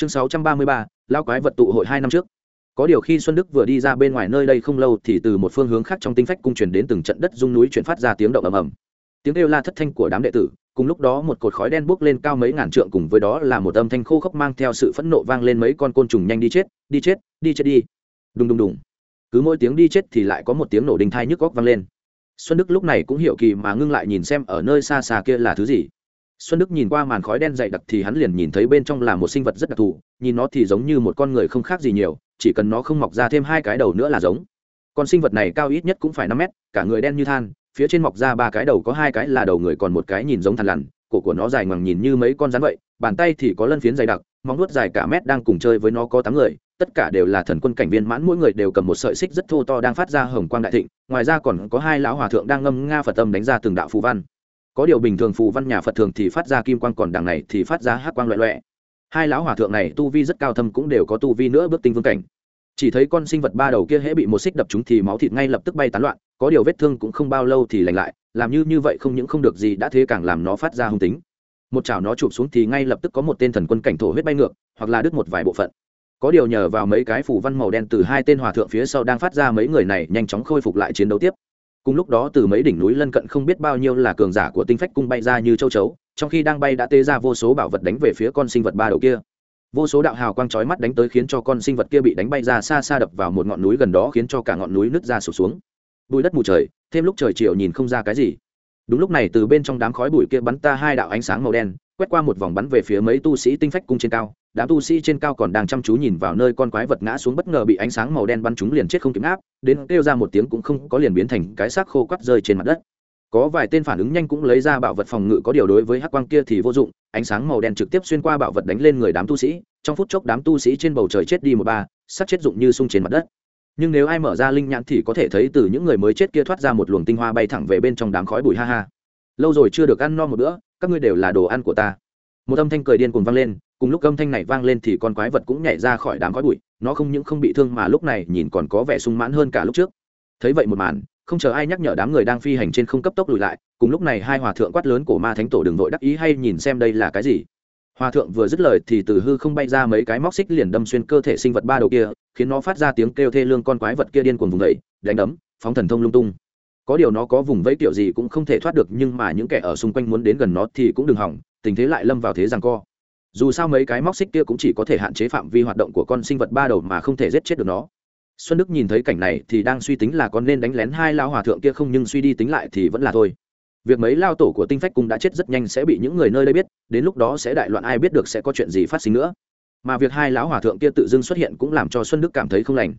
chương sáu trăm ba mươi ba lao quái vật tụ hội hai năm trước. Có điều khi xuân đức vừa đi ra bên ngoài nơi đây không lâu thì từ một phương hướng khác trong tinh phách cung truyền đến từng trận đất rung núi chuyển phát ra tiếng động ầm ầm. Tiếng kêu la thất thanh của đám đệ tử, cùng lúc đó một cột khói đen bốc lên cao mấy ngàn trượng cùng với đó là một âm thanh khô khốc mang theo sự phẫn nộ vang lên mấy con côn trùng nhanh đi chết đi chết đi chết đi. Đùng đùng đùng. Cứ mỗi tiếng đi chết thì lại có một tiếng nổ đinh thai nhức góc vang lên. Xuân đức lúc này cũng hiểu kỳ mà ngưng lại nhìn xem ở nơi xa xa kia là thứ gì xuân đức nhìn qua màn khói đen dày đặc thì hắn liền nhìn thấy bên trong là một sinh vật rất đặc thù, nhìn nó thì giống như một con người không khác gì nhiều, chỉ cần nó không mọc ra thêm hai cái đầu nữa là giống. Con sinh vật này cao ít nhất cũng phải năm mét, cả người đen như than, phía trên mọc ra ba cái đầu có hai cái là đầu người còn một cái nhìn giống thằn lằn, cổ của nó dài ngoằng nhìn như mấy con rắn vậy, bàn tay thì có lân phiến dày đặc, móng nuốt dài cả mét đang cùng chơi với nó có tám người, tất cả đều là thần quân cảnh viên mãn, mỗi người đều cầm một sợi xích rất thô to đang phát ra hồng quang đại thịnh, ngoài ra còn có hai lão hòa thượng đang ngâm nga phật tâm đánh ra từng đạo phù văn có điều bình thường phù văn nhà phật thường thì phát ra kim quang, còn đằng này thì phát ra hát quang loại loẹ hai lão hòa thượng này tu vi rất cao, thâm cũng đều có tu vi nữa bước tinh vương cảnh. Chỉ thấy con sinh vật ba đầu kia hễ bị một xích đập chúng thì máu thịt ngay lập tức bay tán loạn, có điều vết thương cũng không bao lâu thì lành lại, làm như như vậy không những không được gì đã thế càng làm nó phát ra hung tính. Một chảo nó chụp xuống thì ngay lập tức có một tên thần quân cảnh thổ huyết bay ngược, hoặc là đứt một vài bộ phận. Có điều nhờ vào mấy cái phủ văn màu đen từ hai tên hòa thượng phía sau đang phát ra mấy người này nhanh chóng khôi phục lại chiến đấu tiếp cùng lúc đó từ mấy đỉnh núi lân cận không biết bao nhiêu là cường giả của tinh phách cung bay ra như châu chấu, trong khi đang bay đã tê ra vô số bảo vật đánh về phía con sinh vật ba đầu kia. Vô số đạo hào quang chói mắt đánh tới khiến cho con sinh vật kia bị đánh bay ra xa xa đập vào một ngọn núi gần đó khiến cho cả ngọn núi nứt ra sụp xuống. Bụi đất mù trời, thêm lúc trời chiều nhìn không ra cái gì. Đúng lúc này từ bên trong đám khói bụi kia bắn ta hai đạo ánh sáng màu đen, quét qua một vòng bắn về phía mấy tu sĩ tinh phách cung trên cao đám tu sĩ trên cao còn đang chăm chú nhìn vào nơi con quái vật ngã xuống bất ngờ bị ánh sáng màu đen bắn chúng liền chết không kịp áp đến kêu ra một tiếng cũng không có liền biến thành cái xác khô quắt rơi trên mặt đất. Có vài tên phản ứng nhanh cũng lấy ra bảo vật phòng ngự có điều đối với hắc quang kia thì vô dụng, ánh sáng màu đen trực tiếp xuyên qua bảo vật đánh lên người đám tu sĩ, trong phút chốc đám tu sĩ trên bầu trời chết đi một ba sắc chết dụng như sung trên mặt đất. Nhưng nếu ai mở ra linh nhãn thì có thể thấy từ những người mới chết kia thoát ra một luồng tinh hoa bay thẳng về bên trong đám khói bụi, ha ha. Lâu rồi chưa được ăn no một bữa, các ngươi đều là đồ ăn của ta. Một âm thanh cười điên cuồng vang lên cùng lúc âm thanh này vang lên thì con quái vật cũng nhảy ra khỏi đám khói bụi, nó không những không bị thương mà lúc này nhìn còn có vẻ sung mãn hơn cả lúc trước. Thấy vậy một màn, không chờ ai nhắc nhở đám người đang phi hành trên không cấp tốc lùi lại, cùng lúc này hai hòa thượng quát lớn của ma thánh tổ đường vội đắc ý hay nhìn xem đây là cái gì. Hòa thượng vừa dứt lời thì từ hư không bay ra mấy cái móc xích liền đâm xuyên cơ thể sinh vật ba đầu kia, khiến nó phát ra tiếng kêu thê lương con quái vật kia điên cuồng vùng vẫy, đánh đấm, phóng thần thông lung tung. Có điều nó có vùng vẫy kiểu gì cũng không thể thoát được nhưng mà những kẻ ở xung quanh muốn đến gần nó thì cũng đừng hỏng, tình thế lại lâm vào thế rằng co dù sao mấy cái móc xích kia cũng chỉ có thể hạn chế phạm vi hoạt động của con sinh vật ba đầu mà không thể giết chết được nó. Xuân đức nhìn thấy cảnh này thì đang suy tính là con nên đánh lén hai lao hòa thượng kia không, nhưng suy đi tính lại thì vẫn là thôi. Việc mấy lao tổ của tinh phách cung đã chết rất nhanh sẽ bị những người nơi đây biết, đến lúc đó sẽ đại loạn ai biết được sẽ có chuyện gì phát sinh nữa. Mà việc hai lão hòa thượng kia tự dưng xuất hiện cũng làm cho xuân đức cảm thấy không lành.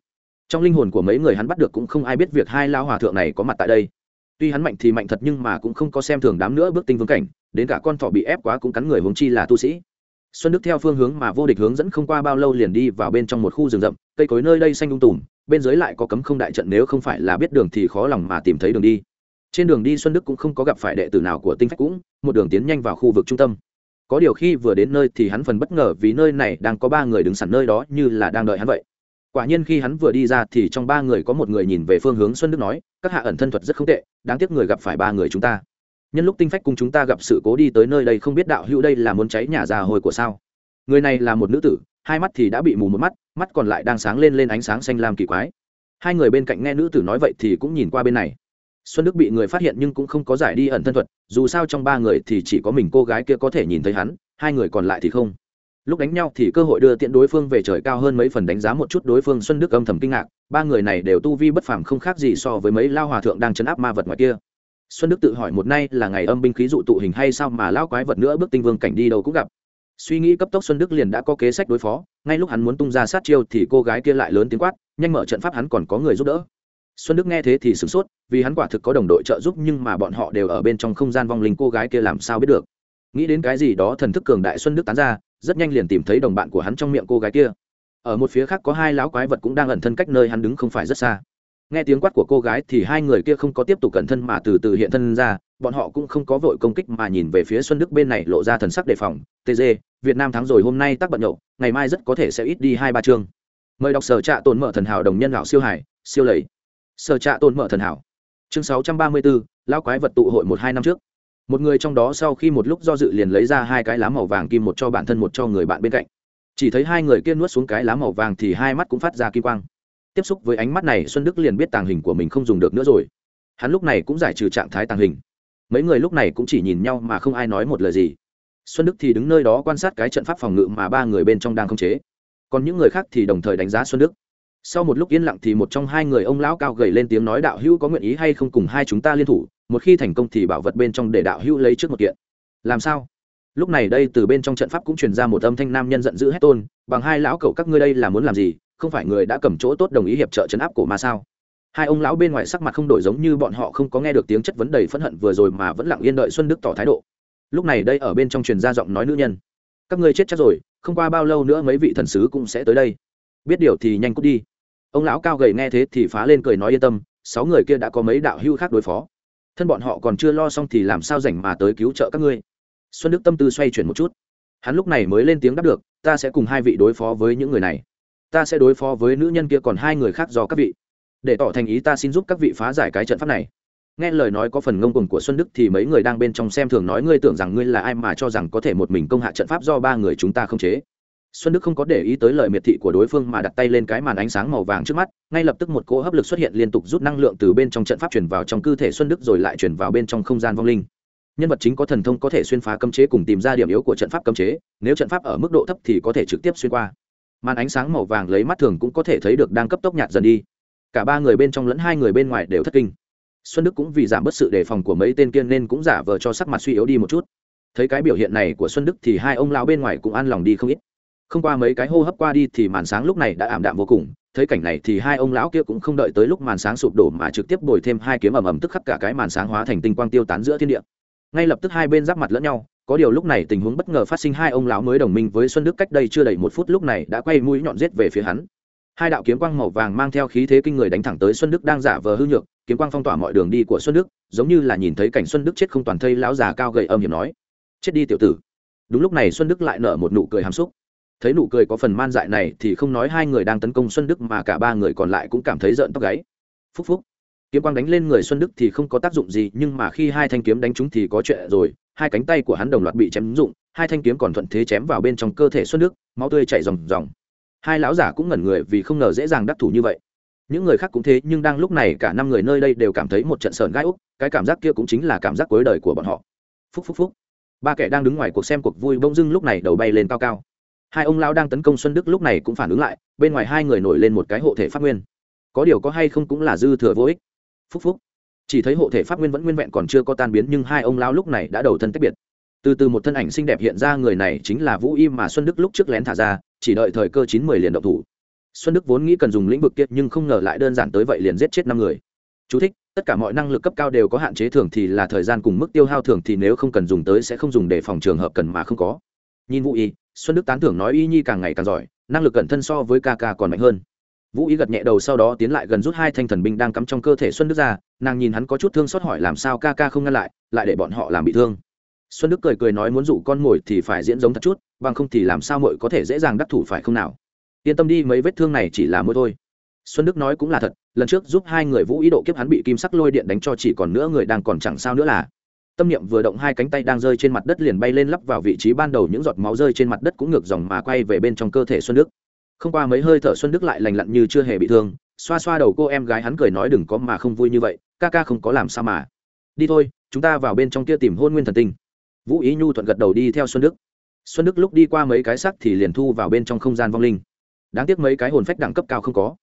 Trong linh hồn của mấy người hắn bắt được cũng không ai biết việc hai lão hòa thượng này có mặt tại đây. Tuy hắn mạnh thì mạnh thật nhưng mà cũng không có xem thường đám nữa bước tinh vương cảnh, đến cả con thỏ bị ép quá cũng cắn người huống chi là tu sĩ xuân đức theo phương hướng mà vô địch hướng dẫn không qua bao lâu liền đi vào bên trong một khu rừng rậm, cây cối nơi đây xanh ung tùm, bên dưới lại có cấm không đại trận nếu không phải là biết đường thì khó lòng mà tìm thấy đường đi. Trên đường đi xuân đức cũng không có gặp phải đệ tử nào của tinh phách cũng, một đường tiến nhanh vào khu vực trung tâm. Có điều khi vừa đến nơi thì hắn phần bất ngờ vì nơi này đang có ba người đứng sẵn nơi đó như là đang đợi hắn vậy. Quả nhiên khi hắn vừa đi ra thì trong ba người có một người nhìn về phương hướng xuân đức nói, các hạ ẩn thân thuật rất không tệ, đáng tiếc người gặp phải ba người chúng ta nhân lúc tinh phách cùng chúng ta gặp sự cố đi tới nơi đây không biết đạo hữu đây là muốn cháy nhà già hồi của sao? Người này là một nữ tử, hai mắt thì đã bị mù một mắt mắt còn lại đang sáng lên lên ánh sáng xanh lam kỳ quái. Hai người bên cạnh nghe nữ tử nói vậy thì cũng nhìn qua bên này. Xuân đức bị người phát hiện nhưng cũng không có giải đi ẩn thân thuật, dù sao trong ba người thì chỉ có mình cô gái kia có thể nhìn thấy hắn, hai người còn lại thì không. Lúc đánh nhau thì cơ hội đưa tiện đối phương về trời cao hơn mấy phần đánh giá một chút đối phương xuân đức âm thầm kinh ngạc, ba người này đều tu vi bất phàm không khác gì so với mấy lao hòa thượng đang chấn áp ma vật ngoài kia xuân đức tự hỏi một nay là ngày âm binh khí dụ tụ hình hay sao mà lão quái vật nữa bước tinh vương cảnh đi đâu cũng gặp. Suy nghĩ cấp tốc xuân đức liền đã có kế sách đối phó, ngay lúc hắn muốn tung ra sát chiêu thì cô gái kia lại lớn tiếng quát, nhanh mở trận pháp hắn còn có người giúp đỡ. Xuân đức nghe thế thì sửng sốt, vì hắn quả thực có đồng đội trợ giúp nhưng mà bọn họ đều ở bên trong không gian vong linh cô gái kia làm sao biết được. Nghĩ đến cái gì đó thần thức cường đại xuân đức tán ra, rất nhanh liền tìm thấy đồng bạn của hắn trong miệng cô gái kia. Ở một phía khác có hai lão quái vật cũng đang ẩn thân cách nơi hắn đứng không phải rất xa nghe tiếng quát của cô gái thì hai người kia không có tiếp tục cẩn thân mà từ từ hiện thân ra, bọn họ cũng không có vội công kích mà nhìn về phía xuân đức bên này lộ ra thần sắc đề phòng. Tg việt nam thắng rồi hôm nay tắc bận nhậu, ngày mai rất có thể sẽ ít đi hai ba chương. Mời đọc sở trạ tồn mở thần hảo đồng nhân lão siêu hải, siêu lầy. Sở trạ tồn mở thần hảo. Chương sáu trăm ba mươi bốn, lão quái vật tụ hội một hai năm trước. Một người trong đó sau khi một lúc do dự liền lấy ra hai cái lá màu vàng kim một cho bản thân một cho người bạn bên cạnh. Chỉ thấy hai người kia nuốt xuống cái lá màu vàng thì hai mắt cũng phát ra kim quang tiếp xúc với ánh mắt này, xuân đức liền biết tàng hình của mình không dùng được nữa rồi. Hắn lúc này cũng giải trừ trạng thái tàng hình. Mấy người lúc này cũng chỉ nhìn nhau mà không ai nói một lời gì. Xuân đức thì đứng nơi đó quan sát cái trận pháp phòng ngự mà ba người bên trong đang khống chế. Còn những người khác thì đồng thời đánh giá xuân đức. Sau một lúc yên lặng thì một trong hai người ông lão cao gầy lên tiếng nói, đạo hữu có nguyện ý hay không cùng hai chúng ta liên thủ? Một khi thành công thì bảo vật bên trong để đạo hữu lấy trước một kiện. Làm sao? Lúc này đây từ bên trong trận pháp cũng truyền ra một âm thanh nam nhân giận dữ hết tôn, bằng hai lão cậu các ngươi đây là muốn làm gì? Không phải người đã cầm chỗ tốt đồng ý hiệp trợ chấn áp cổ mà sao? Hai ông lão bên ngoài sắc mặt không đổi giống như bọn họ không có nghe được tiếng chất vấn đầy phẫn hận vừa rồi mà vẫn lặng yên đợi xuân đức tỏ thái độ. Lúc này đây ở bên trong truyền ra giọng nói nữ nhân. Các ngươi chết chắc rồi, không qua bao lâu nữa mấy vị thần sứ cũng sẽ tới đây. Biết điều thì nhanh cút đi. Ông lão cao gầy nghe thế thì phá lên cười nói yên tâm, sáu người kia đã có mấy đạo hưu khác đối phó. Thân bọn họ còn chưa lo xong thì làm sao rảnh mà tới cứu trợ các ngươi? Xuân đức tâm tư xoay chuyển một chút. Hắn lúc này mới lên tiếng đáp được, ta sẽ cùng hai vị đối phó với những người này ta sẽ đối phó với nữ nhân kia còn hai người khác do các vị. Để tỏ thành ý ta xin giúp các vị phá giải cái trận pháp này. Nghe lời nói có phần ngông cuồng của xuân đức thì mấy người đang bên trong xem thường nói ngươi tưởng rằng ngươi là ai mà cho rằng có thể một mình công hạ trận pháp do ba người chúng ta không chế. Xuân đức không có để ý tới lời miệt thị của đối phương mà đặt tay lên cái màn ánh sáng màu vàng trước mắt, ngay lập tức một cỗ hấp lực xuất hiện liên tục rút năng lượng từ bên trong trận pháp chuyển vào trong cơ thể xuân đức rồi lại chuyển vào bên trong không gian vong linh. Nhân vật chính có thần thông có thể xuyên phá cấm chế cùng tìm ra điểm yếu của trận pháp cấm chế, nếu trận pháp ở mức độ thấp thì có thể trực tiếp xuyên qua màn ánh sáng màu vàng lấy mắt thường cũng có thể thấy được đang cấp tốc nhạt dần đi. Cả ba người bên trong lẫn hai người bên ngoài đều thất kinh. Xuân đức cũng vì giảm bớt sự đề phòng của mấy tên kiên nên cũng giả vờ cho sắc mặt suy yếu đi một chút. Thấy cái biểu hiện này của xuân đức thì hai ông lao bên ngoài cũng an lòng đi không ít. Không qua mấy cái hô hấp qua đi thì màn sáng lúc này đã ảm đạm vô cùng. Thấy cảnh này thì hai ông lão kia cũng không đợi tới lúc màn sáng sụp đổ mà trực tiếp bồi thêm hai kiếm ầm ầm tức khắc cả cái màn sáng hóa thành tinh quang tiêu tán giữa thiên địa. Ngay lập tức hai bên giáp mặt lẫn nhau có điều lúc này tình huống bất ngờ phát sinh, hai ông lão mới đồng minh với xuân đức cách đây chưa đầy một phút, lúc này đã quay mũi nhọn giết về phía hắn. Hai đạo kiếm quang màu vàng mang theo khí thế kinh người đánh thẳng tới xuân đức đang giả vờ hư nhược, kiếm quang phong tỏa mọi đường đi của xuân đức, giống như là nhìn thấy cảnh xuân đức chết không toàn thây lão già cao gầy âm hiểm nói, chết đi tiểu tử. Đúng lúc này xuân đức lại nở một nụ cười hàm xúc. Thấy nụ cười có phần man dại này thì không nói hai người đang tấn công xuân đức mà cả ba người còn lại cũng cảm thấy rợn tóc gáy. Phúc phúc. Kiếm quang đánh lên người xuân đức thì không có tác dụng gì, nhưng mà khi hai thanh kiếm đánh trúng thì có chuyện rồi hai cánh tay của hắn đồng loạt bị chém rụng, hai thanh kiếm còn thuận thế chém vào bên trong cơ thể xuân đức, máu tươi chảy ròng ròng. Hai lão giả cũng ngẩn người vì không ngờ dễ dàng đắc thủ như vậy. Những người khác cũng thế, nhưng đang lúc này cả năm người nơi đây đều cảm thấy một trận sờn gai úc, cái cảm giác kia cũng chính là cảm giác cuối đời của bọn họ. Phúc phúc phúc. Ba kẻ đang đứng ngoài cuộc xem cuộc vui bỗng dưng lúc này đầu bay lên cao cao. Hai ông lão đang tấn công xuân đức lúc này cũng phản ứng lại, bên ngoài hai người nổi lên một cái hộ thể pháp nguyên. Có điều có hay không cũng là dư thừa vô ích. Phúc phúc chỉ thấy hộ thể pháp nguyên vẫn nguyên vẹn còn chưa có tan biến nhưng hai ông lão lúc này đã đầu thân tách biệt. Từ từ một thân ảnh xinh đẹp hiện ra người này chính là vũ y mà xuân đức lúc trước lén thả ra chỉ đợi thời cơ chín mười liền động thủ. Xuân đức vốn nghĩ cần dùng lĩnh vực kiệt nhưng không ngờ lại đơn giản tới vậy liền giết chết năm người. Chú thích, tất cả mọi năng lực cấp cao đều có hạn chế thường thì là thời gian cùng mức tiêu hao thường thì nếu không cần dùng tới sẽ không dùng để phòng trường hợp cần mà không có. Nhìn vũ y xuân đức tán thưởng nói y nhi càng ngày càng giỏi năng lực cẩn thân so với ca ca còn mạnh hơn. Vũ y gật nhẹ đầu sau đó tiến lại gần rút hai thanh thần binh đang cắm trong cơ thể xuân đức ra nàng nhìn hắn có chút thương xót hỏi làm sao ca ca không ngăn lại lại để bọn họ làm bị thương. Xuân đức cười cười nói muốn dụ con mồi thì phải diễn giống thật chút, bằng không thì làm sao mội có thể dễ dàng đắc thủ phải không nào? Yên tâm đi, mấy vết thương này chỉ là môi thôi. Xuân đức nói cũng là thật, lần trước giúp hai người vũ ý độ kiếp hắn bị kim sắc lôi điện đánh cho chỉ còn nữa người đang còn chẳng sao nữa là. Tâm niệm vừa động hai cánh tay đang rơi trên mặt đất liền bay lên lắp vào vị trí ban đầu những giọt máu rơi trên mặt đất cũng ngược dòng mà quay về bên trong cơ thể xuân đức. Không qua mấy hơi thở xuân đức lại lành lặn như chưa hề bị thương, xoa xoa đầu cô em gái hắn cười nói đừng có mà không vui như vậy ca ca không có làm sao mà. Đi thôi, chúng ta vào bên trong kia tìm hôn nguyên thần tinh. Vũ ý nhu thuận gật đầu đi theo xuân đức. Xuân đức lúc đi qua mấy cái sắc thì liền thu vào bên trong không gian vong linh. Đáng tiếc mấy cái hồn phách đẳng cấp cao không có.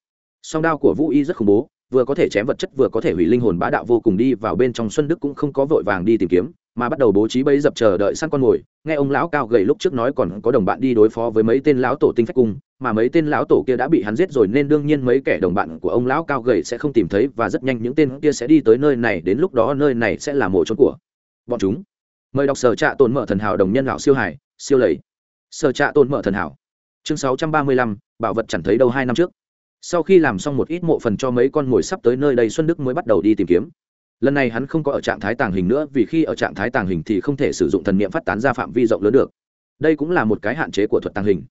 Song đao của vũ y rất khủng bố, vừa có thể chém vật chất, vừa có thể hủy linh hồn bá đạo vô cùng đi vào bên trong xuân đức cũng không có vội vàng đi tìm kiếm mà bắt đầu bố trí bẫy dập chờ đợi săn con mồi. Nghe ông lão cao gầy lúc trước nói còn có đồng bạn đi đối phó với mấy tên lão tổ tinh phách cung, mà mấy tên lão tổ kia đã bị hắn giết rồi nên đương nhiên mấy kẻ đồng bạn của ông lão cao gầy sẽ không tìm thấy và rất nhanh những tên kia sẽ đi tới nơi này, đến lúc đó nơi này sẽ là mộ trốn của bọn chúng. Mời đọc sở trạ tồn mở thần hảo đồng nhân lão siêu hải, siêu lầy. Sở trạ tồn mở thần hảo, chương sáu trăm ba mươi lăm, bảo vật chẳng thấy đâu hai năm trước. Sau khi làm xong một ít mộ phần cho mấy con mồi sắp tới nơi đây xuân đức mới bắt đầu đi tìm kiếm lần này hắn không có ở trạng thái tàng hình nữa, vì khi ở trạng thái tàng hình thì không thể sử dụng thần niệm phát tán ra phạm vi rộng lớn được. Đây cũng là một cái hạn chế của thuật tàng hình.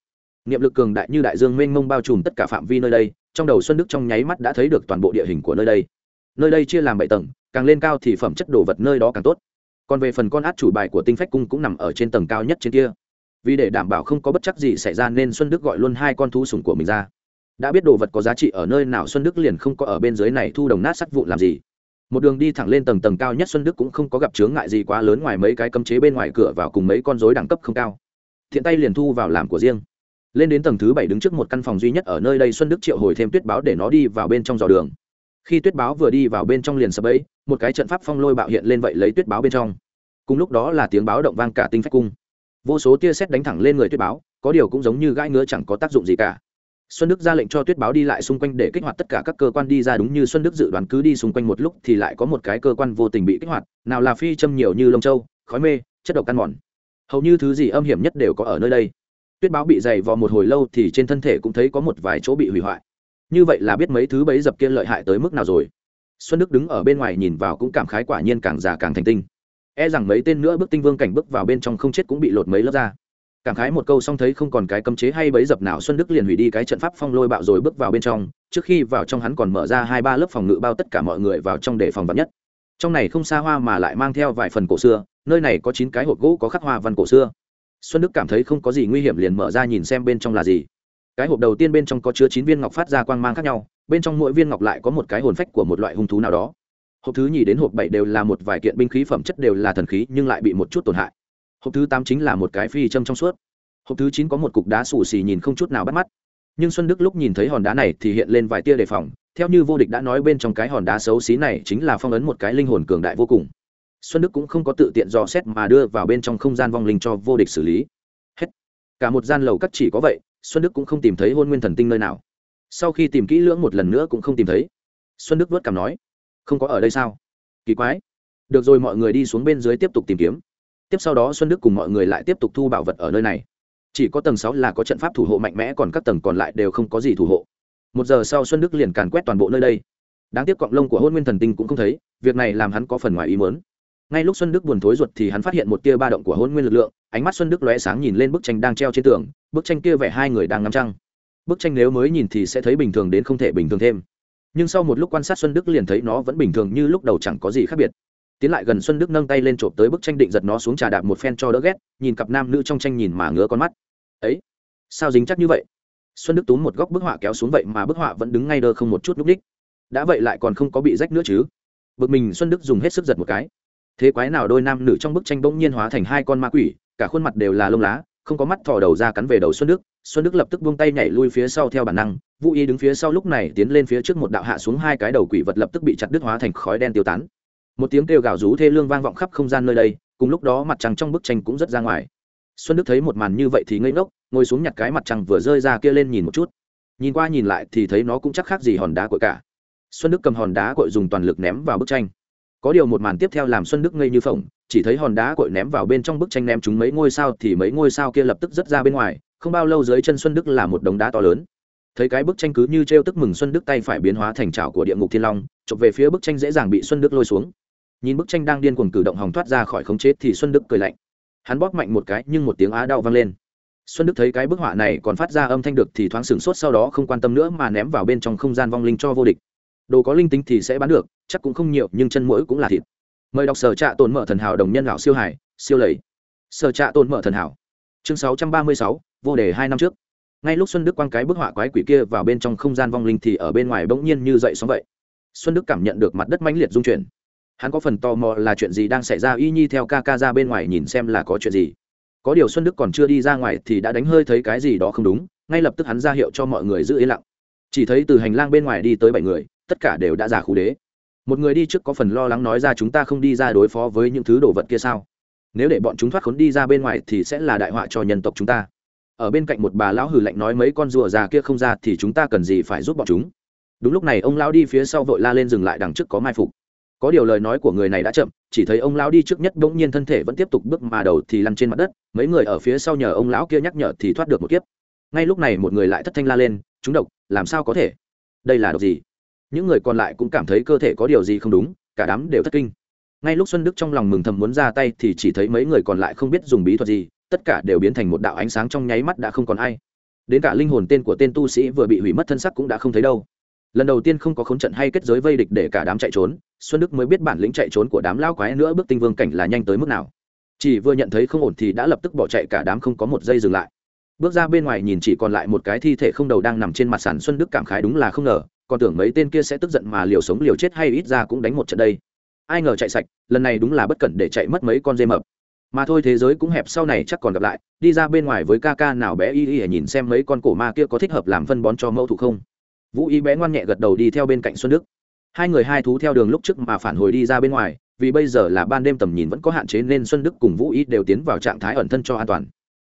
Niệm lực cường đại như đại dương mênh mông bao trùm tất cả phạm vi nơi đây, trong đầu xuân đức trong nháy mắt đã thấy được toàn bộ địa hình của nơi đây. Nơi đây chia làm bảy tầng, càng lên cao thì phẩm chất đồ vật nơi đó càng tốt. Còn về phần con át chủ bài của tinh phách cung cũng nằm ở trên tầng cao nhất trên kia. Vì để đảm bảo không có bất chắc gì xảy ra nên xuân đức gọi luôn hai con thú sủng của mình ra. Đã biết đồ vật có giá trị ở nơi nào xuân đức liền không có ở bên dưới này thu đồng nát sắt vụ làm gì một đường đi thẳng lên tầng tầng cao nhất xuân đức cũng không có gặp chướng ngại gì quá lớn ngoài mấy cái cấm chế bên ngoài cửa vào cùng mấy con rối đẳng cấp không cao. Thiện tay liền thu vào làm của riêng. Lên đến tầng thứ bảy đứng trước một căn phòng duy nhất ở nơi đây xuân đức triệu hồi thêm tuyết báo để nó đi vào bên trong dò đường. Khi tuyết báo vừa đi vào bên trong liền sập ấy một cái trận pháp phong lôi bạo hiện lên vậy lấy tuyết báo bên trong. Cùng lúc đó là tiếng báo động vang cả tinh phách cung. Vô số tia sét đánh thẳng lên người tuyết báo, có điều cũng giống như gãi ngứa chẳng có tác dụng gì cả xuân đức ra lệnh cho tuyết báo đi lại xung quanh để kích hoạt tất cả các cơ quan đi ra đúng như xuân đức dự đoán cứ đi xung quanh một lúc thì lại có một cái cơ quan vô tình bị kích hoạt, nào là phi châm nhiều như lông châu, khói mê, chất độc căn mòn. Hầu như thứ gì âm hiểm nhất đều có ở nơi đây. Tuyết báo bị dày vò một hồi lâu thì trên thân thể cũng thấy có một vài chỗ bị hủy hoại. Như vậy là biết mấy thứ bấy dập kia lợi hại tới mức nào rồi. Xuân đức đứng ở bên ngoài nhìn vào cũng cảm khái quả nhiên càng già càng thành tinh. E rằng mấy tên nữa bước tinh vương cảnh bước vào bên trong không chết cũng bị lột mấy lớp ra cảm khái một câu xong thấy không còn cái cấm chế hay bấy dập nào, xuân đức liền hủy đi cái trận pháp phong lôi bạo rồi bước vào bên trong. Trước khi vào trong hắn còn mở ra hai ba lớp phòng ngự bao tất cả mọi người vào trong để phòng vật nhất. Trong này không xa hoa mà lại mang theo vài phần cổ xưa, nơi này có chín cái hộp gỗ có khắc hoa văn cổ xưa. Xuân đức cảm thấy không có gì nguy hiểm liền mở ra nhìn xem bên trong là gì. Cái hộp đầu tiên bên trong có chứa chín viên ngọc phát ra quang mang khác nhau, bên trong mỗi viên ngọc lại có một cái hồn phách của một loại hung thú nào đó. Hộp thứ nhì đến hộp bảy đều là một vài kiện binh khí phẩm chất đều là thần khí nhưng lại bị một chút tổn hại hộp thứ tám chính là một cái phi châm trong suốt. Hộp thứ chín có một cục đá xù xì nhìn không chút nào bắt mắt. Nhưng xuân đức lúc nhìn thấy hòn đá này thì hiện lên vài tia đề phòng. Theo như vô địch đã nói bên trong cái hòn đá xấu xí này chính là phong ấn một cái linh hồn cường đại vô cùng. Xuân đức cũng không có tự tiện dò xét mà đưa vào bên trong không gian vong linh cho vô địch xử lý. Hết. Cả một gian lầu cắt chỉ có vậy, xuân đức cũng không tìm thấy hôn nguyên thần tinh nơi nào. Sau khi tìm kỹ lưỡng một lần nữa cũng không tìm thấy. Xuân đức vớt cảm nói, không có ở đây sao? Kỳ quái. Được rồi, mọi người đi xuống bên dưới tiếp tục tìm kiếm tiếp sau đó xuân đức cùng mọi người lại tiếp tục thu bảo vật ở nơi này. Chỉ có tầng sáu là có trận pháp thủ hộ mạnh mẽ, còn các tầng còn lại đều không có gì thủ hộ. Một giờ sau xuân đức liền càn quét toàn bộ nơi đây. Đáng tiếc cọng lông của hôn nguyên thần tinh cũng không thấy, việc này làm hắn có phần ngoài ý mớn ngay lúc xuân đức buồn thối ruột thì hắn phát hiện một tia ba động của hôn nguyên lực lượng, ánh mắt xuân đức lóe sáng nhìn lên bức tranh đang treo trên tường, bức tranh kia vẽ hai người đang ngắm trăng. Bức tranh nếu mới nhìn thì sẽ thấy bình thường đến không thể bình thường thêm. Nhưng sau một lúc quan sát xuân đức liền thấy nó vẫn bình thường như lúc đầu chẳng có gì khác biệt tiến lại gần xuân đức nâng tay lên trộm tới bức tranh định giật nó xuống trà đạp một phen cho đỡ ghét, nhìn cặp nam nữ trong tranh nhìn mà ngứa con mắt. Ấy, sao dính chắc như vậy? Xuân đức túm một góc bức họa kéo xuống vậy mà bức họa vẫn đứng ngay đơ không một chút núp đích. Đã vậy lại còn không có bị rách nữa chứ? Bực mình xuân đức dùng hết sức giật một cái. Thế quái nào đôi nam nữ trong bức tranh bỗng nhiên hóa thành hai con ma quỷ, cả khuôn mặt đều là lông lá, không có mắt thò đầu ra cắn về đầu xuân đức. Xuân đức lập tức buông tay nhảy lui phía sau theo bản năng, vũ y đứng phía sau lúc này tiến lên phía trước một đạo hạ xuống hai cái đầu quỷ vật lập tức bị chặt đứt hóa thành khói đen tiêu tán một tiếng kêu gào rú thê lương vang vọng khắp không gian nơi đây, cùng lúc đó mặt trăng trong bức tranh cũng rất ra ngoài. Xuân đức thấy một màn như vậy thì ngây ngốc, ngồi xuống nhặt cái mặt trăng vừa rơi ra kia lên nhìn một chút. Nhìn qua nhìn lại thì thấy nó cũng chắc khác gì hòn đá cội cả. Xuân đức cầm hòn đá cội dùng toàn lực ném vào bức tranh. Có điều một màn tiếp theo làm xuân đức ngây như phỏng chỉ thấy hòn đá cội ném vào bên trong bức tranh ném chúng mấy ngôi sao thì mấy ngôi sao kia lập tức rớt ra bên ngoài, không bao lâu dưới chân xuân đức là một đống đá to lớn. Thấy cái bức tranh cứ như t r e o tức mừng xuân đức tay phải biến hóa thành trào của địa ngục thiên long, chụp về phía bức tranh dễ dàng bị xuân đức lôi xuống nhìn bức tranh đang điên cuồng cử động hòng thoát ra khỏi khống chế thì xuân đức cười lạnh. Hắn bóp mạnh một cái, nhưng một tiếng á đau vang lên. Xuân đức thấy cái bức họa này còn phát ra âm thanh được thì thoáng sửng sốt, sau đó không quan tâm nữa mà ném vào bên trong không gian vong linh cho vô địch. Đồ có linh tính thì sẽ bán được, chắc cũng không nhiều, nhưng chân mũi cũng là thịt. Mời đọc sở trạ tồn mở thần hảo đồng nhân lão siêu hải siêu lầy. Sở trạ tồn mở thần hảo. Chương sáu trăm ba mươi sáu, vô đề hai năm trước. Ngay lúc xuân đức quăng cái bức họa quái quỷ kia vào bên trong không gian vong linh thì ở bên ngoài bỗng nhiên như dậy sóng vậy. Xuân đức cảm nhận được mặt đất mãnh liệt rung chuyển hắn có phần tò mò là chuyện gì đang xảy ra, y nhi theo ca ca ra bên ngoài nhìn xem là có chuyện gì. Có điều xuân đức còn chưa đi ra ngoài thì đã đánh hơi thấy cái gì đó không đúng, ngay lập tức hắn ra hiệu cho mọi người giữ yên lặng. Chỉ thấy từ hành lang bên ngoài đi tới bảy người, tất cả đều đã già khu đế. Một người đi trước có phần lo lắng nói ra chúng ta không đi ra đối phó với những thứ đồ vật kia sao? Nếu để bọn chúng thoát khốn đi ra bên ngoài thì sẽ là đại họa cho nhân tộc chúng ta. Ở bên cạnh một bà lão hử lạnh nói mấy con rùa già kia không ra thì chúng ta cần gì phải giúp bọn chúng? Đúng lúc này, ông lão đi phía sau vội la lên dừng lại đằng trước có mai phục có điều lời nói của người này đã chậm, chỉ thấy ông lão đi trước nhất bỗng nhiên thân thể vẫn tiếp tục bước mà đầu thì lăn trên mặt đất, mấy người ở phía sau nhờ ông lão kia nhắc nhở thì thoát được một kiếp. Ngay lúc này một người lại thất thanh la lên, chúng độc, làm sao có thể? Đây là độc gì? Những người còn lại cũng cảm thấy cơ thể có điều gì không đúng, cả đám đều thất kinh. Ngay lúc xuân đức trong lòng mừng thầm muốn ra tay thì chỉ thấy mấy người còn lại không biết dùng bí thuật gì, tất cả đều biến thành một đạo ánh sáng trong nháy mắt đã không còn ai. Đến cả linh hồn tên của tên tu sĩ vừa bị hủy mất thân sắc cũng đã không thấy đâu lần đầu tiên không có khốn trận hay kết giới vây địch để cả đám chạy trốn, xuân đức mới biết bản lĩnh chạy trốn của đám lao quái nữa bước tinh vương cảnh là nhanh tới mức nào. Chỉ vừa nhận thấy không ổn thì đã lập tức bỏ chạy cả đám không có một giây dừng lại. Bước ra bên ngoài nhìn chỉ còn lại một cái thi thể không đầu đang nằm trên mặt sàn, xuân đức cảm khái đúng là không ngờ, còn tưởng mấy tên kia sẽ tức giận mà liều sống liều chết hay ít ra cũng đánh một trận đây. Ai ngờ chạy sạch, lần này đúng là bất cẩn để chạy mất mấy con dê mập. Mà thôi thế giới cũng hẹp sau này chắc còn gặp lại, đi ra bên ngoài với ca ca nào bé y y nhìn xem mấy con cổ ma kia có thích hợp làm phân bón cho mẫu thủ không? Vũ y bé ngoan nhẹ gật đầu đi theo bên cạnh xuân đức. Hai người hai thú theo đường lúc trước mà phản hồi đi ra bên ngoài, vì bây giờ là ban đêm tầm nhìn vẫn có hạn chế nên xuân đức cùng vũ y đều tiến vào trạng thái ẩn thân cho an toàn.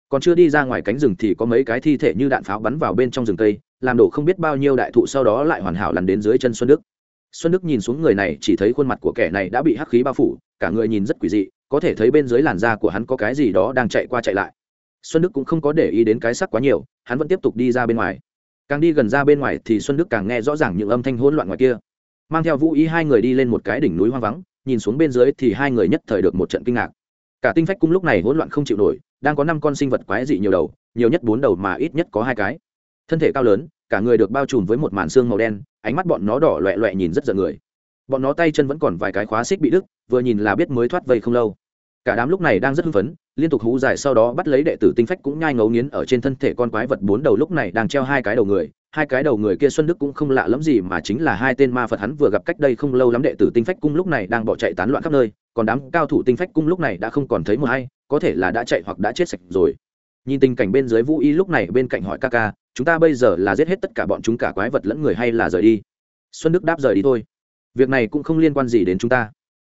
Còn chưa đi ra ngoài cánh rừng thì có mấy cái thi thể như đạn pháo bắn vào bên trong rừng cây, làm đổ không biết bao nhiêu đại thụ sau đó lại hoàn hảo lăn đến dưới chân xuân đức. Xuân đức nhìn xuống người này, chỉ thấy khuôn mặt của kẻ này đã bị hắc khí bao phủ, cả người nhìn rất quỷ dị, có thể thấy bên dưới làn da của hắn có cái gì đó đang chạy qua chạy lại. Xuân đức cũng không có để ý đến cái sắc quá nhiều, hắn vẫn tiếp tục đi ra bên ngoài càng đi gần ra bên ngoài thì xuân đức càng nghe rõ ràng những âm thanh hỗn loạn ngoài kia. Mang theo vũ ý hai người đi lên một cái đỉnh núi hoang vắng, nhìn xuống bên dưới thì hai người nhất thời được một trận kinh ngạc. Cả tinh phách cung lúc này hỗn loạn không chịu nổi, đang có năm con sinh vật quái dị nhiều đầu, nhiều nhất bốn đầu mà ít nhất có hai cái. Thân thể cao lớn, cả người được bao trùm với một màn xương màu đen, ánh mắt bọn nó đỏ loẹ loẹ nhìn rất giận người. Bọn nó tay chân vẫn còn vài cái khóa xích bị đứt, vừa nhìn là biết mới thoát vây không lâu cả đám lúc này đang rất hưng phấn, liên tục hú dài sau đó bắt lấy đệ tử tinh phách cũng nhai ngấu nghiến ở trên thân thể con quái vật bốn đầu lúc này đang treo hai cái đầu người. Hai cái đầu người kia xuân đức cũng không lạ lắm gì mà chính là hai tên ma phật hắn vừa gặp cách đây không lâu lắm đệ tử tinh phách cung lúc này đang bỏ chạy tán loạn khắp nơi, còn đám cao thủ tinh phách cung lúc này đã không còn thấy một hay, có thể là đã chạy hoặc đã chết sạch rồi. Nhìn tình cảnh bên dưới vũ y lúc này bên cạnh hỏi ca ca, chúng ta bây giờ là giết hết tất cả bọn chúng cả quái vật lẫn người hay là rời đi? Xuân đức đáp rời đi thôi. Việc này cũng không liên quan gì đến chúng ta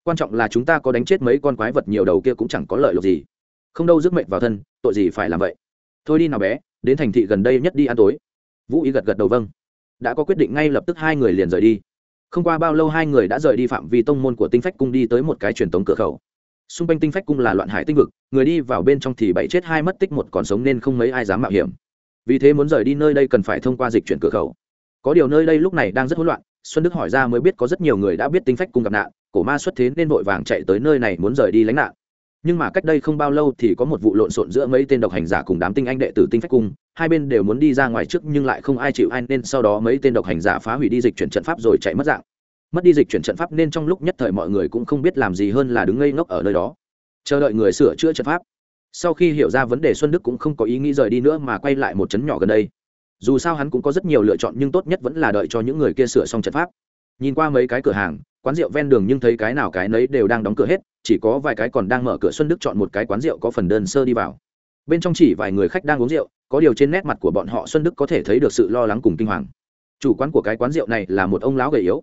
quan trọng là chúng ta có đánh chết mấy con quái vật nhiều đầu kia cũng chẳng có lợi lộc gì. Không đâu rước mệnh vào thân, tội gì phải làm vậy? Thôi đi nào bé, đến thành thị gần đây nhất đi ăn tối. Vũ ý gật gật đầu vâng. Đã có quyết định ngay lập tức hai người liền rời đi. Không qua bao lâu hai người đã rời đi phạm vi tông môn của tinh phách cung đi tới một cái truyền tống cửa khẩu. Xung quanh tinh phách cung là loạn hải tinh vực, người đi vào bên trong thì bảy chết hai mất tích một còn sống nên không mấy ai dám mạo hiểm. Vì thế muốn rời đi nơi đây cần phải thông qua dịch chuyển cửa khẩu. Có điều nơi đây lúc này đang rất hỗn loạn, xuân đức hỏi ra mới biết có rất nhiều người đã biết tinh phách cung gặp nạn cổ ma xuất thế nên vội vàng chạy tới nơi này muốn rời đi lánh nạn. Nhưng mà cách đây không bao lâu thì có một vụ lộn xộn giữa mấy tên độc hành giả cùng đám tinh anh đệ tử tinh phách cung. Hai bên đều muốn đi ra ngoài trước nhưng lại không ai chịu ai, nên sau đó mấy tên độc hành giả phá hủy đi dịch chuyển trận pháp rồi chạy mất dạng. Mất đi dịch chuyển trận pháp nên trong lúc nhất thời mọi người cũng không biết làm gì hơn là đứng ngây ngốc ở nơi đó, chờ đợi người sửa chữa trận pháp. Sau khi hiểu ra vấn đề xuân đức cũng không có ý nghĩ rời đi nữa mà quay lại một chấn nhỏ gần đây. Dù sao hắn cũng có rất nhiều lựa chọn nhưng tốt nhất vẫn là đợi cho những người kia sửa xong trận pháp. Nhìn qua mấy cái cửa hàng quán rượu ven đường nhưng thấy cái nào cái nấy đều đang đóng cửa hết, chỉ có vài cái còn đang mở cửa xuân đức chọn một cái quán rượu có phần đơn sơ đi vào. Bên trong chỉ vài người khách đang uống rượu, có điều trên nét mặt của bọn họ xuân đức có thể thấy được sự lo lắng cùng kinh hoàng. Chủ quán của cái quán rượu này là một ông lão gầy yếu.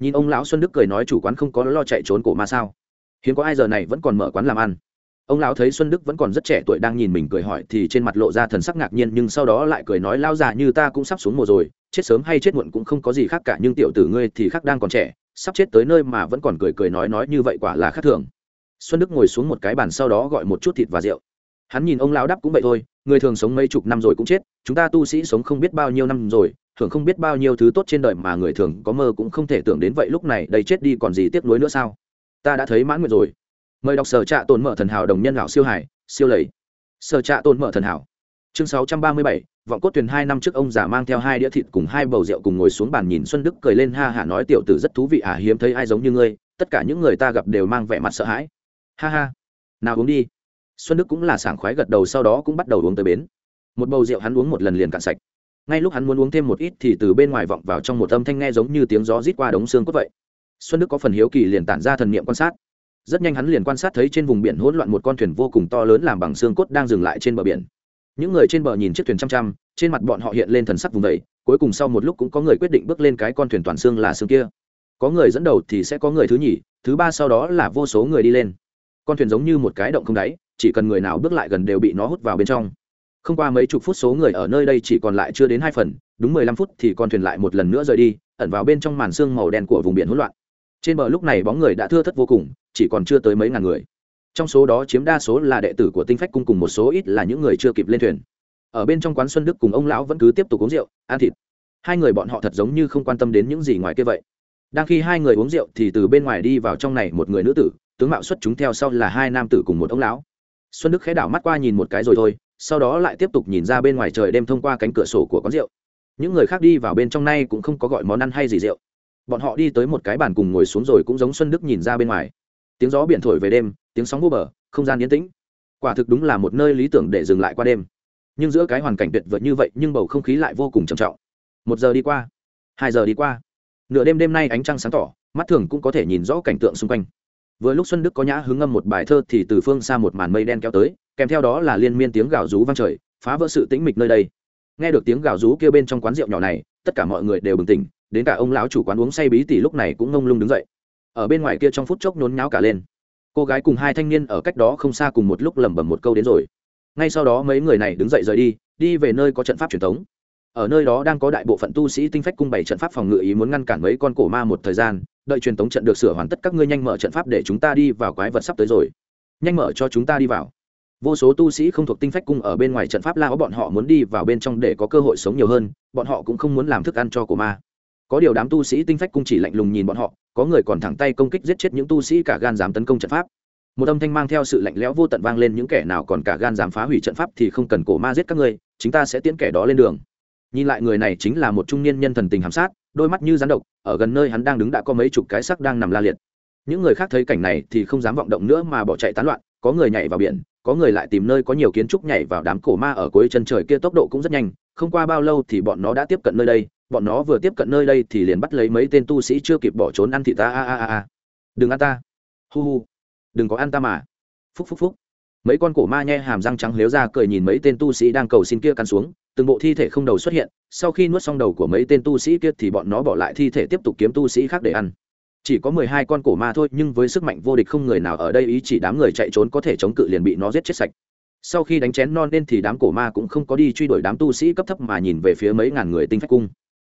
Nhìn ông lão xuân đức cười nói chủ quán không có lo chạy trốn cổ ma sao? Hiếm có ai giờ này vẫn còn mở quán làm ăn. Ông lão thấy xuân đức vẫn còn rất trẻ tuổi đang nhìn mình cười hỏi thì trên mặt lộ ra thần sắc ngạc nhiên nhưng sau đó lại cười nói lao già như ta cũng sắp xuống mùa rồi, chết sớm hay chết muộn cũng không có gì khác cả, nhưng tiểu tử ngươi thì khác đang còn trẻ sắp chết tới nơi mà vẫn còn cười cười nói nói như vậy quả là khác thường. Xuân đức ngồi xuống một cái bàn sau đó gọi một chút thịt và rượu. Hắn nhìn ông lão đắp cũng vậy thôi người thường sống mấy chục năm rồi cũng chết chúng ta tu sĩ sống không biết bao nhiêu năm rồi thường không biết bao nhiêu thứ tốt trên đời mà người thường có mơ cũng không thể tưởng đến vậy lúc này đây chết đi còn gì tiếc nuối nữa sao? Ta đã thấy mãn nguyện rồi. Mời đọc sở trạ tồn mở thần hảo đồng nhân lão siêu hải siêu lầy. Sở trạ tồn mở thần hảo chương 637, vọng cốt thuyền hai năm trước ông già mang theo hai đĩa thịt cùng hai bầu rượu cùng ngồi xuống bàn nhìn xuân đức cười lên ha hả nói, tiểu tử rất thú vị à hiếm thấy ai giống như ngươi, tất cả những người ta gặp đều mang vẻ mặt sợ hãi. Ha ha, nào uống đi. Xuân đức cũng là sảng khoái gật đầu sau đó cũng bắt đầu uống tới bến. Một bầu rượu hắn uống một lần liền cạn sạch. Ngay lúc hắn muốn uống thêm một ít thì từ bên ngoài vọng vào trong một âm thanh nghe giống như tiếng gió rít qua đống xương cốt vậy. Xuân đức có phần hiếu kỳ liền tản ra thần niệm quan sát. Rất nhanh hắn liền quan sát thấy trên vùng biển hỗn loạn một con thuyền vô cùng to lớn làm bằng xương cốt đang dừng lại trên bờ biển những người trên bờ nhìn chiếc thuyền trăm trăm, trên mặt bọn họ hiện lên thần sắc vùng vẫy cuối cùng sau một lúc cũng có người quyết định bước lên cái con thuyền toàn xương là xương kia. Có người dẫn đầu thì sẽ có người thứ nhì thứ ba sau đó là vô số người đi lên. Con thuyền giống như một cái động không đáy chỉ cần người nào bước lại gần đều bị nó hút vào bên trong. Không qua mấy chục phút số người ở nơi đây chỉ còn lại chưa đến hai phần đúng mười lăm phút thì con thuyền lại một lần nữa rời đi ẩn vào bên trong màn xương màu đen của vùng biển hỗn loạn. Trên bờ lúc này bóng người đã thưa thất vô cùng chỉ còn chưa tới mấy ngàn người trong số đó chiếm đa số là đệ tử của tinh phách cung cùng một số ít là những người chưa kịp lên thuyền. Ở bên trong quán xuân đức cùng ông lão vẫn cứ tiếp tục uống rượu, ăn thịt. Hai người bọn họ thật giống như không quan tâm đến những gì ngoài kia vậy. Đang khi hai người uống rượu thì từ bên ngoài đi vào trong này một người nữ tử, tướng mạo xuất chúng theo sau là hai nam tử cùng một ông lão. Xuân đức khẽ đảo mắt qua nhìn một cái rồi thôi, sau đó lại tiếp tục nhìn ra bên ngoài trời đêm thông qua cánh cửa sổ của quán rượu. Những người khác đi vào bên trong nay cũng không có gọi món ăn hay gì rượu. Bọn họ đi tới một cái bàn cùng ngồi xuống rồi cũng giống xuân đức nhìn ra bên ngoài. Tiếng gió biển thổi về đêm tiếng sóng vô bờ, không gian yên tĩnh. Quả thực đúng là một nơi lý tưởng để dừng lại qua đêm. Nhưng giữa cái hoàn cảnh tuyệt vời như vậy, nhưng bầu không khí lại vô cùng trầm trọng. Một giờ đi qua, hai giờ đi qua, nửa đêm đêm nay ánh trăng sáng tỏ, mắt thường cũng có thể nhìn rõ cảnh tượng xung quanh. Vừa lúc xuân đức có nhã hứng ngâm một bài thơ thì từ phương xa một màn mây đen kéo tới, kèm theo đó là liên miên tiếng gào rú vang trời, phá vỡ sự tĩnh mịch nơi đây. Nghe được tiếng gào rú kia bên trong quán rượu nhỏ này, tất cả mọi người đều bừng tỉnh, đến cả ông lão chủ quán uống say bí tỉ lúc này cũng ngông lung đứng dậy. Ở bên ngoài kia trong phút chốc nhốn nháo cả lên cô gái cùng hai thanh niên ở cách đó không xa cùng một lúc lẩm bẩm một câu đến rồi. Ngay sau đó mấy người này đứng dậy rời đi đi về nơi có trận pháp truyền thống. Ở nơi đó đang có đại bộ phận tu sĩ tinh phách cung bày trận pháp phòng ngự ý muốn ngăn cản mấy con cổ ma một thời gian, đợi truyền thống trận được sửa hoàn tất các ngươi nhanh mở trận pháp để chúng ta đi vào quái vật sắp tới rồi. Nhanh mở cho chúng ta đi vào. Vô số tu sĩ không thuộc tinh phách cung ở bên ngoài trận pháp la bọn họ muốn đi vào bên trong để có cơ hội sống nhiều hơn, bọn họ cũng không muốn làm thức ăn cho cổ ma có điều đám tu sĩ tinh phách cung chỉ lạnh lùng nhìn bọn họ, có người còn thẳng tay công kích giết chết những tu sĩ cả gan dám tấn công trận pháp. Một âm thanh mang theo sự lạnh lẽo vô tận vang lên, những kẻ nào còn cả gan dám phá hủy trận pháp thì không cần cổ ma giết các ngươi, chúng ta sẽ tiễn kẻ đó lên đường. Nhìn lại người này chính là một trung niên nhân thần tình hàm sát, đôi mắt như rắn độc, ở gần nơi hắn đang đứng đã có mấy chục cái sắc đang nằm la liệt. Những người khác thấy cảnh này thì không dám vọng động nữa mà bỏ chạy tán loạn, có người nhảy vào biển, có người lại tìm nơi có nhiều kiến trúc nhảy vào đám cổ ma ở cuối chân trời kia tốc độ cũng rất nhanh, không qua bao lâu thì bọn nó đã tiếp cận nơi đây bọn nó vừa tiếp cận nơi đây thì liền bắt lấy mấy tên tu sĩ chưa kịp bỏ trốn ăn thị ta, a a a a. Đừng ăn ta. Hu hu. Đừng có ăn ta mà. Phúc phúc phúc. Mấy con cổ ma nhe hàm răng trắng lếu ra cười nhìn mấy tên tu sĩ đang cầu xin kia cắn xuống, từng bộ thi thể không đầu xuất hiện, sau khi nuốt xong đầu của mấy tên tu sĩ kia thì bọn nó bỏ lại thi thể tiếp tục kiếm tu sĩ khác để ăn. Chỉ có mười hai con cổ ma thôi, nhưng với sức mạnh vô địch không người nào ở đây, ý chỉ đám người chạy trốn có thể chống cự liền bị nó giết chết sạch. Sau khi đánh chén non nên thì đám cổ ma cũng không có đi truy đuổi đám tu sĩ cấp thấp mà nhìn về phía mấy ngàn người tinh phách cung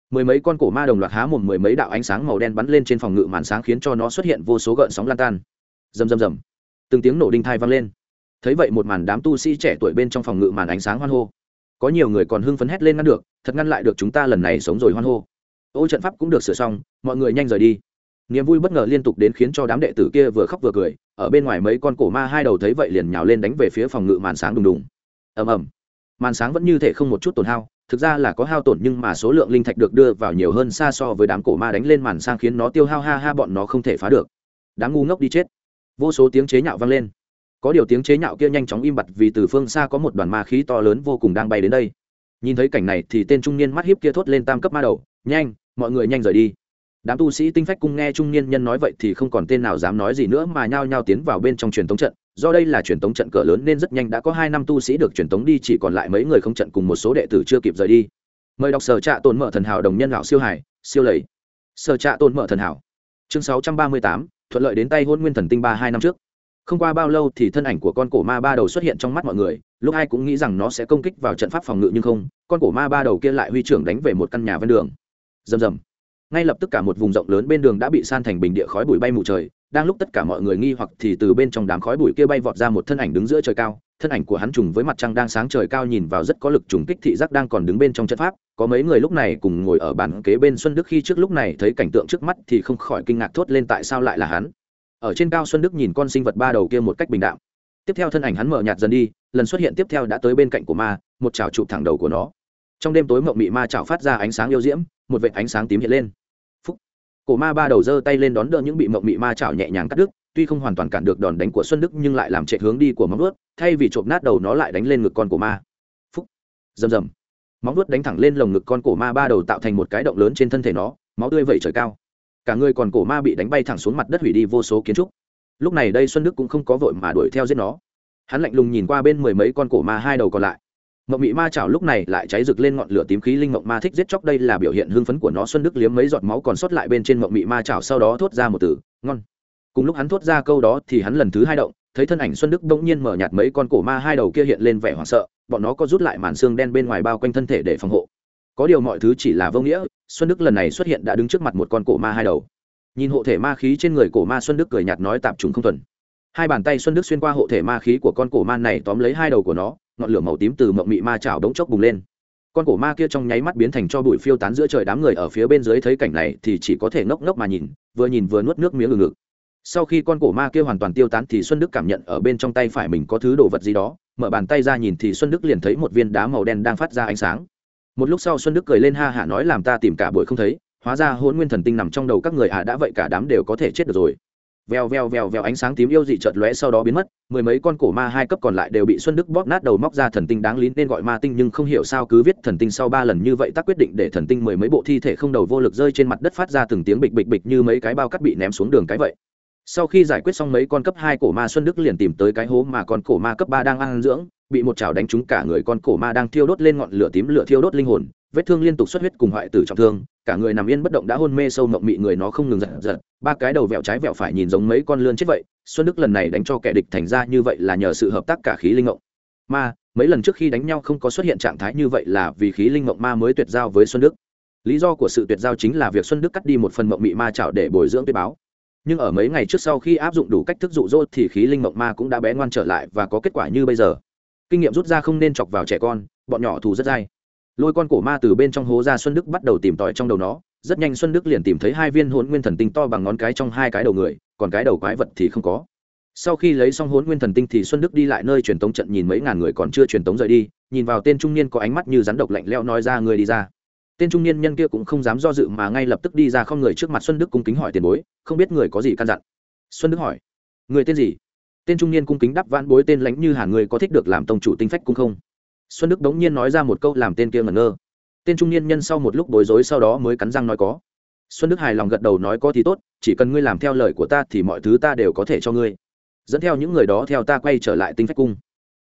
mười mấy con cổ ma đồng loạt há một mười mấy đạo ánh sáng màu đen bắn lên trên phòng ngự màn sáng khiến cho nó xuất hiện vô số gợn sóng lan tan. Rầm rầm rầm. Từng tiếng nổ đinh thai vang lên. Thấy vậy một màn đám tu sĩ trẻ tuổi bên trong phòng ngự màn ánh sáng hoan hô. Có nhiều người còn hưng phấn hét lên ngăn được, thật ngăn lại được chúng ta lần này sống rồi hoan hô. Ô trận pháp cũng được sửa xong, mọi người nhanh rời đi. Niềm vui bất ngờ liên tục đến khiến cho đám đệ tử kia vừa khóc vừa cười, ở bên ngoài mấy con cổ ma hai đầu thấy vậy liền nhào lên đánh về phía phòng ngự màn sáng đùng đùng. Ầm ầm. Màn sáng vẫn như thể không một chút tổn hao thực ra là có hao tổn nhưng mà số lượng linh thạch được đưa vào nhiều hơn xa so với đám cổ ma đánh lên màn sang khiến nó tiêu hao ha ha bọn nó không thể phá được. Đám ngu ngốc đi chết. Vô số tiếng chế nhạo vang lên. Có điều tiếng chế nhạo kia nhanh chóng im bặt vì từ phương xa có một đoàn ma khí to lớn vô cùng đang bay đến đây. Nhìn thấy cảnh này thì tên trung niên mắt hiếp kia thốt lên tam cấp ma đầu, nhanh, mọi người nhanh rời đi. Đám tu sĩ tinh phách cung nghe trung niên nhân nói vậy thì không còn tên nào dám nói gì nữa mà nhao nhao tiến vào bên trong truyền thống trận do đây là truyền tống trận cỡ lớn nên rất nhanh đã có hai năm tu sĩ được truyền tống đi, chỉ còn lại mấy người không trận cùng một số đệ tử chưa kịp rời đi. Mời đọc sở trạ tồn mở thần hảo đồng nhân lão siêu hải, siêu lầy. Sở trạ tồn mở thần hảo. Chương sáu trăm ba mươi tám, thuận lợi đến tay hôn nguyên thần tinh ba hai năm trước. Không qua bao lâu thì thân ảnh của con cổ ma ba đầu xuất hiện trong mắt mọi người, lúc ai cũng nghĩ rằng nó sẽ công kích vào trận pháp phòng ngự nhưng không, con cổ ma ba đầu kia lại huy trưởng đánh về một căn nhà ven đường. Rầm rầm. Ngay lập tức cả một vùng rộng lớn bên đường đã bị san thành bình địa khói bụi bay mù trời đang lúc tất cả mọi người nghi hoặc thì từ bên trong đám khói bụi kia bay vọt ra một thân ảnh đứng giữa trời cao, thân ảnh của hắn trùng với mặt trăng đang sáng trời cao nhìn vào rất có lực trùng kích thị giác đang còn đứng bên trong trận pháp, có mấy người lúc này cùng ngồi ở bàn kế bên xuân đức khi trước lúc này thấy cảnh tượng trước mắt thì không khỏi kinh ngạc thốt lên tại sao lại là hắn. Ở trên cao xuân đức nhìn con sinh vật ba đầu kia một cách bình đạm. Tiếp theo thân ảnh hắn mở nhạt dần đi, lần xuất hiện tiếp theo đã tới bên cạnh của ma, một chảo chụp thẳng đầu của nó. Trong đêm tối mộng mị ma chảo phát ra ánh sáng yêu diễm, một vệt ánh sáng tím hiện lên cổ ma ba đầu giơ tay lên đón đỡ những bị mộng mị ma chảo nhẹ nhàng cắt đứt, tuy không hoàn toàn cản được đòn đánh của xuân đức nhưng lại làm chạy hướng đi của móng ướt thay vì chộp nát đầu nó lại đánh lên ngực con cổ ma. Phúc. Rầm rầm. Móng ướt đánh thẳng lên lồng ngực con cổ ma ba đầu tạo thành một cái động lớn trên thân thể nó, máu tươi vẩy trời cao. Cả người còn cổ ma bị đánh bay thẳng xuống mặt đất hủy đi vô số kiến trúc. Lúc này đây xuân đức cũng không có vội mà đuổi theo giết nó. Hắn lạnh lùng nhìn qua bên mười mấy con cổ ma hai đầu còn lại mộng mị ma chảo lúc này lại cháy rực lên ngọn lửa tím khí linh mộng ma thích giết chóc. Đây là biểu hiện hưng phấn của nó. Xuân đức liếm mấy giọt máu còn sót lại bên trên mộng mị ma chảo, sau đó thốt ra một từ, ngon. Cùng lúc hắn thốt ra câu đó thì hắn lần thứ hai động, thấy thân ảnh xuân đức bỗng nhiên mở nhạt mấy con cổ ma hai đầu kia hiện lên vẻ hoảng sợ. Bọn nó có rút lại màn xương đen bên ngoài bao quanh thân thể để phòng hộ. Có điều mọi thứ chỉ là vô nghĩa, xuân đức lần này xuất hiện đã đứng trước mặt một con cổ ma hai đầu. Nhìn hộ thể ma khí trên người cổ ma, xuân đức cười nhạt nói tạp trùng không thuần. Hai bàn tay xuân đức xuyên qua hộ thể ma khí của con cổ ma này tóm lấy hai đầu của nó ngọn lửa màu tím từ mộng mị ma chảo đống chốc bùng lên. Con cổ ma kia trong nháy mắt biến thành cho bụi phiêu tán giữa trời đám người ở phía bên dưới thấy cảnh này thì chỉ có thể ngốc ngốc mà nhìn, vừa nhìn vừa nuốt nước miếng ngừng ngực. Sau khi con cổ ma kia hoàn toàn tiêu tán thì xuân đức cảm nhận ở bên trong tay phải mình có thứ đồ vật gì đó, mở bàn tay ra nhìn thì xuân đức liền thấy một viên đá màu đen đang phát ra ánh sáng. Một lúc sau xuân đức cười lên ha hả nói làm ta tìm cả buổi không thấy, hóa ra hôn nguyên thần tinh nằm trong đầu các người à đã vậy cả đám đều có thể chết được rồi vèo vèo vèo vèo ánh sáng tím yêu dị chợt lóe sau đó biến mất, mười mấy con cổ ma hai cấp còn lại đều bị xuân đức bóp nát đầu móc ra thần tinh đáng lý nên gọi ma tinh nhưng không hiểu sao cứ viết thần tinh sau ba lần như vậy tác quyết định để thần tinh mười mấy bộ thi thể không đầu vô lực rơi trên mặt đất phát ra từng tiếng bịch bịch bịch như mấy cái bao cắt bị ném xuống đường cái vậy. Sau khi giải quyết xong mấy con cấp hai cổ ma, xuân đức liền tìm tới cái hố mà con cổ ma cấp ba đang ăn dưỡng, bị một chảo đánh trúng cả người con cổ ma đang thiêu đốt lên ngọn lửa tím lửa thiêu đốt linh hồn vết thương liên tục xuất huyết cùng hoại tử trọng thương, cả người nằm yên bất động đã hôn mê sâu mộng mị người nó không ngừng giật giật, ba cái đầu vẹo trái vẹo phải nhìn giống mấy con lươn chết vậy, xuân đức lần này đánh cho kẻ địch thành ra như vậy là nhờ sự hợp tác cả khí linh ngộng ma, mấy lần trước khi đánh nhau không có xuất hiện trạng thái như vậy là vì khí linh ngộng ma mới tuyệt giao với xuân đức. Lý do của sự tuyệt giao chính là việc xuân đức cắt đi một phần mộng mị ma chảo để bồi dưỡng tuyết báo. Nhưng ở mấy ngày trước sau khi áp dụng đủ cách thức dụ dỗ thì khí linh mộng ma cũng đã bé ngoan trở lại và có kết quả như bây giờ. Kinh nghiệm rút ra không nên chọc vào trẻ con, bọn nhỏ thù rất dai lôi con cổ ma từ bên trong hố ra xuân đức bắt đầu tìm tòi trong đầu nó. Rất nhanh xuân đức liền tìm thấy hai viên hôn nguyên thần tinh to bằng ngón cái trong hai cái đầu người, còn cái đầu quái vật thì không có. Sau khi lấy xong hôn nguyên thần tinh thì xuân đức đi lại nơi truyền tống trận nhìn mấy ngàn người còn chưa truyền tống rời đi, nhìn vào tên trung niên có ánh mắt như rắn độc lạnh leo nói ra người đi ra. Tên trung niên nhân kia cũng không dám do dự mà ngay lập tức đi ra không người trước mặt xuân đức cung kính hỏi tiền bối, không biết người có gì căn dặn. Xuân đức hỏi, người tên gì? Tên trung niên cung kính đáp vãn bối tên lãnh như hàn người có thích được làm tông chủ tinh phách cung không? Xuân đức đống nhiên nói ra một câu làm tên kia ngẩn ngơ. Tên trung niên nhân sau một lúc bối rối sau đó mới cắn răng nói có. Xuân đức hài lòng gật đầu nói có thì tốt, chỉ cần ngươi làm theo lời của ta thì mọi thứ ta đều có thể cho ngươi. Dẫn theo những người đó theo ta quay trở lại tinh phách cung.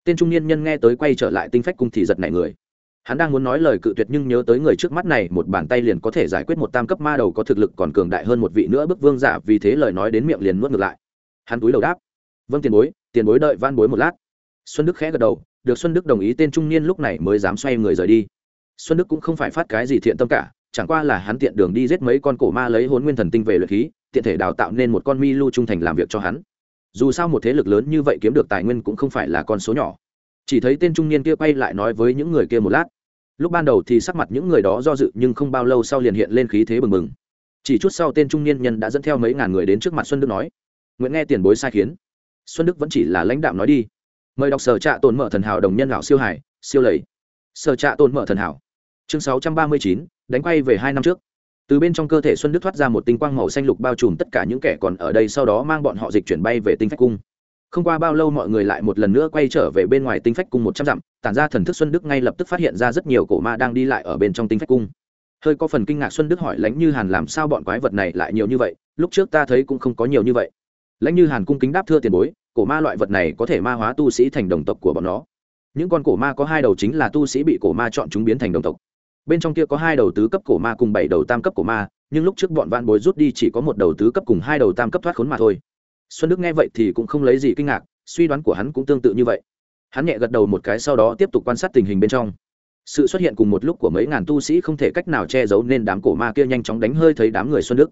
Tên trung niên nhân nghe tới quay trở lại tinh phách cung thì giật nảy người. Hắn đang muốn nói lời cự tuyệt nhưng nhớ tới người trước mắt này, một bàn tay liền có thể giải quyết một tam cấp ma đầu có thực lực còn cường đại hơn một vị nữa bức vương giả, vì thế lời nói đến miệng liền nuốt ngược lại. Hắn túi đầu đáp. Vâng tiền bối tiền bối đợi van bối một lát. Xuân đức khẽ gật đầu được xuân đức đồng ý tên trung niên lúc này mới dám xoay người rời đi. Xuân đức cũng không phải phát cái gì thiện tâm cả, chẳng qua là hắn tiện đường đi giết mấy con cổ ma lấy hôn nguyên thần tinh về luyện khí, tiện thể đào tạo nên một con mi lưu trung thành làm việc cho hắn. Dù sao một thế lực lớn như vậy kiếm được tài nguyên cũng không phải là con số nhỏ. Chỉ thấy tên trung niên kia quay lại nói với những người kia một lát. Lúc ban đầu thì sắc mặt những người đó do dự nhưng không bao lâu sau liền hiện lên khí thế bừng bừng. Chỉ chút sau tên trung niên nhân đã dẫn theo mấy ngàn người đến trước mặt xuân đức nói, nguyện nghe tiền bối sai khiến. Xuân đức vẫn chỉ là lãnh đạo nói đi mời đọc sở trạ tồn mở thần hảo đồng nhân lão siêu hải, siêu lầy. Sở trạ tồn mở thần hảo. Chương sáu trăm ba mươi chín, đánh quay về hai năm trước. Từ bên trong cơ thể xuân đức thoát ra một tinh quang màu xanh lục bao trùm tất cả những kẻ còn ở đây, sau đó mang bọn họ dịch chuyển bay về tinh phách cung. Không qua bao lâu mọi người lại một lần nữa quay trở về bên ngoài tinh phách cung một trăm dặm, tản ra thần thức xuân đức ngay lập tức phát hiện ra rất nhiều cổ ma đang đi lại ở bên trong tinh phách cung. Hơi có phần kinh ngạc xuân đức hỏi lãnh như hàn làm sao bọn quái vật này lại nhiều như vậy, lúc trước ta thấy cũng không có nhiều như vậy. Lãnh như hàn cung kính đáp thưa tiền bối cổ ma loại vật này có thể ma hóa tu sĩ thành đồng tộc của bọn nó. Những con cổ ma có hai đầu chính là tu sĩ bị cổ ma chọn chúng biến thành đồng tộc. Bên trong kia có hai đầu tứ cấp cổ ma cùng bảy đầu tam cấp cổ ma, nhưng lúc trước bọn vạn bối rút đi chỉ có một đầu tứ cấp cùng hai đầu tam cấp thoát khốn mà thôi. Xuân đức nghe vậy thì cũng không lấy gì kinh ngạc, suy đoán của hắn cũng tương tự như vậy. Hắn nhẹ gật đầu một cái sau đó tiếp tục quan sát tình hình bên trong. Sự xuất hiện cùng một lúc của mấy ngàn tu sĩ không thể cách nào che giấu nên đám cổ ma kia nhanh chóng đánh hơi thấy đám người xuân đức.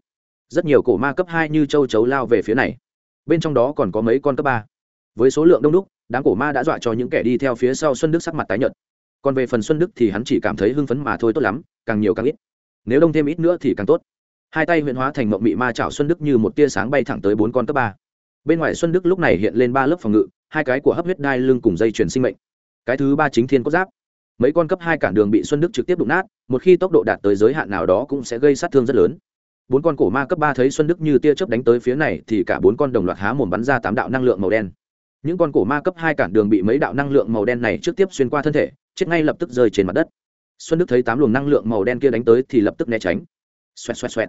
Rất nhiều cổ ma cấp hai như châu chấu lao về phía này bên trong đó còn có mấy con cấp ba. Với số lượng đông đúc, đám cổ ma đã dọa cho những kẻ đi theo phía sau xuân đức sắc mặt tái nhợt. Còn về phần xuân đức thì hắn chỉ cảm thấy hưng phấn mà thôi tốt lắm, càng nhiều càng ít. Nếu đông thêm ít nữa thì càng tốt. Hai tay huyện hóa thành mộng mị ma chảo xuân đức như một tia sáng bay thẳng tới bốn con cấp ba. Bên ngoài xuân đức lúc này hiện lên ba lớp phòng ngự, hai cái của hấp huyết đai lưng cùng dây chuyển sinh mệnh. Cái thứ ba chính thiên cốt giáp. Mấy con cấp hai cản đường bị xuân đức trực tiếp đụng nát, một khi tốc độ đạt tới giới hạn nào đó cũng sẽ gây sát thương rất lớn bốn con cổ ma cấp ba thấy xuân đức như tia chớp đánh tới phía này thì cả bốn con đồng loạt há mồm bắn ra tám đạo năng lượng màu đen. Những con cổ ma cấp hai cản đường bị mấy đạo năng lượng màu đen này trước tiếp xuyên qua thân thể, chết ngay lập tức rơi trên mặt đất. Xuân đức thấy tám luồng năng lượng màu đen kia đánh tới thì lập tức né tránh. Xoẹt xoẹt xoẹt.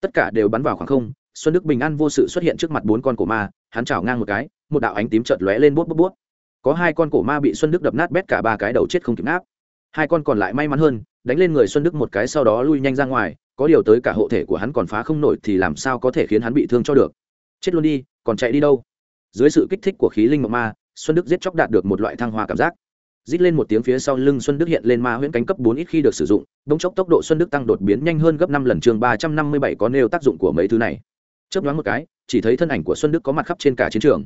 Tất cả đều bắn vào khoảng không, xuân đức bình an vô sự xuất hiện trước mặt bốn con cổ ma, hắn chảo ngang một cái, một đạo ánh tím chợt lóe lên bút bút bút. Có hai con cổ ma bị xuân đức đập nát bét cả ba cái đầu chết không kịp nát. hai con còn lại may mắn hơn, đánh lên người xuân đức một cái sau đó lui nhanh ra ngoài có điều tới cả hộ thể của hắn còn phá không nổi thì làm sao có thể khiến hắn bị thương cho được? Chết luôn đi, còn chạy đi đâu? Dưới sự kích thích của khí linh mộng ma, xuân đức giết chóc đạt được một loại thăng hoa cảm giác. Rít lên một tiếng phía sau lưng xuân đức hiện lên ma huyễn cánh cấp bốn ít khi được sử dụng, đống chốc tốc độ xuân đức tăng đột biến nhanh hơn gấp năm lần, chương ba trăm năm mươi bảy có nêu tác dụng của mấy thứ này. Chớp nhoáng một cái, chỉ thấy thân ảnh của xuân đức có mặt khắp trên cả chiến trường.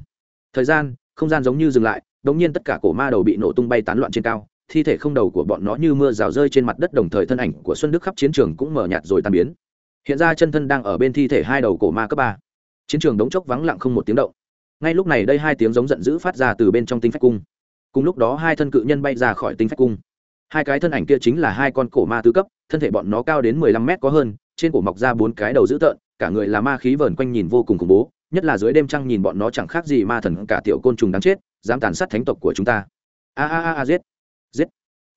Thời gian, không gian giống như dừng lại, đống nhiên tất cả cổ ma đầu bị nổ tung bay tán loạn trên cao thi thể không đầu của bọn nó như mưa rào rơi trên mặt đất đồng thời thân ảnh của xuân đức khắp chiến trường cũng mở nhạt rồi tan biến. Hiện ra chân thân đang ở bên thi thể hai đầu cổ ma cấp ba. Chiến trường đống chốc vắng lặng không một tiếng động. Ngay lúc này đây hai tiếng giống giận dữ phát ra từ bên trong tinh phách cung. Cùng lúc đó hai thân cự nhân bay ra khỏi tinh phách cung. Hai cái thân ảnh kia chính là hai con cổ ma tứ cấp, thân thể bọn nó cao đến mười lăm mét có hơn, trên cổ mọc ra bốn cái đầu dữ tợn, cả người là ma khí vờn quanh nhìn vô cùng khủng bố, nhất là dưới đêm trăng nhìn bọn nó chẳng khác gì ma thần cả tiểu côn trùng đáng chết, dám tàn sát thánh tộc của chúng ta. A a a a giết giết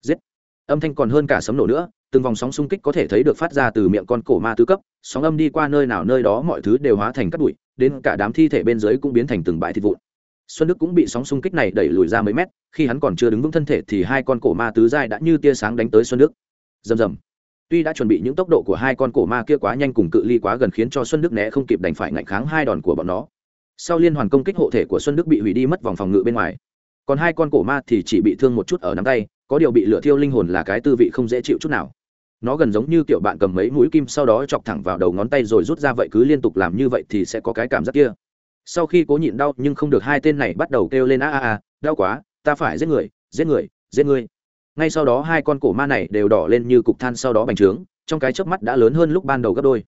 giết. Âm thanh còn hơn cả sấm nổ nữa, từng vòng sóng xung kích có thể thấy được phát ra từ miệng con cổ ma tứ cấp, sóng âm đi qua nơi nào nơi đó mọi thứ đều hóa thành cát bụi, đến cả đám thi thể bên dưới cũng biến thành từng bãi thịt vụn. Xuân đức cũng bị sóng xung kích này đẩy lùi ra mấy mét, khi hắn còn chưa đứng vững thân thể thì hai con cổ ma tứ giai đã như tia sáng đánh tới xuân đức. Rầm rầm. Tuy đã chuẩn bị những tốc độ của hai con cổ ma kia quá nhanh cùng cự ly quá gần khiến cho xuân đức né không kịp đành phải ngạnh kháng hai đòn của bọn nó. Sau liên hoàn công kích hộ thể của xuân đức bị hủy đi mất vòng phòng ngự bên ngoài còn hai con cổ ma thì chỉ bị thương một chút ở nắm tay, có điều bị lửa thiêu linh hồn là cái tư vị không dễ chịu chút nào. Nó gần giống như kiểu bạn cầm mấy mũi kim sau đó chọc thẳng vào đầu ngón tay rồi rút ra vậy cứ liên tục làm như vậy thì sẽ có cái cảm giác kia. Sau khi cố nhịn đau nhưng không được hai tên này bắt đầu kêu lên, a a a, đau quá, ta phải giết người giết người giết người. Ngay sau đó hai con cổ ma này đều đỏ lên như cục than sau đó bành trướng, trong cái chớp mắt đã lớn hơn lúc ban đầu gấp đôi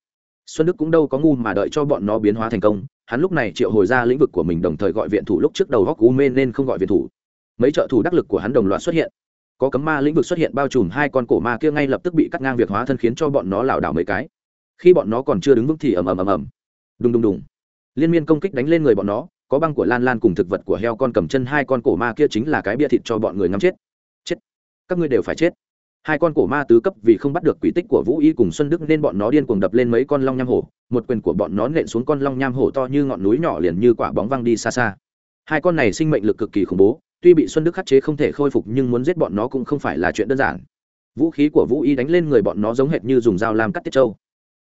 xuân đức cũng đâu có ngu mà đợi cho bọn nó biến hóa thành công. Hắn lúc này triệu hồi ra lĩnh vực của mình đồng thời gọi viện thủ lúc trước đầu góc u mê nên không gọi viện thủ. Mấy trợ thủ đắc lực của hắn đồng loạt xuất hiện. Có cấm ma lĩnh vực xuất hiện bao trùm hai con cổ ma kia ngay lập tức bị cắt ngang việc hóa thân khiến cho bọn nó lảo đảo mấy cái. Khi bọn nó còn chưa đứng vững thì ầm ầm ầm ầm. Đùng đùng đùng. Liên miên công kích đánh lên người bọn nó, có băng của lan lan cùng thực vật của heo con cầm chân hai con cổ ma kia chính là cái bia thịt cho bọn người ngắm chết. Chết. Các ngươi đều phải chết hai con cổ ma tứ cấp vì không bắt được quỷ tích của vũ y cùng xuân đức nên bọn nó điên cuồng đập lên mấy con long nham hổ. Một quyền của bọn nó nện xuống con long nham hổ to như ngọn núi nhỏ liền như quả bóng văng đi xa xa. Hai con này sinh mệnh lực cực kỳ khủng bố, tuy bị xuân đức khắc chế không thể khôi phục nhưng muốn giết bọn nó cũng không phải là chuyện đơn giản. Vũ khí của vũ y đánh lên người bọn nó giống hệt như dùng dao làm cắt tiết trâu.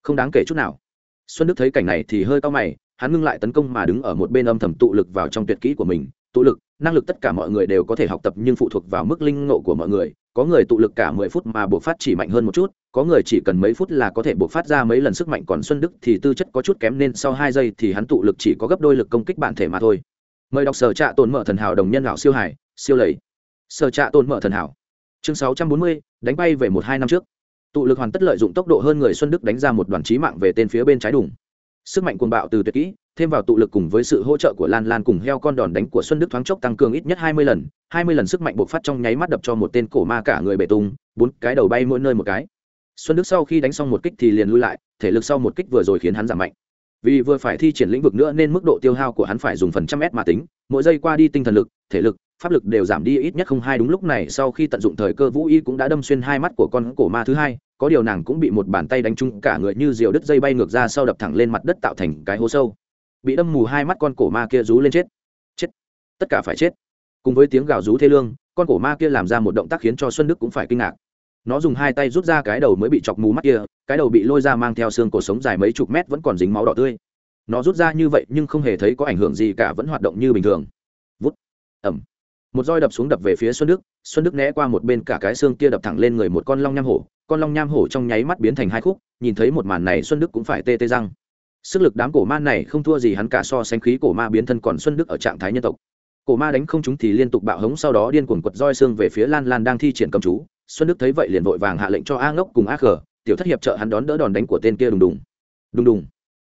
Không đáng kể chút nào. Xuân đức thấy cảnh này thì hơi cao mày, hắn ngưng lại tấn công mà đứng ở một bên âm thầm tụ lực vào trong tuyệt kỹ của mình. Tụ lực, năng lực tất cả mọi người đều có thể học tập nhưng phụ thuộc vào mức linh ngộ của mọi người có người tụ lực cả mười phút mà buộc phát chỉ mạnh hơn một chút, có người chỉ cần mấy phút là có thể buộc phát ra mấy lần sức mạnh, còn xuân đức thì tư chất có chút kém nên sau hai giây thì hắn tụ lực chỉ có gấp đôi lực công kích bản thể mà thôi. Mời đọc sở trạ tồn mở thần hảo đồng nhân lão siêu hải siêu lầy. Sở trạ tồn mở thần hảo. Chương sáu trăm bốn mươi, đánh bay về một hai năm trước. Tụ lực hoàn tất lợi dụng tốc độ hơn người xuân đức đánh ra một đoàn trí mạng về tên phía bên trái đủng sức mạnh cuồng bạo từ tuyệt kỹ, thêm vào tụ lực cùng với sự hỗ trợ của lan lan cùng heo con đòn đánh của xuân đức thoáng chốc tăng cường ít nhất hai mươi lần hai mươi lần sức mạnh bộc phát trong nháy mắt đập cho một tên cổ ma cả người bể tung, bốn cái đầu bay mỗi nơi một cái. Xuân đức sau khi đánh xong một kích thì liền lui lại, thể lực sau một kích vừa rồi khiến hắn giảm mạnh. Vì vừa phải thi triển lĩnh vực nữa nên mức độ tiêu hao của hắn phải dùng phần trăm s mà tính, mỗi giây qua đi tinh thần lực, thể lực, pháp lực đều giảm đi ít nhất không hai. Đúng lúc này, sau khi tận dụng thời cơ, vũ y cũng đã đâm xuyên hai mắt của con cổ ma thứ hai, có điều nàng cũng bị một bàn tay đánh trúng, cả người như diều đứt dây bay ngược ra sau đập thẳng lên mặt đất tạo thành cái hố sâu. Bị đâm mù hai mắt con cổ ma kia rú lên chết. Chết. Tất cả phải chết cùng với tiếng gào rú thê lương, con cổ ma kia làm ra một động tác khiến cho xuân đức cũng phải kinh ngạc. Nó dùng hai tay rút ra cái đầu mới bị chọc mù mắt kia, cái đầu bị lôi ra mang theo xương cổ sống dài mấy chục mét vẫn còn dính máu đỏ tươi. Nó rút ra như vậy nhưng không hề thấy có ảnh hưởng gì cả, vẫn hoạt động như bình thường. Vút ẩm một roi đập xuống đập về phía xuân đức xuân đức né qua một bên cả cái xương kia đập thẳng lên người một con long nham hổ. Con long nham hổ trong nháy mắt biến thành hai khúc, nhìn thấy một màn này xuân đức cũng phải tê tê răng. Sức lực đám cổ ma này không thua gì hắn cả, so sánh khí cổ ma biến thân còn xuân đức ở trạng thái nhân tộc cổ ma đánh không chúng thì liên tục bạo hống, sau đó điên cuồng quật roi xương về phía lan lan đang thi triển cầm chú. Xuân đức thấy vậy liền vội vàng hạ lệnh cho a ngốc cùng a khờ tiểu thất hiệp trợ hắn đón đỡ đòn đánh của tên kia đùng đùng. Đùng đùng.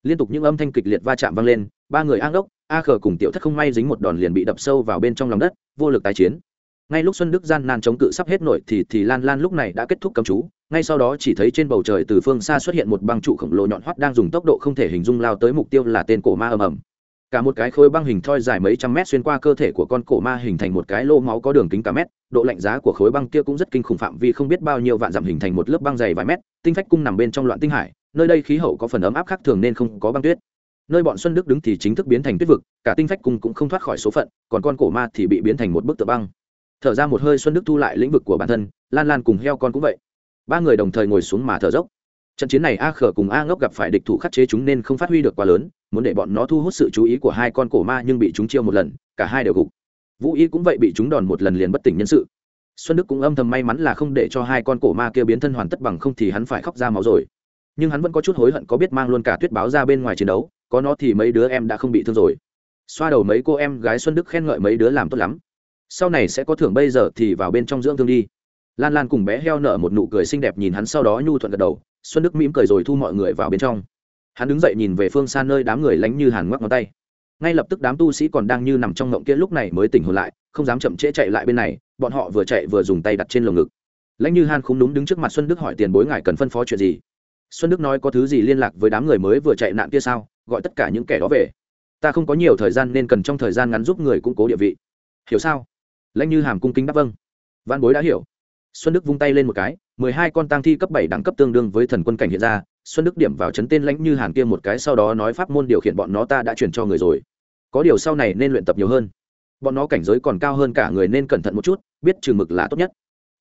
Liên tục những âm thanh kịch liệt va chạm vang lên, ba người a ngốc, a khờ cùng tiểu thất không may dính một đòn liền bị đập sâu vào bên trong lòng đất, vô lực tái chiến. Ngay lúc xuân đức gian nan chống cự sắp hết nổi thì thì lan lan lúc này đã kết thúc cầm chú. Ngay sau đó chỉ thấy trên bầu trời từ phương xa xuất hiện một băng trụ khổng lồ nhọn hoắt đang dùng tốc độ không thể hình dung lao tới mục tiêu là tên cổ ma ầm ầm cả một cái khối băng hình thoi dài mấy trăm mét xuyên qua cơ thể của con cổ ma hình thành một cái lô máu có đường kính cả mét. Độ lạnh giá của khối băng kia cũng rất kinh khủng phạm vi không biết bao nhiêu vạn dặm hình thành một lớp băng dày vài mét. Tinh phách cung nằm bên trong loạn tinh hải, nơi đây khí hậu có phần ấm áp khác thường nên không có băng tuyết. Nơi bọn xuân đức đứng thì chính thức biến thành tuyết vực, cả tinh phách cung cũng không thoát khỏi số phận, còn con cổ ma thì bị biến thành một bức tượng băng. Thở ra một hơi xuân đức thu lại lĩnh vực của bản thân, lan lan cùng heo con cũng vậy. Ba người đồng thời ngồi xuống mà thở dốc. Trận chiến này a khở cùng a ngốc gặp phải địch thủ khắc chế chúng nên không phát huy được quá lớn muốn để bọn nó thu hút sự chú ý của hai con cổ ma nhưng bị chúng chiêu một lần, cả hai đều gục. Vũ y cũng vậy bị chúng đòn một lần liền bất tỉnh nhân sự. Xuân đức cũng âm thầm may mắn là không để cho hai con cổ ma kia biến thân hoàn tất bằng không thì hắn phải khóc ra máu rồi. Nhưng hắn vẫn có chút hối hận có biết mang luôn cả tuyết báo ra bên ngoài chiến đấu, có nó thì mấy đứa em đã không bị thương rồi. Xoa đầu mấy cô em gái xuân đức khen ngợi mấy đứa làm tốt lắm. Sau này sẽ có thưởng bây giờ thì vào bên trong dưỡng thương đi. Lan lan cùng bé heo nở một nụ cười xinh đẹp nhìn hắn sau đó nhu thuận gật đầu. Xuân đức mỉm cười rồi thu mọi người vào bên trong hắn đứng dậy nhìn về phương xa nơi đám người lánh như hàn ngoắc ngón tay. Ngay lập tức đám tu sĩ còn đang như nằm trong ngộng kia lúc này mới tỉnh hồn lại, không dám chậm trễ chạy lại bên này, bọn họ vừa chạy vừa dùng tay đặt trên lồng ngực. Lãnh như hàn không đúng đứng trước mặt xuân đức hỏi tiền bối ngài cần phân phó chuyện gì? Xuân đức nói có thứ gì liên lạc với đám người mới vừa chạy nạn kia sao? Gọi tất cả những kẻ đó về. Ta không có nhiều thời gian nên cần trong thời gian ngắn giúp người củng cố địa vị. Hiểu sao? Lãnh như hàm cung kính đáp vâng. Văn bối đã hiểu. Xuân đức vung tay lên một cái, mười hai con tang thi cấp bảy đẳng cấp tương đương với thần quân cảnh hiện ra xuân đức điểm vào chấn tên lãnh như hàn kia một cái sau đó nói pháp môn điều khiển bọn nó ta đã truyền cho người rồi. Có điều sau này nên luyện tập nhiều hơn. Bọn nó cảnh giới còn cao hơn cả người nên cẩn thận một chút, biết chừng mực là tốt nhất.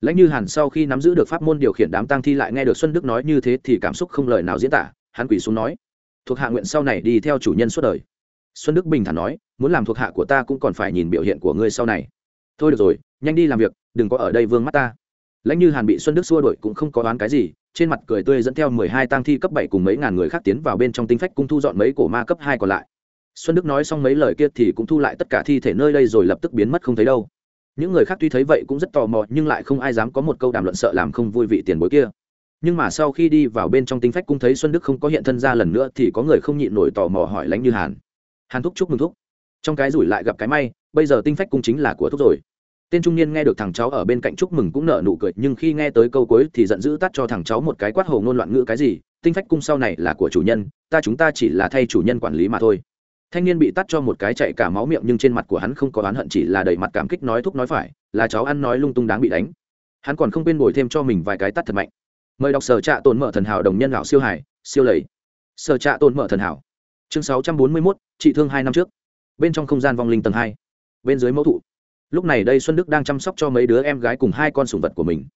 Lãnh như hàn sau khi nắm giữ được pháp môn điều khiển đám tăng thi lại nghe được xuân đức nói như thế thì cảm xúc không lời nào diễn tả, hắn quỳ xuống nói, thuộc hạ nguyện sau này đi theo chủ nhân suốt đời. Xuân đức bình thản nói, muốn làm thuộc hạ của ta cũng còn phải nhìn biểu hiện của ngươi sau này. Thôi được rồi, nhanh đi làm việc, đừng có ở đây vương mắt ta lãnh như hàn bị xuân đức xua đổi cũng không có đoán cái gì, trên mặt cười tươi dẫn theo mười hai tang thi cấp bảy cùng mấy ngàn người khác tiến vào bên trong tinh phách cung thu dọn mấy cổ ma cấp hai còn lại. Xuân đức nói xong mấy lời kia thì cũng thu lại tất cả thi thể nơi đây rồi lập tức biến mất không thấy đâu. Những người khác tuy thấy vậy cũng rất tò mò, nhưng lại không ai dám có một câu đàm luận sợ làm không vui vị tiền bối kia. Nhưng mà sau khi đi vào bên trong tinh phách cung thấy xuân đức không có hiện thân ra lần nữa thì có người không nhịn nổi tò mò hỏi lánh như hàn. Hàn thúc chúc mừng thúc. Trong cái rủi lại gặp cái may, bây giờ tinh phách cung chính là của thúc rồi tên trung niên nghe được thằng cháu ở bên cạnh chúc mừng cũng nở nụ cười nhưng khi nghe tới câu cuối thì giận dữ tắt cho thằng cháu một cái quát hồ ngôn loạn ngữ cái gì tinh phách cung sau này là của chủ nhân ta chúng ta chỉ là thay chủ nhân quản lý mà thôi. Thanh niên bị tắt cho một cái chạy cả máu miệng nhưng trên mặt của hắn không có oán hận chỉ là đầy mặt cảm kích nói thúc nói phải là cháu ăn nói lung tung đáng bị đánh. Hắn còn không quên bồi thêm cho mình vài cái tắt thật mạnh. Mời đọc sở trạ tồn mở thần hảo đồng nhân lão siêu hải siêu lầy. Sở trạ tồn mở thần hảo. Chương sáu trăm bốn mươi 641, trị thương hai năm trước. Bên trong không gian vong linh tầng hai. Bên dưới mẫu thụ lúc này đây xuân đức đang chăm sóc cho mấy đứa em gái cùng hai con sủng vật của mình.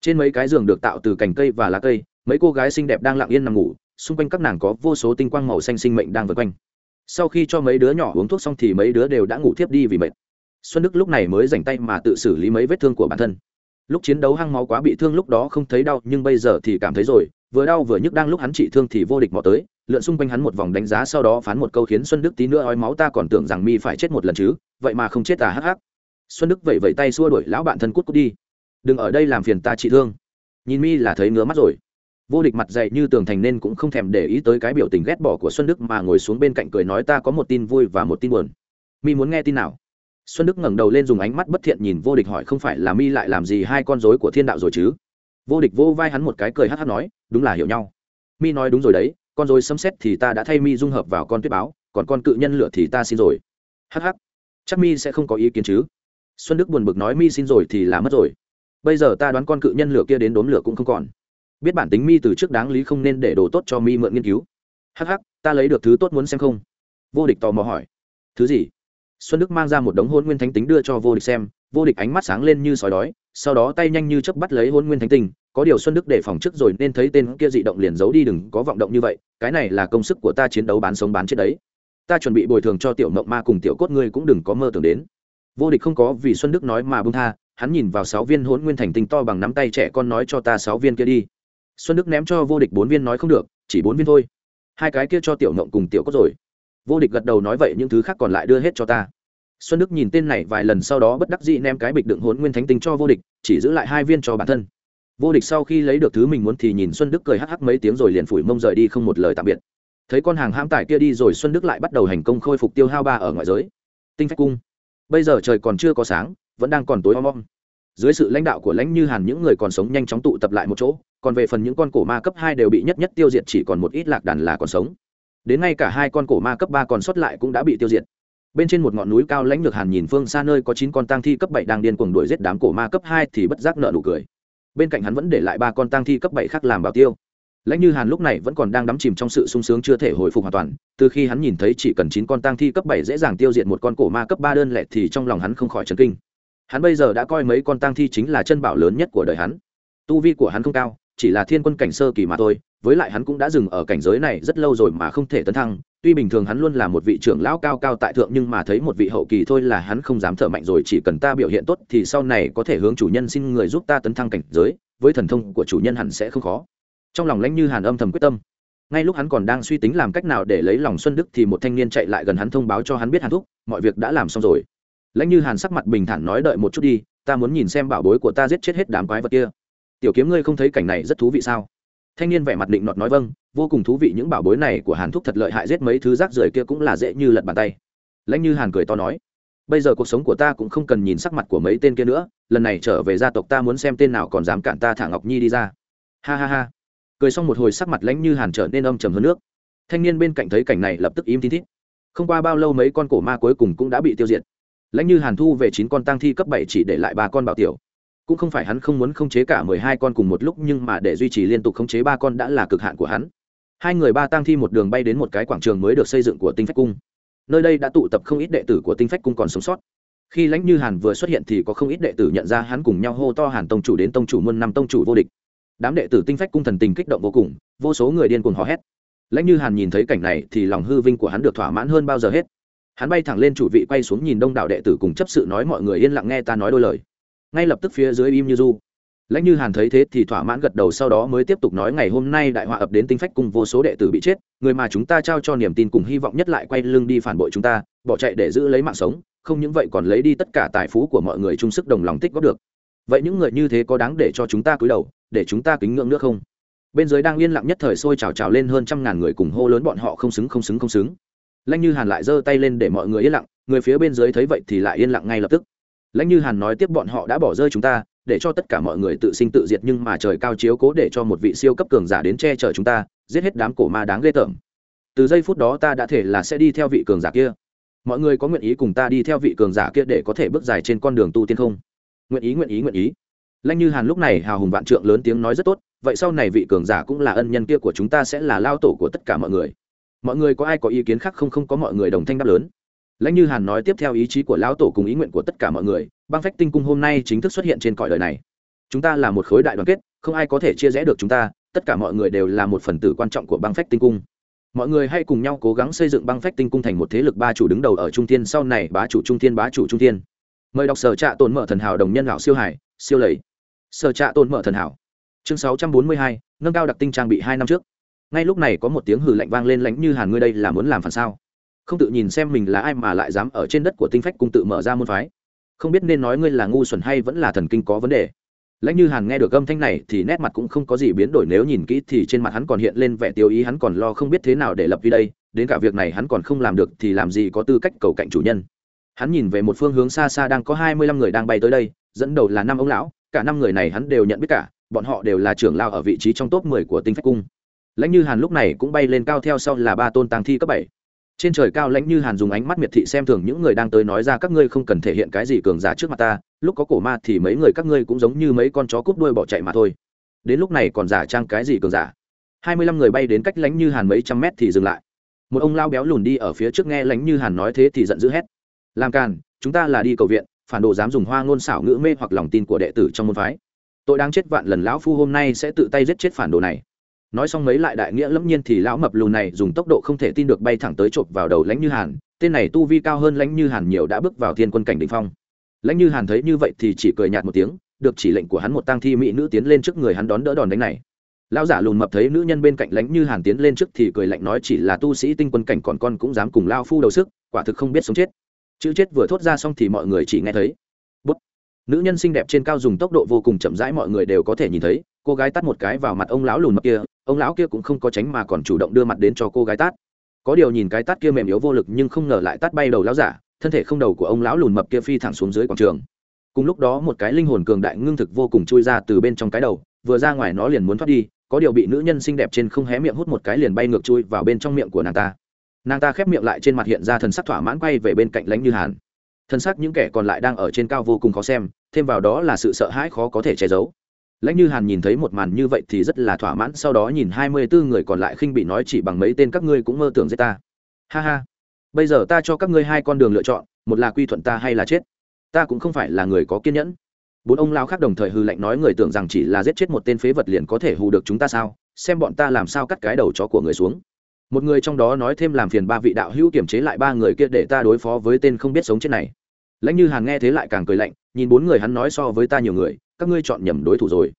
Trên mấy cái giường được tạo từ cành cây và lá cây, mấy cô gái xinh đẹp đang lặng yên nằm ngủ, xung quanh các nàng có vô số tinh quang màu xanh sinh mệnh đang vượt quanh. Sau khi cho mấy đứa nhỏ uống thuốc xong thì mấy đứa đều đã ngủ thiếp đi vì mệt. Xuân đức lúc này mới dành tay mà tự xử lý mấy vết thương của bản thân. Lúc chiến đấu hăng máu quá bị thương lúc đó không thấy đau, nhưng bây giờ thì cảm thấy rồi, vừa đau vừa nhức đang lúc hắn trị thương thì vô địch mò tới, lượn xung quanh hắn một vòng đánh giá sau đó phán một câu khiến xuân đức tí nữa ói máu, ta còn tưởng rằng mi phải chết một lần chứ, vậy mà không chết à hắc hắc xuân đức vẫy vẫy tay xua đuổi lão bạn thân cút cút đi. Đừng ở đây làm phiền ta trị thương. Nhìn mi là thấy ngứa mắt rồi. Vô địch mặt dày như tường thành nên cũng không thèm để ý tới cái biểu tình ghét bỏ của xuân đức mà ngồi xuống bên cạnh cười nói ta có một tin vui và một tin buồn. Mi muốn nghe tin nào? Xuân đức ngẩng đầu lên dùng ánh mắt bất thiện nhìn vô địch hỏi không phải là mi lại làm gì hai con rối của thiên đạo rồi chứ? Vô địch vô vai hắn một cái cười hát hát nói, đúng là hiểu nhau. Mi nói đúng rồi đấy, con rối sấm xét thì ta đã thay mi dung hợp vào con tuyết báo, còn con cự nhân lửa thì ta xin rồi. Hh chắc mi sẽ không có ý kiến chứ? Xuân đức buồn bực nói mi xin rồi thì là mất rồi. Bây giờ ta đoán con cự nhân lửa kia đến đốn lửa cũng không còn. Biết bản tính mi từ trước đáng lý không nên để đồ tốt cho mi mượn nghiên cứu. Hắc hắc, ta lấy được thứ tốt muốn xem không? Vô địch tò mò hỏi. Thứ gì? Xuân đức mang ra một đống hôn nguyên thánh tính đưa cho vô địch xem. Vô địch ánh mắt sáng lên như sói đói sau đó tay nhanh như chớp bắt lấy hôn nguyên thánh tinh. Có điều xuân đức để phòng trước rồi nên thấy tên kia dị động liền giấu đi đừng có vọng động như vậy cái này là công sức của ta chiến đấu bán sống bán chết đấy. Ta chuẩn bị bồi thường cho tiểu mộng ma cùng tiểu cốt ngươi cũng đừng có mơ tưởng đến vô địch không có vì xuân đức nói mà bông tha, hắn nhìn vào sáu viên hôn nguyên thành tinh to bằng nắm tay trẻ con nói cho ta sáu viên kia đi. Xuân đức ném cho vô địch bốn viên nói không được, chỉ bốn viên thôi. Hai cái kia cho tiểu ngộng cùng tiểu cốt rồi. Vô địch gật đầu nói vậy, những thứ khác còn lại đưa hết cho ta. Xuân đức nhìn tên này vài lần sau đó bất đắc dĩ ném cái bịch đựng hốn nguyên thánh tinh cho vô địch, chỉ giữ lại hai viên cho bản thân. Vô địch sau khi lấy được thứ mình muốn thì nhìn xuân đức cười hắc hắc mấy tiếng rồi liền phủi mông rời đi không một lời tạm biệt. Thấy con hàng hãm tải kia đi rồi, xuân đức lại bắt đầu hành công khôi phục tiêu hao ba ở ngoại giới. Tinh phách cung bây giờ trời còn chưa có sáng, vẫn đang còn tối om om. Dưới sự lãnh đạo của lãnh như hàn, những người còn sống nhanh chóng tụ tập lại một chỗ, còn về phần những con cổ ma cấp hai đều bị nhất nhất tiêu diệt, chỉ còn một ít lạc đàn là còn sống. Đến ngay cả hai con cổ ma cấp ba còn sót lại cũng đã bị tiêu diệt. Bên trên một ngọn núi cao lãnh lược hàn nhìn phương xa nơi có chín con tang thi cấp bảy đang điên cuồng đuổi giết đám cổ ma cấp hai thì bất giác nợ nụ cười. Bên cạnh hắn vẫn để lại ba con tang thi cấp bảy khác làm bảo tiêu lãnh như hàn lúc này vẫn còn đang đắm chìm trong sự sung sướng chưa thể hồi phục hoàn toàn, từ khi hắn nhìn thấy chỉ cần chín con tang thi cấp bảy dễ dàng tiêu diệt một con cổ ma cấp ba đơn lẻ thì trong lòng hắn không khỏi chấn kinh. Hắn bây giờ đã coi mấy con tang thi chính là chân bảo lớn nhất của đời hắn. Tu vi của hắn không cao, chỉ là thiên quân cảnh sơ kỳ mà thôi, với lại hắn cũng đã dừng ở cảnh giới này rất lâu rồi mà không thể tấn thăng. Tuy bình thường hắn luôn là một vị trưởng lão cao cao tại thượng nhưng mà thấy một vị hậu kỳ thôi là hắn không dám thở mạnh rồi, chỉ cần ta biểu hiện tốt thì sau này có thể hướng chủ nhân xin người giúp ta tấn thăng cảnh giới, với thần thông của chủ nhân hẳn sẽ không khó trong lòng lãnh như hàn âm thầm quyết tâm. Ngay lúc hắn còn đang suy tính làm cách nào để lấy lòng xuân đức thì một thanh niên chạy lại gần hắn thông báo cho hắn biết hàn thúc, mọi việc đã làm xong rồi. Lãnh như hàn sắc mặt bình thản nói đợi một chút đi, ta muốn nhìn xem bảo bối của ta giết chết hết đám quái vật kia. Tiểu kiếm ngươi không thấy cảnh này rất thú vị sao? Thanh niên vẻ mặt định nọt nói vâng vô cùng thú vị những bảo bối này của hàn thúc thật lợi hại giết mấy thứ rác rưởi kia cũng là dễ như lật bàn tay. Lãnh như hàn cười to nói, bây giờ cuộc sống của ta cũng không cần nhìn sắc mặt của mấy tên kia nữa, lần này trở về gia tộc ta muốn xem tên nào còn dám cản ta thả ngọc nhi đi ra. Ha ha ha cười xong một hồi sắc mặt lãnh như hàn trở nên âm trầm hơn nước. Thanh niên bên cạnh thấy cảnh này lập tức im tin thít. Không qua bao lâu mấy con cổ ma cuối cùng cũng đã bị tiêu diệt. Lãnh như hàn thu về chín con tăng thi cấp bảy chỉ để lại ba con bảo tiểu. Cũng không phải hắn không muốn khống chế cả mười hai con cùng một lúc, nhưng mà để duy trì liên tục khống chế ba con đã là cực hạn của hắn. Hai người ba tăng thi một đường bay đến một cái quảng trường mới được xây dựng của tinh phách cung. Nơi đây đã tụ tập không ít đệ tử của tinh phách cung còn sống sót. Khi lãnh như hàn vừa xuất hiện thì có không ít đệ tử nhận ra hắn cùng nhau hô to hàn tông chủ đến tông chủ muôn năm tông chủ vô địch đám đệ tử tinh phách cung thần tình kích động vô cùng, vô số người điên cuồng hò hét. Lãnh như hàn nhìn thấy cảnh này thì lòng hư vinh của hắn được thỏa mãn hơn bao giờ hết. Hắn bay thẳng lên chủ vị quay xuống nhìn đông đảo đệ tử cùng chấp sự nói mọi người yên lặng nghe ta nói đôi lời. Ngay lập tức phía dưới im như du. Lãnh như hàn thấy thế thì thỏa mãn gật đầu sau đó mới tiếp tục nói ngày hôm nay đại họa ập đến tinh phách cùng vô số đệ tử bị chết, người mà chúng ta trao cho niềm tin cùng hy vọng nhất lại quay lưng đi phản bội chúng ta, bỏ chạy để giữ lấy mạng sống, không những vậy còn lấy đi tất cả tài phú của mọi người chung sức đồng lòng tích góp được. Vậy những người như thế có đáng để cho chúng ta cúi đầu? Để chúng ta kính ngưỡng nước không? Bên dưới đang yên lặng nhất thời sôi trào trào lên hơn trăm ngàn người cùng hô lớn bọn họ không xứng không xứng không xứng. Lãnh như hàn lại giơ tay lên để mọi người yên lặng, người phía bên dưới thấy vậy thì lại yên lặng ngay lập tức. Lãnh như hàn nói tiếp bọn họ đã bỏ rơi chúng ta, để cho tất cả mọi người tự sinh tự diệt nhưng mà trời cao chiếu cố để cho một vị siêu cấp cường giả đến che chở chúng ta, giết hết đám cổ ma đáng ghê tởm. Từ giây phút đó ta đã thể là sẽ đi theo vị cường giả kia. Mọi người có nguyện ý cùng ta đi theo vị cường giả kia để có thể bước dài trên con đường tu tiên không? Nguyện ý nguyện ý nguyện ý lanh như hàn lúc này hào hùng vạn trượng lớn tiếng nói rất tốt, vậy sau này vị cường giả cũng là ân nhân kia của chúng ta sẽ là lao tổ của tất cả mọi người. Mọi người có ai có ý kiến khác không không có mọi người đồng thanh đáp lớn. Lãnh như hàn nói tiếp theo ý chí của lão tổ cùng ý nguyện của tất cả mọi người băng phách tinh cung hôm nay chính thức xuất hiện trên cõi đời này. Chúng ta là một khối đại đoàn kết, không ai có thể chia rẽ được chúng ta, tất cả mọi người đều là một phần tử quan trọng của băng phách tinh cung. Mọi người hãy cùng nhau cố gắng xây dựng băng phách tinh cung thành một thế lực ba chủ đứng đầu ở trung thiên, sau này bá chủ trung thiên, bá chủ trung thiên. Mời đọc sở trạ tồn mở thần hảo đồng nhân lão siêu hải, siêu lầy sở trạ tồn mở thần hảo. Chương sáu trăm bốn mươi hai, nâng cao đặc tinh trang bị hai năm trước. Ngay lúc này có một tiếng hử lạnh vang lên lãnh như hàn ngươi đây là muốn làm phản sao? Không tự nhìn xem mình là ai mà lại dám ở trên đất của tinh phách cung tự mở ra môn phái. Không biết nên nói ngươi là ngu xuẩn hay vẫn là thần kinh có vấn đề. Lãnh như hàn nghe được âm thanh này thì nét mặt cũng không có gì biến đổi, nếu nhìn kỹ thì trên mặt hắn còn hiện lên vẻ tiêu ý, hắn còn lo không biết thế nào để lập vi đây, đến cả việc này hắn còn không làm được thì làm gì có tư cách cầu cạnh chủ nhân. Hắn nhìn về một phương hướng xa xa đang có hai mươi lăm người đang bay tới đây, dẫn đầu là năm ông lão cả năm người này hắn đều nhận biết cả, bọn họ đều là trưởng lao ở vị trí trong top mười của tinh phách cung. Lãnh như hàn lúc này cũng bay lên cao theo sau là ba tôn tàng thi cấp bảy. Trên trời cao lãnh như hàn dùng ánh mắt miệt thị xem thường những người đang tới nói ra các ngươi không cần thể hiện cái gì cường giả trước mặt ta, lúc có cổ ma thì mấy người các ngươi cũng giống như mấy con chó cút đuôi bỏ chạy mà thôi. Đến lúc này còn giả trang cái gì cường giả? Hai mươi lăm người bay đến cách lãnh như hàn mấy trăm mét thì dừng lại. Một ông lao béo lùn đi ở phía trước nghe lãnh như hàn nói thế thì giận dữ hét. Làm càn, chúng ta là đi cầu viện phản đồ dám dùng hoa ngôn xảo ngữ mê hoặc lòng tin của đệ tử trong môn phái. Tôi đang chết vạn lần lão phu hôm nay sẽ tự tay giết chết phản đồ này. Nói xong mấy lại đại nghĩa lẫm nhiên thì lão mập lùn này dùng tốc độ không thể tin được bay thẳng tới chộp vào đầu lãnh như hàn. Tên này tu vi cao hơn lãnh như hàn nhiều đã bước vào thiên quân cảnh đ ỉ n h phong. Lãnh như hàn thấy như vậy thì chỉ cười nhạt một tiếng, được chỉ lệnh của hắn một tang thi mỹ nữ tiến lên trước người hắn đón đỡ đòn đánh này. Lão giả lùn mập thấy nữ nhân bên cạnh lãnh như hàn tiến lên trước thì cười lạnh nói chỉ là tu sĩ tinh quân cảnh còn con cũng dám cùng lao phu đầu sức, quả thực không biết sống chết chữ chết vừa thốt ra xong thì mọi người chỉ nghe thấy. Bút. Nữ nhân xinh đẹp trên cao dùng tốc độ vô cùng chậm rãi mọi người đều có thể nhìn thấy. Cô gái tắt một cái vào mặt ông lão lùn mập kia. Ông lão kia cũng không có tránh mà còn chủ động đưa mặt đến cho cô gái tát. Có điều nhìn cái tát kia mềm yếu vô lực nhưng không ngờ lại tát bay đầu lão giả. Thân thể không đầu của ông lão lùn mập kia phi thẳng xuống dưới quảng trường. Cùng lúc đó một cái linh hồn cường đại ngưng thực vô cùng chui ra từ bên trong cái đầu. Vừa ra ngoài nó liền muốn thoát đi. Có điều bị nữ nhân xinh đẹp trên không hé miệng hút một cái liền bay ngược chui vào bên trong miệng của nàng ta nàng ta khép miệng lại trên mặt hiện ra thần sắc thỏa mãn quay về bên cạnh lánh như hàn. thân sắc những kẻ còn lại đang ở trên cao vô cùng khó xem, thêm vào đó là sự sợ hãi khó có thể che giấu. lãnh như hàn nhìn thấy một màn như vậy thì rất là thỏa mãn, sau đó nhìn hai mươi bốn người còn lại khinh bị nói chỉ bằng mấy tên các ngươi cũng mơ tưởng giết ta. ha ha, bây giờ ta cho các ngươi hai con đường lựa chọn, một là quy thuận ta hay là chết. ta cũng không phải là người có kiên nhẫn. bốn ông lao khác đồng thời hư lệnh nói người tưởng rằng chỉ là giết chết một tên phế vật liền có thể hù được chúng ta sao? xem bọn ta làm sao cắt cái đầu chó của người xuống một người trong đó nói thêm làm phiền ba vị đạo hữu kiểm chế lại ba người kia để ta đối phó với tên không biết sống chết này. Lãnh như hàn nghe thế lại càng cười lạnh, nhìn bốn người hắn nói so với ta nhiều người, các ngươi chọn nhầm đối thủ rồi.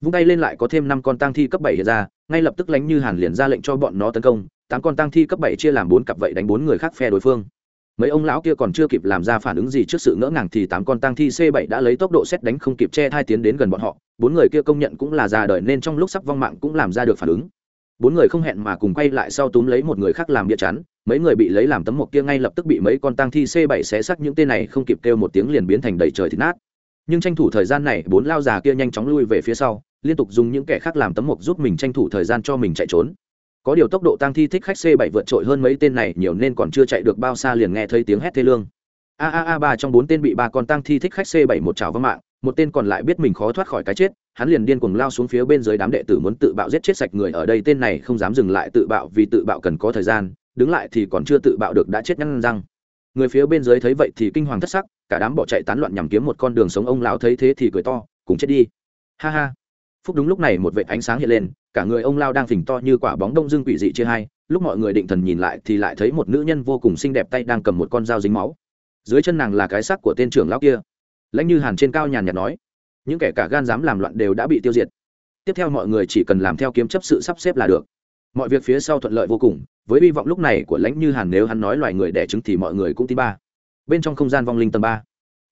Vung tay lên lại có thêm năm con tang thi cấp bảy hiện ra, ngay lập tức lãnh như hàn liền ra lệnh cho bọn nó tấn công, tám con tang thi cấp bảy chia làm bốn cặp vậy đánh bốn người khác phe đối phương. Mấy ông lão kia còn chưa kịp làm ra phản ứng gì trước sự ngỡ ngàng thì tám con tang thi c 7 đã lấy tốc độ xét đánh không kịp che thai tiến đến gần bọn họ, bốn người kia công nhận cũng là già đời nên trong lúc sắp vong mạng cũng làm ra được phản ứng bốn người không hẹn mà cùng quay lại sau túm lấy một người khác làm bia chắn, mấy người bị lấy làm tấm mộc kia ngay lập tức bị mấy con tang thi c 7 xé xác những tên này không kịp kêu một tiếng liền biến thành đầy trời thịt nát. Nhưng tranh thủ thời gian này, bốn lao già kia nhanh chóng lui về phía sau, liên tục dùng những kẻ khác làm tấm mộc giúp mình tranh thủ thời gian cho mình chạy trốn. Có điều tốc độ tang thi thích khách c 7 vượt trội hơn mấy tên này, nhiều nên còn chưa chạy được bao xa liền nghe thấy tiếng hét thê lương. A a a, ba trong bốn tên bị ba con tang thi thích khách c 7 một chảo văng mạng một tên còn lại biết mình khó thoát khỏi cái chết, hắn liền điên cuồng lao xuống phía bên dưới đám đệ tử muốn tự bạo giết chết sạch người ở đây, tên này không dám dừng lại tự bạo vì tự bạo cần có thời gian, đứng lại thì còn chưa tự bạo được đã chết nhăn răng. Người phía bên dưới thấy vậy thì kinh hoàng thất sắc, cả đám bỏ chạy tán loạn nhằm kiếm một con đường sống ông lão thấy thế thì cười to, cùng chết đi. Ha ha. Phúc đúng lúc này một vệ ánh sáng hiện lên, cả người ông lao đang phình to như quả bóng đông dương quỷ dị chia hai, lúc mọi người định thần nhìn lại thì lại thấy một nữ nhân vô cùng xinh đẹp tay đang cầm một con dao dính máu. Dưới chân nàng là cái xác của tên trưởng lão kia lãnh như hàn trên cao nhàn nhạt nói, những kẻ cả gan dám làm loạn đều đã bị tiêu diệt. Tiếp theo mọi người chỉ cần làm theo kiếm chấp sự sắp xếp là được. Mọi việc phía sau thuận lợi vô cùng, với hy vọng lúc này của lãnh như hàn nếu hắn nói loài người đẻ trứng thì mọi người cũng tin ba. Bên trong không gian vong linh tầng ba.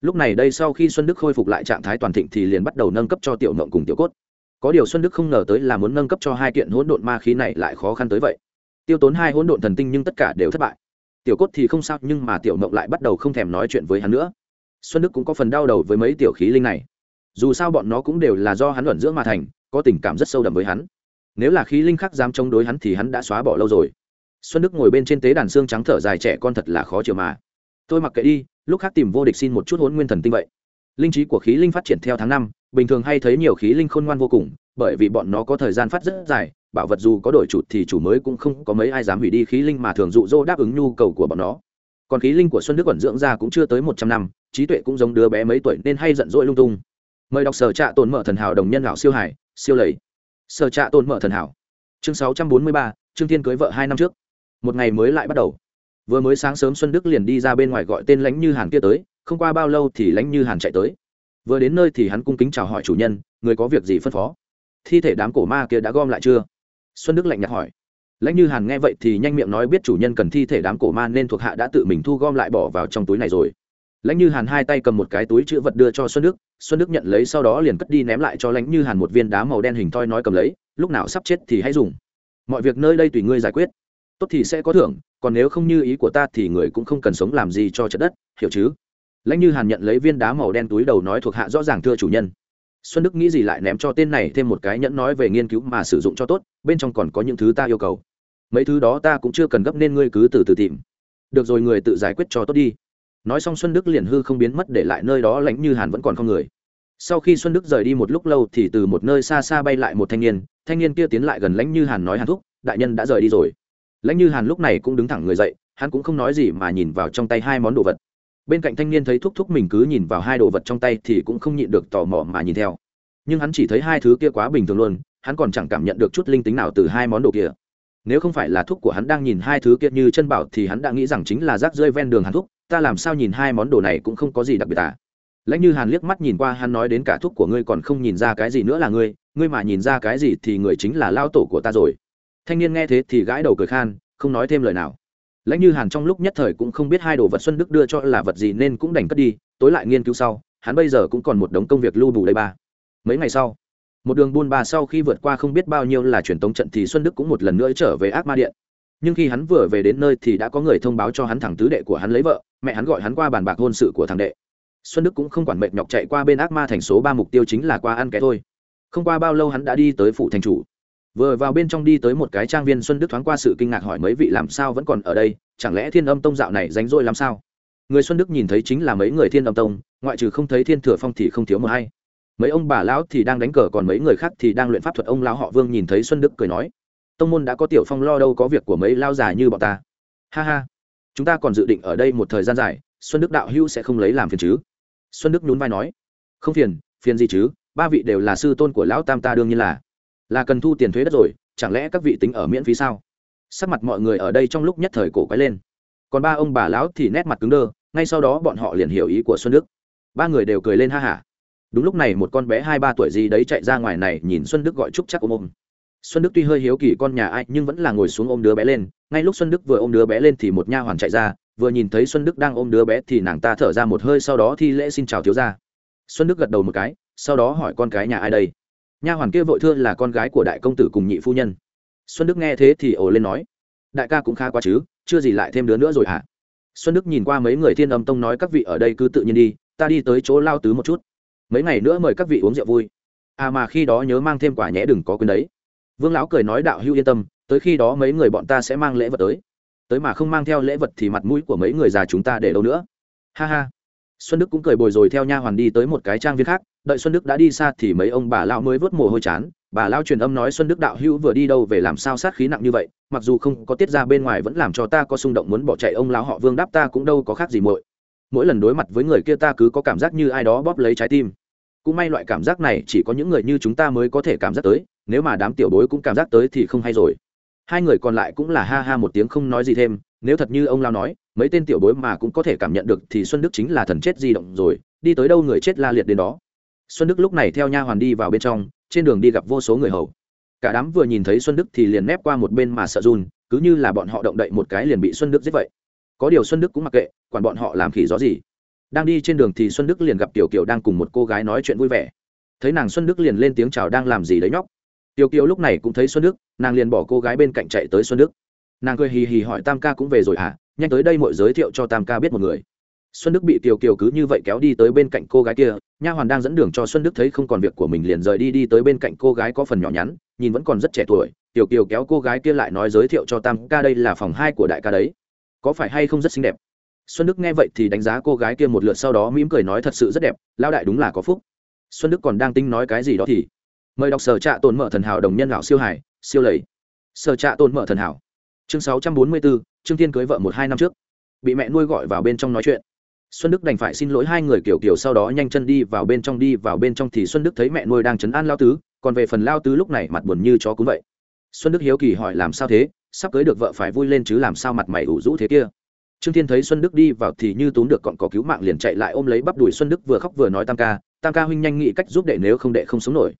Lúc này đây sau khi xuân đức khôi phục lại trạng thái toàn thịnh thì liền bắt đầu nâng cấp cho tiểu mộng cùng tiểu cốt. Có điều xuân đức không ngờ tới là muốn nâng cấp cho hai kiện hỗn độn ma khí này lại khó khăn tới vậy. Tiêu tốn hai hỗn độn thần tinh nhưng tất cả đều thất bại. Tiểu cốt thì không sao nhưng mà tiểu mộng lại bắt đầu không thèm nói chuyện với hắn nữa xuân đức cũng có phần đau đầu với mấy tiểu khí linh này. Dù sao bọn nó cũng đều là do hắn luận dưỡng mà thành, có tình cảm rất sâu đậm với hắn. Nếu là khí linh khác dám chống đối hắn thì hắn đã xóa bỏ lâu rồi. Xuân đức ngồi bên trên tế đàn xương trắng thở dài trẻ con thật là khó chịu mà. Tôi mặc kệ đi, lúc khác tìm vô địch xin một chút hôn nguyên thần tinh vậy. Linh trí của khí linh phát triển theo tháng năm, bình thường hay thấy nhiều khí linh khôn ngoan vô cùng, bởi vì bọn nó có thời gian phát rất dài, bảo vật dù có đổi chủ thì chủ mới cũng không có mấy ai dám hủy đi khí linh mà thường dụ dỗ đáp ứng nhu cầu của bọn nó còn khí linh của xuân đức quẩn dưỡng ra cũng chưa tới một trăm năm, trí tuệ cũng giống đứa bé mấy tuổi nên hay giận dỗi lung tung. Mời đọc sở trạ tồn mở thần hảo đồng nhân lão siêu hải, siêu lầy. Sở trạ tồn mở thần hảo, chương sáu trăm bốn mươi ba, trương thiên cưới vợ hai năm trước. Một ngày mới lại bắt đầu. Vừa mới sáng sớm xuân đức liền đi ra bên ngoài gọi tên lãnh như hàn kia tới, không qua bao lâu thì lãnh như hàn chạy tới. Vừa đến nơi thì hắn cung kính chào hỏi chủ nhân, người có việc gì phân phó? Thi thể đám cổ ma kia đã gom lại chưa? Xuân đức lạnh nhạt hỏi lãnh như hàn nghe vậy thì nhanh miệng nói biết chủ nhân cần thi thể đám cổ ma nên thuộc hạ đã tự mình thu gom lại bỏ vào trong túi này rồi. Lãnh như hàn hai tay cầm một cái túi chữ vật đưa cho xuân đức xuân đức nhận lấy sau đó liền cất đi ném lại cho lãnh như hàn một viên đá màu đen hình thoi nói cầm lấy, lúc nào sắp chết thì hãy dùng. Mọi việc nơi đây tùy ngươi giải quyết. Tốt thì sẽ có thưởng, còn nếu không như ý của ta thì người cũng không cần sống làm gì cho trận đất, hiểu chứ? Lãnh như hàn nhận lấy viên đá màu đen túi đầu nói thuộc hạ rõ ràng thưa chủ nhân xuân đức nghĩ gì lại ném cho tên này thêm một cái nhẫn nói về nghiên cứu mà sử dụng cho tốt, bên trong còn có những thứ ta yêu cầu. Mấy thứ đó ta cũng chưa cần gấp nên ngươi cứ từ từ tìm. Được rồi, người tự giải quyết cho tốt đi. Nói xong xuân đức liền hư không biến mất để lại nơi đó lãnh như hàn vẫn còn không người. Sau khi xuân đức rời đi một lúc lâu thì từ một nơi xa xa bay lại một thanh niên thanh niên kia tiến lại gần lãnh như hàn nói hàn thúc, đại nhân đã rời đi rồi. Lãnh như hàn lúc này cũng đứng thẳng người dậy, hắn cũng không nói gì mà nhìn vào trong tay hai món đồ vật bên cạnh thanh niên thấy thúc thúc mình cứ nhìn vào hai đồ vật trong tay thì cũng không nhịn được tò mò mà nhìn theo. Nhưng hắn chỉ thấy hai thứ kia quá bình thường luôn, hắn còn chẳng cảm nhận được chút linh tính nào từ hai món đồ kia. Nếu không phải là thúc của hắn đang nhìn hai thứ kia như chân bảo thì hắn đã nghĩ rằng chính là rác rơi ven đường hắn thúc, ta làm sao nhìn hai món đồ này cũng không có gì đặc biệt à? Lãnh như hàn liếc mắt nhìn qua, hắn nói đến cả thúc của ngươi còn không nhìn ra cái gì nữa là ngươi ngươi mà nhìn ra cái gì thì người chính là lao tổ của ta rồi. Thanh niên nghe thế thì gãi đầu cười khan, không nói thêm lời nào lãnh như hàn trong lúc nhất thời cũng không biết hai đồ vật xuân đức đưa cho là vật gì nên cũng đành cất đi, tối lại nghiên cứu sau, hắn bây giờ cũng còn một đống công việc lưu bù đây ba. Mấy ngày sau, một đường buôn ba sau khi vượt qua không biết bao nhiêu là truyền tống trận thì xuân đức cũng một lần nữa trở về ác ma điện. Nhưng khi hắn vừa về đến nơi thì đã có người thông báo cho hắn thằng tứ đệ của hắn lấy vợ, mẹ hắn gọi hắn qua bàn bạc hôn sự của thằng đệ. Xuân đức cũng không quản mệt nhọc chạy qua bên ác ma thành số ba mục tiêu chính là qua ăn cái thôi. Không qua bao lâu hắn đã đi tới phủ thành chủ vừa vào bên trong đi tới một cái trang viên xuân đức thoáng qua sự kinh ngạc hỏi mấy vị làm sao vẫn còn ở đây, chẳng lẽ thiên âm tông dạo này ránh rỗi làm sao? Người xuân đức nhìn thấy chính là mấy người thiên âm tông, ngoại trừ không thấy thiên thừa phong thì không thiếu một hay mấy ông bà lão thì đang đánh cờ, còn mấy người khác thì đang luyện pháp thuật. Ông lão họ vương nhìn thấy xuân đức cười nói, tông môn đã có tiểu phong lo đâu, có việc của mấy lao già như bọn ta. Ha ha, chúng ta còn dự định ở đây một thời gian dài, xuân đức đạo hữu sẽ không lấy làm phiền chứ? Xuân đức nhún vai nói, không phiền phiền gì chứ? Ba vị đều là sư tôn của lão tam ta đương nhiên là là cần thu tiền thuế đất rồi, chẳng lẽ các vị tính ở miễn phí sao? Sắc mặt mọi người ở đây trong lúc nhất thời cổ quái lên. Còn ba ông bà lão thì nét mặt cứng đơ, ngay sau đó bọn họ liền hiểu ý của xuân đức. Ba người đều cười lên ha hả. Đúng lúc này một con bé hai ba tuổi gì đấy chạy ra ngoài này nhìn xuân đức gọi trúc chắc ôm ôm. Xuân đức tuy hơi hiếu kỳ con nhà ai, nhưng vẫn là ngồi xuống ôm đứa bé lên. Ngay lúc xuân đức vừa ôm đứa bé lên thì một nha hoàn chạy ra, vừa nhìn thấy xuân đức đang ôm đứa bé thì nàng ta thở ra một hơi sau đó thi lễ xin chào thiếu gia. Xuân đức gật đầu một cái, sau đó hỏi con cái nhà ai đây? Nha hoàn kia vội thưa là con gái của đại công tử cùng nhị phu nhân. Xuân đức nghe thế thì ồ lên nói, đại ca cũng khá quá chứ, chưa gì lại thêm đứa nữa rồi hả? Xuân đức nhìn qua mấy người thiên âm tông nói các vị ở đây cứ tự nhiên đi, ta đi tới chỗ lao tứ một chút. Mấy ngày nữa mời các vị uống rượu vui. À mà khi đó nhớ mang thêm quả nhẽ đừng có quên đấy. Vương lão cười nói, đạo hữu yên tâm, tới khi đó mấy người bọn ta sẽ mang lễ vật tới. Tới mà không mang theo lễ vật thì mặt mũi của mấy người già chúng ta để đâu nữa. Ha ha xuân đức cũng cười bồi rồi theo nha hoàn đi tới một cái trang viên khác, đợi xuân đức đã đi xa thì mấy ông bà lão mới vớt mồ hôi chán. Bà lão truyền âm nói xuân đức đạo hữu vừa đi đâu về làm sao sát khí nặng như vậy, mặc dù không có tiết ra bên ngoài vẫn làm cho ta có xung động muốn bỏ chạy ông lão họ vương đáp ta cũng đâu có khác gì muội. Mỗi lần đối mặt với người kia ta cứ có cảm giác như ai đó bóp lấy trái tim. Cũng may loại cảm giác này chỉ có những người như chúng ta mới có thể cảm giác tới, nếu mà đám tiểu bối cũng cảm giác tới thì không hay rồi. Hai người còn lại cũng là ha ha một tiếng không nói gì thêm, nếu thật như ông lao nói mấy tên tiểu bối mà cũng có thể cảm nhận được thì xuân đức chính là thần chết di động rồi, đi tới đâu người chết la liệt đến đó. Xuân đức lúc này theo nha hoàn đi vào bên trong, trên đường đi gặp vô số người hầu. Cả đám vừa nhìn thấy xuân đức thì liền nép qua một bên mà sợ run, cứ như là bọn họ động đậy một cái liền bị xuân đức giết vậy. Có điều xuân đức cũng mặc kệ, quản bọn họ làm khỉ gió gì. Đang đi trên đường thì xuân đức liền gặp tiểu kiều đang cùng một cô gái nói chuyện vui vẻ. Thấy nàng xuân đức liền lên tiếng chào đang làm gì đấy nhóc. Tiểu kiều lúc này cũng thấy xuân đức, nàng liền bỏ cô gái bên cạnh chạy tới xuân đức. Nàng cười hì hì hỏi tam ca cũng về rồi à? Nhanh tới đây mọi giới thiệu cho tam ca biết một người. Xuân đức bị tiểu kiều cứ như vậy kéo đi tới bên cạnh cô gái kia, nha hoàn đang dẫn đường cho xuân đức thấy không còn việc của mình liền rời đi đi tới bên cạnh cô gái có phần nhỏ nhắn, nhìn vẫn còn rất trẻ tuổi tiểu kiều kéo cô gái kia lại nói giới thiệu cho tam ca đây là phòng hai của đại ca đấy. Có phải hay không rất xinh đẹp? Xuân đức nghe vậy thì đánh giá cô gái kia một lượt sau đó mỉm cười nói thật sự rất đẹp lao đại đúng là có phúc. Xuân đức còn đang tính nói cái gì đó thì, mời đọc sở trạ tồn mở thần hảo đồng nhân lão siêu hải, siêu lầy. Sở trạ tồn mở thần hảo, chương sáu trăm bốn mươi bốn trương thiên cưới vợ một hai năm trước. Bị mẹ nuôi gọi vào bên trong nói chuyện. Xuân đức đành phải xin lỗi hai người kiểu kiểu sau đó nhanh chân đi vào bên trong, đi vào bên trong thì xuân đức thấy mẹ nuôi đang chấn an lao tứ, còn về phần lao tứ lúc này mặt buồn như chó cún vậy. Xuân đức hiếu kỳ hỏi làm sao thế, sắp cưới được vợ phải vui lên chứ làm sao mặt mày ủ rũ thế kia. Trương thiên thấy xuân đức đi vào thì như túm được còn cỏ cứu mạng liền chạy lại ôm lấy bắp đùi xuân đức vừa khóc vừa nói tam ca tam ca huynh nhanh nghĩ cách giúp đệ nếu không đệ không sống nổi.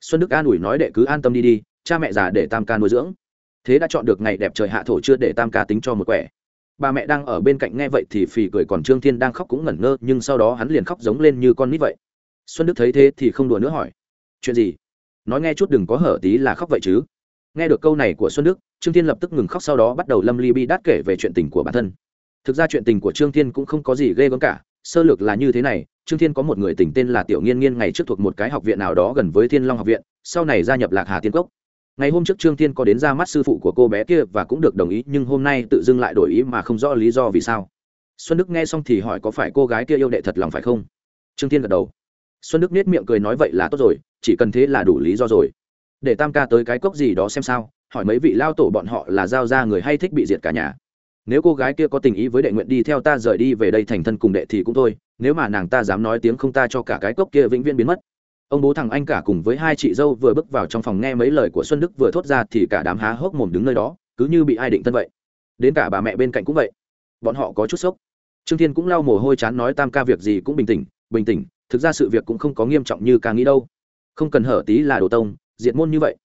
Xuân đức an ủi nói đệ cứ an tâm đi đi, cha mẹ già để tam ca nuôi dưỡng thế đã chọn được ngày đẹp trời hạ thổ chưa để tam ca tính cho một quẻ. Bà mẹ đang ở bên cạnh nghe vậy thì phì cười còn trương thiên đang khóc cũng ngẩn ngơ, nhưng sau đó hắn liền khóc giống lên như con nít vậy. Xuân đức thấy thế thì không đùa nữa hỏi, chuyện gì? Nói nghe chút đừng có hở tí là khóc vậy chứ? Nghe được câu này của xuân đức, trương thiên lập tức ngừng khóc sau đó bắt đầu lâm ly bi đát kể về chuyện tình của bản thân. Thực ra chuyện tình của trương thiên cũng không có gì ghê gớm cả, sơ lược là như thế này, trương thiên có một người tình tên là tiểu nghiên nghiên ngày trước thuộc một cái học viện nào đó gần với thiên long học viện, sau này gia nhập lạc hà tiên cốc ngày hôm trước trương thiên có đến ra mắt sư phụ của cô bé kia và cũng được đồng ý, nhưng hôm nay tự dưng lại đổi ý mà không rõ lý do vì sao. Xuân đức nghe xong thì hỏi có phải cô gái kia yêu đệ thật lòng phải không? Trương thiên gật đầu. Xuân đức nết miệng cười nói vậy là tốt rồi, chỉ cần thế là đủ lý do rồi. Để tam ca tới cái cốc gì đó xem sao, hỏi mấy vị lao tổ bọn họ là giao ra người hay thích bị diệt cả nhà. Nếu cô gái kia có tình ý với đệ nguyện đi theo ta rời đi về đây thành thân cùng đệ thì cũng thôi, nếu mà nàng ta dám nói tiếng không ta cho cả cái cốc kia vĩnh viễn biến mất ông bố thằng anh cả cùng với hai chị dâu vừa bước vào trong phòng nghe mấy lời của xuân đức vừa thốt ra thì cả đám há hốc mồm đứng nơi đó, cứ như bị ai định thân vậy. Đến cả bà mẹ bên cạnh cũng vậy. Bọn họ có chút sốc. Trương thiên cũng lau mồ hôi chán nói tam ca việc gì cũng bình tĩnh bình tĩnh, thực ra sự việc cũng không có nghiêm trọng như ca nghĩ đâu. Không cần hở tí là đồ tông, diệt môn như vậy.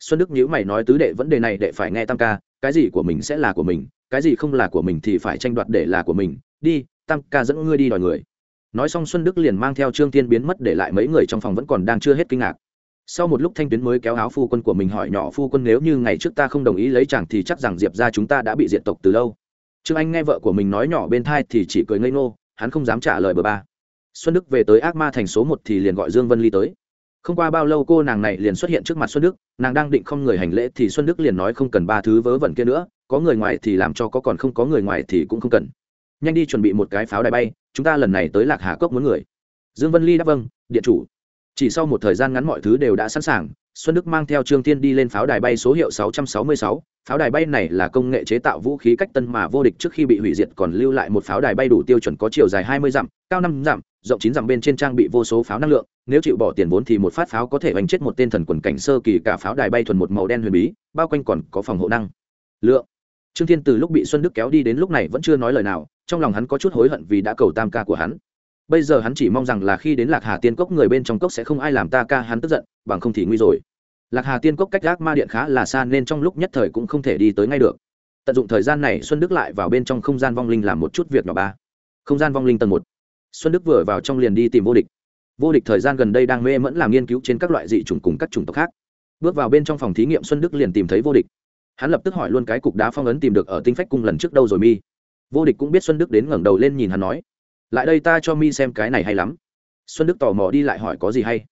Xuân đức nhữ mày nói tứ đệ vấn đề này đệ phải nghe tam ca, cái gì của mình sẽ là của mình, cái gì không là của mình thì phải tranh đoạt để là của mình. Đi, tam ca dẫn ngươi đi đòi người nói xong xuân đức liền mang theo trương tiên biến mất để lại mấy người trong phòng vẫn còn đang chưa hết kinh ngạc. Sau một lúc thanh tuyến mới kéo áo phu quân của mình hỏi nhỏ phu quân nếu như ngày trước ta không đồng ý lấy chàng thì chắc rằng diệp ra chúng ta đã bị diệt tộc từ lâu. Trương anh nghe vợ của mình nói nhỏ bên thai thì chỉ cười ngây ngô, hắn không dám trả lời bờ ba. Xuân đức về tới ác ma thành số một thì liền gọi dương vân ly tới. Không qua bao lâu cô nàng này liền xuất hiện trước mặt xuân đức, nàng đang định không người hành lễ thì xuân đức liền nói không cần ba thứ vớ vẩn kia nữa, có người ngoài thì làm cho có còn không có người ngoài thì cũng không cần nhanh đi chuẩn bị một cái pháo đài bay, chúng ta lần này tới lạc hà cốc muốn người. Dương vân ly đáp vâng điện chủ. Chỉ sau một thời gian ngắn mọi thứ đều đã sẵn sàng, xuân đức mang theo trương tiên đi lên pháo đài bay số hiệu 666. pháo đài bay này là công nghệ chế tạo vũ khí cách tân mà vô địch trước khi bị hủy diệt, còn lưu lại một pháo đài bay đủ tiêu chuẩn có chiều dài 20 dặm, cao 5 dặm, rộng 9 dặm bên trên trang bị vô số pháo năng lượng. Nếu chịu bỏ tiền vốn thì một phát pháo có thể đánh chết một tên thần quần cảnh sơ kỳ cả pháo đài bay thuần một màu đen huyền bí, bao quanh còn có phòng hộ năng lượng trương thiên từ lúc bị xuân đức kéo đi đến lúc này vẫn chưa nói lời nào, trong lòng hắn có chút hối hận vì đã cầu tam ca của hắn. Bây giờ hắn chỉ mong rằng là khi đến lạc hà tiên cốc người bên trong cốc sẽ không ai làm ta ca hắn tức giận, bằng không thì nguy rồi. Lạc hà tiên cốc cách gác ma điện khá là xa nên trong lúc nhất thời cũng không thể đi tới ngay được. Tận dụng thời gian này, xuân đức lại vào bên trong không gian vong linh làm một chút việc nhỏ ba. Không gian vong linh tầng một. Xuân đức vừa vào trong liền đi tìm vô địch. Vô địch thời gian gần đây đang mê mẫn làm nghiên cứu trên các loại dị chủng cùng các chủng tộc khác. Bước vào bên trong phòng thí nghiệm, xuân đức liền tìm thấy vô địch hắn lập tức hỏi luôn cái cục đá phong ấn tìm được ở tinh phách cung lần trước đâu rồi mi. Vô địch cũng biết xuân đức đến ngẩng đầu lên nhìn hắn nói, lại đây ta cho mi xem cái này hay lắm. Xuân đức tò mò đi lại hỏi có gì hay.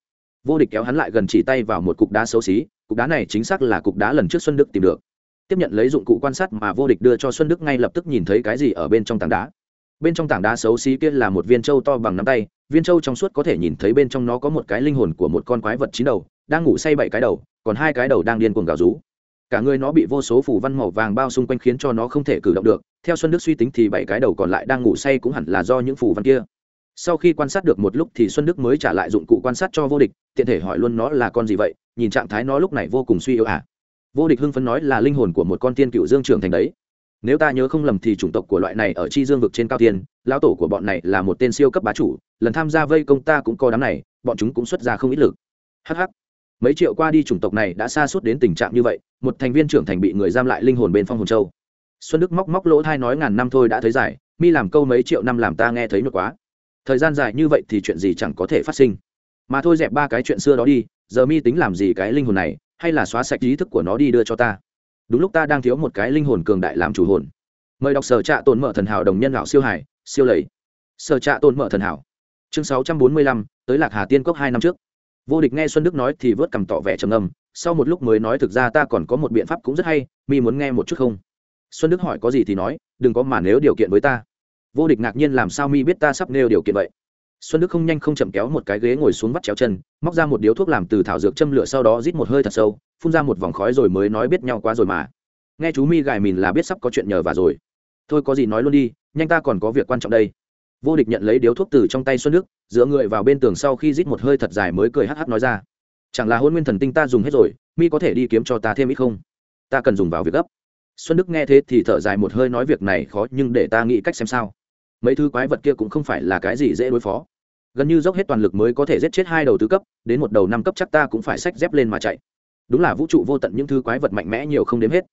Vô địch kéo hắn lại gần chỉ tay vào một cục đá xấu xí, cục đá này chính xác là cục đá lần trước xuân đức tìm được. Tiếp nhận lấy dụng cụ quan sát mà vô địch đưa cho xuân đức ngay lập tức nhìn thấy cái gì ở bên trong tảng đá. Bên trong tảng đá xấu xí kia là một viên trâu to bằng nắm tay, viên trâu trong suốt có thể nhìn thấy bên trong nó có một cái linh hồn của một con quái vật chín đầu, đang ngủ say bảy cái đầu, còn hai cái đầu đang điên cuồng gào rú cả người nó bị vô số phủ văn màu vàng bao xung quanh khiến cho nó không thể cử động được. Theo xuân đức suy tính thì bảy cái đầu còn lại đang ngủ say cũng hẳn là do những phủ văn kia. Sau khi quan sát được một lúc thì xuân đức mới trả lại dụng cụ quan sát cho vô địch, tiện thể hỏi luôn nó là con gì vậy, nhìn trạng thái nó lúc này vô cùng suy yếu à. Vô địch hưng phấn nói là linh hồn của một con tiên cựu dương trưởng thành đấy. Nếu ta nhớ không lầm thì chủng tộc của loại này ở chi dương vực trên cao tiên, lão tổ của bọn này là một tên siêu cấp bá chủ, lần tham gia vây công ta cũng có đám này, bọn chúng cũng xuất ra không ít lực. Hh mấy triệu qua đi chủng tộc này đã xa suốt đến tình trạng như vậy, một thành viên trưởng thành bị người giam lại linh hồn bên phong hồn châu. Xuân đức móc móc lỗ thai nói ngàn năm thôi đã thấy dài, mi làm câu mấy triệu năm làm ta nghe thấy nhột quá. Thời gian dài như vậy thì chuyện gì chẳng có thể phát sinh. Mà thôi dẹp ba cái chuyện xưa đó đi, giờ mi tính làm gì cái linh hồn này, hay là xóa sạch ý thức của nó đi đưa cho ta. Đúng lúc ta đang thiếu một cái linh hồn cường đại làm chủ hồn. Mời đọc sở trạ tồn mở thần hảo đồng nhân lão siêu hải siêu lầy. Sở trạ tồn mở thần hảo. Chương sáu trăm bốn mươi lăm, tới lạc hà tiên cốc hai năm trước vô địch nghe xuân đức nói thì vớt cầm tỏ vẻ trầm âm sau một lúc mới nói thực ra ta còn có một biện pháp cũng rất hay, mi muốn nghe một chút không? Xuân đức hỏi có gì thì nói, đừng có mà nếu điều kiện với ta. Vô địch ngạc nhiên làm sao mi biết ta sắp nêu điều kiện vậy? Xuân đức không nhanh không chậm kéo một cái ghế ngồi xuống vắt chéo chân, móc ra một điếu thuốc làm từ thảo dược châm lửa sau đó rít một hơi thật sâu, phun ra một vòng khói rồi mới nói biết nhau quá rồi mà. Nghe chú mi gài mìn là biết sắp có chuyện nhờ và rồi. Thôi có gì nói luôn đi, nhanh ta còn có việc quan trọng đây vô địch nhận lấy điếu thuốc từ trong tay xuân đức, dựa người vào bên tường sau khi rít một hơi thật dài mới cười hh nói ra. Chẳng là hôn nguyên thần tinh ta dùng hết rồi, mi có thể đi kiếm cho ta thêm ít không? Ta cần dùng vào việc gấp. Xuân đức nghe thế thì thở dài một hơi nói việc này khó nhưng để ta nghĩ cách xem sao. Mấy thứ quái vật kia cũng không phải là cái gì dễ đối phó. Gần như dốc hết toàn lực mới có thể giết chết hai đầu tứ cấp, đến một đầu năm cấp chắc ta cũng phải xách dép lên mà chạy. Đúng là vũ trụ vô tận những thứ quái vật mạnh mẽ nhiều không đếm hết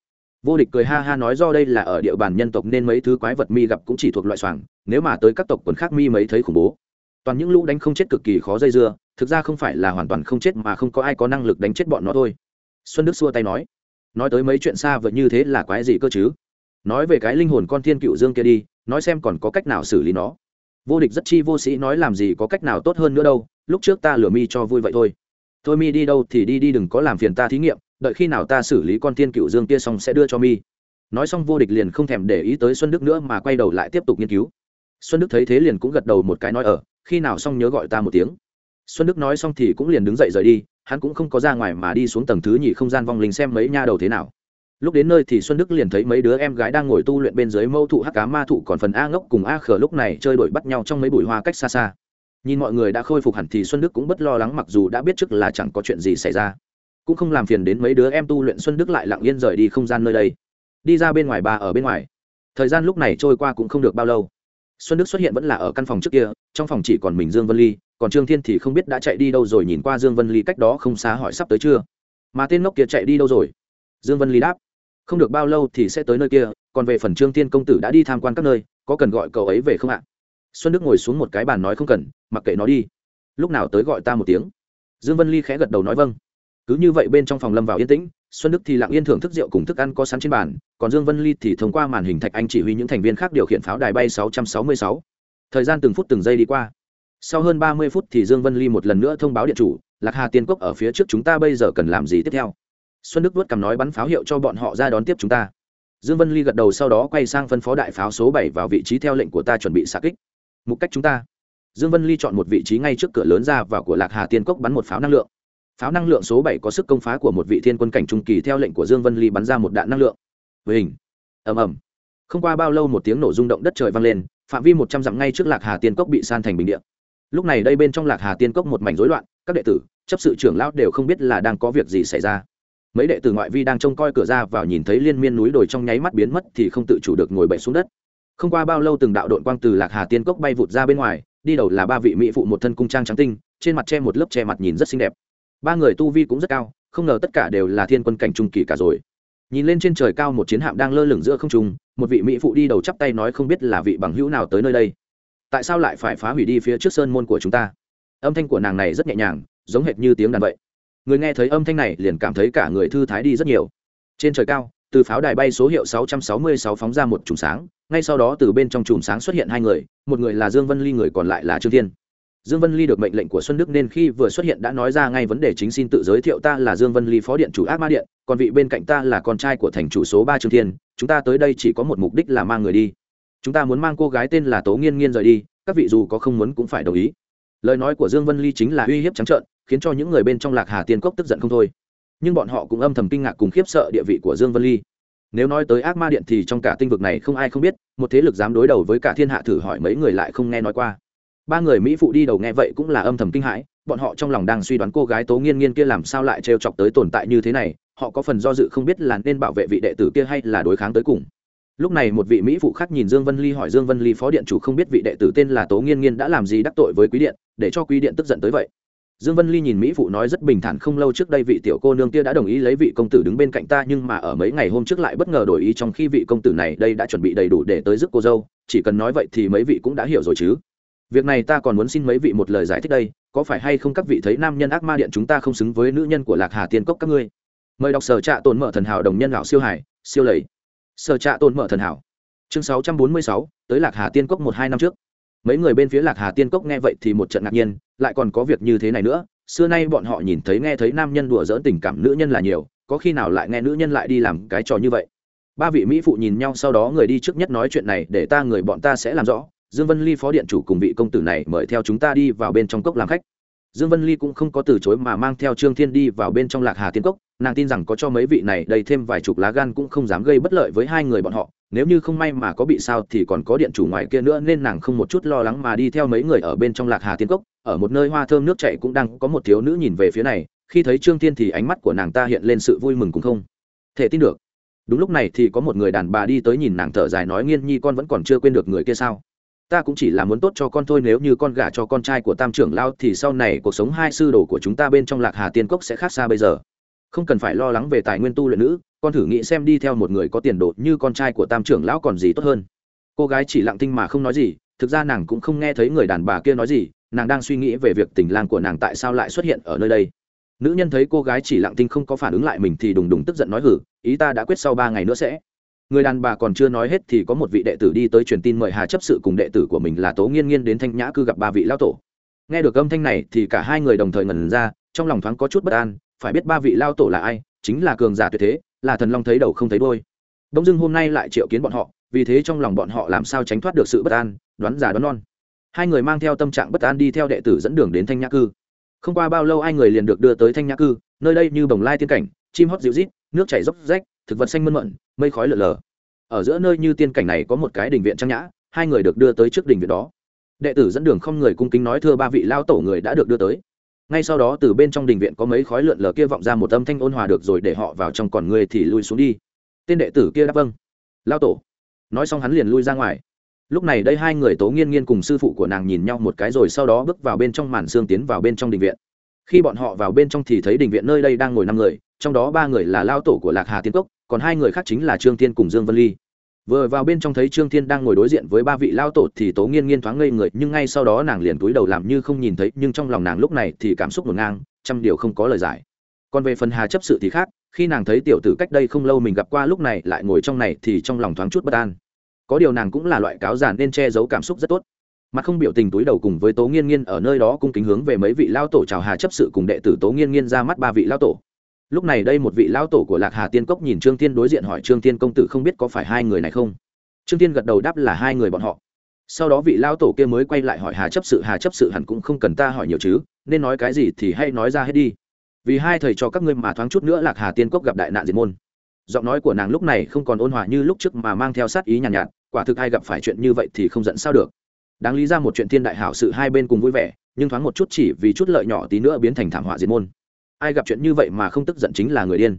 vô địch cười ha ha nói do đây là ở địa bàn nhân tộc nên mấy thứ quái vật mi gặp cũng chỉ thuộc loại soảng nếu mà tới các tộc quần khác mi mấy thấy khủng bố. Toàn những lũ đánh không chết cực kỳ khó dây dưa, thực ra không phải là hoàn toàn không chết mà không có ai có năng lực đánh chết bọn nó thôi. Xuân đức xua tay nói nói tới mấy chuyện xa vời như thế là quái gì cơ chứ? Nói về cái linh hồn con thiên cựu dương kia đi, nói xem còn có cách nào xử lý nó. Vô địch rất chi vô sĩ nói làm gì có cách nào tốt hơn nữa đâu, lúc trước ta lừa mi cho vui vậy thôi. Thôi mi đi đâu thì đi đi đừng có làm phiền ta thí nghiệm đợi khi nào ta xử lý con thiên cựu dương kia xong sẽ đưa cho mi. Nói xong vô địch liền không thèm để ý tới xuân đức nữa mà quay đầu lại tiếp tục nghiên cứu. Xuân đức thấy thế liền cũng gật đầu một cái nói ở khi nào xong nhớ gọi ta một tiếng. Xuân đức nói xong thì cũng liền đứng dậy rời đi, hắn cũng không có ra ngoài mà đi xuống tầng thứ nhì không gian vong linh xem mấy nha đầu thế nào. Lúc đến nơi thì xuân đức liền thấy mấy đứa em gái đang ngồi tu luyện bên dưới mâu thụ hắc cá ma thụ còn phần a ngốc cùng a khờ lúc này chơi đổi bắt nhau trong mấy bụi hoa cách xa xa. Nhìn mọi người đã khôi phục hẳn thì xuân đức cũng bất lo lắng mặc dù đã biết trước là chẳng có chuyện gì xảy ra cũng không làm phiền đến mấy đứa em tu luyện xuân đức lại lặng yên rời đi không gian nơi đây. Đi ra bên ngoài bà ở bên ngoài. Thời gian lúc này trôi qua cũng không được bao lâu. Xuân đức xuất hiện vẫn là ở căn phòng trước kia, trong phòng chỉ còn mình dương vân ly, còn trương thiên thì không biết đã chạy đi đâu rồi nhìn qua dương vân ly cách đó không xa hỏi sắp tới chưa. Mà tên ngốc kia chạy đi đâu rồi? Dương vân ly đáp, không được bao lâu thì sẽ tới nơi kia, còn về phần trương thiên công tử đã đi tham quan các nơi, có cần gọi cậu ấy về không ạ? Xuân đức ngồi xuống một cái bàn nói không cần, mặc kệ nó đi. Lúc nào tới gọi ta một tiếng. Dương vân ly khẽ gật đầu nói vâng cứ như vậy bên trong phòng lâm vào yên tĩnh, xuân đức thì lặng yên thưởng thức rượu cùng thức ăn có sẵn trên bàn, còn dương vân ly thì thông qua màn hình thạch anh chỉ huy những thành viên khác điều khiển pháo đài bay 666. thời gian từng phút từng giây đi qua. Sau hơn 30 phút thì dương vân ly một lần nữa thông báo điện chủ, lạc hà tiên cốc ở phía trước chúng ta bây giờ cần làm gì tiếp theo? Xuân đức vuốt cằm nói bắn pháo hiệu cho bọn họ ra đón tiếp chúng ta. Dương vân ly gật đầu sau đó quay sang phân phó đại pháo số bảy vào vị trí theo lệnh của ta chuẩn bị xạ kích. Mục cách chúng ta. Dương vân ly chọn một vị trí ngay trước cửa lớn ra và của lạc hà tiên cốc bắn một pháo năng lượng pháo năng lượng số bảy có sức công phá của một vị thiên quân cảnh trung kỳ theo lệnh của dương vân ly bắn ra một đạn năng lượng. Với hình ầm ầm. Không qua bao lâu một tiếng nổ rung động đất trời vang lên, phạm vi một trăm dặm ngay trước lạc hà tiên cốc bị san thành bình điện lúc này đây bên trong lạc hà tiên cốc một mảnh rối loạn, các đệ tử, chấp sự trưởng lão đều không biết là đang có việc gì xảy ra. Mấy đệ tử ngoại vi đang trông coi cửa ra vào nhìn thấy liên miên núi đồi trong nháy mắt biến mất thì không tự chủ được ngồi bậy xuống đất. Không qua bao lâu từng đạo đội quang từ lạc hà tiên cốc bay vụt ra bên ngoài, đi đầu là ba vị mỹ phụ một thân cung trang trắng tinh, trên mặt che một lớp che mặt nhìn rất xinh đẹp ba người tu vi cũng rất cao, không ngờ tất cả đều là thiên quân cảnh trung kỳ cả rồi. Nhìn lên trên trời cao một chiến hạm đang lơ lửng giữa không trung, một vị mỹ phụ đi đầu chắp tay nói không biết là vị bằng hữu nào tới nơi đây. Tại sao lại phải phá hủy đi phía trước sơn môn của chúng ta? Âm thanh của nàng này rất nhẹ nhàng, giống hệt như tiếng đàn vậy. Người nghe thấy âm thanh này liền cảm thấy cả người thư thái đi rất nhiều. Trên trời cao, từ pháo đài bay số hiệu 666 phóng ra một chùm sáng, ngay sau đó từ bên trong chùm sáng xuất hiện hai người, một người là dương vân ly, người còn lại là trương thiên dương vân ly được mệnh lệnh của xuân đức nên khi vừa xuất hiện đã nói ra ngay vấn đề chính xin tự giới thiệu ta là dương vân ly, phó điện chủ ác ma điện, còn vị bên cạnh ta là con trai của thành chủ số ba trương thiên, chúng ta tới đây chỉ có một mục đích là mang người đi. Chúng ta muốn mang cô gái tên là tố nghiên nghiên rời đi, các vị dù có không muốn cũng phải đồng ý. Lời nói của dương vân ly chính là uy hiếp trắng trợn, khiến cho những người bên trong lạc hà tiên cốc tức giận không thôi. Nhưng bọn họ cũng âm thầm kinh ngạc cùng khiếp sợ địa vị của dương vân ly. Nếu nói tới ác ma điện thì trong cả tinh vực này không ai không biết, một thế lực dám đối đầu với cả thiên hạ thử hỏi mấy người lại không nghe nói qua ba người mỹ phụ đi đầu nghe vậy cũng là âm thầm kinh hãi, bọn họ trong lòng đang suy đoán cô gái tố nghiên nghiên kia làm sao lại trêu chọc tới tồn tại như thế này, họ có phần do dự không biết là nên bảo vệ vị đệ tử kia hay là đối kháng tới cùng. Lúc này một vị mỹ phụ khác nhìn dương vân ly hỏi dương vân ly phó điện chủ không biết vị đệ tử tên là tố nghiên nghiên đã làm gì đắc tội với quý điện, để cho quý điện tức giận tới vậy. Dương vân ly nhìn mỹ phụ nói rất bình thản không lâu trước đây vị tiểu cô nương kia đã đồng ý lấy vị công tử đứng bên cạnh ta nhưng mà ở mấy ngày hôm trước lại bất ngờ đổi ý trong khi vị công tử này đây đã chuẩn bị đầy đủ để tới giúp cô dâu, chỉ cần nói vậy thì mấy vị cũng đã hiểu rồi chứ việc này ta còn muốn xin mấy vị một lời giải thích đây, có phải hay không các vị thấy nam nhân ác ma điện chúng ta không xứng với nữ nhân của lạc hà tiên cốc các ngươi? Mời đọc sở trạ tồn mở thần hảo đồng nhân lão siêu hải, siêu lầy. Sở trạ tồn mở thần hảo. Chương sáu trăm bốn mươi sáu, tới lạc hà tiên cốc một hai năm trước. Mấy người bên phía lạc hà tiên cốc nghe vậy thì một trận ngạc nhiên, lại còn có việc như thế này nữa. Xưa nay bọn họ nhìn thấy nghe thấy nam nhân đùa dỡn tình cảm nữ nhân là nhiều, có khi nào lại nghe nữ nhân lại đi làm cái trò như vậy? Ba vị mỹ phụ nhìn nhau sau đó người đi trước nhất nói chuyện này, để ta người bọn ta sẽ làm rõ dương vân ly phó điện chủ cùng vị công tử này mời theo chúng ta đi vào bên trong cốc làm khách. Dương vân ly cũng không có từ chối mà mang theo trương thiên đi vào bên trong lạc hà tiên cốc. Nàng tin rằng có cho mấy vị này đầy thêm vài chục lá gan cũng không dám gây bất lợi với hai người bọn họ. Nếu như không may mà có bị sao thì còn có điện chủ ngoài kia nữa nên nàng không một chút lo lắng mà đi theo mấy người ở bên trong lạc hà tiên cốc. Ở một nơi hoa thơm nước chảy cũng đang có một thiếu nữ nhìn về phía này. Khi thấy trương thiên thì ánh mắt của nàng ta hiện lên sự vui mừng cũng không thể tin được. Đúng lúc này thì có một người đàn bà đi tới nhìn nàng thở dài nói, nghiên nhi con vẫn còn chưa quên được người kia sao? Ta cũng chỉ là muốn tốt cho con thôi, nếu như con gả cho con trai của tam trưởng lao thì sau này cuộc sống hai sư đồ của chúng ta bên trong lạc hà tiên cốc sẽ khác xa bây giờ. Không cần phải lo lắng về tài nguyên tu luyện nữ, con thử nghĩ xem đi theo một người có tiền đồ như con trai của tam trưởng lão còn gì tốt hơn. Cô gái chỉ lặng tinh mà không nói gì, thực ra nàng cũng không nghe thấy người đàn bà kia nói gì, nàng đang suy nghĩ về việc tình lang của nàng tại sao lại xuất hiện ở nơi đây. Nữ nhân thấy cô gái chỉ lặng tinh không có phản ứng lại mình thì đùng đùng tức giận nói hử, ý ta đã quyết sau ba ngày nữa sẽ người đàn bà còn chưa nói hết thì có một vị đệ tử đi tới truyền tin mời hà chấp sự cùng đệ tử của mình là tố nghiên nghiên đến thanh nhã cư gặp ba vị lao tổ. Nghe được âm thanh này thì cả hai người đồng thời ngẩn ra, trong lòng thoáng có chút bất an, phải biết ba vị lao tổ là ai, chính là cường giả tuyệt thế, là thần long thấy đầu không thấy đôi đông dưng hôm nay lại triệu kiến bọn họ, vì thế trong lòng bọn họ làm sao tránh thoát được sự bất an, đoán giả đoán non. Hai người mang theo tâm trạng bất an đi theo đệ tử dẫn đường đến thanh nhã cư. Không qua bao lâu hai người liền được đưa tới thanh nhã cư, nơi đây như bồng lai tiên cảnh, chim hót dịu rít nước chảy dốc rách, thực vật xanh mơn mận mây khói lở lờ. Ở giữa nơi như tiên cảnh này có một cái đình viện trang nhã, hai người được đưa tới trước đình viện đó. Đệ tử dẫn đường không người cung kính nói thưa ba vị lao tổ người đã được đưa tới. Ngay sau đó từ bên trong đình viện có mấy khói lượn lờ kia vọng ra một âm thanh ôn hòa được rồi để họ vào trong còn người thì lui xuống đi. Tên đệ tử kia đáp vâng. Lao tổ. Nói xong hắn liền lui ra ngoài. Lúc này đây hai người tố nghiên nghiên cùng sư phụ của nàng nhìn nhau một cái rồi sau đó bước vào bên trong màn xương tiến vào bên trong đình viện. Khi bọn họ vào bên trong thì thấy đình viện nơi đây đang ngồi năm người, trong đó ba người là lao tổ của lạc hà tiên cốc còn hai người khác chính là trương thiên cùng dương vân ly. Vừa vào bên trong thấy trương thiên đang ngồi đối diện với ba vị lao tổ thì tố nghiên nghiên thoáng ngây người, nhưng ngay sau đó nàng liền túi đầu làm như không nhìn thấy, nhưng trong lòng nàng lúc này thì cảm xúc ngổn ngang, trăm điều không có lời giải. Còn về phần hà chấp sự thì khác, khi nàng thấy tiểu tử cách đây không lâu mình gặp qua lúc này lại ngồi trong này thì trong lòng thoáng chút bất an. Có điều nàng cũng là loại cáo giản nên che giấu cảm xúc rất tốt. Mặt không biểu tình túi đầu cùng với tố nghiên nghiên ở nơi đó cung kính hướng về mấy vị lao tổ chào hà chấp sự cùng đệ tử tố nghiên nghiên ra mắt ba vị lao tổ lúc này đây một vị lão tổ của lạc hà tiên cốc nhìn trương tiên đối diện hỏi trương tiên công tử không biết có phải hai người này không? Trương tiên gật đầu đáp là hai người bọn họ. Sau đó vị lão tổ kia mới quay lại hỏi hà chấp sự hà chấp sự hẳn cũng không cần ta hỏi nhiều chứ nên nói cái gì thì hãy nói ra hết đi. Vì hai thầy cho các ngươi mà thoáng chút nữa lạc hà tiên cốc gặp đại nạn diệt môn. Giọng nói của nàng lúc này không còn ôn hòa như lúc trước mà mang theo sát ý nhàn nhạt, nhạt quả thực ai gặp phải chuyện như vậy thì không giận sao được. Đáng lý ra một chuyện thiên đại hảo sự hai bên cùng vui vẻ nhưng thoáng một chút chỉ vì chút lợi nhỏ tí nữa biến thành thảm họa diệt môn ai gặp chuyện như vậy mà không tức giận chính là người điên.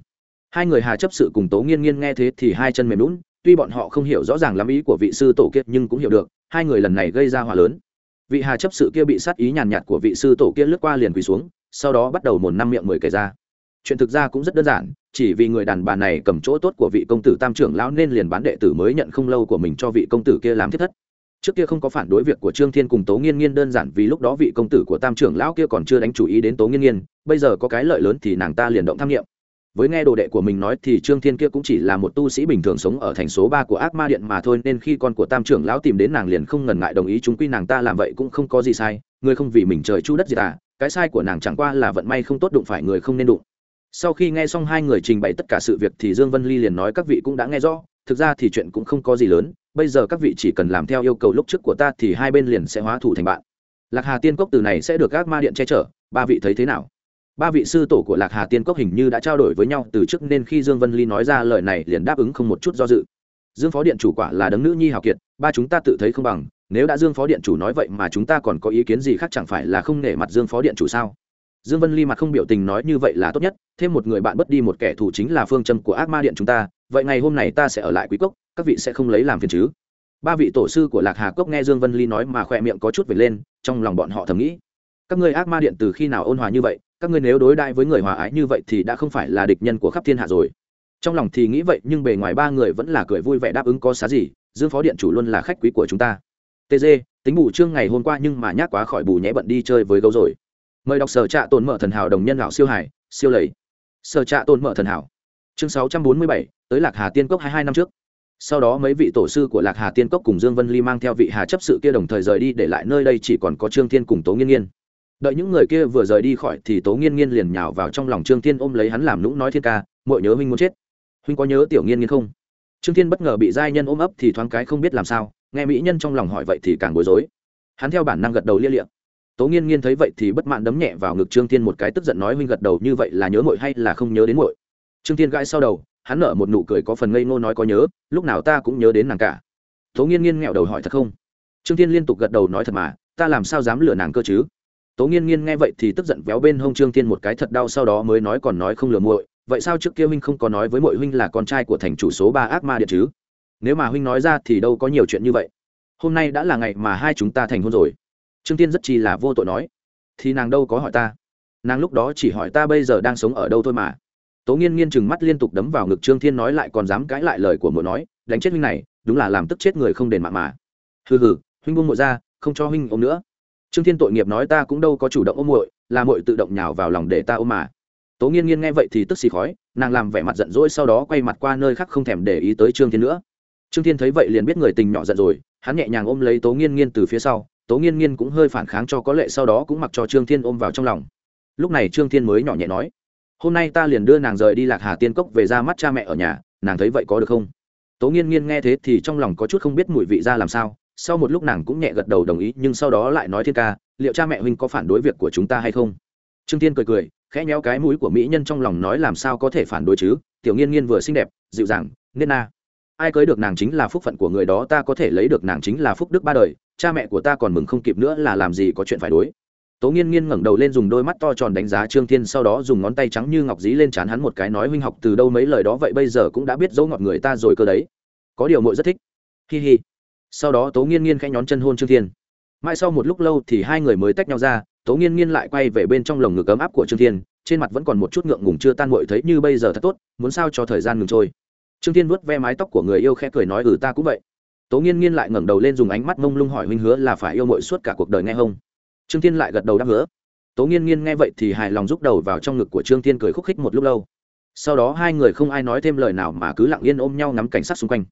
Hai người hà chấp sự cùng tố nghiên nghiên nghe thế thì hai chân mềm lún tuy bọn họ không hiểu rõ ràng lắm ý của vị sư tổ kia nhưng cũng hiểu được, hai người lần này gây ra hòa lớn. Vị hà chấp sự kia bị sát ý nhàn nhạt của vị sư tổ kia lướt qua liền quỳ xuống, sau đó bắt đầu một năm miệng mười kể ra. Chuyện thực ra cũng rất đơn giản, chỉ vì người đàn bà này cầm chỗ tốt của vị công tử tam trưởng lão nên liền bán đệ tử mới nhận không lâu của mình cho vị công tử kia làm thiết thất trước kia không có phản đối việc của trương thiên cùng tố nghiên nghiên đơn giản vì lúc đó vị công tử của tam trưởng lão kia còn chưa đánh chủ ý đến tố nghiên nghiên, bây giờ có cái lợi lớn thì nàng ta liền động tham nghiệm với nghe đồ đệ của mình nói thì trương thiên kia cũng chỉ là một tu sĩ bình thường sống ở thành số ba của ác ma điện mà thôi, nên khi con của tam trưởng lão tìm đến nàng liền không ngần ngại đồng ý chúng quy nàng ta làm vậy cũng không có gì sai, người không vì mình trời chu đất gì à cái sai của nàng chẳng qua là vận may không tốt đụng phải người không nên đụng. Sau khi nghe xong hai người trình bày tất cả sự việc thì dương vân ly liền nói các vị cũng đã nghe rõ thực ra thì chuyện cũng không có gì lớn, bây giờ các vị chỉ cần làm theo yêu cầu lúc trước của ta thì hai bên liền sẽ hóa thủ thành bạn. Lạc hà tiên cốc từ này sẽ được các ma điện che chở, ba vị thấy thế nào? Ba vị sư tổ của lạc hà tiên cốc hình như đã trao đổi với nhau từ trước nên khi dương vân ly nói ra lời này liền đáp ứng không một chút do dự. Dương phó điện chủ quả là đấng nữ nhi hào kiệt, ba chúng ta tự thấy không bằng, nếu đã dương phó điện chủ nói vậy mà chúng ta còn có ý kiến gì khác chẳng phải là không nể mặt dương phó điện chủ sao? Dương vân ly mặt không biểu tình nói như vậy là tốt nhất, thêm một người bạn bất đi một kẻ thù chính là phương châm của ác ma điện chúng ta, vậy ngày hôm này ta sẽ ở lại quý cốc, các vị sẽ không lấy làm phiền chứ? Ba vị tổ sư của lạc hà cốc nghe dương vân ly nói mà khỏe miệng có chút về lên, trong lòng bọn họ thầm nghĩ, các ngươi ác ma điện từ khi nào ôn hòa như vậy, các ngươi nếu đối đại với người hòa ái như vậy thì đã không phải là địch nhân của khắp thiên hạ rồi. Trong lòng thì nghĩ vậy, nhưng bề ngoài ba người vẫn là cười vui vẻ đáp ứng có xá gì, dương phó điện chủ luôn là khách quý của chúng ta. Tg tính bù trương ngày hôm qua nhưng mà nhát quá khỏi bù nhẽ bận đi chơi với gấu rồi mời đọc sở trạ tồn mở thần hảo đồng nhân lão siêu hải, siêu lầy. Sở trạ tồn mở thần hảo. Chương sáu trăm bốn mươi bảy, tới lạc hà tiên cốc hai hai năm trước. Sau đó mấy vị tổ sư của lạc hà tiên cốc cùng dương vân ly mang theo vị hà chấp sự kia đồng thời rời đi để lại nơi đây chỉ còn có trương thiên cùng tố nghiên nghiên. Đợi những người kia vừa rời đi khỏi thì tố nghiên nghiên liền nhào vào trong lòng trương thiên ôm lấy hắn làm nũng nói thiên ca mội nhớ huynh muốn chết. Huynh có nhớ tiểu nghiên nghiên không? Trương thiên bất ngờ bị giai nhân ôm ấp thì thoáng cái không biết làm sao, nghe mỹ nhân trong lòng hỏi vậy thì càng bối rối. Hắn theo bản năng gật đầu lia liệm tố nghiên nghiên thấy vậy thì bất mãn đấm nhẹ vào ngực trương thiên một cái tức giận nói huynh gật đầu như vậy là nhớ mội hay là không nhớ đến mội trương thiên gãi sau đầu, hắn nở một nụ cười có phần ngây ngô nói có nhớ, lúc nào ta cũng nhớ đến nàng cả. Tố nghiên nghiên nghẹo đầu hỏi thật không? Trương thiên liên tục gật đầu nói thật mà, ta làm sao dám lừa nàng cơ chứ? Tố nghiên nghiên nghe vậy thì tức giận véo bên hông trương thiên một cái thật đau sau đó mới nói còn nói không lừa muội, vậy sao trước kia huynh không có nói với muội huynh là con trai của thành chủ số ba ác ma điện chứ? Nếu mà huynh nói ra thì đâu có nhiều chuyện như vậy. Hôm nay đã là ngày mà hai chúng ta thành hôn rồi trương tiên rất chi là vô tội nói, thì nàng đâu có hỏi ta? Nàng lúc đó chỉ hỏi ta bây giờ đang sống ở đâu thôi mà. Tố nghiên nghiên chừng mắt liên tục đấm vào ngực trương thiên nói lại còn dám cãi lại lời của muội nói, đánh chết huynh này, đúng là làm tức chết người không đền mạng mà. Hừ hừ, huynh buông muội ra, không cho huynh ôm nữa. Trương thiên tội nghiệp nói, ta cũng đâu có chủ động ôm muội, là muội tự động nhào vào lòng để ta ôm mà. Tố nghiên nghiên nghe vậy thì tức xì khói, nàng làm vẻ mặt giận dỗi sau đó quay mặt qua nơi khác không thèm để ý tới trương thiên nữa. Trương thiên thấy vậy liền biết người tình nhỏ giận rồi, hắn nhẹ nhàng ôm lấy tố nghiên nghiên từ phía sau tố nghiên nghiên cũng hơi phản kháng cho có lệ sau đó cũng mặc cho trương thiên ôm vào trong lòng. Lúc này trương thiên mới nhỏ nhẹ nói, hôm nay ta liền đưa nàng rời đi lạc hà tiên cốc về ra mắt cha mẹ ở nhà, nàng thấy vậy có được không? Tố nghiên nghiên nghe thế thì trong lòng có chút không biết mùi vị ra làm sao, sau một lúc nàng cũng nhẹ gật đầu đồng ý, nhưng sau đó lại nói thiên ca, liệu cha mẹ huynh có phản đối việc của chúng ta hay không? Trương thiên cười cười, khẽ nhéo cái mũi của mỹ nhân trong lòng nói làm sao có thể phản đối chứ, tiểu nghiên nghiên vừa xinh đẹp, dịu dàng, nên na. Ai cưới được nàng chính là phúc phận của người đó, ta có thể lấy được nàng chính là phúc đức ba đời cha mẹ của ta còn mừng không kịp nữa là làm gì có chuyện phải đối. Tố nghiên nghiên ngẩng đầu lên dùng đôi mắt to tròn đánh giá trương thiên, sau đó dùng ngón tay trắng như ngọc dí lên chán hắn một cái nói huynh học từ đâu mấy lời đó vậy bây giờ cũng đã biết dấu ngọt người ta rồi cơ đấy. Có điều mội rất thích. Hi hi. Sau đó tố nghiên nghiên khẽ nhón chân hôn trương thiên. Mãi sau một lúc lâu thì hai người mới tách nhau ra, tố nghiên nghiên lại quay về bên trong lồng ngực ấm áp của trương thiên, trên mặt vẫn còn một chút ngượng ngùng chưa tan mội thấy như bây giờ thật tốt, muốn sao cho thời gian ngừng trôi. Trương thiên vuốt ve mái tóc của người yêu khẽ cười nói ừ ta cũng vậy tố nghiên nghiên lại ngẩng đầu lên dùng ánh mắt mông lung hỏi huynh hứa là phải yêu mội suốt cả cuộc đời nghe không? Trương thiên lại gật đầu đáp hứa. Tố nghiên nghiên nghe vậy thì hài lòng rúc đầu vào trong ngực của trương thiên cười khúc khích một lúc lâu. Sau đó hai người không ai nói thêm lời nào mà cứ lặng yên ôm nhau ngắm cảnh sát xung quanh.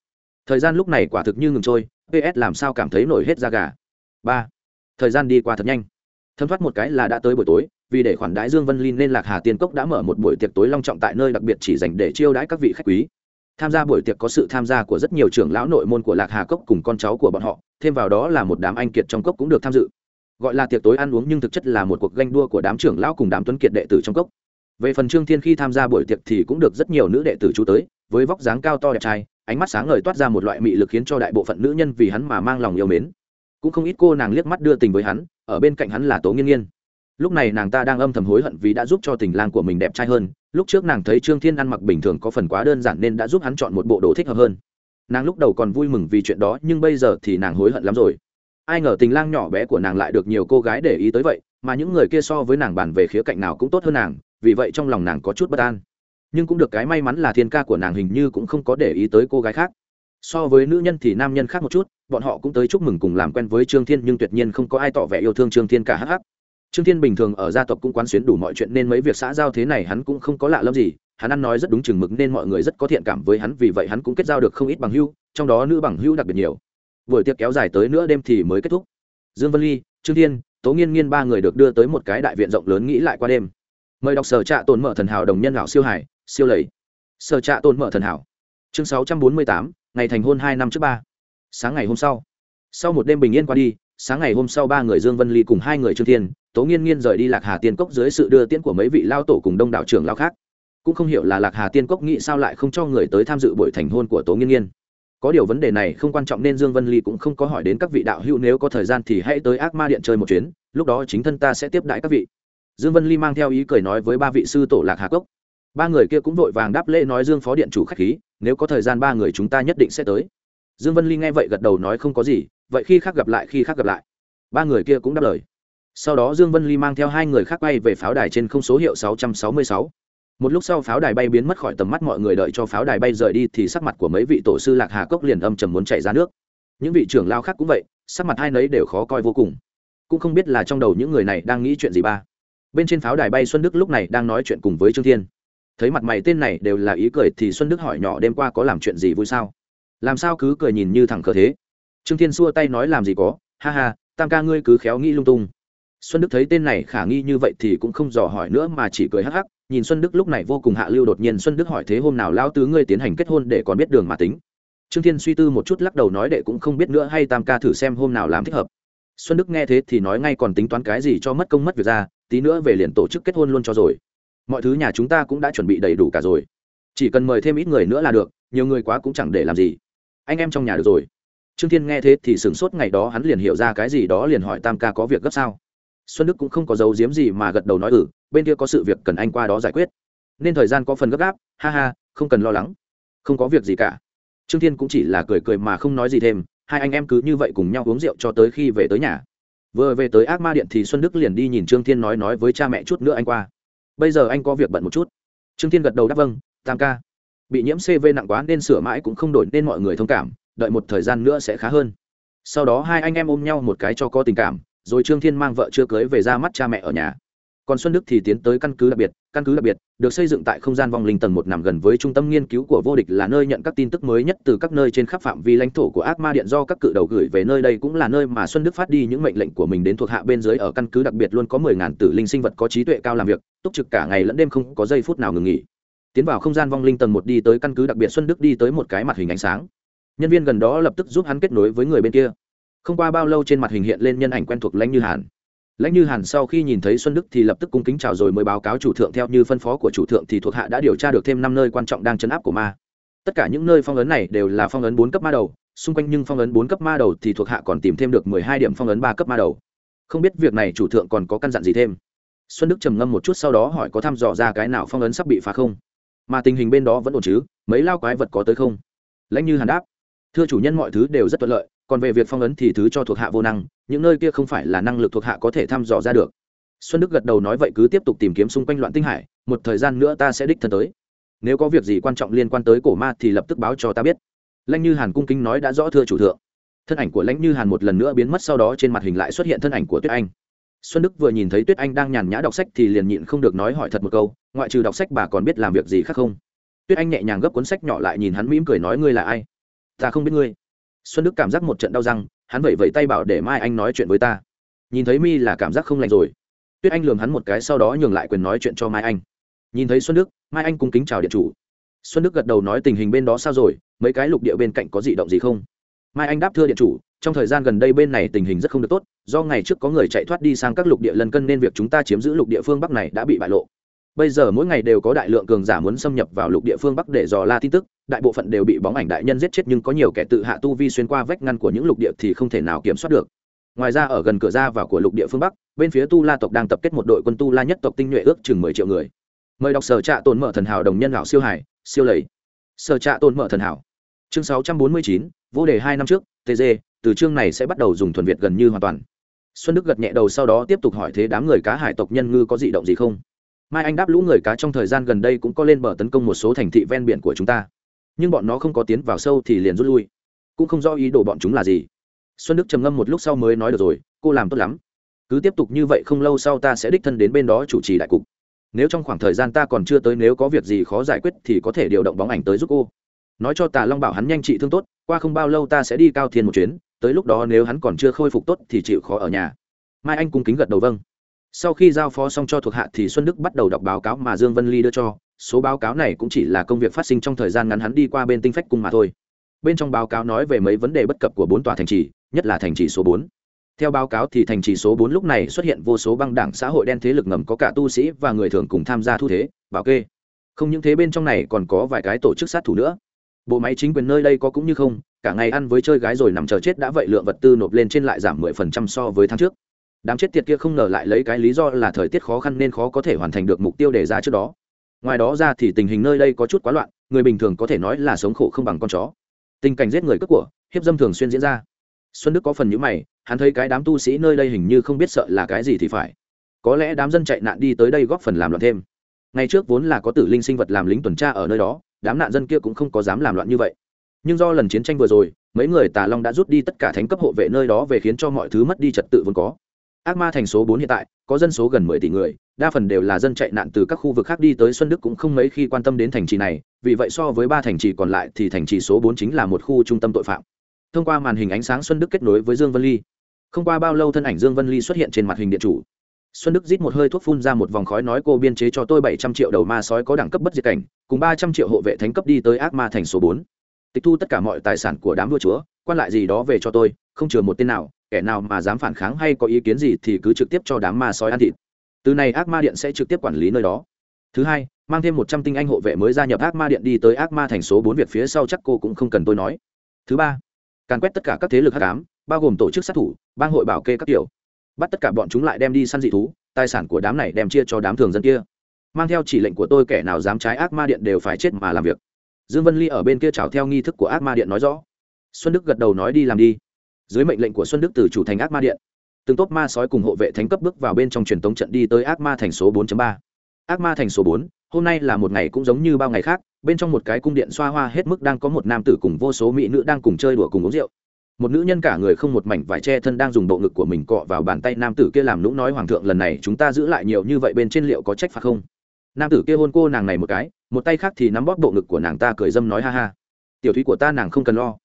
Thời gian lúc này quả thực như ngừng trôi ps làm sao cảm thấy nổi hết da gà? Ba. Thời gian đi qua thật nhanh. Thấm thoát một cái là đã tới buổi tối, vì để khoản đãi dương vân linh nên lạc hà tiên cốc đã mở một buổi tiệc tối long trọng tại nơi đặc biệt chỉ dành để chiêu đãi các vị khách quý tham gia buổi tiệc có sự tham gia của rất nhiều trưởng lão nội môn của lạc hà cốc cùng con cháu của bọn họ, thêm vào đó là một đám anh kiệt trong cốc cũng được tham dự. Gọi là tiệc tối ăn uống nhưng thực chất là một cuộc ganh đua của đám trưởng lão cùng đám tuấn kiệt đệ tử trong cốc. Về phần trương thiên khi tham gia buổi tiệc thì cũng được rất nhiều nữ đệ tử chú tới, với vóc dáng cao to đẹp trai, ánh mắt sáng ngời toát ra một loại mị lực khiến cho đại bộ phận nữ nhân vì hắn mà mang lòng yêu mến. Cũng không ít cô nàng liếc mắt đưa tình với hắn, ở bên cạnh hắn là tố nghiên nghiên lúc này nàng ta đang âm thầm hối hận vì đã giúp cho tình lang của mình đẹp trai hơn. Lúc trước nàng thấy trương thiên ăn mặc bình thường có phần quá đơn giản nên đã giúp hắn chọn một bộ đồ thích hợp hơn. Nàng lúc đầu còn vui mừng vì chuyện đó, nhưng bây giờ thì nàng hối hận lắm rồi. Ai ngờ tình lang nhỏ bé của nàng lại được nhiều cô gái để ý tới vậy, mà những người kia so với nàng bàn về khía cạnh nào cũng tốt hơn nàng, vì vậy trong lòng nàng có chút bất an. Nhưng cũng được cái may mắn là thiên ca của nàng hình như cũng không có để ý tới cô gái khác. So với nữ nhân thì nam nhân khác một chút, bọn họ cũng tới chúc mừng cùng làm quen với trương thiên nhưng tuyệt nhiên không có ai tỏ vẻ yêu thương trương thiên cả hh trương thiên bình thường ở gia tộc cũng quán xuyến đủ mọi chuyện nên mấy việc xã giao thế này hắn cũng không có lạ lẫm gì hắn ăn nói rất đúng chừng mực nên mọi người rất có thiện cảm với hắn vì vậy hắn cũng kết giao được không ít bằng hữu, trong đó nữ bằng hữu đặc biệt nhiều. Buổi tiệc kéo dài tới nửa đêm thì mới kết thúc. Dương vân ly trương thiên tố nghiên nghiên ba người được đưa tới một cái đại viện rộng lớn nghĩ lại qua đêm. Mời đọc sở trạ tồn mở thần hảo đồng nhân lão siêu hải siêu lầy. Sở trạ tồn mở thần hảo. Chương sáu trăm bốn mươi tám ngày thành hôn hai năm trước ba. Sáng ngày hôm sau. Sau một đêm bình yên qua đi sáng ngày hôm sau ba người dương vân ly cùng hai người trương thiên tố nghiên nghiên rời đi lạc hà tiên cốc dưới sự đưa tiễn của mấy vị lao tổ cùng đông đảo trưởng lao khác. Cũng không hiểu là lạc hà tiên cốc nghĩ sao lại không cho người tới tham dự buổi thành hôn của tố nghiên nghiên. Có điều vấn đề này không quan trọng nên dương vân ly cũng không có hỏi đến các vị đạo hữu nếu có thời gian thì hãy tới ác ma điện chơi một chuyến, lúc đó chính thân ta sẽ tiếp đãi các vị. Dương vân ly mang theo ý cười nói với ba vị sư tổ lạc hà cốc. Ba người kia cũng vội vàng đáp lễ nói dương phó điện chủ khách khí, nếu có thời gian ba người chúng ta nhất định sẽ tới. Dương vân ly nghe vậy gật đầu nói không có gì, vậy khi khác gặp lại, khi khác gặp lại. Ba người kia cũng đáp lời sau đó dương vân ly mang theo hai người khác bay về pháo đài trên không số hiệu 666. một lúc sau pháo đài bay biến mất khỏi tầm mắt mọi người đợi cho pháo đài bay rời đi thì sắc mặt của mấy vị tổ sư lạc hà cốc liền âm trầm muốn chạy ra nước. Những vị trưởng lao khác cũng vậy, sắc mặt hai nấy đều khó coi vô cùng. Cũng không biết là trong đầu những người này đang nghĩ chuyện gì ba. Bên trên pháo đài bay xuân đức lúc này đang nói chuyện cùng với trương thiên. Thấy mặt mày tên này đều là ý cười thì xuân đức hỏi nhỏ đêm qua có làm chuyện gì vui sao? Làm sao cứ cười nhìn như thẳng cờ thế? Trương thiên xua tay nói làm gì có? Ha ha, tam ca ngươi cứ khéo nghĩ lung tung xuân đức thấy tên này khả nghi như vậy thì cũng không dò hỏi nữa mà chỉ cười hắc hắc, nhìn xuân đức lúc này vô cùng hạ lưu đột nhiên xuân đức hỏi thế hôm nào lao tứ ngươi tiến hành kết hôn để còn biết đường mà tính. Trương thiên suy tư một chút lắc đầu nói đệ cũng không biết nữa hay tam ca thử xem hôm nào làm thích hợp. Xuân đức nghe thế thì nói ngay còn tính toán cái gì cho mất công mất việc ra, tí nữa về liền tổ chức kết hôn luôn cho rồi. Mọi thứ nhà chúng ta cũng đã chuẩn bị đầy đủ cả rồi. Chỉ cần mời thêm ít người nữa là được, nhiều người quá cũng chẳng để làm gì. Anh em trong nhà được rồi. Trương thiên nghe thế thì sửng sốt ngày đó hắn liền hiểu ra cái gì đó liền hỏi tam ca có việc gấp sao xuân đức cũng không có dấu diếm gì mà gật đầu nói ừ bên kia có sự việc cần anh qua đó giải quyết. Nên thời gian có phần gấp gáp, ha ha, không cần lo lắng. Không có việc gì cả. Trương thiên cũng chỉ là cười cười mà không nói gì thêm, hai anh em cứ như vậy cùng nhau uống rượu cho tới khi về tới nhà. Vừa về tới ác ma điện thì xuân đức liền đi nhìn trương thiên nói nói với cha mẹ chút nữa anh qua. Bây giờ anh có việc bận một chút. Trương thiên gật đầu đáp vâng tam ca. Bị nhiễm cv nặng quá nên sửa mãi cũng không đổi nên mọi người thông cảm, đợi một thời gian nữa sẽ khá hơn. Sau đó hai anh em ôm nhau một cái cho có tình cảm rồi trương thiên mang vợ chưa cưới về ra mắt cha mẹ ở nhà. Còn xuân đức thì tiến tới căn cứ đặc biệt, căn cứ đặc biệt, được xây dựng tại không gian vong linh tầng một nằm gần với trung tâm nghiên cứu của vô địch là nơi nhận các tin tức mới nhất từ các nơi trên khắp phạm vi lãnh thổ của ác ma điện do các cự đầu gửi về nơi đây cũng là nơi mà xuân đức phát đi những mệnh lệnh của mình đến thuộc hạ bên dưới ở căn cứ đặc biệt luôn có mười ngàn tử linh sinh vật có trí tuệ cao làm việc, túc trực cả ngày lẫn đêm không có giây phút nào ngừng nghỉ. Tiến vào không gian vong linh tầng một đi tới căn cứ đặc biệt, xuân đức đi tới một cái mặt hình ánh sáng. Nhân viên gần đó lập tức giúp hắn kết nối với người bên kia không qua bao lâu trên mặt hình hiện lên nhân ảnh quen thuộc lãnh như hàn. Lãnh như hàn sau khi nhìn thấy xuân đức thì lập tức cung kính chào rồi mới báo cáo chủ thượng theo như phân phó của chủ thượng thì thuộc hạ đã điều tra được thêm năm nơi quan trọng đang chấn áp của ma. Tất cả những nơi phong ấn này đều là phong ấn bốn cấp ma đầu, xung quanh nhưng phong ấn bốn cấp ma đầu thì thuộc hạ còn tìm thêm được mười hai điểm phong ấn ba cấp ma đầu. Không biết việc này chủ thượng còn có căn dặn gì thêm? Xuân đức trầm ngâm một chút sau đó hỏi có thăm dò ra cái nào phong ấn sắp bị phá không? Mà tình hình bên đó vẫn ổn chứ, mấy lao quái vật có tới không? Lãnh như hàn đáp, thưa chủ nhân mọi thứ đều rất thuận lợi còn về việc phong ấn thì thứ cho thuộc hạ vô năng, những nơi kia không phải là năng lực thuộc hạ có thể thăm dò ra được. Xuân đức gật đầu nói vậy cứ tiếp tục tìm kiếm xung quanh loạn tinh hải, một thời gian nữa ta sẽ đích thân tới. Nếu có việc gì quan trọng liên quan tới cổ ma thì lập tức báo cho ta biết. Lãnh như hàn cung kính nói đã rõ thưa chủ thượng. Thân ảnh của lãnh như hàn một lần nữa biến mất sau đó trên mặt hình lại xuất hiện thân ảnh của tuyết anh. Xuân đức vừa nhìn thấy tuyết anh đang nhàn nhã đọc sách thì liền nhịn không được nói hỏi thật một câu, ngoại trừ đọc sách bà còn biết làm việc gì khác không? Tuyết anh nhẹ nhàng gấp cuốn sách nhỏ lại nhìn hắn mỉm cười nói ngươi là ai? Ta không biết ngươi xuân đức cảm giác một trận đau răng, hắn vẫy vẫy tay bảo để mai anh nói chuyện với ta. Nhìn thấy mi là cảm giác không lành rồi. Tuyết anh lường hắn một cái sau đó nhường lại quyền nói chuyện cho mai anh. Nhìn thấy xuân đức, mai anh cung kính chào điện chủ. Xuân đức gật đầu nói tình hình bên đó sao rồi, mấy cái lục địa bên cạnh có gì động gì không? Mai anh đáp thưa điện chủ, trong thời gian gần đây bên này tình hình rất không được tốt, do ngày trước có người chạy thoát đi sang các lục địa lân cân nên việc chúng ta chiếm giữ lục địa phương bắc này đã bị bại lộ bây giờ mỗi ngày đều có đại lượng cường giả muốn xâm nhập vào lục địa phương bắc để dò la tin tức, đại bộ phận đều bị bóng ảnh đại nhân giết chết nhưng có nhiều kẻ tự hạ tu vi xuyên qua vách ngăn của những lục địa thì không thể nào kiểm soát được. Ngoài ra ở gần cửa ra vào của lục địa phương bắc, bên phía tu la tộc đang tập kết một đội quân tu la nhất tộc tinh nhuệ ước chừng mười triệu người. Mời đọc sở trạ tồn mở thần hảo đồng nhân lão siêu hải siêu lầy. Sở trạ tồn mở thần hảo. Chương sáu trăm bốn mươi chín, vô đề hai năm trước tg từ chương này sẽ bắt đầu dùng thuần việt gần như hoàn toàn. Xuân đức gật nhẹ đầu sau đó tiếp tục hỏi thế đám người cá hải tộc nhân ngư có dị động gì không? Mai anh đáp lũ người cá trong thời gian gần đây cũng có lên bờ tấn công một số thành thị ven biển của chúng ta. Nhưng bọn nó không có tiến vào sâu thì liền rút lui. Cũng không rõ ý đồ bọn chúng là gì. Xuân đức trầm ngâm một lúc sau mới nói được rồi, cô làm tốt lắm. Cứ tiếp tục như vậy không lâu sau ta sẽ đích thân đến bên đó chủ trì đại cục. Nếu trong khoảng thời gian ta còn chưa tới nếu có việc gì khó giải quyết thì có thể điều động bóng ảnh tới giúp cô. Nói cho tà long bảo hắn nhanh trị thương tốt, qua không bao lâu ta sẽ đi cao thiên một chuyến, tới lúc đó nếu hắn còn chưa khôi phục tốt thì chịu khó ở nhà. Mai anh cung kính gật đầu vâng sau khi giao phó xong cho thuộc hạ thì xuân đức bắt đầu đọc báo cáo mà dương vân ly đưa cho. Số báo cáo này cũng chỉ là công việc phát sinh trong thời gian ngắn hắn đi qua bên tinh phách cung mà thôi. Bên trong báo cáo nói về mấy vấn đề bất cập của bốn tòa thành trì, nhất là thành trì số bốn. Theo báo cáo thì thành trì số bốn lúc này xuất hiện vô số băng đảng xã hội đen thế lực ngầm có cả tu sĩ và người thường cùng tham gia thu thế, bảo kê. Không những thế bên trong này còn có vài cái tổ chức sát thủ nữa. Bộ máy chính quyền nơi đây có cũng như không, cả ngày ăn với chơi gái rồi nằm chờ chết đã vậy lượng vật tư nộp lên trên lại giảm mười phần trăm so với tháng trước đám chết tiệt kia không ngờ lại lấy cái lý do là thời tiết khó khăn nên khó có thể hoàn thành được mục tiêu đề ra trước đó. Ngoài đó ra thì tình hình nơi đây có chút quá loạn, người bình thường có thể nói là sống khổ không bằng con chó. Tình cảnh giết người cướp của, hiếp dâm thường xuyên diễn ra. Xuân đức có phần nhữ mày, hắn thấy cái đám tu sĩ nơi đây hình như không biết sợ là cái gì thì phải. Có lẽ đám dân chạy nạn đi tới đây góp phần làm loạn thêm. Ngày trước vốn là có tử linh sinh vật làm lính tuần tra ở nơi đó, đám nạn dân kia cũng không có dám làm loạn như vậy. Nhưng do lần chiến tranh vừa rồi, mấy người tà long đã rút đi tất cả thánh cấp hộ vệ nơi đó về khiến cho mọi thứ mất đi trật tự vốn có ác ma thành số bốn hiện tại, có dân số gần mười tỷ người, đa phần đều là dân chạy nạn từ các khu vực khác đi tới xuân đức cũng không mấy khi quan tâm đến thành trì này, vì vậy so với ba thành trì còn lại thì thành trì số bốn chính là một khu trung tâm tội phạm. Thông qua màn hình ánh sáng xuân đức kết nối với dương vân ly. Không qua bao lâu thân ảnh dương vân ly xuất hiện trên mặt hình điện chủ. Xuân đức rít một hơi thuốc phun ra một vòng khói nói cô biên chế cho tôi bảy trăm triệu đầu ma sói có đẳng cấp bất diệt cảnh, cùng ba trăm triệu hộ vệ thánh cấp đi tới ác ma thành số bốn. Tịch thu tất cả mọi tài sản của đám vua chúa, quan lại gì đó về cho tôi, không chừa một tên nào kẻ nào mà dám phản kháng hay có ý kiến gì thì cứ trực tiếp cho đám ma sói ăn thịt. Từ này ác ma điện sẽ trực tiếp quản lý nơi đó. Thứ hai, mang thêm một trăm tinh anh hộ vệ mới gia nhập ác ma điện đi tới ác ma thành số bốn việc phía sau chắc cô cũng không cần tôi nói. Thứ ba, càn quét tất cả các thế lực hắc ám, bao gồm tổ chức sát thủ, bang hội bảo kê các kiểu. Bắt tất cả bọn chúng lại đem đi săn dị thú, tài sản của đám này đem chia cho đám thường dân kia. Mang theo chỉ lệnh của tôi kẻ nào dám trái ác ma điện đều phải chết mà làm việc. Dương vân ly ở bên kia chào theo nghi thức của ác ma điện nói rõ. Xuân đức gật đầu nói đi làm đi dưới mệnh lệnh của xuân đức từ chủ thành ác ma điện từng tốt ma sói cùng hộ vệ thánh cấp bước vào bên trong truyền tống trận đi tới ác ma thành số 4.3. ác ma thành số 4, hôm nay là một ngày cũng giống như bao ngày khác bên trong một cái cung điện xoa hoa hết mức đang có một nam tử cùng vô số mỹ nữ đang cùng chơi đùa cùng uống rượu. Một nữ nhân cả người không một mảnh vải che thân đang dùng bộ ngực của mình cọ vào bàn tay nam tử kia làm lũng nói hoàng thượng lần này chúng ta giữ lại nhiều như vậy bên trên liệu có trách phạt không? Nam tử kia hôn cô nàng này một cái một tay khác thì nắm bóp bộ ngực của nàng ta cười dâm nói ha ha tiểu thúy của ta nàng không cần lo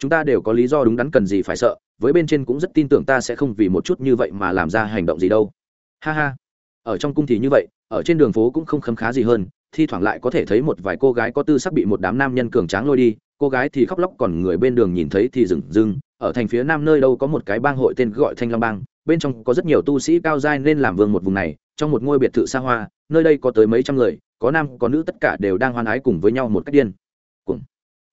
chúng ta đều có lý do đúng đắn cần gì phải sợ, với bên trên cũng rất tin tưởng ta sẽ không vì một chút như vậy mà làm ra hành động gì đâu. Ha ha. Ở trong cung thì như vậy, ở trên đường phố cũng không khấm khá gì hơn, thi thoảng lại có thể thấy một vài cô gái có tư sắc bị một đám nam nhân cường tráng lôi đi, cô gái thì khóc lóc còn người bên đường nhìn thấy thì dừng dưng ở thành phía nam nơi đâu có một cái bang hội tên gọi thanh long bang, bên trong có rất nhiều tu sĩ cao giai nên làm vương một vùng này, trong một ngôi biệt thự xa hoa, nơi đây có tới mấy trăm người, có nam có nữ tất cả đều đang hoan ái cùng với nhau một cách điên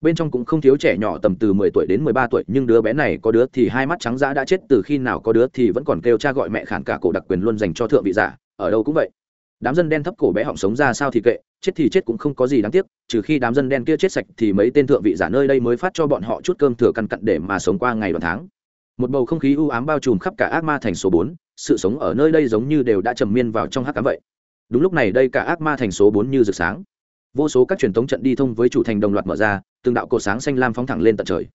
bên trong cũng không thiếu trẻ nhỏ tầm từ mười tuổi đến mười ba tuổi, nhưng đứa bé này có đứa thì hai mắt trắng dã đã chết, từ khi nào có đứa thì vẫn còn kêu cha gọi mẹ khản cả cổ đặc quyền luôn dành cho thượng vị giả, ở đâu cũng vậy. Đám dân đen thấp cổ bé họng sống ra sao thì kệ, chết thì chết cũng không có gì đáng tiếc, trừ khi đám dân đen kia chết sạch thì mấy tên thượng vị giả nơi đây mới phát cho bọn họ chút cơm thừa căn cặn để mà sống qua ngày đoạn tháng. Một bầu không khí u ám bao trùm khắp cả ác ma thành số bốn, sự sống ở nơi đây giống như đều đã trầm miên vào trong hắc cám vậy. Đúng lúc này đây cả ác ma thành số bốn như rực sáng vô số các truyền thống trận đi thông với chủ thành đồng loạt mở ra, từng đạo cột sáng xanh lam phóng thẳng lên tận trời.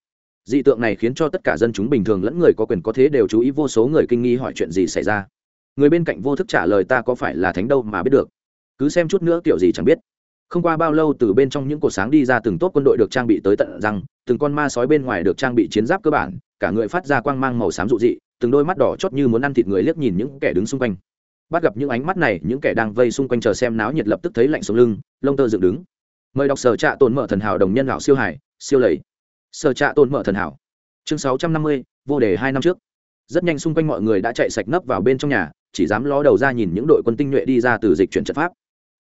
Dị tượng này khiến cho tất cả dân chúng bình thường lẫn người có quyền có thế đều chú ý vô số người kinh nghi hỏi chuyện gì xảy ra. Người bên cạnh vô thức trả lời ta có phải là thánh đâu mà biết được. Cứ xem chút nữa kiểu gì chẳng biết. Không qua bao lâu từ bên trong những cột sáng đi ra từng tốt quân đội được trang bị tới tận răng, từng con ma sói bên ngoài được trang bị chiến giáp cơ bản, cả người phát ra quang mang màu xám dụ dị, từng đôi mắt đỏ chót như muốn ăn thịt người liếc nhìn những kẻ đứng xung quanh bắt gặp những ánh mắt này, những kẻ đang vây xung quanh chờ xem náo nhiệt lập tức thấy lạnh xuống lưng, lông tơ dựng đứng. Mời đọc sở trạ tồn mở thần hảo đồng nhân lão siêu hải, siêu lầy. Sở trạ tồn mở thần hảo. Chương sáu trăm năm mươi, vô đề hai năm trước. Rất nhanh xung quanh mọi người đã chạy sạch nấp vào bên trong nhà, chỉ dám ló đầu ra nhìn những đội quân tinh nhuệ đi ra từ dịch chuyển trận pháp.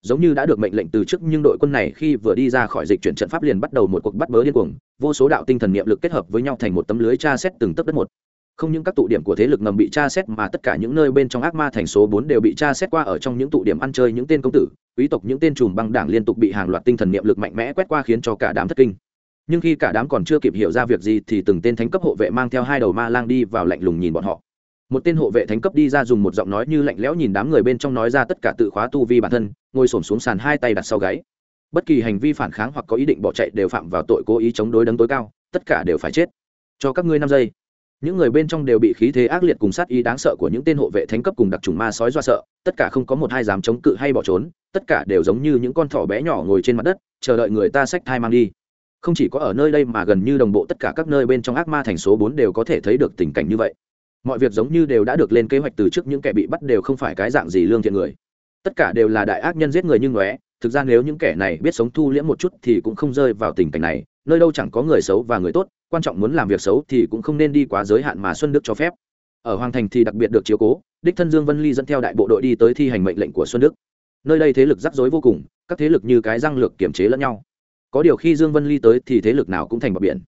Giống như đã được mệnh lệnh từ trước, nhưng đội quân này khi vừa đi ra khỏi dịch chuyển trận pháp liền bắt đầu một cuộc bắt bớ điên cuồng, vô số đạo tinh thần niệm lực kết hợp với nhau thành một tấm lưới tra xét từng tấc đất một không những các tụ điểm của thế lực ngầm bị tra xét mà tất cả những nơi bên trong ác ma thành số bốn đều bị tra xét qua ở trong những tụ điểm ăn chơi những tên công tử, quý tộc những tên trùm băng đảng liên tục bị hàng loạt tinh thần niệm lực mạnh mẽ quét qua khiến cho cả đám thất kinh. Nhưng khi cả đám còn chưa kịp hiểu ra việc gì thì từng tên thánh cấp hộ vệ mang theo hai đầu ma lang đi vào lạnh lùng nhìn bọn họ. Một tên hộ vệ thánh cấp đi ra dùng một giọng nói như lạnh lẽo nhìn đám người bên trong nói ra tất cả tự khóa tu vi bản thân, ngồi xổm xuống sàn hai tay đặt sau gáy. Bất kỳ hành vi phản kháng hoặc có ý định bỏ chạy đều phạm vào tội cố ý chống đối đấng tối cao, tất cả đều phải chết. Cho các ngươi năm giây những người bên trong đều bị khí thế ác liệt cùng sát ý đáng sợ của những tên hộ vệ thánh cấp cùng đặc trùng ma sói do sợ, tất cả không có một hai dám chống cự hay bỏ trốn, tất cả đều giống như những con thỏ bé nhỏ ngồi trên mặt đất, chờ đợi người ta xách thai mang đi. Không chỉ có ở nơi đây mà gần như đồng bộ tất cả các nơi bên trong ác ma thành số bốn đều có thể thấy được tình cảnh như vậy. Mọi việc giống như đều đã được lên kế hoạch từ trước, những kẻ bị bắt đều không phải cái dạng gì lương thiện người. Tất cả đều là đại ác nhân giết người như ngóe, thực ra nếu những kẻ này biết sống thu liễm một chút thì cũng không rơi vào tình cảnh này, nơi đâu chẳng có người xấu và người tốt quan trọng muốn làm việc xấu thì cũng không nên đi quá giới hạn mà xuân đức cho phép. Ở hoàng thành thì đặc biệt được chiếu cố, đích thân dương vân ly dẫn theo đại bộ đội đi tới thi hành mệnh lệnh của xuân đức. Nơi đây thế lực rắc rối vô cùng, các thế lực như cái răng lược kiểm chế lẫn nhau. Có điều khi dương vân ly tới thì thế lực nào cũng thành bờ biển.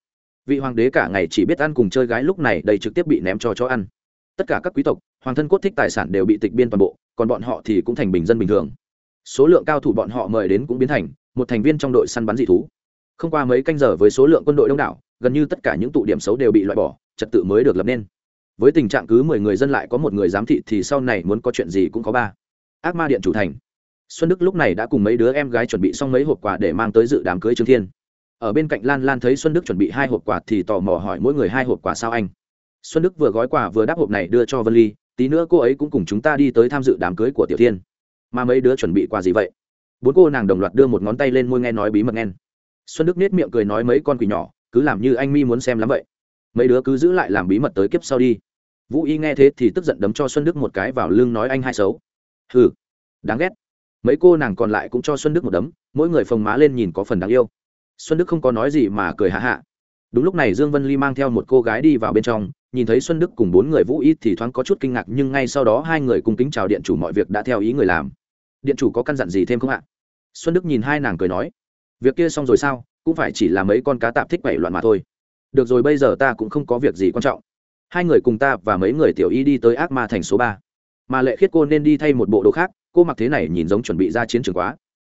Vị hoàng đế cả ngày chỉ biết ăn cùng chơi gái lúc này đây trực tiếp bị ném cho chó ăn. Tất cả các quý tộc, hoàng thân cốt thích tài sản đều bị tịch biên toàn bộ, còn bọn họ thì cũng thành bình dân bình thường. Số lượng cao thủ bọn họ mời đến cũng biến thành một thành viên trong đội săn bắn dị thú. Không qua mấy canh giờ với số lượng quân đội đông đảo gần như tất cả những tụ điểm xấu đều bị loại bỏ, trật tự mới được lập nên. Với tình trạng cứ mười người dân lại có một người giám thị thì sau này muốn có chuyện gì cũng có ba. Ác ma điện chủ thành. Xuân đức lúc này đã cùng mấy đứa em gái chuẩn bị xong mấy hộp quà để mang tới dự đám cưới trương thiên. Ở bên cạnh lan lan thấy xuân đức chuẩn bị hai hộp quà thì tò mò hỏi mỗi người hai hộp quà sao anh? Xuân đức vừa gói quà vừa đáp hộp này đưa cho vân ly, tí nữa cô ấy cũng cùng chúng ta đi tới tham dự đám cưới của tiểu thiên. Mà mấy đứa chuẩn bị quà gì vậy? Bốn cô nàng đồng loạt đưa một ngón tay lên môi nghe nói bí mật nghen xuân đức nết miệng cười nói mấy con quỷ nhỏ cứ làm như anh mi muốn xem lắm vậy. Mấy đứa cứ giữ lại làm bí mật tới kiếp sau đi. Vũ y nghe thế thì tức giận đấm cho xuân đức một cái vào lưng nói anh hai xấu. Hừ, đáng ghét. Mấy cô nàng còn lại cũng cho xuân đức một đấm, mỗi người phồng má lên nhìn có phần đáng yêu. Xuân đức không có nói gì mà cười hạ hạ đúng lúc này dương vân ly mang theo một cô gái đi vào bên trong, nhìn thấy xuân đức cùng bốn người vũ y thì thoáng có chút kinh ngạc, nhưng ngay sau đó hai người cùng kính chào điện chủ mọi việc đã theo ý người làm. Điện chủ có căn dặn gì thêm không ạ? Xuân đức nhìn hai nàng cười nói. Việc kia xong rồi sao? Cũng phải chỉ là mấy con cá tạp thích bậy loạn mà thôi. Được rồi, bây giờ ta cũng không có việc gì quan trọng. Hai người cùng ta và mấy người tiểu y đi tới ác ma thành số ba. Mà lệ khiết cô nên đi thay một bộ đồ khác, cô mặc thế này nhìn giống chuẩn bị ra chiến trường quá.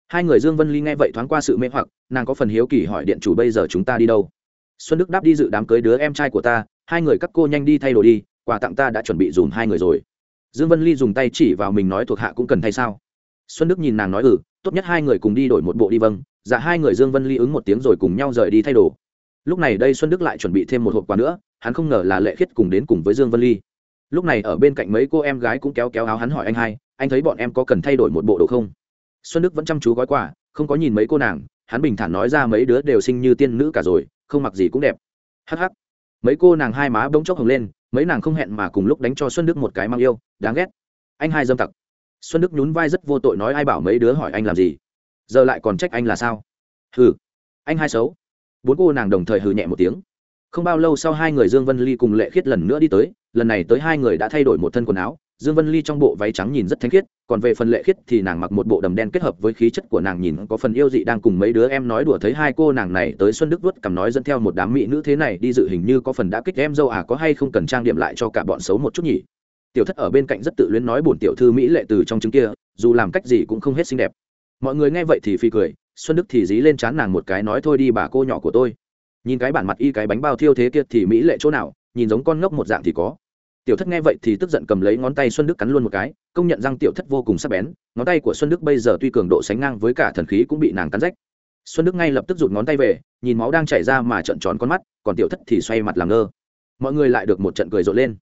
Hai người dương vân ly nghe vậy thoáng qua sự mê hoặc, nàng có phần hiếu kỳ hỏi điện chủ bây giờ chúng ta đi đâu? Xuân đức đáp đi dự đám cưới đứa em trai của ta, hai người các cô nhanh đi thay đồ đi, quà tặng ta đã chuẩn bị dùm hai người rồi. Dương vân ly dùng tay chỉ vào mình nói thuộc hạ cũng cần thay sao? Xuân đức nhìn nàng nói ừ tốt nhất hai người cùng đi đổi một bộ đi vâng dạ hai người dương vân ly ứng một tiếng rồi cùng nhau rời đi thay đồ. Lúc này đây xuân đức lại chuẩn bị thêm một hộp quà nữa, hắn không ngờ là lệ khiết cùng đến cùng với dương vân ly. Lúc này ở bên cạnh mấy cô em gái cũng kéo kéo áo hắn hỏi anh hai, anh thấy bọn em có cần thay đổi một bộ đồ không? Xuân đức vẫn chăm chú gói quà, không có nhìn mấy cô nàng, hắn bình thản nói ra mấy đứa đều sinh như tiên nữ cả rồi, không mặc gì cũng đẹp. Hắc hắc. Mấy cô nàng hai má bỗng chốc hồng lên, mấy nàng không hẹn mà cùng lúc đánh cho xuân đức một cái mang yêu, đáng ghét. Anh hai dâm tặc. Xuân đức nhún vai rất vô tội nói ai bảo mấy đứa hỏi anh làm gì giờ lại còn trách anh là sao? Hừ, anh hai xấu. Bốn cô nàng đồng thời hừ nhẹ một tiếng. Không bao lâu sau hai người dương vân ly cùng lệ khiết lần nữa đi tới, lần này tới hai người đã thay đổi một thân quần áo. Dương vân ly trong bộ váy trắng nhìn rất thanh khiết, còn về phần lệ khiết thì nàng mặc một bộ đầm đen kết hợp với khí chất của nàng nhìn có phần yêu dị đang cùng mấy đứa em nói đùa thấy hai cô nàng này tới xuân đức vuốt cầm nói dẫn theo một đám mỹ nữ thế này đi dự hình như có phần đã kích em dâu à có hay không cần trang điểm lại cho cả bọn xấu một chút nhỉ? Tiểu thất ở bên cạnh rất tự luyến nói bổn tiểu thư mỹ lệ từ trong trứng kia, dù làm cách gì cũng không hết xinh đẹp mọi người nghe vậy thì phi cười, xuân đức thì dí lên chán nàng một cái nói thôi đi bà cô nhỏ của tôi. Nhìn cái bản mặt y cái bánh bao thiêu thế kia thì mỹ lệ chỗ nào, nhìn giống con ngốc một dạng thì có. Tiểu thất nghe vậy thì tức giận cầm lấy ngón tay xuân đức cắn luôn một cái, công nhận rằng tiểu thất vô cùng sắc bén, ngón tay của xuân đức bây giờ tuy cường độ sánh ngang với cả thần khí cũng bị nàng cắn rách. Xuân đức ngay lập tức rụt ngón tay về, nhìn máu đang chảy ra mà trận tròn con mắt, còn tiểu thất thì xoay mặt làm ngơ. Mọi người lại được một trận cười rộn lên.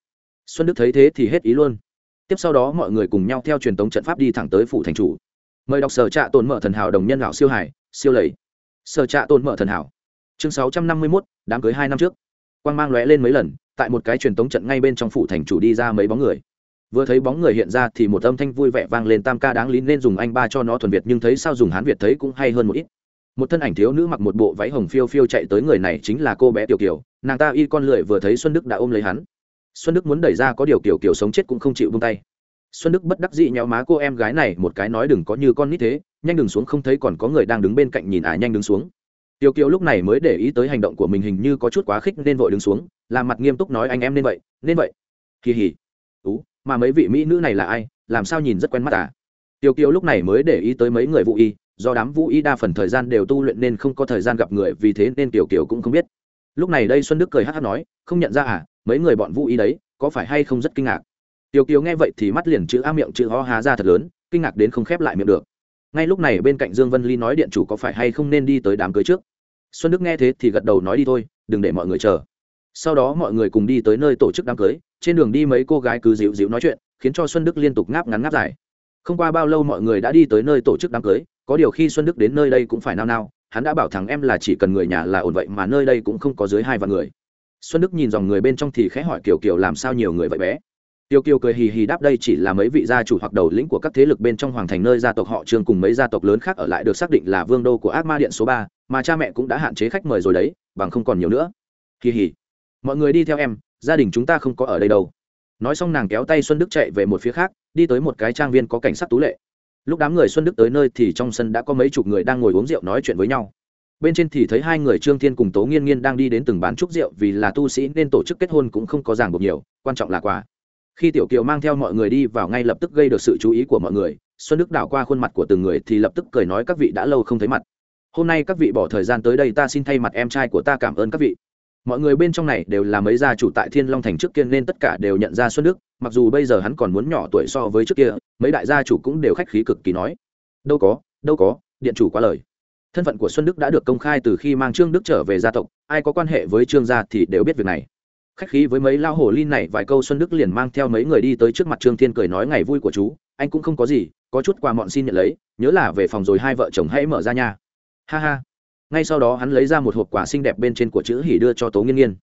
Xuân đức thấy thế thì hết ý luôn. Tiếp sau đó mọi người cùng nhau theo truyền thống trận pháp đi thẳng tới phủ thành chủ mời đọc sở trạ tồn mở thần hảo đồng nhân lão siêu hải, siêu lầy. Sở trạ tồn mở thần hảo. Chương sáu trăm năm mươi mốt, đám cưới hai năm trước. Quang mang lóe lên mấy lần, tại một cái truyền tống trận ngay bên trong phủ thành chủ đi ra mấy bóng người. Vừa thấy bóng người hiện ra thì một âm thanh vui vẻ vang lên tam ca đáng lý nên dùng anh ba cho nó thuần việt, nhưng thấy sao dùng hán việt thấy cũng hay hơn một ít. Một thân ảnh thiếu nữ mặc một bộ váy hồng phiêu phiêu chạy tới người này chính là cô bé tiểu kiều, nàng ta y con lười vừa thấy xuân đức đã ôm lấy hắn. Xuân đức muốn đẩy ra có điều kiểu kiểu sống chết cũng không chịu buông tay xuân đức bất đắc dĩ nhéo má cô em gái này, một cái nói đừng có như con nít thế, nhanh đừng xuống không thấy còn có người đang đứng bên cạnh nhìn à nhanh đứng xuống. Tiêu kiều lúc này mới để ý tới hành động của mình hình như có chút quá khích nên vội đứng xuống làm mặt nghiêm túc nói anh em nên vậy nên vậy. Kỳ hỉ. Ú, mà mấy vị mỹ nữ này là ai, làm sao nhìn rất quen mắt à? Tiêu kiều lúc này mới để ý tới mấy người vũ y, do đám vũ y đa phần thời gian đều tu luyện nên không có thời gian gặp người, vì thế nên tiểu kiều cũng không biết. Lúc này đây xuân đức cười hát hát nói, không nhận ra à mấy người bọn vũ y đấy, có phải hay không rất kinh ngạc? Tiểu kiều nghe vậy thì mắt liền chữ a miệng chữ ho há ra thật lớn, kinh ngạc đến không khép lại miệng được. Ngay lúc này bên cạnh dương vân ly nói điện chủ có phải hay không nên đi tới đám cưới trước. Xuân đức nghe thế thì gật đầu nói đi thôi, đừng để mọi người chờ. Sau đó mọi người cùng đi tới nơi tổ chức đám cưới, trên đường đi mấy cô gái cứ dịu dịu nói chuyện, khiến cho xuân đức liên tục ngáp ngắn ngáp dài. Không qua bao lâu mọi người đã đi tới nơi tổ chức đám cưới, có điều khi xuân đức đến nơi đây cũng phải nao nao, hắn đã bảo thằng em là chỉ cần người nhà là ổn vậy mà nơi đây cũng không có dưới hai vạn người. Xuân đức nhìn dòng người bên trong thì khẽ hỏi kiều kiều làm sao nhiều người vậy bé? Tiêu kiều cười hì hì đáp đây chỉ là mấy vị gia chủ hoặc đầu lĩnh của các thế lực bên trong hoàng thành nơi gia tộc họ trương cùng mấy gia tộc lớn khác ở lại được xác định là vương đô của ác ma điện số ba, mà cha mẹ cũng đã hạn chế khách mời rồi đấy, bằng không còn nhiều nữa. Hì hì. Mọi người đi theo em, gia đình chúng ta không có ở đây đâu. Nói xong nàng kéo tay xuân đức chạy về một phía khác, đi tới một cái trang viên có cảnh sát tú lệ. Lúc đám người xuân đức tới nơi thì trong sân đã có mấy chục người đang ngồi uống rượu nói chuyện với nhau. Bên trên thì thấy hai người trương thiên cùng tố nghiên nghiên đang đi đến từng bán trúc rượu vì là tu sĩ nên tổ chức kết hôn cũng không có ràng buộc nhiều, quan trọng là quà khi tiểu kiều mang theo mọi người đi vào ngay lập tức gây được sự chú ý của mọi người, xuân đức đảo qua khuôn mặt của từng người thì lập tức cười nói, các vị đã lâu không thấy mặt. Hôm nay các vị bỏ thời gian tới đây, ta xin thay mặt em trai của ta cảm ơn các vị. Mọi người bên trong này đều là mấy gia chủ tại thiên long thành trước kia nên tất cả đều nhận ra xuân đức, mặc dù bây giờ hắn còn muốn nhỏ tuổi so với trước kia, mấy đại gia chủ cũng đều khách khí cực kỳ nói, đâu có đâu có, điện chủ quá lời. Thân phận của xuân đức đã được công khai từ khi mang trương đức trở về gia tộc, ai có quan hệ với trương gia thì đều biết việc này khách khí với mấy lao hổ linh này vài câu xuân đức liền mang theo mấy người đi tới trước mặt trương thiên cười nói ngày vui của chú, anh cũng không có gì, có chút quà mọn xin nhận lấy, nhớ là về phòng rồi hai vợ chồng hãy mở ra nha. Ha ha. Ngay sau đó hắn lấy ra một hộp quà xinh đẹp bên trên của chữ hỉ đưa cho tố nghiên nghiên.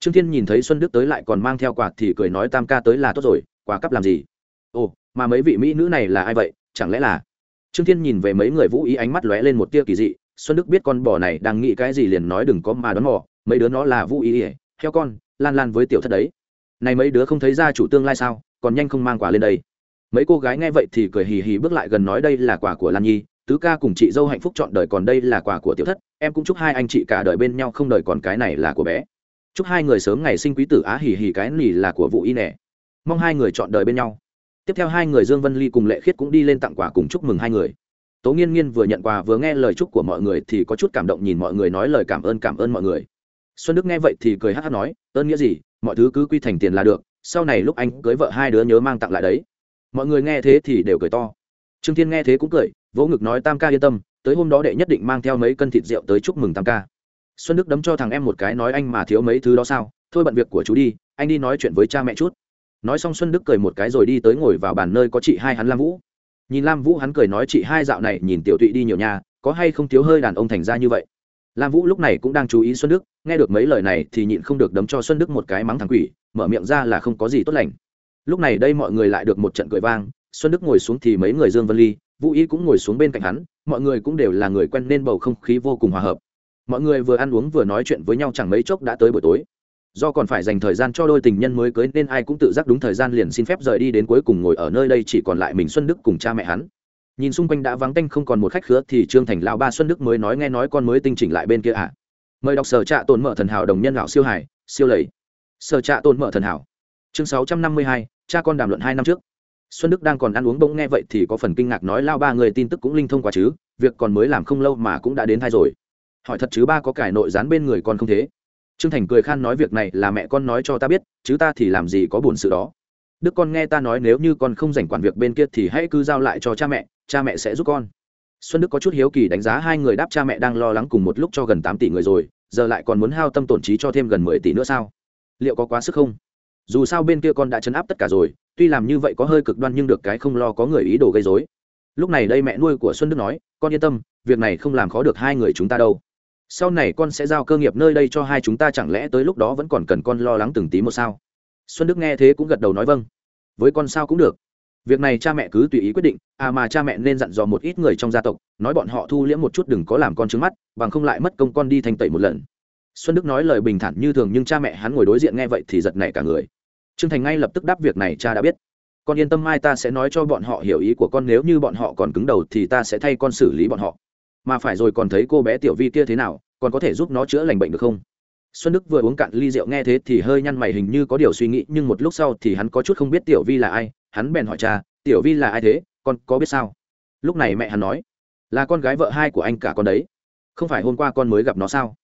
Trương thiên nhìn thấy xuân đức tới lại còn mang theo quà thì cười nói tam ca tới là tốt rồi, quà cắp làm gì? Ồ, mà mấy vị mỹ nữ này là ai vậy? Chẳng lẽ là? Trương thiên nhìn về mấy người vũ ý ánh mắt lóe lên một tia kỳ dị, xuân đức biết con bò này đang nghĩ cái gì liền nói đừng có mà đón mò, mấy đứa nó là vũ ý ỉa Theo con lan lan với tiểu thất đấy. Này mấy đứa không thấy ra chủ tương lai sao? Còn nhanh không mang quà lên đây. Mấy cô gái nghe vậy thì cười hì hì bước lại gần nói đây là quà của lan nhi, tứ ca cùng chị dâu hạnh phúc chọn đời còn đây là quà của tiểu thất, em cũng chúc hai anh chị cả đời bên nhau không đời còn cái này là của bé. Chúc hai người sớm ngày sinh quý tử á hì hì cái nỉ là của vụ y nẻ mong hai người chọn đời bên nhau. Tiếp theo hai người dương vân ly cùng lệ khiết cũng đi lên tặng quà cùng chúc mừng hai người. Tố nghiên nghiên vừa nhận quà vừa nghe lời chúc của mọi người thì có chút cảm động nhìn mọi người nói lời cảm ơn cảm ơn mọi người xuân đức nghe vậy thì cười hát hát nói, ơn nghĩa gì, mọi thứ cứ quy thành tiền là được, sau này lúc anh cưới vợ hai đứa nhớ mang tặng lại đấy. Mọi người nghe thế thì đều cười to. Trương thiên nghe thế cũng cười, vỗ ngực nói, tam ca yên tâm, tới hôm đó đệ nhất định mang theo mấy cân thịt rượu tới chúc mừng tam ca. Xuân đức đấm cho thằng em một cái nói, anh mà thiếu mấy thứ đó sao? Thôi bận việc của chú đi, anh đi nói chuyện với cha mẹ chút. Nói xong xuân đức cười một cái rồi đi tới ngồi vào bàn nơi có chị hai hắn lam vũ. Nhìn lam vũ hắn cười nói, chị hai dạo này nhìn tiểu tụy đi nhiều nhà, có hay không thiếu hơi đàn ông thành ra như vậy? Lam vũ lúc này cũng đang chú ý xuân đức nghe được mấy lời này thì nhịn không được đấm cho xuân đức một cái mắng thằng quỷ, mở miệng ra là không có gì tốt lành. Lúc này đây mọi người lại được một trận cười vang, xuân đức ngồi xuống thì mấy người dương vân ly, vũ ý cũng ngồi xuống bên cạnh hắn, mọi người cũng đều là người quen nên bầu không khí vô cùng hòa hợp. Mọi người vừa ăn uống vừa nói chuyện với nhau chẳng mấy chốc đã tới buổi tối. Do còn phải dành thời gian cho đôi tình nhân mới cưới nên ai cũng tự giác đúng thời gian liền xin phép rời đi đến cuối cùng ngồi ở nơi đây chỉ còn lại mình xuân đức cùng cha mẹ hắn. Nhìn xung quanh đã vắng tanh không còn một khách khứa thì trương thành lão ba xuân đức mới nói nghe nói con mới tinh chỉnh lại bên kia à? Mời đọc sở trạ tồn mở thần hảo đồng nhân lão siêu hải, siêu lầy. Sở trạ tồn mở thần hảo. Chương sáu trăm năm mươi hai, cha con đàm luận hai năm trước. Xuân đức đang còn ăn uống bỗng nghe vậy thì có phần kinh ngạc nói lao ba người tin tức cũng linh thông quá chứ, việc còn mới làm không lâu mà cũng đã đến thai rồi. Hỏi thật chứ ba có cải nội dán bên người con không thế? Trương thành cười khan nói việc này là mẹ con nói cho ta biết, chứ ta thì làm gì có buồn sự đó. Đức con nghe ta nói nếu như con không dành quản việc bên kia thì hãy cứ giao lại cho cha mẹ cha mẹ sẽ giúp con. Xuân đức có chút hiếu kỳ đánh giá hai người đáp cha mẹ đang lo lắng cùng một lúc cho gần tám tỷ người rồi giờ lại còn muốn hao tâm tổn trí cho thêm gần mười tỷ nữa sao? Liệu có quá sức không? Dù sao bên kia con đã chấn áp tất cả rồi, tuy làm như vậy có hơi cực đoan nhưng được cái không lo có người ý đồ gây dối lúc này đây mẹ nuôi của xuân đức nói, con yên tâm, việc này không làm khó được hai người chúng ta đâu. Sau này con sẽ giao cơ nghiệp nơi đây cho hai chúng ta chẳng lẽ tới lúc đó vẫn còn cần con lo lắng từng tí một sao? Xuân đức nghe thế cũng gật đầu nói vâng. Với con sao cũng được việc này cha mẹ cứ tùy ý quyết định à mà cha mẹ nên dặn dò một ít người trong gia tộc, nói bọn họ thu liễm một chút đừng có làm con trứng mắt, bằng không lại mất công con đi thành tẩy một lần. Xuân đức nói lời bình thản như thường nhưng cha mẹ hắn ngồi đối diện nghe vậy thì giật nảy cả người. Trương thành ngay lập tức đáp việc này cha đã biết. Con yên tâm mai ta sẽ nói cho bọn họ hiểu ý của con, nếu như bọn họ còn cứng đầu thì ta sẽ thay con xử lý bọn họ. Mà phải rồi còn thấy cô bé tiểu vi kia thế nào còn có thể giúp nó chữa lành bệnh được không? Xuân đức vừa uống cạn ly rượu nghe thế thì hơi nhăn mày hình như có điều suy nghĩ, nhưng một lúc sau thì hắn có chút không biết tiểu vi là ai hắn bèn hỏi cha, tiểu vi là ai thế, con có biết sao? Lúc này mẹ hắn nói, là con gái vợ hai của anh cả con đấy. Không phải hôm qua con mới gặp nó sao?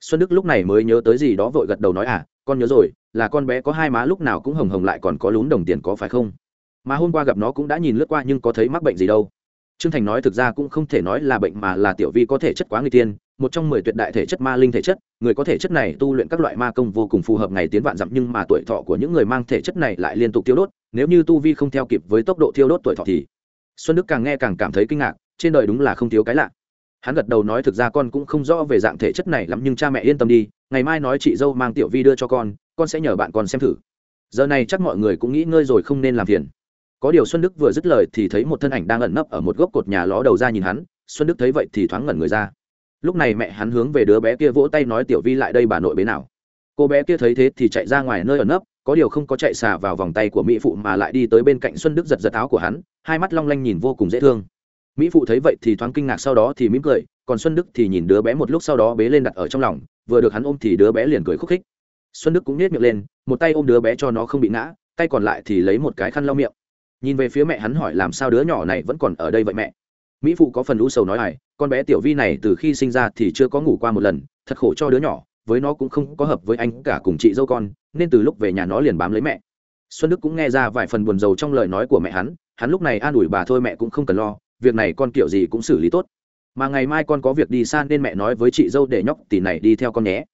Xuân đức lúc này mới nhớ tới gì đó vội gật đầu nói à con nhớ rồi, là con bé có hai má lúc nào cũng hồng hồng lại còn có lún đồng tiền có phải không? Mà hôm qua gặp nó cũng đã nhìn lướt qua nhưng có thấy mắc bệnh gì đâu. Trương thành nói thực ra cũng không thể nói là bệnh mà là tiểu vi có thể chất quá người tiên, một trong mười tuyệt đại thể chất ma linh thể chất, người có thể chất này tu luyện các loại ma công vô cùng phù hợp ngày tiến vạn dặm nhưng mà tuổi thọ của những người mang thể chất này lại liên tục tiêu đốt nếu như tu vi không theo kịp với tốc độ thiêu đốt tuổi thọ thì xuân đức càng nghe càng cảm thấy kinh ngạc, trên đời đúng là không thiếu cái lạ. Hắn gật đầu nói thực ra con cũng không rõ về dạng thể chất này lắm nhưng cha mẹ yên tâm đi, ngày mai nói chị dâu mang tiểu vi đưa cho con con sẽ nhờ bạn con xem thử. Giờ này chắc mọi người cũng nghĩ ngơi rồi không nên làm phiền. Có điều xuân đức vừa dứt lời thì thấy một thân ảnh đang ẩn nấp ở một gốc cột nhà ló đầu ra nhìn hắn, xuân đức thấy vậy thì thoáng ngẩn người ra. Lúc này mẹ hắn hướng về đứa bé kia vỗ tay nói tiểu vi lại đây bà nội bế nào. Cô bé kia thấy thế thì chạy ra ngoài nơi ẩn nấp có điều không có chạy xả vào vòng tay của mỹ phụ mà lại đi tới bên cạnh xuân đức giật giật áo của hắn, hai mắt long lanh nhìn vô cùng dễ thương. Mỹ phụ thấy vậy thì thoáng kinh ngạc sau đó thì mỉm cười, còn xuân đức thì nhìn đứa bé một lúc sau đó bế lên đặt ở trong lòng, vừa được hắn ôm thì đứa bé liền cười khúc khích. Xuân đức cũng nhét miệng lên, một tay ôm đứa bé cho nó không bị ngã, tay còn lại thì lấy một cái khăn lau miệng. Nhìn về phía mẹ hắn hỏi làm sao đứa nhỏ này vẫn còn ở đây vậy mẹ? Mỹ phụ có phần lũ sầu nói này con bé tiểu vi này từ khi sinh ra thì chưa có ngủ qua một lần, thật khổ cho đứa nhỏ với nó cũng không có hợp với anh cả cùng chị dâu con, nên từ lúc về nhà nó liền bám lấy mẹ. Xuân đức cũng nghe ra vài phần buồn rầu trong lời nói của mẹ hắn hắn lúc này an ủi bà thôi mẹ cũng không cần lo, việc này con kiểu gì cũng xử lý tốt. Mà ngày mai con có việc đi xa nên mẹ nói với chị dâu để nhóc tỷ này đi theo con nhé.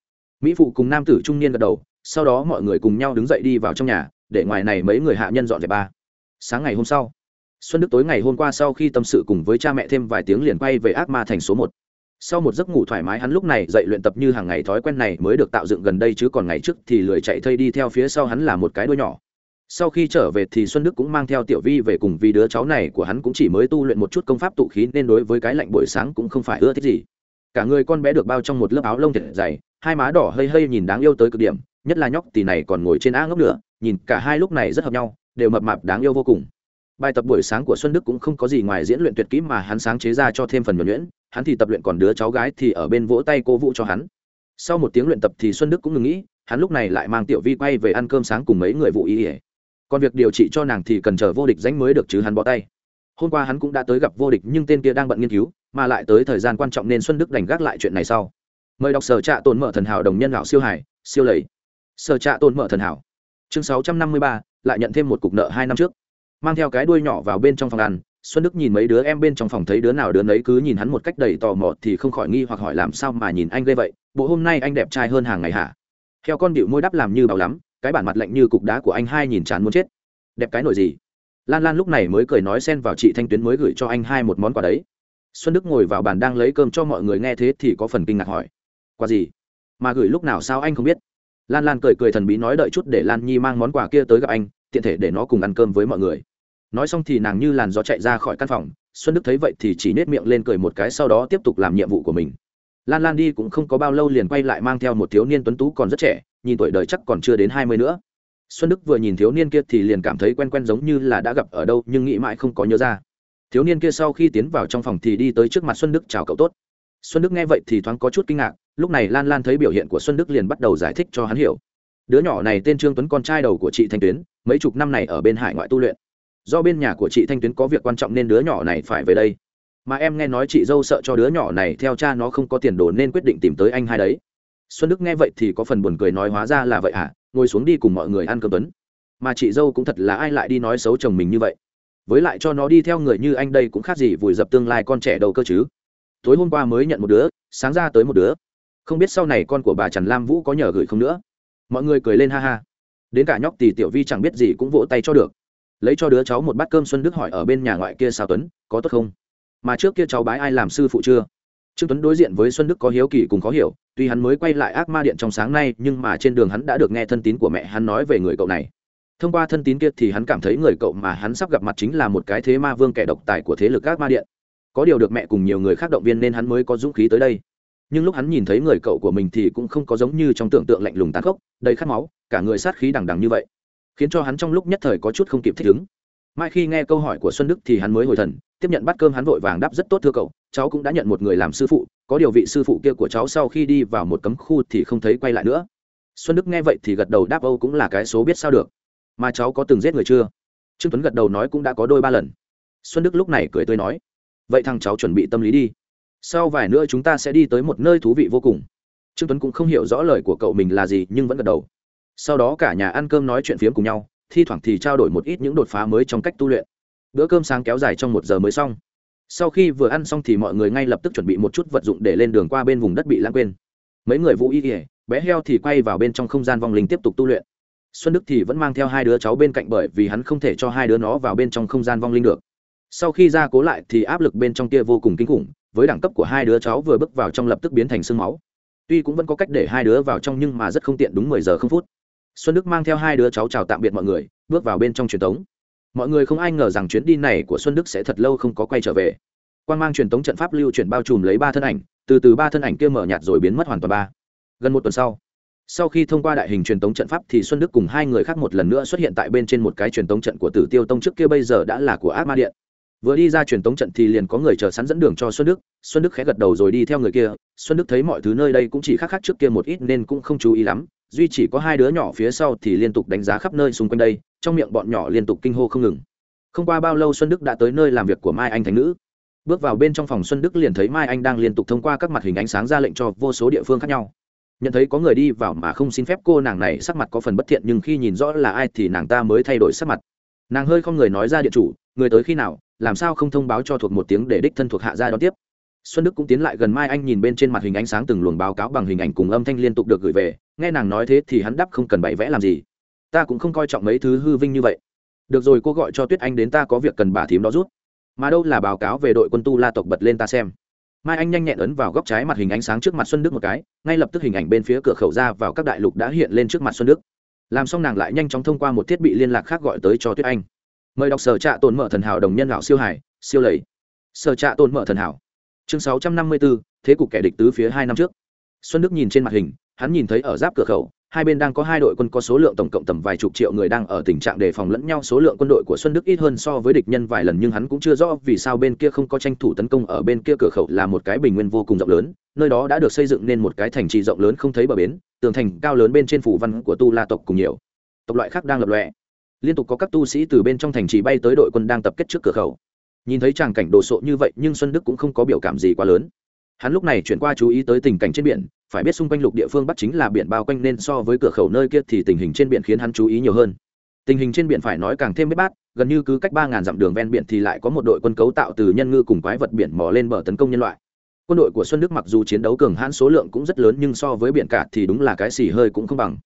Mỹ phụ cùng nam tử trung niên gật đầu, sau đó mọi người cùng nhau đứng dậy đi vào trong nhà, để ngoài này mấy người hạ nhân dọn dẹp ba. Sáng ngày hôm sau, xuân đức tối ngày hôm qua sau khi tâm sự cùng với cha mẹ thêm vài tiếng liền quay về ác ma thành số một sau một giấc ngủ thoải mái, hắn lúc này dậy luyện tập như hàng ngày, thói quen này mới được tạo dựng gần đây chứ còn ngày trước thì lười chạy thây đi theo phía sau hắn là một cái đuôi nhỏ. Sau khi trở về thì xuân đức cũng mang theo tiểu vi về cùng vì đứa cháu này của hắn cũng chỉ mới tu luyện một chút công pháp tụ khí, nên đối với cái lạnh buổi sáng cũng không phải ưa thích gì. Cả người con bé được bao trong một lớp áo lông thật dày, hai má đỏ hơi hơi nhìn đáng yêu tới cực điểm, nhất là nhóc tỷ này còn ngồi trên á ngốc nữa nhìn cả hai lúc này rất hợp nhau, đều mập mạp đáng yêu vô cùng. Bài tập buổi sáng của xuân đức cũng không có gì ngoài diễn luyện tuyệt kỹ mà hắn sáng chế ra cho thêm phần nhuẩn nhuyễn hắn thì tập luyện còn đứa cháu gái thì ở bên vỗ tay cô vũ cho hắn. Sau một tiếng luyện tập thì xuân đức cũng ngừng nghĩ hắn lúc này lại mang tiểu vi quay về ăn cơm sáng cùng mấy người vụ ý ỉa còn việc điều trị cho nàng thì cần chờ vô địch danh mới được chứ hắn bỏ tay. Hôm qua hắn cũng đã tới gặp vô địch nhưng tên kia đang bận nghiên cứu, mà lại tới thời gian quan trọng nên xuân đức đành gác lại chuyện này sau. Mời đọc sở trạ tồn mở thần hảo đồng nhân lão siêu hải siêu lầy. Sở trạ tồn mở thần hảo. Chương sáu trăm năm mươi ba, lại nhận thêm một cục nợ hai năm trước. Mang theo cái đuôi nhỏ vào bên trong phòng ăn xuân đức nhìn mấy đứa em bên trong phòng thấy đứa nào đứa nấy cứ nhìn hắn một cách đầy tò mò thì không khỏi nghi hoặc hỏi làm sao mà nhìn anh ghê vậy, bộ hôm nay anh đẹp trai hơn hàng ngày hả? Theo con điệu môi đắp làm như bảo lắm, cái bản mặt lạnh như cục đá của anh hai nhìn chán muốn chết. Đẹp cái nổi gì? Lan lan lúc này mới cười nói xen vào chị thanh tuyến mới gửi cho anh hai một món quà đấy. Xuân đức ngồi vào bàn đang lấy cơm cho mọi người nghe thế thì có phần kinh ngạc hỏi. Quà gì? Mà gửi lúc nào sao anh không biết? Lan lan cười cười thần bí nói đợi chút để lan nhi mang món quà kia tới gặp anh, tiện thể để nó cùng ăn cơm với mọi người nói xong thì nàng như làn gió chạy ra khỏi căn phòng, xuân đức thấy vậy thì chỉ nết miệng lên cười một cái sau đó tiếp tục làm nhiệm vụ của mình. Lan lan đi cũng không có bao lâu liền quay lại mang theo một thiếu niên tuấn tú còn rất trẻ, nhìn tuổi đời chắc còn chưa đến hai mươi nữa. Xuân đức vừa nhìn thiếu niên kia thì liền cảm thấy quen quen giống như là đã gặp ở đâu, nhưng nghĩ mãi không có nhớ ra. Thiếu niên kia sau khi tiến vào trong phòng thì đi tới trước mặt xuân đức chào cậu tốt. Xuân đức nghe vậy thì thoáng có chút kinh ngạc, lúc này lan lan thấy biểu hiện của xuân đức liền bắt đầu giải thích cho hắn hiểu. Đứa nhỏ này tên trương tuấn con trai đầu của chị thanh tuyến, mấy chục năm này ở bên hải ngoại tu luyện do bên nhà của chị thanh tuyến có việc quan trọng nên đứa nhỏ này phải về đây. Mà em nghe nói chị dâu sợ cho đứa nhỏ này, theo cha nó không có tiền đồ nên quyết định tìm tới anh hai đấy. Xuân đức nghe vậy thì có phần buồn cười nói hóa ra là vậy à ngồi xuống đi cùng mọi người ăn cơm tuấn. Mà chị dâu cũng thật là ai lại đi nói xấu chồng mình như vậy? Với lại cho nó đi theo người như anh đây cũng khác gì vùi dập tương lai con trẻ đầu cơ chứ. Tối hôm qua mới nhận một đứa, sáng ra tới một đứa. Không biết sau này con của bà trần lam vũ có nhờ gửi không nữa. Mọi người cười lên ha ha. Đến cả nhóc thì tiểu vi chẳng biết gì cũng vỗ tay cho được lấy cho đứa cháu một bát cơm xuân đức hỏi ở bên nhà ngoại kia sao tuấn, có tốt không? Mà trước kia cháu bái ai làm sư phụ chưa? Trương tuấn đối diện với xuân đức có hiếu kỳ cùng khó hiểu, tuy hắn mới quay lại ác ma điện trong sáng nay, nhưng mà trên đường hắn đã được nghe thân tín của mẹ hắn nói về người cậu này. Thông qua thân tín kia thì hắn cảm thấy người cậu mà hắn sắp gặp mặt chính là một cái thế ma vương kẻ độc tài của thế lực ác ma điện. Có điều được mẹ cùng nhiều người khác động viên nên hắn mới có dũng khí tới đây. Nhưng lúc hắn nhìn thấy người cậu của mình thì cũng không có giống như trong tưởng tượng lạnh lùng tàn khốc, đầy khát máu, cả người sát khí đằng đằng như vậy khiến cho hắn trong lúc nhất thời có chút không kịp thích ứng. Mai khi nghe câu hỏi của xuân đức thì hắn mới hồi thần, tiếp nhận bát cơm hắn vội vàng đáp rất tốt thưa cậu, cháu cũng đã nhận một người làm sư phụ, có điều vị sư phụ kia của cháu sau khi đi vào một cấm khu thì không thấy quay lại nữa. Xuân đức nghe vậy thì gật đầu đáp, âu cũng là cái số biết sao được, mà cháu có từng giết người chưa? Trương tuấn gật đầu nói, cũng đã có đôi ba lần. Xuân đức lúc này cười tươi nói, vậy thằng cháu chuẩn bị tâm lý đi. Sau vài nữa chúng ta sẽ đi tới một nơi thú vị vô cùng. Trương tuấn cũng không hiểu rõ lời của cậu mình là gì, nhưng vẫn gật đầu sau đó cả nhà ăn cơm nói chuyện phiếm cùng nhau, thi thoảng thì trao đổi một ít những đột phá mới trong cách tu luyện. Bữa cơm sáng kéo dài trong một giờ mới xong. Sau khi vừa ăn xong thì mọi người ngay lập tức chuẩn bị một chút vật dụng để lên đường qua bên vùng đất bị lãng quên. Mấy người vũ y kỉa bé heo thì quay vào bên trong không gian vong linh tiếp tục tu luyện. Xuân đức thì vẫn mang theo hai đứa cháu bên cạnh bởi vì hắn không thể cho hai đứa nó vào bên trong không gian vong linh được. Sau khi ra cố lại thì áp lực bên trong kia vô cùng kinh khủng, với đẳng cấp của hai đứa cháu vừa bước vào trong lập tức biến thành sương máu. Tuy cũng vẫn có cách để hai đứa vào trong nhưng mà rất không tiện đúng mười giờ không phút xuân đức mang theo hai đứa cháu chào tạm biệt mọi người, bước vào bên trong truyền thống mọi người không ai ngờ rằng chuyến đi này của xuân đức sẽ thật lâu không có quay trở về. Quan mang truyền thống trận pháp lưu chuyển bao trùm lấy ba thân ảnh, từ từ ba thân ảnh kia mở nhạt rồi biến mất hoàn toàn ba. Gần một tuần sau sau khi thông qua đại hình truyền tống trận pháp thì xuân đức cùng hai người khác một lần nữa xuất hiện tại bên trên một cái truyền tống trận của tử tiêu tông trước kia bây giờ đã là của ác ma điện. Vừa đi ra truyền tống trận thì liền có người chờ sẵn dẫn đường cho xuân đức. Xuân đức khẽ gật đầu rồi đi theo người kia. Xuân đức thấy mọi thứ nơi đây cũng chỉ khác khác trước kia một ít nên cũng không chú ý lắm duy chỉ có hai đứa nhỏ phía sau thì liên tục đánh giá khắp nơi xung quanh đây, trong miệng bọn nhỏ liên tục kinh hô không ngừng. Không qua bao lâu xuân đức đã tới nơi làm việc của mai anh thành nữ. Bước vào bên trong phòng xuân đức liền thấy mai anh đang liên tục thông qua các mặt hình ánh sáng ra lệnh cho vô số địa phương khác nhau. Nhận thấy có người đi vào mà không xin phép cô nàng này sắc mặt có phần bất thiện nhưng khi nhìn rõ là ai thì nàng ta mới thay đổi sắc mặt. Nàng hơi không người nói ra điện chủ, người tới khi nào, làm sao không thông báo cho thuộc một tiếng để đích thân thuộc hạ ra đón tiếp. Xuân đức cũng tiến lại gần mai anh nhìn bên trên mặt hình ánh sáng từng luồng báo cáo bằng hình ảnh cùng âm thanh liên tục được gửi về nghe nàng nói thế thì hắn đáp không cần bày vẽ làm gì. Ta cũng không coi trọng mấy thứ hư vinh như vậy. Được rồi, cô gọi cho tuyết anh đến ta có việc cần bà thím đó rút. Mà đâu là báo cáo về đội quân tu la tộc bật lên ta xem. Mai anh nhanh nhẹn ấn vào góc trái mặt hình ánh sáng trước mặt xuân đức một cái, ngay lập tức hình ảnh bên phía cửa khẩu ra vào các đại lục đã hiện lên trước mặt xuân đức. Làm xong nàng lại nhanh chóng thông qua một thiết bị liên lạc khác gọi tới cho tuyết anh. Mời đọc sở trạ tồn mở thần hảo đồng nhân lão siêu hải siêu lầy. Sở trạ tồn mở thần hảo. Chương sáu trăm năm mươi bốn thế cục kẻ địch tứ phía hai năm trước. Xuân đức nhìn trên mặt hình hắn nhìn thấy ở giáp cửa khẩu, hai bên đang có hai đội quân có số lượng tổng cộng tầm vài chục triệu người đang ở tình trạng đề phòng lẫn nhau, số lượng quân đội của xuân đức ít hơn so với địch nhân vài lần nhưng hắn cũng chưa rõ vì sao bên kia không có tranh thủ tấn công ở bên kia cửa khẩu là một cái bình nguyên vô cùng rộng lớn, nơi đó đã được xây dựng nên một cái thành trì rộng lớn không thấy bờ bến, tường thành cao lớn bên trên phủ văn của tu la tộc cùng nhiều tộc loại khác đang lập lòe. Liên tục có các tu sĩ từ bên trong thành trì bay tới đội quân đang tập kết trước cửa khẩu. Nhìn thấy tràng cảnh đồ sộ như vậy nhưng xuân đức cũng không có biểu cảm gì quá lớn hắn lúc này chuyển qua chú ý tới tình cảnh trên biển, phải biết xung quanh lục địa phương bắc chính là biển bao quanh nên so với cửa khẩu nơi kia thì tình hình trên biển khiến hắn chú ý nhiều hơn. Tình hình trên biển phải nói càng thêm bếp bát, gần như cứ cách ba ngàn dặm đường ven biển thì lại có một đội quân cấu tạo từ nhân ngư cùng quái vật biển mò lên bờ tấn công nhân loại. Quân đội của xuân đức mặc dù chiến đấu cường hãn số lượng cũng rất lớn nhưng so với biển cả thì đúng là cái xì hơi cũng không bằng.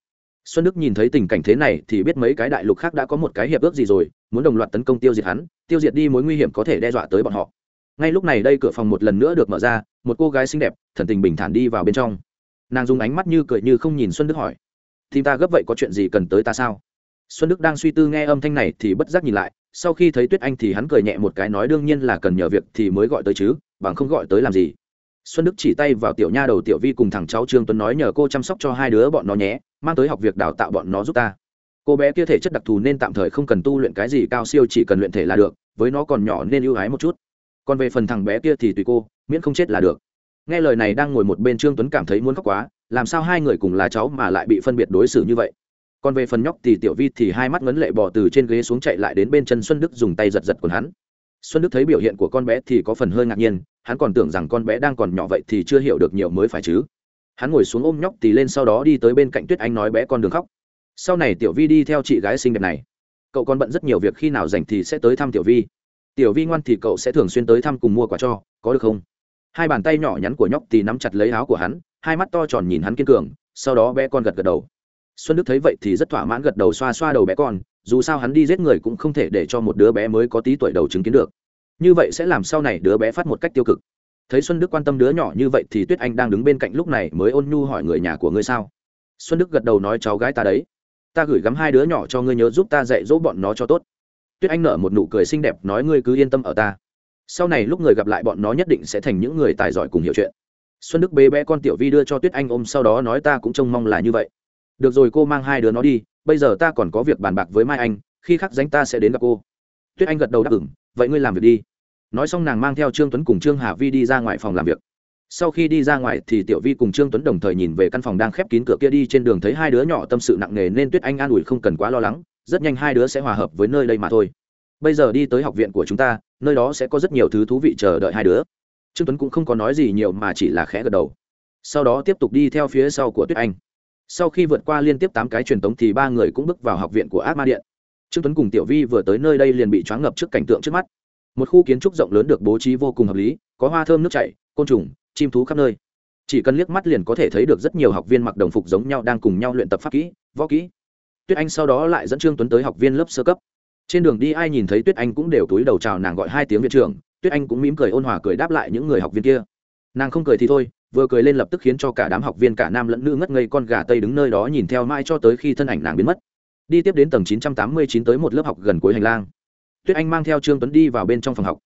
Xuân đức nhìn thấy tình cảnh thế này thì biết mấy cái đại lục khác đã có một cái hiệp ước gì rồi, muốn đồng loạt tấn công tiêu diệt hắn, tiêu diệt đi mối nguy hiểm có thể đe dọa tới bọn họ ngay lúc này đây cửa phòng một lần nữa được mở ra, một cô gái xinh đẹp, thần tình bình thản đi vào bên trong. Nàng dùng ánh mắt như cười như không nhìn xuân đức hỏi, thì ta gấp vậy có chuyện gì cần tới ta sao? Xuân đức đang suy tư nghe âm thanh này thì bất giác nhìn lại, sau khi thấy tuyết anh thì hắn cười nhẹ một cái nói đương nhiên là cần nhờ việc thì mới gọi tới chứ, bằng không gọi tới làm gì. Xuân đức chỉ tay vào tiểu nha đầu tiểu vi cùng thằng cháu trương tuấn nói nhờ cô chăm sóc cho hai đứa bọn nó nhé, mang tới học việc đào tạo bọn nó giúp ta. Cô bé kia thể chất đặc thù nên tạm thời không cần tu luyện cái gì cao siêu chỉ cần luyện thể là được, với nó còn nhỏ nên ưu ái một chút còn về phần thằng bé kia thì tùy cô, miễn không chết là được. Nghe lời này đang ngồi một bên trương tuấn cảm thấy muốn khóc quá, làm sao hai người cùng là cháu mà lại bị phân biệt đối xử như vậy? Còn về phần nhóc thì tiểu vi thì hai mắt ngấn lệ bỏ từ trên ghế xuống chạy lại đến bên chân xuân đức dùng tay giật giật quần hắn. Xuân đức thấy biểu hiện của con bé thì có phần hơi ngạc nhiên, hắn còn tưởng rằng con bé đang còn nhỏ vậy thì chưa hiểu được nhiều mới phải chứ. Hắn ngồi xuống ôm nhóc thì lên sau đó đi tới bên cạnh tuyết anh nói bé con đường khóc. Sau này tiểu vi đi theo chị gái xinh đẹp này. Cậu còn bận rất nhiều việc khi nào rảnh thì sẽ tới thăm tiểu vi tiểu vi ngoan thì cậu sẽ thường xuyên tới thăm cùng mua quà cho, có được không? Hai bàn tay nhỏ nhắn của nhóc thì nắm chặt lấy áo của hắn, hai mắt to tròn nhìn hắn kiên cường, sau đó bé con gật gật đầu. Xuân đức thấy vậy thì rất thỏa mãn gật đầu xoa xoa đầu bé con, dù sao hắn đi giết người cũng không thể để cho một đứa bé mới có tí tuổi đầu chứng kiến được. Như vậy sẽ làm sau này đứa bé phát một cách tiêu cực. Thấy xuân đức quan tâm đứa nhỏ như vậy thì tuyết anh đang đứng bên cạnh lúc này mới ôn nhu hỏi người nhà của ngươi sao? Xuân đức gật đầu nói, cháu gái ta đấy. Ta gửi gắm hai đứa nhỏ cho ngươi nhớ giúp ta dạy dỗ bọn nó cho tốt tuyết anh nở một nụ cười xinh đẹp, nói, ngươi cứ yên tâm ở ta. Sau này lúc người gặp lại bọn nó nhất định sẽ thành những người tài giỏi cùng hiểu chuyện. Xuân đức bế bé con tiểu vi đưa cho tuyết anh ôm, sau đó nói, ta cũng trông mong là như vậy. Được rồi, cô mang hai đứa nó đi, bây giờ ta còn có việc bàn bạc với mai anh, khi khắc danh ta sẽ đến gặp cô. Tuyết anh gật đầu đáp ứng, vậy ngươi làm việc đi. Nói xong nàng mang theo trương tuấn cùng trương hà vi đi ra ngoài phòng làm việc. Sau khi đi ra ngoài thì tiểu vi cùng trương tuấn đồng thời nhìn về căn phòng đang khép kín cửa kia đi trên đường thấy hai đứa nhỏ tâm sự nặng nề nên tuyết anh an ủi không cần quá lo lắng rất nhanh hai đứa sẽ hòa hợp với nơi đây mà thôi. Bây giờ đi tới học viện của chúng ta, nơi đó sẽ có rất nhiều thứ thú vị chờ đợi hai đứa. Trương tuấn cũng không có nói gì nhiều mà chỉ là khẽ gật đầu. Sau đó tiếp tục đi theo phía sau của tuyết anh. Sau khi vượt qua liên tiếp tám cái truyền tống thì ba người cũng bước vào học viện của ác ma điện. Trương tuấn cùng tiểu vi vừa tới nơi đây liền bị choáng ngập trước cảnh tượng trước mắt. Một khu kiến trúc rộng lớn được bố trí vô cùng hợp lý, có hoa thơm nước chảy, côn trùng, chim thú khắp nơi. Chỉ cần liếc mắt liền có thể thấy được rất nhiều học viên mặc đồng phục giống nhau đang cùng nhau luyện tập pháp kỹ, võ kỹ tuyết anh sau đó lại dẫn trương tuấn tới học viên lớp sơ cấp. Trên đường đi ai nhìn thấy tuyết anh cũng đều túi đầu chào nàng gọi hai tiếng viện trưởng, tuyết anh cũng mỉm cười ôn hòa cười đáp lại những người học viên kia. Nàng không cười thì thôi, vừa cười lên lập tức khiến cho cả đám học viên cả nam lẫn nữ ngất ngây con gà tây đứng nơi đó nhìn theo mãi cho tới khi thân ảnh nàng biến mất. Đi tiếp đến tầng 989 tới một lớp học gần cuối hành lang. Tuyết anh mang theo trương tuấn đi vào bên trong phòng học.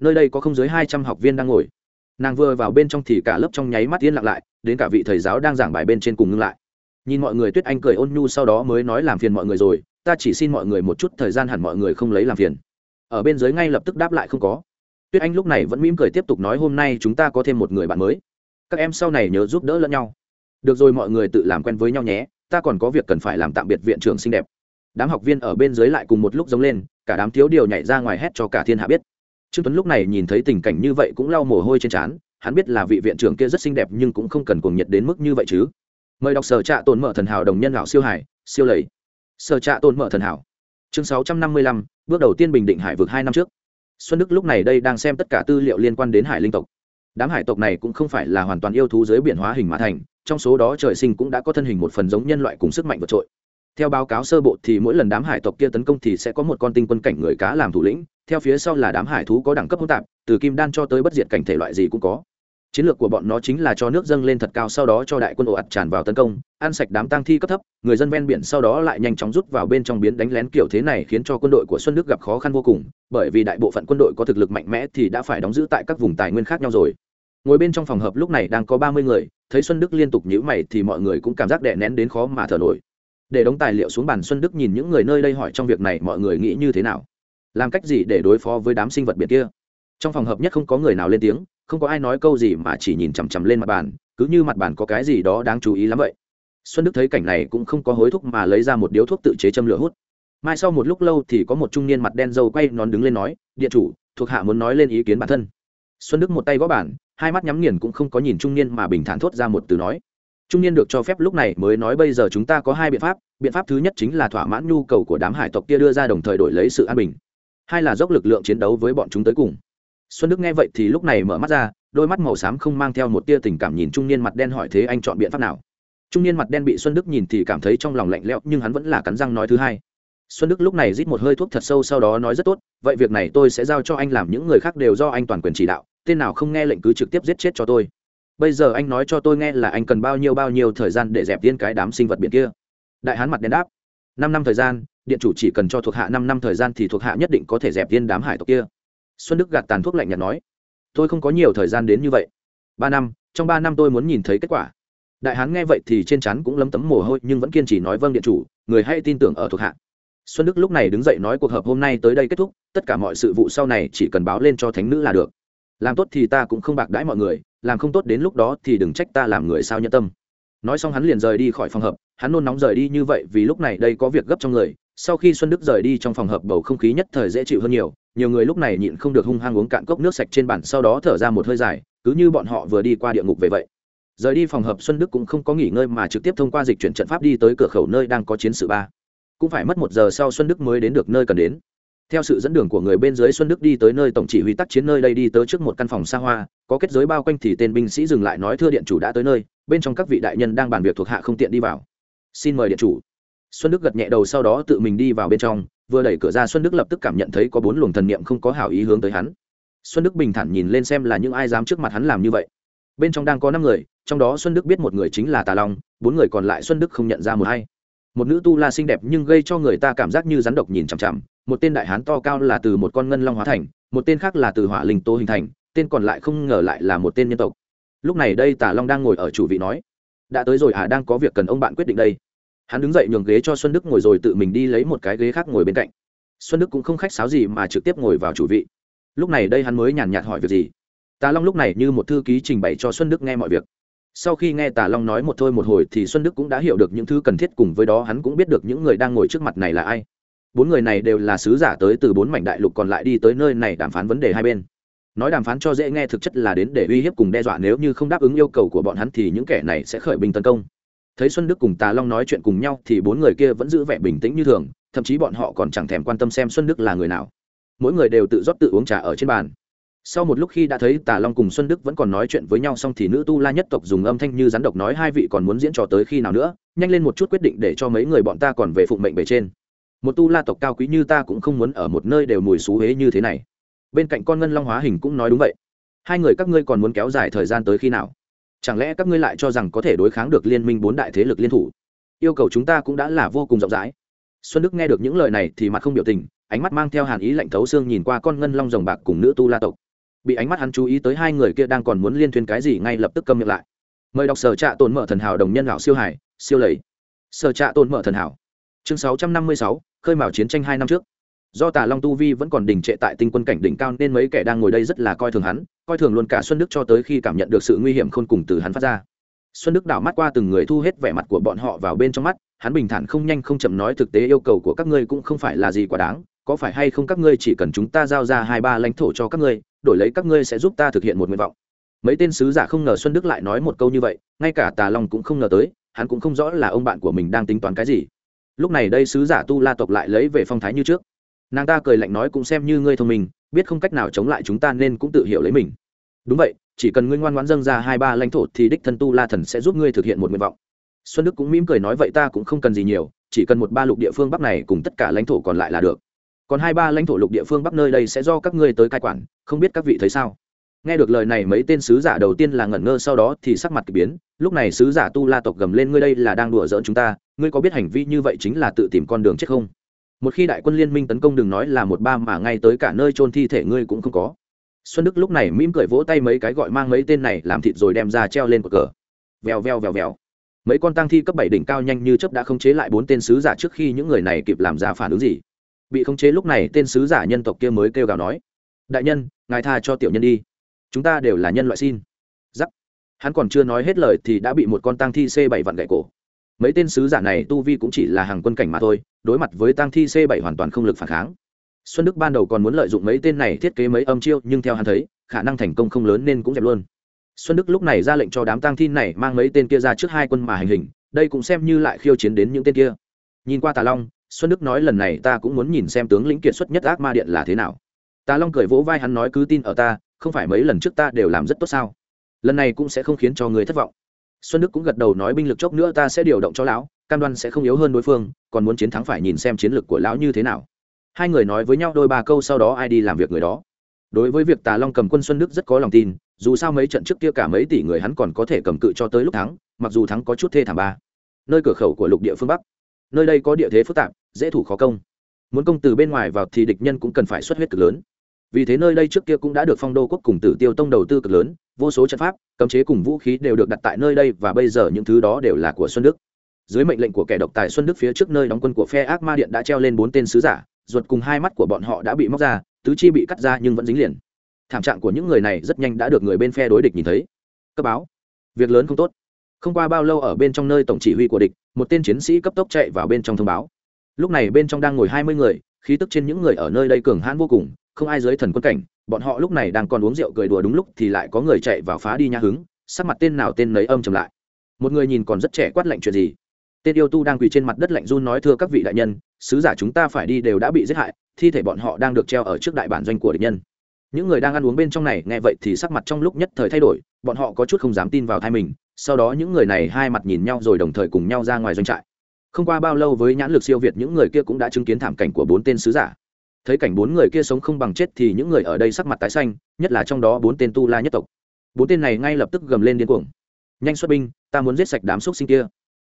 Nơi đây có không dưới hai trăm học viên đang ngồi. Nàng vừa vào bên trong thì cả lớp trong nháy mắt yên lặng lại, đến cả vị thầy giáo đang giảng bài bên trên cùng ngưng lại nhìn mọi người tuyết anh cười ôn nhu sau đó mới nói làm phiền mọi người rồi, ta chỉ xin mọi người một chút thời gian hẳn mọi người không lấy làm phiền. Ở bên dưới ngay lập tức đáp lại không có. Tuyết anh lúc này vẫn mỉm cười tiếp tục nói hôm nay chúng ta có thêm một người bạn mới. Các em sau này nhớ giúp đỡ lẫn nhau. Được rồi mọi người tự làm quen với nhau nhé, ta còn có việc cần phải làm tạm biệt viện trưởng xinh đẹp. Đám học viên ở bên dưới lại cùng một lúc giống lên, cả đám thiếu điều nhảy ra ngoài hét cho cả thiên hạ biết. Trương tuấn lúc này nhìn thấy tình cảnh như vậy cũng lau mồ hôi trên trán, hắn biết là vị viện trưởng kia rất xinh đẹp nhưng cũng không cần cuồng nhiệt đến mức như vậy chứ mời đọc sở trạ tồn mở thần hảo đồng nhân lão siêu hải, siêu lầy. Sở trạ tồn mở thần hảo. Chương sáu trăm năm mươi lăm, bước đầu tiên bình định hải vực hai năm trước. Xuân đức lúc này đây đang xem tất cả tư liệu liên quan đến hải linh tộc. Đám hải tộc này cũng không phải là hoàn toàn yêu thú dưới biển hóa hình mã thành, trong số đó trời sinh cũng đã có thân hình một phần giống nhân loại cùng sức mạnh vượt trội. Theo báo cáo sơ bộ thì mỗi lần đám hải tộc kia tấn công thì sẽ có một con tinh quân cảnh người cá làm thủ lĩnh, theo phía sau là đám hải thú có đẳng cấp hỗn tạp, từ kim đan cho tới bất diệt cảnh thể loại gì cũng có chiến lược của bọn nó chính là cho nước dâng lên thật cao, sau đó cho đại quân ồ ạt tràn vào tấn công, ăn sạch đám tang thi cấp thấp, người dân ven biển sau đó lại nhanh chóng rút vào bên trong biến đánh lén kiểu thế này khiến cho quân đội của xuân đức gặp khó khăn vô cùng, bởi vì đại bộ phận quân đội có thực lực mạnh mẽ thì đã phải đóng giữ tại các vùng tài nguyên khác nhau rồi. Ngồi bên trong phòng hợp lúc này đang có ba mươi người, thấy xuân đức liên tục nhíu mày thì mọi người cũng cảm giác đè nén đến khó mà thở nổi. Để đóng tài liệu xuống bàn, xuân đức nhìn những người nơi đây hỏi trong việc này, mọi người nghĩ như thế nào? Làm cách gì để đối phó với đám sinh vật biển kia? Trong phòng hợp nhất không có người nào lên tiếng không có ai nói câu gì mà chỉ nhìn chằm chằm lên mặt bàn, cứ như mặt bàn có cái gì đó đáng chú ý lắm vậy. Xuân đức thấy cảnh này cũng không có hối thúc mà lấy ra một điếu thuốc tự chế châm lửa hút. Mai sau một lúc lâu thì có một trung niên mặt đen dâu quay nón đứng lên nói, điện chủ, thuộc hạ muốn nói lên ý kiến bản thân. Xuân đức một tay gõ bản hai mắt nhắm nghiền cũng không có nhìn trung niên mà bình thản thốt ra một từ nói. Trung niên được cho phép lúc này mới nói bây giờ chúng ta có hai biện pháp biện pháp thứ nhất chính là thỏa mãn nhu cầu của đám hải tộc kia đưa ra đồng thời đổi lấy sự an bình. Hai là dốc lực lượng chiến đấu với bọn chúng tới cùng xuân đức nghe vậy thì lúc này mở mắt ra, đôi mắt màu xám không mang theo một tia tình cảm nhìn trung niên mặt đen hỏi thế anh chọn biện pháp nào. Trung niên mặt đen bị xuân đức nhìn thì cảm thấy trong lòng lạnh lẽo, nhưng hắn vẫn là cắn răng nói thứ hai. Xuân đức lúc này rít một hơi thuốc thật sâu, sau đó nói rất tốt, vậy việc này tôi sẽ giao cho anh làm, những người khác đều do anh toàn quyền chỉ đạo, tên nào không nghe lệnh cứ trực tiếp giết chết cho tôi. Bây giờ anh nói cho tôi nghe là anh cần bao nhiêu bao nhiêu thời gian để dẹp tiên cái đám sinh vật biển kia. Đại hán mặt đen đáp, năm năm thời gian, điện chủ chỉ cần cho thuộc hạ năm năm thời gian thì thuộc hạ nhất định có thể dẹp tiên đám hải tộc kia xuân đức gạt tàn thuốc lạnh nhạt nói, tôi không có nhiều thời gian đến như vậy. Ba năm, trong ba năm tôi muốn nhìn thấy kết quả. Đại hán nghe vậy thì trên chắn cũng lấm tấm mồ hôi nhưng vẫn kiên trì nói vâng điện chủ, người hay tin tưởng ở thuộc hạ. Xuân đức lúc này đứng dậy nói, cuộc họp hôm nay tới đây kết thúc, tất cả mọi sự vụ sau này chỉ cần báo lên cho thánh nữ là được. Làm tốt thì ta cũng không bạc đãi mọi người, làm không tốt đến lúc đó thì đừng trách ta làm người sao nhân tâm. Nói xong hắn liền rời đi khỏi phòng hợp hắn nôn nóng rời đi như vậy vì lúc này đây có việc gấp trong người, sau khi xuân đức rời đi trong phòng hợp bầu không khí nhất thời dễ chịu hơn nhiều nhiều người lúc này nhịn không được hung hăng uống cạn cốc nước sạch trên bàn, sau đó thở ra một hơi dài, cứ như bọn họ vừa đi qua địa ngục về vậy. Rời đi phòng hợp, xuân đức cũng không có nghỉ ngơi mà trực tiếp thông qua dịch chuyển trận pháp đi tới cửa khẩu nơi đang có chiến sự ba. Cũng phải mất một giờ sau xuân đức mới đến được nơi cần đến. Theo sự dẫn đường của người bên dưới, xuân đức đi tới nơi tổng chỉ huy tác chiến nơi đây, đi tới trước một căn phòng xa hoa, có kết giới bao quanh thì tên binh sĩ dừng lại nói thưa điện chủ đã tới nơi, bên trong các vị đại nhân đang bàn việc thuộc hạ không tiện đi vào. Xin mời điện chủ xuân đức gật nhẹ đầu sau đó tự mình đi vào bên trong, vừa đẩy cửa ra xuân đức lập tức cảm nhận thấy có bốn luồng thần niệm không có hảo ý hướng tới hắn. Xuân đức bình thản nhìn lên xem là những ai dám trước mặt hắn làm như vậy. Bên trong đang có năm người, trong đó xuân đức biết một người chính là tà long, bốn người còn lại xuân đức không nhận ra một hay một nữ tu la xinh đẹp nhưng gây cho người ta cảm giác như rắn độc nhìn chằm chằm, một tên đại hán to cao là từ một con ngân long hóa thành, một tên khác là từ hỏa linh tố hình thành, tên còn lại không ngờ lại là một tên nhân tộc. Lúc này đây tà long đang ngồi ở chủ vị nói, đã tới rồi à đang có việc cần ông bạn quyết định đây hắn đứng dậy nhường ghế cho xuân đức ngồi rồi tự mình đi lấy một cái ghế khác ngồi bên cạnh. Xuân đức cũng không khách sáo gì mà trực tiếp ngồi vào chủ vị. Lúc này đây hắn mới nhàn nhạt hỏi việc gì. Tà long lúc này như một thư ký trình bày cho xuân đức nghe mọi việc. Sau khi nghe tà long nói một thôi một hồi thì xuân đức cũng đã hiểu được những thứ cần thiết cùng với đó hắn cũng biết được những người đang ngồi trước mặt này là ai. Bốn người này đều là sứ giả tới từ bốn mảnh đại lục còn lại đi tới nơi này đàm phán vấn đề hai bên. Nói đàm phán cho dễ nghe thực chất là đến để uy hiếp cùng đe dọa nếu như không đáp ứng yêu cầu của bọn hắn thì những kẻ này sẽ khởi binh tấn công thấy xuân đức cùng tà long nói chuyện cùng nhau thì bốn người kia vẫn giữ vẻ bình tĩnh như thường, thậm chí bọn họ còn chẳng thèm quan tâm xem xuân đức là người nào. Mỗi người đều tự rót tự uống trà ở trên bàn. Sau một lúc khi đã thấy tà long cùng xuân đức vẫn còn nói chuyện với nhau xong thì nữ tu la nhất tộc dùng âm thanh như rắn độc nói hai vị còn muốn diễn trò tới khi nào nữa, nhanh lên một chút quyết định để cho mấy người bọn ta còn về phụng mệnh bề trên. Một tu la tộc cao quý như ta cũng không muốn ở một nơi đều mùi xú hế như thế này. Bên cạnh con ngân long hóa hình cũng nói đúng vậy. Hai người các ngươi còn muốn kéo dài thời gian tới khi nào? Chẳng lẽ các ngươi lại cho rằng có thể đối kháng được liên minh bốn đại thế lực liên thủ? Yêu cầu chúng ta cũng đã là vô cùng rộng rãi. Xuân đức nghe được những lời này thì mặt không biểu tình, ánh mắt mang theo hàn ý lạnh thấu xương nhìn qua con ngân long rồng bạc cùng nữ tu la tộc. Bị ánh mắt hắn chú ý tới hai người kia đang còn muốn liên thuyên cái gì ngay lập tức câm miệng lại. Mời đọc sở trạ tồn mở thần hảo đồng nhân lão siêu hải siêu lầy. Sở trạ tồn mở thần hảo. Chương sáu trăm năm mươi sáu, khơi mào chiến tranh hai năm trước do tà long tu vi vẫn còn đỉnh trệ tại tinh quân cảnh đỉnh cao nên mấy kẻ đang ngồi đây rất là coi thường hắn, coi thường luôn cả xuân đức cho tới khi cảm nhận được sự nguy hiểm khôn cùng từ hắn phát ra. Xuân đức đảo mắt qua từng người thu hết vẻ mặt của bọn họ vào bên trong mắt, hắn bình thản không nhanh không chậm nói thực tế yêu cầu của các ngươi cũng không phải là gì quá đáng, có phải hay không các ngươi chỉ cần chúng ta giao ra hai ba lãnh thổ cho các ngươi, đổi lấy các ngươi sẽ giúp ta thực hiện một nguyện vọng. Mấy tên sứ giả không ngờ xuân đức lại nói một câu như vậy, ngay cả tà long cũng không ngờ tới, hắn cũng không rõ là ông bạn của mình đang tính toán cái gì. Lúc này đây sứ giả tu la tộc lại lấy về phong thái như trước nàng ta cười lạnh nói cũng xem như ngươi thông minh, biết không cách nào chống lại chúng ta nên cũng tự hiểu lấy mình. Đúng vậy, chỉ cần ngươi ngoan ngoãn dâng ra hai ba lãnh thổ thì đích thân tu la thần sẽ giúp ngươi thực hiện một nguyện vọng. Xuân đức cũng mỉm cười nói vậy ta cũng không cần gì nhiều, chỉ cần một ba lục địa phương bắc này cùng tất cả lãnh thổ còn lại là được. Còn hai ba lãnh thổ lục địa phương bắc nơi đây sẽ do các ngươi tới cai quản, không biết các vị thấy sao? Nghe được lời này mấy tên sứ giả đầu tiên là ngẩn ngơ, sau đó thì sắc mặt k ỳ biến, lúc này sứ giả tu la tộc gầm lên, ngươi đây là đang đùa giỡn chúng ta, ngươi có biết hành vi như vậy chính là tự tìm con đường chết không? Một khi đại quân liên minh tấn công đừng nói là một ba mà ngay tới cả nơi trôn thi thể ngươi cũng không có. Xuân đức lúc này mỉm cười vỗ tay mấy cái gọi mang mấy tên này làm thịt rồi đem ra treo lên cột cờ. Vèo vèo vèo vèo. Mấy con tăng thi cấp bảy đỉnh cao nhanh như chớp đã khống chế lại bốn tên sứ giả trước khi những người này kịp làm ra phản ứng gì. Bị khống chế lúc này tên sứ giả nhân tộc kia mới kêu gào nói, đại nhân, ngài tha cho tiểu nhân đi. Chúng ta đều là nhân loại xin. Giắc. Hắn còn chưa nói hết lời thì đã bị một con tăng thi c bảy vặn gậy cổ mấy tên sứ giả này tu vi cũng chỉ là hàng quân cảnh mà thôi, đối mặt với tăng thi c bảy hoàn toàn không lực phản kháng. Xuân đức ban đầu còn muốn lợi dụng mấy tên này thiết kế mấy âm chiêu, nhưng theo hắn thấy, khả năng thành công không lớn nên cũng dẹp luôn. Xuân đức lúc này ra lệnh cho đám tăng thi này mang mấy tên kia ra trước hai quân mà hành hình, đây cũng xem như lại khiêu chiến đến những tên kia. Nhìn qua tà long, xuân đức nói lần này ta cũng muốn nhìn xem tướng lĩnh kiệt xuất nhất ác ma điện là thế nào. Tà long cười vỗ vai hắn nói, cứ tin ở ta, không phải mấy lần trước ta đều làm rất tốt sao? Lần này cũng sẽ không khiến cho người thất vọng xuân đức cũng gật đầu nói binh lực chốc nữa ta sẽ điều động cho lão, cam đoan sẽ không yếu hơn đối phương, còn muốn chiến thắng phải nhìn xem chiến lược của lão như thế nào. Hai người nói với nhau đôi ba câu sau đó ai đi làm việc người đó. Đối với việc tà long cầm quân xuân đức rất có lòng tin, dù sao mấy trận trước kia cả mấy tỷ người hắn còn có thể cầm cự cho tới lúc thắng, mặc dù thắng có chút thê thảm ba. Nơi cửa khẩu của lục địa phương bắc. Nơi đây có địa thế phức tạp, dễ thủ khó công. Muốn công từ bên ngoài vào thì địch nhân cũng cần phải xuất huyết cực lớn vì thế nơi đây trước kia cũng đã được phong đô quốc cùng tử tiêu tông đầu tư cực lớn, vô số trận pháp, cấm chế cùng vũ khí đều được đặt tại nơi đây và bây giờ những thứ đó đều là của xuân đức. Dưới mệnh lệnh của kẻ độc tài xuân đức phía trước nơi đóng quân của phe ác ma điện đã treo lên bốn tên sứ giả, ruột cùng hai mắt của bọn họ đã bị móc ra, tứ chi bị cắt ra nhưng vẫn dính liền. Thảm trạng của những người này rất nhanh đã được người bên phe đối địch nhìn thấy. Cấp báo. Việc lớn không tốt. Không qua bao lâu ở bên trong nơi tổng chỉ huy của địch, một tên chiến sĩ cấp tốc chạy vào bên trong thông báo. Lúc này bên trong đang ngồi hai mươi người, khí tức trên những người ở nơi đây cường hãn vô cùng không ai dưới thần quân cảnh, bọn họ lúc này đang còn uống rượu cười đùa đúng lúc thì lại có người chạy vào phá đi nha hứng, sắc mặt tên nào tên nấy âm trầm lại. Một người nhìn còn rất trẻ quát lạnh chuyện gì? Tên yêu tu đang quỳ trên mặt đất lạnh run nói, thưa các vị đại nhân, sứ giả chúng ta phải đi đều đã bị giết hại, thi thể bọn họ đang được treo ở trước đại bản doanh của địch nhân. Những người đang ăn uống bên trong này nghe vậy thì sắc mặt trong lúc nhất thời thay đổi, bọn họ có chút không dám tin vào thai mình, sau đó những người này hai mặt nhìn nhau rồi đồng thời cùng nhau ra ngoài doanh trại. Không qua bao lâu với nhãn lực siêu việt, những người kia cũng đã chứng kiến thảm cảnh của bốn tên sứ giả thấy cảnh bốn người kia sống không bằng chết thì những người ở đây sắc mặt tái xanh, nhất là trong đó bốn tên tu la nhất tộc. Bốn tên này ngay lập tức gầm lên điên cuồng. Nhanh xuất binh, ta muốn giết sạch đám xúc sinh kia.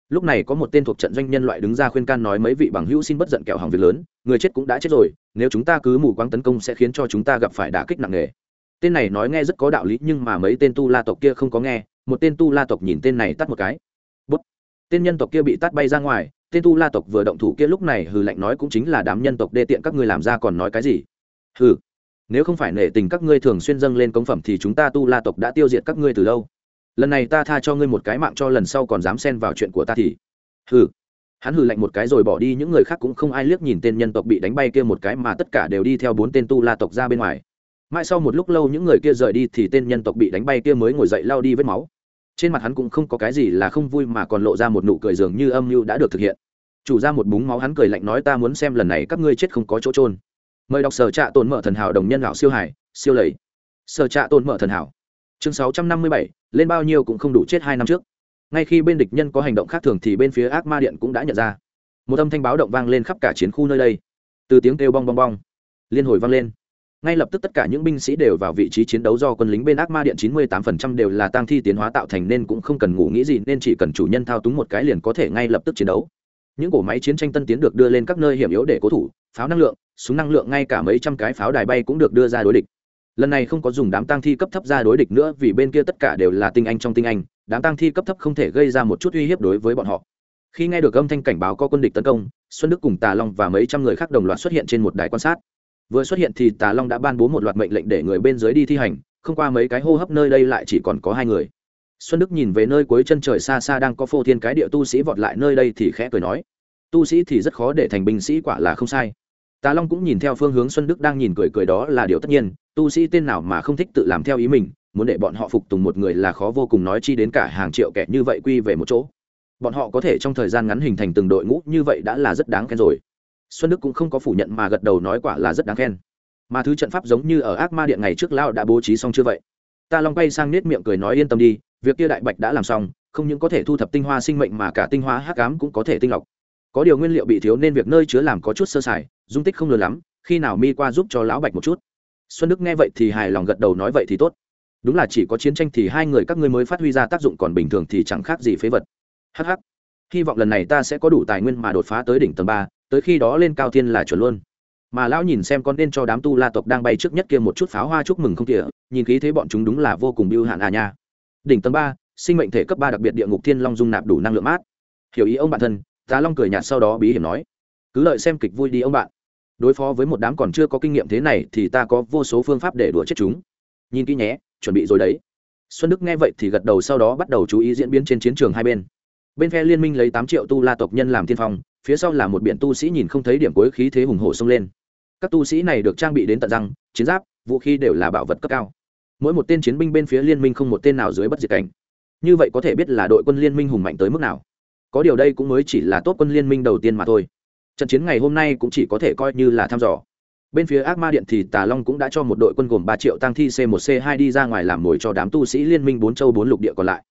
Lúc này có một tên thuộc trận doanh nhân loại đứng ra khuyên can nói mấy vị bằng hữu xin bất giận kẹo hỏng việc lớn, người chết cũng đã chết rồi, nếu chúng ta cứ mù quáng tấn công sẽ khiến cho chúng ta gặp phải đả kích nặng nề. Tên này nói nghe rất có đạo lý nhưng mà mấy tên tu la tộc kia không có nghe, một tên tu la tộc nhìn tên này tắt một cái. Bút. tên nhân tộc kia bị tắt bay ra ngoài tên tu la tộc vừa động thủ kia lúc này hừ lạnh nói cũng chính là đám nhân tộc đê tiện các ngươi làm ra còn nói cái gì? Hừ, nếu không phải nể tình các ngươi thường xuyên dâng lên công phẩm thì chúng ta tu la tộc đã tiêu diệt các ngươi từ lâu. Lần này ta tha cho ngươi một cái mạng cho lần sau còn dám xen vào chuyện của ta thì. Hừ, hắn hừ lạnh một cái rồi bỏ đi, những người khác cũng không ai liếc nhìn tên nhân tộc bị đánh bay kia một cái mà tất cả đều đi theo bốn tên tu la tộc ra bên ngoài. Mãi sau một lúc lâu những người kia rời đi thì tên nhân tộc bị đánh bay kia mới ngồi dậy lao đi vết máu trên mặt hắn cũng không có cái gì là không vui mà còn lộ ra một nụ cười dường như âm mưu đã được thực hiện. Chủ ra một búng máu hắn cười lạnh nói ta muốn xem lần này các ngươi chết không có chỗ trôn mời đọc sở trạ tồn mở thần hảo đồng nhân lão siêu hải, siêu lầy. Sở trạ tồn mở thần hảo. Chương sáu trăm năm mươi bảy, lên bao nhiêu cũng không đủ chết hai năm trước. Ngay khi bên địch nhân có hành động khác thường thì bên phía ác ma điện cũng đã nhận ra. Một âm thanh báo động vang lên khắp cả chiến khu nơi đây. Từ tiếng kêu bong bong bong, liên hồi vang lên ngay lập tức tất cả những binh sĩ đều vào vị trí chiến đấu do quân lính bên ác ma điện 98% đều là tang thi tiến hóa tạo thành nên cũng không cần ngủ nghĩ gì, nên chỉ cần chủ nhân thao túng một cái liền có thể ngay lập tức chiến đấu. Những cổ máy chiến tranh tân tiến được đưa lên các nơi hiểm yếu để cố thủ, pháo năng lượng, súng năng lượng ngay cả mấy trăm cái pháo đài bay cũng được đưa ra đối địch. Lần này không có dùng đám tang thi cấp thấp ra đối địch nữa vì bên kia tất cả đều là tinh anh trong tinh anh, đám tang thi cấp thấp không thể gây ra một chút uy hiếp đối với bọn họ. Khi nghe được âm thanh cảnh báo có quân địch tấn công, xuân đức cùng tà long và mấy trăm người khác đồng loạt xuất hiện trên một đài quan sát vừa xuất hiện thì tà long đã ban bố một loạt mệnh lệnh để người bên dưới đi thi hành, không qua mấy cái hô hấp nơi đây lại chỉ còn có hai người. Xuân đức nhìn về nơi cuối chân trời xa xa đang có phô thiên cái địa tu sĩ vọt lại nơi đây thì khẽ cười nói. Tu sĩ thì rất khó để thành binh sĩ quả là không sai. Tà long cũng nhìn theo phương hướng xuân đức đang nhìn cười cười đó là điều tất nhiên, tu sĩ tên nào mà không thích tự làm theo ý mình, muốn để bọn họ phục tùng một người là khó vô cùng nói chi đến cả hàng triệu kẻ như vậy quy về một chỗ. Bọn họ có thể trong thời gian ngắn hình thành từng đội ngũ như vậy đã là rất đáng khen rồi xuân đức cũng không có phủ nhận mà gật đầu nói quả là rất đáng khen. Mà thứ trận pháp giống như ở ác ma điện ngày trước lao đã bố trí xong chưa vậy? Ta long bay sang nết miệng cười nói yên tâm đi, việc kia đại bạch đã làm xong, không những có thể thu thập tinh hoa sinh mệnh mà cả tinh hoa hắc ám cũng có thể tinh lọc. Có điều nguyên liệu bị thiếu nên việc nơi chứa làm có chút sơ sài, dung tích không lớn lắm, khi nào mi qua giúp cho lão bạch một chút. Xuân đức nghe vậy thì hài lòng gật đầu nói vậy thì tốt. Đúng là chỉ có chiến tranh thì hai người các ngươi mới phát huy ra tác dụng còn bình thường thì chẳng khác gì phế vật. Hh hy vọng lần này ta sẽ có đủ tài nguyên mà đột phá tới đỉnh tầng ba tới khi đó lên cao thiên là chuẩn luôn. Mà lão nhìn xem con nên cho đám tu la tộc đang bay trước nhất kia một chút pháo hoa chúc mừng không kìa, nhìn khí thế bọn chúng đúng là vô cùng biêu hạn à nha. Đỉnh tầng ba, sinh mệnh thể cấp ba đặc biệt địa ngục thiên long dung nạp đủ năng lượng mát. Hiểu ý ông bạn thân, tá long cười nhạt sau đó bí hiểm nói, cứ lợi xem kịch vui đi ông bạn. Đối phó với một đám còn chưa có kinh nghiệm thế này thì ta có vô số phương pháp để đùa chết chúng. Nhìn kỹ nhé, chuẩn bị rồi đấy. Xuân đức nghe vậy thì gật đầu sau đó bắt đầu chú ý diễn biến trên chiến trường hai bên. Bên phe liên minh lấy tám triệu tu la tộc nhân làm tiên phong phía sau là một biển tu sĩ nhìn không thấy điểm cuối khí thế hùng hổ xông lên. Các tu sĩ này được trang bị đến tận răng, chiến giáp, vũ khí đều là bảo vật cấp cao. Mỗi một tên chiến binh bên phía liên minh không một tên nào dưới bất diệt cảnh. Như vậy có thể biết là đội quân liên minh hùng mạnh tới mức nào. Có điều đây cũng mới chỉ là tốt quân liên minh đầu tiên mà thôi. Trận chiến ngày hôm nay cũng chỉ có thể coi như là thăm dò. Bên phía ác ma điện thì tà long cũng đã cho một đội quân gồm ba triệu tăng thi c 1 c 2 đi ra ngoài làm mồi cho đám tu sĩ liên minh bốn châu bốn lục địa còn lại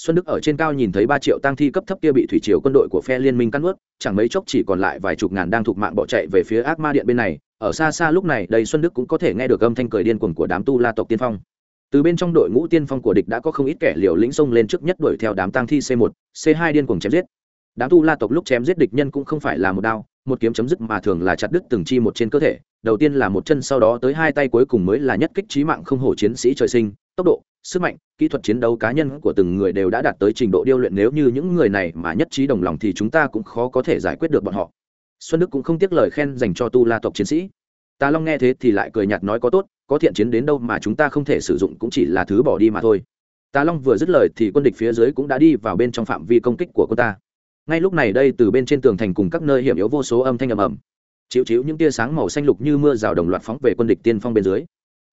xuân đức ở trên cao nhìn thấy ba triệu tăng thi cấp thấp kia bị thủy triều quân đội của phe liên minh cắt ướt chẳng mấy chốc chỉ còn lại vài chục ngàn đang thuộc mạng bỏ chạy về phía ác ma điện bên này. Ở xa xa lúc này, đây xuân đức cũng có thể nghe được âm thanh cười điên cuồng của đám tu la tộc tiên phong. Từ bên trong đội ngũ tiên phong của địch đã có không ít kẻ liều lĩnh xông lên trước nhất đuổi theo đám tăng thi c 1 c 2 điên cuồng chém giết. Đám tu la tộc lúc chém giết địch nhân cũng không phải là một đao, một kiếm chấm dứt mà thường là chặt đứt từng chi một trên cơ thể. Đầu tiên là một chân, sau đó tới hai tay cuối cùng mới là nhất kích trí mạng không hổ chiến sĩ trời sinh, tốc độ sức mạnh, kỹ thuật chiến đấu cá nhân của từng người đều đã đạt tới trình độ điêu luyện. Nếu như những người này mà nhất trí đồng lòng thì chúng ta cũng khó có thể giải quyết được bọn họ. Xuân đức cũng không tiếc lời khen dành cho tu la tộc chiến sĩ. Ta long nghe thế thì lại cười nhạt nói có tốt, có thiện chiến đến đâu mà chúng ta không thể sử dụng cũng chỉ là thứ bỏ đi mà thôi. Ta long vừa dứt lời thì quân địch phía dưới cũng đã đi vào bên trong phạm vi công kích của cô ta. Ngay lúc này đây từ bên trên tường thành cùng các nơi hiểm yếu vô số âm thanh ầm ầm. Chịu chịu những tia sáng màu xanh lục như mưa rào đồng loạt phóng về quân địch tiên phong bên dưới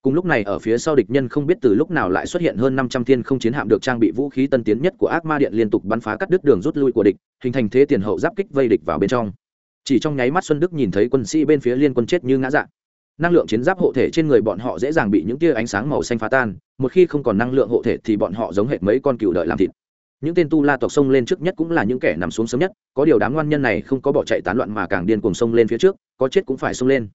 cùng lúc này ở phía sau địch nhân không biết từ lúc nào lại xuất hiện hơn năm trăm thiên không chiến hạm được trang bị vũ khí tân tiến nhất của ác ma điện liên tục bắn phá cắt đứt đường rút lui của địch, hình thành thế tiền hậu giáp kích vây địch vào bên trong. Chỉ trong nháy mắt xuân đức nhìn thấy quân sĩ bên phía liên quân chết như ngã dạng. Năng lượng chiến giáp hộ thể trên người bọn họ dễ dàng bị những tia ánh sáng màu xanh phá tan, một khi không còn năng lượng hộ thể thì bọn họ giống hệt mấy con cựu đợi làm thịt. Những tên tu la tộc sông lên trước nhất cũng là những kẻ nằm xuống sớm nhất, có điều đám ngoan nhân này không có bỏ chạy tán loạn mà càng điên cuồng sông lên phía trước, có chết cũng phải sông lên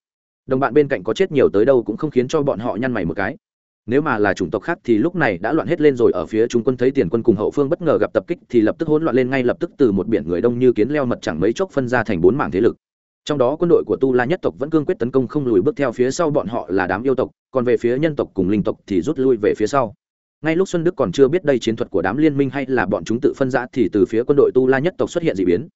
đồng bạn bên cạnh có chết nhiều tới đâu cũng không khiến cho bọn họ nhăn mày một cái. Nếu mà là chủng tộc khác thì lúc này đã loạn hết lên rồi, ở phía chúng quân thấy tiền quân cùng hậu phương bất ngờ gặp tập kích thì lập tức hỗn loạn lên ngay lập tức từ một biển người đông như kiến leo mật chẳng mấy chốc phân ra thành bốn mảng thế lực. Trong đó quân đội của tu la nhất tộc vẫn cương quyết tấn công không lùi bước theo phía sau bọn họ là đám yêu tộc, còn về phía nhân tộc cùng linh tộc thì rút lui về phía sau. Ngay lúc xuân đức còn chưa biết đây chiến thuật của đám liên minh hay là bọn chúng tự phân giã thì từ phía quân đội tu la nhất tộc xuất hiện d ị biến.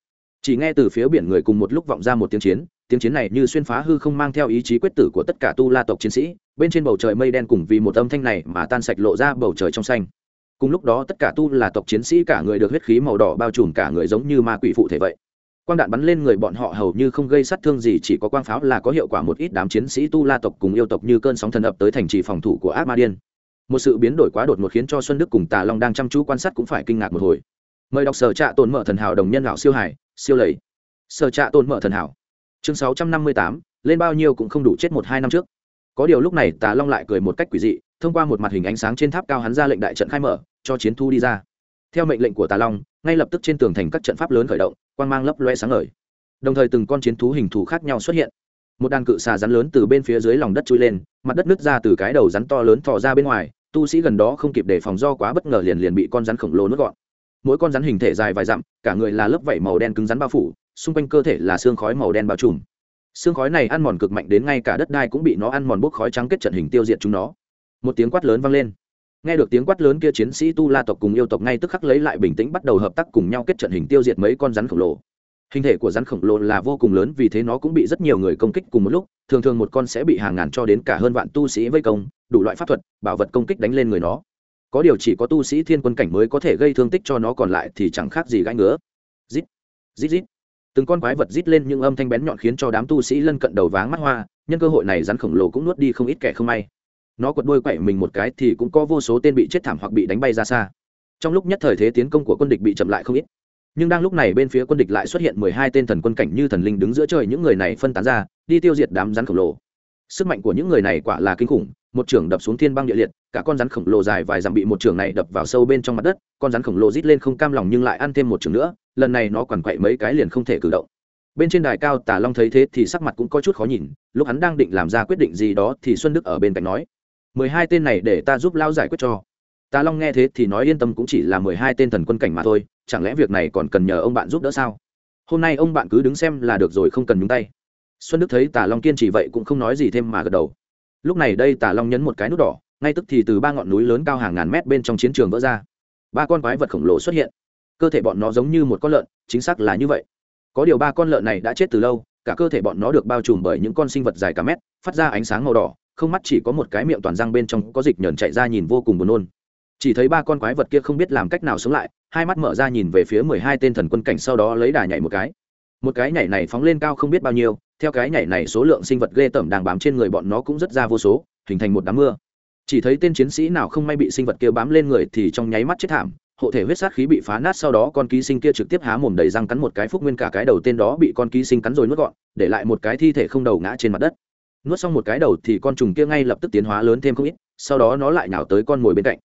Chỉ nghe từ phía biển người cùng một lúc vọng ra một tiếng chiến tiếng chiến này như xuyên phá hư không mang theo ý chí quyết tử của tất cả tu la tộc chiến sĩ, bên trên bầu trời mây đen cùng vì một âm thanh này mà tan sạch lộ ra bầu trời trong xanh. Cùng lúc đó tất cả tu là tộc chiến sĩ cả người được huyết khí màu đỏ bao trùm cả người giống như ma quỷ phụ thể vậy. Quang đạn bắn lên người bọn họ hầu như không gây sát thương gì, chỉ có quang pháo là có hiệu quả một ít đám chiến sĩ tu la tộc cùng yêu tộc như cơn sóng thần ập tới thành trì phòng thủ của ác ma điên một sự biến đổi quá đột ngột khiến cho xuân đức cùng tà long đang chăm chú quan sát cũng phải kinh ngạc một hồi. Mời đọc sở trạ tồn mở thần hảo đồng nhân lão siêu hải, siêu lầy. Sở trạ tồn mở thần hảo chương sáu trăm năm mươi tám, lên bao nhiêu cũng không đủ chết một hai năm trước. Có điều lúc này tà long lại cười một cách quỷ dị, thông qua một mặt hình ánh sáng trên tháp cao hắn ra lệnh đại trận khai mở, cho chiến thu đi ra. Theo mệnh lệnh của tà long, ngay lập tức trên tường thành các trận pháp lớn khởi động, quang mang lấp loe sáng ngời. Đồng thời từng con chiến thú hình thù khác nhau xuất hiện. Một đàn cự xà rắn lớn từ bên phía dưới lòng đất trôi lên, mặt đất nứt ra từ cái đầu rắn to lớn thò ra bên ngoài, tu sĩ gần đó không kịp đề phòng do quá bất ngờ liền liền bị con rắn khổng lồ nuốt gọn. Mỗi con rắn hình thể dài vài dặm, cả người là lớp vảy màu đen cứng rắn bao phủ xung quanh cơ thể là xương khói màu đen bao trùm. Xương khói này ăn mòn cực mạnh đến ngay cả đất đai cũng bị nó ăn mòn bốc khói trắng kết trận hình tiêu diệt chúng nó. Một tiếng quát lớn vang lên. Nghe được tiếng quát lớn kia, chiến sĩ tu la tộc cùng yêu tộc ngay tức khắc lấy lại bình tĩnh bắt đầu hợp tác cùng nhau kết trận hình tiêu diệt mấy con rắn khổng lồ. Hình thể của rắn khổng lồ là vô cùng lớn, vì thế nó cũng bị rất nhiều người công kích cùng một lúc. Thường thường một con sẽ bị hàng ngàn cho đến cả hơn vạn tu sĩ vây công, đủ loại pháp thuật, bảo vật công kích đánh lên người nó. Có điều chỉ có tu sĩ thiên quân cảnh mới có thể gây thương tích cho nó, còn lại thì chẳng khác gì gãi ngứa. Rít rít rít từng con quái vật rít lên những âm thanh bén nhọn khiến cho đám tu sĩ lân cận đầu váng mắt hoa, nhân cơ hội này rắn khổng lồ cũng nuốt đi không ít kẻ không may. Nó quật đuôi quậy mình một cái thì cũng có vô số tên bị chết thảm hoặc bị đánh bay ra xa. Trong lúc nhất thời thế tiến công của quân địch bị chậm lại không ít. Nhưng đang lúc này bên phía quân địch lại xuất hiện mười hai tên thần quân cảnh như thần linh đứng giữa trời những người này phân tán ra, đi tiêu diệt đám rắn khổng lồ. Sức mạnh của những người này quả là kinh khủng một trưởng đập xuống thiên băng địa liệt, cả con rắn khổng lồ dài vài dặm bị một trưởng này đập vào sâu bên trong mặt đất, con rắn khổng lồ rít lên không cam lòng nhưng lại ăn thêm một trưởng nữa, lần này nó quằn quậy mấy cái liền không thể cử động. Bên trên đài cao tả long thấy thế thì sắc mặt cũng có chút khó nhìn, lúc hắn đang định làm ra quyết định gì đó thì xuân đức ở bên cạnh nói, mười hai tên này để ta giúp lao giải quyết cho. Tả long nghe thế thì nói yên tâm cũng chỉ là mười hai tên thần quân cảnh mà thôi, chẳng lẽ việc này còn cần nhờ ông bạn giúp đỡ sao? Hôm nay ông bạn cứ đứng xem là được rồi không cần nhúng tay. Xuân đức thấy Tả long kiên trì vậy cũng không nói gì thêm mà gật đầu lúc này đây tà long nhấn một cái nút đỏ, ngay tức thì từ ba ngọn núi lớn cao hàng ngàn mét bên trong chiến trường vỡ ra. Ba con quái vật khổng lồ xuất hiện. Cơ thể bọn nó giống như một con lợn, chính xác là như vậy. Có điều ba con lợn này đã chết từ lâu, cả cơ thể bọn nó được bao trùm bởi những con sinh vật dài cả mét, phát ra ánh sáng màu đỏ, không mắt chỉ có một cái miệng toàn răng bên trong có dịch nhờn chạy ra nhìn vô cùng buồn nôn. Chỉ thấy ba con quái vật kia không biết làm cách nào sống lại, hai mắt mở ra nhìn về phía mười hai tên thần quân cảnh sau đó lấy đà nhảy một cái một cái nhảy này phóng lên cao không biết bao nhiêu, theo cái nhảy này số lượng sinh vật ghê tởm đang bám trên người bọn nó cũng rất ra vô số, hình thành một đám mưa. Chỉ thấy tên chiến sĩ nào không may bị sinh vật kia bám lên người thì trong nháy mắt chết thảm, hộ thể huyết sát khí bị phá nát sau đó con ký sinh kia trực tiếp há mồm đầy răng cắn một cái phúc nguyên cả cái đầu tên đó bị con ký sinh cắn rồi nuốt gọn, để lại một cái thi thể không đầu ngã trên mặt đất. Nuốt xong một cái đầu thì con trùng kia ngay lập tức tiến hóa lớn thêm không ít, sau đó nó lại nhào tới con mồi bên cạnh.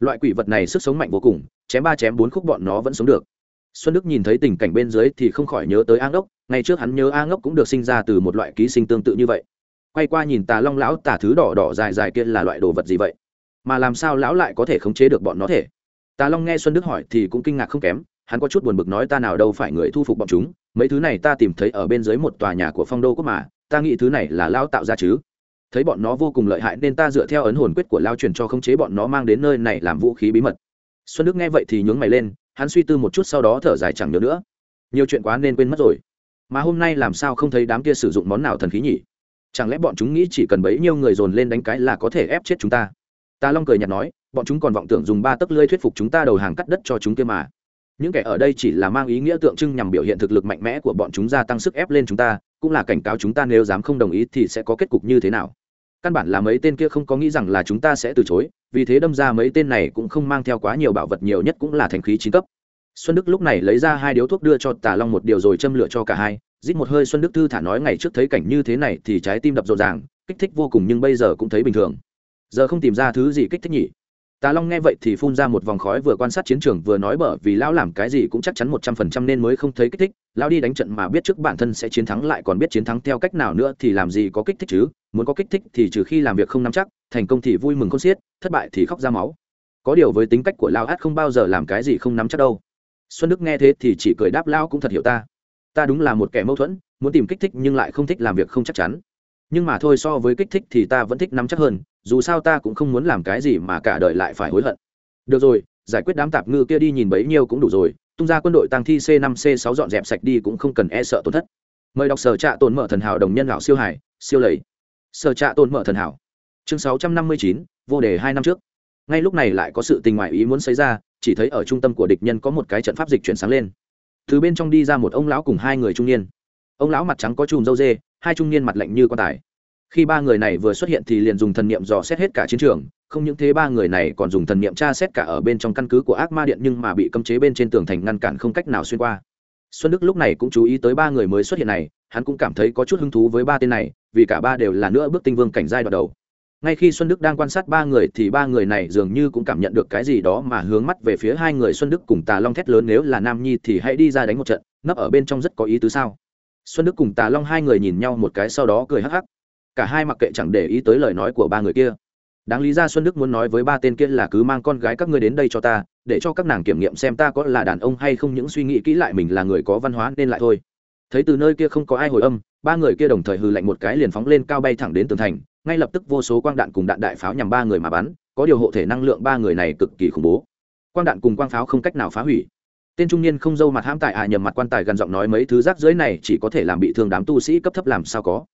Loại quỷ vật này sức sống mạnh vô cùng, chém ba chém bốn khúc bọn nó vẫn sống được xuân đức nhìn thấy tình cảnh bên dưới thì không khỏi nhớ tới a ngốc, ngày trước hắn nhớ a ngốc cũng được sinh ra từ một loại ký sinh tương tự như vậy. Quay qua nhìn tà long lão, tà thứ đỏ đỏ dài dài kia là loại đồ vật gì vậy? Mà làm sao lão lại có thể khống chế được bọn nó thể? Tà long nghe xuân đức hỏi thì cũng kinh ngạc không kém, hắn có chút buồn bực nói ta nào đâu phải người thu phục bọn chúng, mấy thứ này ta tìm thấy ở bên dưới một tòa nhà của phong đô quốc mà, ta nghĩ thứ này là lao tạo ra chứ. Thấy bọn nó vô cùng lợi hại nên ta dựa theo ấn hồn quyết của lao truyền cho khống chế bọn nó mang đến nơi này làm vũ khí bí mật. Xuân đức nghe vậy thì nhướng mày lên hắn suy tư một chút sau đó thở dài chẳng nhớ nữa. Nhiều chuyện quá nên quên mất rồi. Mà hôm nay làm sao không thấy đám kia sử dụng món nào thần khí nhỉ? Chẳng lẽ bọn chúng nghĩ chỉ cần bấy nhiêu người dồn lên đánh cái là có thể ép chết chúng ta? Ta long cười nhạt nói, bọn chúng còn vọng tưởng dùng ba tấc lưỡi thuyết phục chúng ta đầu hàng cắt đất cho chúng kia mà. Những kẻ ở đây chỉ là mang ý nghĩa tượng trưng nhằm biểu hiện thực lực mạnh mẽ của bọn chúng gia tăng sức ép lên chúng ta, cũng là cảnh cáo chúng ta nếu dám không đồng ý thì sẽ có kết cục như thế nào căn bản là mấy tên kia không có nghĩ rằng là chúng ta sẽ từ chối, vì thế đâm ra mấy tên này cũng không mang theo quá nhiều bảo vật nhiều nhất cũng là thành khí chín cấp. Xuân đức lúc này lấy ra hai điếu thuốc đưa cho tà long một điều rồi châm lửa cho cả hai, rít một hơi xuân đức thư thả nói ngày trước thấy cảnh như thế này thì trái tim đập rộn ràng, kích thích vô cùng nhưng bây giờ cũng thấy bình thường. Giờ không tìm ra thứ gì kích thích nhỉ? Tà long nghe vậy thì phun ra một vòng khói vừa quan sát chiến trường vừa nói bở, vì lão làm cái gì cũng chắc chắn một trăm phần trăm nên mới không thấy kích thích, lão đi đánh trận mà biết trước bản thân sẽ chiến thắng lại còn biết chiến thắng theo cách nào nữa thì làm gì có kích thích chứ? Muốn có kích thích thì trừ khi làm việc không nắm chắc, thành công thì vui mừng con xiết, thất bại thì khóc ra máu. Có điều với tính cách của lão át không bao giờ làm cái gì không nắm chắc đâu. Xuân đức nghe thế thì chỉ cười đáp lão cũng thật hiểu ta. Ta đúng là một kẻ mâu thuẫn, muốn tìm kích thích nhưng lại không thích làm việc không chắc chắn. Nhưng mà thôi so với kích thích thì ta vẫn thích nắm chắc hơn, dù sao ta cũng không muốn làm cái gì mà cả đời lại phải hối hận. Được rồi, giải quyết đám tạp ngư kia đi nhìn bấy nhiêu cũng đủ rồi, tung ra quân đội tăng thi c 5 c 6 dọn dẹp sạch đi cũng không cần e sợ tổn thất. Mời đọc sở trạ tồn mở thần hảo đồng nhân lão siêu hải, siêu lầy sở trạ tồn mở thần hảo. Chương 659, vô đề hai năm trước. Ngay lúc này lại có sự tình ngoại ý muốn xảy ra chỉ thấy ở trung tâm của địch nhân có một cái trận pháp dịch chuyển sáng lên. Từ bên trong đi ra một ông lão cùng hai người trung niên. Ông lão mặt trắng có chùm râu dê hai trung niên mặt lạnh như quan tài. Khi ba người này vừa xuất hiện thì liền dùng thần niệm dò xét hết cả chiến trường không những thế ba người này còn dùng thần niệm tra xét cả ở bên trong căn cứ của ác ma điện nhưng mà bị cấm chế bên trên tường thành ngăn cản không cách nào xuyên qua. Xuân đức lúc này cũng chú ý tới ba người mới xuất hiện này hắn cũng cảm thấy có chút hứng thú với ba tên này vì cả ba đều là nữa bước tinh vương cảnh giai đoạn đầu. Ngay khi xuân đức đang quan sát ba người thì ba người này dường như cũng cảm nhận được cái gì đó mà hướng mắt về phía hai người xuân đức cùng tà long thét lớn, nếu là nam nhi thì hãy đi ra đánh một trận, nấp ở bên trong rất có ý tứ sao? Xuân đức cùng tà long hai người nhìn nhau một cái, sau đó cười hắc hắc. Cả hai mặc kệ chẳng để ý tới lời nói của ba người kia. Đáng lý ra xuân đức muốn nói với ba tên kia là cứ mang con gái các ngươi đến đây cho ta, để cho các nàng kiểm nghiệm xem ta có là đàn ông hay không, những suy nghĩ kỹ lại mình là người có văn hóa nên lại thôi thấy từ nơi kia không có ai hồi âm, ba người kia đồng thời hư lạnh một cái liền phóng lên cao bay thẳng đến tường thành, ngay lập tức vô số quang đạn cùng đạn đại pháo nhằm ba người mà bắn, có điều hộ thể năng lượng ba người này cực kỳ khủng bố. Quang đạn cùng quang pháo không cách nào phá hủy. Tên trung niên không dâu mặt hãm tại à nhầm mặt quan tài gần giọng nói mấy thứ rác dưới này chỉ có thể làm bị thương đám tu sĩ cấp thấp làm sao có.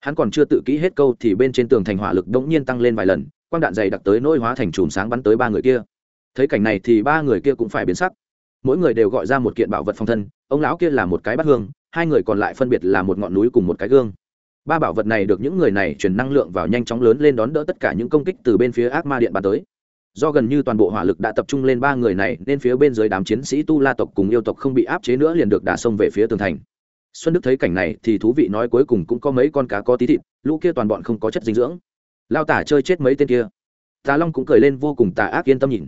Hắn còn chưa tự kỹ hết câu thì bên trên tường thành hỏa lực đống nhiên tăng lên vài lần, quang đạn dày đặc tới nỗi hóa thành chùm sáng bắn tới ba người kia. Thấy cảnh này thì ba người kia cũng phải biến sắc. Mỗi người đều gọi ra một kiện bảo vật phòng thân, ông lão kia là một cái bát hương hai người còn lại phân biệt là một ngọn núi cùng một cái gương. Ba bảo vật này được những người này truyền năng lượng vào nhanh chóng lớn lên đón đỡ tất cả những công kích từ bên phía ác ma điện bàn tới. Do gần như toàn bộ hỏa lực đã tập trung lên ba người này, nên phía bên dưới đám chiến sĩ tu la tộc cùng yêu tộc không bị áp chế nữa liền được đả xông về phía tường thành. Xuân đức thấy cảnh này thì thú vị nói cuối cùng cũng có mấy con cá có tí thịt, lũ kia toàn bọn không có chất dinh dưỡng. Lao tả chơi chết mấy tên kia. Tà long cũng cười lên vô cùng tà ác yên tâm nhìn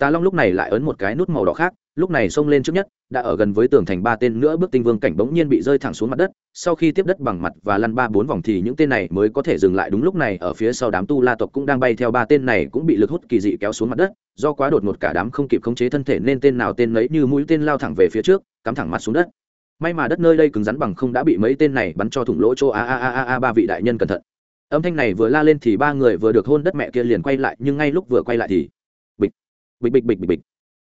tà long lúc này lại ấn một cái nút màu đỏ khác, lúc này xông lên trước nhất, đã ở gần với tường thành ba tên nữa bước tinh vương cảnh bỗng nhiên bị rơi thẳng xuống mặt đất, sau khi tiếp đất bằng mặt và lăn ba bốn vòng thì những tên này mới có thể dừng lại đúng lúc này ở phía sau đám tu la tộc cũng đang bay theo ba tên này cũng bị lực hút kỳ dị kéo xuống mặt đất, do quá đột ngột cả đám không kịp khống chế thân thể nên tên nào tên nấy như mũi tên lao thẳng về phía trước, cắm thẳng mặt xuống đất. May mà đất nơi đây cứng rắn bằng không đã bị mấy tên này bắn cho thủng lỗ chỗ, a a a a ba vị đại nhân cẩn thận. Âm thanh này vừa la lên thì ba người vừa được hôn đất mẹ kia liền quay lại, nhưng ngay lúc vừa quay lại thì bịch bịch bịch bịch bịch.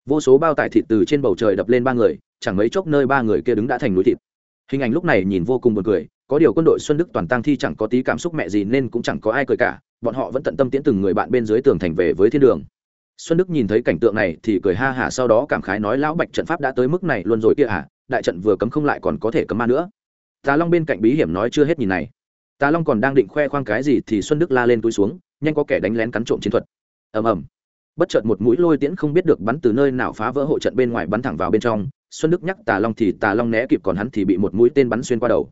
Vô số bao tải thịt từ trên bầu trời đập lên ba người, chẳng mấy chốc nơi ba người kia đứng đã thành núi thịt. Hình ảnh lúc này nhìn vô cùng buồn cười, có điều quân đội xuân đức toàn tăng thi chẳng có tí cảm xúc mẹ gì nên cũng chẳng có ai cười cả, bọn họ vẫn tận tâm tiễn từng người bạn bên dưới tường thành về với thiên đường. Xuân đức nhìn thấy cảnh tượng này thì cười ha hả sau đó cảm khái nói lão bạch trận pháp đã tới mức này luôn rồi kia à đại trận vừa cấm không lại còn có thể cấm ma nữa. Tà long bên cạnh bí hiểm nói chưa hết nhìn này. Tà long còn đang định khoe khoang cái gì thì xuân đức la lên túi xuống, nhanh có kẻ đánh lén cắn trộm chiến thuật. Ầm ầm bất chợt một mũi lôi tiễn không biết được bắn từ nơi nào phá vỡ hộ trận bên ngoài bắn thẳng vào bên trong, xuân đức nhắc tà long thì tà long né kịp còn hắn thì bị một mũi tên bắn xuyên qua đầu.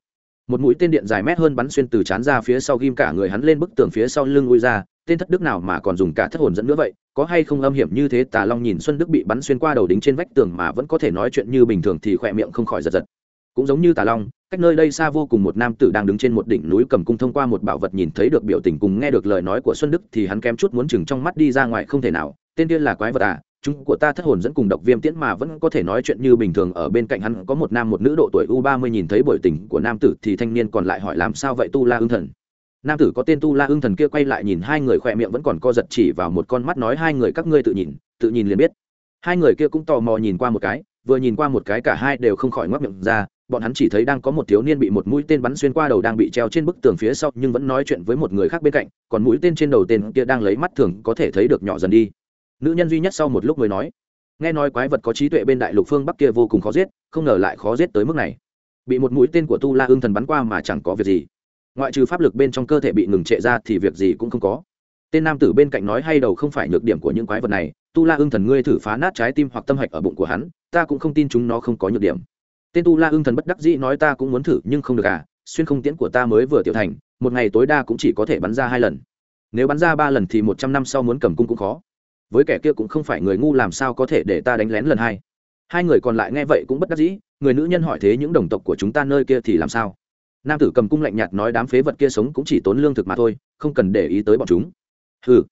Một mũi tên điện dài mét hơn bắn xuyên từ chán ra phía sau ghim cả người hắn lên bức tường phía sau lưng ui ra, tên thất đức nào mà còn dùng cả thất hồn dẫn nữa vậy, có hay không âm hiểm như thế? Tà long nhìn xuân đức bị bắn xuyên qua đầu đính trên vách tường mà vẫn có thể nói chuyện như bình thường thì khỏe miệng không khỏi giật giật. Cũng giống như tà long cách nơi đây xa vô cùng một nam tử đang đứng trên một đỉnh núi cầm cung thông qua một bảo vật nhìn thấy được biểu tình cùng nghe được lời nói của xuân đức thì hắn kém chút muốn chừng trong mắt đi ra ngoài không thể nào. Tên kia là quái vật à? Chúng của ta thất hồn dẫn cùng độc viêm tiễn mà vẫn có thể nói chuyện như bình thường. Ở bên cạnh hắn có một nam một nữ độ tuổi u ba mươi nhìn thấy biểu tình của nam tử thì thanh niên còn lại hỏi làm sao vậy tu la ưng thần? Nam tử có tên tu la ưng thần kia quay lại nhìn hai người khỏe miệng vẫn còn co giật chỉ vào một con mắt nói hai người các ngươi tự nhìn tự nhìn liền biết. Hai người kia cũng tò mò nhìn qua một cái vừa nhìn qua một cái cả hai đều không khỏi ngoác miệng ra, bọn hắn chỉ thấy đang có một thiếu niên bị một mũi tên bắn xuyên qua đầu đang bị treo trên bức tường phía sau, nhưng vẫn nói chuyện với một người khác bên cạnh, còn mũi tên trên đầu tên kia đang lấy mắt thường có thể thấy được nhỏ dần đi. Nữ nhân duy nhất sau một lúc mới nói, nghe nói quái vật có trí tuệ bên đại lục phương bắc kia vô cùng khó giết, không ngờ lại khó giết tới mức này. Bị một mũi tên của tu la ương thần bắn qua mà chẳng có việc gì. Ngoại trừ pháp lực bên trong cơ thể bị ngừng trệ ra thì việc gì cũng không có tên nam tử bên cạnh nói hay đầu không phải nhược điểm của những quái vật này, tu la ưng thần ngươi thử phá nát trái tim hoặc tâm hạch ở bụng của hắn, ta cũng không tin chúng nó không có nhược điểm. Tên tu la ưng thần bất đắc dĩ nói ta cũng muốn thử, nhưng không được à xuyên không tiễn của ta mới vừa tiểu thành, một ngày tối đa cũng chỉ có thể bắn ra hai lần. Nếu bắn ra ba lần thì một trăm năm sau muốn cầm cung cũng khó. Với kẻ kia cũng không phải người ngu làm sao có thể để ta đánh lén lần hai. Hai người còn lại nghe vậy cũng bất đắc dĩ, người nữ nhân hỏi thế những đồng tộc của chúng ta nơi kia thì làm sao? Nam tử cầm cung lạnh nhạt nói đám phế vật kia sống cũng chỉ tốn lương thực mà thôi, không cần để ý tới bọn chúng ừ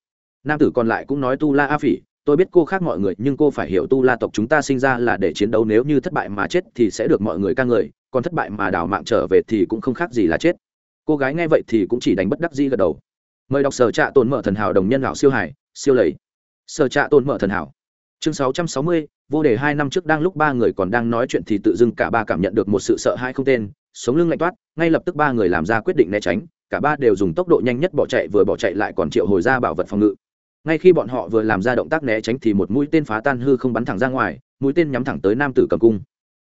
nam tử còn lại cũng nói tu la a phỉ, tôi biết cô khác mọi người, nhưng cô phải hiểu tu la tộc chúng ta sinh ra là để chiến đấu, nếu như thất bại mà chết thì sẽ được mọi người ca ngợi, còn thất bại mà đào mạng trở về thì cũng không khác gì là chết. Cô gái nghe vậy thì cũng chỉ đánh bất đắc dĩ gật đầu. Mời đọc sở trạ tồn mở thần hảo đồng nhân lão siêu hải, siêu lầy. Sở trạ tồn mở thần hảo. Chương sáu trăm sáu mươi, vô đề hai năm trước đang lúc ba người còn đang nói chuyện thì tự dưng cả ba cảm nhận được một sự sợ hãi không tên, sống lưng lạnh toát, ngay lập tức ba người làm ra quyết định né tránh cả ba đều dùng tốc độ nhanh nhất bỏ chạy vừa bỏ chạy lại còn triệu hồi ra bảo vật phòng ngự. Ngay khi bọn họ vừa làm ra động tác né tránh thì một mũi tên phá tan hư không bắn thẳng ra ngoài, mũi tên nhắm thẳng tới nam tử cầm cung.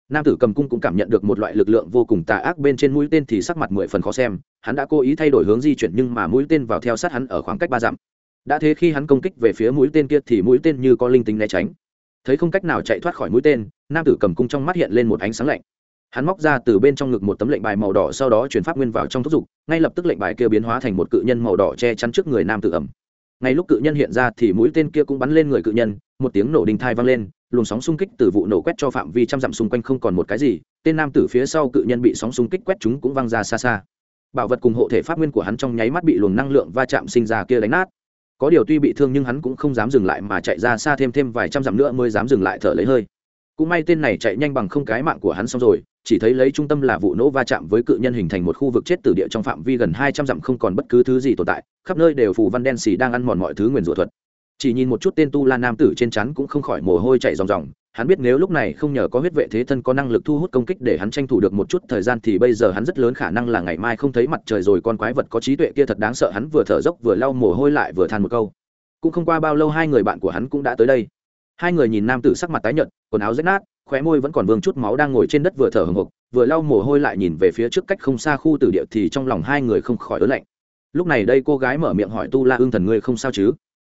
Nam tử cầm cung cũng cảm nhận được một loại lực lượng vô cùng tà ác bên trên mũi tên thì sắc mặt mười phần khó xem, hắn đã cố ý thay đổi hướng di chuyển nhưng mà mũi tên vào theo sát hắn ở khoảng cách ba dặm. Đã thế khi hắn công kích về phía mũi tên kia thì mũi tên như có linh tính né tránh. Thấy không cách nào chạy thoát khỏi mũi tên, nam tử cầm cung trong mắt hiện lên một ánh sáng lạnh hắn móc ra từ bên trong ngực một tấm lệnh bài màu đỏ sau đó chuyển pháp nguyên vào trong thúc giục, ngay lập tức lệnh bài kia biến hóa thành một cự nhân màu đỏ che chắn trước người nam tử ẩm. Ngay lúc cự nhân hiện ra thì mũi tên kia cũng bắn lên người cự nhân, một tiếng nổ đình thai vang lên, luồng sóng xung kích từ vụ nổ quét cho phạm vi trăm dặm xung quanh không còn một cái gì, tên nam tử phía sau cự nhân bị sóng xung kích quét chúng cũng văng ra xa xa. Bảo vật cùng hộ thể pháp nguyên của hắn trong nháy mắt bị luồng năng lượng va chạm sinh ra kia đánh nát. Có điều tuy bị thương nhưng hắn cũng không dám dừng lại mà chạy ra xa thêm thêm vài trăm dặm nữa mới dám dừng lại thở lấy hơi. Cũng may tên này chạy nhanh bằng không cái mạng của hắn xong rồi chỉ thấy lấy trung tâm là vụ nổ va chạm với cự nhân hình thành một khu vực chết từ địa trong phạm vi gần hai trăm dặm không còn bất cứ thứ gì tồn tại, khắp nơi đều phù văn đen xì đang ăn mòn mọi thứ nguyền rủa thuật. Chỉ nhìn một chút tên tu la nam tử trên chắn cũng không khỏi mồ hôi chạy ròng ròng, hắn biết nếu lúc này không nhờ có huyết vệ thế thân có năng lực thu hút công kích để hắn tranh thủ được một chút thời gian thì bây giờ hắn rất lớn khả năng là ngày mai không thấy mặt trời rồi con quái vật có trí tuệ kia thật đáng sợ, hắn vừa thở dốc vừa lau mồ hôi lại vừa than một câu. Cũng không qua bao lâu hai người bạn của hắn cũng đã tới đây. Hai người nhìn nam tử sắc mặt tái nhợt, quần áo rách nát khóe môi vẫn còn vương chút máu đang ngồi trên đất vừa thở hồng hộc, vừa lau mồ hôi lại nhìn về phía trước cách không xa khu tử địa thì trong lòng hai người không khỏi ớn lạnh. Lúc này đây cô gái mở miệng hỏi tu la ương thần ngươi không sao chứ?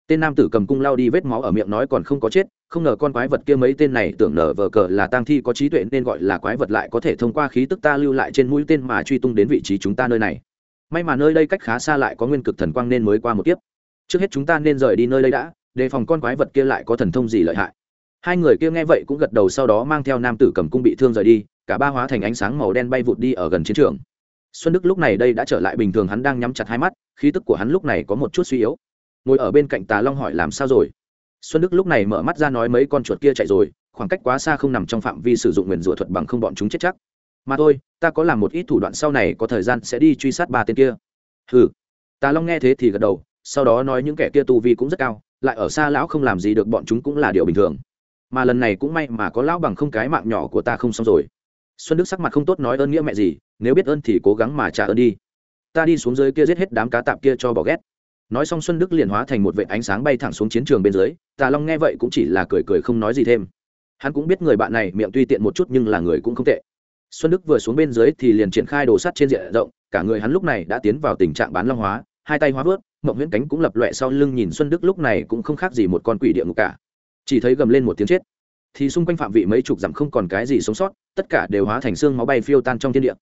Tên nam tử cầm cung lao đi vết máu ở miệng nói còn không có chết, không ngờ con quái vật kia mấy tên này tưởng nở vờ cờ là tang thi có trí tuệ nên gọi là quái vật lại có thể thông qua khí tức ta lưu lại trên mũi tên mà truy tung đến vị trí chúng ta nơi này. May mà nơi đây cách khá xa lại có nguyên cực thần quang nên mới qua một tiếp. trước hết chúng ta nên rời đi nơi đây đã, đề phòng con quái vật kia lại có thần thông gì lợi hại hai người kia nghe vậy cũng gật đầu sau đó mang theo nam tử cầm cung bị thương rời đi, cả ba hóa thành ánh sáng màu đen bay vụt đi ở gần chiến trường. Xuân đức lúc này đây đã trở lại bình thường, hắn đang nhắm chặt hai mắt, khí tức của hắn lúc này có một chút suy yếu. Ngồi ở bên cạnh tà long hỏi làm sao rồi? Xuân đức lúc này mở mắt ra nói mấy con chuột kia chạy rồi, khoảng cách quá xa không nằm trong phạm vi sử dụng nguyền rủa thuật bằng không bọn chúng chết chắc. Mà thôi, ta có làm một ít thủ đoạn sau này có thời gian sẽ đi truy sát ba tên kia. Hừ. Tà long nghe thế thì gật đầu, sau đó nói những kẻ kia tu vi cũng rất cao, lại ở xa lão không làm gì được bọn chúng cũng là điều bình thường mà lần này cũng may mà có lão bằng không cái mạng nhỏ của ta không xong rồi. Xuân đức sắc mặt không tốt nói ơn nghĩa mẹ gì, nếu biết ơn thì cố gắng mà trả ơn đi. Ta đi xuống dưới kia giết hết đám cá tạp kia cho bỏ ghét. Nói xong xuân đức liền hóa thành một vệ ánh sáng bay thẳng xuống chiến trường bên dưới tà long nghe vậy cũng chỉ là cười cười không nói gì thêm. Hắn cũng biết người bạn này miệng tuy tiện một chút nhưng là người cũng không tệ. Xuân đức vừa xuống bên dưới thì liền triển khai đồ sắt trên diện rộng, cả người hắn lúc này đã tiến vào tình trạng bán long hóa, hai tay hóa vớt, mộng huyễn cánh cũng lập loẹ sau lưng nhìn xuân đức lúc này cũng không khác gì một con quỷ địa ngục cả chỉ thấy gầm lên một tiếng chết. Thì xung quanh phạm vị mấy chục dặm không còn cái gì sống sót, tất cả đều hóa thành xương máu bay phiêu tan trong thiên địa.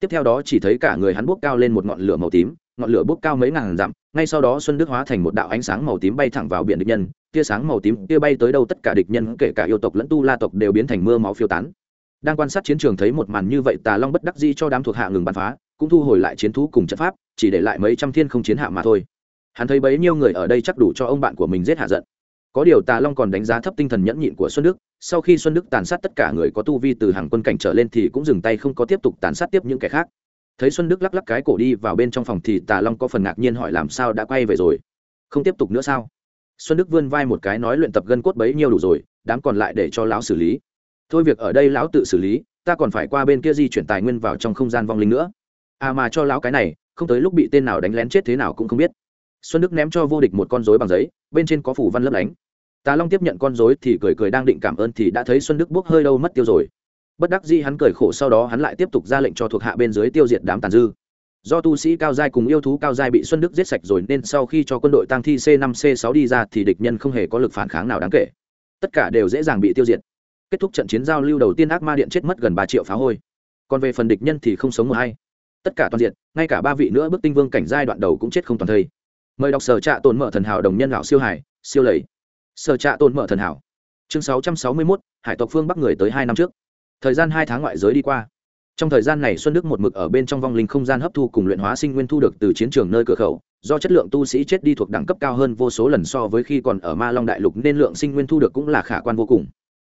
Tiếp theo đó chỉ thấy cả người hắn bốc cao lên một ngọn lửa màu tím, ngọn lửa bốc cao mấy ngàn dặm, ngay sau đó xuân đức hóa thành một đạo ánh sáng màu tím bay thẳng vào biển địch nhân, tia sáng màu tím kia bay tới đâu tất cả địch nhân, kể cả yêu tộc lẫn tu la tộc đều biến thành mưa máu phiêu tán. Đang quan sát chiến trường thấy một màn như vậy, tà long bất đắc di cho đám thuộc hạ ngừng bắn phá, cũng thu hồi lại chiến thú cùng trận pháp, chỉ để lại mấy trăm thiên không chiến hạ mà thôi. Hắn thấy bấy nhiêu người ở đây chắc đủ cho ông bạn của mình giết hạ giận có điều tà long còn đánh giá thấp tinh thần nhẫn nhịn của xuân đức, sau khi xuân đức tàn sát tất cả người có tu vi từ hàng quân cảnh trở lên thì cũng dừng tay không có tiếp tục tàn sát tiếp những kẻ khác. Thấy xuân đức lắc lắc cái cổ đi vào bên trong phòng thì tà long có phần ngạc nhiên hỏi làm sao đã quay về rồi? Không tiếp tục nữa sao? Xuân đức vươn vai một cái nói luyện tập gân cốt bấy nhiêu đủ rồi, đám còn lại để cho lão xử lý. Thôi việc ở đây lão tự xử lý, ta còn phải qua bên kia di chuyển tài nguyên vào trong không gian vong linh nữa. À mà cho lão cái này, không tới lúc bị tên nào đánh lén chết thế nào cũng không biết xuân đức ném cho vô địch một con dối bằng giấy, bên trên có phủ văn lấp lánh. Tà long tiếp nhận con dối thì cười cười đang định cảm ơn thì đã thấy xuân đức bốc hơi đâu mất tiêu rồi. Bất đắc dĩ hắn cười khổ sau đó hắn lại tiếp tục ra lệnh cho thuộc hạ bên dưới tiêu diệt đám tàn dư. Do tu sĩ cao giai cùng yêu thú cao giai bị xuân đức giết sạch rồi nên sau khi cho quân đội tăng thi c 5 c 6 đi ra thì địch nhân không hề có lực phản kháng nào đáng kể. Tất cả đều dễ dàng bị tiêu diệt. Kết thúc trận chiến giao lưu đầu tiên ác ma điện chết mất gần ba triệu phá hôi. Còn về phần địch nhân thì không sống một hay tất cả toàn diện, ngay cả ba vị nữa bước tinh vương cảnh giai đoạn đầu cũng chết không toàn thây mời đọc sở trạ tồn mở thần hảo đồng nhân lão siêu hải siêu lầy. Sở trạ tồn mở thần hảo. Chương 661, hải tộc phương bắc người tới hai năm trước. Thời gian hai tháng ngoại giới đi qua. Trong thời gian này xuân đức một mực ở bên trong vong linh không gian hấp thu cùng luyện hóa sinh nguyên thu được từ chiến trường nơi cửa khẩu do chất lượng tu sĩ chết đi thuộc đẳng cấp cao hơn vô số lần so với khi còn ở ma long đại lục nên lượng sinh nguyên thu được cũng là khả quan vô cùng.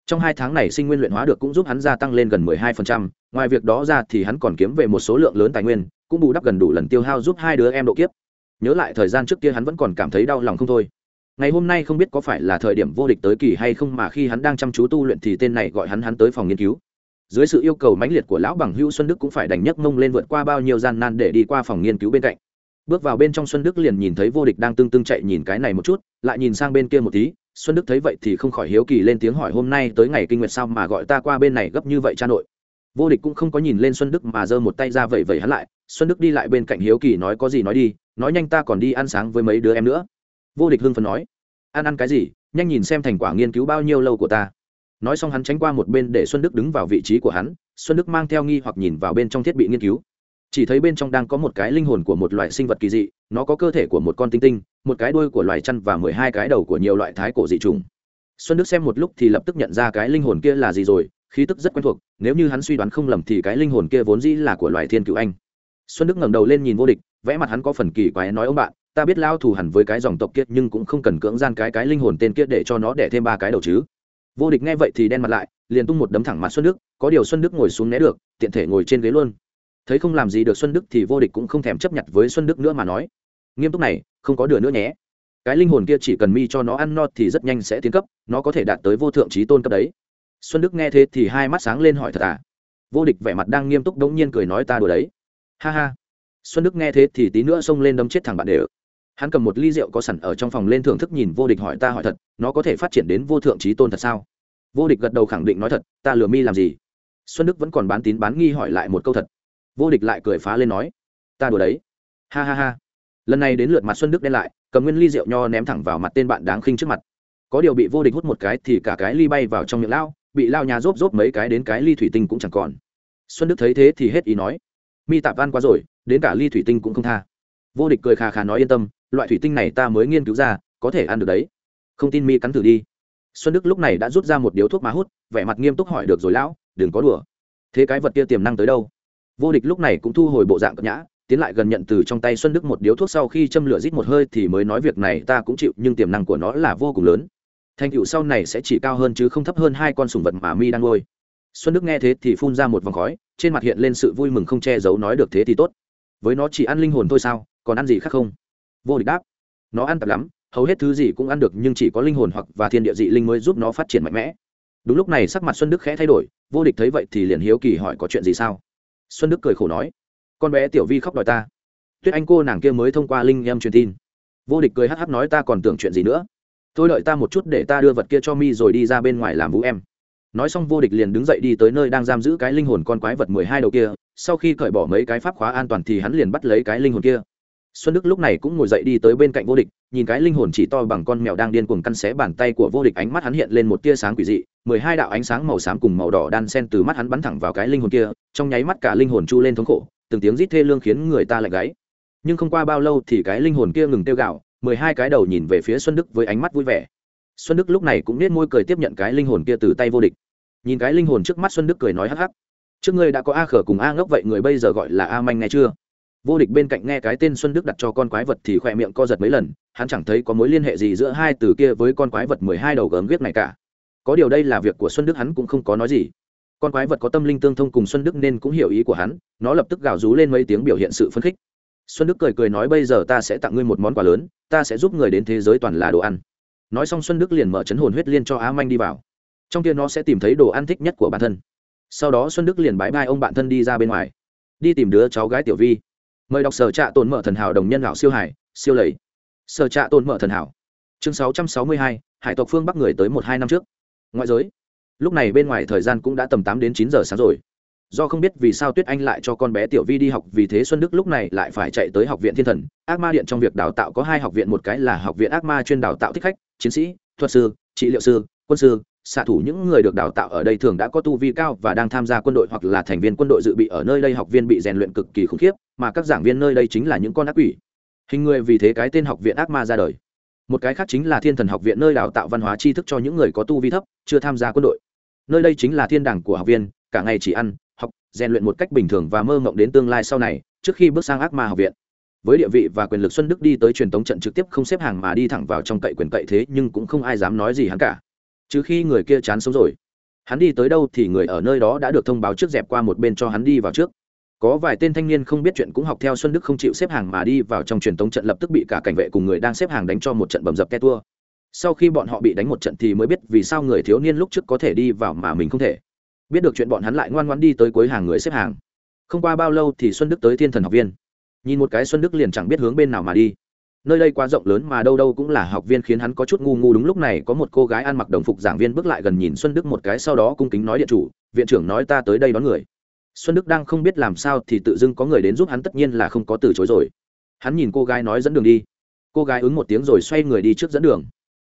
Trong hai tháng này sinh nguyên luyện hóa được cũng giúp hắn gia tăng lên gần 12%, ngoài việc đó ra thì hắn còn kiếm về một số lượng lớn tài nguyên cũng bù đắp gần đủ lần tiêu hao giúp hai đứa em độ kiếp nhớ lại thời gian trước kia hắn vẫn còn cảm thấy đau lòng không thôi. Ngày hôm nay không biết có phải là thời điểm vô địch tới kỳ hay không mà khi hắn đang chăm chú tu luyện thì tên này gọi hắn hắn tới phòng nghiên cứu. Dưới sự yêu cầu mãnh liệt của lão bằng hữu xuân đức cũng phải đành nhấc mông lên vượt qua bao nhiêu gian nan để đi qua phòng nghiên cứu bên cạnh. Bước vào bên trong xuân đức liền nhìn thấy vô địch đang tương tương chạy nhìn cái này một chút, lại nhìn sang bên kia một tí, xuân đức thấy vậy thì không khỏi hiếu kỳ lên tiếng hỏi hôm nay tới ngày kinh nguyệt sao mà gọi ta qua bên này gấp như vậy cha nội. Vô địch cũng không có nhìn lên xuân đức mà giơ một tay ra vẩy vẩy hắn lại, xuân đức đi lại bên cạnh hiếu kỳ nói có gì nói đi nói nhanh ta còn đi ăn sáng với mấy đứa em nữa. Vô địch hưng phấn nói. Ăn ăn cái gì? Nhanh nhìn xem thành quả nghiên cứu bao nhiêu lâu của ta. Nói xong hắn tránh qua một bên để xuân đức đứng vào vị trí của hắn, xuân đức mang theo nghi hoặc nhìn vào bên trong thiết bị nghiên cứu. Chỉ thấy bên trong đang có một cái linh hồn của một loại sinh vật kỳ dị, nó có cơ thể của một con tinh tinh, một cái đuôi của loài chăn và mười hai cái đầu của nhiều loại thái cổ dị trùng xuân đức xem một lúc thì lập tức nhận ra cái linh hồn kia là gì rồi, khí tức rất quen thuộc, nếu như hắn suy đoán không lầm thì cái linh hồn kia vốn dĩ là của loài thiên cựu anh. Xuân đức ngẩng đầu lên nhìn vô địch vẽ mặt hắn có phần kỳ quái nói ông bạn, ta biết lao thù hẳn với cái dòng tộc kia nhưng cũng không cần cưỡng gian cái cái linh hồn tên kia để cho nó đẻ thêm ba cái đầu chứ. Vô địch nghe vậy thì đen mặt lại, liền tung một đấm thẳng mặt xuân đức, có điều xuân đức ngồi xuống né được, tiện thể ngồi trên ghế luôn. Thấy không làm gì được xuân đức thì vô địch cũng không thèm chấp nhận với xuân đức nữa mà nói, nghiêm túc này, không có đường nữa nhé. Cái linh hồn kia chỉ cần mi cho nó ăn no thì rất nhanh sẽ tiến cấp, nó có thể đạt tới vô thượng trí tôn cấp đấy. Xuân đức nghe thế thì hai mắt sáng lên hỏi thật à. Vô địch vẻ mặt đang nghiêm túc đống nhiên cười nói ta đùa đấy. Ha ha xuân đức nghe thế thì tí nữa xông lên đâm chết thằng bạn đều. Hắn cầm một ly rượu có sẵn ở trong phòng lên thưởng thức nhìn vô địch hỏi ta hỏi thật, nó có thể phát triển đến vô thượng trí tôn thật sao? Vô địch gật đầu khẳng định nói thật, ta lừa mi làm gì? Xuân đức vẫn còn bán tín bán nghi hỏi lại một câu thật. Vô địch lại cười phá lên nói, ta đùa đấy. Ha ha ha. Lần này đến lượt mặt xuân đức đen lại, cầm nguyên ly rượu nho ném thẳng vào mặt tên bạn đáng khinh trước mặt. Có điều bị vô địch hút một cái thì cả cái ly bay vào trong miệng lao, bị lao nhà rốp rốp mấy cái đến cái ly thủy tinh cũng chẳng còn. Xuân đức thấy thế thì hết ý nói mi tạp van quá rồi, đến cả ly thủy tinh cũng không tha. Vô địch cười khà khà nói yên tâm, loại thủy tinh này ta mới nghiên cứu ra, có thể ăn được đấy. Không tin mi cắn thử đi. Xuân đức lúc này đã rút ra một điếu thuốc má hút, vẻ mặt nghiêm túc hỏi được rồi lão, đừng có đùa. Thế cái vật kia tiềm năng tới đâu? Vô địch lúc này cũng thu hồi bộ dạng cập nhã, tiến lại gần nhận từ trong tay xuân đức một điếu thuốc sau khi châm lửa rít một hơi thì mới nói việc này ta cũng chịu, nhưng tiềm năng của nó là vô cùng lớn. Thành tựu sau này sẽ chỉ cao hơn chứ không thấp hơn hai con sùng vật mà mi đang ngôi xuân đức nghe thế thì phun ra một vòng khói, trên mặt hiện lên sự vui mừng không che giấu nói được thế thì tốt. Với nó chỉ ăn linh hồn thôi sao, còn ăn gì khác không? Vô địch đáp. Nó ăn tạp lắm, hầu hết thứ gì cũng ăn được nhưng chỉ có linh hồn hoặc và thiên địa dị linh mới giúp nó phát triển mạnh mẽ. Đúng lúc này sắc mặt xuân đức khẽ thay đổi, vô địch thấy vậy thì liền hiếu kỳ hỏi có chuyện gì sao? Xuân đức cười khổ nói, con bé tiểu vi khóc đòi ta. Tuyết anh cô nàng kia mới thông qua linh em truyền tin. Vô địch cười hh nói, ta còn tưởng chuyện gì nữa. Tôi đợi ta một chút để ta đưa vật kia cho mi rồi đi ra bên ngoài làm vũ em nói xong vô địch liền đứng dậy đi tới nơi đang giam giữ cái linh hồn con quái vật mười hai đầu kia, sau khi cởi bỏ mấy cái pháp khóa an toàn thì hắn liền bắt lấy cái linh hồn kia. Xuân đức lúc này cũng ngồi dậy đi tới bên cạnh vô địch, nhìn cái linh hồn chỉ to bằng con mèo đang điên cuồng căn xé bàn tay của vô địch, ánh mắt hắn hiện lên một tia sáng quỷ dị, mười hai đạo ánh sáng màu xám cùng màu đỏ đan sen từ mắt hắn bắn thẳng vào cái linh hồn kia, trong nháy mắt cả linh hồn chu lên thống khổ, từng tiếng rít thê lương khiến người ta lạnh gáy. Nhưng không qua bao lâu thì cái linh hồn kia ngừng tiêu gạo mười hai cái đầu nhìn về phía xuân đức với ánh mắt vui vẻ. Xuân đức lúc này cũng nết môi cười tiếp nhận cái linh hồn kia từ tay vô địch nhìn cái linh hồn trước mắt xuân đức cười nói hắc hắc. Trước ngươi đã có a khở cùng a ngốc vậy người bây giờ gọi là a manh nghe chưa? Vô địch bên cạnh nghe cái tên xuân đức đặt cho con quái vật thì khỏe miệng co giật mấy lần, hắn chẳng thấy có mối liên hệ gì giữa hai từ kia với con quái vật mười hai đầu gớm viết này cả. Có điều đây là việc của xuân đức, hắn cũng không có nói gì. Con quái vật có tâm linh tương thông cùng xuân đức nên cũng hiểu ý của hắn, nó lập tức gào rú lên mấy tiếng biểu hiện sự phấn khích. Xuân đức cười cười nói bây giờ ta sẽ tặng ngươi một món quà lớn, ta sẽ giúp người đến thế giới toàn là đồ ăn. Nói xong xuân đức liền mở chấn hồn huyết liên cho á manh đi vào trong kia nó sẽ tìm thấy đồ ăn thích nhất của bản thân. Sau đó xuân đức liền bãi bai ông bạn thân đi ra bên ngoài. Đi tìm đứa cháu gái tiểu vi. Mời đọc sở trạ tồn mở thần hảo đồng nhân lão siêu hải, siêu lầy. Sở trạ tồn mở thần hảo. Chương sáu trăm sáu mươi hai, hải tộc phương bắc người tới một hai năm trước. Ngoại giới. Lúc này bên ngoài thời gian cũng đã tầm tám đến chín giờ sáng rồi. Do không biết vì sao tuyết anh lại cho con bé tiểu vi đi học, vì thế xuân đức lúc này lại phải chạy tới học viện thiên thần. Ác ma điện trong việc đào tạo có hai học viện, một cái là học viện ác ma chuyên đào tạo thích khách, chiến sĩ, thuật sư, trị liệu sư, quân sư xạ thủ những người được đào tạo ở đây thường đã có tu vi cao và đang tham gia quân đội hoặc là thành viên quân đội dự bị ở nơi đây học viên bị rèn luyện cực kỳ khủng khiếp, mà các giảng viên nơi đây chính là những con ác quỷ. Hình người vì thế cái tên học viện ác ma ra đời. Một cái khác chính là thiên thần học viện nơi đào tạo văn hóa tri thức cho những người có tu vi thấp, chưa tham gia quân đội. Nơi đây chính là thiên đàng của học viên, cả ngày chỉ ăn, học, rèn luyện một cách bình thường và mơ mộng đến tương lai sau này, trước khi bước sang ác ma học viện. Với địa vị và quyền lực xuân đức đi tới truyền tống trận trực tiếp không xếp hàng mà đi thẳng vào trong cậy quyền cậy thế nhưng cũng không ai dám nói gì hắn cả chứ khi người kia chán sống rồi. Hắn đi tới đâu thì người ở nơi đó đã được thông báo trước dẹp qua một bên cho hắn đi vào trước. Có vài tên thanh niên không biết chuyện cũng học theo xuân đức không chịu xếp hàng mà đi vào trong truyền thống trận lập tức bị cả cảnh vệ cùng người đang xếp hàng đánh cho một trận bầm dập ke tua. Sau khi bọn họ bị đánh một trận thì mới biết vì sao người thiếu niên lúc trước có thể đi vào mà mình không thể. Biết được chuyện bọn hắn lại ngoan ngoan đi tới cuối hàng người xếp hàng. Không qua bao lâu thì xuân đức tới thiên thần học viên. Nhìn một cái xuân đức liền chẳng biết hướng bên nào mà đi nơi đây quá rộng lớn mà đâu đâu cũng là học viên khiến hắn có chút ngu ngu. Đúng lúc này có một cô gái ăn mặc đồng phục giảng viên bước lại gần nhìn xuân đức một cái, sau đó cung kính nói điện chủ, viện trưởng nói ta tới đây đón người. Xuân đức đang không biết làm sao thì tự dưng có người đến giúp hắn, tất nhiên là không có từ chối rồi. Hắn nhìn cô gái nói dẫn đường đi. Cô gái ứng một tiếng rồi xoay người đi trước dẫn đường.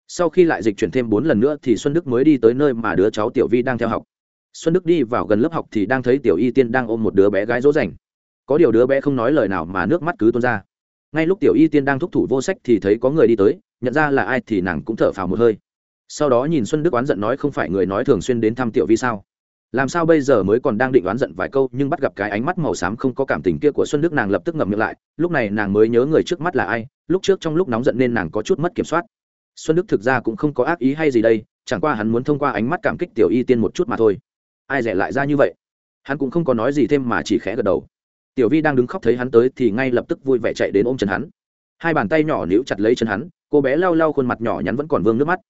Sau khi lại dịch chuyển thêm bốn lần nữa thì xuân đức mới đi tới nơi mà đứa cháu tiểu vi đang theo học. Xuân đức đi vào gần lớp học thì đang thấy tiểu y tiên đang ôm một đứa bé gái dỗ dành. Có điều đứa bé không nói lời nào mà nước mắt cứ tuôn ra ngay lúc tiểu y tiên đang thúc thủ vô sách thì thấy có người đi tới, nhận ra là ai thì nàng cũng thở phào một hơi. Sau đó nhìn xuân đức oán giận nói không phải người nói thường xuyên đến thăm tiểu vi sao? Làm sao bây giờ mới còn đang định oán giận vài câu nhưng bắt gặp cái ánh mắt màu xám không có cảm tình kia của xuân đức nàng lập tức ngậm miệng lại, lúc này nàng mới nhớ người trước mắt là ai, lúc trước trong lúc nóng giận nên nàng có chút mất kiểm soát. Xuân đức thực ra cũng không có ác ý hay gì đây, chẳng qua hắn muốn thông qua ánh mắt cảm kích tiểu y tiên một chút mà thôi. Ai rẻ lại ra như vậy? Hắn cũng không có nói gì thêm mà chỉ khẽ gật đầu tiểu vi đang đứng khóc thấy hắn tới thì ngay lập tức vui vẻ chạy đến ôm chân hắn. Hai bàn tay nhỏ níu chặt lấy chân hắn, cô bé lau lau khuôn mặt nhỏ nhắn vẫn còn vương nước mắt.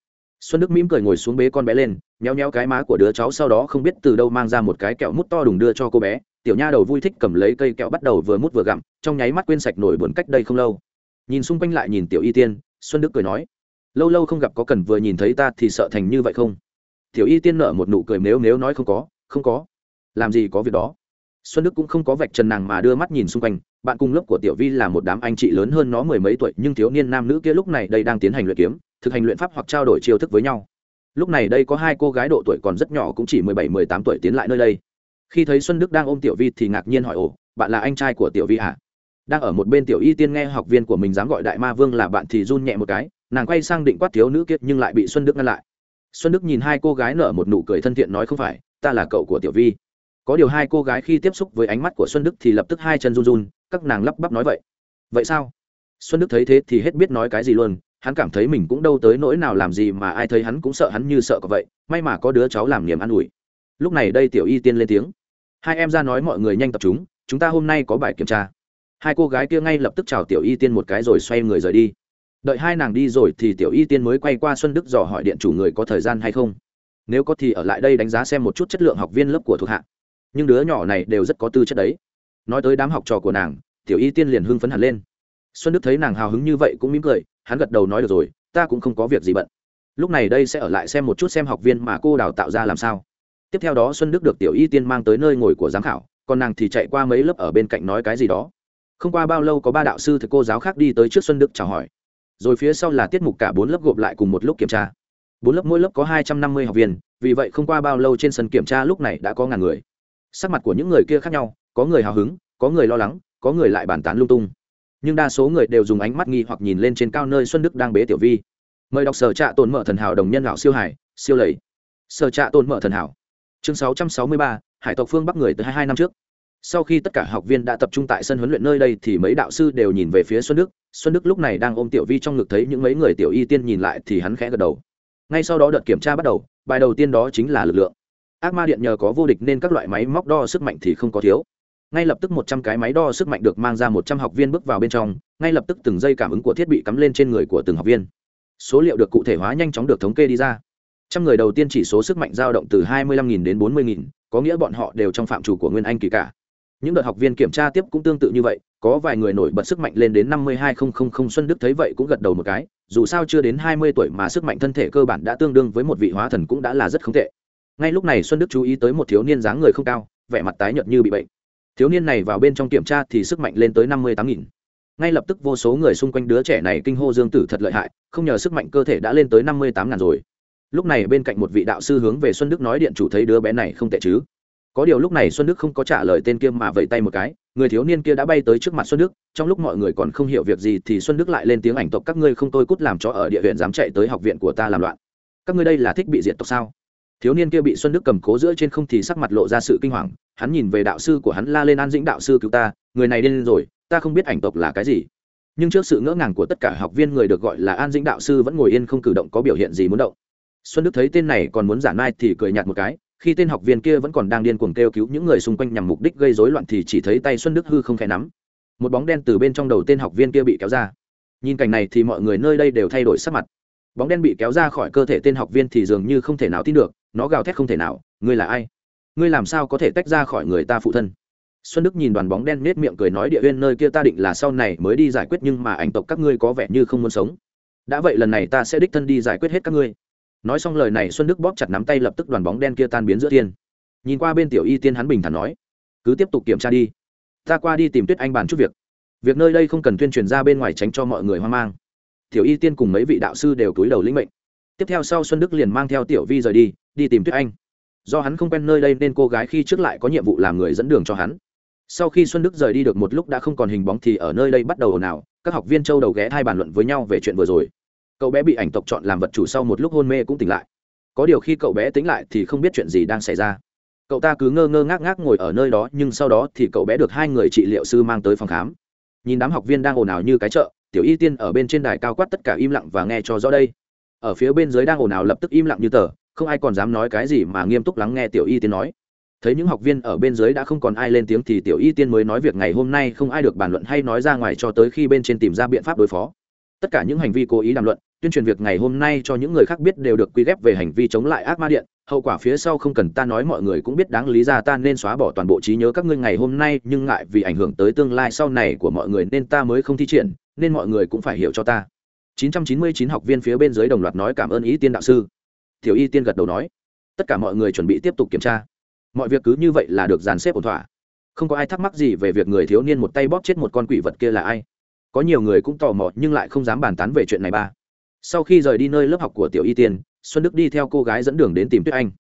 Xuân đức mỉm cười ngồi xuống bế con bé lên nheo nheo cái má của đứa cháu sau đó không biết từ đâu mang ra một cái kẹo mút to đùng đưa cho cô bé. Tiểu nha đầu vui thích cầm lấy cây kẹo bắt đầu vừa mút vừa gặm, trong nháy mắt quên sạch nổi buồn cách đây không lâu. Nhìn xung quanh lại nhìn tiểu y tiên, xuân đức cười nói, lâu lâu không gặp có cần vừa nhìn thấy ta thì sợ thành như vậy không? Tiểu y tiên nở một nụ cười nếu nếu nói, không có không có. Làm gì có việc đó? Xuân đức cũng không có vạch trần nàng mà đưa mắt nhìn xung quanh. Bạn cùng lớp của tiểu vi là một đám anh chị lớn hơn nó mười mấy tuổi, nhưng thiếu niên nam nữ kia lúc này đây đang tiến hành luyện kiếm, thực hành luyện pháp hoặc trao đổi chiêu thức với nhau. Lúc này đây có hai cô gái độ tuổi còn rất nhỏ cũng chỉ mười bảy, mười tám tuổi tiến lại nơi đây. Khi thấy xuân đức đang ôm tiểu vi thì ngạc nhiên hỏi, ồ, bạn là anh trai của tiểu vi à? đang ở một bên tiểu y tiên nghe học viên của mình dám gọi đại ma vương là bạn thì run nhẹ một cái, nàng quay sang định quát thiếu nữ kiệt nhưng lại bị xuân đức ngăn lại. Xuân đức nhìn hai cô gái nở một nụ cười thân thiện nói, không phải, ta là cậu của tiểu vi có điều hai cô gái khi tiếp xúc với ánh mắt của xuân đức thì lập tức hai chân run run, các nàng lắp bắp nói vậy. Vậy sao? Xuân đức thấy thế thì hết biết nói cái gì luôn, hắn cảm thấy mình cũng đâu tới nỗi nào làm gì mà ai thấy hắn cũng sợ hắn như sợ có vậy, may mà có đứa cháu làm niềm an ủi. Lúc này đây tiểu y tiên lên tiếng. Hai em ra nói mọi người nhanh tập trung chúng ta hôm nay có bài kiểm tra. Hai cô gái kia ngay lập tức chào tiểu y tiên một cái rồi xoay người rời đi. Đợi hai nàng đi rồi thì tiểu y tiên mới quay qua xuân đức dò hỏi điện chủ người có thời gian hay không. Nếu có thì ở lại đây đánh giá xem một chút chất lượng học viên lớp của thuộc hạ nhưng đứa nhỏ này đều rất có tư chất đấy. Nói tới đám học trò của nàng, tiểu y tiên liền hưng phấn hẳn lên. Xuân đức thấy nàng hào hứng như vậy cũng mỉm cười, hắn gật đầu nói được rồi, ta cũng không có việc gì bận. Lúc này đây sẽ ở lại xem một chút xem học viên mà cô đào tạo ra làm sao. Tiếp theo đó xuân đức được tiểu y tiên mang tới nơi ngồi của giám khảo, còn nàng thì chạy qua mấy lớp ở bên cạnh nói cái gì đó. Không qua bao lâu có ba đạo sư thầy cô giáo khác đi tới trước xuân đức chào hỏi. Rồi phía sau là tiết mục cả bốn lớp gộp lại cùng một lúc kiểm tra. Bốn lớp mỗi lớp có hai trăm năm mươi học viên, vì vậy không qua bao lâu trên sân kiểm tra lúc này đã có ngàn người sắc mặt của những người kia khác nhau, có người hào hứng, có người lo lắng, có người lại bàn tán lung tung. Nhưng đa số người đều dùng ánh mắt nghi hoặc nhìn lên trên cao nơi xuân đức đang bế tiểu vi. Mời đọc sở trạ tồn mở thần hảo đồng nhân lão siêu hải, siêu lầy. Sở trạ tồn mở thần hảo. Chương sáu trăm sáu mươi ba, hải tộc phương bắc người từ hai hai năm trước. Sau khi tất cả học viên đã tập trung tại sân huấn luyện nơi đây thì mấy đạo sư đều nhìn về phía xuân đức. Xuân đức lúc này đang ôm tiểu vi trong ngực thấy những mấy người tiểu y tiên nhìn lại thì hắn khẽ gật đầu. Ngay sau đó đợt kiểm tra bắt đầu, bài đầu tiên đó chính là lực lượng ác ma điện nhờ có vô địch nên các loại máy móc đo sức mạnh thì không có thiếu. Ngay lập tức một trăm cái máy đo sức mạnh được mang ra một trăm học viên bước vào bên trong, ngay lập tức từng dây cảm ứng của thiết bị cắm lên trên người của từng học viên. Số liệu được cụ thể hóa nhanh chóng được thống kê đi ra. Trăm người đầu tiên chỉ số sức mạnh dao động từ hai mươi lăm nghìn đến bốn mươi nghìn, có nghĩa bọn họ đều trong phạm trù của nguyên anh kỳ cả. Những đợt học viên kiểm tra tiếp cũng tương tự như vậy, có vài người nổi bật sức mạnh lên đến năm mươi hai nghìn xuân đức thấy vậy cũng gật đầu một cái, dù sao chưa đến hai mươi tuổi mà sức mạnh thân thể cơ bản đã tương đương với một vị hóa thần cũng đã là rất không tệ ngay lúc này xuân đức chú ý tới một thiếu niên dáng người không cao, vẻ mặt tái nhợt như bị bệnh. Thiếu niên này vào bên trong kiểm tra thì sức mạnh lên tới năm mươi tám nghìn. Ngay lập tức vô số người xung quanh đứa trẻ này kinh hô dương tử thật lợi hại, không nhờ sức mạnh cơ thể đã lên tới năm mươi tám ngàn rồi. Lúc này bên cạnh một vị đạo sư hướng về xuân đức nói điện chủ thấy đứa bé này không tệ chứ. Có điều lúc này xuân đức không có trả lời tên kia mà vẫy tay một cái, người thiếu niên kia đã bay tới trước mặt xuân đức, trong lúc mọi người còn không hiểu việc gì thì xuân đức lại lên tiếng ảnh tộc, các ngươi không tôi cút làm cho ở địa huyện dám chạy tới học viện của ta làm loạn. Các ngươi đây là thích bị diệt tộc sao? Thiếu niên kia bị xuân đức cầm cố giữa trên không thì sắc mặt lộ ra sự kinh hoàng, hắn nhìn về đạo sư của hắn la lên an dĩnh đạo sư cứu ta, người này điên rồi, ta không biết ảnh tộc là cái gì. Nhưng trước sự ngỡ ngàng của tất cả học viên người được gọi là an dĩnh đạo sư vẫn ngồi yên không cử động có biểu hiện gì muốn động. Xuân đức thấy tên này còn muốn giả mai thì cười nhạt một cái, khi tên học viên kia vẫn còn đang điên cuồng kêu cứu những người xung quanh nhằm mục đích gây rối loạn thì chỉ thấy tay xuân đức hư không khẽ nắm. Một bóng đen từ bên trong đầu tên học viên kia bị kéo ra. Nhìn cảnh này thì mọi người nơi đây đều thay đổi sắc mặt. Bóng đen bị kéo ra khỏi cơ thể tên học viên thì dường như không thể nào tin được nó gào thét không thể nào, ngươi là ai? Ngươi làm sao có thể tách ra khỏi người ta phụ thân? Xuân đức nhìn đoàn bóng đen nết miệng cười nói địa huyên nơi kia ta định là sau này mới đi giải quyết nhưng mà ảnh tộc các ngươi có vẻ như không muốn sống. Đã vậy lần này ta sẽ đích thân đi giải quyết hết các ngươi. Nói xong lời này xuân đức bóp chặt nắm tay lập tức đoàn bóng đen kia tan biến giữa thiên. Nhìn qua bên tiểu y tiên hắn bình thản nói, cứ tiếp tục kiểm tra đi. Ta qua đi tìm tuyết anh bàn chút việc. Việc nơi đây không cần tuyên truyền ra bên ngoài tránh cho mọi người hoang mang. Tiểu y tiên cùng mấy vị đạo sư đều túi đầu lĩnh mệnh tiếp theo sau xuân đức liền mang theo tiểu vi rời đi đi tìm tuyết anh. Do hắn không quen nơi đây nên cô gái khi trước lại có nhiệm vụ làm người dẫn đường cho hắn. Sau khi xuân đức rời đi được một lúc đã không còn hình bóng thì ở nơi đây bắt đầu ồn ào, các học viên châu đầu ghé hai bàn luận với nhau về chuyện vừa rồi. Cậu bé bị ảnh tộc chọn làm vật chủ sau một lúc hôn mê cũng tỉnh lại. Có điều khi cậu bé tỉnh lại thì không biết chuyện gì đang xảy ra. Cậu ta cứ ngơ ngơ ngác ngác ngồi ở nơi đó, nhưng sau đó thì cậu bé được hai người trị liệu sư mang tới phòng khám. Nhìn đám học viên đang ồn ào như cái chợ, tiểu y tiên ở bên trên đài cao quát tất cả im lặng và nghe cho rõ đây ở phía bên dưới đang ồn ào lập tức im lặng như tờ, không ai còn dám nói cái gì mà nghiêm túc lắng nghe tiểu y tiên nói. Thấy những học viên ở bên dưới đã không còn ai lên tiếng thì tiểu y tiên mới nói việc ngày hôm nay không ai được bàn luận hay nói ra ngoài cho tới khi bên trên tìm ra biện pháp đối phó. Tất cả những hành vi cố ý đàm luận, tuyên truyền việc ngày hôm nay cho những người khác biết đều được quy ghép về hành vi chống lại ác ma điện. Hậu quả phía sau không cần ta nói, mọi người cũng biết đáng lý ra ta nên xóa bỏ toàn bộ trí nhớ các ngươi ngày hôm nay, nhưng ngại vì ảnh hưởng tới tương lai sau này của mọi người nên ta mới không thi triển, nên mọi người cũng phải hiểu cho ta. 999 học viên phía bên dưới đồng loạt nói cảm ơn ý tiên đạo sư. Tiểu y tiên gật đầu nói. Tất cả mọi người chuẩn bị tiếp tục kiểm tra. Mọi việc cứ như vậy là được dàn xếp ổn thỏa. Không có ai thắc mắc gì về việc người thiếu niên một tay bóp chết một con quỷ vật kia là ai. Có nhiều người cũng tò mò nhưng lại không dám bàn tán về chuyện này ba. Sau khi rời đi nơi lớp học của tiểu y tiên, xuân đức đi theo cô gái dẫn đường đến tìm tuyết anh.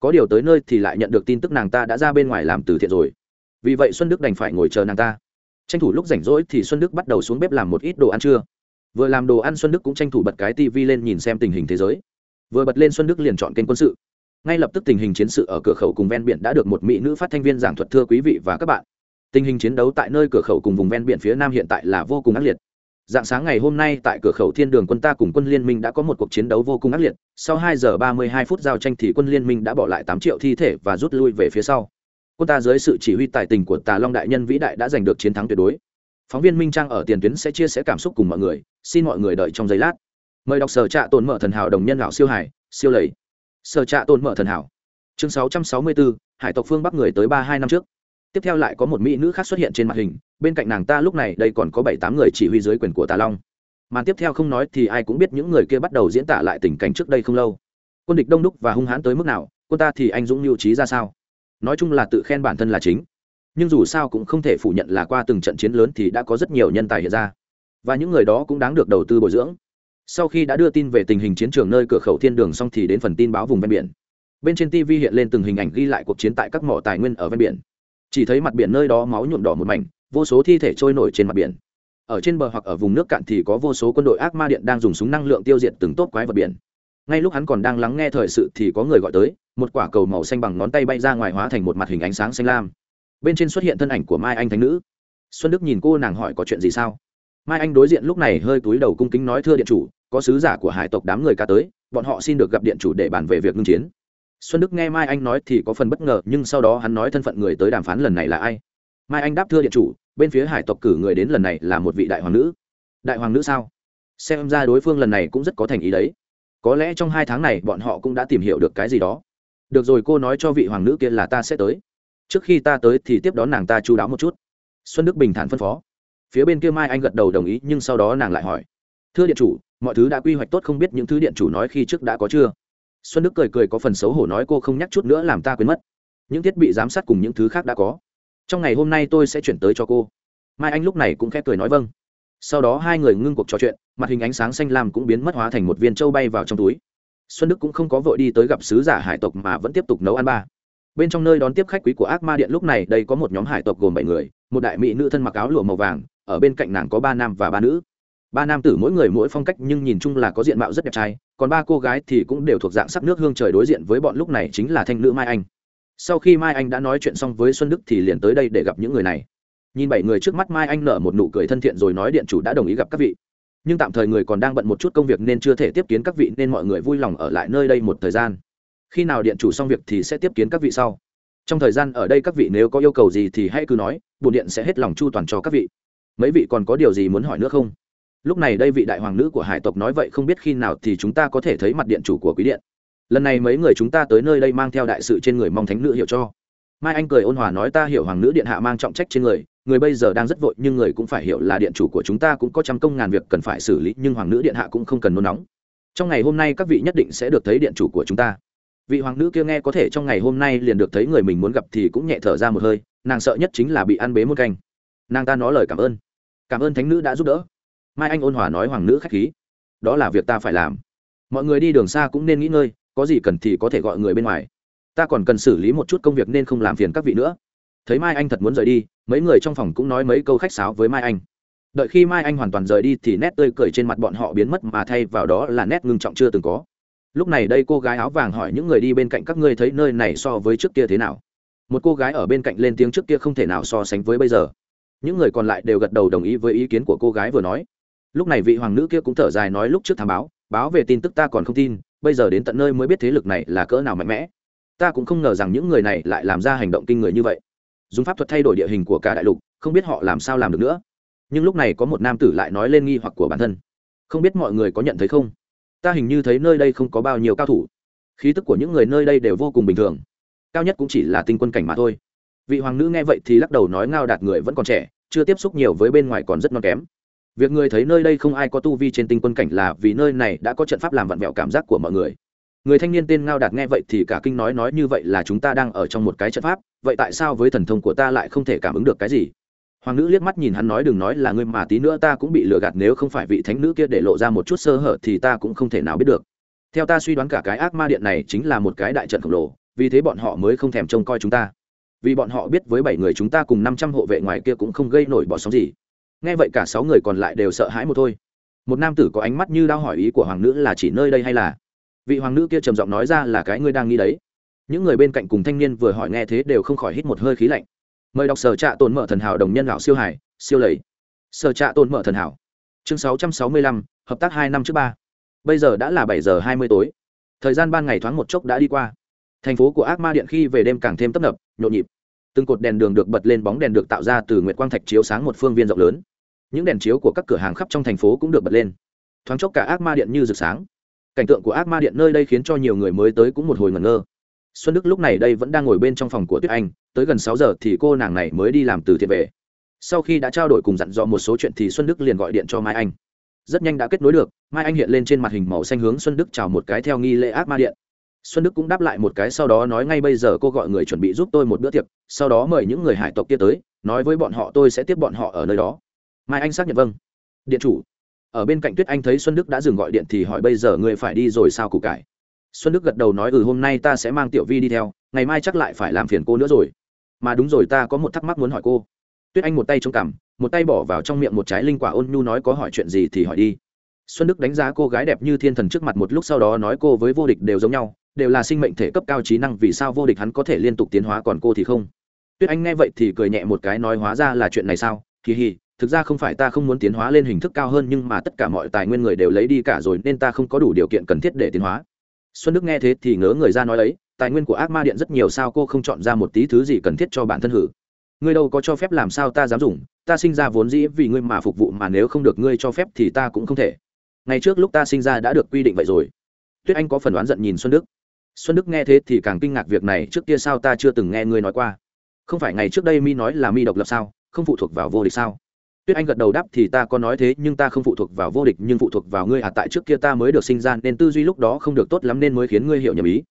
Có điều tới nơi thì lại nhận được tin tức nàng ta đã ra bên ngoài làm từ thiện rồi. Vì vậy xuân đức đành phải ngồi chờ nàng ta. Tranh thủ lúc rảnh rỗi thì xuân đức bắt đầu xuống bếp làm một ít đồ ăn trưa vừa làm đồ ăn xuân đức cũng tranh thủ bật cái tv lên nhìn xem tình hình thế giới. Vừa bật lên xuân đức liền chọn kênh quân sự. Ngay lập tức tình hình chiến sự ở cửa khẩu cùng ven biển đã được một mỹ nữ phát thanh viên giảng thuật thưa quý vị và các bạn. Tình hình chiến đấu tại nơi cửa khẩu cùng vùng ven biển phía nam hiện tại là vô cùng ác liệt. Dạng sáng ngày hôm nay tại cửa khẩu thiên đường quân ta cùng quân liên minh đã có một cuộc chiến đấu vô cùng ác liệt. Sau hai giờ ba mươi hai phút giao tranh thì quân liên minh đã bỏ lại tám triệu thi thể và rút lui về phía sau. Quân ta dưới sự chỉ huy tài tình của tà long đại nhân vĩ đại đã giành được chiến thắng tuyệt đối phóng viên minh trang ở tiền tuyến sẽ chia sẻ cảm xúc cùng mọi người. Xin mọi người đợi trong giây lát. Mời đọc sở trạ tồn mở thần hảo đồng nhân lão siêu hải, siêu lầy. Sở trạ tồn mở thần hảo. Chương sáu trăm sáu mươi bốn hải tộc phương bắc người tới ba hai năm trước. Tiếp theo lại có một mỹ nữ khác xuất hiện trên màn hình. Bên cạnh nàng ta lúc này, đây còn có bảy tám người chỉ huy dưới quyền của tà long. Màn tiếp theo không nói thì ai cũng biết những người kia bắt đầu diễn tả lại tình cảnh trước đây không lâu. Quân địch đông đúc và hung hãn tới mức nào, quân ta thì anh dũng mưu trí ra sao? Nói chung là tự khen bản thân là chính nhưng dù sao cũng không thể phủ nhận là qua từng trận chiến lớn thì đã có rất nhiều nhân tài hiện ra. Và những người đó cũng đáng được đầu tư bồi dưỡng. Sau khi đã đưa tin về tình hình chiến trường nơi cửa khẩu thiên đường xong thì đến phần tin báo vùng ven biển. Bên trên tv hiện lên từng hình ảnh ghi lại cuộc chiến tại các mỏ tài nguyên ở ven biển. Chỉ thấy mặt biển nơi đó máu nhuộm đỏ một mảnh, vô số thi thể trôi nổi trên mặt biển. Ở trên bờ hoặc ở vùng nước cạn thì có vô số quân đội ác ma điện đang dùng súng năng lượng tiêu diệt từng tốp quái vật biển. Ngay lúc hắn còn đang lắng nghe thời sự thì có người gọi tới, một quả cầu màu xanh bằng ngón tay bay ra ngoài hóa thành một mặt hình ánh sáng xanh lam bên trên xuất hiện thân ảnh của mai anh thánh nữ. Xuân đức nhìn cô nàng hỏi có chuyện gì sao? Mai anh đối diện lúc này hơi túi đầu cung kính nói, thưa điện chủ, có sứ giả của hải tộc đám người ca tới, bọn họ xin được gặp điện chủ để bàn về việc ngưng chiến. Xuân đức nghe mai anh nói thì có phần bất ngờ, nhưng sau đó hắn nói, thân phận người tới đàm phán lần này là ai? Mai anh đáp, thưa điện chủ, bên phía hải tộc cử người đến lần này là một vị đại hoàng nữ. Đại hoàng nữ sao? Xem ra đối phương lần này cũng rất có thành ý đấy. Có lẽ trong hai tháng này bọn họ cũng đã tìm hiểu được cái gì đó. Được rồi, cô nói cho vị hoàng nữ kia là ta sẽ tới trước khi ta tới thì tiếp đón nàng ta chú đáo một chút. Xuân đức bình thản phân phó. Phía bên kia mai anh gật đầu đồng ý, nhưng sau đó nàng lại hỏi. Thưa điện chủ, mọi thứ đã quy hoạch tốt không biết những thứ điện chủ nói khi trước đã có chưa? Xuân đức cười cười có phần xấu hổ nói cô không nhắc chút nữa làm ta quên mất. Những thiết bị giám sát cùng những thứ khác đã có. Trong ngày hôm nay tôi sẽ chuyển tới cho cô. Mai anh lúc này cũng khẽ cười nói vâng. Sau đó hai người ngưng cuộc trò chuyện, mặt hình ánh sáng xanh lam cũng biến mất hóa thành một viên trâu bay vào trong túi. Xuân đức cũng không có vội đi tới gặp sứ giả hải tộc mà vẫn tiếp tục nấu ăn ba bên trong nơi đón tiếp khách quý của ác ma điện lúc này, đây có một nhóm hải tộc gồm bảy người, một đại mỹ nữ thân mặc áo lụa màu vàng, ở bên cạnh nàng có ba nam và ba nữ. Ba nam tử mỗi người mỗi phong cách nhưng nhìn chung là có diện mạo rất đẹp trai, còn ba cô gái thì cũng đều thuộc dạng sắc nước hương trời đối diện với bọn lúc này chính là thanh nữ mai anh. Sau khi mai anh đã nói chuyện xong với xuân đức thì liền tới đây để gặp những người này. Nhìn bảy người trước mắt, mai anh nở một nụ cười thân thiện rồi nói điện chủ đã đồng ý gặp các vị. Nhưng tạm thời người còn đang bận một chút công việc nên chưa thể tiếp kiến các vị nên mọi người vui lòng ở lại nơi đây một thời gian khi nào điện chủ xong việc thì sẽ tiếp kiến các vị sau. Trong thời gian ở đây các vị nếu có yêu cầu gì thì hãy cứ nói bồn điện sẽ hết lòng chu toàn cho các vị. Mấy vị còn có điều gì muốn hỏi nữa không? Lúc này đây vị đại hoàng nữ của hải tộc nói vậy không biết khi nào thì chúng ta có thể thấy mặt điện chủ của quý điện. Lần này mấy người chúng ta tới nơi đây mang theo đại sự trên người mong thánh nữ hiểu cho. Mai anh cười ôn hòa nói ta hiểu hoàng nữ điện hạ mang trọng trách trên người người bây giờ đang rất vội nhưng người cũng phải hiểu là điện chủ của chúng ta cũng có trăm công ngàn việc cần phải xử lý nhưng hoàng nữ điện hạ cũng không cần nôn nóng. Trong ngày hôm nay các vị nhất định sẽ được thấy điện chủ của chúng ta vị hoàng nữ kia nghe có thể trong ngày hôm nay liền được thấy người mình muốn gặp thì cũng nhẹ thở ra một hơi, nàng sợ nhất chính là bị ăn bế một canh. Nàng ta nói lời cảm ơn. Cảm ơn thánh nữ đã giúp đỡ. Mai anh ôn hòa nói hoàng nữ k h á c h khí. Đó là việc ta phải làm. Mọi người đi đường xa cũng nên nghỉ ngơi, có gì cần thì có thể gọi người bên ngoài. Ta còn cần xử lý một chút công việc nên không làm phiền các vị nữa. Thấy mai anh thật muốn rời đi, mấy người trong phòng cũng nói mấy câu khách sáo với mai anh. Đợi khi mai anh hoàn toàn rời đi thì nét tươi cười trên mặt bọn họ biến mất mà thay vào đó là nét ngưng trọng chưa từng có lúc này đây cô gái áo vàng hỏi những người đi bên cạnh các ngươi thấy nơi này so với trước kia thế nào? Một cô gái ở bên cạnh lên tiếng trước kia không thể nào so sánh với bây giờ. Những người còn lại đều gật đầu đồng ý với ý kiến của cô gái vừa nói. Lúc này vị hoàng nữ kia cũng thở dài nói lúc trước thám báo báo về tin tức ta còn không tin, bây giờ đến tận nơi mới biết thế lực này là cỡ nào mạnh mẽ. Ta cũng không ngờ rằng những người này lại làm ra hành động kinh người như vậy. Dùng pháp thuật thay đổi địa hình của cả đại lục, không biết họ làm sao làm được nữa. Nhưng lúc này có một nam tử lại nói lên nghi hoặc của bản thân. Không biết mọi người có nhận thấy không? Ta hình như thấy nơi đây không có bao nhiêu cao thủ. Khí tức của những người nơi đây đều vô cùng bình thường. Cao nhất cũng chỉ là tinh quân cảnh mà thôi. Vị hoàng nữ nghe vậy thì lắc đầu nói ngao đạt người vẫn còn trẻ, chưa tiếp xúc nhiều với bên ngoài còn rất non kém. Việc người thấy nơi đây không ai có tu vi trên tinh quân cảnh là vì nơi này đã có trận pháp làm vặn vẹo cảm giác của mọi người. Người thanh niên tên ngao đạt nghe vậy thì cả kinh nói nói như vậy là chúng ta đang ở trong một cái trận pháp, vậy tại sao với thần thông của ta lại không thể cảm ứng được cái gì? Hoàng nữ liếc mắt nhìn hắn nói, đừng nói là ngươi mà tí nữa ta cũng bị lừa gạt, nếu không phải vị thánh nữ kia để lộ ra một chút sơ hở thì ta cũng không thể nào biết được. Theo ta suy đoán cả cái ác ma điện này chính là một cái đại trận khổng lồ, vì thế bọn họ mới không thèm trông coi chúng ta. Vì bọn họ biết với bảy người chúng ta cùng năm trăm hộ vệ ngoài kia cũng không gây nổi bỏ sóng gì. Nghe vậy cả sáu người còn lại đều sợ hãi một thôi. Một nam tử có ánh mắt như đau hỏi ý của hoàng nữ là chỉ nơi đây hay là? Vị hoàng nữ kia trầm giọng nói ra là cái ngươi đang nghĩ đấy. Những người bên cạnh cùng thanh niên vừa hỏi nghe thế đều không khỏi hít một hơi khí lạnh mời đọc sở trạ tồn mở thần hảo đồng nhân lão siêu hải, siêu lầy. Sở trạ tồn mở thần hảo. Chương sáu trăm sáu mươi lăm, hợp tác hai năm trước ba. Bây giờ đã là bảy giờ hai mươi tối. Thời gian ban ngày thoáng một chốc đã đi qua. Thành phố của ác ma điện khi về đêm càng thêm tấp nập, nhộn nhịp. Từng cột đèn đường được bật lên bóng đèn được tạo ra từ nguyệt quang thạch chiếu sáng một phương viên rộng lớn. Những đèn chiếu của các cửa hàng khắp trong thành phố cũng được bật lên. Thoáng chốc cả ác ma điện như rực sáng. Cảnh tượng của ác ma điện nơi đây khiến cho nhiều người mới tới cũng một hồi ngẩn ngơ xuân đức lúc này đây vẫn đang ngồi bên trong phòng của tuyết anh, tới gần sáu giờ thì cô nàng này mới đi làm từ thiện về. Sau khi đã trao đổi cùng dặn dò một số chuyện thì xuân đức liền gọi điện cho mai anh. Rất nhanh đã kết nối được, mai anh hiện lên trên mặt hình màu xanh hướng xuân đức chào một cái theo nghi lễ ác ma điện. Xuân đức cũng đáp lại một cái sau đó nói ngay bây giờ cô gọi người chuẩn bị giúp tôi một bữa tiệc, sau đó mời những người hải tộc kia tới, nói với bọn họ tôi sẽ tiếp bọn họ ở nơi đó. Mai anh xác nhận vâng. Điện chủ. Ở bên cạnh tuyết anh thấy xuân đức đã dừng gọi điện thì hỏi bây giờ ngươi phải đi rồi sao củ cải? Xuân đức gật đầu nói ừ hôm nay ta sẽ mang tiểu vi đi theo, ngày mai chắc lại phải làm phiền cô nữa rồi. Mà đúng rồi, ta có một thắc mắc muốn hỏi cô. Tuyết anh một tay chống cằm, một tay bỏ vào trong miệng một trái linh quả, ôn nhu nói, có hỏi chuyện gì thì hỏi đi. Xuân đức đánh giá cô gái đẹp như thiên thần trước mặt một lúc sau đó nói, cô với vô địch đều giống nhau, đều là sinh mệnh thể cấp cao trí năng, vì sao vô địch hắn có thể liên tục tiến hóa còn cô thì không? Tuyết anh nghe vậy thì cười nhẹ một cái nói, hóa ra là chuyện này sao? Kỳ hì, thực ra không phải ta không muốn tiến hóa lên hình thức cao hơn nhưng mà tất cả mọi tài nguyên người đều lấy đi cả rồi nên ta không có đủ điều kiện cần thiết để tiến hóa xuân đức nghe thế thì ngớ người ra nói ấy, tài nguyên của ác ma điện rất nhiều sao cô không chọn ra một tí thứ gì cần thiết cho bản thân hử? Ngươi đâu có cho phép làm sao ta dám dùng, ta sinh ra vốn dĩ vì ngươi mà phục vụ mà nếu không được ngươi cho phép thì ta cũng không thể. Ngày trước lúc ta sinh ra đã được quy định vậy rồi. Tuyết anh có phần oán giận nhìn xuân đức. Xuân đức nghe thế thì càng kinh ngạc việc này, trước kia sao ta chưa từng nghe ngươi nói qua? Không phải ngày trước đây mi nói là mi độc lập sao, không phụ thuộc vào vô địch sao? Tuyết anh gật đầu đáp thì ta có nói thế, nhưng ta không phụ thuộc vào vô địch, nhưng phụ thuộc vào ngươi à tại trước kia ta mới được sinh ra, nên tư duy lúc đó không được tốt lắm nên mới khiến ngươi hiểu nhầm ý.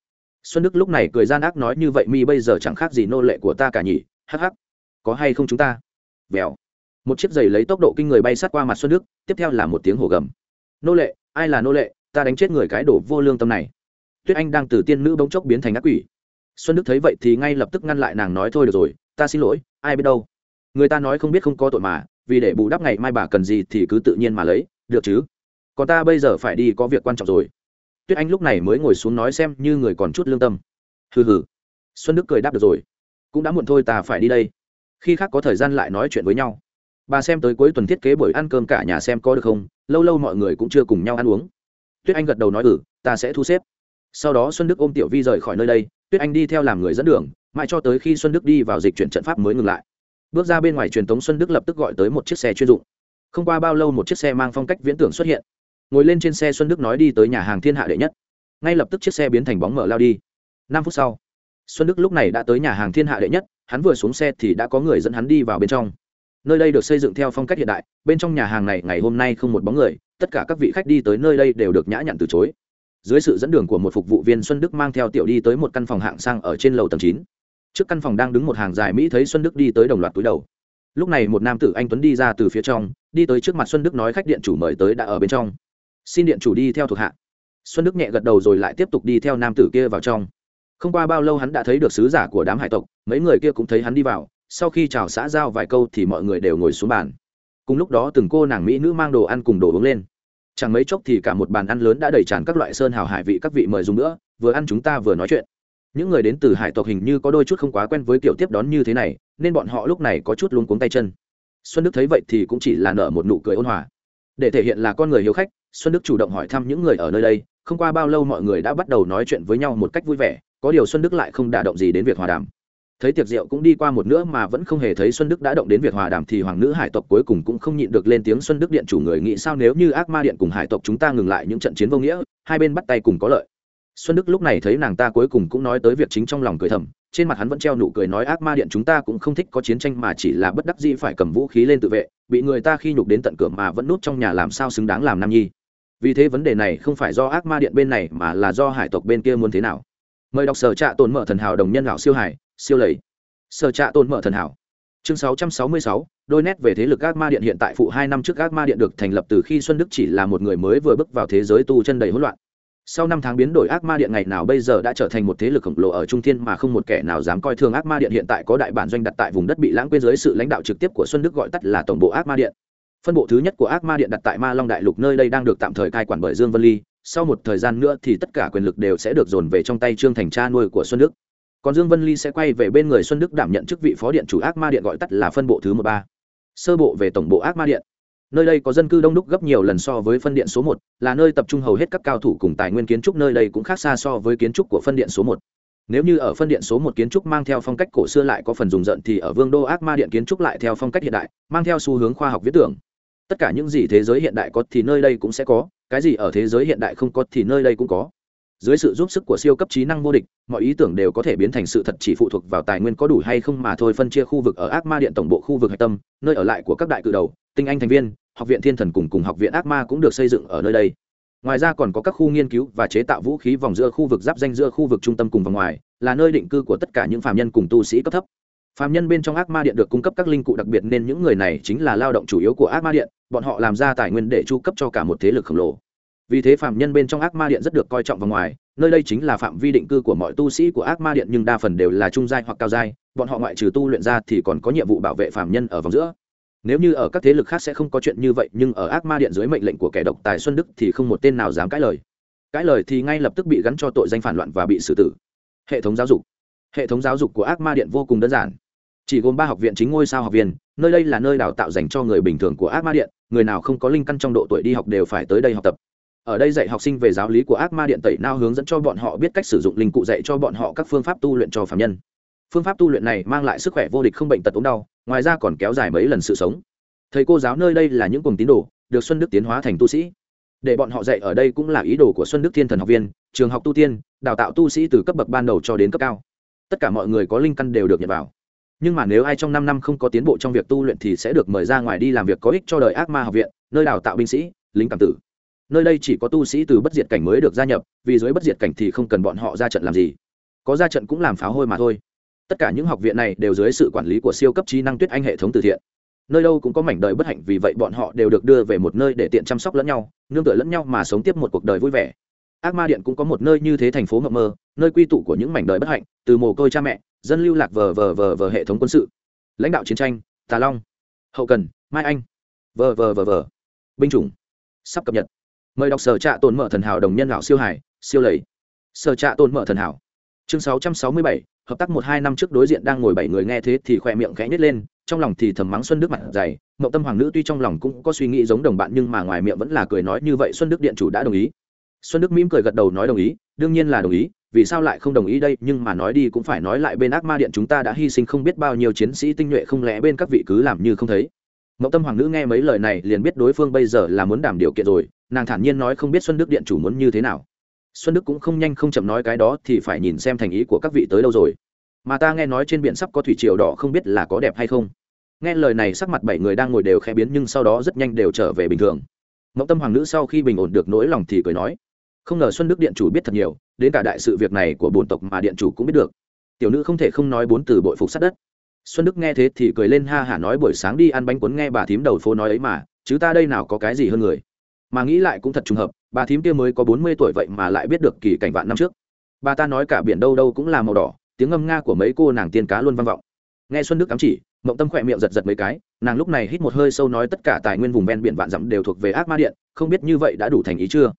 Xuân đức lúc này cười gian ác nói như vậy, mi bây giờ chẳng khác gì nô lệ của ta cả nhỉ, hắc hắc. Có hay không chúng ta? Vèo. Một chiếc giày lấy tốc độ kinh người bay sát qua mặt xuân đức, tiếp theo là một tiếng hổ gầm. Nô lệ, ai là nô lệ? Ta đánh chết người cái đổ vô lương tâm này. Tuyết anh đang từ tiên nữ bỗng chốc biến thành ác quỷ. Xuân đức thấy vậy thì ngay lập tức ngăn lại nàng nói, thôi được rồi, ta xin lỗi, ai biết đâu. Người ta nói không biết không có tội mà vì để bù đắp ngày mai bà cần gì thì cứ tự nhiên mà lấy, được chứ? Còn ta bây giờ phải đi có việc quan trọng rồi. Tuyết anh lúc này mới ngồi xuống nói xem như người còn chút lương tâm. Hừ hừ. Xuân đức cười đáp được rồi. Cũng đã muộn thôi ta phải đi đây. Khi khác có thời gian lại nói chuyện với nhau. Bà xem tới cuối tuần thiết kế buổi ăn cơm cả nhà xem có được không, lâu lâu mọi người cũng chưa cùng nhau ăn uống. Tuyết anh gật đầu nói ừ ta sẽ thu xếp. Sau đó xuân đức ôm tiểu vi rời khỏi nơi đây, tuyết anh đi theo làm người dẫn đường, mãi cho tới khi xuân đức đi vào dịch chuyển trận pháp mới ngừng lại bước ra bên ngoài truyền thống xuân đức lập tức gọi tới một chiếc xe chuyên dụng. Không qua bao lâu một chiếc xe mang phong cách viễn tưởng xuất hiện. Ngồi lên trên xe xuân đức nói đi tới nhà hàng thiên hạ đệ nhất. Ngay lập tức chiếc xe biến thành bóng mở lao đi. Năm phút sau, xuân đức lúc này đã tới nhà hàng thiên hạ đệ nhất, hắn vừa xuống xe thì đã có người dẫn hắn đi vào bên trong. Nơi đây được xây dựng theo phong cách hiện đại, bên trong nhà hàng này ngày hôm nay không một bóng người, tất cả các vị khách đi tới nơi đây đều được nhã nhặn từ chối. Dưới sự dẫn đường của một phục vụ viên xuân đức mang theo tiểu đi tới một căn phòng hạng sang ở trên lầu tầng chín trước căn phòng đang đứng một hàng dài mỹ thấy xuân đức đi tới đồng loạt túi đầu. Lúc này một nam tử anh tuấn đi ra từ phía trong, đi tới trước mặt xuân đức nói khách điện chủ mời tới đã ở bên trong. Xin điện chủ đi theo thuộc hạ. Xuân đức nhẹ gật đầu rồi lại tiếp tục đi theo nam tử kia vào trong. Không qua bao lâu hắn đã thấy được sứ giả của đám hải tộc, mấy người kia cũng thấy hắn đi vào. Sau khi chào xã giao vài câu thì mọi người đều ngồi xuống bàn. Cùng lúc đó từng cô nàng mỹ nữ mang đồ ăn cùng đồ uống lên. Chẳng mấy chốc thì cả một bàn ăn lớn đã đầy tràn các loại sơn hào hải vị các vị mời dùng nữa, vừa ăn chúng ta vừa nói chuyện những người đến từ hải tộc hình như có đôi chút không quá quen với kiểu tiếp đón như thế này, nên bọn họ lúc này có chút luống cuống tay chân. Xuân đức thấy vậy thì cũng chỉ là nở một nụ cười ôn hòa. Để thể hiện là con người hiếu khách, xuân đức chủ động hỏi thăm những người ở nơi đây, không qua bao lâu mọi người đã bắt đầu nói chuyện với nhau một cách vui vẻ, có điều xuân đức lại không đả động gì đến việc hòa đàm. Thấy tiệc rượu cũng đi qua một nữa mà vẫn không hề thấy xuân đức đã động đến việc hòa đàm thì hoàng nữ hải tộc cuối cùng cũng không nhịn được lên tiếng xuân đức điện chủ người nghĩ sao nếu như ác ma điện cùng hải tộc chúng ta ngừng lại những trận chiến vô nghĩa, hai bên bắt tay cùng có lợi xuân đức lúc này thấy nàng ta cuối cùng cũng nói tới việc chính trong lòng cười thầm trên mặt hắn vẫn treo nụ cười nói ác ma điện chúng ta cũng không thích có chiến tranh mà chỉ là bất đắc dĩ phải cầm vũ khí lên tự vệ bị người ta khi nhục đến tận cửa mà vẫn nút trong nhà làm sao xứng đáng làm nam nhi. Vì thế vấn đề này không phải do ác ma điện bên này mà là do hải tộc bên kia muốn thế nào. Mời đọc sở trạ tồn mở thần hảo đồng nhân lão siêu hải siêu lầy. Sở trạ tồn mở thần hảo. Chương 666, đôi nét về thế lực ác ma điện hiện tại phụ hai năm trước ác ma điện được thành lập từ khi xuân đức chỉ là một người mới vừa bước vào thế giới tu chân đầy hỗn loạn sau năm tháng biến đổi ác ma điện ngày nào bây giờ đã trở thành một thế lực khổng lồ ở trung thiên mà không một kẻ nào dám coi thường ác ma điện hiện tại có đại bản doanh đặt tại vùng đất bị lãng quên dưới sự lãnh đạo trực tiếp của xuân đức gọi tắt là tổng bộ ác ma điện. Phân bộ thứ nhất của ác ma điện đặt tại ma long đại lục nơi đây đang được tạm thời cai quản bởi dương vân ly. Sau một thời gian nữa thì tất cả quyền lực đều sẽ được dồn về trong tay trương thành cha nuôi của xuân đức. Còn dương vân ly sẽ quay về bên người xuân đức đảm nhận chức vị phó điện chủ ác ma điện gọi tắt là phân bộ thứ một ba. Sơ bộ về tổng bộ ác ma điện nơi đây có dân cư đông đúc gấp nhiều lần so với phân điện số một, là nơi tập trung hầu hết các cao thủ cùng tài nguyên kiến trúc nơi đây cũng khác xa so với kiến trúc của phân điện số một. Nếu như ở phân điện số một kiến trúc mang theo phong cách cổ xưa lại có phần dùng giận thì ở vương đô ác ma điện kiến trúc lại theo phong cách hiện đại, mang theo xu hướng khoa học viết tưởng. Tất cả những gì thế giới hiện đại có thì nơi đây cũng sẽ có, cái gì ở thế giới hiện đại không có thì nơi đây cũng có. Dưới sự giúp sức của siêu cấp trí năng vô địch, mọi ý tưởng đều có thể biến thành sự thật chỉ phụ thuộc vào tài nguyên có đủ hay không mà thôi phân chia khu vực ở ác ma điện tổng bộ khu vực hạch tâm, nơi ở lại của các đại cự đầu, tinh anh thành viên học viện thiên thần cùng cùng học viện ác ma cũng được xây dựng ở nơi đây. Ngoài ra còn có các khu nghiên cứu và chế tạo vũ khí vòng giữa khu vực giáp danh giữa khu vực trung tâm cùng vòng ngoài, là nơi định cư của tất cả những phạm nhân cùng tu sĩ cấp thấp. Phạm nhân bên trong ác ma điện được cung cấp các linh cụ đặc biệt nên những người này chính là lao động chủ yếu của ác ma điện, bọn họ làm ra tài nguyên để chu cấp cho cả một thế lực khổng lồ. Vì thế phạm nhân bên trong ác ma điện rất được coi trọng và ngoài, nơi đây chính là phạm vi định cư của mọi tu sĩ của ác ma điện nhưng đa phần đều là trung giai hoặc cao giai, bọn họ ngoại trừ tu luyện ra thì còn có nhiệm vụ bảo vệ phạm nhân ở vòng giữa nếu như ở các thế lực khác sẽ không có chuyện như vậy, nhưng ở ác ma điện dưới mệnh lệnh của kẻ độc tài xuân đức thì không một tên nào dám cãi lời. Cãi lời thì ngay lập tức bị gắn cho tội danh phản loạn và bị xử tử. Hệ thống giáo dục. Hệ thống giáo dục của ác ma điện vô cùng đơn giản. Chỉ gồm ba học viện chính ngôi sao học viên, nơi đây là nơi đào tạo dành cho người bình thường của ác ma điện, người nào không có linh căn trong độ tuổi đi học đều phải tới đây học tập. Ở đây dạy học sinh về giáo lý của ác ma điện tẩy nao hướng dẫn cho bọn họ biết cách sử dụng linh cụ dạy cho bọn họ các phương pháp tu luyện cho phạm nhân. Phương pháp tu luyện này mang lại sức khỏe vô địch không bệnh tật ốm đau ngoài ra còn kéo dài mấy lần sự sống. Thầy cô giáo nơi đây là những cùng tín đồ, được xuân đức tiến hóa thành tu sĩ. Để bọn họ dạy ở đây cũng là ý đồ của xuân đức thiên thần học viên, trường học tu tiên, đào tạo tu sĩ từ cấp bậc ban đầu cho đến cấp cao. Tất cả mọi người có linh căn đều được nhận vào. Nhưng mà nếu ai trong năm năm không có tiến bộ trong việc tu luyện thì sẽ được mời ra ngoài đi làm việc có ích cho đời ác ma học viện, nơi đào tạo binh sĩ, lính cảm tử. Nơi đây chỉ có tu sĩ từ bất diệt cảnh mới được gia nhập, vì dưới bất diệt cảnh thì không cần bọn họ ra trận làm gì. Có ra trận cũng làm pháo hôi mà thôi tất cả những học viện này đều dưới sự quản lý của siêu cấp trí năng tuyết anh hệ thống từ thiện. Nơi đâu cũng có mảnh đời bất hạnh vì vậy bọn họ đều được đưa về một nơi để tiện chăm sóc lẫn nhau nương tựa lẫn nhau mà sống tiếp một cuộc đời vui vẻ. Ác ma điện cũng có một nơi như thế thành phố mộng mơ nơi quy tụ của những mảnh đời bất hạnh từ mồ côi cha mẹ dân lưu lạc vờ vờ vờ vờ hệ thống quân sự. Lãnh đạo chiến tranh tà long hậu cần mai anh. Vờ vờ vờ vờ. Binh chủng sắp cập nhật. Mời đọc sở trạ tồn mở thần hảo đồng nhân lão siêu hải siêu lầy. Sở trạ tồn mở thần hảo. Chương 667, hợp tác một hai năm trước đối diện đang ngồi bảy người nghe thế thì khỏe miệng khẽ nhếch lên, trong lòng thì thầm mắng xuân đức mặt dày. Mậu tâm hoàng nữ tuy trong lòng cũng có suy nghĩ giống đồng bạn nhưng mà ngoài miệng vẫn là cười nói như vậy, xuân đức điện chủ đã đồng ý. Xuân đức mỉm cười gật đầu nói đồng ý, đương nhiên là đồng ý, vì sao lại không đồng ý đây, nhưng mà nói đi cũng phải nói lại bên ác ma điện chúng ta đã hy sinh không biết bao nhiêu chiến sĩ tinh nhuệ không lẽ bên các vị cứ làm như không thấy. Mậu tâm hoàng nữ nghe mấy lời này liền biết đối phương bây giờ là muốn đảm điều kiện rồi, nàng thản nhiên nói không biết xuân đức điện chủ muốn như thế nào xuân đức cũng không nhanh không chậm nói cái đó thì phải nhìn xem thành ý của các vị tới đâu rồi. Mà ta nghe nói trên biển sắp có thủy triều đỏ không biết là có đẹp hay không. Nghe lời này sắc mặt bảy người đang ngồi đều khẽ biến nhưng sau đó rất nhanh đều trở về bình thường. Mẫu tâm hoàng nữ sau khi bình ổn được nỗi lòng thì cười nói, không ngờ xuân đức điện chủ biết thật nhiều, đến cả đại sự việc này của bồn tộc mà điện chủ cũng biết được. Tiểu nữ không thể không nói bốn từ bội phục sát đất. Xuân đức nghe thế thì cười lên ha hả nói, buổi sáng đi ăn bánh cuốn nghe bà thím đầu phố nói ấy mà, chứ ta đây nào có cái gì hơn người. Mà nghĩ lại cũng thật trùng hợp bà thím kia mới có bốn mươi tuổi vậy mà lại biết được kỳ cảnh vạn năm trước. Bà ta nói cả biển đâu đâu cũng là màu đỏ, tiếng ngâm nga của mấy cô nàng tiên cá luôn vang vọng. Nghe xuân đức ám chỉ, mộng tâm khỏe miệng giật giật mấy cái, nàng lúc này hít một hơi sâu nói tất cả tài nguyên vùng ven biển vạn dặm đều thuộc về ác ma điện, không biết như vậy đã đủ thành ý chưa?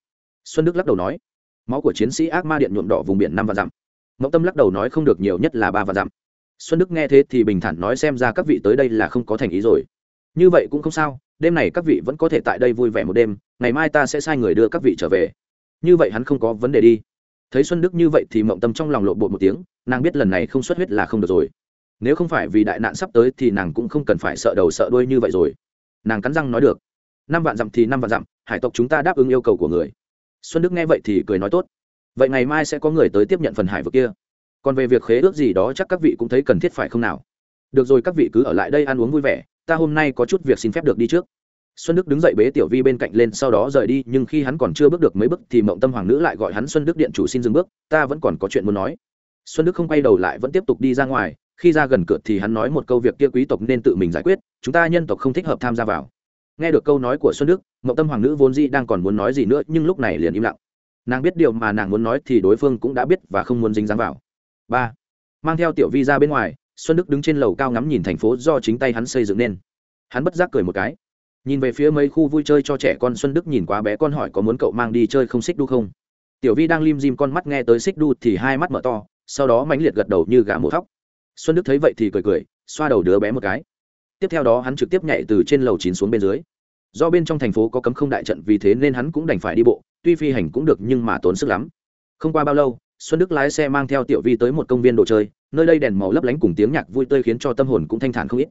Xuân đức lắc đầu nói, máu của chiến sĩ ác ma điện nhuộm đỏ vùng biển năm vạn dặm. Mộng tâm lắc đầu nói không được nhiều nhất là ba vạn dặm. Xuân đức nghe thế thì bình thản nói xem ra các vị tới đây là không có thành ý rồi. Như vậy cũng không sao đêm này các vị vẫn có thể tại đây vui vẻ một đêm, ngày mai ta sẽ sai người đưa các vị trở về. Như vậy hắn không có vấn đề đi. Thấy xuân đức như vậy thì mộng tâm trong lòng lộ bột một tiếng, nàng biết lần này không xuất huyết là không được rồi. Nếu không phải vì đại nạn sắp tới thì nàng cũng không cần phải sợ đầu sợ đuôi như vậy rồi. Nàng cắn răng nói được. Năm vạn dặm thì năm vạn dặm, hải tộc chúng ta đáp ứng yêu cầu của người. Xuân đức nghe vậy thì cười nói tốt. Vậy ngày mai sẽ có người tới tiếp nhận phần hải vực kia. Còn về việc khế ước gì đó chắc các vị cũng thấy cần thiết phải không nào? Được rồi, các vị cứ ở lại đây ăn uống vui vẻ ta hôm nay có chút việc xin phép được đi trước. Xuân đức đứng dậy bế tiểu vi bên cạnh lên, sau đó rời đi, nhưng khi hắn còn chưa bước được mấy bước thì mộng tâm hoàng nữ lại gọi hắn xuân đức điện chủ xin dừng bước, ta vẫn còn có chuyện muốn nói. Xuân đức không quay đầu lại, vẫn tiếp tục đi ra ngoài, khi ra gần cửa thì hắn nói một câu việc kia quý tộc nên tự mình giải quyết, chúng ta nhân tộc không thích hợp tham gia vào. Nghe được câu nói của xuân đức, mộng tâm hoàng nữ vốn dĩ đang còn muốn nói gì nữa, nhưng lúc này liền im lặng. Nàng biết điều mà nàng muốn nói thì đối phương cũng đã biết và không muốn dính dáng vào. Ba. Mang theo tiểu vi ra bên ngoài xuân đức đứng trên lầu cao ngắm nhìn thành phố do chính tay hắn xây dựng nên. Hắn bất giác cười một cái. Nhìn về phía mấy khu vui chơi cho trẻ con, xuân đức nhìn quá bé con hỏi có muốn cậu mang đi chơi không xích đu không? Tiểu vi đang lim dim con mắt nghe tới xích đu thì hai mắt mở to, sau đó mãnh liệt gật đầu như gã mổ thóc. Xuân đức thấy vậy thì cười cười, xoa đầu đứa bé một cái. Tiếp theo đó hắn trực tiếp nhảy từ trên lầu chín xuống bên dưới. Do bên trong thành phố có cấm không đại trận vì thế nên hắn cũng đành phải đi bộ, tuy phi hành cũng được nhưng mà tốn sức lắm. Không qua bao lâu xuân đức lái xe mang theo tiểu vi tới một công viên đồ chơi, nơi đây đèn màu lấp lánh cùng tiếng nhạc vui tươi khiến cho tâm hồn cũng thanh thản không ít.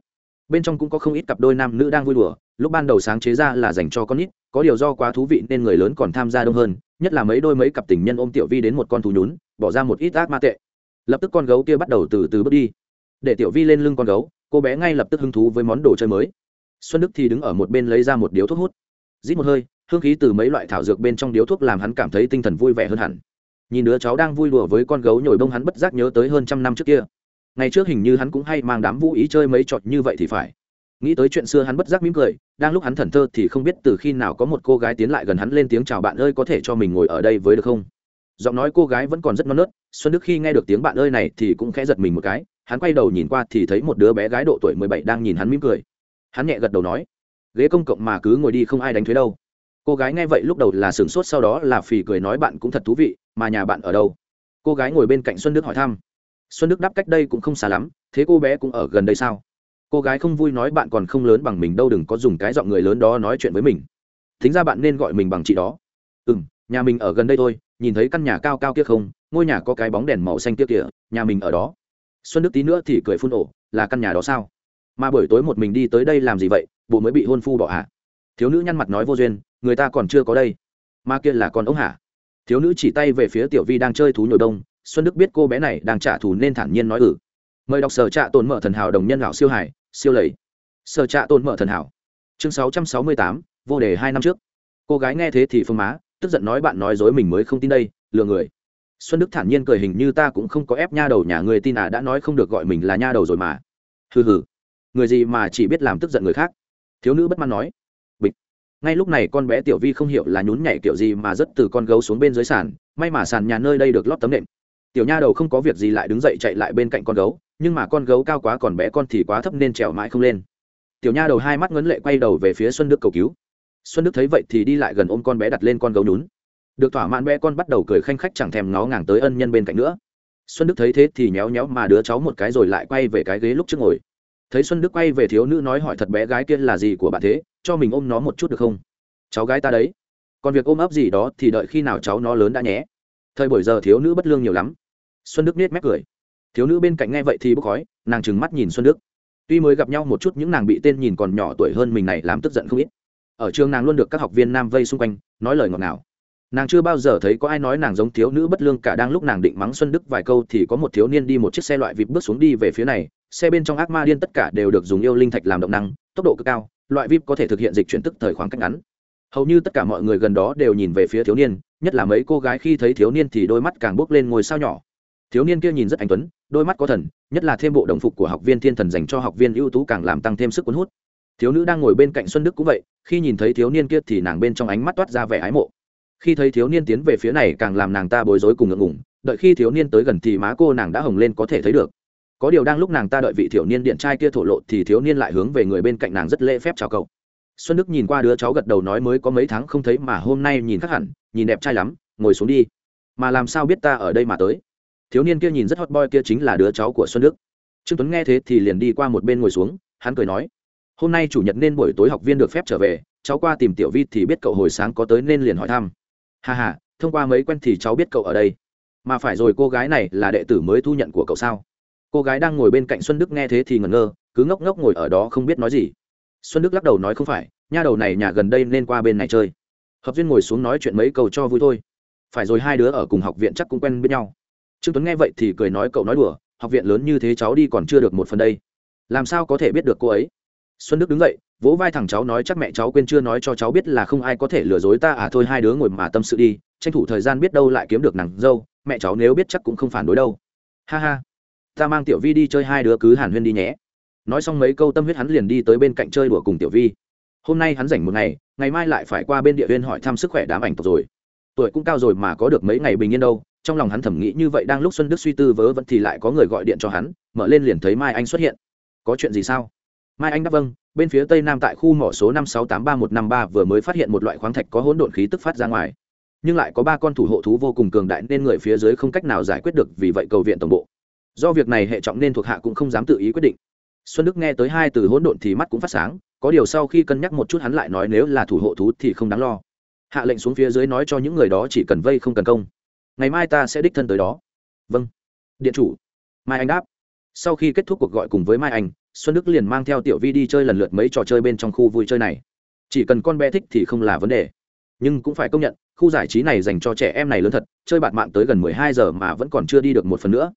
Bên trong cũng có không ít cặp đôi nam nữ đang vui đùa, lúc ban đầu sáng chế ra là dành cho con nít, có điều do quá thú vị nên người lớn còn tham gia đông hơn, nhất là mấy đôi mấy cặp tình nhân ôm tiểu vi đến một con thú nhún, bỏ ra một ít ác ma tệ. Lập tức con gấu kia bắt đầu từ từ bước đi. Để tiểu vi lên lưng con gấu, cô bé ngay lập tức hứng thú với món đồ chơi mới. Xuân đức thì đứng ở một bên lấy ra một điếu thuốc hút. Rít một hơi, hương khí từ mấy loại thảo dược bên trong điếu thuốc làm hắn cảm thấy tinh thần vui vẻ hơn hẳn nhìn đứa cháu đang vui đùa với con gấu nhồi bông hắn bất giác nhớ tới hơn trăm năm trước kia. Ngày trước hình như hắn cũng hay mang đám vũ ý chơi mấy trọt như vậy thì phải. Nghĩ tới chuyện xưa hắn bất giác mỉm cười, đang lúc hắn thần thơ thì không biết từ khi nào có một cô gái tiến lại gần hắn lên tiếng chào bạn ơi có thể cho mình ngồi ở đây với được không? Giọng nói cô gái vẫn còn rất non nớt, xuân đức khi nghe được tiếng bạn ơi này thì cũng khẽ giật mình một cái, hắn quay đầu nhìn qua thì thấy một đứa bé gái độ tuổi mười bảy đang nhìn hắn mỉm cười. Hắn nhẹ gật đầu nói, ghế công cộng mà cứ ngồi đi không ai đánh thuế đâu. Cô gái nghe vậy lúc đầu là sửng sốt sau đó là phì cười nói, bạn cũng thật thú vị mà nhà bạn ở đâu? Cô gái ngồi bên cạnh xuân đức hỏi thăm. Xuân đức đáp cách đây cũng không xa lắm, thế cô bé cũng ở gần đây sao? Cô gái không vui nói bạn còn không lớn bằng mình đâu, đừng có dùng cái giọng người lớn đó nói chuyện với mình. Thính ra bạn nên gọi mình bằng chị đó. Ừ m nhà mình ở gần đây thôi, nhìn thấy căn nhà cao cao kia không? Ngôi nhà có cái bóng đèn màu xanh kia kìa, nhà mình ở đó. Xuân đức tí nữa thì cười phun ổ, là căn nhà đó sao? Mà buổi tối một mình đi tới đây làm gì vậy? Bộ mới bị hôn phu bỏ hả? Thiếu nữ nhăn mặt nói vô duyên, người ta còn chưa có đây. Mà kia là con ống hả? Thiếu nữ chỉ tay về phía tiểu vi đang chơi thú nhồi đông, xuân đức biết cô bé này đang trả thù nên thản nhiên nói ừ. Mời đọc sở trạ tồn mở thần hảo đồng nhân lão siêu hải siêu lầy. Sở trạ tồn mở thần hảo. Chương sáu trăm sáu mươi tám, vô đề hai năm trước. Cô gái nghe thế thì phương má, tức giận nói bạn nói dối mình mới không tin đây, lừa người. Xuân đức thản nhiên cười hình như ta cũng không có ép nha đầu nhà người tin à đã nói không được gọi mình là nha đầu rồi mà. Hừ hừ. Người gì mà chỉ biết làm tức giận người khác? Thiếu nữ bất mãn nói ngay lúc này con bé tiểu vi không hiểu là nhún nhảy kiểu gì mà rất từ con gấu xuống bên dưới sàn, may mà sàn nhà nơi đây được lót tấm nệm. Tiểu nha đầu không có việc gì lại đứng dậy chạy lại bên cạnh con gấu, nhưng mà con gấu cao quá còn bé con thì quá thấp nên trèo mãi không lên. Tiểu nha đầu hai mắt ngấn lệ quay đầu về phía xuân đức cầu cứu. Xuân đức thấy vậy thì đi lại gần ôm con bé đặt lên con gấu nhún. Được thỏa mãn bé con bắt đầu cười khanh khách chẳng thèm ngó ngàng tới ân nhân bên cạnh nữa. Xuân đức thấy thế thì nhéo nhéo mà đứa cháu một cái rồi lại quay về cái ghế lúc trước ngồi. Thấy xuân đức quay về thiếu nữ nói hỏi thật bé gái kia là gì của bạn thế? Cho mình ôm nó một chút được không? Cháu gái ta đấy. Còn việc ôm ấp gì đó thì đợi khi nào cháu nó lớn đã nhé. Thời buổi giờ thiếu nữ bất lương nhiều lắm. Xuân đức nết mép cười. Thiếu nữ bên cạnh nghe vậy thì bốc khói, nàng trừng mắt nhìn xuân đức. Tuy mới gặp nhau một chút những nàng bị tên nhìn còn nhỏ tuổi hơn mình này làm tức giận không ít. Ở trường nàng luôn được các học viên nam vây xung quanh, nói lời ngọt ngào. Nàng chưa bao giờ thấy có ai nói nàng giống thiếu nữ bất lương cả đang lúc nàng định mắng xuân đức vài câu thì có một thiếu niên đi một chiếc xe loại vịt bước xuống đi về phía này. Xe bên trong ác ma điên tất cả đều được dùng yêu linh thạch làm động năng, tốc độ cực cao loại vip có thể thực hiện dịch chuyển tức thời khoảng cách ngắn. Hầu như tất cả mọi người gần đó đều nhìn về phía thiếu niên, nhất là mấy cô gái khi thấy thiếu niên thì đôi mắt càng bốc lên ngôi sao nhỏ. Thiếu niên kia nhìn rất anh tuấn, đôi mắt có thần, nhất là thêm bộ đồng phục của học viên thiên thần dành cho học viên ưu tú càng làm tăng thêm sức cuốn hút. Thiếu nữ đang ngồi bên cạnh xuân đức cũng vậy, khi nhìn thấy thiếu niên kia thì nàng bên trong ánh mắt toát ra vẻ ái mộ. Khi thấy thiếu niên tiến về phía này càng làm nàng ta bối rối cùng ngượng ngủng đợi khi thiếu niên tới gần thì má cô nàng đã hồng lên có thể thấy được có điều đang lúc nàng ta đợi vị thiểu niên điện trai kia thổ lộ thì thiếu niên lại hướng về người bên cạnh nàng rất lễ phép chào cậu. Xuân đức nhìn qua đứa cháu gật đầu nói mới có mấy tháng không thấy mà hôm nay nhìn khác hẳn, nhìn đẹp trai lắm, ngồi xuống đi. Mà làm sao biết ta ở đây mà tới? Thiếu niên kia nhìn rất hot boy kia chính là đứa cháu của xuân đức. Trương tuấn nghe thế thì liền đi qua một bên ngồi xuống, hắn cười nói, hôm nay chủ nhật nên buổi tối học viên được phép trở về, cháu qua tìm tiểu vi thì biết cậu hồi sáng có tới nên liền hỏi thăm. Hà hà thông qua mấy quen thì cháu biết cậu ở đây. Mà phải rồi cô gái này là đệ tử mới thu nhận của cậu sao? Cô gái đang ngồi bên cạnh xuân đức nghe thế thì ngẩn ngơ, cứ ngốc ngốc ngồi ở đó không biết nói gì. Xuân đức lắc đầu nói không phải, nha đầu này nhà gần đây nên qua bên này chơi. Hợp duyên ngồi xuống nói chuyện mấy câu cho vui thôi. Phải rồi hai đứa ở cùng học viện chắc cũng quen biết nhau. Trương tuấn nghe vậy thì cười nói cậu nói đùa, học viện lớn như thế cháu đi còn chưa được một phần đây. Làm sao có thể biết được cô ấy? Xuân đức đứng dậy, vỗ vai thằng cháu nói chắc mẹ cháu quên chưa nói cho cháu biết là không ai có thể lừa dối ta à thôi hai đứa ngồi mà tâm sự đi, tranh thủ thời gian biết đâu lại kiếm được nàng dâu, mẹ cháu nếu biết chắc cũng không phản đối đâu. Ha ha ta mang tiểu vi đi chơi hai đứa cứ hàn huyên đi nhé. Nói xong mấy câu tâm huyết hắn liền đi tới bên cạnh chơi đùa cùng tiểu vi. Hôm nay hắn rảnh một ngày ngày mai lại phải qua bên địa huyên hỏi thăm sức khỏe đám ảnh tộc rồi. Tuổi cũng cao rồi mà có được mấy ngày bình yên đâu, trong lòng hắn thẩm nghĩ như vậy đang lúc xuân đức suy tư vớ vẫn thì lại có người gọi điện cho hắn, mở lên liền thấy mai anh xuất hiện. Có chuyện gì sao? Mai anh đáp vâng bên phía tây nam tại khu mỏ số năm sáu tám ba một năm ba vừa mới phát hiện một loại khoáng thạch có hỗn độn khí tức phát ra ngoài. Nhưng lại có ba con thủ hộ thú vô cùng cường đại nên người phía dưới không cách nào giải quyết được vì vậy cầu viện tổng bộ do việc này hệ trọng nên thuộc hạ cũng không dám tự ý quyết định. Xuân đức nghe tới hai từ hỗn độn thì mắt cũng phát sáng, có điều sau khi cân nhắc một chút hắn lại nói nếu là thủ hộ thú thì không đáng lo. Hạ lệnh xuống phía dưới nói cho những người đó chỉ cần vây không cần công. Ngày mai ta sẽ đích thân tới đó. Vâng. Điện chủ. Mai anh đáp. Sau khi kết thúc cuộc gọi cùng với mai anh, xuân đức liền mang theo tiểu vi đi chơi lần lượt mấy trò chơi bên trong khu vui chơi này. Chỉ cần con bé thích thì không là vấn đề. Nhưng cũng phải công nhận, khu giải trí này dành cho trẻ em này lớn thật, chơi bạn mạng tới gần mười hai giờ mà vẫn còn chưa đi được một phần nữa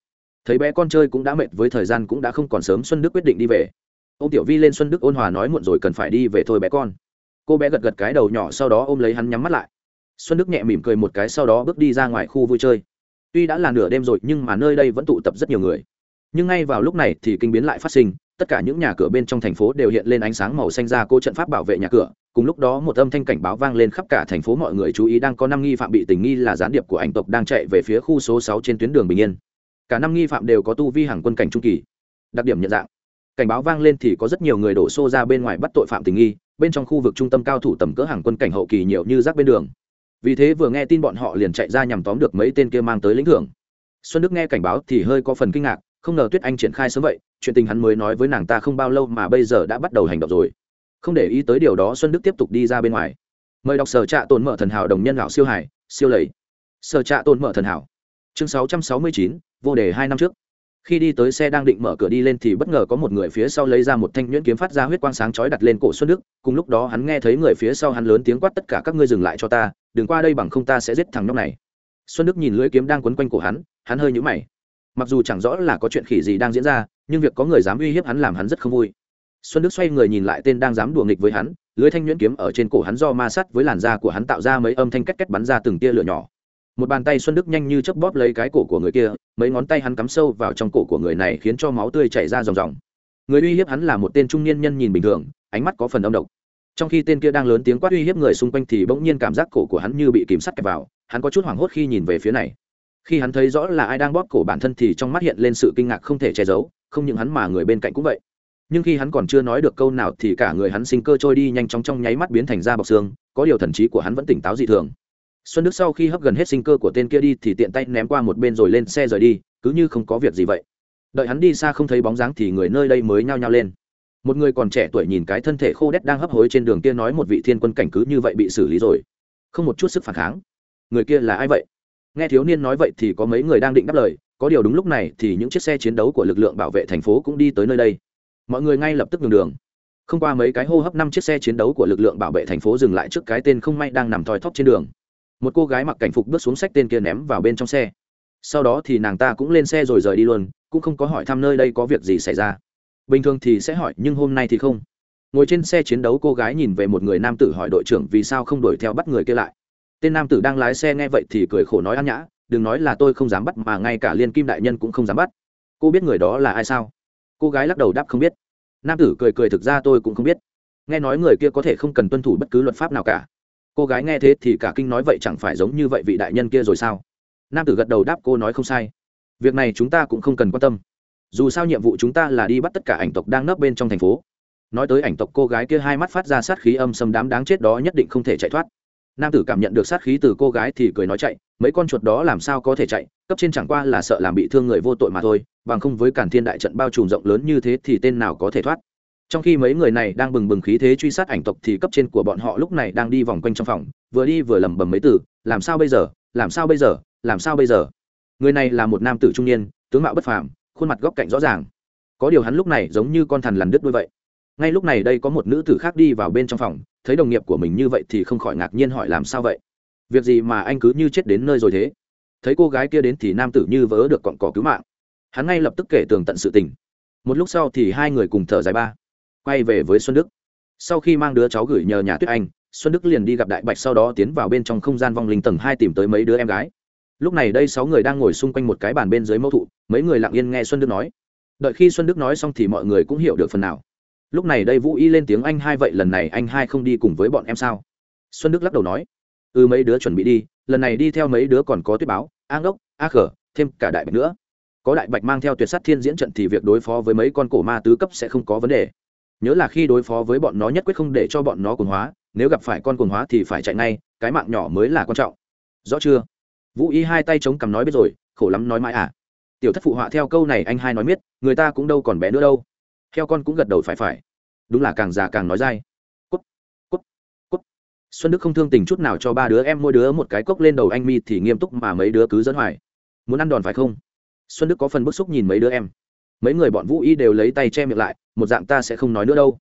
thấy bé con chơi cũng đã mệt với thời gian cũng đã không còn sớm xuân đức quyết định đi về. Ô tiểu vi lên xuân đức ôn hòa nói muộn rồi cần phải đi về thôi bé con. Cô bé gật gật cái đầu nhỏ sau đó ôm lấy hắn nhắm mắt lại. Xuân đức nhẹ mỉm cười một cái sau đó bước đi ra ngoài khu vui chơi. Tuy đã là nửa đêm rồi nhưng mà nơi đây vẫn tụ tập rất nhiều người. Nhưng ngay vào lúc này thì kinh biến lại phát sinh, tất cả những nhà cửa bên trong thành phố đều hiện lên ánh sáng màu xanh ra cô trận pháp bảo vệ nhà cửa. Cùng lúc đó một âm thanh cảnh báo vang lên khắp cả thành phố mọi người chú ý đang có năm nghi phạm bị tình nghi là gián điệp của ảnh tộc đang chạy về phía khu số sáu trên tuyến đường bình yên cả năm nghi phạm đều có tu vi hàng quân cảnh trung kỳ. Đặc điểm nhận dạng. Cảnh báo vang lên thì có rất nhiều người đổ xô ra bên ngoài bắt tội phạm tình nghi bên trong khu vực trung tâm cao thủ tầm cỡ hàng quân cảnh hậu kỳ nhiều như rác bên đường. Vì thế vừa nghe tin bọn họ liền chạy ra nhằm tóm được mấy tên kia mang tới lĩnh thưởng. Xuân đức nghe cảnh báo thì hơi có phần kinh ngạc không ngờ tuyết anh triển khai sớm vậy chuyện tình hắn mới nói với nàng ta không bao lâu mà bây giờ đã bắt đầu hành động rồi. Không để ý tới điều đó xuân đức tiếp tục đi ra bên ngoài. Mời đọc sở trạ tồn mở thần hảo đồng nhân lão siêu hải siêu lầy. Sở trạ tồn mở thần hảo. Chương 669, vô đề hai năm trước. Khi đi tới xe đang định mở cửa đi lên thì bất ngờ có một người phía sau lấy ra một thanh nhuyễn kiếm phát ra huyết quang sáng chói đặt lên cổ xuân đức. Cùng lúc đó hắn nghe thấy người phía sau hắn lớn tiếng quát tất cả các ngươi dừng lại cho ta, đừng qua đây bằng không ta sẽ giết thằng nhóc này. Xuân đức nhìn lưỡi kiếm đang quấn quanh cổ hắn hắn hơi nhũ mày. Mặc dù chẳng rõ là có chuyện khỉ gì đang diễn ra, nhưng việc có người dám uy hiếp hắn làm hắn rất không vui. Xuân đức xoay người nhìn lại tên đang dám đùa nghịch với hắn lưới thanh nhuyễn kiếm ở trên cổ hắn do ma sát với làn da của hắn tạo ra mấy âm thanh cách cách bắn ra từng tia lửa nhỏ một bàn tay xuân đức nhanh như chớp bóp lấy cái cổ của người kia, mấy ngón tay hắn cắm sâu vào trong cổ của người này khiến cho máu tươi chảy ra ròng ròng. Người uy hiếp hắn là một tên trung niên nhân nhìn bình thường, ánh mắt có phần âm độc. Trong khi tên kia đang lớn tiếng quát uy hiếp người xung quanh thì bỗng nhiên cảm giác cổ của hắn như bị kìm sắt kẹp vào, hắn có chút hoảng hốt khi nhìn về phía này. Khi hắn thấy rõ là ai đang bóp cổ bản thân thì trong mắt hiện lên sự kinh ngạc không thể che giấu, không những hắn mà người bên cạnh cũng vậy. Nhưng khi hắn còn chưa nói được câu nào thì cả người hắn sinh cơ trôi đi nhanh chóng trong nháy mắt biến thành da bọc xương, có điều thần trí của hắn vẫn tỉnh táo dị thường xuân đức sau khi hấp gần hết sinh cơ của tên kia đi thì tiện tay ném qua một bên rồi lên xe rời đi, cứ như không có việc gì vậy. Đợi hắn đi xa không thấy bóng dáng thì người nơi đây mới nhao nhao lên. Một người còn trẻ tuổi nhìn cái thân thể khô đét đang hấp hối trên đường kia nói một vị thiên quân cảnh cứ như vậy bị xử lý rồi. Không một chút sức phản kháng. Người kia là ai vậy? Nghe thiếu niên nói vậy thì có mấy người đang định đáp lời, có điều đúng lúc này thì những chiếc xe chiến đấu của lực lượng bảo vệ thành phố cũng đi tới nơi đây. Mọi người ngay lập tức ngừng đường. Không qua mấy cái hô hấp năm chiếc xe chiến đấu của lực lượng bảo vệ thành phố dừng lại trước cái tên không may đang nằm thoi thóp trên đường một cô gái mặc cảnh phục bước xuống sách tên kia ném vào bên trong xe. Sau đó thì nàng ta cũng lên xe rồi rời đi luôn, cũng không có hỏi thăm nơi đây có việc gì xảy ra. Bình thường thì sẽ hỏi, nhưng hôm nay thì không. Ngồi trên xe chiến đấu, cô gái nhìn về một người nam tử hỏi đội trưởng vì sao không đuổi theo bắt người kia lại. Tên nam tử đang lái xe nghe vậy thì cười khổ nói ăn nhã, đừng nói là tôi không dám bắt mà ngay cả liên kim đại nhân cũng không dám bắt. Cô biết người đó là ai sao? Cô gái lắc đầu đáp, không biết. Nam tử cười cười, thực ra tôi cũng không biết. Nghe nói người kia có thể không cần tuân thủ bất cứ luật pháp nào cả cô gái nghe thế thì cả kinh nói vậy chẳng phải giống như vậy vị đại nhân kia rồi sao? Nam tử gật đầu đáp, cô nói không sai. Việc này chúng ta cũng không cần quan tâm. Dù sao nhiệm vụ chúng ta là đi bắt tất cả ảnh tộc đang nấp bên trong thành phố. Nói tới ảnh tộc, cô gái kia hai mắt phát ra sát khí âm xâm đám đáng chết đó nhất định không thể chạy thoát. Nam tử cảm nhận được sát khí từ cô gái thì cười nói chạy, mấy con chuột đó làm sao có thể chạy? Cấp trên chẳng qua là sợ làm bị thương người vô tội mà thôi, bằng không với cản thiên đại trận bao trùm rộng lớn như thế thì tên nào có thể thoát? Trong khi mấy người này đang bừng bừng khí thế truy sát ảnh tộc thì cấp trên của bọn họ lúc này đang đi vòng quanh trong phòng, vừa đi vừa lẩm bẩm mấy từ, làm sao bây giờ? Làm sao bây giờ? Làm sao bây giờ? Người này là một nam tử trung niên, tướng mạo bất phàm, khuôn mặt góc cạnh rõ ràng. Có điều hắn lúc này giống như con thằn lằn đứt đuôi vậy. Ngay lúc này đây có một nữ tử khác đi vào bên trong phòng, thấy đồng nghiệp của mình như vậy thì không khỏi ngạc nhiên hỏi làm sao vậy? Việc gì mà anh cứ như chết đến nơi rồi thế? Thấy cô gái kia đến thì nam tử như vỡ được cọn cỏ cứu mạng. Hắn ngay lập tức kể tường tận sự tình. Một lúc sau thì hai người cùng thở dài ba quay về với xuân đức. Sau khi mang đứa cháu gửi nhờ nhà tuyết anh, xuân đức liền đi gặp đại bạch sau đó tiến vào bên trong không gian vong linh tầng hai tìm tới mấy đứa em gái. Lúc này đây sáu người đang ngồi xung quanh một cái bàn bên dưới mẫu thụ, mấy người lặng yên nghe xuân đức nói. Đợi khi xuân đức nói xong thì mọi người cũng hiểu được phần nào. Lúc này đây vũ y lên tiếng anh hai vậy lần này anh hai không đi cùng với bọn em sao? Xuân đức lắc đầu nói. Ừ mấy đứa chuẩn bị đi, lần này đi theo mấy đứa còn có tuyết báo an đốc a khở, thêm cả đại bạch nữa. Có đại bạch mang theo tuyệt sắt thiên diễn trận thì việc đối phó với mấy con cổ ma tứ cấp sẽ không có vấn đề nhớ là khi đối phó với bọn nó nhất quyết không để cho bọn nó cuồng hóa, nếu gặp phải con cuồng hóa thì phải chạy ngay, cái mạng nhỏ mới là quan trọng. Rõ chưa? Vũ y hai tay chống cằm nói biết rồi, khổ lắm nói mãi à. Tiểu thất phụ họa theo câu này anh hai nói biết người ta cũng đâu còn bé nữa đâu. Theo con cũng gật đầu phải phải. Đúng là càng già càng nói dai. Cút cút cút. Xuân đức không thương tình chút nào cho ba đứa em mỗi đứa một cái cốc lên đầu anh mi thì nghiêm túc mà mấy đứa cứ dẫn hoài. Muốn ăn đòn phải không? Xuân đức có phần bức xúc nhìn mấy đứa em mấy người bọn vũ y đều lấy tay che miệng lại, một dạng ta sẽ không nói nữa đâu.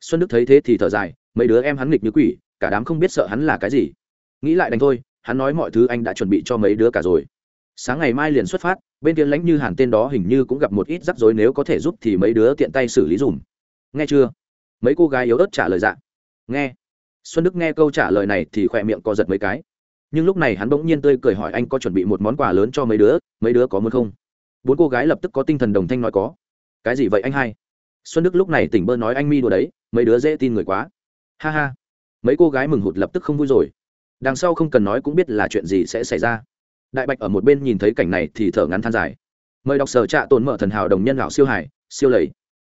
Xuân đức thấy thế thì thở dài, mấy đứa em hắn nghịch như quỷ, cả đám không biết sợ hắn là cái gì. Nghĩ lại đành thôi, hắn nói mọi thứ anh đã chuẩn bị cho mấy đứa cả rồi. Sáng ngày mai liền xuất phát, bên kia lãnh như hàn tên đó hình như cũng gặp một ít rắc rối nếu có thể giúp thì mấy đứa tiện tay xử lý dùm. Nghe chưa? Mấy cô gái yếu ớt trả lời dạ. Nghe. Xuân đức nghe câu trả lời này thì khỏe miệng co giật mấy cái. Nhưng lúc này hắn bỗng nhiên tươi cười hỏi anh có chuẩn bị một món quà lớn cho mấy đứa mấy đứa có muốn không? Bốn cô gái lập tức có tinh thần đồng thanh nói có. Cái gì vậy anh hai? Xuân đức lúc này tỉnh bơ nói anh mi đùa đấy, mấy đứa dễ tin người quá. Ha ha. Mấy cô gái mừng hụt lập tức không vui rồi. Đằng sau không cần nói cũng biết là chuyện gì sẽ xảy ra. Đại bạch ở một bên nhìn thấy cảnh này thì thở ngắn than dài. Mời đọc sở trạ tồn mở thần hảo đồng nhân lão siêu hải siêu lầy.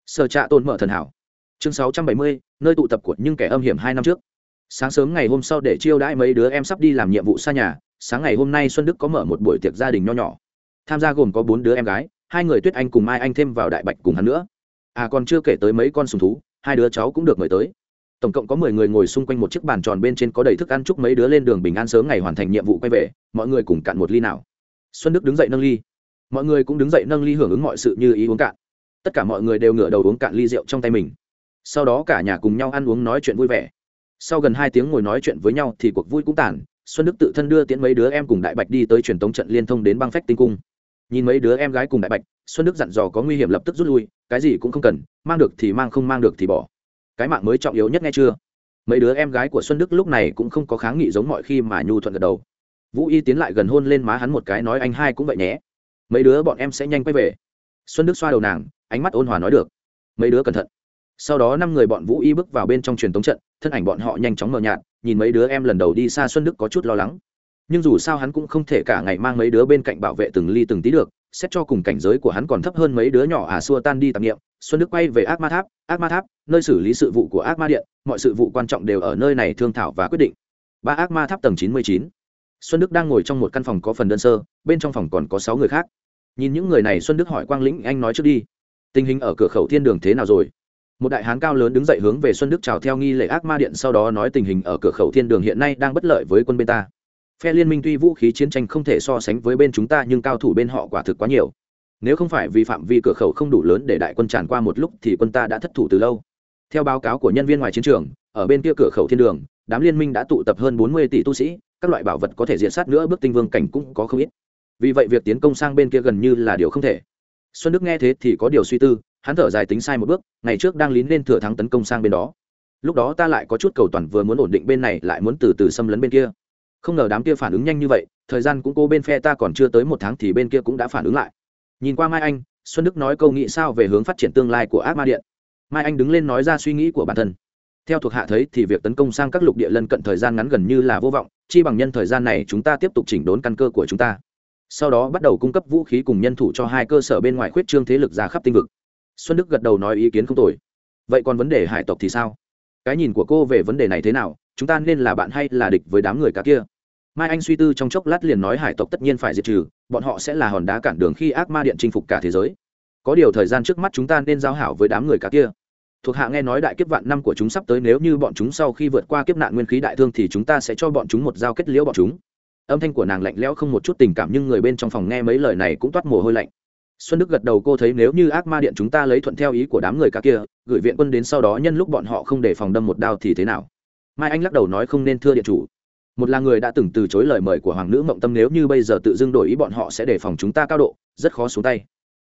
Sở trạ tồn mở thần hảo. Chương sáu trăm bảy mươi, nơi tụ tập của những kẻ âm hiểm hai năm trước. Sáng sớm ngày hôm sau để chiêu đãi mấy đứa em sắp đi làm nhiệm vụ xa nhà, sáng ngày hôm nay xuân đức có mở một buổi tiệc gia đình nho nhỏ tham gia gồm có bốn đứa em gái, hai người tuyết anh cùng mai anh thêm vào đại bạch cùng hắn nữa. À còn chưa kể tới mấy con sùng thú, hai đứa cháu cũng được mời tới. Tổng cộng có mười người ngồi xung quanh một chiếc bàn tròn bên trên có đầy thức ăn chúc mấy đứa lên đường bình an sớm ngày hoàn thành nhiệm vụ quay về, mọi người cùng cạn một ly nào. Xuân đức đứng dậy nâng ly. Mọi người cũng đứng dậy nâng ly hưởng ứng mọi sự như ý uống cạn. Tất cả mọi người đều ngửa đầu uống cạn ly rượu trong tay mình. Sau đó cả nhà cùng nhau ăn uống nói chuyện vui vẻ. Sau gần hai tiếng ngồi nói chuyện với nhau thì cuộc vui cũng tàn. Xuân đức tự thân đưa tiễn mấy đứa em cùng đại bạch đi tới truyền tống trận liên thông đến băng phách tinh cung nhìn mấy đứa em gái cùng đại bạch, xuân đức dặn dò có nguy hiểm lập tức rút lui, cái gì cũng không cần, mang được thì mang, không mang được thì bỏ. Cái mạng mới trọng yếu nhất nghe chưa? Mấy đứa em gái của xuân đức lúc này cũng không có kháng nghị giống mọi khi mà nhu thuận gật đầu. Vũ y tiến lại gần hôn lên má hắn một cái nói anh hai cũng vậy nhé. Mấy đứa bọn em sẽ nhanh quay về. Xuân đức xoa đầu nàng, ánh mắt ôn hòa nói được. Mấy đứa cẩn thận. Sau đó năm người bọn vũ y bước vào bên trong truyền tống trận, thân ảnh bọn họ nhanh chóng mờ nhạt, nhìn mấy đứa em lần đầu đi xa xuân đức có chút lo lắng nhưng dù sao hắn cũng không thể cả ngày mang mấy đứa bên cạnh bảo vệ từng ly từng tí được, xét cho cùng cảnh giới của hắn còn thấp hơn mấy đứa nhỏ à xua tan đi tạp nghiệm. Xuân đức quay về ác ma tháp, ác ma tháp, nơi xử lý sự vụ của ác ma điện, mọi sự vụ quan trọng đều ở nơi này thương thảo và quyết định. Ba ác ma tháp tầng chín mươi chín. Xuân đức đang ngồi trong một căn phòng có phần đơn sơ, bên trong phòng còn có sáu người khác. Nhìn những người này, xuân đức hỏi quang lĩnh, anh nói trước đi, tình hình ở cửa khẩu thiên đường thế nào rồi? Một đại hán cao lớn đứng dậy hướng về xuân đức chào theo nghi lễ ác ma điện, sau đó nói, tình hình ở cửa khẩu thiên đường hiện nay đang bất lợi với quân bên ta phe liên minh tuy vũ khí chiến tranh không thể so sánh với bên chúng ta nhưng cao thủ bên họ quả thực quá nhiều. Nếu không phải vì phạm vi cửa khẩu không đủ lớn để đại quân tràn qua một lúc thì quân ta đã thất thủ từ lâu. Theo báo cáo của nhân viên ngoài chiến trường, ở bên kia cửa khẩu thiên đường, đám liên minh đã tụ tập hơn bốn mươi tỷ tu sĩ, các loại bảo vật có thể diện sát nữa, bước tinh vương cảnh cũng có không ít. Vì vậy việc tiến công sang bên kia gần như là điều không thể. Xuân đức nghe thế thì có điều suy tư, hắn thở dài tính sai một bước, ngày trước đang lín lên thừa thắng tấn công sang bên đó. Lúc đó ta lại có chút cầu toàn vừa muốn ổn định bên này, lại muốn từ từ xâm lấn bên kia không ngờ đám kia phản ứng nhanh như vậy, thời gian cũng cô bên phe ta còn chưa tới một tháng thì bên kia cũng đã phản ứng lại. Nhìn qua mai anh, xuân đức nói câu nghĩ sao về hướng phát triển tương lai của ác ma điện. Mai anh đứng lên nói ra suy nghĩ của bản thân. Theo thuộc hạ thấy thì việc tấn công sang các lục địa lân cận thời gian ngắn gần như là vô vọng, chi bằng nhân thời gian này chúng ta tiếp tục chỉnh đốn căn cơ của chúng ta. Sau đó bắt đầu cung cấp vũ khí cùng nhân thủ cho hai cơ sở bên ngoài khuyết trương thế lực ra khắp tinh vực. Xuân đức gật đầu nói ý kiến không tồi. Vậy còn vấn đề hải tộc thì sao? Cái nhìn của cô về vấn đề này thế nào? Chúng ta nên là bạn hay là địch với đám người cá kia? Mai anh suy tư trong chốc lát liền nói hải tộc tất nhiên phải diệt trừ, bọn họ sẽ là hòn đá cản đường khi ác ma điện chinh phục cả thế giới. Có điều thời gian trước mắt chúng ta nên giao hảo với đám người cá kia. Thuộc hạ nghe nói đại kiếp vạn năm của chúng sắp tới, nếu như bọn chúng sau khi vượt qua kiếp nạn nguyên khí đại thương thì chúng ta sẽ cho bọn chúng một giao kết liễu bọn chúng. Âm thanh của nàng lạnh lẽo không một chút tình cảm nhưng người bên trong phòng nghe mấy lời này cũng toát mồ hôi lạnh. Xuân đức gật đầu, cô thấy nếu như ác ma điện chúng ta lấy thuận theo ý của đám người cá kia, gửi viện quân đến sau đó nhân lúc bọn họ không để phòng đâm một đao thì thế nào? Mai anh lắc đầu nói, không nên thưa điện chủ một là người đã từng từ chối lời mời của hoàng nữ mộng tâm, nếu như bây giờ tự dưng đổi ý bọn họ sẽ đề phòng chúng ta cao độ, rất khó xuống tay.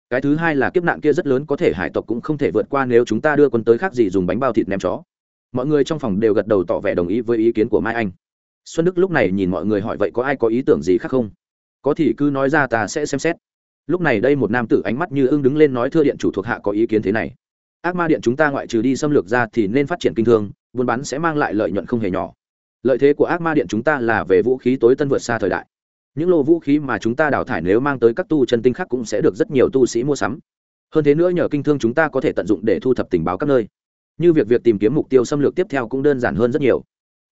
Cái thứ hai là kiếp nạn kia rất lớn, có thể hải tộc cũng không thể vượt qua nếu chúng ta đưa quân tới khác gì dùng bánh bao thịt ném chó. Mọi người trong phòng đều gật đầu tỏ vẻ đồng ý với ý kiến của mai anh. Xuân đức lúc này nhìn mọi người hỏi vậy có ai có ý tưởng gì khác không? Có thì cứ nói ra ta sẽ xem xét. Lúc này đây một nam tử ánh mắt như ưng đứng lên nói thưa điện chủ thuộc hạ có ý kiến thế này. Ác ma điện chúng ta ngoại trừ đi xâm lược ra thì nên phát triển kinh thương, buôn bán sẽ mang lại lợi nhuận không hề nhỏ lợi thế của ác ma điện chúng ta là về vũ khí tối tân vượt xa thời đại. Những lô vũ khí mà chúng ta đào thải nếu mang tới các tu chân tinh khác cũng sẽ được rất nhiều tu sĩ mua sắm. Hơn thế nữa nhờ kinh thương chúng ta có thể tận dụng để thu thập tình báo các nơi. Như việc việc tìm kiếm mục tiêu xâm lược tiếp theo cũng đơn giản hơn rất nhiều.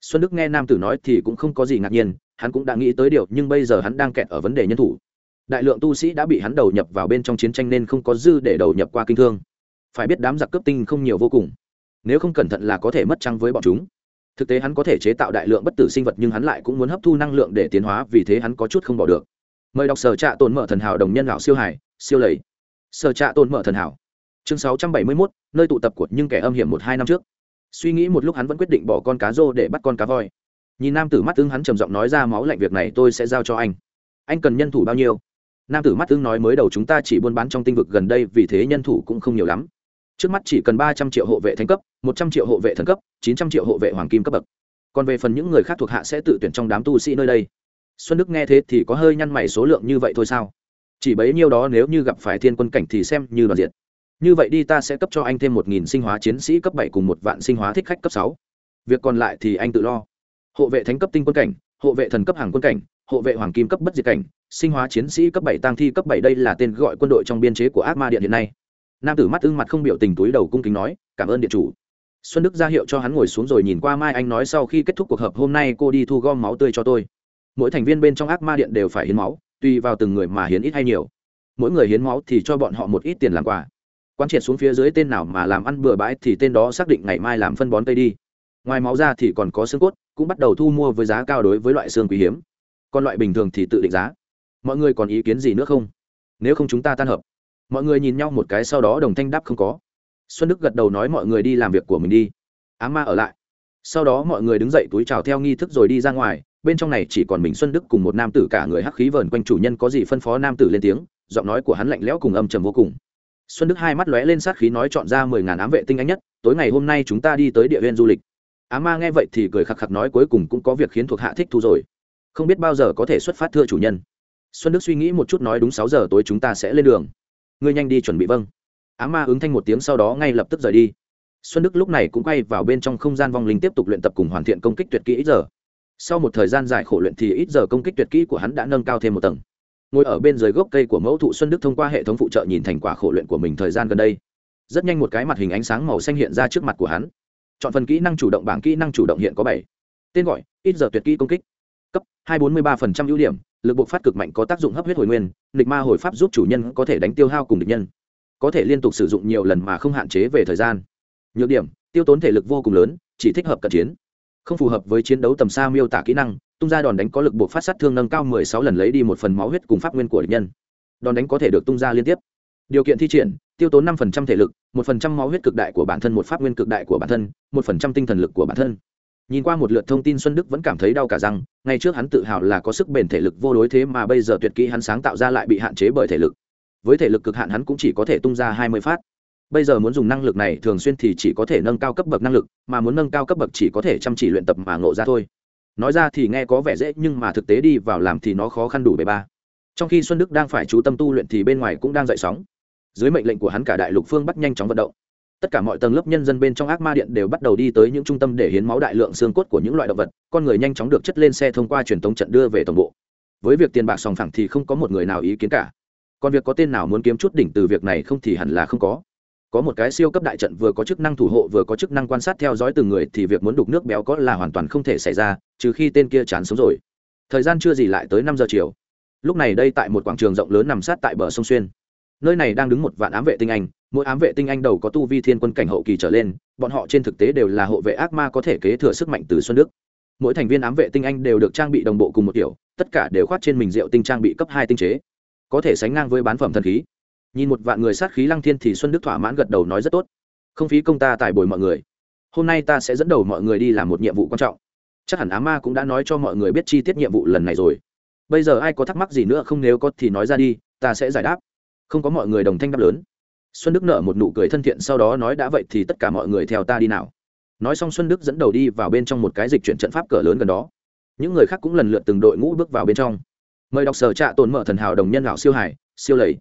Xuân đức nghe nam tử nói thì cũng không có gì ngạc nhiên, hắn cũng đã nghĩ tới điều nhưng bây giờ hắn đang kẹt ở vấn đề nhân thủ. Đại lượng tu sĩ đã bị hắn đầu nhập vào bên trong chiến tranh nên không có dư để đầu nhập qua kinh thương. Phải biết đám giặc cướp tinh không nhiều vô cùng. Nếu không cẩn thận là có thể mất trăng với bọn chúng thực tế hắn có thể chế tạo đại lượng bất tử sinh vật nhưng hắn lại cũng muốn hấp thu năng lượng để tiến hóa vì thế hắn có chút không bỏ được. Mời đọc sở trạ tồn mở thần hảo đồng nhân lão siêu hải siêu lầy. Sở trạ tồn mở thần hảo. Chương sáu trăm bảy mươi 671, nơi tụ tập của nhưng kẻ âm hiểm một hai năm trước. Suy nghĩ một lúc hắn vẫn quyết định bỏ con cá rô để bắt con cá voi. Nhìn nam tử mắt tương hắn trầm giọng nói ra máu lạnh việc này tôi sẽ giao cho anh. Anh cần nhân thủ bao nhiêu? Nam tử mắt tương nói mới đầu chúng ta chỉ buôn bán trong tinh vực gần đây vì thế nhân thủ cũng không nhiều lắm trước mắt chỉ cần ba trăm triệu hộ vệ thánh cấp, một trăm triệu hộ vệ thần cấp, chín trăm triệu hộ vệ hoàng kim cấp bậc. Còn về phần những người khác thuộc hạ sẽ tự tuyển trong đám tu sĩ nơi đây. Xuân đức nghe thế thì có hơi nhăn mày số lượng như vậy thôi sao? Chỉ bấy nhiêu đó nếu như gặp phải thiên quân cảnh thì xem như đoàn diện như vậy đi ta sẽ cấp cho anh thêm một nghìn sinh hóa chiến sĩ cấp bảy cùng một vạn sinh hóa thích khách cấp sáu. Việc còn lại thì anh tự lo. Hộ vệ thánh cấp tinh quân cảnh, hộ vệ thần cấp hàng quân cảnh, hộ vệ hoàng kim cấp bất diệt cảnh, sinh hóa chiến sĩ cấp bảy tăng thi cấp bảy, đây là tên gọi quân đội trong biên chế của ác ma điện hiện nay nam tử mắt ưng mặt không biểu tình túi đầu cung kính nói, cảm ơn điện chủ. Xuân đức ra hiệu cho hắn ngồi xuống rồi nhìn qua mai anh nói sau khi kết thúc cuộc họp, hôm nay cô đi thu gom máu tươi cho tôi. Mỗi thành viên bên trong ác ma điện đều phải hiến máu, tùy vào từng người mà hiến ít hay nhiều. Mỗi người hiến máu thì cho bọn họ một ít tiền làm quà. Quan triệt xuống phía dưới tên nào mà làm ăn bừa bãi thì tên đó xác định ngày mai làm phân bón cây đi. Ngoài máu ra thì còn có xương cốt, cũng bắt đầu thu mua với giá cao đối với loại xương quý hiếm. Còn loại bình thường thì tự định giá. Mọi người còn ý kiến gì nữa không? Nếu không chúng ta tan hợp mọi người nhìn nhau một cái sau đó đồng thanh đáp không có. Xuân đức gật đầu nói mọi người đi làm việc của mình đi. Á ma ở lại. Sau đó mọi người đứng dậy túi chào theo nghi thức rồi đi ra ngoài, bên trong này chỉ còn mình xuân đức cùng một nam tử cả người hắc khí vờn quanh chủ nhân có gì phân phó nam tử lên tiếng, giọng nói của hắn lạnh lẽo cùng âm trầm vô cùng. Xuân đức hai mắt lóe lên sát khí nói chọn ra mười ngàn ám vệ tinh anh nhất, tối ngày hôm nay chúng ta đi tới địa viên du lịch. Á ma nghe vậy thì cười khặc khặc nói cuối cùng cũng có việc khiến thuộc hạ thích thu rồi. Không biết bao giờ có thể xuất phát thưa chủ nhân. Xuân đức suy nghĩ một chút nói đúng sáu giờ tối chúng ta sẽ lên đường ngươi nhanh đi chuẩn bị vâng. Á ma ứng thanh một tiếng sau đó ngay lập tức rời đi. Xuân đức lúc này cũng quay vào bên trong không gian vong linh tiếp tục luyện tập cùng hoàn thiện công kích tuyệt kỹ ít giờ. Sau một thời gian dài khổ luyện thì ít giờ công kích tuyệt kỹ của hắn đã nâng cao thêm một tầng. Ngồi ở bên dưới gốc cây của mẫu thụ, xuân đức thông qua hệ thống phụ trợ nhìn thành quả khổ luyện của mình thời gian gần đây. Rất nhanh một cái mặt hình ánh sáng màu xanh hiện ra trước mặt của hắn. Chọn phần kỹ năng chủ động bảng kỹ năng chủ động hiện có bảy. Tên gọi, ít giờ tuyệt kỹ công kích. Cấp hai bốn mươi ba ưu điểm lực buộc phát cực mạnh có tác dụng hấp huyết hồi nguyên nịch ma hồi pháp giúp chủ nhân có thể đánh tiêu hao cùng địch nhân. Có thể liên tục sử dụng nhiều lần mà không hạn chế về thời gian. Nhược điểm, tiêu tốn thể lực vô cùng lớn, chỉ thích hợp cận chiến. Không phù hợp với chiến đấu tầm xa miêu tả kỹ năng, tung ra đòn đánh có lực buộc phát sát thương nâng cao 16 lần lấy đi một phần máu huyết cùng pháp nguyên của địch nhân. Đòn đánh có thể được tung ra liên tiếp. Điều kiện thi triển, tiêu tốn 5% thể lực 1% máu huyết cực đại của bản thân, một pháp nguyên cực đại của bản thân 1% tinh thần lực của bản thân nhìn qua một lượt thông tin xuân đức vẫn cảm thấy đau cả răng, ngay trước hắn tự hào là có sức bền thể lực vô đối thế mà bây giờ tuyệt kỹ hắn sáng tạo ra lại bị hạn chế bởi thể lực. Với thể lực cực hạn hắn cũng chỉ có thể tung ra hai mươi phát. Bây giờ muốn dùng năng lực này thường xuyên thì chỉ có thể nâng cao cấp bậc năng lực, mà muốn nâng cao cấp bậc chỉ có thể chăm chỉ luyện tập mà ngộ ra thôi. Nói ra thì nghe có vẻ dễ, nhưng mà thực tế đi vào làm thì nó khó khăn đủ bề ba. Trong khi xuân đức đang phải chú tâm tu luyện thì bên ngoài cũng đang dậy sóng. Dưới mệnh lệnh của hắn cả đại lục phương bắt nhanh chóng vận động tất cả mọi tầng lớp nhân dân bên trong ác ma điện đều bắt đầu đi tới những trung tâm để hiến máu đại lượng xương cốt của những loại động vật, con người nhanh chóng được chất lên xe thông qua truyền thống trận đưa về tổng bộ. Với việc tiền bạc sòng phẳng thì không có một người nào ý kiến cả. Còn việc có tên nào muốn kiếm chút đỉnh từ việc này không thì hẳn là không có. Có một cái siêu cấp đại trận vừa có chức năng thủ hộ vừa có chức năng quan sát theo dõi từng người thì việc muốn đục nước béo có là hoàn toàn không thể xảy ra, trừ khi tên kia chán sống rồi. Thời gian chưa gì lại tới năm giờ chiều. Lúc này đây tại một quảng trường rộng lớn nằm sát tại bờ sông xuyên. Nơi này đang đứng một vạn ám vệ tinh anh mỗi ám vệ tinh anh đầu có tu vi thiên quân cảnh hậu kỳ trở lên, bọn họ trên thực tế đều là hộ vệ ác ma có thể kế thừa sức mạnh từ xuân đức. Mỗi thành viên ám vệ tinh anh đều được trang bị đồng bộ cùng một kiểu, tất cả đều khoát trên mình rượu tinh trang bị cấp hai tinh chế, có thể sánh ngang với bán phẩm thần khí. Nhìn một vạn người sát khí lăng thiên thì xuân đức thỏa mãn gật đầu nói rất tốt. Không phí công ta tài bồi mọi người. Hôm nay ta sẽ dẫn đầu mọi người đi làm một nhiệm vụ quan trọng. Chắc hẳn á ma cũng đã nói cho mọi người biết chi tiết nhiệm vụ lần này rồi. Bây giờ ai có thắc mắc gì nữa không, nếu có thì nói ra đi, ta sẽ giải đáp. Không có mọi người đồng thanh đáp lớn xuân đức nở một nụ cười thân thiện, sau đó nói, đã vậy thì tất cả mọi người theo ta đi nào. Nói xong, xuân đức dẫn đầu đi vào bên trong một cái dịch chuyển trận pháp cỡ lớn gần đó. Những người khác cũng lần lượt từng đội ngũ bước vào bên trong. Mời đọc sở trạ tồn mở thần hảo đồng nhân lão siêu hải, siêu lầy.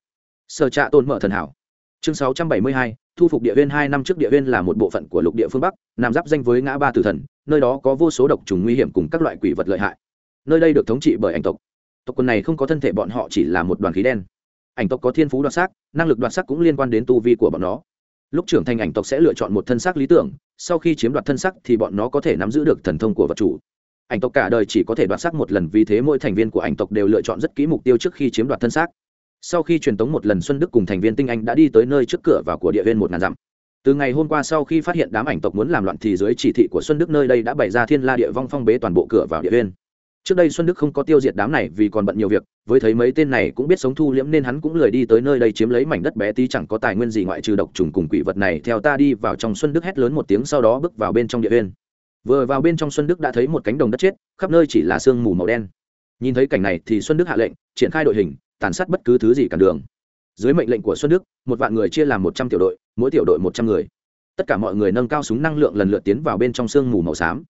Sở trạ tồn mở thần hảo. Chương sáu trăm bảy mươi hai, thu phục địa viên hai năm trước địa viên là một bộ phận của lục địa phương bắc, nằm giáp danh với ngã ba tử thần, nơi đó có vô số độc trùng nguy hiểm cùng các loại quỷ vật lợi hại. Nơi đây được thống trị bởi ảnh tộc. Tộc quân này không có thân thể, bọn họ chỉ là một đoàn khí đen ảnh tộc có thiên phú đoạt xác, năng lực đoạt xác cũng liên quan đến tu vi của bọn nó. Lúc trưởng thành ảnh tộc sẽ lựa chọn một thân xác lý tưởng, sau khi chiếm đoạt thân xác thì bọn nó có thể nắm giữ được thần thông của vật chủ. Ảnh tộc cả đời chỉ có thể đoạt xác một lần vì thế mỗi thành viên của ảnh tộc đều lựa chọn rất kỹ mục tiêu trước khi chiếm đoạt thân xác. Sau khi truyền tống một lần xuân đức cùng thành viên tinh anh đã đi tới nơi trước cửa vào của địa viên một ngàn dặm. Từ ngày hôm qua sau khi phát hiện đám ảnh tộc muốn làm loạn thì dưới chỉ thị của xuân đức nơi đây đã bày ra thiên la địa vong phong bế toàn bộ cửa vào địa viên trước đây xuân đức không có tiêu diệt đám này vì còn bận nhiều việc, với thấy mấy tên này cũng biết sống thu liễm nên hắn cũng lười đi tới nơi đây chiếm lấy mảnh đất bé tí chẳng có tài nguyên gì ngoại trừ độc trùng cùng quỷ vật này. Theo ta đi vào trong xuân đức hét lớn một tiếng sau đó bước vào bên trong địa viên vừa vào bên trong xuân đức đã thấy một cánh đồng đất chết, khắp nơi chỉ là sương mù màu đen. Nhìn thấy cảnh này thì xuân đức hạ lệnh, triển khai đội hình, tàn sát bất cứ thứ gì cản đường. Dưới mệnh lệnh của xuân đức, một vạn người chia làm một trăm tiểu đội, mỗi tiểu đội một trăm người. Tất cả mọi người nâng cao súng năng lượng lần lượt tiến vào bên trong sương mù màu xám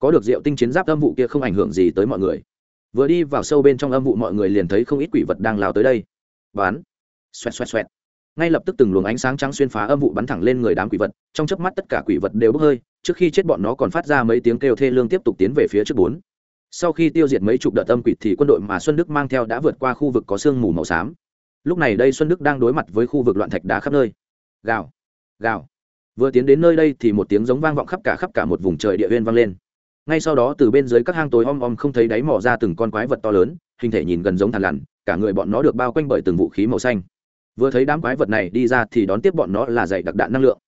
có được rượu tinh chiến giáp âm vụ kia không ảnh hưởng gì tới mọi người. Vừa đi vào sâu bên trong âm vụ mọi người liền thấy không ít quỷ vật đang lao tới đây. Bán xoẹt xoẹt xoẹt. Ngay lập tức từng luồng ánh sáng trắng xuyên phá âm vụ bắn thẳng lên người đám quỷ vật, trong chớp mắt tất cả quỷ vật đều bốc hơi, trước khi chết bọn nó còn phát ra mấy tiếng kêu thê lương tiếp tục tiến về phía trước bốn. Sau khi tiêu diệt mấy chục đợt âm quỷ thì quân đội mà xuân đức mang theo đã vượt qua khu vực có sương mù màu xám. Lúc này đây xuân đức đang đối mặt với khu vực loạn thạch đá khắp nơi. Gào gào. Vừa tiến đến nơi đây thì một tiếng giống vang vọng khắp cả khắp cả một vùng trời địa huyên vang lên ngay sau đó từ bên dưới các hang tối om om không thấy đáy mỏ ra từng con quái vật to lớn, hình thể nhìn gần giống thằn lằn, cả người bọn nó được bao quanh bởi từng vũ khí màu xanh. Vừa thấy đám quái vật này đi ra thì đón tiếp bọn nó là dày đặc đạn năng lượng.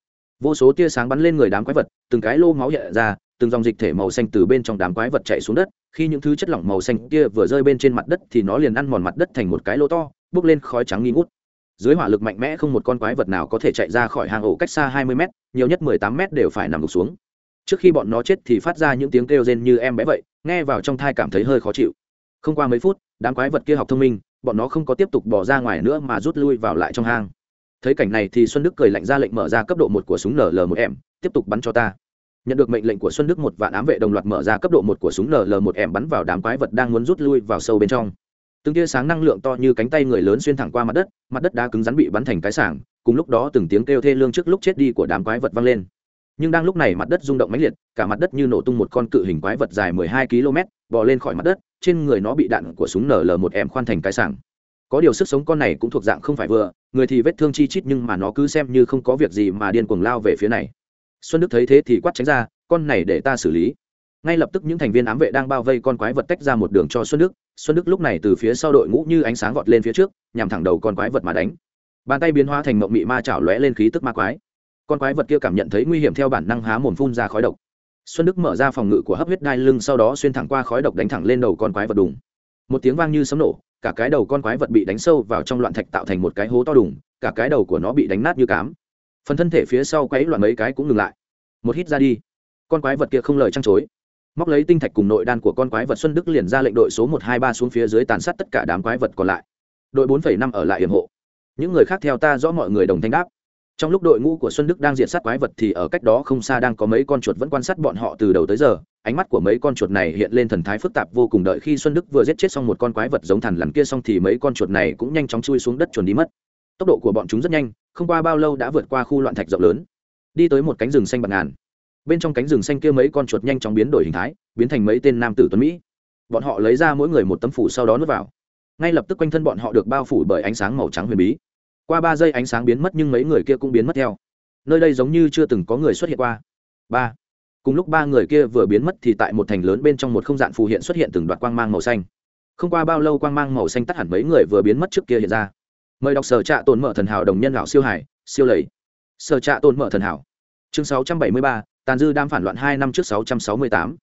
Vô số tia sáng bắn lên người đám quái vật, từng cái lô máu hiện ra, từng dòng dịch thể màu xanh từ bên trong đám quái vật chạy xuống đất. Khi những thứ chất lỏng màu xanh kia vừa rơi bên trên mặt đất thì nó liền ăn mòn mặt đất thành một cái lô to, bốc lên khói trắng nghi ngút. Dưới hỏa lực mạnh mẽ không một con quái vật nào có thể chạy ra khỏi hang ổ cách xa 20 m nhiều nhất 18 m đều phải nằm gục xuống trước khi bọn nó chết thì phát ra những tiếng kêu rên như em bé vậy, nghe vào trong thai cảm thấy hơi khó chịu. Không qua mấy phút, đám quái vật kia học thông minh, bọn nó không có tiếp tục bỏ ra ngoài nữa mà rút lui vào lại trong hang. Thấy cảnh này thì xuân đức cười lạnh ra lệnh mở ra cấp độ một của súng nl một em tiếp tục bắn cho ta. Nhận được mệnh lệnh của xuân đức, một vạn ám vệ đồng loạt mở ra cấp độ một của súng nl một em bắn vào đám quái vật đang muốn rút lui vào sâu bên trong. Từng tia sáng năng lượng to như cánh tay người lớn xuyên thẳng qua mặt đất mặt đất đá cứng rắn bị bắn thành cái sảng, cùng lúc đó từng tiếng kêu thê lương trước lúc chết đi của đám quái vật vang lên nhưng đang lúc này mặt đất rung động mãnh liệt, cả mặt đất như nổ tung một con cự hình quái vật dài 12 km, bò lên khỏi mặt đất, trên người nó bị đạn của súng nl một em khoan thành cái sảng. Có điều sức sống con này cũng thuộc dạng không phải vừa, người thì vết thương chi chít nhưng mà nó cứ xem như không có việc gì mà điên cuồng lao về phía này. Xuân đức thấy thế thì quát tránh ra, con này để ta xử lý. Ngay lập tức những thành viên ám vệ đang bao vây con quái vật tách ra một đường cho xuân đức. Xuân đức lúc này từ phía sau đội ngũ như ánh sáng vọt lên phía trước, nhằm thẳng đầu con quái vật mà đánh. Bàn tay biến hóa thành mộng mị ma chảo lóe lên khí tức ma quái con quái vật kia cảm nhận thấy nguy hiểm theo bản năng há mồm phun ra khói độc. Xuân đức mở ra phòng ngự của hấp huyết đai lưng sau đó xuyên thẳng qua khói độc đánh thẳng lên đầu con quái vật đùng. Một tiếng vang như sấm nổ, cả cái đầu con quái vật bị đánh sâu vào trong loạn thạch tạo thành một cái hố to đùng, cả cái đầu của nó bị đánh nát như cám. Phần thân thể phía sau quấy loạn mấy cái cũng ngừng lại. Một hít ra đi. Con quái vật kia không lời trăng chối. Móc lấy tinh thạch cùng nội đan của con quái vật, xuân đức liền ra lệnh đội số một hai ba xuống phía dưới tàn sát tất cả đám quái vật còn lại. Đội bốn năm ở lại hiểm hộ. Những người khác theo ta rõ mọi người đồng thanh đáp trong lúc đội ngũ của xuân đức đang diện sát quái vật thì ở cách đó không xa đang có mấy con chuột vẫn quan sát bọn họ từ đầu tới giờ. Ánh mắt của mấy con chuột này hiện lên thần thái phức tạp vô cùng đợi khi xuân đức vừa giết chết xong một con quái vật giống thằn lằn kia xong thì mấy con chuột này cũng nhanh chóng chui xuống đất chuồn đi mất. Tốc độ của bọn chúng rất nhanh, không qua bao lâu đã vượt qua khu loạn thạch rộng lớn. Đi tới một cánh rừng xanh bạt ngàn. Bên trong cánh rừng xanh kia mấy con chuột nhanh chóng biến đổi hình thái, biến thành mấy tên nam tử tuấn mỹ. Bọn họ lấy ra mỗi người một tấm phủ sau đó nuốt vào. Ngay lập tức quanh thân bọn họ được bao phủ bởi ánh sáng màu trắng huyền bí qua ba giây ánh sáng biến mất nhưng mấy người kia cũng biến mất theo. Nơi đây giống như chưa từng có người xuất hiện qua. Ba. Cùng lúc ba người kia vừa biến mất thì tại một thành lớn bên trong một không gian phù hiện xuất hiện từng đoạn quang mang màu xanh. Không qua bao lâu quang mang màu xanh tắt hẳn mấy người vừa biến mất trước kia hiện ra. Mời đọc sở trạ tồn mở thần hảo đồng nhân lão siêu hải siêu lầy. Sở trạ tồn mở thần hảo. Chương 673, tàn dư đang phản loạn hai năm trước 668.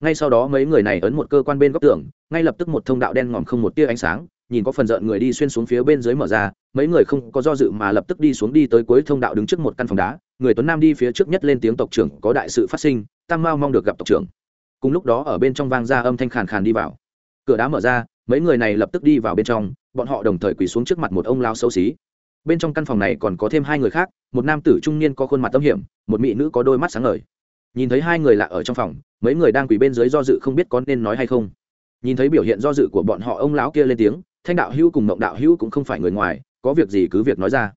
ngay sau đó mấy người này ấn một cơ quan bên góc tường ngay lập tức một thông đạo đen ngòm không một tia ánh sáng nhìn có phần rợn người đi xuyên xuống phía bên dưới mở ra, mấy người không có do dự mà lập tức đi xuống đi tới cuối thông đạo đứng trước một căn phòng đá. Người tuấn nam đi phía trước nhất lên tiếng tộc trưởng, có đại sự phát sinh, tam mao mong được gặp tộc trưởng. Cùng lúc đó ở bên trong vang ra âm thanh khàn khàn đi vào. Cửa đá mở ra, mấy người này lập tức đi vào bên trong, bọn họ đồng thời quỳ xuống trước mặt một ông lao xấu xí. Bên trong căn phòng này còn có thêm hai người khác, một nam tử trung niên có khuôn mặt tâm hiểm, một mỹ nữ có đôi mắt sáng ngời. Nhìn thấy hai người lạ ở trong phòng, mấy người đang quỳ bên dưới do dự không biết có nên nói hay không. Nhìn thấy biểu hiện do dự của bọn họ, ông lão kia lên tiếng thanh đạo hữu cùng mộng đạo hữu cũng không phải người ngoài, có việc gì cứ việc nói ra.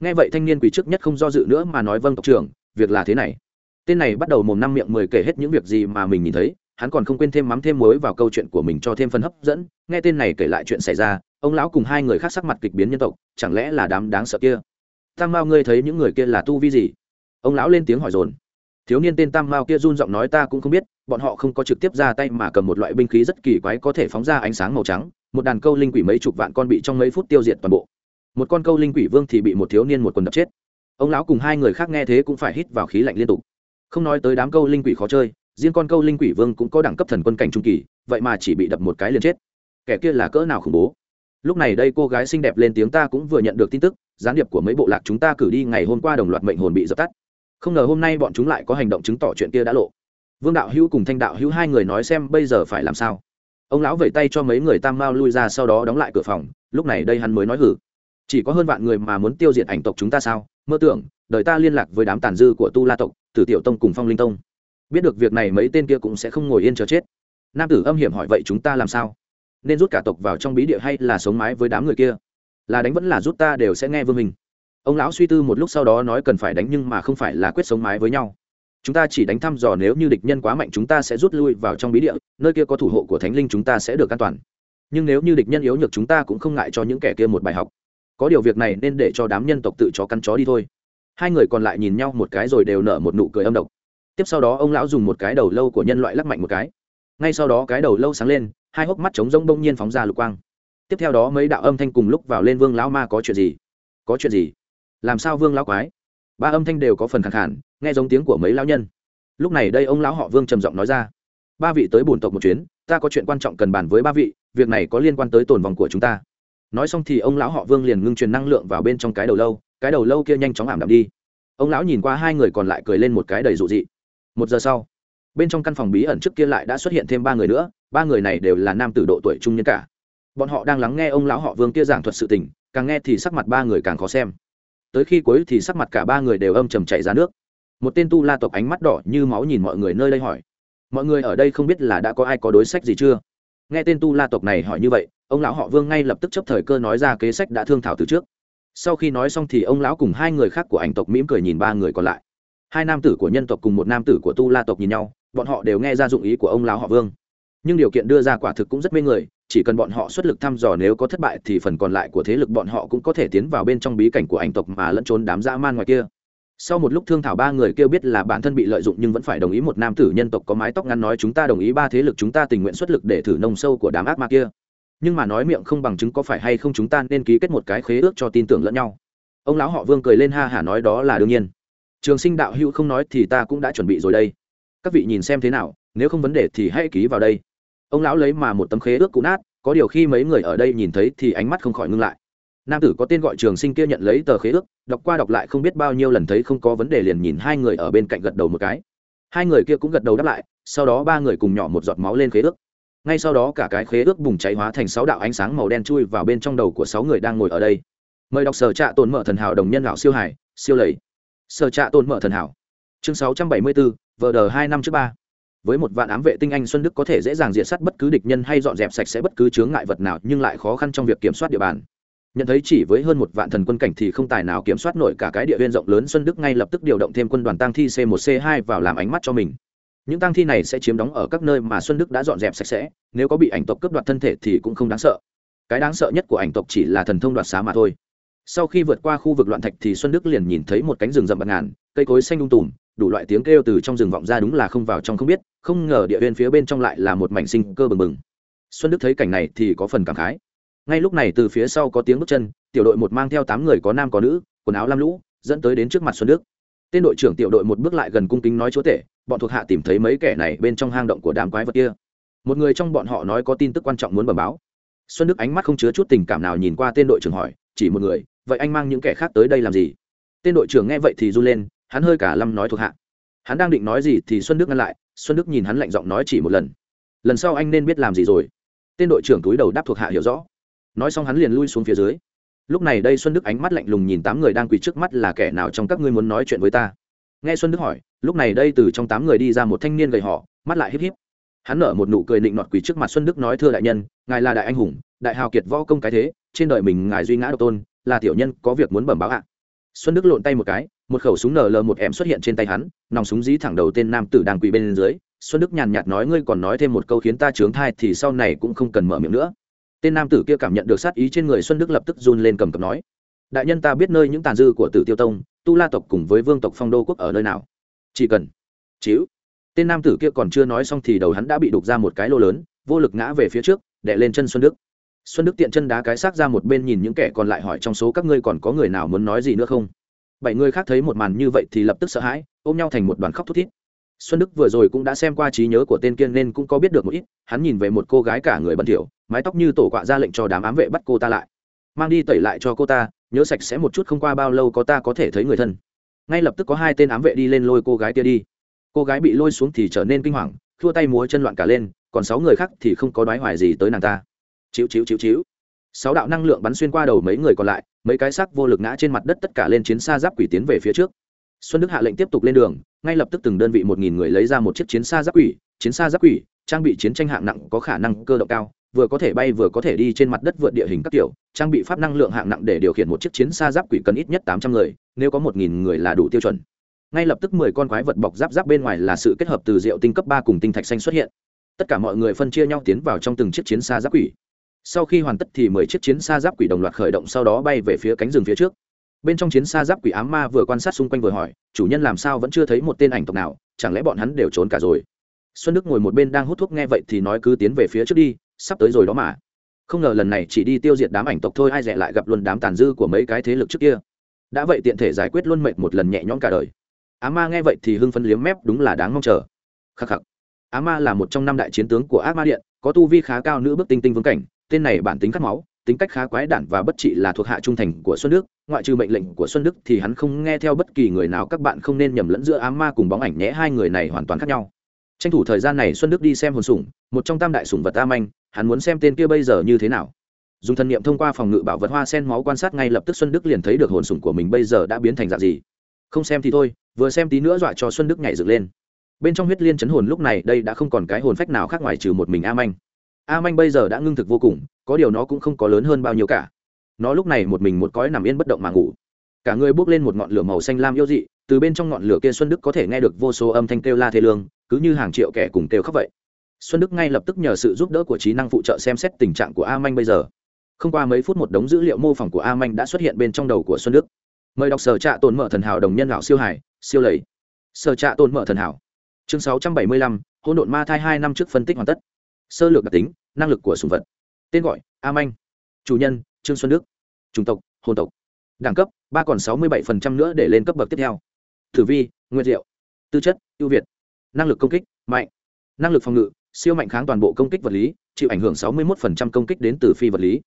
Nghe vậy thanh niên quỷ trước nhất không do dự nữa mà nói vâng tộc trưởng, việc là thế này. Tên này bắt đầu mồm năm miệng mười kể hết những việc gì mà mình nhìn thấy, hắn còn không quên thêm mắm thêm muối vào câu chuyện của mình cho thêm phần hấp dẫn. Nghe tên này kể lại chuyện xảy ra, ông lão cùng hai người khác sắc mặt kịch biến nhân tộc, chẳng lẽ là đám đáng sợ kia? Tam mao ngươi thấy những người kia là tu vi gì? Ông lão lên tiếng hỏi dồn. Thiếu niên tên tam mao kia run giọng nói ta cũng không biết, bọn họ không có trực tiếp ra tay mà cầm một loại binh khí rất kỳ quái có thể phóng ra ánh sáng màu trắng một đàn câu linh quỷ mấy chục vạn con bị trong mấy phút tiêu diệt toàn bộ. Một con câu linh quỷ vương thì bị một thiếu niên một quần đập chết. Ông lão cùng hai người khác nghe thế cũng phải hít vào khí lạnh liên tục. Không nói tới đám câu linh quỷ khó chơi, riêng con câu linh quỷ vương cũng có đẳng cấp thần quân cảnh trung kỳ, vậy mà chỉ bị đập một cái liền chết. Kẻ kia là cỡ nào khủng bố. Lúc này đây cô gái xinh đẹp lên tiếng ta cũng vừa nhận được tin tức, gián điệp của mấy bộ lạc chúng ta cử đi ngày hôm qua đồng loạt mệnh hồn bị dập tắt. Không ngờ hôm nay bọn chúng lại có hành động chứng tỏ chuyện kia đã lộ. Vương đạo hữu cùng thanh đạo hữu hai người nói xem bây giờ phải làm sao ông lão vẩy tay cho mấy người tam mao lui ra sau đó đóng lại cửa phòng, lúc này đây hắn mới nói hử. Chỉ có hơn vạn người mà muốn tiêu diệt ảnh tộc chúng ta sao? Mơ tưởng, đời ta liên lạc với đám tàn dư của tu la tộc, tử tiểu tông cùng phong linh tông. Biết được việc này mấy tên kia cũng sẽ không ngồi yên chờ chết. Nam tử âm hiểm hỏi, vậy chúng ta làm sao? Nên rút cả tộc vào trong bí địa hay là sống mái với đám người kia? Là đánh vẫn là rút ta đều sẽ nghe vương mình ông lão suy tư một lúc sau đó nói, cần phải đánh nhưng mà không phải là quyết sống mái với nhau chúng ta chỉ đánh thăm dò nếu như địch nhân quá mạnh chúng ta sẽ rút lui vào trong bí địa, nơi kia có thủ hộ của thánh linh chúng ta sẽ được an toàn. Nhưng nếu như địch nhân yếu nhược chúng ta cũng không ngại cho những kẻ kia một bài học. Có điều việc này nên để cho đám nhân tộc tự chó căn chó đi thôi. Hai người còn lại nhìn nhau một cái rồi đều nở một nụ cười âm độc. Tiếp sau đó ông lão dùng một cái đầu lâu của nhân loại lắc mạnh một cái. Ngay sau đó cái đầu lâu sáng lên, hai hốc mắt trống rông bỗng nhiên phóng ra lục quang. Tiếp theo đó mấy đạo âm thanh cùng lúc vào lên vương lão ma có chuyện gì? Có chuyện gì? Làm sao vương lão quái? Ba âm thanh đều có phần khẳng khản, nghe giống tiếng của mấy lão nhân. Lúc này đây ông lão họ vương trầm giọng nói ra, ba vị tới bổn tộc một chuyến, ta có chuyện quan trọng cần bàn với ba vị, việc này có liên quan tới tồn vòng của chúng ta. Nói xong thì ông lão họ vương liền ngưng truyền năng lượng vào bên trong cái đầu lâu, cái đầu lâu kia nhanh chóng ảm đạm đi. Ông lão nhìn qua hai người còn lại cười lên một cái đầy rụ dị. Một giờ sau, bên trong căn phòng bí ẩn trước kia lại đã xuất hiện thêm ba người nữa, ba người này đều là nam tử độ tuổi trung nhân cả. Bọn họ đang lắng nghe ông lão họ vương kia giảng thuật sự tình, càng nghe thì sắc mặt ba người càng khó xem tới khi cuối thì sắc mặt cả ba người đều âm trầm chảy ra nước. Một tên tu la tộc ánh mắt đỏ như máu nhìn mọi người nơi đây hỏi, mọi người ở đây không biết là đã có ai có đối sách gì chưa? Nghe tên tu la tộc này hỏi như vậy, ông lão họ vương ngay lập tức chấp thời cơ nói ra kế sách đã thương thảo từ trước. Sau khi nói xong thì ông lão cùng hai người khác của ảnh tộc mỉm cười nhìn ba người còn lại. Hai nam tử của nhân tộc cùng một nam tử của tu la tộc nhìn nhau, bọn họ đều nghe ra dụng ý của ông lão họ vương. Nhưng điều kiện đưa ra quả thực cũng rất mê người chỉ cần bọn họ xuất lực thăm dò nếu có thất bại thì phần còn lại của thế lực bọn họ cũng có thể tiến vào bên trong bí cảnh của ảnh tộc mà lẫn trốn đám dã man ngoài kia. Sau một lúc thương thảo ba người kêu biết là bản thân bị lợi dụng nhưng vẫn phải đồng ý một nam tử nhân tộc có mái tóc ngắn nói chúng ta đồng ý ba thế lực chúng ta tình nguyện xuất lực để thử nông sâu của đám ác ma kia. Nhưng mà nói miệng không bằng chứng có phải hay không chúng ta nên ký kết một cái khế ước cho tin tưởng lẫn nhau. Ông lão họ vương cười lên ha hả nói đó là đương nhiên. Trường sinh đạo hữu không nói thì ta cũng đã chuẩn bị rồi đây. Các vị nhìn xem thế nào, nếu không vấn đề thì hãy ký vào đây ông lão lấy mà một tấm khế ước cũ nát, có điều khi mấy người ở đây nhìn thấy thì ánh mắt không khỏi ngưng lại. Nam tử có tên gọi trường sinh kia nhận lấy tờ khế ước, đọc qua đọc lại không biết bao nhiêu lần thấy không có vấn đề liền nhìn hai người ở bên cạnh gật đầu một cái. Hai người kia cũng gật đầu đáp lại, sau đó ba người cùng nhỏ một giọt máu lên khế ước. Ngay sau đó cả cái khế ước bùng cháy hóa thành sáu đạo ánh sáng màu đen chui vào bên trong đầu của sáu người đang ngồi ở đây. Mời đọc sở trạ tồn mở thần hảo đồng nhân lão siêu hải siêu lầy. Sở trạ tồn mở thần hảo. Chương sáu trăm bảy mươi bốn vờ đờ hai năm trước ba với một vạn ám vệ tinh anh xuân đức có thể dễ dàng diệt sát bất cứ địch nhân hay dọn dẹp sạch sẽ bất cứ chướng ngại vật nào, nhưng lại khó khăn trong việc kiểm soát địa bàn. Nhận thấy chỉ với hơn một vạn thần quân cảnh thì không tài nào kiểm soát nổi cả cái địa viên rộng lớn xuân đức ngay lập tức điều động thêm quân đoàn tăng thi c 1 c 2 vào làm ánh mắt cho mình. Những tăng thi này sẽ chiếm đóng ở các nơi mà xuân đức đã dọn dẹp sạch sẽ, nếu có bị ảnh tộc cướp đoạt thân thể thì cũng không đáng sợ. Cái đáng sợ nhất của ảnh tộc chỉ là thần thông đoạt xá mà thôi. Sau khi vượt qua khu vực loạn thạch thì xuân đức liền nhìn thấy một cánh rừng rậm bạt ngàn, cây cối xanh lung tùm đủ loại tiếng kêu từ trong rừng vọng ra đúng là không vào trong không biết, không ngờ địa viên phía bên trong lại là một mảnh sinh cơ bừng bừng. Xuân đức thấy cảnh này thì có phần cảm khái. Ngay lúc này từ phía sau có tiếng bước chân, tiểu đội một mang theo tám người có nam có nữ, quần áo lam lũ, dẫn tới đến trước mặt xuân đức. Tên đội trưởng tiểu đội một bước lại gần cung kính nói chúa tể, bọn thuộc hạ tìm thấy mấy kẻ này bên trong hang động của đám quái vật kia. Một người trong bọn họ nói có tin tức quan trọng muốn bẩm báo. Xuân đức ánh mắt không chứa chút tình cảm nào nhìn qua tên đội trưởng hỏi, chỉ một người, vậy anh mang những kẻ khác tới đây làm gì? Tên đội trưởng nghe vậy thì run lên hắn hơi cả lâm nói thuộc hạ. Hắn đang định nói gì thì xuân đức ngăn lại, xuân đức nhìn hắn lạnh giọng nói chỉ một lần. Lần sau anh nên biết làm gì rồi. Tên đội trưởng túi đầu đáp thuộc hạ hiểu rõ. Nói xong hắn liền lui xuống phía dưới. Lúc này đây xuân đức ánh mắt lạnh lùng nhìn tám người đang quỳ trước mắt là kẻ nào trong các ngươi muốn nói chuyện với ta? Nghe xuân đức hỏi, lúc này đây từ trong tám người đi ra một thanh niên gầy họ, mắt lại híp híp. Hắn nở một nụ cười định nọt quỳ trước mặt xuân đức nói, thưa đại nhân, ngài là đại anh hùng, đại hào kiệt võ công cái thế, trên đời mình ngài duy ngã độc tôn, là tiểu nhân có việc muốn bẩm báo ạ xuân đức lộn tay một cái, một khẩu súng nl một em xuất hiện trên tay hắn, nòng súng dí thẳng đầu tên nam tử đang quỳ bên dưới. Xuân đức nhàn nhạt nói, ngươi còn nói thêm một câu khiến ta trướng thai thì sau này cũng không cần mở miệng nữa. Tên nam tử kia cảm nhận được sát ý trên người xuân đức lập tức run lên cầm cập nói, đại nhân ta biết nơi những tàn dư của tử tiêu tông, tu la tộc cùng với vương tộc phong đô quốc ở nơi nào? Chỉ cần. Chiếu tên nam tử kia còn chưa nói xong thì đầu hắn đã bị đục ra một cái lô lớn, vô lực ngã về phía trước, đè lên chân xuân đức xuân đức tiện chân đá cái xác ra một bên nhìn những kẻ còn lại hỏi trong số các ngươi còn có người nào muốn nói gì nữa không? Bảy người khác thấy một màn như vậy thì lập tức sợ hãi, ôm nhau thành một đoàn khóc thút thít. Xuân đức vừa rồi cũng đã xem qua trí nhớ của tên kiên nên cũng có biết được một ít, hắn nhìn về một cô gái cả người bẩn thỉu, mái tóc như tổ quạ ra lệnh cho đám ám vệ bắt cô ta lại. Mang đi tẩy lại cho cô ta, nhớ sạch sẽ một chút không qua bao lâu có ta có thể thấy người thân. Ngay lập tức có hai tên ám vệ đi lên lôi cô gái kia đi. Cô gái bị lôi xuống thì trở nên kinh hoàng thua tay múa chân loạn cả lên, còn sáu người khác thì không có đoái hoài gì tới nàng ta chiếu chiếu chiếu chiếu. Sáu đạo năng lượng bắn xuyên qua đầu mấy người còn lại, mấy cái xác vô lực ngã trên mặt đất tất cả lên chiến xa giáp quỷ tiến về phía trước. Xuân đức hạ lệnh tiếp tục lên đường, ngay lập tức từng đơn vị một nghìn người lấy ra một chiếc chiến xa giáp quỷ, chiến xa giáp quỷ, trang bị chiến tranh hạng nặng có khả năng cơ động cao, vừa có thể bay vừa có thể đi trên mặt đất vượt địa hình các kiểu, trang bị pháp năng lượng hạng nặng để điều khiển một chiếc chiến xa giáp quỷ cần ít nhất tám trăm người, nếu có một nghìn người là đủ tiêu chuẩn. Ngay lập tức mười con quái vật bọc giáp giáp bên ngoài là sự kết hợp từ rượu tinh cấp ba cùng tinh thạch xanh xuất hiện. Tất cả mọi người phân chia nhau tiến vào trong từng chiếc chiến xa giáp quỷ sau khi hoàn tất thì mười chiếc chiến xa giáp quỷ đồng loạt khởi động, sau đó bay về phía cánh rừng phía trước. Bên trong chiến xa giáp quỷ ám ma vừa quan sát xung quanh vừa hỏi, chủ nhân làm sao vẫn chưa thấy một tên ảnh tộc nào? Chẳng lẽ bọn hắn đều trốn cả rồi? Xuân đức ngồi một bên đang hút thuốc nghe vậy thì nói cứ tiến về phía trước đi, sắp tới rồi đó mà. Không ngờ lần này chỉ đi tiêu diệt đám ảnh tộc thôi, ai rẻ lại gặp luôn đám tàn dư của mấy cái thế lực trước kia. Đã vậy tiện thể giải quyết luôn mệt một lần nhẹ nhõm cả đời. Á ma nghe vậy thì hưng phấn liếm mép, đúng là đáng mong chờ. Khắc khắc. Á ma là một trong năm đại chiến tướng của ác ma điện, có tu vi khá cao, nữ bước tinh tinh vương cảnh tên này bản tính cắt máu, tính cách khá quái đản và bất trị là thuộc hạ trung thành của xuân đức. Ngoại trừ mệnh lệnh của xuân đức thì hắn không nghe theo bất kỳ người nào, các bạn không nên nhầm lẫn giữa ám ma cùng bóng ảnh nhé, hai người này hoàn toàn khác nhau. Tranh thủ thời gian này xuân đức đi xem hồn sủng, một trong tam đại sủng vật Tam anh, hắn muốn xem tên kia bây giờ như thế nào. Dùng thân nhiệm thông qua phòng ngự bảo vật hoa sen máu quan sát ngay lập tức xuân đức liền thấy được hồn sủng của mình bây giờ đã biến thành dạng gì. Không xem thì thôi, vừa xem tí nữa dọa cho xuân đức nhảy dựng lên. Bên trong huyết liên chấn hồn lúc này đây đã không còn cái hồn phách nào khác ngoài trừ một mình a manh a manh bây giờ đã ngưng thực vô cùng, có điều nó cũng không có lớn hơn bao nhiêu cả. Nó lúc này một mình một cõi nằm yên bất động mà ngủ. Cả người bước lên một ngọn lửa màu xanh lam yêu dị, từ bên trong ngọn lửa kia xuân đức có thể nghe được vô số âm thanh kêu la thê lương, cứ như hàng triệu kẻ cùng kêu khóc vậy. Xuân đức ngay lập tức nhờ sự giúp đỡ của trí năng phụ trợ xem xét tình trạng của a manh bây giờ. Không qua mấy phút một đống dữ liệu mô phỏng của a manh đã xuất hiện bên trong đầu của xuân đức. Mời đọc sở trạ tồn mở thần hảo đồng nhân lão siêu hải siêu lầy. Sở trạ tồn mở thần hảo. Chương sáu trăm bảy mươi lăm hôn độn ma thai hai năm trước phân tích hoàn tất sơ lược đặc tính năng lực của sùng vật. Tên gọi a manh chủ nhân trương xuân đức. Chủng tộc hồn tộc. Đẳng cấp ba còn sáu mươi bảy phần trăm nữa để lên cấp bậc tiếp theo. Thử vi nguyên diệu. Tư chất ưu việt. Năng lực công kích mạnh. Năng lực phòng ngự siêu mạnh kháng toàn bộ công kích vật lý chịu ảnh hưởng sáu mươi một phần trăm công kích đến từ phi vật lý.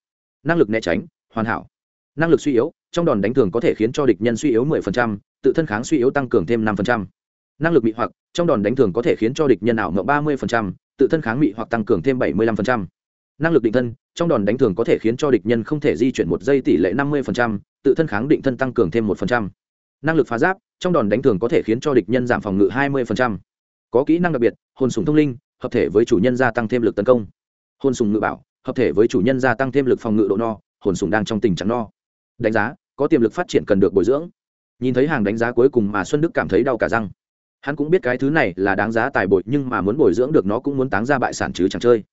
Năng lực né tránh hoàn hảo. Năng lực suy yếu trong đòn đánh thường có thể khiến cho địch nhân suy yếu 10%, tự thân kháng suy yếu tăng cường thêm năm phần trăm. Năng lực bị hoặc trong đòn đánh thường có thể khiến cho địch nhân ảo mộng 30%, tự thân kháng mị hoặc tăng cường thêm 75%. năng lực định thân trong đòn đánh thường có thể khiến cho địch nhân không thể di chuyển một giây tỷ lệ 50%, tự thân kháng định thân tăng cường thêm 1%. năng lực phá giáp trong đòn đánh thường có thể khiến cho địch nhân giảm phòng ngự 20%. có kỹ năng đặc biệt hồn sùng thông linh hợp thể với chủ nhân gia tăng thêm lực tấn công hồn sùng ngự bảo hợp thể với chủ nhân gia tăng thêm lực phòng ngự độ no hồn sùng đang trong tình trạng no đánh giá có tiềm lực phát triển cần được bồi dưỡng nhìn thấy hàng đánh giá cuối cùng mà xuân đức cảm thấy đau cả răng hắn cũng biết cái thứ này là đáng giá tài bội, nhưng mà muốn bồi dưỡng được nó cũng muốn táng ra bại sản chứ chẳng chơi.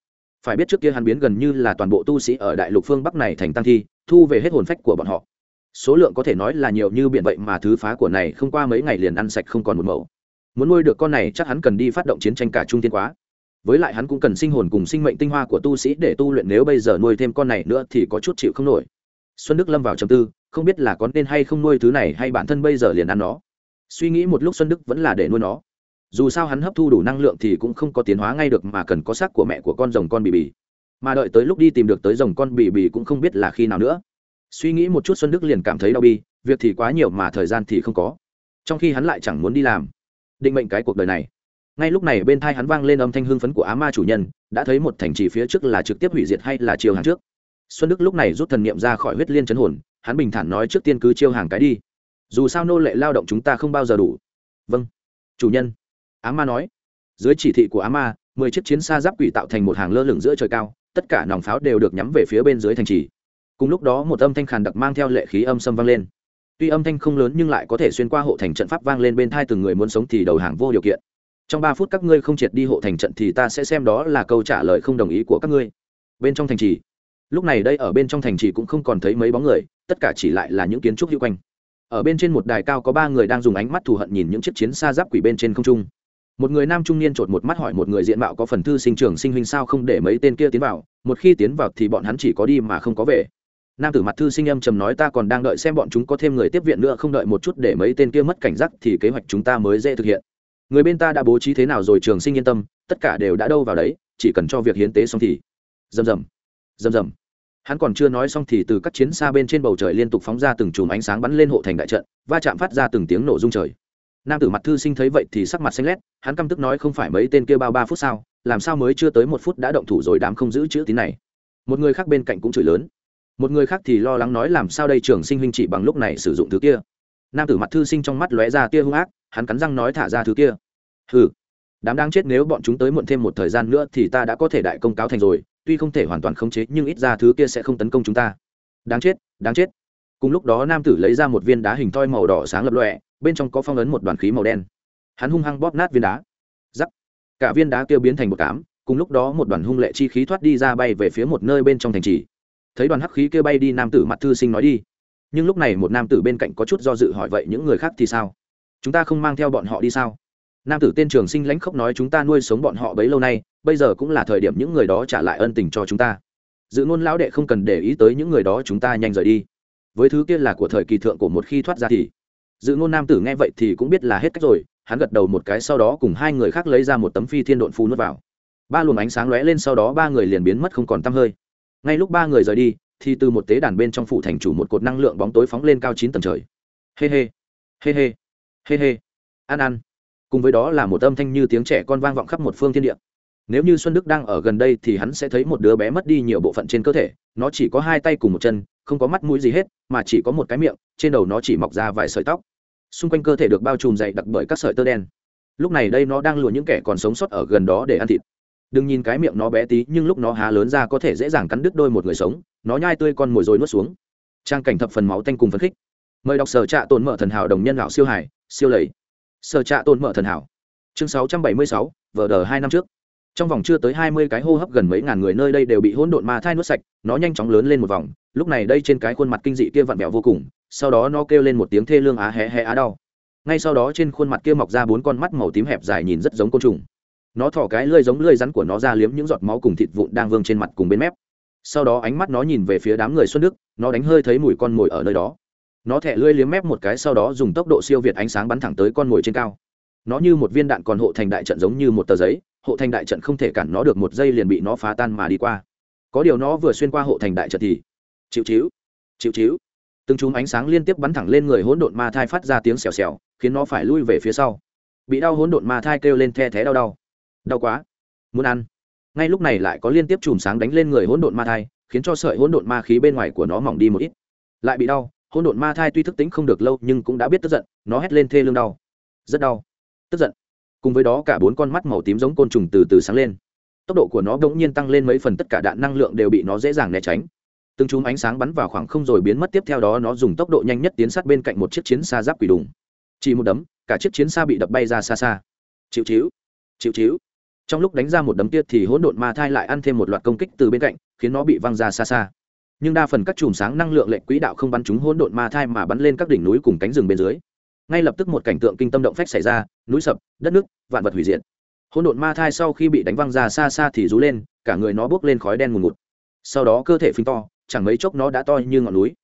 Phải biết trước kia hắn biến gần như là toàn bộ tu sĩ ở đại lục phương bắc này thành tăng thi, thu về hết hồn phách của bọn họ. Số lượng có thể nói là nhiều như biển vậy mà thứ phá của này không qua mấy ngày liền ăn sạch không còn một mẫu. Muốn nuôi được con này chắc hắn cần đi phát động chiến tranh cả trung tiên quá. Với lại hắn cũng cần sinh hồn cùng sinh mệnh tinh hoa của tu sĩ để tu luyện, nếu bây giờ nuôi thêm con này nữa thì có chút chịu không nổi. Xuân đức lâm vào trầm tư, không biết là có nên hay không nuôi thứ này hay bản thân bây giờ liền ăn nó suy nghĩ một lúc xuân đức vẫn là để nuôi nó. Dù sao hắn hấp thu đủ năng lượng thì cũng không có tiến hóa ngay được mà cần có xác của mẹ của con rồng con bì bì. Mà đợi tới lúc đi tìm được tới rồng con bì bì cũng không biết là khi nào nữa. Suy nghĩ một chút xuân đức liền cảm thấy đau bi, việc thì quá nhiều mà thời gian thì không có. Trong khi hắn lại chẳng muốn đi làm. Định mệnh cái cuộc đời này. Ngay lúc này bên thai hắn vang lên âm thanh hưng phấn của á ma chủ nhân, đã thấy một thành trì phía trước là trực tiếp hủy diệt hay là chiều hàng trước. Xuân đức lúc này rút thần niệm ra khỏi huyết liên chấn hồn, hắn bình thản nói trước tiên cứ chiêu hàng cái đi dù sao nô lệ lao động chúng ta không bao giờ đủ. Vâng. Chủ nhân. Á ma nói. Dưới chỉ thị của á ma, mười chiếc chiến xa giáp quỷ tạo thành một hàng lơ lửng giữa trời cao, tất cả nòng pháo đều được nhắm về phía bên dưới thành trì. Cùng lúc đó một âm thanh khàn đặc mang theo lệ khí âm xâm vang lên. Tuy âm thanh không lớn nhưng lại có thể xuyên qua hộ thành trận pháp vang lên bên thai từng người muốn sống thì đầu hàng vô điều kiện. Trong ba phút các ngươi không triệt đi hộ thành trận thì ta sẽ xem đó là câu trả lời không đồng ý của các ngươi. Bên trong thành trì. Lúc này đây ở bên trong thành trì cũng không còn thấy mấy bóng người, tất cả chỉ lại là những kiến trúc hữu quanh ở bên trên một đài cao có ba người đang dùng ánh mắt thù hận nhìn những chiếc chiến xa giáp quỷ bên trên không trung. Một người nam trung niên chột một mắt hỏi một người diện mạo có phần thư sinh trường sinh huynh sao không để mấy tên kia tiến vào, một khi tiến vào thì bọn hắn chỉ có đi mà không có về. Nam tử mặt thư sinh âm trầm nói ta còn đang đợi xem bọn chúng có thêm người tiếp viện nữa không đợi một chút để mấy tên kia mất cảnh giác thì kế hoạch chúng ta mới dễ thực hiện. Người bên ta đã bố trí thế nào rồi trường sinh yên tâm, tất cả đều đã đâu vào đấy, chỉ cần cho việc hiến tế xong thì. Dầm dầm. Dầm dầm hắn còn chưa nói xong thì từ các chiến xa bên trên bầu trời liên tục phóng ra từng chùm ánh sáng bắn lên hộ thành đại trận, va chạm phát ra từng tiếng nổ rung trời. Nam tử mặt thư sinh thấy vậy thì sắc mặt xanh lét, hắn căm tức nói không phải mấy tên kia bao ba phút sao, làm sao mới chưa tới một phút đã động thủ rồi đám không giữ chữ tín này. Một người khác bên cạnh cũng chửi lớn. Một người khác thì lo lắng nói làm sao đây trường sinh huynh chỉ bằng lúc này sử dụng thứ kia. Nam tử mặt thư sinh trong mắt lóe ra tia hung ác, hắn cắn răng nói thả ra thứ kia. Ừ đám đang chết nếu bọn chúng tới muộn thêm một thời gian nữa thì ta đã có thể đại công cáo thành rồi tuy không thể hoàn toàn khống chế, nhưng ít ra thứ kia sẽ không tấn công chúng ta. Đáng chết đáng chết. Cùng lúc đó nam tử lấy ra một viên đá hình thoi màu đỏ sáng lập lọe bên trong có phong ấn một đoàn khí màu đen. Hắn hung hăng bóp nát viên đá. Giắc cả viên đá kêu biến thành một cám, cùng lúc đó một đoàn hung lệ chi khí thoát đi ra bay về phía một nơi bên trong thành trì. Thấy đoàn hắc khí kia bay đi, nam tử mặt thư sinh nói đi. Nhưng lúc này một nam tử bên cạnh có chút do dự hỏi, vậy những người khác thì sao? Chúng ta không mang theo bọn họ đi sao? Nam tử tên trường sinh lãnh khốc nói, chúng ta nuôi sống bọn họ bấy lâu nay bây giờ cũng là thời điểm những người đó trả lại ân tình cho chúng ta. Dự ngôn lão đệ không cần để ý tới những người đó, chúng ta nhanh rời đi. Với thứ kia là của thời kỳ thượng của một khi thoát ra thì. Dự ngôn nam tử nghe vậy thì cũng biết là hết cách rồi, hắn gật đầu một cái sau đó cùng hai người khác lấy ra một tấm phi thiên độn phu nuốt vào. Ba luồng ánh sáng lóe lên sau đó ba người liền biến mất không còn t hơi. Ngay lúc ba người rời đi, thì từ một tế đàn bên trong phủ thành chủ một cột năng lượng bóng tối phóng lên cao chín tầng trời. Hê hê hê hê hê hê. Ăn ăn cùng với đó là một âm thanh như tiếng trẻ con vang vọng khắp một phương thiên địa nếu như xuân đức đang ở gần đây thì hắn sẽ thấy một đứa bé mất đi nhiều bộ phận trên cơ thể, nó chỉ có hai tay cùng một chân, không có mắt mũi gì hết, mà chỉ có một cái miệng, trên đầu nó chỉ mọc ra vài sợi tóc. Xung quanh cơ thể được bao trùm dày đặc bởi các sợi tơ đen. Lúc này đây nó đang lùa những kẻ còn sống sót ở gần đó để ăn thịt. Đừng nhìn cái miệng nó bé tí, nhưng lúc nó há lớn ra có thể dễ dàng cắn đứt đôi một người sống, nó nhai tươi con mồi rồi nuốt xuống. Trang cảnh thập phần máu tanh cùng phấn khích. Mời đọc sở trạ tồn mở thần hảo đồng nhân lão siêu hải siêu lầy. Sở trạ tồn mở thần hảo. Chương sáu trăm bảy mươi sáu, vở đờ hai năm trước trong vòng chưa tới hai mươi cái hô hấp gần mấy ngàn người nơi đây đều bị hỗn độn ma thai nuốt sạch, nó nhanh chóng lớn lên một vòng, lúc này đây trên cái khuôn mặt kinh dị kia vặn vẹo vô cùng, sau đó nó kêu lên một tiếng thê lương á hé hé á đau. Ngay sau đó trên khuôn mặt kia mọc ra bốn con mắt màu tím hẹp dài nhìn rất giống côn trùng. Nó thỏ cái lơi giống lơi rắn của nó ra liếm những giọt máu cùng thịt vụn đang vương trên mặt cùng bên mép. Sau đó ánh mắt nó nhìn về phía đám người xuân đức, nó đánh hơi thấy mùi con mồi ở nơi đó. Nó thẻ lưỡi liếm mép một cái sau đó dùng tốc độ siêu việt ánh sáng bắn thẳng tới con mồi trên cao. Nó như một viên đạn còn hộ thành đại trận giống như một tờ giấy hộ thành đại trận không thể cản nó được một giây liền bị nó phá tan mà đi qua. Có điều nó vừa xuyên qua hộ thành đại trận thì chịu chịu chịu chịu. Từng chùm ánh sáng liên tiếp bắn thẳng lên người hỗn độn ma thai phát ra tiếng xèo xèo, khiến nó phải lui về phía sau. Bị đau hỗn độn ma thai kêu lên the thé đau đau. Đau quá. Muốn ăn. Ngay lúc này lại có liên tiếp chùm sáng đánh lên người hỗn độn ma thai, khiến cho sợi hỗn độn ma khí bên ngoài của nó mỏng đi một ít. Lại bị đau, hỗn độn ma thai tuy thức tính không được lâu nhưng cũng đã biết tức giận, nó hét lên thê lương đau. Rất đau. Tức giận cùng với đó cả bốn con mắt màu tím giống côn trùng từ từ sáng lên. Tốc độ của nó đ ỗ n g nhiên tăng lên mấy phần, tất cả đạn năng lượng đều bị nó dễ dàng né tránh. Từng chùm ánh sáng bắn vào khoảng không rồi biến mất, tiếp theo đó nó dùng tốc độ nhanh nhất tiến sát bên cạnh một chiếc chiến xa giáp quỷ đùng. Chỉ một đấm, cả chiếc chiến xa bị đập bay ra xa xa. Chịu chịu chịu chịu. Trong lúc đánh ra một đấm tiết thì hỗn độn ma thai lại ăn thêm một loạt công kích từ bên cạnh, khiến nó bị văng ra xa xa. Nhưng đa phần các chùm sáng năng lượng lệnh quỹ đạo không bắn chúng hỗn độn ma thai mà bắn lên các đỉnh núi cùng cánh rừng bên dưới ngay lập tức một cảnh tượng kinh tâm động phách xảy ra, núi sập, đất nước, vạn vật hủy diệt. Hỗn độn ma thai sau khi bị đánh văng ra xa xa thì rú lên, cả người nó bốc lên khói đen ngùn ngụt. Sau đó cơ thể phình to, chẳng mấy chốc nó đã to như ngọn núi.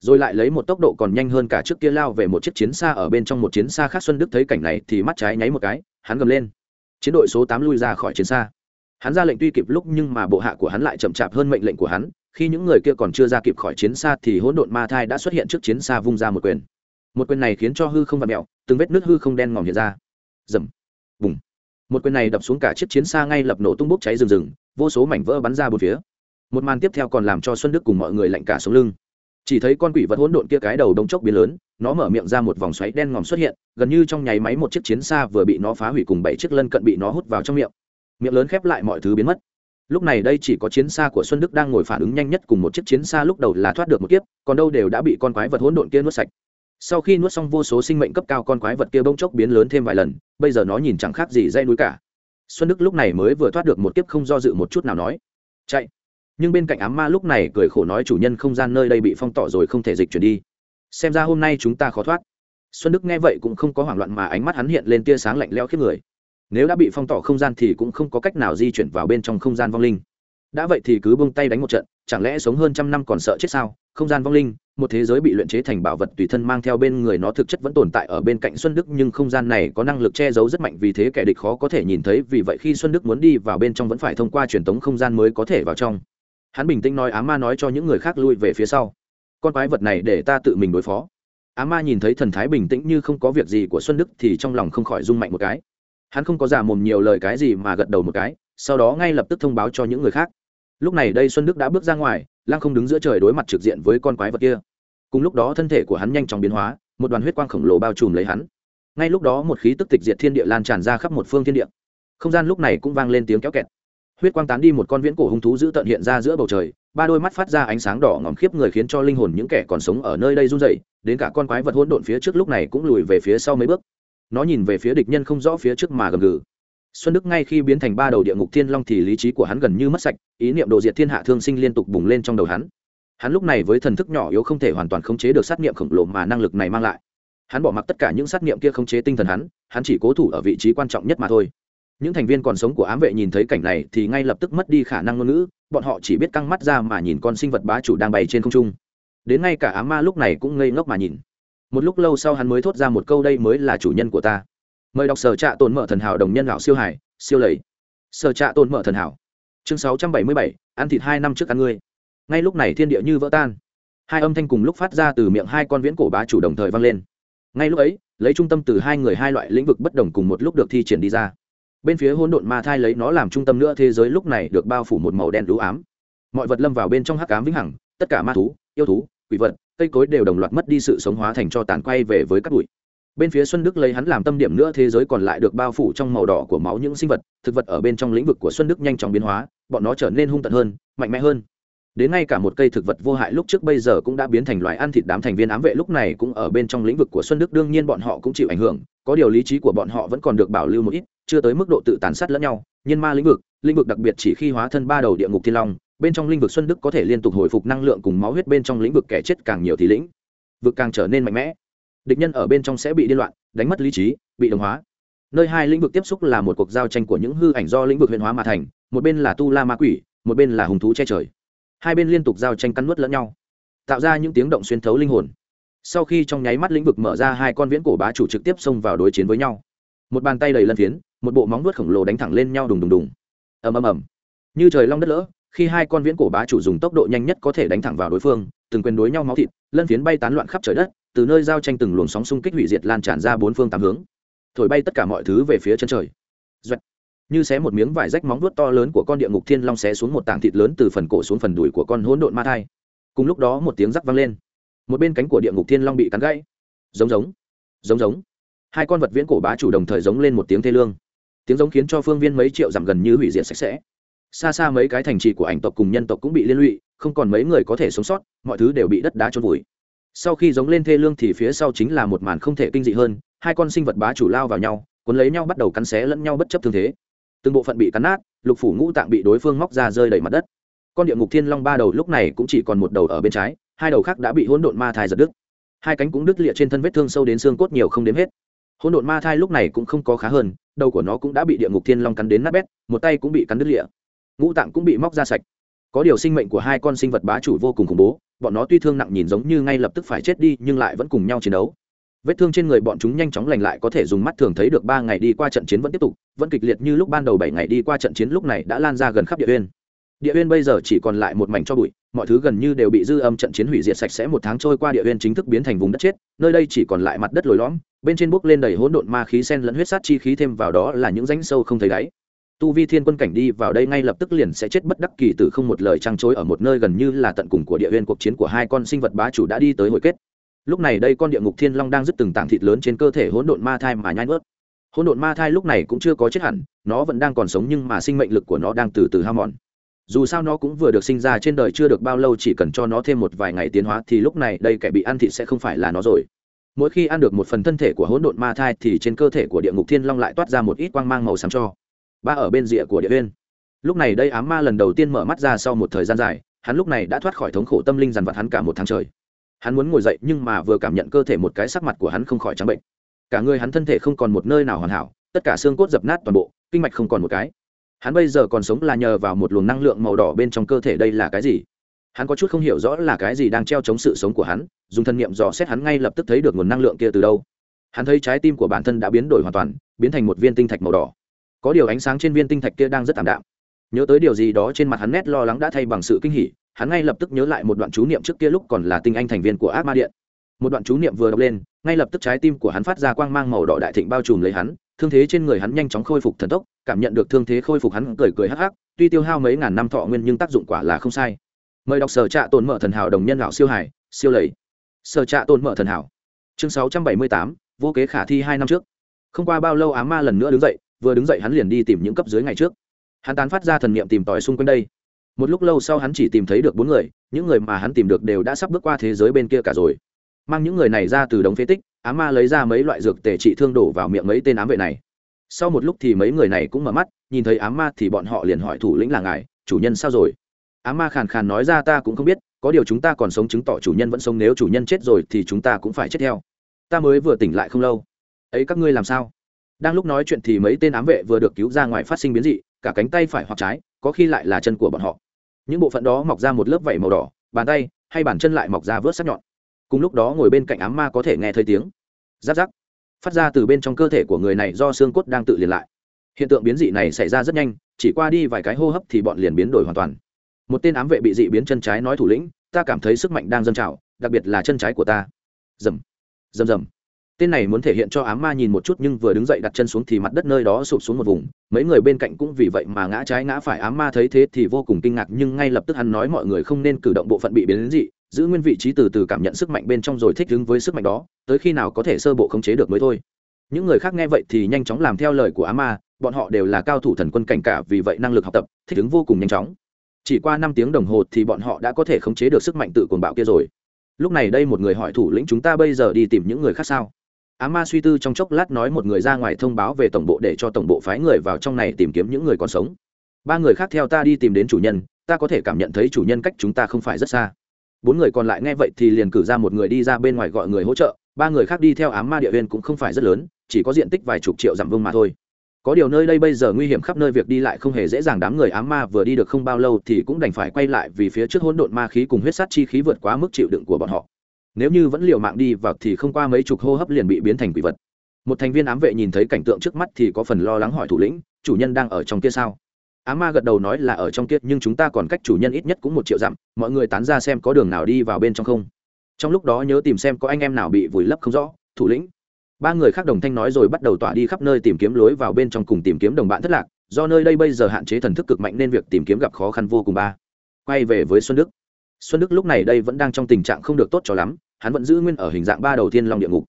Rồi lại lấy một tốc độ còn nhanh hơn cả trước kia lao về một chiếc chiến xa ở bên trong một chiến xa khác xuân đức thấy cảnh này thì mắt trái nháy một cái, hắn gầm lên. Chiến đội số tám lui ra khỏi chiến xa. Hắn ra lệnh tuy kịp lúc nhưng mà bộ hạ của hắn lại chậm chạp hơn mệnh lệnh của hắn, khi những người kia còn chưa ra kịp khỏi chiến xa thì hỗn độn ma thai đã xuất hiện trước chiến xa vung ra một quyền một quyền này khiến cho hư không vặn mẹo từng vết nước hư không đen ngòm hiện ra. Dầm bùng. Một quyền này đập xuống cả chiếc chiến xa ngay lập nổ tung bốc cháy rừng rừng, vô số mảnh vỡ bắn ra bốn phía. Một màn tiếp theo còn làm cho xuân đức cùng mọi người lạnh cả sống lưng. Chỉ thấy con quỷ vật hỗn độn kia cái đầu đông chốc biến lớn, nó mở miệng ra một vòng xoáy đen ngòm xuất hiện, gần như trong nháy máy một chiếc chiến xa vừa bị nó phá hủy cùng bảy chiếc lân cận bị nó hút vào trong miệng. Miệng lớn khép lại mọi thứ biến mất. Lúc này đây chỉ có chiến xa của xuân đức đang ngồi phản ứng nhanh nhất cùng một chiếc chiến xa lúc đầu là thoát được một kiếp, còn đâu đều đã bị con quái vật hỗn độn kia nuốt sạch sau khi nuốt xong vô số sinh mệnh cấp cao con quái vật kia bỗng chốc biến lớn thêm vài lần, bây giờ nó nhìn chẳng khác gì dây núi cả. Xuân đức lúc này mới vừa thoát được một kiếp không do dự một chút nào nói, chạy. Nhưng bên cạnh ám ma lúc này cười khổ nói chủ nhân không gian nơi đây bị phong tỏa rồi không thể dịch chuyển đi. Xem ra hôm nay chúng ta khó thoát. Xuân đức nghe vậy cũng không có hoảng loạn mà ánh mắt hắn hiện lên tia sáng lạnh lẽo khiếp người. Nếu đã bị phong tỏa không gian thì cũng không có cách nào di chuyển vào bên trong không gian vong linh. Đã vậy thì cứ buông tay đánh một trận, chẳng lẽ sống hơn trăm năm còn sợ chết sao? Không gian vong linh, một thế giới bị luyện chế thành bảo vật tùy thân mang theo bên người nó thực chất vẫn tồn tại ở bên cạnh xuân đức, nhưng không gian này có năng lực che giấu rất mạnh vì thế kẻ địch khó có thể nhìn thấy, vì vậy khi xuân đức muốn đi vào bên trong vẫn phải thông qua truyền tống không gian mới có thể vào trong. Hắn bình tĩnh nói, á ma nói cho những người khác lui về phía sau. Con quái vật này để ta tự mình đối phó. Á ma nhìn thấy thần thái bình tĩnh như không có việc gì của xuân đức thì trong lòng không khỏi rung mạnh một cái. Hắn không có giả mồm nhiều lời cái gì mà gật đầu một cái, sau đó ngay lập tức thông báo cho những người khác. Lúc này đây xuân đức đã bước ra ngoài lang không đứng giữa trời đối mặt trực diện với con quái vật kia. Cùng lúc đó thân thể của hắn nhanh chóng biến hóa, một đoàn huyết quang khổng lồ bao trùm lấy hắn. Ngay lúc đó một khí tức tịch diệt thiên địa lan tràn ra khắp một phương thiên địa. Không gian lúc này cũng vang lên tiếng kéo kẹt. Huyết quang tán đi một con viễn cổ hung thú dữ tận hiện ra giữa bầu trời, ba đôi mắt phát ra ánh sáng đỏ ngòm khiếp người khiến cho linh hồn những kẻ còn sống ở nơi đây run rẩy, đến cả con quái vật hỗn độn phía trước lúc này cũng lùi về phía sau mấy bước. Nó nhìn về phía địch nhân không rõ phía trước mà gầm gừ xuân đức ngay khi biến thành ba đầu địa ngục thiên long thì lý trí của hắn gần như mất sạch, ý niệm đồ diệt thiên hạ thương sinh liên tục bùng lên trong đầu hắn. Hắn lúc này với thần thức nhỏ yếu không thể hoàn toàn khống chế được sát niệm khổng lồ mà năng lực này mang lại. Hắn bỏ mặc tất cả những sát niệm kia khống chế tinh thần hắn hắn chỉ cố thủ ở vị trí quan trọng nhất mà thôi. Những thành viên còn sống của ám vệ nhìn thấy cảnh này thì ngay lập tức mất đi khả năng ngôn ngữ, bọn họ chỉ biết căng mắt ra mà nhìn con sinh vật bá chủ đang bay trên không trung. Đến ngay cả á ma lúc này cũng ngây ngốc mà nhìn. Một lúc lâu sau hắn mới thốt ra một câu, đây mới là chủ nhân của ta mời đọc sở trạ tồn mở thần hảo đồng nhân lão siêu hải, siêu lầy. Sở trạ tồn mở thần hảo. Chương sáu trăm bảy mươi bảy, ăn thịt hai năm trước ăn ngươi. Ngay lúc này thiên địa như vỡ tan. Hai âm thanh cùng lúc phát ra từ miệng hai con viễn cổ bá chủ đồng thời vang lên. Ngay lúc ấy, lấy trung tâm từ hai người hai loại lĩnh vực bất đồng cùng một lúc được thi triển đi ra. Bên phía hỗn độn ma thai lấy nó làm trung tâm nữa, thế giới lúc này được bao phủ một màu đen lũ ám. Mọi vật lâm vào bên trong hắc ám vĩnh hằng, tất cả ma thú, yêu thú, quỷ vật, cây cối đều đồng loạt mất đi sự sống hóa thành cho tàn quay về với các bụi bên phía xuân đức lấy hắn làm tâm điểm nữa, thế giới còn lại được bao phủ trong màu đỏ của máu những sinh vật, thực vật ở bên trong lĩnh vực của xuân đức nhanh chóng biến hóa, bọn nó trở nên hung tận hơn, mạnh mẽ hơn. Đến ngay cả một cây thực vật vô hại lúc trước bây giờ cũng đã biến thành loài ăn thịt đám thành viên ám vệ lúc này cũng ở bên trong lĩnh vực của xuân đức, đương nhiên bọn họ cũng chịu ảnh hưởng, có điều lý trí của bọn họ vẫn còn được bảo lưu một ít, chưa tới mức độ tự tàn sát lẫn nhau. Nhân ma lĩnh vực lĩnh vực đặc biệt chỉ khi hóa thân ba đầu địa ngục thiên long, bên trong lĩnh vực xuân đức có thể liên tục hồi phục năng lượng cùng máu huyết, bên trong lĩnh vực kẻ chết càng nhiều thì lĩnh vực càng trở nên mạnh mẽ địch nhân ở bên trong sẽ bị điên loạn, đánh mất lý trí, bị đồng hóa. Nơi hai lĩnh vực tiếp xúc là một cuộc giao tranh của những hư ảnh do lĩnh vực huyền hóa mà thành, một bên là tu la ma quỷ, một bên là hùng thú che trời. Hai bên liên tục giao tranh cắn nuốt lẫn nhau, tạo ra những tiếng động xuyên thấu linh hồn. Sau khi trong nháy mắt lĩnh vực mở ra, hai con viễn cổ bá chủ trực tiếp xông vào đối chiến với nhau. Một bàn tay đầy lân phiến, một bộ móng nuốt khổng lồ đánh thẳng lên nhau đùng đùng đùng. Ầm ầm ầm. Như trời long đất lỡ, khi hai con viễn cổ bá chủ dùng tốc độ nhanh nhất có thể đánh thẳng vào đối phương, từng quyền đối nhau máu thịt, lân phiến bay tán loạn khắp trời đất từ nơi giao tranh từng luồng sóng xung kích hủy diệt lan tràn ra bốn phương tám hướng. Thổi bay tất cả mọi thứ về phía chân trời. Như xé một miếng vải rách móng vuốt to lớn của con địa ngục thiên long xé xuống một tảng thịt lớn từ phần cổ xuống phần đùi của con hỗn độn ma thai. Cùng lúc đó một tiếng rắc vang lên. Một bên cánh của địa ngục thiên long bị cắn gãy. Giống giống. Giống giống. Hai con vật viễn cổ bá chủ đồng thời giống lên một tiếng thê lương. Tiếng giống khiến cho phương viên mấy triệu giảm gần như hủy diệt sạch sẽ. Xa xa mấy cái thành trì của ảnh tộc cùng nhân tộc cũng bị liên lụy, không còn mấy người có thể sống sót, mọi thứ đều bị đất đá trôn vùi sau khi giống lên thê lương thì phía sau chính là một màn không thể kinh dị hơn, hai con sinh vật bá chủ lao vào nhau, cuốn lấy nhau bắt đầu cắn xé lẫn nhau bất chấp thương thế. Từng bộ phận bị cắn nát, lục phủ ngũ tạng bị đối phương móc ra rơi đầy mặt đất. Con địa ngục thiên long ba đầu lúc này cũng chỉ còn một đầu ở bên trái, hai đầu khác đã bị hỗn độn ma thai giật đứt. Hai cánh cũng đứt lịa trên thân vết thương sâu đến xương cốt nhiều không đếm hết. Hỗn độn ma thai lúc này cũng không có khá hơn, đầu của nó cũng đã bị địa ngục thiên long cắn đến nát bét, một tay cũng bị cắn đứt lịa ngũ tạng cũng bị móc ra sạch có điều sinh mệnh của hai con sinh vật bá chủ vô cùng khủng bố, bọn nó tuy thương nặng nhìn giống như ngay lập tức phải chết đi, nhưng lại vẫn cùng nhau chiến đấu. Vết thương trên người bọn chúng nhanh chóng lành lại, có thể dùng mắt thường thấy được ba ngày đi qua trận chiến vẫn tiếp tục, vẫn kịch liệt như lúc ban đầu bảy ngày đi qua trận chiến lúc này đã lan ra gần khắp địa uyên. Địa uyên bây giờ chỉ còn lại một mảnh cho bụi, mọi thứ gần như đều bị dư âm trận chiến hủy diệt sạch sẽ một tháng trôi qua, địa uyên chính thức biến thành vùng đất chết, nơi đây chỉ còn lại mặt đất lồi lõm, bên trên bốc lên đầy hỗn độn ma khí sen lẫn huyết sát chi khí thêm vào đó là những rãnh sâu không thấy đáy tu vi thiên quân cảnh đi vào đây ngay lập tức liền sẽ chết bất đắc kỳ tử không một lời trăng trối ở một nơi gần như là tận cùng của địa huyên cuộc chiến của hai con sinh vật bá chủ đã đi tới hồi kết. Lúc này đây con địa ngục thiên long đang dứt từng tảng thịt lớn trên cơ thể hỗn độn ma thai mà nhai bớt. hỗn độn ma thai lúc này cũng chưa có chết hẳn, nó vẫn đang còn sống nhưng mà sinh mệnh lực của nó đang từ từ hao mòn. Dù sao nó cũng vừa được sinh ra trên đời chưa được bao lâu chỉ cần cho nó thêm một vài ngày tiến hóa thì lúc này đây kẻ bị ăn thịt sẽ không phải là nó rồi. Mỗi khi ăn được một phần thân thể của hỗn độn ma thai thì trên cơ thể của địa ngục thiên long lại toát ra một ít quang mang màu xám cho ba ở bên rìa của địa viên lúc này đây ám ma lần đầu tiên mở mắt ra sau một thời gian dài, hắn lúc này đã thoát khỏi thống khổ tâm linh dằn vặt hắn cả một tháng trời. Hắn muốn ngồi dậy nhưng mà vừa cảm nhận cơ thể một cái sắc mặt của hắn không khỏi trắng bệnh. Cả người hắn thân thể không còn một nơi nào hoàn hảo, tất cả xương cốt dập nát toàn bộ, kinh mạch không còn một cái. Hắn bây giờ còn sống là nhờ vào một luồng năng lượng màu đỏ bên trong cơ thể đây là cái gì? Hắn có chút không hiểu rõ là cái gì đang treo chống sự sống của hắn, dùng thân nhiệm dò xét hắn ngay lập tức thấy được nguồn năng lượng kia từ đâu. Hắn thấy trái tim của bản thân đã biến đổi hoàn toàn, biến thành một viên tinh thạch màu đỏ có điều ánh sáng trên viên tinh thạch kia đang rất tạm đạm. Nhớ tới điều gì đó trên mặt hắn nét lo lắng đã thay bằng sự kinh hỉ, hắn ngay lập tức nhớ lại một đoạn chú niệm trước kia lúc còn là tinh anh thành viên của ác ma điện. Một đoạn chú niệm vừa đọc lên, ngay lập tức trái tim của hắn phát ra quang mang màu đỏ đại thịnh bao trùm lấy hắn, thương thế trên người hắn nhanh chóng khôi phục thần tốc, cảm nhận được thương thế khôi phục hắn cười cười hắc hắc, tuy tiêu hao mấy ngàn năm thọ nguyên nhưng tác dụng quả là không sai. Mời đọc sở trạ tồn mở thần hảo đồng nhân lão siêu hải, siêu lầy. Sở trạ tồn mở thần hảo. Chương sáu trăm bảy mươi tám, vô kế khả thi hai năm trước. Không qua bao lâu á ma lần nữa đứng dậy vừa đứng dậy hắn liền đi tìm những cấp dưới ngày trước. Hắn tán phát ra thần niệm tìm tòi xung quanh đây. Một lúc lâu sau hắn chỉ tìm thấy được bốn người, những người mà hắn tìm được đều đã sắp bước qua thế giới bên kia cả rồi. Mang những người này ra từ đống phế tích á ma lấy ra mấy loại dược tể trị thương đổ vào miệng mấy tên ám vệ này. Sau một lúc thì mấy người này cũng mở mắt, nhìn thấy á ma thì bọn họ liền hỏi thủ lĩnh là ngài, chủ nhân sao rồi? Á ma khàn khàn nói ra ta cũng không biết, có điều chúng ta còn sống chứng tỏ chủ nhân vẫn sống, nếu chủ nhân chết rồi thì chúng ta cũng phải chết theo. Ta mới vừa tỉnh lại không lâu. Ấy các ngươi làm sao? Đang lúc nói chuyện thì mấy tên ám vệ vừa được cứu ra ngoài phát sinh biến dị, cả cánh tay phải hoặc trái, có khi lại là chân của bọn họ. Những bộ phận đó mọc ra một lớp vảy màu đỏ, bàn tay hay bàn chân lại mọc ra vớt sắc nhọn. Cùng lúc đó ngồi bên cạnh ám ma có thể nghe thấy tiếng. Giáp giáp. Phát ra từ bên trong cơ thể của người này do xương cốt đang tự liền lại. Hiện tượng biến dị này xảy ra rất nhanh, chỉ qua đi vài cái hô hấp thì bọn liền biến đổi hoàn toàn. Một tên ám vệ bị dị biến chân trái nói thủ lĩnh, ta cảm thấy sức mạnh đang dâng trào, đặc biệt là chân trái của ta. Rầm. Rầm rầm tên này muốn thể hiện cho ám ma nhìn một chút nhưng vừa đứng dậy đặt chân xuống thì mặt đất nơi đó sụp xuống một vùng. Mấy người bên cạnh cũng vì vậy mà ngã trái ngã phải, ám ma thấy thế thì vô cùng kinh ngạc nhưng ngay lập tức hắn nói mọi người không nên cử động bộ phận bị biến đến dị, giữ nguyên vị trí từ từ cảm nhận sức mạnh bên trong rồi thích ứng với sức mạnh đó, tới khi nào có thể sơ bộ khống chế được mới thôi. Những người khác nghe vậy thì nhanh chóng làm theo lời của ám ma, bọn họ đều là cao thủ thần quân cảnh cả vì vậy năng lực học tập, thích ứng vô cùng nhanh chóng. Chỉ qua năm tiếng đồng hồ thì bọn họ đã có thể khống chế được sức mạnh tự cuồng bạo kia rồi. Lúc này đây một người hỏi thủ lĩnh, chúng ta bây giờ đi tìm những người khác sao? Á ma suy tư trong chốc lát nói một người ra ngoài thông báo về tổng bộ để cho tổng bộ phái người vào trong này tìm kiếm những người còn sống. Ba người khác theo ta đi tìm đến chủ nhân, ta có thể cảm nhận thấy chủ nhân cách chúng ta không phải rất xa. Bốn người còn lại nghe vậy thì liền cử ra một người đi ra bên ngoài gọi người hỗ trợ, ba người khác đi theo ám ma địa viên cũng không phải rất lớn, chỉ có diện tích vài chục triệu dặm vương mà thôi. Có điều nơi đây bây giờ nguy hiểm khắp nơi, việc đi lại không hề dễ dàng, đám người ám ma vừa đi được không bao lâu thì cũng đành phải quay lại vì phía trước hỗn độn ma khí cùng huyết sát chi khí vượt quá mức chịu đựng của bọn họ nếu như vẫn liều mạng đi vào thì không qua mấy chục hô hấp liền bị biến thành quỷ vật. Một thành viên ám vệ nhìn thấy cảnh tượng trước mắt thì có phần lo lắng hỏi thủ lĩnh, chủ nhân đang ở trong kia sao? Ám ma gật đầu nói là ở trong kia, nhưng chúng ta còn cách chủ nhân ít nhất cũng một triệu dặm, mọi người tán ra xem có đường nào đi vào bên trong không. Trong lúc đó nhớ tìm xem có anh em nào bị vùi lấp không rõ, thủ lĩnh. Ba người khác đồng thanh nói rồi bắt đầu tỏa đi khắp nơi tìm kiếm lối vào bên trong cùng tìm kiếm đồng bạn thất lạc, do nơi đây bây giờ hạn chế thần thức cực mạnh nên việc tìm kiếm gặp khó khăn vô cùng ba. Quay về với xuân đức. Xuân đức lúc này đây vẫn đang trong tình trạng không được tốt cho lắm hắn vẫn giữ nguyên ở hình dạng ba đầu tiên long địa ngục.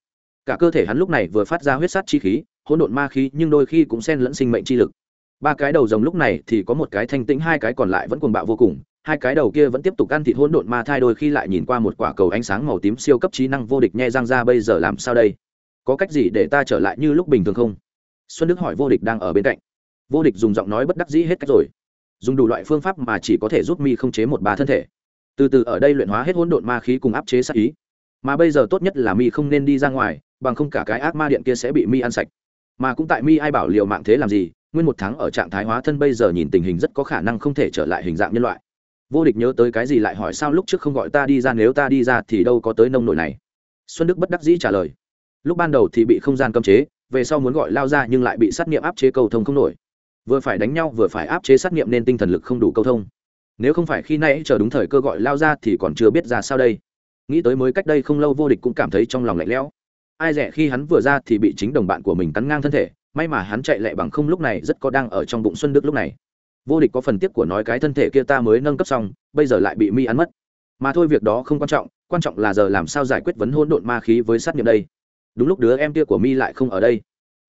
Cả cơ thể hắn lúc này vừa phát ra huyết sát chi khí, hỗn độn ma khí, nhưng đôi khi cũng xen lẫn sinh mệnh chi lực. Ba cái đầu rồng lúc này thì có một cái thanh tĩnh, hai cái còn lại vẫn cuồng bạo vô cùng, hai cái đầu kia vẫn tiếp tục ăn thịt hỗn độn ma thai, đôi khi lại nhìn qua một quả cầu ánh sáng màu tím siêu cấp trí năng vô địch nhe răng ra, bây giờ làm sao đây? Có cách gì để ta trở lại như lúc bình thường không? Xuân đức hỏi vô địch đang ở bên cạnh. Vô địch dùng giọng nói bất đắc dĩ hết cách rồi. Dùng đủ loại phương pháp mà chỉ có thể giúp mi không chế một ba thân thể. Từ từ ở đây luyện hóa hết hỗn độn ma khí cùng áp chế sát ý mà bây giờ tốt nhất là mi không nên đi ra ngoài, bằng không cả cái ác ma điện kia sẽ bị mi ăn sạch. Mà cũng tại mi ai bảo liệu mạng thế làm gì, nguyên một tháng ở trạng thái hóa thân bây giờ nhìn tình hình rất có khả năng không thể trở lại hình dạng nhân loại. Vô địch nhớ tới cái gì lại hỏi sao lúc trước không gọi ta đi ra, nếu ta đi ra thì đâu có tới nông nổi này. Xuân đức bất đắc dĩ trả lời. Lúc ban đầu thì bị không gian cấm chế, về sau muốn gọi lao ra nhưng lại bị sát nghiệm áp chế cầu thông không nổi. Vừa phải đánh nhau vừa phải áp chế sát nghiệm nên tinh thần lực không đủ cầu thông. Nếu không phải khi nãy chờ đúng thời cơ gọi lao ra thì còn chưa biết ra sao đây nghĩ tới mới cách đây không lâu vô địch cũng cảm thấy trong lòng lạnh lẽo. Ai rẻ khi hắn vừa ra thì bị chính đồng bạn của mình cắn ngang thân thể, may mà hắn chạy lẹ bằng không lúc này rất có đang ở trong bụng xuân đức lúc này. Vô địch có phần tiếc của nói cái thân thể kia ta mới nâng cấp xong, bây giờ lại bị mi ăn mất. Mà thôi việc đó không quan trọng quan trọng là giờ làm sao giải quyết vấn hôn độn ma khí với sát nghiệm đây. Đúng lúc đứa em kia của mi lại không ở đây.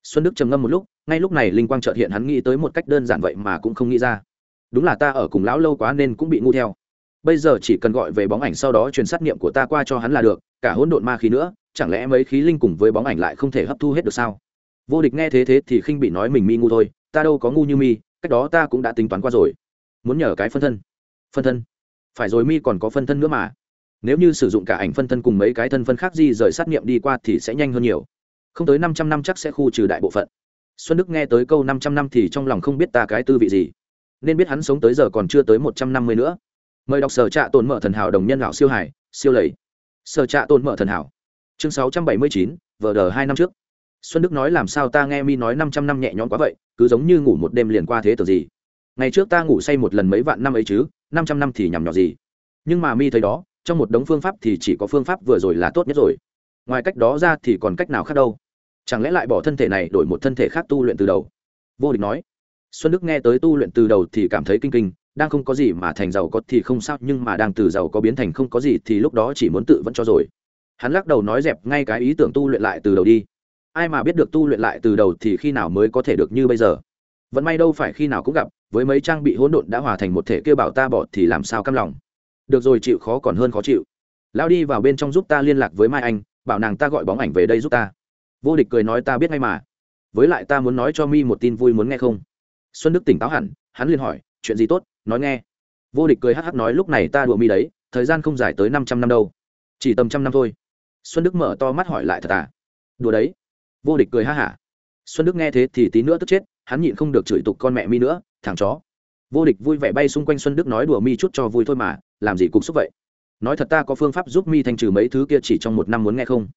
Xuân đức trầm ngâm một lúc, ngay lúc này linh quang trợt hiện hắn nghĩ tới một cách đơn giản vậy mà cũng không nghĩ ra. Đúng là ta ở cùng lão lâu quá nên cũng bị ngu theo bây giờ chỉ cần gọi về bóng ảnh sau đó truyền sát nghiệm của ta qua cho hắn là được, cả hỗn độn ma khí nữa, chẳng lẽ mấy khí linh cùng với bóng ảnh lại không thể hấp thu hết được sao? Vô địch nghe thế thế thì khinh bị nói mình mi ngu thôi, ta đâu có ngu như mi, cách đó ta cũng đã tính toán qua rồi. Muốn nhờ cái phân thân. Phân thân? Phải rồi mi còn có phân thân nữa mà. Nếu như sử dụng cả ảnh phân thân cùng mấy cái thân phân khác gì rời sát nghiệm đi qua thì sẽ nhanh hơn nhiều. Không tới năm trăm năm chắc sẽ khu trừ đại bộ phận. Xuân đức nghe tới câu năm trăm năm thì trong lòng không biết ta cái tư vị gì. Nên biết hắn sống tới giờ còn chưa tới một trăm năm mươi nữa mời đọc sở trạ tồn mở thần hảo đồng nhân lão siêu hải, siêu lầy. Sở trạ tồn mở thần hảo. Chương sáu trăm bảy mươi chín, vờ đờ hai năm trước. Xuân đức nói làm sao ta nghe mi nói năm trăm năm nhẹ nhõm quá vậy, cứ giống như ngủ một đêm liền qua thế tưởng gì. Ngày trước ta ngủ say một lần mấy vạn năm ấy chứ, năm trăm năm thì nhằm nhỏ gì. Nhưng mà mi thấy đó, trong một đống phương pháp thì chỉ có phương pháp vừa rồi là tốt nhất rồi. Ngoài cách đó ra thì còn cách nào khác đâu. Chẳng lẽ lại bỏ thân thể này đổi một thân thể khác tu luyện từ đầu? Vô địch nói. Xuân đức nghe tới tu luyện từ đầu thì cảm thấy kinh kinh đang không có gì mà thành giàu có thì không sao, nhưng mà đang từ giàu có biến thành không có gì thì lúc đó chỉ muốn tự vẫn cho rồi. Hắn lắc đầu nói dẹp ngay cái ý tưởng tu luyện lại từ đầu đi. Ai mà biết được tu luyện lại từ đầu thì khi nào mới có thể được như bây giờ? Vẫn may đâu phải khi nào cũng gặp, với mấy trang bị hỗn độn đã hòa thành một thể kêu bảo ta bỏ thì làm sao căm lòng? Được rồi, chịu khó còn hơn khó chịu. Lao đi vào bên trong giúp ta liên lạc với mai anh, bảo nàng ta gọi bóng ảnh về đây giúp ta. Vô địch cười nói ta biết ngay mà. Với lại ta muốn nói cho mi một tin vui muốn nghe không? Xuân đức tỉnh táo hẳn, hắn liền hỏi, chuyện gì tốt? Nói nghe. Vô địch cười hắc hắc nói lúc này ta đùa mi đấy, thời gian không dài tới năm trăm năm đâu. Chỉ tầm trăm năm thôi. Xuân đức mở to mắt hỏi lại thật à? Đùa đấy. Vô địch cười ha hả. Xuân đức nghe thế thì tí nữa tức chết, hắn nhịn không được chửi tục con mẹ mi nữa, thằng chó. Vô địch vui vẻ bay xung quanh xuân đức nói đùa mi chút cho vui thôi mà, làm gì cục xúc vậy? Nói thật ta có phương pháp giúp mi thanh trừ mấy thứ kia chỉ trong một năm muốn nghe không?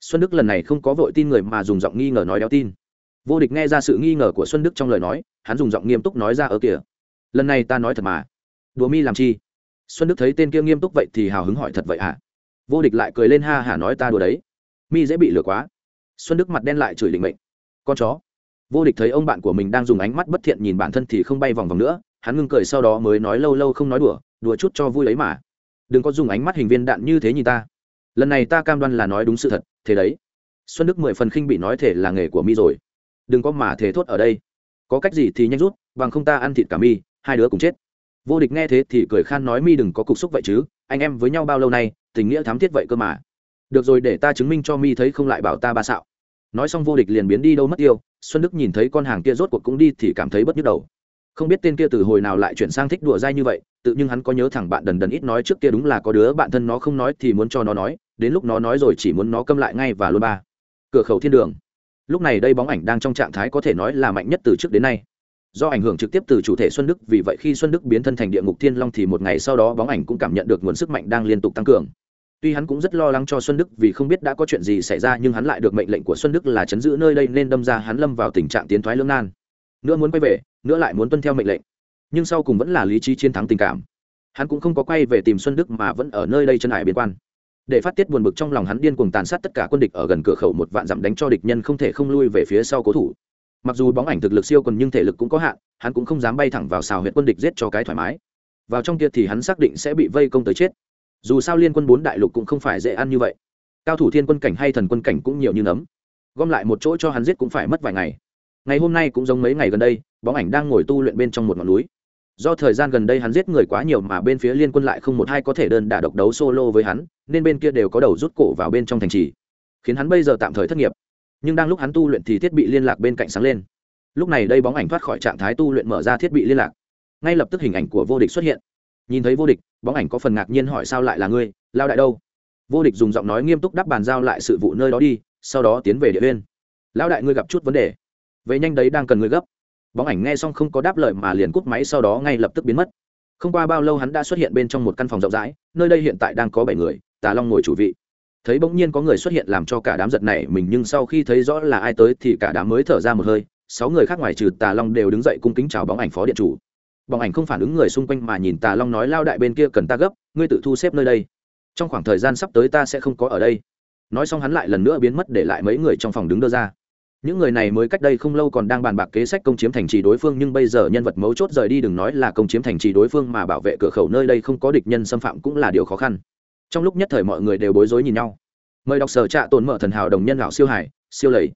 Xuân đức lần này không có vội tin người mà dùng giọng nghi ngờ nói đéo tin. Vô địch nghe ra sự nghi ngờ của xuân đức trong lời nói, hắn dùng giọng nghiêm túc nói ra ở kìa lần này ta nói thật mà. Đùa mi làm chi? Xuân đức thấy tên kia nghiêm túc vậy thì hào hứng hỏi thật vậy à vô địch lại cười lên ha hả nói ta đùa đấy. Mi dễ bị lừa quá. Xuân đức mặt đen lại chửi định mệnh. Con chó. Vô địch thấy ông bạn của mình đang dùng ánh mắt bất thiện nhìn bản thân thì không bay vòng vòng nữa. Hắn ngưng cười sau đó mới nói lâu lâu không nói đùa đùa chút cho vui ấy mà. Đừng có dùng ánh mắt hình viên đạn như thế nhìn ta. Lần này ta cam đoan là nói đúng sự thật, thế đấy. Xuân đức mười phần khinh bị nói thể là nghề của mi rồi. Đừng có mà thế thốt ở đây. Có cách gì thì nhanh rút, bằng không ta ăn thịt cả mi hai đứa cùng chết. Vô địch nghe thế thì cười khan nói, mi đừng có cục xúc vậy chứ, anh em với nhau bao lâu nay, tình nghĩa thám thiết vậy cơ mà. Được rồi, để ta chứng minh cho mi thấy không lại bảo ta ba xạo. Nói xong vô địch liền biến đi đâu mất tiêu, xuân đức nhìn thấy con hàng kia rốt cuộc cũng đi thì cảm thấy bất nhức đầu. Không biết tên kia từ hồi nào lại chuyển sang thích đùa dai như vậy, tự nhưng hắn có nhớ thẳng bạn đần đần ít nói trước kia đúng là có đứa bạn thân nó không nói thì muốn cho nó nói, đến lúc nó nói rồi chỉ muốn nó câm lại ngay và luôn ba. Cửa khẩu thiên đường. Lúc này đây bóng ảnh đang trong trạng thái có thể nói là mạnh nhất từ trước đến nay do ảnh hưởng trực tiếp từ chủ thể xuân đức, vì vậy khi xuân đức biến thân thành địa ngục thiên long thì một ngày sau đó bóng ảnh cũng cảm nhận được nguồn sức mạnh đang liên tục tăng cường. Tuy hắn cũng rất lo lắng cho xuân đức vì không biết đã có chuyện gì xảy ra, nhưng hắn lại được mệnh lệnh của xuân đức là chấn giữ nơi đây nên đâm ra hắn lâm vào tình trạng tiến thoái lưỡng nan. Nữa muốn quay về, nữa lại muốn tuân theo mệnh lệnh. Nhưng sau cùng vẫn là lý trí chiến thắng tình cảm. Hắn cũng không có quay về tìm xuân đức mà vẫn ở nơi đây chân hải biên quan. Để phát tiết buồn bực trong lòng hắn điên cuồng tàn sát tất cả quân địch ở gần cửa khẩu một vạn dặm đánh cho địch nhân không thể không lui về phía sau cố thủ mặc dù bóng ảnh thực lực siêu quần nhưng thể lực cũng có hạn, hắn cũng không dám bay thẳng vào xào huyện quân địch giết cho cái thoải mái. Vào trong kia thì hắn xác định sẽ bị vây công tới chết. Dù sao liên quân bốn đại lục cũng không phải dễ ăn như vậy. Cao thủ thiên quân cảnh hay thần quân cảnh cũng nhiều như nấm. Gom lại một chỗ cho hắn giết cũng phải mất vài ngày. Ngày hôm nay cũng giống mấy ngày gần đây, bóng ảnh đang ngồi tu luyện bên trong một ngọn núi. Do thời gian gần đây hắn giết người quá nhiều mà bên phía liên quân lại không một hai có thể đơn đả độc đấu solo với hắn, nên bên kia đều có đầu rút cổ vào bên trong thành trì. Khiến hắn bây giờ tạm thời thất nghiệp nhưng đang lúc hắn tu luyện thì thiết bị liên lạc bên cạnh sáng lên. Lúc này đây bóng ảnh thoát khỏi trạng thái tu luyện mở ra thiết bị liên lạc. Ngay lập tức hình ảnh của vô địch xuất hiện. Nhìn thấy vô địch, bóng ảnh có phần ngạc nhiên hỏi sao lại là ngươi, lao đại đâu? Vô địch dùng giọng nói nghiêm túc đáp bàn giao lại sự vụ nơi đó đi, sau đó tiến về địa huyên lão đại ngươi gặp chút vấn đề. Vậy nhanh đấy đang cần ngươi gấp. Bóng ảnh nghe xong không có đáp lời mà liền cúp máy sau đó ngay lập tức biến mất. Không qua bao lâu hắn đã xuất hiện bên trong một căn phòng rộng rãi, nơi đây hiện tại đang có bảy người, tà long ngồi chủ vị thấy bỗng nhiên có người xuất hiện làm cho cả đám giật này mình, nhưng sau khi thấy rõ là ai tới thì cả đám mới thở ra một hơi. Sáu người khác ngoài trừ tà long đều đứng dậy cung kính chào bóng ảnh phó điện chủ. Bóng ảnh không phản ứng người xung quanh mà nhìn tà long nói, lao đại bên kia cần ta gấp, ngươi tự thu xếp nơi đây. Trong khoảng thời gian sắp tới ta sẽ không có ở đây. Nói xong hắn lại lần nữa biến mất để lại mấy người trong phòng đứng đưa ra. Những người này mới cách đây không lâu còn đang bàn bạc kế sách công chiếm thành trì đối phương, nhưng bây giờ nhân vật mấu chốt rời đi đừng nói là công chiếm thành trì đối phương mà bảo vệ cửa khẩu nơi đây không có địch nhân xâm phạm cũng là điều khó khăn trong lúc nhất thời mọi người đều bối rối nhìn nhau. Mời đọc sở trạ tồn mở thần hảo đồng nhân lão siêu hải, siêu lầy.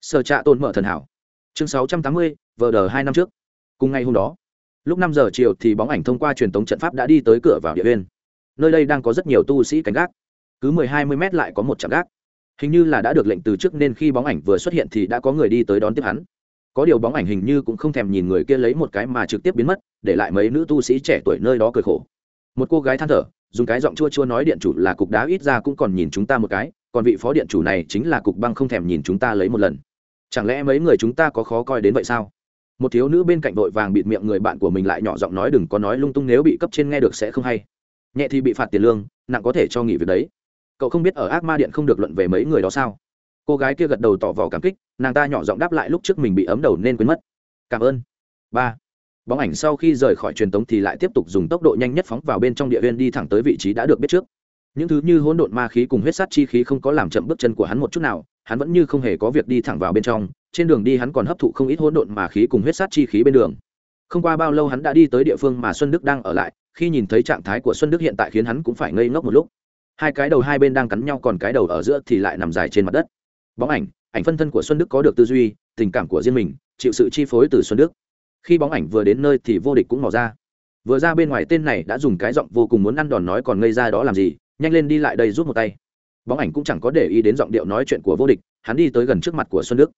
Sở trạ tồn mở thần hảo. Chương sáu trăm tám mươi, vờ đờ hai năm trước. Cùng ngày hôm đó, lúc năm giờ chiều thì bóng ảnh thông qua truyền tống trận pháp đã đi tới cửa vào địa viên. Nơi đây đang có rất nhiều tu sĩ cảnh gác. Cứ mười hai mươi mét lại có một trạm gác. Hình như là đã được lệnh từ trước nên khi bóng ảnh vừa xuất hiện thì đã có người đi tới đón tiếp hắn. Có điều bóng ảnh hình như cũng không thèm nhìn người kia lấy một cái mà trực tiếp biến mất, để lại mấy nữ tu sĩ trẻ tuổi nơi đó cười khổ. Một cô gái than thở dùng cái giọng chua chua nói điện chủ là cục đá ít ra cũng còn nhìn chúng ta một cái, còn vị phó điện chủ này chính là cục băng không thèm nhìn chúng ta lấy một lần. Chẳng lẽ mấy người chúng ta có khó coi đến vậy sao? Một thiếu nữ bên cạnh vội vàng bịt miệng người bạn của mình lại nhỏ giọng nói đừng có nói lung tung nếu bị cấp trên nghe được sẽ không hay. Nhẹ thì bị phạt tiền lương, nặng có thể cho nghỉ việc đấy. Cậu không biết ở ác ma điện không được luận về mấy người đó sao? Cô gái kia gật đầu tỏ vò cảm kích, nàng ta nhỏ giọng đáp lại lúc trước mình bị ấm đầu nên quên mất. Cảm ơn. Ba bóng ảnh sau khi rời khỏi truyền tống thì lại tiếp tục dùng tốc độ nhanh nhất phóng vào bên trong địa viên đi thẳng tới vị trí đã được biết trước. Những thứ như hỗn độn ma khí cùng huyết sát chi khí không có làm chậm bước chân của hắn một chút nào, hắn vẫn như không hề có việc đi thẳng vào bên trong, trên đường đi hắn còn hấp thụ không ít hỗn độn ma khí cùng huyết sát chi khí bên đường. Không qua bao lâu hắn đã đi tới địa phương mà xuân đức đang ở lại, khi nhìn thấy trạng thái của xuân đức hiện tại khiến hắn cũng phải ngây ngốc một lúc. Hai cái đầu hai bên đang cắn nhau còn cái đầu ở giữa thì lại nằm dài trên mặt đất. Bóng ảnh ảnh phân thân của xuân đức có được tư duy, tình cảm của riêng mình, chịu sự chi phối từ xuân đức khi bóng ảnh vừa đến nơi thì vô địch cũng mò ra. Vừa ra bên ngoài tên này đã dùng cái giọng vô cùng muốn ăn đòn nói còn ngây ra đó làm gì, nhanh lên đi lại đây rút một tay. Bóng ảnh cũng chẳng có để ý đến giọng điệu nói chuyện của vô địch, hắn đi tới gần trước mặt của xuân đức.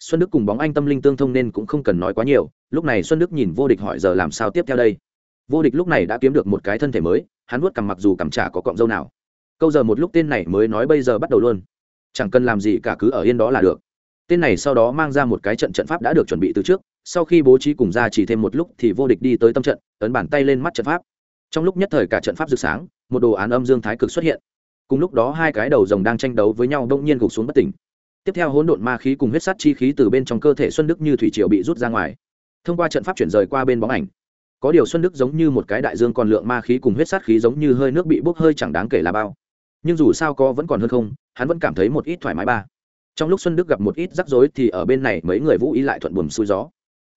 Xuân đức cùng bóng anh tâm linh tương thông nên cũng không cần nói quá nhiều, lúc này xuân đức nhìn vô địch hỏi giờ làm sao tiếp theo đây. Vô địch lúc này đã kiếm được một cái thân thể mới, hắn vuốt cằm mặc dù cằm chả có cọng dâu nào. Câu giờ một lúc tên này mới nói bây giờ bắt đầu luôn. Chẳng cần làm gì cả cứ ở yên đó là được. Tên này sau đó mang ra một cái trận trận pháp đã được chuẩn bị từ trước sau khi bố trí cùng ra chỉ thêm một lúc thì vô địch đi tới tâm trận, ấn bàn tay lên mắt trận pháp. Trong lúc nhất thời cả trận pháp rực sáng, một đồ án âm dương thái cực xuất hiện. Cùng lúc đó hai cái đầu rồng đang tranh đấu với nhau đông nhiên gục xuống bất tỉnh. Tiếp theo hỗn độn ma khí cùng huyết sắt chi khí từ bên trong cơ thể xuân đức như thủy triều bị rút ra ngoài. Thông qua trận pháp chuyển rời qua bên bóng ảnh, có điều xuân đức giống như một cái đại dương còn lượng ma khí cùng huyết sát khí giống như hơi nước bị bốc hơi chẳng đáng kể là bao. Nhưng dù sao có vẫn còn hơn không, hắn vẫn cảm thấy một ít thoải mái ba. Trong lúc xuân đức gặp một ít rắc rối thì ở bên này mấy người vũ ý lại thuận buồm xuôi gió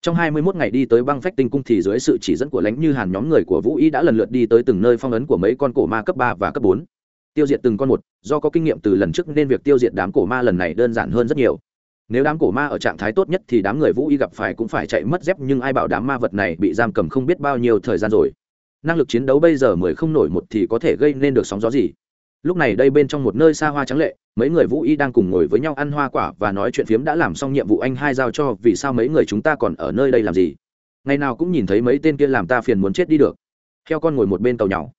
trong hai mươi 21 ngày đi tới băng phách tinh cung thì dưới sự chỉ dẫn của lãnh như hàn nhóm người của vũ ý đã lần lượt đi tới từng nơi phong ấn của mấy con cổ ma cấp ba và cấp bốn. Tiêu diệt từng con một, do có kinh nghiệm từ lần trước nên việc tiêu diệt đám cổ ma lần này đơn giản hơn rất nhiều. Nếu đám cổ ma ở trạng thái tốt nhất thì đám người vũ y gặp phải cũng phải chạy mất dép, nhưng ai bảo đám ma vật này bị giam cầm không biết bao nhiêu thời gian rồi. Năng lực chiến đấu bây giờ mười không nổi một thì có thể gây nên được sóng gió gì? Lúc này đây bên trong một nơi xa hoa trắng lệ, mấy người vũ y đang cùng ngồi với nhau ăn hoa quả và nói chuyện phiếm đã làm xong nhiệm vụ anh hai giao cho vì sao mấy người chúng ta còn ở nơi đây làm gì. Ngày nào cũng nhìn thấy mấy tên kia làm ta phiền muốn chết đi được. Theo con ngồi một bên tàu nhỏ.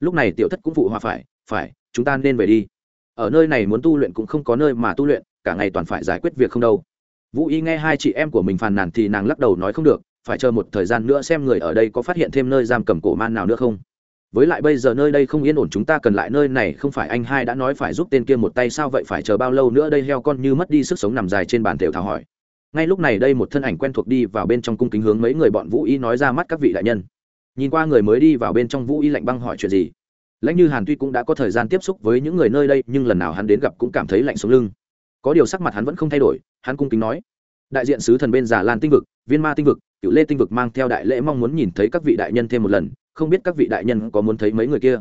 Lúc này tiểu thất cũng phụ hoa phải phải, chúng ta nên về đi. Ở nơi này muốn tu luyện cũng không có nơi mà tu luyện, cả ngày toàn phải giải quyết việc không đâu. Vũ y nghe hai chị em của mình phàn nàn thì nàng lắc đầu nói không được, phải chờ một thời gian nữa xem người ở đây có phát hiện thêm nơi giam cầm cổ man nào nữa không? Với lại bây giờ nơi đây không yên ổn chúng ta cần lại nơi này, không phải anh hai đã nói phải giúp tên kia một tay sao vậy, phải chờ bao lâu nữa đây heo con như mất đi sức sống nằm dài trên bàn tiểu thảo hỏi. Ngay lúc này đây một thân ảnh quen thuộc đi vào bên trong cung kính hướng mấy người bọn vũ y nói ra mắt các vị đại nhân. Nhìn qua người mới đi vào bên trong vũ y lạnh băng hỏi chuyện gì. Lãnh như hàn tuy cũng đã có thời gian tiếp xúc với những người nơi đây, nhưng lần nào hắn đến gặp cũng cảm thấy lạnh sống lưng. Có điều sắc mặt hắn vẫn không thay đổi, hắn cung kính nói. Đại diện sứ thần bên già lan tinh vực, viên ma tinh vực cựu lê tinh vực mang theo đại lễ mong muốn nhìn thấy các vị đại nhân thêm một lần không biết các vị đại nhân có muốn thấy mấy người kia.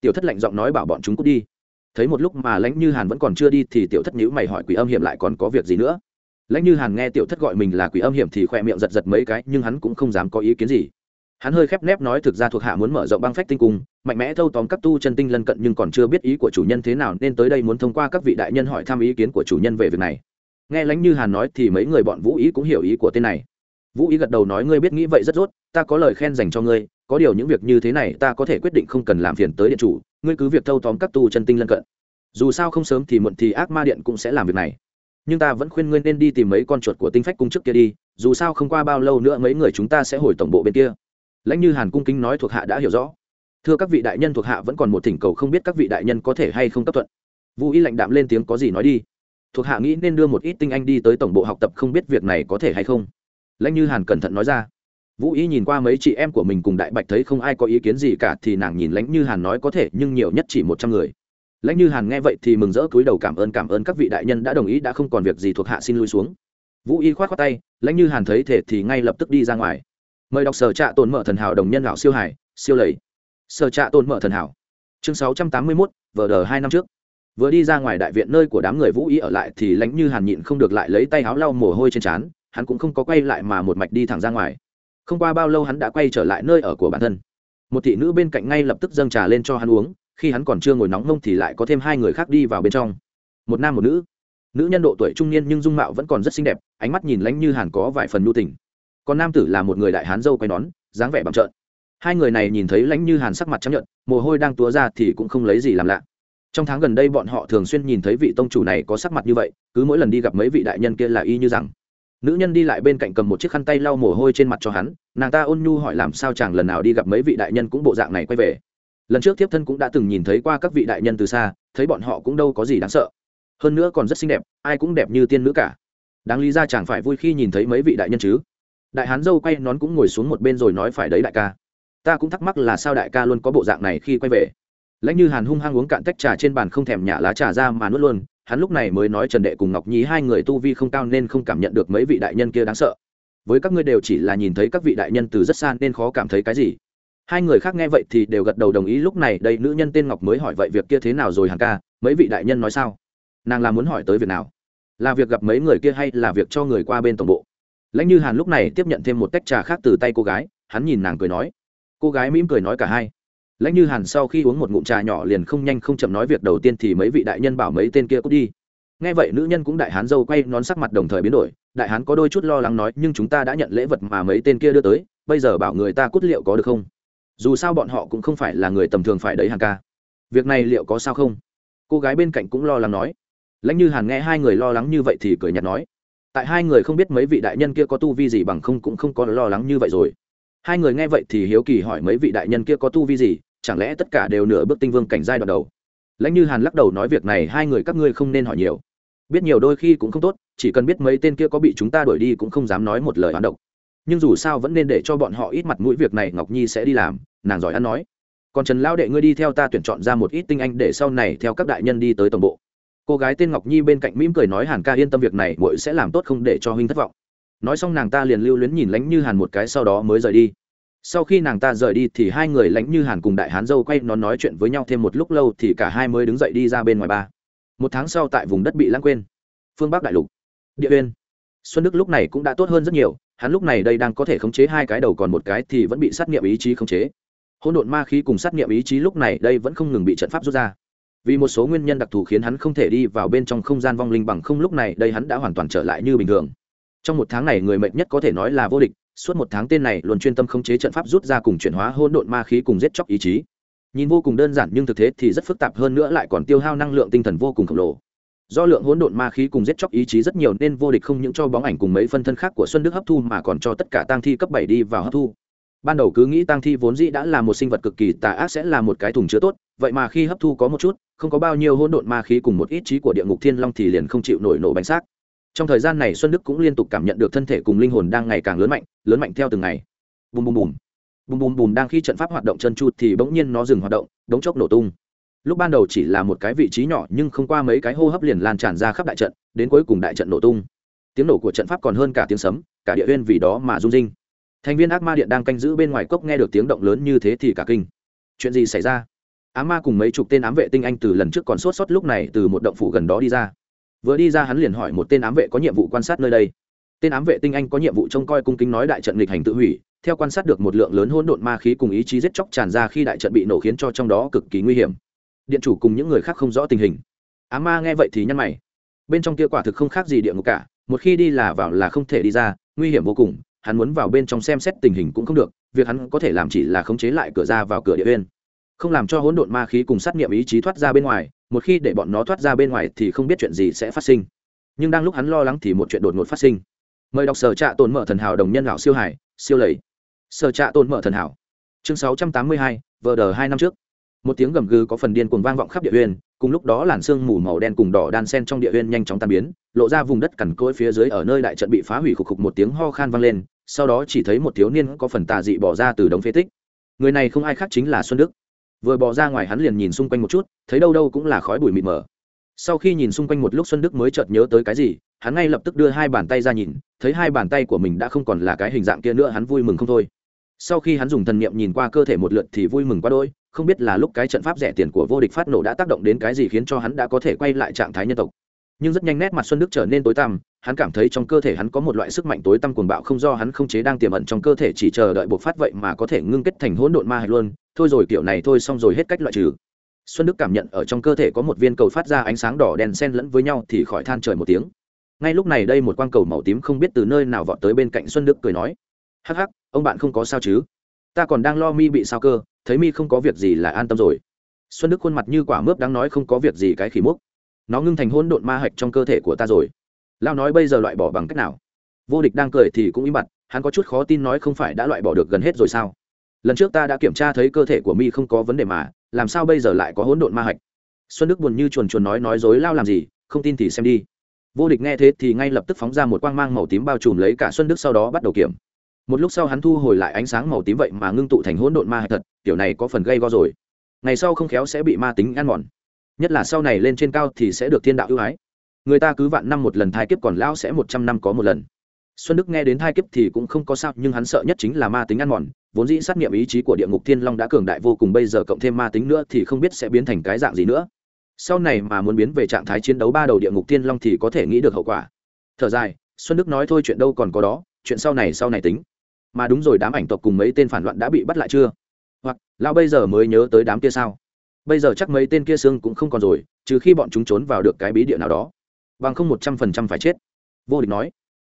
Tiểu thất lạnh giọng nói bảo bọn chúng cút đi. Thấy một lúc mà lãnh như hàn vẫn còn chưa đi thì tiểu thất nhữ mày hỏi quỷ âm hiểm lại còn có việc gì nữa. Lãnh như hàn nghe tiểu thất gọi mình là quỷ âm hiểm thì khoe miệng giật giật mấy cái, nhưng hắn cũng không dám có ý kiến gì. Hắn hơi khép nép nói thực ra thuộc hạ muốn mở rộng băng phách tinh cung, mạnh mẽ thâu tóm các tu chân tinh lân cận nhưng còn chưa biết ý của chủ nhân thế nào nên tới đây muốn thông qua các vị đại nhân hỏi thăm ý kiến của chủ nhân về việc này. Nghe lãnh như hàn nói thì mấy người bọn vũ ý cũng hiểu ý của tên này. Vũ ý gật đầu nói, ngươi biết nghĩ vậy rất rốt, ta có lời khen dành cho ngươi có điều những việc như thế này ta có thể quyết định không cần làm phiền tới điện chủ, ngươi cứ việc thâu tóm các tu chân tinh lân cận. Dù sao không sớm thì muộn thì ác ma điện cũng sẽ làm việc này. Nhưng ta vẫn khuyên ngươi nên đi tìm mấy con chuột của tinh phách cung trước kia đi, dù sao không qua bao lâu nữa mấy người chúng ta sẽ hồi tổng bộ bên kia. Lãnh như hàn cung kính nói thuộc hạ đã hiểu rõ. Thưa các vị đại nhân thuộc hạ vẫn còn một thỉnh cầu không biết các vị đại nhân có thể hay không cấp thuận. Vũ y lạnh đạm lên tiếng có gì nói đi. Thuộc hạ nghĩ nên đưa một ít tinh anh đi tới tổng bộ học tập không biết việc này có thể hay không. Lãnh như hàn cẩn thận nói ra vũ y nhìn qua mấy chị em của mình cùng đại bạch thấy không ai có ý kiến gì cả thì nàng nhìn lãnh như hàn nói có thể, nhưng nhiều nhất chỉ một trăm người. Lãnh như hàn nghe vậy thì mừng rỡ cúi đầu cảm ơn cảm ơn các vị đại nhân đã đồng ý, đã không còn việc gì thuộc hạ xin lui xuống. Vũ y khoát khoát tay, lãnh như hàn thấy thể thì ngay lập tức đi ra ngoài. Mời đọc sở trạ tồn mở thần hảo đồng nhân lão siêu hải, siêu lầy. Sở trạ tồn mở thần hảo. Chương sáu trăm tám mươi mốt, vờ đờ hai năm trước. Vừa đi ra ngoài đại viện nơi của đám người vũ y ở lại thì lãnh như hàn nhịn không được lại lấy tay áo lau mồ hôi trên trán, hắn cũng không có quay lại mà một mạch đi thẳng ra ngoài không qua bao lâu hắn đã quay trở lại nơi ở của bản thân. Một thị nữ bên cạnh ngay lập tức dâng trà lên cho hắn uống, khi hắn còn chưa ngồi nóng mông thì lại có thêm hai người khác đi vào bên trong. Một nam một nữ. Nữ nhân độ tuổi trung niên nhưng dung mạo vẫn còn rất xinh đẹp, ánh mắt nhìn lãnh như hàn có vài phần nhu tình. Còn nam tử là một người đại hán dâu quay nón, dáng vẻ bằng trợn. Hai người này nhìn thấy lãnh như hàn sắc mặt chấp nhận mồ hôi đang túa ra thì cũng không lấy gì làm lạ. Trong tháng gần đây bọn họ thường xuyên nhìn thấy vị tông chủ này có sắc mặt như vậy, cứ mỗi lần đi gặp mấy vị đại nhân kia là y như rằng nữ nhân đi lại bên cạnh cầm một chiếc khăn tay lau mồ hôi trên mặt cho hắn, nàng ta ôn nhu hỏi làm sao chàng lần nào đi gặp mấy vị đại nhân cũng bộ dạng này quay về. Lần trước tiếp thân cũng đã từng nhìn thấy qua các vị đại nhân từ xa, thấy bọn họ cũng đâu có gì đáng sợ. Hơn nữa còn rất xinh đẹp, ai cũng đẹp như tiên nữ cả. Đáng lý ra chàng phải vui khi nhìn thấy mấy vị đại nhân chứ. Đại hán dâu quay nón cũng ngồi xuống một bên rồi nói phải đấy đại ca. Ta cũng thắc mắc là sao đại ca luôn có bộ dạng này khi quay về. Lãnh như hàn hung hăng uống cạn tách trà trên bàn không thèm nhả lá trà ra mà nuốt luôn hắn lúc này mới nói trần đệ cùng ngọc nhí hai người tu vi không cao nên không cảm nhận được mấy vị đại nhân kia đáng sợ. Với các ngươi đều chỉ là nhìn thấy các vị đại nhân từ rất xa nên khó cảm thấy cái gì. Hai người khác nghe vậy thì đều gật đầu đồng ý, lúc này đây nữ nhân tên ngọc mới hỏi vậy việc kia thế nào rồi hàn ca, mấy vị đại nhân nói sao? Nàng là muốn hỏi tới việc nào? Là việc gặp mấy người kia hay là việc cho người qua bên tổng bộ? Lãnh như hàn lúc này tiếp nhận thêm một tách trà khác từ tay cô gái, hắn nhìn nàng cười nói. Cô gái mỉm cười nói cả hai lãnh như hàn sau khi uống một ngụm trà nhỏ liền không nhanh không chậm nói việc đầu tiên thì mấy vị đại nhân bảo mấy tên kia cút đi. Nghe vậy nữ nhân cũng đại hán dâu quay nón sắc mặt đồng thời biến đổi, đại hán có đôi chút lo lắng nói, nhưng chúng ta đã nhận lễ vật mà mấy tên kia đưa tới, bây giờ bảo người ta cút liệu có được không? Dù sao bọn họ cũng không phải là người tầm thường phải đấy hàng ca. Việc này liệu có sao không? Cô gái bên cạnh cũng lo lắng nói. Lãnh như hàn nghe hai người lo lắng như vậy thì cười nhạt nói. Tại hai người không biết mấy vị đại nhân kia có tu vi gì bằng không cũng không có lo lắng như vậy rồi. Hai người nghe vậy thì hiếu kỳ hỏi mấy vị đại nhân kia có tu vi gì chẳng lẽ tất cả đều nửa bước tinh vương cảnh giai đoạn đầu? Lãnh như hàn lắc đầu nói việc này hai người các ngươi không nên hỏi nhiều. Biết nhiều đôi khi cũng không tốt, chỉ cần biết mấy tên kia có bị chúng ta đuổi đi cũng không dám nói một lời hoán độc. Nhưng dù sao vẫn nên để cho bọn họ ít mặt mũi việc này ngọc nhi sẽ đi làm, nàng giỏi ăn nói. Còn trần lão đệ ngươi đi theo ta tuyển chọn ra một ít tinh anh để sau này theo các đại nhân đi tới tổng bộ. Cô gái tên ngọc nhi bên cạnh mỉm cười nói hàn ca yên tâm việc này, muội sẽ làm tốt không để cho huynh thất vọng. Nói xong nàng ta liền lưu luyến nhìn lánh như hàn một cái sau đó mới rời đi sau khi nàng ta rời đi thì hai người lãnh như hàn cùng đại hán dâu quay nó nói chuyện với nhau thêm một lúc lâu thì cả hai mới đứng dậy đi ra bên ngoài ba. Một tháng sau tại vùng đất bị lãng quên. Phương bắc đại lục. Địa uyên. Xuân đức lúc này cũng đã tốt hơn rất nhiều, hắn lúc này đây đang có thể khống chế hai cái đầu còn một cái thì vẫn bị sát nghiệm ý chí khống chế. Hỗn độn ma khí cùng sát nghiệm ý chí lúc này đây vẫn không ngừng bị trận pháp rút ra. Vì một số nguyên nhân đặc thù khiến hắn không thể đi vào bên trong không gian vong linh bằng không lúc này đây hắn đã hoàn toàn trở lại như bình thường. Trong một tháng này người mệnh nhất có thể nói là vô địch suốt một tháng tên này luôn chuyên tâm khống chế trận pháp rút ra cùng chuyển hóa hỗn độn ma khí cùng giết chóc ý chí. Nhìn vô cùng đơn giản nhưng thực tế thì rất phức tạp hơn nữa lại còn tiêu hao năng lượng tinh thần vô cùng khổng lồ. Do lượng hỗn độn ma khí cùng giết chóc ý chí rất nhiều nên vô địch không những cho bóng ảnh cùng mấy phân thân khác của xuân đức hấp thu mà còn cho tất cả tang thi cấp bảy đi vào hấp thu. Ban đầu cứ nghĩ tang thi vốn dĩ đã là một sinh vật cực kỳ tà ác sẽ là một cái thùng chứa tốt, vậy mà khi hấp thu có một chút, không có bao nhiêu hỗn độn ma khí cùng một ít trí của địa ngục thiên long thì liền không chịu nổi nổ bánh xác trong thời gian này xuân đức cũng liên tục cảm nhận được thân thể cùng linh hồn đang ngày càng lớn mạnh lớn mạnh theo từng ngày. Bùm bùm bùm. Bùm bùm bùm đang khi trận pháp hoạt động chân chu thì bỗng nhiên nó dừng hoạt động, đống chốc nổ tung. Lúc ban đầu chỉ là một cái vị trí nhỏ nhưng không qua mấy cái hô hấp liền lan tràn ra khắp đại trận, đến cuối cùng đại trận nổ tung. Tiếng nổ của trận pháp còn hơn cả tiếng sấm, cả địa huyên vì đó mà rung rinh. Thành viên ác ma điện đang canh giữ bên ngoài cốc nghe được tiếng động lớn như thế thì cả kinh. Chuyện gì xảy ra? Á ma cùng mấy chục tên ám vệ tinh anh từ lần trước còn sốt sót lúc này từ một động phủ gần đó đi ra vừa đi ra hắn liền hỏi một tên ám vệ có nhiệm vụ quan sát nơi đây. Tên ám vệ tinh anh có nhiệm vụ trông coi cung kính nói đại trận nghịch hành tự hủy, theo quan sát được một lượng lớn hỗn độn ma khí cùng ý chí giết chóc tràn ra khi đại trận bị nổ khiến cho trong đó cực kỳ nguy hiểm. Điện chủ cùng những người khác không rõ tình hình. Á ma nghe vậy thì nhăn mày. Bên trong kia quả thực không khác gì địa ngục cả, một khi đi là vào là không thể đi ra, nguy hiểm vô cùng, hắn muốn vào bên trong xem xét tình hình cũng không được, việc hắn có thể làm chỉ là khống chế lại cửa ra vào cửa địa bên không làm cho hỗn độn ma khí cùng sát nghiệm ý chí thoát ra bên ngoài, một khi để bọn nó thoát ra bên ngoài thì không biết chuyện gì sẽ phát sinh. Nhưng đang lúc hắn lo lắng thì một chuyện đột ngột phát sinh. Mời đọc sở trạ tồn mở thần hảo đồng nhân lão siêu hải, siêu lầy. Sở trạ tồn mở thần hảo. Chương sáu trăm tám mươi hai, vờ đờ hai năm trước. Một tiếng gầm gừ có phần điên cuồng vang vọng khắp địa uyên, cùng lúc đó làn sương mù màu đen cùng đỏ đan sen trong địa uyên nhanh chóng tan biến, lộ ra vùng đất cằn cỗi phía dưới ở nơi đại trận bị phá hủy khục khục một tiếng ho khan vang lên, sau đó chỉ thấy một thiếu niên có phần tà dị bỏ ra từ đống phế tích. Người này không ai khác chính là xuân đức vừa bỏ ra ngoài hắn liền nhìn xung quanh một chút, thấy đâu đâu cũng là khói bụi mịt mờ. Sau khi nhìn xung quanh một lúc xuân đức mới chợt nhớ tới cái gì, hắn ngay lập tức đưa hai bàn tay ra nhìn, thấy hai bàn tay của mình đã không còn là cái hình dạng kia nữa, hắn vui mừng không thôi. Sau khi hắn dùng thần niệm nhìn qua cơ thể một lượt thì vui mừng quá đôi không biết là lúc cái trận pháp rẻ tiền của vô địch phát nổ đã tác động đến cái gì khiến cho hắn đã có thể quay lại trạng thái nhân tộc nhưng rất nhanh nét mặt xuân đức trở nên tối tăm, hắn cảm thấy trong cơ thể hắn có một loại sức mạnh tối tăm cuồng bạo không do hắn không chế đang tiềm ẩn trong cơ thể chỉ chờ đợi buộc phát vậy mà có thể ngưng kết thành hỗn độn ma hạch luôn. Thôi rồi, kiểu này thôi, xong rồi, hết cách loại trừ. Xuân đức cảm nhận ở trong cơ thể có một viên cầu phát ra ánh sáng đỏ đen xen lẫn với nhau thì khỏi than trời một tiếng. Ngay lúc này đây một quang cầu màu tím không biết từ nơi nào vọt tới bên cạnh xuân đức cười nói, hắc hắc, ông bạn không có sao chứ? Ta còn đang lo mi bị sao cơ, thấy mi không có việc gì là an tâm rồi. Xuân đức khuôn mặt như quả mướp đang nói không có việc gì cái khỉ múc nó ngưng thành hôn độn ma hạch trong cơ thể của ta rồi. Lao nói bây giờ loại bỏ bằng cách nào? Vô địch đang cười thì cũng im bặt, hắn có chút khó tin nói không phải đã loại bỏ được gần hết rồi sao? Lần trước ta đã kiểm tra thấy cơ thể của mi không có vấn đề mà, làm sao bây giờ lại có hỗn độn ma hạch? Xuân đức buồn như chuồn chuồn nói nói dối lao làm gì, không tin thì xem đi. Vô địch nghe thế thì ngay lập tức phóng ra một quang mang màu tím bao trùm lấy cả xuân đức sau đó bắt đầu kiểm. Một lúc sau hắn thu hồi lại ánh sáng màu tím vậy mà ngưng tụ thành hỗn độn ma hạch thật, kiểu này có phần gây go rồi. Ngày sau không khéo sẽ bị ma tính ăn mòn nhất là sau này lên trên cao thì sẽ được thiên đạo ưu ái. Người ta cứ vạn năm một lần thai kiếp còn lão sẽ một trăm năm có một lần. Xuân đức nghe đến thai kiếp thì cũng không có sao, nhưng hắn sợ nhất chính là ma tính ăn mòn, vốn dĩ sát nghiệm ý chí của địa ngục thiên long đã cường đại vô cùng, bây giờ cộng thêm ma tính nữa thì không biết sẽ biến thành cái dạng gì nữa. Sau này mà muốn biến về trạng thái chiến đấu ba đầu địa ngục thiên long thì có thể nghĩ được hậu quả. Thở dài, xuân đức nói thôi chuyện đâu còn có đó, chuyện sau này sau này tính. Mà đúng rồi, đám ảnh tộc cùng mấy tên phản loạn đã bị bắt lại chưa? Hoặc, lão bây giờ mới nhớ tới đám kia sao? Bây giờ chắc mấy tên kia xương cũng không còn rồi, trừ khi bọn chúng trốn vào được cái bí địa nào đó. Bằng không một trăm phần trăm phải chết. Vô địch nói.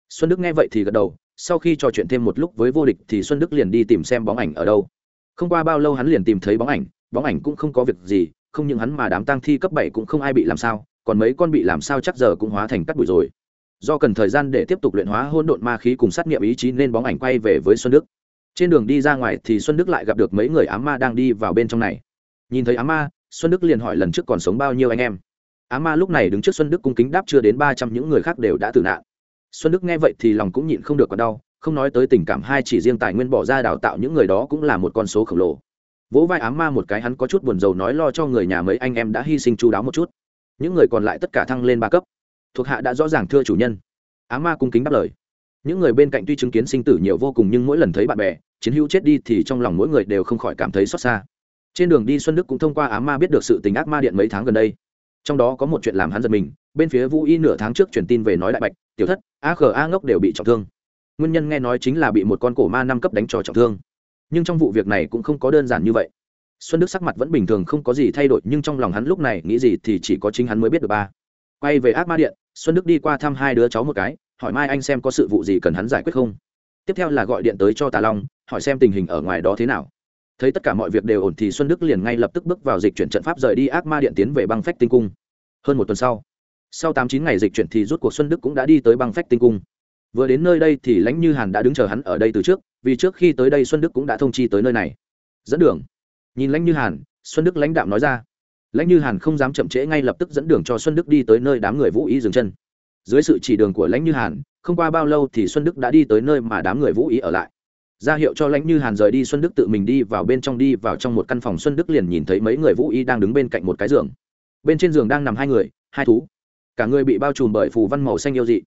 Xuân đức nghe vậy thì gật đầu, sau khi trò chuyện thêm một lúc với vô địch thì xuân đức liền đi tìm xem bóng ảnh ở đâu. Không qua bao lâu hắn liền tìm thấy bóng ảnh bóng ảnh cũng không có việc gì, không những hắn mà đám tang thi cấp bảy cũng không ai bị làm sao, còn mấy con bị làm sao chắc giờ cũng hóa thành cắt bụi rồi. Do cần thời gian để tiếp tục luyện hóa hôn độn ma khí cùng sát nghiệm ý chí nên bóng ảnh quay về với xuân đức. Trên đường đi ra ngoài thì xuân đức lại gặp được mấy người ám ma đang đi vào bên trong này nhìn thấy á ma, xuân đức liền hỏi lần trước còn sống bao nhiêu anh em. Á ma lúc này đứng trước xuân đức cung kính đáp chưa đến ba trăm, những người khác đều đã tử nạn. Xuân đức nghe vậy thì lòng cũng nhịn không được còn đau, không nói tới tình cảm hai chỉ riêng tài nguyên bỏ ra đào tạo những người đó cũng là một con số khổng lồ. Vỗ vai ám ma một cái hắn có chút buồn rầu nói lo cho người nhà mấy anh em đã hy sinh chú đáo một chút. Những người còn lại tất cả thăng lên ba cấp. Thuộc hạ đã rõ ràng thưa chủ nhân. Ám ma cung kính đáp lời. Những người bên cạnh tuy chứng kiến sinh tử nhiều vô cùng nhưng mỗi lần thấy bạn bè, chiến hữu chết đi thì trong lòng mỗi người đều không khỏi cảm thấy xót xa trên đường đi xuân đức cũng thông qua á ma biết được sự tình ác ma điện mấy tháng gần đây. Trong đó có một chuyện làm hắn giật mình, bên phía vũ y nửa tháng trước truyền tin về nói đại bạch, tiểu thất, a khờ, a ngốc đều bị trọng thương. Nguyên nhân nghe nói chính là bị một con cổ ma năm cấp đánh trò trọng thương. Nhưng trong vụ việc này cũng không có đơn giản như vậy. Xuân đức sắc mặt vẫn bình thường không có gì thay đổi, nhưng trong lòng hắn lúc này nghĩ gì thì chỉ có chính hắn mới biết được ba. Quay về ác ma điện, xuân đức đi qua thăm hai đứa cháu một cái, hỏi mai anh xem có sự vụ gì cần hắn giải quyết không. Tiếp theo là gọi điện tới cho tà long, hỏi xem tình hình ở ngoài đó thế nào thấy tất cả mọi việc đều ổn thì xuân đức liền ngay lập tức bước vào dịch chuyển trận pháp rời đi ác ma điện tiến về băng phách tinh cung. Hơn một tuần sau sau tám chín ngày dịch chuyển thì rút cuộc xuân đức cũng đã đi tới băng phách tinh cung. Vừa đến nơi đây thì lãnh như hàn đã đứng chờ hắn ở đây từ trước, vì trước khi tới đây xuân đức cũng đã thông chi tới nơi này. Dẫn đường. Nhìn lãnh như hàn, xuân đức lãnh đạo nói ra. Lãnh như hàn không dám chậm trễ ngay lập tức dẫn đường cho xuân đức đi tới nơi đám người vũ ý dừng chân. Dưới sự chỉ đường của lãnh như hàn, không qua bao lâu thì xuân đức đã đi tới nơi mà đám người vũ ý ở lại ra hiệu cho lãnh như hàn rời đi xuân đức tự mình đi vào bên trong đi vào trong một căn phòng xuân đức liền nhìn thấy mấy người vũ y đang đứng bên cạnh một cái giường. Bên trên giường đang nằm hai người, hai thú. Cả người bị bao trùm bởi phù văn màu xanh yêu dị.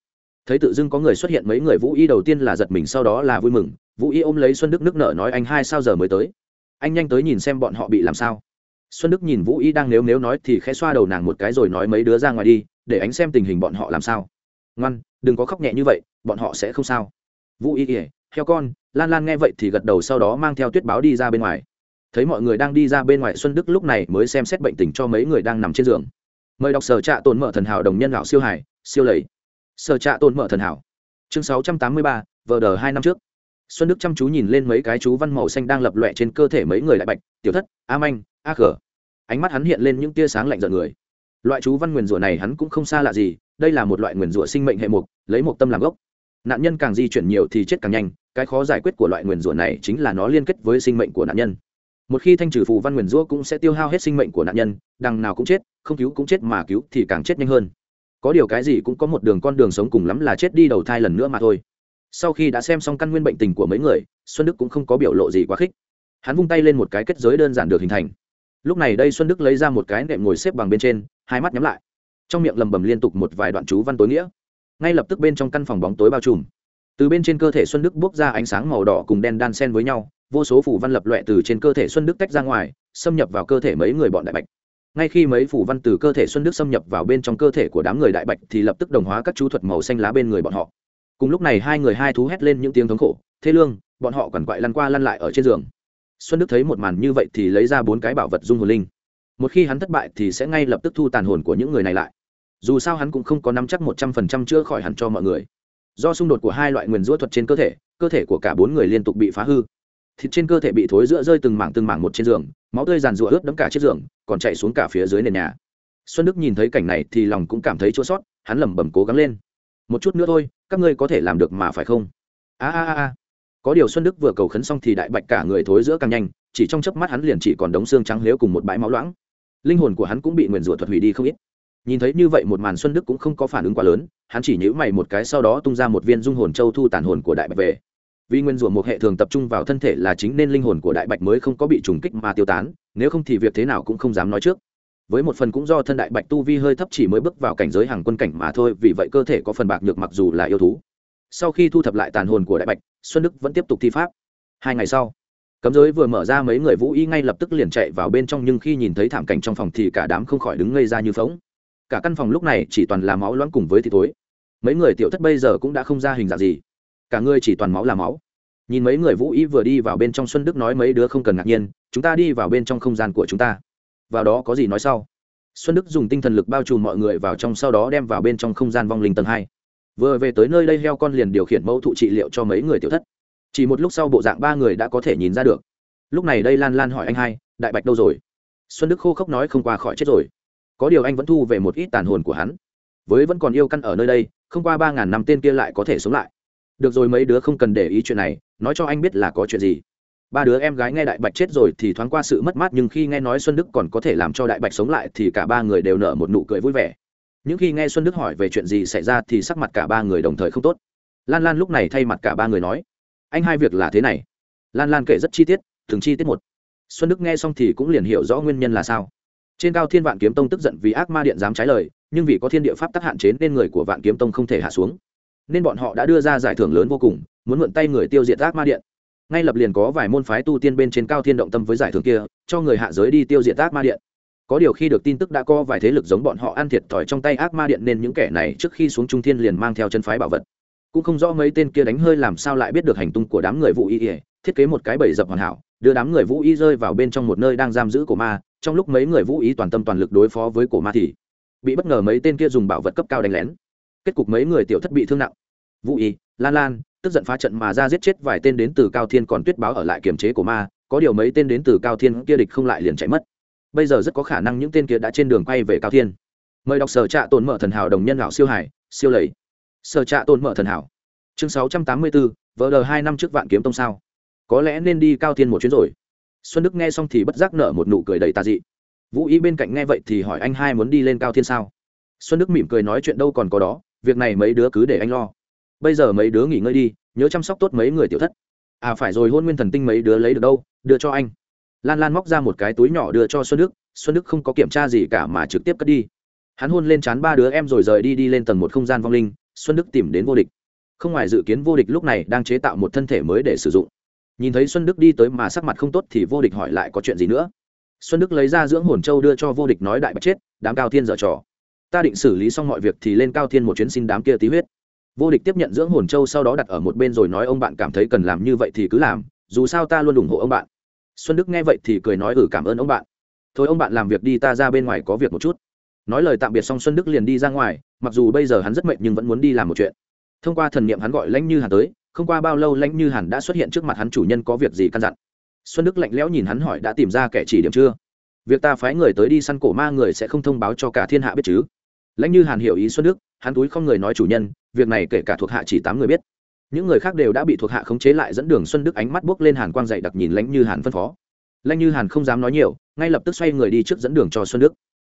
Thấy tự dưng có người xuất hiện mấy người vũ y đầu tiên là giật mình, sau đó là vui mừng. Vũ y ôm lấy xuân đức nước nở nói, anh hai sao giờ mới tới? Anh nhanh tới nhìn xem bọn họ bị làm sao. Xuân đức nhìn vũ y đang nếu nếu nói thì khẽ xoa đầu nàng một cái rồi nói, mấy đứa ra ngoài đi, để anh xem tình hình bọn họ làm sao. Ngoan, đừng có khóc nhẹ như vậy, bọn họ sẽ không sao. Vũ y ỉa theo con, lan lan nghe vậy thì gật đầu sau đó mang theo tuyết báo đi ra bên ngoài. Thấy mọi người đang đi ra bên ngoài xuân đức lúc này mới xem xét bệnh tình cho mấy người đang nằm trên giường. Mời đọc sở trạ tồn mở thần hảo đồng nhân lão siêu hải siêu lầy. Sở trạ tồn mở thần hảo. Chương sáu trăm tám mươi ba, vờ đờ hai năm trước. Xuân đức chăm chú nhìn lên mấy cái chú văn màu xanh đang lập lọe trên cơ thể mấy người đại bạch, tiểu thất, a manh, a khở. Ánh mắt hắn hiện lên những tia sáng lạnh giận người. Loại chú văn nguyền rủa này hắn cũng không xa lạ gì, đây là một loại nguyền rủa sinh mệnh hệ mục, lấy một tâm làm gốc nạn nhân càng di chuyển nhiều thì chết càng nhanh, cái khó giải quyết của loại nguyền rủa này chính là nó liên kết với sinh mệnh của nạn nhân. Một khi thanh trừ phù văn nguyền rủa cũng sẽ tiêu hao hết sinh mệnh của nạn nhân, đằng nào cũng chết, không cứu cũng chết mà cứu thì càng chết nhanh hơn. Có điều cái gì cũng có một đường con đường sống cùng lắm là chết đi đầu thai lần nữa mà thôi. Sau khi đã xem xong căn nguyên bệnh tình của mấy người, xuân đức cũng không có biểu lộ gì quá khích. Hắn vung tay lên một cái kết giới đơn giản được hình thành. Lúc này đây xuân đức lấy ra một cái nệm ngồi xếp bằng bên trên, hai mắt nhắm lại. Trong miệng lầm bầm liên tục một vài đoạn chú văn tối nghĩa ngay lập tức bên trong căn phòng bóng tối bao trùm. Từ bên trên cơ thể xuân đức bốc ra ánh sáng màu đỏ cùng đen đan sen với nhau, vô số phủ văn lập loẹ từ trên cơ thể xuân đức tách ra ngoài, xâm nhập vào cơ thể mấy người bọn đại bạch. Ngay khi mấy phủ văn từ cơ thể xuân đức xâm nhập vào bên trong cơ thể của đám người đại bạch thì lập tức đồng hóa các chú thuật màu xanh lá bên người bọn họ. Cùng lúc này hai người hai thú hét lên những tiếng thống khổ, thế lương, bọn họ quằn quại lăn qua lăn lại ở trên giường. Xuân đức thấy một màn như vậy thì lấy ra bốn cái bảo vật dung hồn linh. Một khi hắn thất bại thì sẽ ngay lập tức thu tàn hồn của những người này lại dù sao hắn cũng không có nắm chắc một trăm phần trăm chữa khỏi hẳn cho mọi người. Do xung đột của hai loại nguyền rủa thuật trên cơ thể cơ thể của cả bốn người liên tục bị phá hư. Thịt trên cơ thể bị thối giữa rơi từng mảng từng mảng một trên giường, máu tươi giàn rụa ướt đẫm cả chiếc giường, còn chạy xuống cả phía dưới nền nhà. Xuân đức nhìn thấy cảnh này thì lòng cũng cảm thấy chỗ sót hắn lẩm bẩm cố gắng lên. Một chút nữa thôi, các ngươi có thể làm được mà phải không? A a a có điều xuân đức vừa cầu khấn xong thì đại bạch cả người thối giữa càng nhanh, chỉ trong chớp mắt hắn liền chỉ còn đống xương trắng lếu cùng một bãi máu loãng. Linh hồn của hắn cũng bị nguyền rủa thuật hủy đi không ít nhìn thấy như vậy một màn xuân đức cũng không có phản ứng quá lớn, hắn chỉ nhữ mày một cái sau đó tung ra một viên dung hồn châu thu tàn hồn của đại bạch về. Vì nguyên rủa một hệ thường tập trung vào thân thể là chính nên linh hồn của đại bạch mới không có bị trùng kích mà tiêu tán, nếu không thì việc thế nào cũng không dám nói trước. Với một phần cũng do thân đại bạch tu vi hơi thấp chỉ mới bước vào cảnh giới hàng quân cảnh mà thôi, vì vậy cơ thể có phần bạc nhược mặc dù là yêu thú. Sau khi thu thập lại tàn hồn của đại bạch, xuân đức vẫn tiếp tục thi pháp. Hai ngày sau, cấm giới vừa mở ra mấy người vũ y ngay lập tức liền chạy vào bên trong, nhưng khi nhìn thấy thảm cảnh trong phòng thì cả đám không khỏi đứng ngây ra như phóng cả căn phòng lúc này chỉ toàn là máu loãng cùng với thịt tối mấy người tiểu thất bây giờ cũng đã không ra hình dạng gì. Cả người chỉ toàn máu là máu. Nhìn mấy người vũ ý vừa đi vào bên trong xuân đức nói mấy đứa không cần ngạc nhiên, chúng ta đi vào bên trong không gian của chúng ta. Vào đó có gì nói sau. Xuân đức dùng tinh thần lực bao trùm mọi người vào trong sau đó đem vào bên trong không gian vong linh tầng hai. Vừa về tới nơi đây heo con liền điều khiển mẫu thụ trị liệu cho mấy người tiểu thất. Chỉ một lúc sau bộ dạng ba người đã có thể nhìn ra được. Lúc này đây lan lan hỏi anh hai, đại bạch đâu rồi? Xuân đức khô khốc nói, không qua khỏi chết rồi có điều anh vẫn thu về một ít tàn hồn của hắn. Với vẫn còn yêu căn ở nơi đây, không qua ba ngàn năm tên kia lại có thể sống lại. Được rồi, mấy đứa không cần để ý chuyện này, nói cho anh biết là có chuyện gì. Ba đứa em gái nghe đại bạch chết rồi thì thoáng qua sự mất mát, nhưng khi nghe nói xuân đức còn có thể làm cho đại bạch sống lại thì cả ba người đều nở một nụ cười vui vẻ. Những khi nghe xuân đức hỏi về chuyện gì xảy ra thì sắc mặt cả ba người đồng thời không tốt. Lan lan lúc này thay mặt cả ba người nói, anh hai việc là thế này. Lan lan kể rất chi tiết, từng chi tiết một. Xuân đức nghe xong thì cũng liền hiểu rõ nguyên nhân là sao trên cao thiên vạn kiếm tông tức giận vì ác ma điện dám trái lời, nhưng vì có thiên địa pháp tắc hạn chế nên người của vạn kiếm tông không thể hạ xuống. Nên bọn họ đã đưa ra giải thưởng lớn vô cùng, muốn mượn tay người tiêu diệt ác ma điện. Ngay lập liền có vài môn phái tu tiên bên trên cao thiên động tâm với giải thưởng kia, cho người hạ giới đi tiêu diệt ác ma điện. Có điều khi được tin tức đã có vài thế lực giống bọn họ ăn thiệt thòi trong tay ác ma điện nên những kẻ này trước khi xuống trung thiên liền mang theo chân phái bảo vật. Cũng không rõ mấy tên kia đánh hơi làm sao lại biết được hành tung của đám người vũ y thiết kế một cái bẫy dập hoàn hảo, đưa đám người vũ y rơi vào bên trong một nơi đang giam giữ của ma trong lúc mấy người vũ ý toàn tâm toàn lực đối phó với cổ ma thì bị bất ngờ mấy tên kia dùng bảo vật cấp cao đánh lén. Kết cục mấy người tiểu thất bị thương nặng. Vũ ý, lan lan, tức giận phá trận mà ra giết chết vài tên đến từ cao thiên còn tuyết báo ở lại kiềm chế của ma, có điều mấy tên đến từ cao thiên kia địch không lại liền chạy mất. Bây giờ rất có khả năng những tên kia đã trên đường quay về cao thiên. Mời đọc sở trạ tồn mở thần hảo đồng nhân lão siêu hải, siêu lầy. Sở trạ tồn mở thần hảo. Chương sáu trăm tám mươi bốn vợ đờ hai năm trước vạn kiếm tông sao? Có lẽ nên đi cao thiên một chuyến rồi xuân đức nghe xong thì bất giác nở một nụ cười đầy tà dị. Vũ ý bên cạnh nghe vậy thì hỏi anh hai muốn đi lên cao thiên sao? Xuân đức mỉm cười nói chuyện đâu còn có đó, việc này mấy đứa cứ để anh lo. Bây giờ mấy đứa nghỉ ngơi đi, nhớ chăm sóc tốt mấy người tiểu thất. À phải rồi, hôn nguyên thần tinh mấy đứa lấy được đâu, đưa cho anh. Lan lan móc ra một cái túi nhỏ đưa cho xuân đức xuân đức không có kiểm tra gì cả mà trực tiếp cất đi. Hắn hôn lên chán ba đứa em rồi rời đi đi lên tầng một không gian vong linh, xuân đức tìm đến vô địch. Không ngoài dự kiến vô địch lúc này đang chế tạo một thân thể mới để sử dụng nhìn thấy xuân đức đi tới mà sắc mặt không tốt thì vô địch hỏi lại có chuyện gì nữa. Xuân đức lấy ra dưỡng hồn châu đưa cho vô địch nói đại bạch chết, đám cao thiên dở trò. Ta định xử lý xong mọi việc thì lên cao thiên một chuyến xin đám kia tí huyết. Vô địch tiếp nhận dưỡng hồn châu sau đó đặt ở một bên rồi nói ông bạn cảm thấy cần làm như vậy thì cứ làm, dù sao ta luôn ủng hộ ông bạn. Xuân đức nghe vậy thì cười nói ừ cảm ơn ông bạn. Thôi ông bạn làm việc đi ta ra bên ngoài có việc một chút. Nói lời tạm biệt xong xuân đức liền đi ra ngoài, mặc dù bây giờ hắn rất mệt nhưng vẫn muốn đi làm một chuyện. Thông qua thần niệm hắn gọi lãnh như hà tới không qua bao lâu lãnh như hàn đã xuất hiện trước mặt hắn chủ nhân có việc gì căn dặn. Xuân đức lạnh lẽo nhìn hắn hỏi đã tìm ra kẻ chỉ điểm chưa? Việc ta phái người tới đi săn cổ ma người sẽ không thông báo cho cả thiên hạ biết chứ? Lãnh như hàn hiểu ý xuân đức, hắn túi không người nói chủ nhân, việc này kể cả thuộc hạ chỉ tám người biết. Những người khác đều đã bị thuộc hạ khống chế lại dẫn đường xuân đức ánh mắt buốc lên hàn quang dậy đặc nhìn lãnh như hàn phân phó. Lãnh như hàn không dám nói nhiều, ngay lập tức xoay người đi trước dẫn đường cho xuân đức.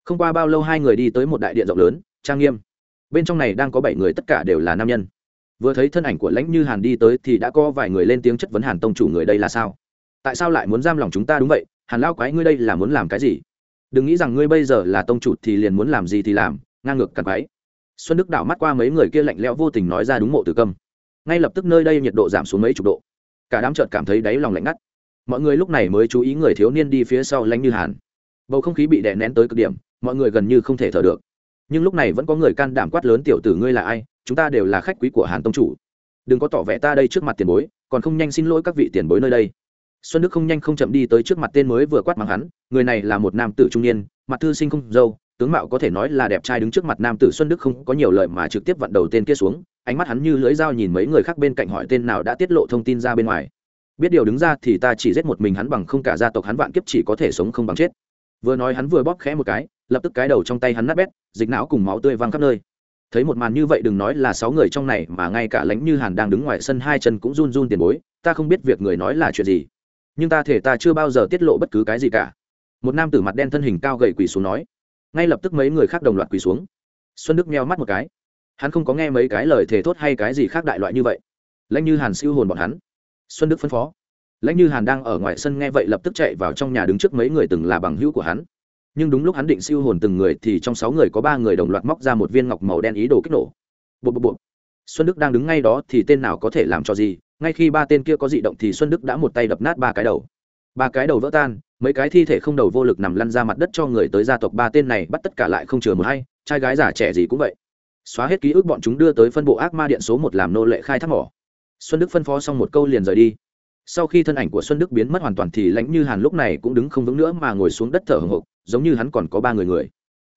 Không qua bao lâu hai người đi tới một đại điện rộng lớn, trang nghiêm. Bên trong này đang có bảy người, tất cả đều là nam nhân vừa thấy thân ảnh của lãnh như hàn đi tới thì đã có vài người lên tiếng chất vấn hàn tông chủ người đây là sao? Tại sao lại muốn giam lòng chúng ta đúng vậy? Hàn lao quái ngươi đây là muốn làm cái gì? Đừng nghĩ rằng ngươi bây giờ là tông chủ thì liền muốn làm gì thì làm, ngang ngược cặn quái xuân đức đảo mắt qua mấy người kia lạnh lẽo vô tình nói ra đúng mộ tử câm. Ngay lập tức nơi đây nhiệt độ giảm xuống mấy chục độ. Cả đám trợt cảm thấy đáy lòng lạnh ngắt. Mọi người lúc này mới chú ý người thiếu niên đi phía sau lãnh như hàn. Bầu không khí bị đè nén tới cực điểm, mọi người gần như không thể thở được. Nhưng lúc này vẫn có người can đảm quát lớn, tiểu tử ngươi là ai? Chúng ta đều là khách quý của hàn tông chủ. Đừng có tỏ vẻ ta đây trước mặt tiền bối, còn không nhanh xin lỗi các vị tiền bối nơi đây. Xuân đức không nhanh không chậm đi tới trước mặt tên mới vừa quát mắng hắn, người này là một nam tử trung niên, mặt thư sinh không dâu, tướng mạo có thể nói là đẹp trai đứng trước mặt nam tử. Xuân đức không có nhiều lời mà trực tiếp vặn đầu tên kia xuống, ánh mắt hắn như lưỡi dao nhìn mấy người khác bên cạnh hỏi tên nào đã tiết lộ thông tin ra bên ngoài. Biết điều đứng ra thì ta chỉ giết một mình hắn bằng không cả gia tộc hắn vạn kiếp chỉ có thể sống không bằng chết. Vừa nói hắn vừa bóp khẽ một cái, lập tức cái đầu trong tay hắn nát bét, dịch não cùng máu tươi văng khắp nơi thấy một màn như vậy đừng nói là sáu người trong này mà ngay cả lãnh như hàn đang đứng ngoài sân hai chân cũng run run tiền bối, ta không biết việc người nói là chuyện gì. Nhưng ta thể ta chưa bao giờ tiết lộ bất cứ cái gì cả. Một nam tử mặt đen thân hình cao gầy quỳ xuống nói. Ngay lập tức mấy người khác đồng loạt quỳ xuống. Xuân đức meo mắt một cái. Hắn không có nghe mấy cái lời thề thốt hay cái gì khác đại loại như vậy. Lãnh như hàn siêu hồn bọn hắn. Xuân đức phân phó. Lãnh như hàn đang ở ngoài sân nghe vậy lập tức chạy vào trong nhà đứng trước mấy người từng là bằng hữu của hắn nhưng đúng lúc hắn định siêu hồn từng người thì trong sáu người có ba người đồng loạt móc ra một viên ngọc màu đen ý đồ kích nổ. Bộ bộ bộ xuân đức đang đứng ngay đó thì tên nào có thể làm cho gì? Ngay khi ba tên kia có dị động thì xuân đức đã một tay đập nát ba cái đầu. Ba cái đầu vỡ tan, mấy cái thi thể không đầu vô lực nằm lăn ra mặt đất cho người tới gia tộc. Ba tên này bắt tất cả lại không chừa một hay trai gái giả trẻ gì cũng vậy. Xóa hết ký ức bọn chúng đưa tới phân bộ ác ma điện số một làm nô lệ khai thác mỏ. Xuân đức phân phó xong một câu liền rời đi. Sau khi thân ảnh của xuân đức biến mất hoàn toàn thì lãnh như hàn lúc này cũng đứng không vững nữa mà ngồi xuống đất thở hồng hộc giống như hắn còn có ba người người.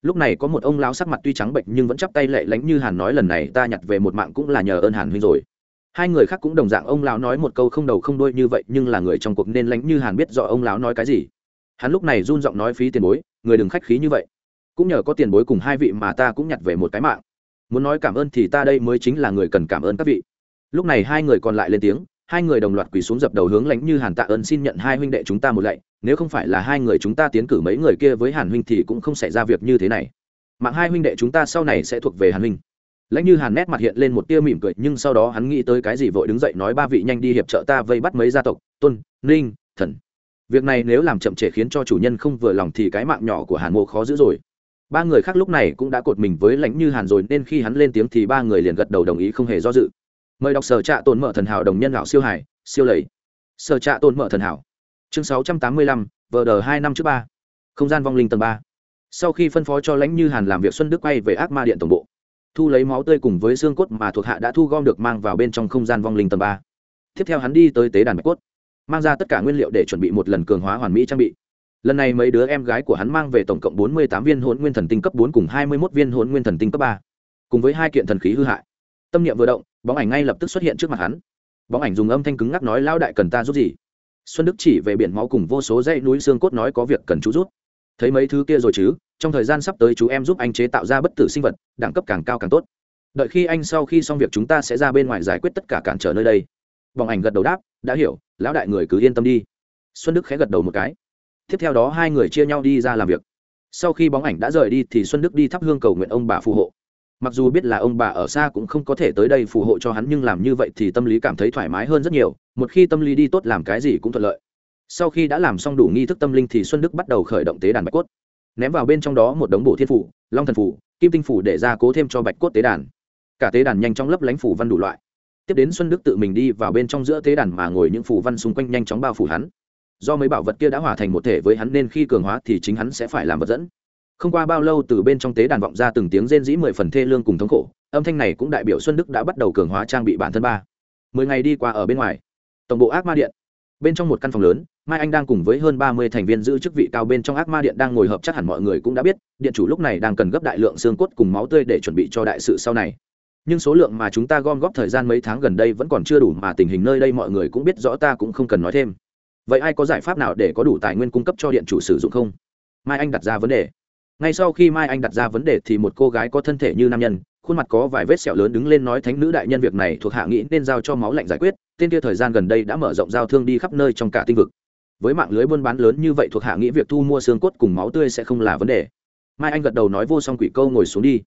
Lúc này có một ông lão sắc mặt tuy trắng bệnh nhưng vẫn chắp tay lệ lánh như hàn nói lần này ta nhặt về một mạng cũng là nhờ ơn hàn huynh rồi. Hai người khác cũng đồng dạng ông lão nói một câu không đầu không đuôi như vậy nhưng là người trong cuộc nên lãnh như hàn biết rõ ông lão nói cái gì. Hắn lúc này run giọng nói phí tiền bối, người đừng khách khí như vậy. Cũng nhờ có tiền bối cùng hai vị mà ta cũng nhặt về một cái mạng. Muốn nói cảm ơn thì ta đây mới chính là người cần cảm ơn các vị. Lúc này hai người còn lại lên tiếng hai người đồng loạt quỳ xuống dập đầu hướng lãnh như hàn tạ ơn xin nhận hai huynh đệ chúng ta một lạy, nếu không phải là hai người chúng ta tiến cử mấy người kia với hàn huynh thì cũng không xảy ra việc như thế này. Mạng hai huynh đệ chúng ta sau này sẽ thuộc về hàn huynh. Lãnh như hàn nét mặt hiện lên một tia mỉm cười, nhưng sau đó hắn nghĩ tới cái gì vội đứng dậy nói, ba vị nhanh đi hiệp trợ ta vây bắt mấy gia tộc, tôn, ninh, thần. Việc này nếu làm chậm trễ khiến cho chủ nhân không vừa lòng thì cái mạng nhỏ của hàn mộ khó giữ rồi. Ba người khác lúc này cũng đã cột mình với lãnh như hàn rồi, nên khi hắn lên tiếng thì ba người liền gật đầu đồng ý không hề do dự mời đọc sở trạ tồn mở thần hảo đồng nhân lão siêu hải, siêu lầy. Sở trạ tồn mở thần hảo. Chương sáu trăm tám mươi lăm, vờ đờ hai năm trước ba. Không gian vong linh tầng ba. Sau khi phân phó cho lãnh như hàn làm việc, xuân đức quay về ác ma điện tổng bộ. Thu lấy máu tươi cùng với xương cốt mà thuộc hạ đã thu gom được mang vào bên trong không gian vong linh tầng ba. Tiếp theo hắn đi tới tế đàn bạch cốt, mang ra tất cả nguyên liệu để chuẩn bị một lần cường hóa hoàn mỹ trang bị. Lần này mấy đứa em gái của hắn mang về tổng cộng bốn mươi tám viên hôn nguyên thần tinh cấp bốn cùng hai mươi một viên hôn nguyên thần tinh cấp ba, cùng với hai kiện thần khí hư hại. Tâm niệm vừa động bóng ảnh ngay lập tức xuất hiện trước mặt hắn. Bóng ảnh dùng âm thanh cứng ngắc nói lao đại cần ta giúp gì? Xuân đức chỉ về biển máu cùng vô số dãy núi xương cốt nói, có việc cần chú rút. Thấy mấy thứ kia rồi chứ? Trong thời gian sắp tới chú em giúp anh chế tạo ra bất tử sinh vật, đẳng cấp càng cao càng tốt. Đợi khi anh sau khi xong việc chúng ta sẽ ra bên ngoài giải quyết tất cả cản trở nơi đây. Bóng ảnh gật đầu đáp, đã hiểu, lão đại người cứ yên tâm đi. Xuân đức khẽ gật đầu một cái. Tiếp theo đó hai người chia nhau đi ra làm việc. Sau khi bóng ảnh đã rời đi thì xuân đức đi thắp hương cầu nguyện ông bà phù hộ mặc dù biết là ông bà ở xa cũng không có thể tới đây phù hộ cho hắn, nhưng làm như vậy thì tâm lý cảm thấy thoải mái hơn rất nhiều, một khi tâm lý đi tốt làm cái gì cũng thuận lợi. Sau khi đã làm xong đủ nghi thức tâm linh thì xuân đức bắt đầu khởi động tế đàn bạch cốt. Ném vào bên trong đó một đống bộ thiên phủ, long thần phủ, kim tinh phủ để ra cố thêm cho bạch cốt tế đàn. Cả tế đàn nhanh chóng lấp lánh phủ văn đủ loại. Tiếp đến xuân đức tự mình đi vào bên trong giữa tế đàn mà ngồi những phủ văn xung quanh nhanh chóng bao phủ hắn. Do mấy bảo vật kia đã hòa thành một thể với hắn nên khi cường hóa thì chính hắn sẽ phải làm vật dẫn không qua bao lâu từ bên trong tế đàn vọng ra từng tiếng rên dĩ mười phần thê lương cùng thống khổ, âm thanh này cũng đại biểu xuân đức đã bắt đầu cường hóa trang bị bản thân ba. Mười ngày đi qua ở bên ngoài, tổng bộ ác ma điện, bên trong một căn phòng lớn, mai anh đang cùng với hơn ba mươi thành viên giữ chức vị cao bên trong ác ma điện đang ngồi hợp chắc hẳn mọi người cũng đã biết, điện chủ lúc này đang cần gấp đại lượng xương cốt cùng máu tươi để chuẩn bị cho đại sự sau này. Nhưng số lượng mà chúng ta gom góp thời gian mấy tháng gần đây vẫn còn chưa đủ mà tình hình nơi đây mọi người cũng biết rõ ta cũng không cần nói thêm. Vậy ai có giải pháp nào để có đủ tài nguyên cung cấp cho điện chủ sử dụng không? Mai anh đặt ra vấn đề ngay sau khi mai anh đặt ra vấn đề thì một cô gái có thân thể như nam nhân, khuôn mặt có vài vết sẹo lớn đứng lên nói thánh nữ đại nhân việc này thuộc hạ nghĩ nên giao cho máu lạnh giải quyết, tên kia thời gian gần đây đã mở rộng giao thương đi khắp nơi trong cả tinh vực. Với mạng lưới buôn bán lớn như vậy thuộc hạ nghĩ việc thu mua xương cốt cùng máu tươi sẽ không là vấn đề. Mai anh gật đầu nói vô song quỷ câu ngồi xuống đi.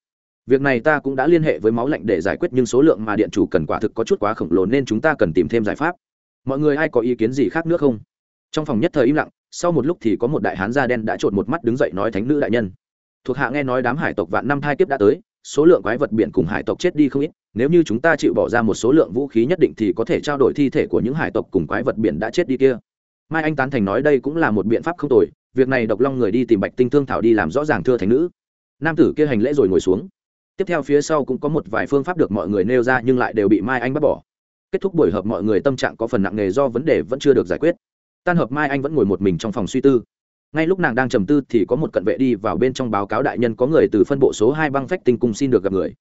Việc này ta cũng đã liên hệ với máu lạnh để giải quyết nhưng số lượng mà điện chủ cần quả thực có chút quá khổng lồ nên chúng ta cần tìm thêm giải pháp. Mọi người ai có ý kiến gì khác nữa không? Trong phòng nhất thời im lặng sau một lúc thì có một đại hán da đen đã trộn một mắt đứng dậy nói thánh nữ đại nhân. Thuộc hạ nghe nói đám hải tộc vạn năm thai kiếp đã tới, số lượng quái vật biển cùng hải tộc chết đi không ít, nếu như chúng ta chịu bỏ ra một số lượng vũ khí nhất định thì có thể trao đổi thi thể của những hải tộc cùng quái vật biển đã chết đi kia. Mai anh tán thành nói đây cũng là một biện pháp không tồi, việc này độc long người đi tìm bạch tinh thương thảo đi làm rõ ràng thưa thánh nữ. Nam tử kia hành lễ rồi ngồi xuống. Tiếp theo phía sau cũng có một vài phương pháp được mọi người nêu ra nhưng lại đều bị mai anh bắt bỏ. Kết thúc buổi họp mọi người tâm trạng có phần nặng nề do vấn đề vẫn chưa được giải quyết tan hợp mai anh vẫn ngồi một mình trong phòng suy tư. Ngay lúc nàng đang trầm tư thì có một cận vệ đi vào bên trong báo cáo đại nhân có người từ phân bộ số hai băng phách tinh cung xin được gặp người.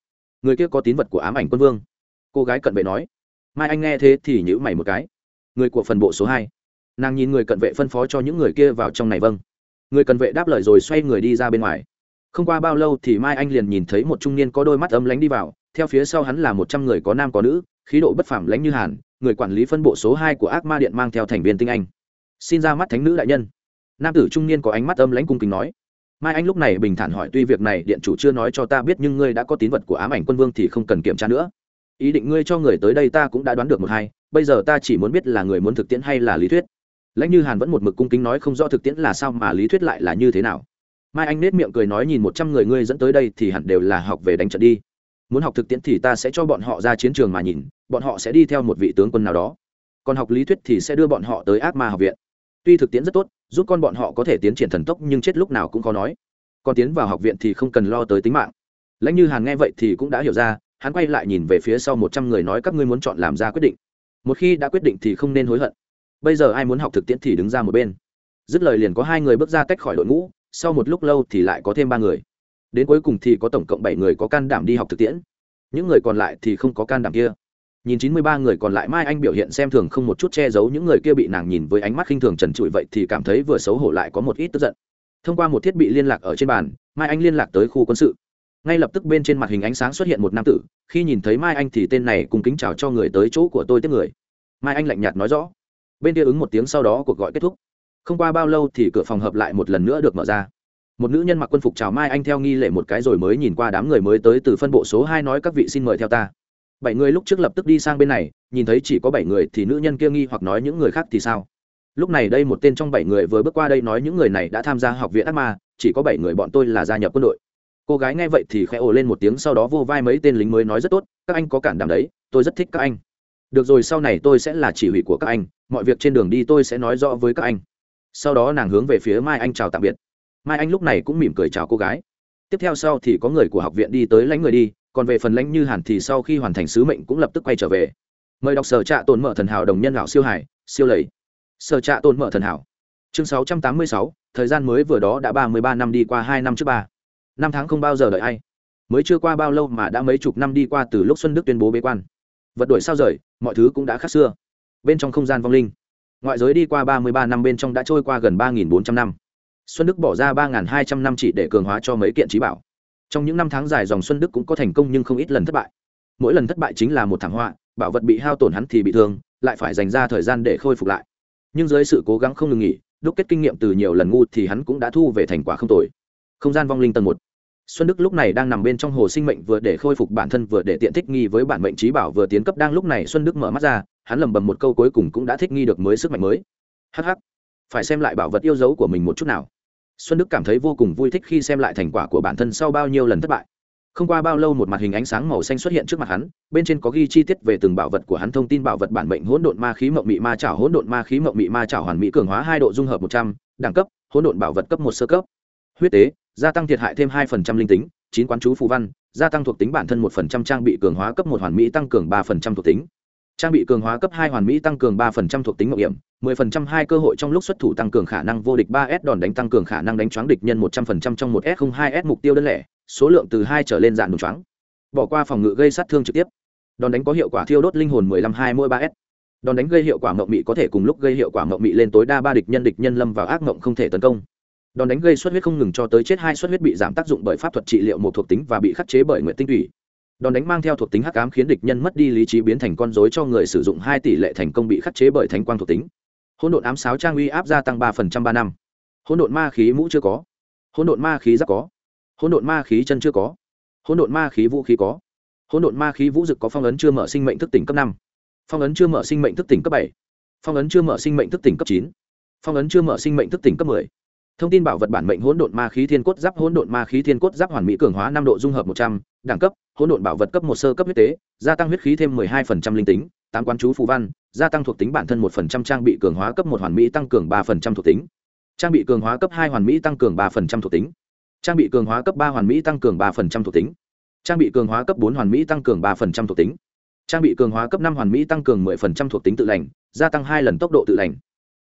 Người kia có tín vật của ám ảnh quân vương. Cô gái cận vệ nói. Mai anh nghe thế thì nhữ mày một cái. Người của phần bộ số hai. Nàng nhìn người cận vệ phân phó cho những người kia vào trong này vâng. Người cận vệ đáp lời rồi xoay người đi ra bên ngoài. Không qua bao lâu thì mai anh liền nhìn thấy một trung niên có đôi mắt ấm lánh đi vào. Theo phía sau hắn là một trăm người có nam có nữ, khí độ bất phảm lánh như hàn. Người quản lý phân bộ số hai của ác ma điện mang theo thành viên tinh anh xin ra mắt thánh nữ đại nhân. Nam tử trung niên có ánh mắt âm lãnh cung kính nói. Mai anh lúc này bình thản hỏi, tuy việc này điện chủ chưa nói cho ta biết, nhưng ngươi đã có tín vật của ám ảnh quân vương thì không cần kiểm tra nữa. Ý định ngươi cho người tới đây ta cũng đã đoán được một hai, bây giờ ta chỉ muốn biết là người muốn thực tiễn hay là lý thuyết. Lãnh như hàn vẫn một mực cung kính nói không rõ thực tiễn là sao mà lý thuyết lại là như thế nào. Mai anh nết miệng cười nói, nhìn một trăm người ngươi dẫn tới đây thì hẳn đều là học về đánh trận đi. Muốn học thực tiễn thì ta sẽ cho bọn họ ra chiến trường mà nhìn, bọn họ sẽ đi theo một vị tướng quân nào đó. Còn học lý thuyết thì sẽ đưa bọn họ tới ác ma học viện tuy thực tiễn rất tốt, giúp con bọn họ có thể tiến triển thần tốc nhưng chết lúc nào cũng khó nói. Còn tiến vào học viện thì không cần lo tới tính mạng. Lãnh như hàn nghe vậy thì cũng đã hiểu ra, hắn quay lại nhìn về phía sau một trăm người nói các ngươi muốn chọn làm ra quyết định. Một khi đã quyết định thì không nên hối hận. Bây giờ ai muốn học thực tiễn thì đứng ra một bên. Dứt lời liền có hai người bước ra tách khỏi đội ngũ, sau một lúc lâu thì lại có thêm ba người. Đến cuối cùng thì có tổng cộng bảy người có can đảm đi học thực tiễn. Những người còn lại thì không có can đảm kia nhìn chín mươi ba người còn lại mai anh biểu hiện xem thường không một chút che giấu những người kia bị nàng nhìn với ánh mắt khinh thường trần trụi vậy thì cảm thấy vừa xấu hổ lại có một ít tức giận. Thông qua một thiết bị liên lạc ở trên bàn, mai anh liên lạc tới khu quân sự. Ngay lập tức bên trên mặt hình ánh sáng xuất hiện một nam tử, khi nhìn thấy mai anh thì tên này cùng kính chào cho người tới chỗ của tôi tiếp người. Mai anh lạnh nhạt nói rõ. Bên kia ứng một tiếng sau đó cuộc gọi kết thúc. Không qua bao lâu thì cửa phòng hợp lại một lần nữa được mở ra. Một nữ nhân mặc quân phục chào mai anh theo nghi lệ một cái rồi mới nhìn qua đám người mới tới từ phân bộ số hai nói các vị xin mời theo ta bảy người lúc trước lập tức đi sang bên này, nhìn thấy chỉ có bảy người thì nữ nhân kia nghi hoặc nói những người khác thì sao? Lúc này đây một tên trong bảy người vừa bước qua đây nói những người này đã tham gia học viện ác ma, chỉ có bảy người bọn tôi là gia nhập quân đội. Cô gái nghe vậy thì khẽ ồ lên một tiếng sau đó vô vai mấy tên lính mới nói rất tốt, các anh có cản đảm đấy, tôi rất thích các anh. Được rồi, sau này tôi sẽ là chỉ huy của các anh, mọi việc trên đường đi tôi sẽ nói rõ với các anh. Sau đó nàng hướng về phía mai anh chào tạm biệt. Mai anh lúc này cũng mỉm cười chào cô gái tiếp theo sau thì có người của học viện đi tới lãnh người đi, còn về phần lãnh như hàn thì sau khi hoàn thành sứ mệnh cũng lập tức quay trở về. Mời đọc sở trạ tồn mở thần hảo đồng nhân lão siêu hải, siêu lầy. Sở trạ tồn mở thần hảo. Chương sáu trăm tám mươi sáu, thời gian mới vừa đó đã ba mươi ba năm đi qua hai năm trước ba. Năm tháng không bao giờ đợi ai. Mới chưa qua bao lâu mà đã mấy chục năm đi qua từ lúc xuân đức tuyên bố bế quan. Vật đổi sao rời, mọi thứ cũng đã khác xưa. Bên trong không gian vong linh. Ngoại giới đi qua ba mươi ba năm bên trong đã trôi qua gần ba bốn trăm năm xuân đức bỏ ra ba hai trăm năm chỉ để cường hóa cho mấy kiện trí bảo. Trong những năm tháng dài, dòng xuân đức cũng có thành công nhưng không ít lần thất bại. Mỗi lần thất bại chính là một thảm họa, bảo vật bị hao tổn hắn thì bị thương, lại phải dành ra thời gian để khôi phục lại. Nhưng dưới sự cố gắng không ngừng nghỉ, đúc kết kinh nghiệm từ nhiều lần ngu thì hắn cũng đã thu về thành quả không tồi. Không gian vong linh tầng một. Xuân đức lúc này đang nằm bên trong hồ sinh mệnh vừa để khôi phục bản thân vừa để tiện thích nghi với bản mệnh trí bảo vừa tiến cấp đang lúc này xuân đức mở mắt ra, hắn lầm bầm một câu cuối cùng cũng đã thích nghi được mới sức mạnh mới. Hh phải xem lại bảo vật yêu dấu của mình một chút nào xuân đức cảm thấy vô cùng vui thích khi xem lại thành quả của bản thân sau bao nhiêu lần thất bại. Không qua bao lâu một mặt hình ánh sáng màu xanh xuất hiện trước mặt hắn, bên trên có ghi chi tiết về từng bảo vật của hắn thông tin bảo vật bản mệnh hỗn độn ma khí mộng mị ma chảo, hỗn độn ma khí mộng mị ma chảo hoàn mỹ cường hóa hai độ dung hợp một trăm, đẳng cấp, hỗn độn bảo vật cấp một sơ cấp. Huyết tế, gia tăng thiệt hại thêm hai phần trăm linh tính, chín quán chú phù văn, gia tăng thuộc tính bản thân một phần trăm trang bị cường hóa cấp một hoàn mỹ tăng cường ba phần trăm thuộc tính trang bị cường hóa cấp hai hoàn mỹ tăng cường ba phần trăm thuộc tính mạo hiểm 10% hai cơ hội trong lúc xuất thủ tăng cường khả năng vô địch ba s đòn đánh tăng cường khả năng đánh choáng địch nhân 100% trong một S02S mục tiêu đơn lẻ, số lượng từ hai trở lên dạng đùng choáng. bỏ qua phòng ngự gây sát thương trực tiếp. Đòn đánh có hiệu quả thiêu đốt linh hồn 15 mỗi ba s. Đòn đánh gây hiệu quả mộng mị có thể cùng lúc gây hiệu quả mộng mị lên tối đa ba địch nhân địch nhân lâm vào ác mộng không thể tấn công. Đòn đánh gây xuất huyết không ngừng cho tới chết hai xuất huyết bị giảm tác dụng bởi pháp thuật trị liệu một thuộc tính và bị khắc chế bởi nguyện tinh thủy đòn đánh mang theo thuộc tính hắc ám khiến địch nhân mất đi lý trí biến thành con rối cho người sử dụng hai tỷ lệ thành công bị khắc chế bởi thánh quang thuộc tính. Hỗn độn ám sáo trang uy áp gia tăng ba phần trăm ba năm. Hỗn độn ma khí mũ chưa có. Hỗn độn ma khí giáp có. Hỗn độn ma khí chân chưa có. Hỗn độn ma khí vũ khí có. Hỗn độn ma khí vũ dực có phong ấn chưa mở sinh mệnh thức tỉnh cấp năm. Phong ấn chưa mở sinh mệnh thức tỉnh cấp bảy. Phong ấn chưa mở sinh mệnh thức tỉnh cấp chín. Phong ấn chưa mở sinh mệnh thức tỉnh cấp mười. Thông tin bảo vật bản mệnh hỗn độn ma khí thiên cốt giáp hỗn độn ma khí thiên cốt giáp hoàn mỹ cường hóa năm độ dung hợp một trăm, đẳng cấp hỗn độn bảo vật cấp một sơ cấp huyết tế, gia tăng huyết khí thêm mười hai phần trăm linh tính, tám quán chú phù văn, gia tăng thuộc tính bản thân một phần trăm trang bị cường hóa cấp một hoàn mỹ tăng cường ba phần trăm thuộc tính. Trang bị cường hóa cấp hai hoàn mỹ tăng cường ba phần trăm thuộc tính. Trang bị cường hóa cấp ba hoàn mỹ tăng cường ba phần trăm thuộc tính. Trang bị cường hóa cấp bốn hoàn mỹ tăng cường ba phần trăm thuộc tính. Trang bị cường hóa cấp năm hoàn mỹ tăng cường mười phần trăm thuộc tính tự lành, gia tăng hai lần tốc độ tự lành.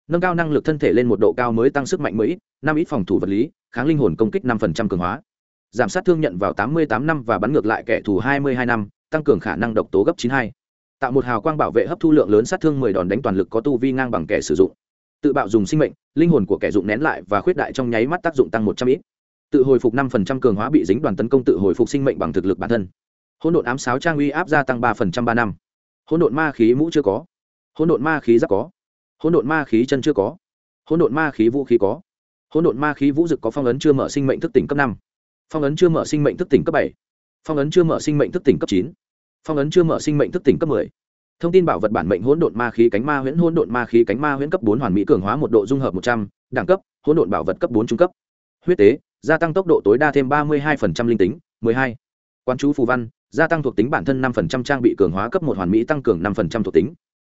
Nâng cao năng lực thân thể lên một độ cao mới tăng sức mạnh mới năm ít phòng thủ vật lý, kháng linh hồn công kích năm phần trăm cường hóa giảm sát thương nhận vào tám mươi tám năm và bắn ngược lại kẻ thù hai mươi hai năm, tăng cường khả năng độc tố gấp chín hai. Tạo một hào quang bảo vệ hấp thu lượng lớn sát thương mười đòn đánh toàn lực có tu vi ngang bằng kẻ sử dụng. Tự bạo dùng sinh mệnh, linh hồn của kẻ dụng nén lại và khuyết đại trong nháy mắt tác dụng tăng một trăm ít. Tự hồi phục 5% cường hóa bị dính đoàn tấn công tự hồi phục sinh mệnh bằng thực lực bản thân. Hỗn độn ám sáo trang uy áp gia tăng ba phần trăm ba năm. Hỗn độn ma khí mũ chưa có. Hỗn độn ma khí giáp có. Hỗn độn ma khí chân chưa có. Hỗn độn ma khí vũ khí có. Hỗn độn ma khí vũ dực có phong ấn chưa mở sinh mệnh thức tỉnh cấp năm phong ấn chưa mở sinh mệnh thức tỉnh cấp bảy. Phong ấn chưa mở sinh mệnh thức tỉnh cấp chín. Phong ấn chưa mở sinh mệnh thức tỉnh cấp mười. Thông tin bảo vật bản mệnh hỗn độn ma khí cánh ma huyễn, hỗn độn ma khí cánh ma huyễn cấp bốn hoàn mỹ cường hóa một độ dung hợp một trăm, đẳng cấp, hỗn độn bảo vật cấp bốn trung cấp. Huyết tế, gia tăng tốc độ tối đa thêm ba mươi hai linh tính, mười hai. Quan chú phù văn, gia tăng thuộc tính bản thân năm trang bị cường hóa cấp một hoàn mỹ tăng cường năm thuộc tính.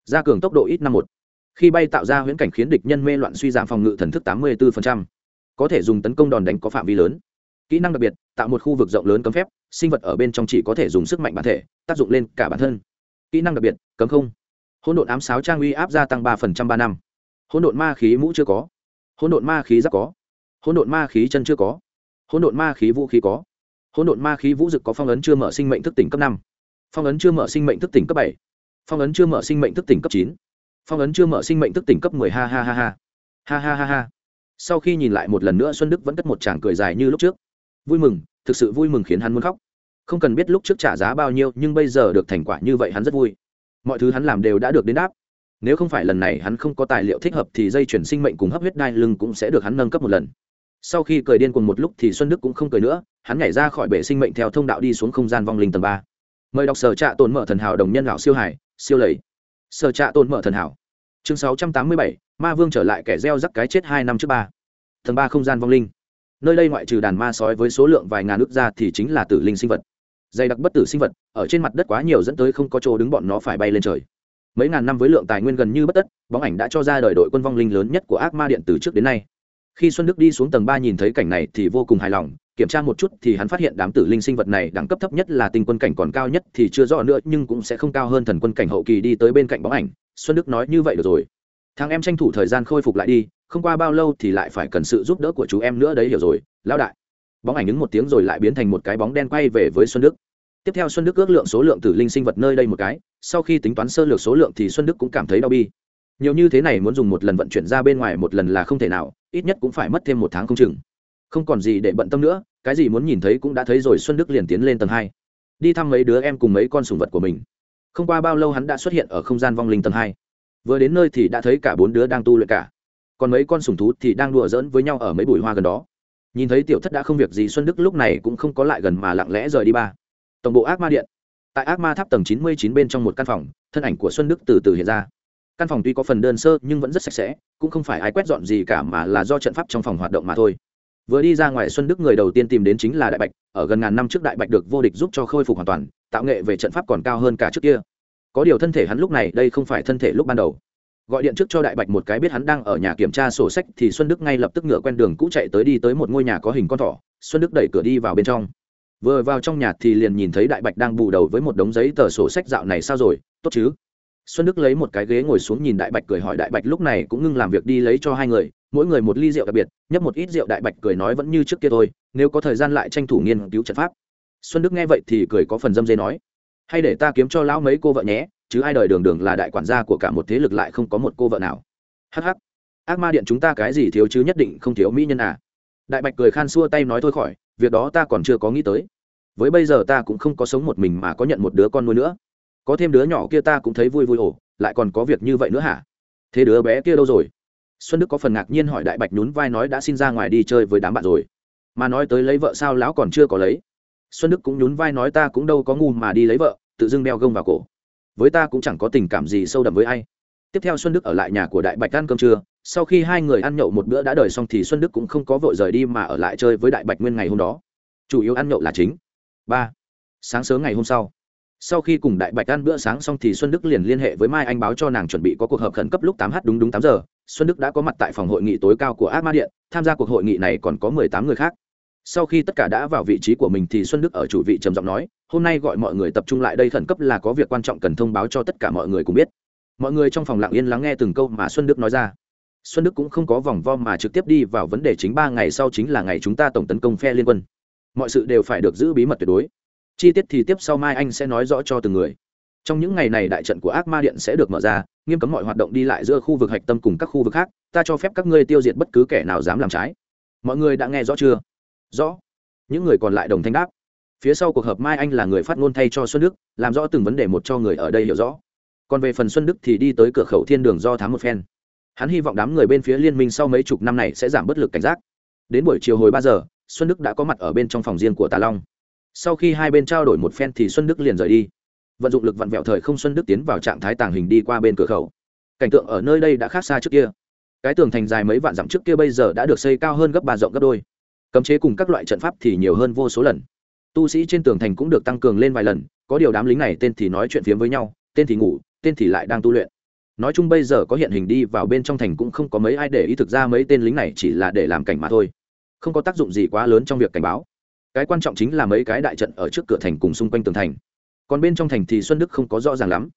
Gia cường tốc độ ít năm một. Khi bay tạo ra huyễn cảnh khiến địch nhân mê loạn suy giảm phòng ngự thần thức tám mươi bốn có thể dùng tấn công đòn đánh có phạm vi lớn kỹ năng đặc biệt, tạo một khu vực rộng lớn cấm phép, sinh vật ở bên trong chỉ có thể dùng sức mạnh bản thể, tác dụng lên cả bản thân. Kỹ năng đặc biệt, cấm không. Hỗn độn ám sáo trang uy áp gia tăng ba phần trăm ba năm. Hỗn độn ma khí mũ chưa có. Hỗn độn ma khí giáp có. Hỗn độn ma khí chân chưa có. Hỗn độn ma khí vũ khí có. Hỗn độn ma khí vũ dực có phong ấn chưa mở sinh mệnh thức tỉnh cấp năm. Phong ấn chưa mở sinh mệnh thức tỉnh cấp bảy. Phong ấn chưa mở sinh mệnh thức tỉnh cấp chín. Phong ấn chưa mở sinh mệnh thức tỉnh cấp mười. Ha ha ha ha. Ha ha ha ha. Sau khi nhìn lại một lần nữa, xuân đức vẫn cất một tràng cười dài như lúc trước vui mừng, thực sự vui mừng khiến hắn muốn khóc. Không cần biết lúc trước trả giá bao nhiêu, nhưng bây giờ được thành quả như vậy hắn rất vui. Mọi thứ hắn làm đều đã được đến đáp. Nếu không phải lần này hắn không có tài liệu thích hợp thì dây chuyển sinh mệnh cùng hấp huyết đai lưng cũng sẽ được hắn nâng cấp một lần. Sau khi cười điên cùng một lúc thì xuân đức cũng không cười nữa, hắn nhảy ra khỏi bể sinh mệnh theo thông đạo đi xuống không gian vong linh tầng ba. Mời đọc sở trạ tồn mở thần hảo đồng nhân lão siêu hải, siêu lầy. Sở trạ tồn mở thần hảo. Chương sáu trăm tám mươi bảy, ma vương trở lại kẻ gieo rắc cái chết hai năm trước ba. Tầng ba không gian vong linh nơi đây ngoại trừ đàn ma sói với số lượng vài ngàn ước ra thì chính là tử linh sinh vật. Dày đặc bất tử sinh vật, ở trên mặt đất quá nhiều dẫn tới không có chỗ đứng bọn nó phải bay lên trời. Mấy ngàn năm với lượng tài nguyên gần như bất tất, bóng ảnh đã cho ra đời đội quân vong linh lớn nhất của ác ma điện từ trước đến nay. Khi xuân đức đi xuống tầng ba nhìn thấy cảnh này thì vô cùng hài lòng, kiểm tra một chút thì hắn phát hiện đám tử linh sinh vật này đẳng cấp thấp nhất là tinh quân cảnh còn cao nhất thì chưa rõ nữa nhưng cũng sẽ không cao hơn thần quân cảnh hậu kỳ đi tới bên cạnh bóng ảnh. Xuân đức nói như vậy được rồi. Thằng em tranh thủ thời gian khôi phục lại đi không qua bao lâu thì lại phải cần sự giúp đỡ của chú em nữa đấy, hiểu rồi, lão đại. Bóng ảnh ứng một tiếng rồi lại biến thành một cái bóng đen quay về với xuân đức. Tiếp theo xuân đức ước lượng số lượng tử linh sinh vật nơi đây một cái, sau khi tính toán sơ lược số lượng thì xuân đức cũng cảm thấy đau bi. Nhiều như thế này muốn dùng một lần vận chuyển ra bên ngoài một lần là không thể nào, ít nhất cũng phải mất thêm một tháng không chừng. Không còn gì để bận tâm nữa, cái gì muốn nhìn thấy cũng đã thấy rồi, xuân đức liền tiến lên tầng hai. Đi thăm mấy đứa em cùng mấy con sùng vật của mình. Không qua bao lâu hắn đã xuất hiện ở không gian vong linh tầng hai. Vừa đến nơi thì đã thấy cả bốn đứa đang tu luyện cả còn mấy con sùng thú thì đang đùa giỡn với nhau ở mấy bụi hoa gần đó. Nhìn thấy tiểu thất đã không việc gì, xuân đức lúc này cũng không có lại gần mà lặng lẽ rời đi ba. Tổng bộ ác ma điện. Tại ác ma tháp tầng chín mươi chín bên trong một căn phòng, thân ảnh của xuân đức từ từ hiện ra. Căn phòng tuy có phần đơn sơ nhưng vẫn rất sạch sẽ, cũng không phải ai quét dọn gì cả mà là do trận pháp trong phòng hoạt động mà thôi. Vừa đi ra ngoài, xuân đức người đầu tiên tìm đến chính là đại bạch, ở gần ngàn năm trước đại bạch được vô địch giúp cho khôi phục hoàn toàn, tạo nghệ về trận pháp còn cao hơn cả trước kia. Có điều thân thể hắn lúc này, đây không phải thân thể lúc ban đầu gọi điện trước cho đại bạch một cái biết hắn đang ở nhà kiểm tra sổ sách thì xuân đức ngay lập tức ngựa quen đường cũ chạy tới đi tới một ngôi nhà có hình con thỏ. Xuân đức đẩy cửa đi vào bên trong. Vừa vào trong nhà thì liền nhìn thấy đại bạch đang bù đầu với một đống giấy tờ sổ sách, dạo này sao rồi? Tốt chứ? Xuân đức lấy một cái ghế ngồi xuống nhìn đại bạch cười hỏi. Đại bạch lúc này cũng ngưng làm việc đi lấy cho hai người, mỗi người một ly rượu đặc biệt, nhấp một ít rượu. Đại bạch cười nói, vẫn như trước kia thôi, nếu có thời gian lại tranh thủ nghiên cứu trận pháp. Xuân đức nghe vậy thì cười có phần dâm dây nói, hay để ta kiếm cho lão mấy cô vợ nhé chứ ai đời đường đường là đại quản gia của cả một thế lực lại không có một cô vợ nào. Hh ác ma điện chúng ta cái gì thiếu chứ nhất định không thiếu mỹ nhân à. Đại bạch cười khan xua tay nói thôi khỏi, việc đó ta còn chưa có nghĩ tới. Với bây giờ ta cũng không có sống một mình mà có nhận một đứa con nuôi nữa. Có thêm đứa nhỏ kia ta cũng thấy vui vui ổ, lại còn có việc như vậy nữa hả? Thế đứa bé kia đâu rồi? Xuân đức có phần ngạc nhiên hỏi đại bạch nhún vai nói đã xin ra ngoài đi chơi với đám bạn rồi. Mà nói tới lấy vợ sao lão còn chưa có lấy. Xuân đức cũng nhún vai nói ta cũng đâu có ngu mà đi lấy vợ, tự dưng đeo gông vào cổ với ta cũng chẳng có tình cảm gì sâu đậm với ai. Tiếp theo xuân đức ở lại nhà của đại bạch ăn cơm trưa. Sau khi hai người ăn nhậu một bữa đã đời xong thì xuân đức cũng không có vội rời đi mà ở lại chơi với đại bạch nguyên ngày hôm đó. Chủ yếu ăn nhậu là chính. Ba. Sáng sớm ngày hôm sau. Sau khi cùng đại bạch ăn bữa sáng xong thì xuân đức liền liên hệ với mai anh báo cho nàng chuẩn bị có cuộc họp khẩn cấp lúc tám h đúng đúng tám giờ. Xuân đức đã có mặt tại phòng hội nghị tối cao của ác ma điện. Tham gia cuộc hội nghị này còn có mười tám người khác sau khi tất cả đã vào vị trí của mình thì xuân đức ở chủ vị trầm giọng nói, hôm nay gọi mọi người tập trung lại đây khẩn cấp là có việc quan trọng cần thông báo cho tất cả mọi người cùng biết. Mọi người trong phòng lặng yên lắng nghe từng câu mà xuân đức nói ra. Xuân đức cũng không có vòng vo mà trực tiếp đi vào vấn đề chính ba ngày sau chính là ngày chúng ta tổng tấn công phe liên quân. Mọi sự đều phải được giữ bí mật tuyệt đối. Chi tiết thì tiếp sau mai anh sẽ nói rõ cho từng người. Trong những ngày này đại trận của ác ma điện sẽ được mở ra, nghiêm cấm mọi hoạt động đi lại giữa khu vực hạch tâm cùng các khu vực khác, ta cho phép các ngươi tiêu diệt bất cứ kẻ nào dám làm trái. Mọi người đã nghe rõ chưa? Rõ. Những người còn lại đồng thanh đáp. Phía sau cuộc họp mai anh là người phát ngôn thay cho xuân đức, làm rõ từng vấn đề một cho người ở đây hiểu rõ. Còn về phần xuân đức thì đi tới cửa khẩu thiên đường do thám một phen. Hắn hy vọng đám người bên phía liên minh sau mấy chục năm này sẽ giảm bất lực cảnh giác. Đến buổi chiều hồi ba giờ, xuân đức đã có mặt ở bên trong phòng riêng của tà long. Sau khi hai bên trao đổi một phen thì xuân đức liền rời đi. Vận dụng lực vặn vẹo thời không, xuân đức tiến vào trạng thái tàng hình đi qua bên cửa khẩu. Cảnh tượng ở nơi đây đã khác xa trước kia. Cái tường thành dài mấy vạn dặm trước kia bây giờ đã được xây cao hơn gấp ba rộng gấp đôi cấm chế cùng các loại trận pháp thì nhiều hơn vô số lần. Tu sĩ trên tường thành cũng được tăng cường lên vài lần, có điều đám lính này tên thì nói chuyện phiếm với nhau, tên thì ngủ, tên thì lại đang tu luyện. Nói chung bây giờ có hiện hình đi vào bên trong thành cũng không có mấy ai để ý, thực ra mấy tên lính này chỉ là để làm cảnh mà thôi. Không có tác dụng gì quá lớn trong việc cảnh báo. Cái quan trọng chính là mấy cái đại trận ở trước cửa thành cùng xung quanh tường thành. Còn bên trong thành thì xuân đức không có rõ ràng lắm.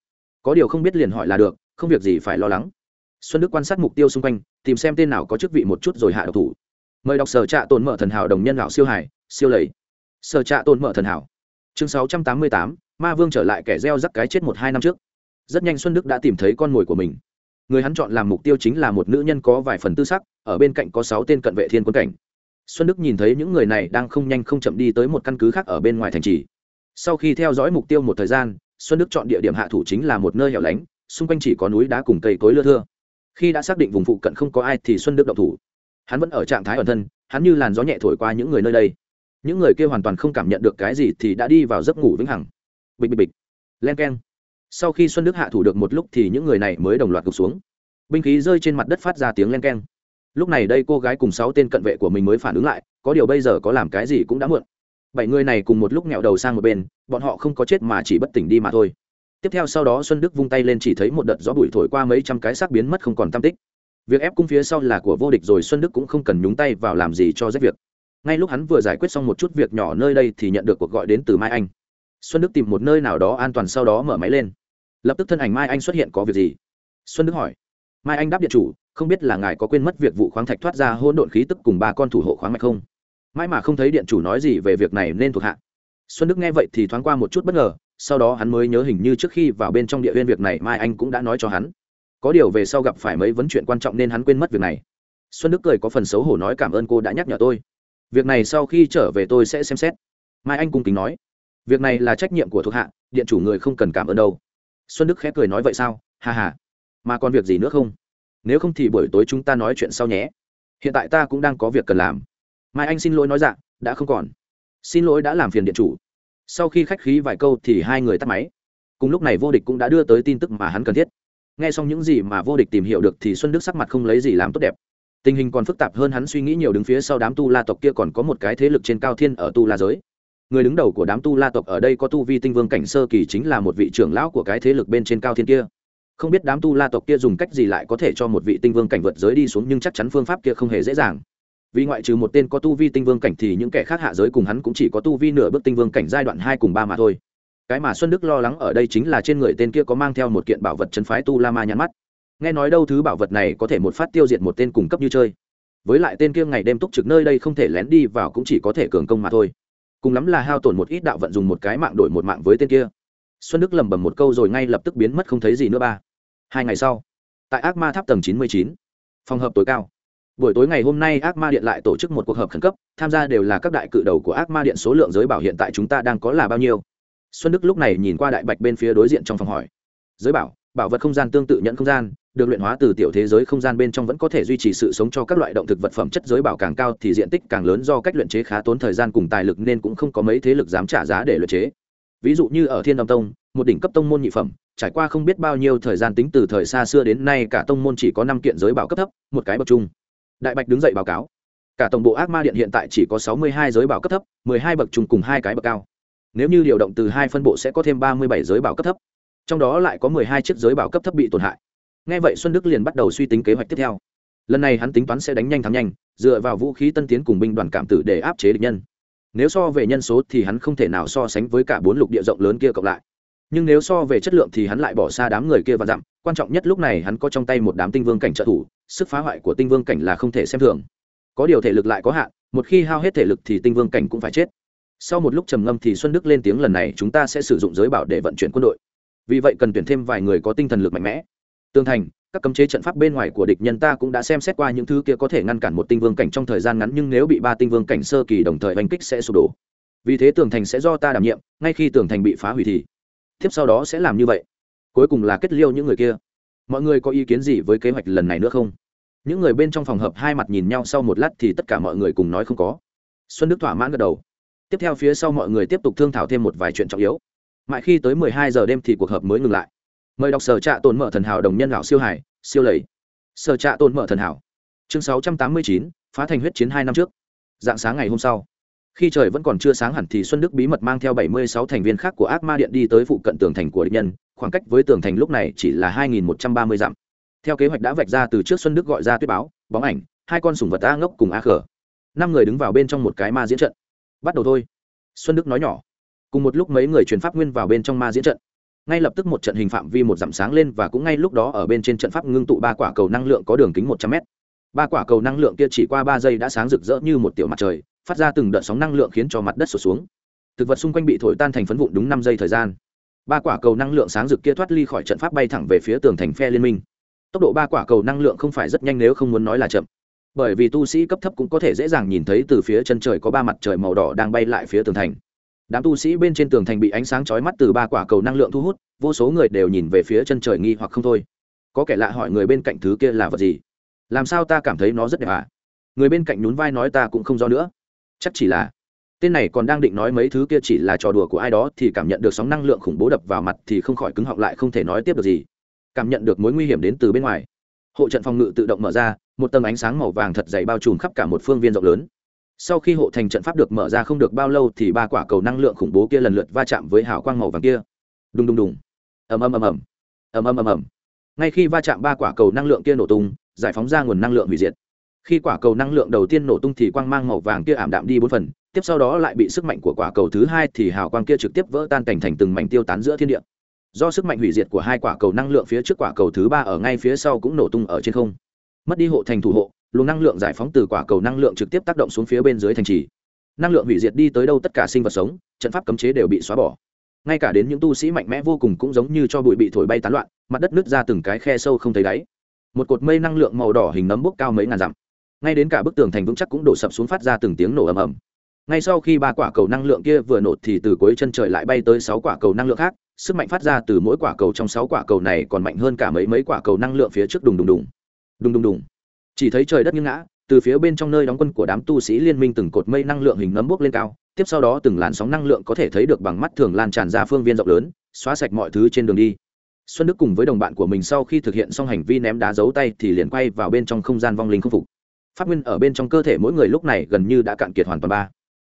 Có điều không biết liền hỏi là được, không việc gì phải lo lắng. Xuân đức quan sát mục tiêu xung quanh, tìm xem tên nào có chức vị một chút rồi hạ độc thủ mời đọc sở trạ tồn mở thần hảo đồng nhân lão siêu hải siêu lầy. Sở trạ tồn mở thần hảo. Chương sáu trăm tám mươi tám, ma vương trở lại kẻ gieo rắc cái chết một hai năm trước. Rất nhanh xuân đức đã tìm thấy con mồi của mình. Người hắn chọn làm mục tiêu chính là một nữ nhân có vài phần tư sắc, ở bên cạnh có sáu tên cận vệ thiên quân cảnh. Xuân đức nhìn thấy những người này đang không nhanh không chậm đi tới một căn cứ khác ở bên ngoài thành trì. Sau khi theo dõi mục tiêu một thời gian, xuân đức chọn địa điểm hạ thủ chính là một nơi hẻo lánh, xung quanh chỉ có núi đá cùng cây cối lưa thưa. Khi đã xác định vùng phụ cận không có ai thì xuân đức động thủ hắn vẫn ở trạng thái ẩn thân, hắn như làn gió nhẹ thổi qua những người nơi đây. Những người kia hoàn toàn không cảm nhận được cái gì thì đã đi vào giấc ngủ vĩnh hằng. Bịch bịch bịch. Len k e n sau khi xuân đức hạ thủ được một lúc thì những người này mới đồng loạt gục xuống. Binh khí rơi trên mặt đất phát ra tiếng len k e n lúc này đây cô gái cùng sáu tên cận vệ của mình mới phản ứng lại, có điều bây giờ có làm cái gì cũng đã muộn. Bảy người này cùng một lúc nghẹo đầu sang một bên, bọn họ không có chết mà chỉ bất tỉnh đi mà thôi. Tiếp theo sau đó xuân đức vung tay lên chỉ thấy một đợt gió bụi thổi qua mấy trăm cái xác biến mất không còn tam tích việc ép cung phía sau là của vô địch rồi xuân đức cũng không cần nhúng tay vào làm gì cho rách việc. Ngay lúc hắn vừa giải quyết xong một chút việc nhỏ nơi đây thì nhận được cuộc gọi đến từ mai anh. Xuân đức tìm một nơi nào đó an toàn sau đó mở máy lên. Lập tức thân ảnh mai anh xuất hiện có việc gì? Xuân đức hỏi. Mai anh đáp điện chủ, không biết là ngài có quên mất việc vụ khoáng thạch thoát ra hôn độn khí tức cùng ba con thủ hộ khoáng mạch không? Mãi mà không thấy điện chủ nói gì về việc này nên thuộc hạ. Xuân đức nghe vậy thì thoáng qua một chút bất ngờ, sau đó hắn mới nhớ hình như trước khi vào bên trong địa viên việc này mai anh cũng đã nói cho hắn có điều về sau gặp phải mấy vấn chuyện quan trọng nên hắn quên mất việc này. Xuân đức cười có phần xấu hổ nói cảm ơn cô đã nhắc nhở tôi. Việc này sau khi trở về tôi sẽ xem xét. Mai anh cung kính nói. Việc này là trách nhiệm của thuộc hạ, điện chủ người không cần cảm ơn đâu. Xuân đức khẽ cười nói vậy sao? Hà hà mà còn việc gì nữa không? Nếu không thì buổi tối chúng ta nói chuyện sau nhé. Hiện tại ta cũng đang có việc cần làm. Mai anh xin lỗi nói dạ đã không còn. Xin lỗi đã làm phiền điện chủ. Sau khi khách khí vài câu thì hai người tắt máy. Cùng lúc này vô địch cũng đã đưa tới tin tức mà hắn cần thiết nghe xong những gì mà vô địch tìm hiểu được thì xuân đức sắc mặt không lấy gì làm tốt đẹp. Tình hình còn phức tạp hơn hắn suy nghĩ nhiều đứng phía sau đám tu la tộc kia còn có một cái thế lực trên cao thiên ở tu la giới. Người đứng đầu của đám tu la tộc ở đây có tu vi tinh vương cảnh sơ kỳ chính là một vị trưởng lão của cái thế lực bên trên cao thiên kia. Không biết đám tu la tộc kia dùng cách gì lại có thể cho một vị tinh vương cảnh vượt giới đi xuống nhưng chắc chắn phương pháp kia không hề dễ dàng. Vì ngoại trừ một tên có tu vi tinh vương cảnh thì những kẻ khác hạ giới cùng hắn cũng chỉ có tu vi nửa bước tinh vương cảnh giai đoạn hai cùng ba mà thôi cái mà xuân đức lo lắng ở đây chính là trên người tên kia có mang theo một kiện bảo vật chân phái tu la ma nhắn mắt. Nghe nói đâu thứ bảo vật này có thể một phát tiêu diệt một tên cung cấp như chơi. Với lại tên kia ngày đêm túc trực nơi đây không thể lén đi vào cũng chỉ có thể cường công mà thôi. Cùng lắm là hao tổn một ít đạo vận dùng một cái mạng đổi một mạng với tên kia. Xuân đức lẩm bẩm một câu rồi ngay lập tức biến mất không thấy gì nữa ba. Hai ngày sau, tại ác ma tháp tầng chín mươi chín, phòng hợp tối cao. Buổi tối ngày hôm nay ác ma điện lại tổ chức một cuộc họp khẩn cấp, tham gia đều là các đại cự đầu của ác ma điện số lượng giới bảo hiện tại chúng ta đang có là bao nhiêu? Xuân đức lúc này nhìn qua đại bạch bên phía đối diện trong phòng hỏi. Giới bảo bảo vật không gian tương tự nhận không gian, được luyện hóa từ tiểu thế giới không gian bên trong vẫn có thể duy trì sự sống cho các loại động thực vật phẩm chất giới bảo càng cao thì diện tích càng lớn do cách luyện chế khá tốn thời gian cùng tài lực nên cũng không có mấy thế lực dám trả giá để luyện chế. Ví dụ như ở thiên đồng tông, một đỉnh cấp tông môn nhị phẩm, trải qua không biết bao nhiêu thời gian tính từ thời xa xưa đến nay cả tông môn chỉ có năm kiện giới bảo cấp thấp, một cái bậc trung. Đại bạch đứng dậy báo cáo. Cả tổng bộ ác ma điện hiện tại chỉ có sáu mươi hai giới bảo cấp thấp, mười hai bậc trung cùng hai cái bậc cao nếu như điều động từ hai phân bộ sẽ có thêm ba mươi bảy giới bảo cấp thấp, trong đó lại có mười hai chiếc giới bảo cấp thấp bị tổn hại. Nghe vậy xuân đức liền bắt đầu suy tính kế hoạch tiếp theo. Lần này hắn tính toán sẽ đánh nhanh thắng nhanh, dựa vào vũ khí tân tiến cùng binh đoàn cảm tử để áp chế địch nhân. Nếu so về nhân số thì hắn không thể nào so sánh với cả bốn lục địa rộng lớn kia cộng lại. Nhưng nếu so về chất lượng thì hắn lại bỏ xa đám người kia và dặm, quan trọng nhất lúc này hắn có trong tay một đám tinh vương cảnh trợ thủ, sức phá hoại của tinh vương cảnh là không thể xem thường. Có điều thể lực lại có hạn, một khi hao hết thể lực thì tinh vương cảnh cũng phải chết sau một lúc trầm ngâm thì xuân đức lên tiếng lần này chúng ta sẽ sử dụng giới bảo để vận chuyển quân đội. Vì vậy cần tuyển thêm vài người có tinh thần lực mạnh mẽ. Tương thành, các cấm chế trận pháp bên ngoài của địch nhân ta cũng đã xem xét qua những thứ kia có thể ngăn cản một tinh vương cảnh trong thời gian ngắn nhưng nếu bị ba tinh vương cảnh sơ kỳ đồng thời oanh kích sẽ sụp đổ. Vì thế tường thành sẽ do ta đảm nhiệm, ngay khi tường thành bị phá hủy thì tiếp sau đó sẽ làm như vậy. Cuối cùng là kết liêu những người kia. Mọi người có ý kiến gì với kế hoạch lần này nữa không? Những người bên trong phòng hợp hai mặt nhìn nhau sau một lát thì tất cả mọi người cùng nói không có. Xuân đức thỏa mãn gật đầu tiếp theo phía sau mọi người tiếp tục thương thảo thêm một vài chuyện trọng yếu. Mãi khi tới mười hai giờ đêm thì cuộc họp mới ngừng lại. Mời đọc sở trạ tồn mở thần hảo đồng nhân lão siêu hải siêu lầy. Sở trạ tồn mở thần hảo. Chương sáu trăm tám mươi chín, phá thành huyết chiến hai năm trước. Dạng sáng ngày hôm sau, khi trời vẫn còn chưa sáng hẳn thì xuân đức bí mật mang theo bảy mươi sáu thành viên khác của ác ma điện đi tới phụ cận tường thành của địch nhân, khoảng cách với tường thành lúc này chỉ là hai nghìn một trăm ba mươi dặm. Theo kế hoạch đã vạch ra từ trước xuân đức gọi ra tuyết báo, bóng ảnh, hai con sủng vật a ngốc cùng a khở. Năm người đứng vào bên trong một cái ma diễn trận bắt đầu thôi. Xuân đức nói nhỏ. Cùng một lúc mấy người truyền pháp nguyên vào bên trong ma diễn trận. Ngay lập tức một trận hình phạm vi một dặm sáng lên và cũng ngay lúc đó ở bên trên trận pháp ngưng tụ ba quả cầu năng lượng có đường kính một trăm mét. Ba quả cầu năng lượng kia chỉ qua ba giây đã sáng rực rỡ như một tiểu mặt trời, phát ra từng đợt sóng năng lượng khiến cho mặt đất sụt xuống. Thực vật xung quanh bị thổi tan thành phấn vụn đúng năm giây thời gian. Ba quả cầu năng lượng sáng rực kia thoát ly khỏi trận pháp bay thẳng về phía tường thành phe liên minh. Tốc độ ba quả cầu năng lượng không phải rất nhanh nếu không muốn nói là chậm bởi vì tu sĩ cấp thấp cũng có thể dễ dàng nhìn thấy từ phía chân trời có ba mặt trời màu đỏ đang bay lại phía tường thành. Đám tu sĩ bên trên tường thành bị ánh sáng chói mắt từ ba quả cầu năng lượng thu hút, vô số người đều nhìn về phía chân trời nghi hoặc không thôi. Có kẻ lạ hỏi người bên cạnh thứ kia là vật gì? Làm sao ta cảm thấy nó rất đẹp à? Người bên cạnh nhún vai nói ta cũng không rõ nữa. Chắc chỉ là tên này còn đang định nói mấy thứ kia chỉ là trò đùa của ai đó thì cảm nhận được sóng năng lượng khủng bố đập vào mặt thì không khỏi cứng họng lại không thể nói tiếp được gì. Cảm nhận được mối nguy hiểm đến từ bên ngoài hộ trận phòng ngự tự động mở ra, một tầng ánh sáng màu vàng thật dày bao trùm khắp cả một phương viên rộng lớn. Sau khi hộ thành trận pháp được mở ra không được bao lâu thì ba quả cầu năng lượng khủng bố kia lần lượt va chạm với hào quang màu vàng kia. Đùng đùng đùng. Ầm ầm ầm ầm. Ầm ầm ầm ầm. Ngay khi va chạm ba quả cầu năng lượng kia nổ tung, giải phóng ra nguồn năng lượng hủy diệt. Khi quả cầu năng lượng đầu tiên nổ tung thì quang mang màu vàng kia ảm đạm đi bốn phần, tiếp sau đó lại bị sức mạnh của quả cầu thứ hai thì hào quang kia trực tiếp vỡ tan cảnh thành từng mảnh tiêu tán giữa thiên địa do sức mạnh hủy diệt của hai quả cầu năng lượng phía trước quả cầu thứ ba ở ngay phía sau cũng nổ tung ở trên không. Mất đi hộ thành thủ hộ, luồng năng lượng giải phóng từ quả cầu năng lượng trực tiếp tác động xuống phía bên dưới thành trì. Năng lượng hủy diệt đi tới đâu tất cả sinh vật sống, trận pháp cấm chế đều bị xóa bỏ. Ngay cả đến những tu sĩ mạnh mẽ vô cùng cũng giống như cho bụi bị thổi bay tán loạn, mặt đất nứt ra từng cái khe sâu không thấy đáy. Một cột mây năng lượng màu đỏ hình nấm bốc cao mấy ngàn dặm. Ngay đến cả bức tường thành vững chắc cũng đổ sập xuống phát ra từng tiếng nổ ầm ầm. Ngay sau khi ba quả cầu năng lượng kia vừa nổ thì từ cuối chân trời lại bay tới sáu quả cầu năng lượng khác sức mạnh phát ra từ mỗi quả cầu trong sáu quả cầu này còn mạnh hơn cả mấy mấy quả cầu năng lượng phía trước đùng đùng đùng. Đùng đùng đùng. Chỉ thấy trời đất nghiêng ngã, từ phía bên trong nơi đóng quân của đám tu sĩ liên minh từng cột mây năng lượng hình nấm bốc lên cao, tiếp sau đó từng làn sóng năng lượng có thể thấy được bằng mắt thường lan tràn ra phương viên rộng lớn, xóa sạch mọi thứ trên đường đi. Xuân đức cùng với đồng bạn của mình sau khi thực hiện xong hành vi ném đá giấu tay thì liền quay vào bên trong không gian vong linh không phục. Phát nguyên ở bên trong cơ thể mỗi người lúc này gần như đã cạn kiệt hoàn toàn ba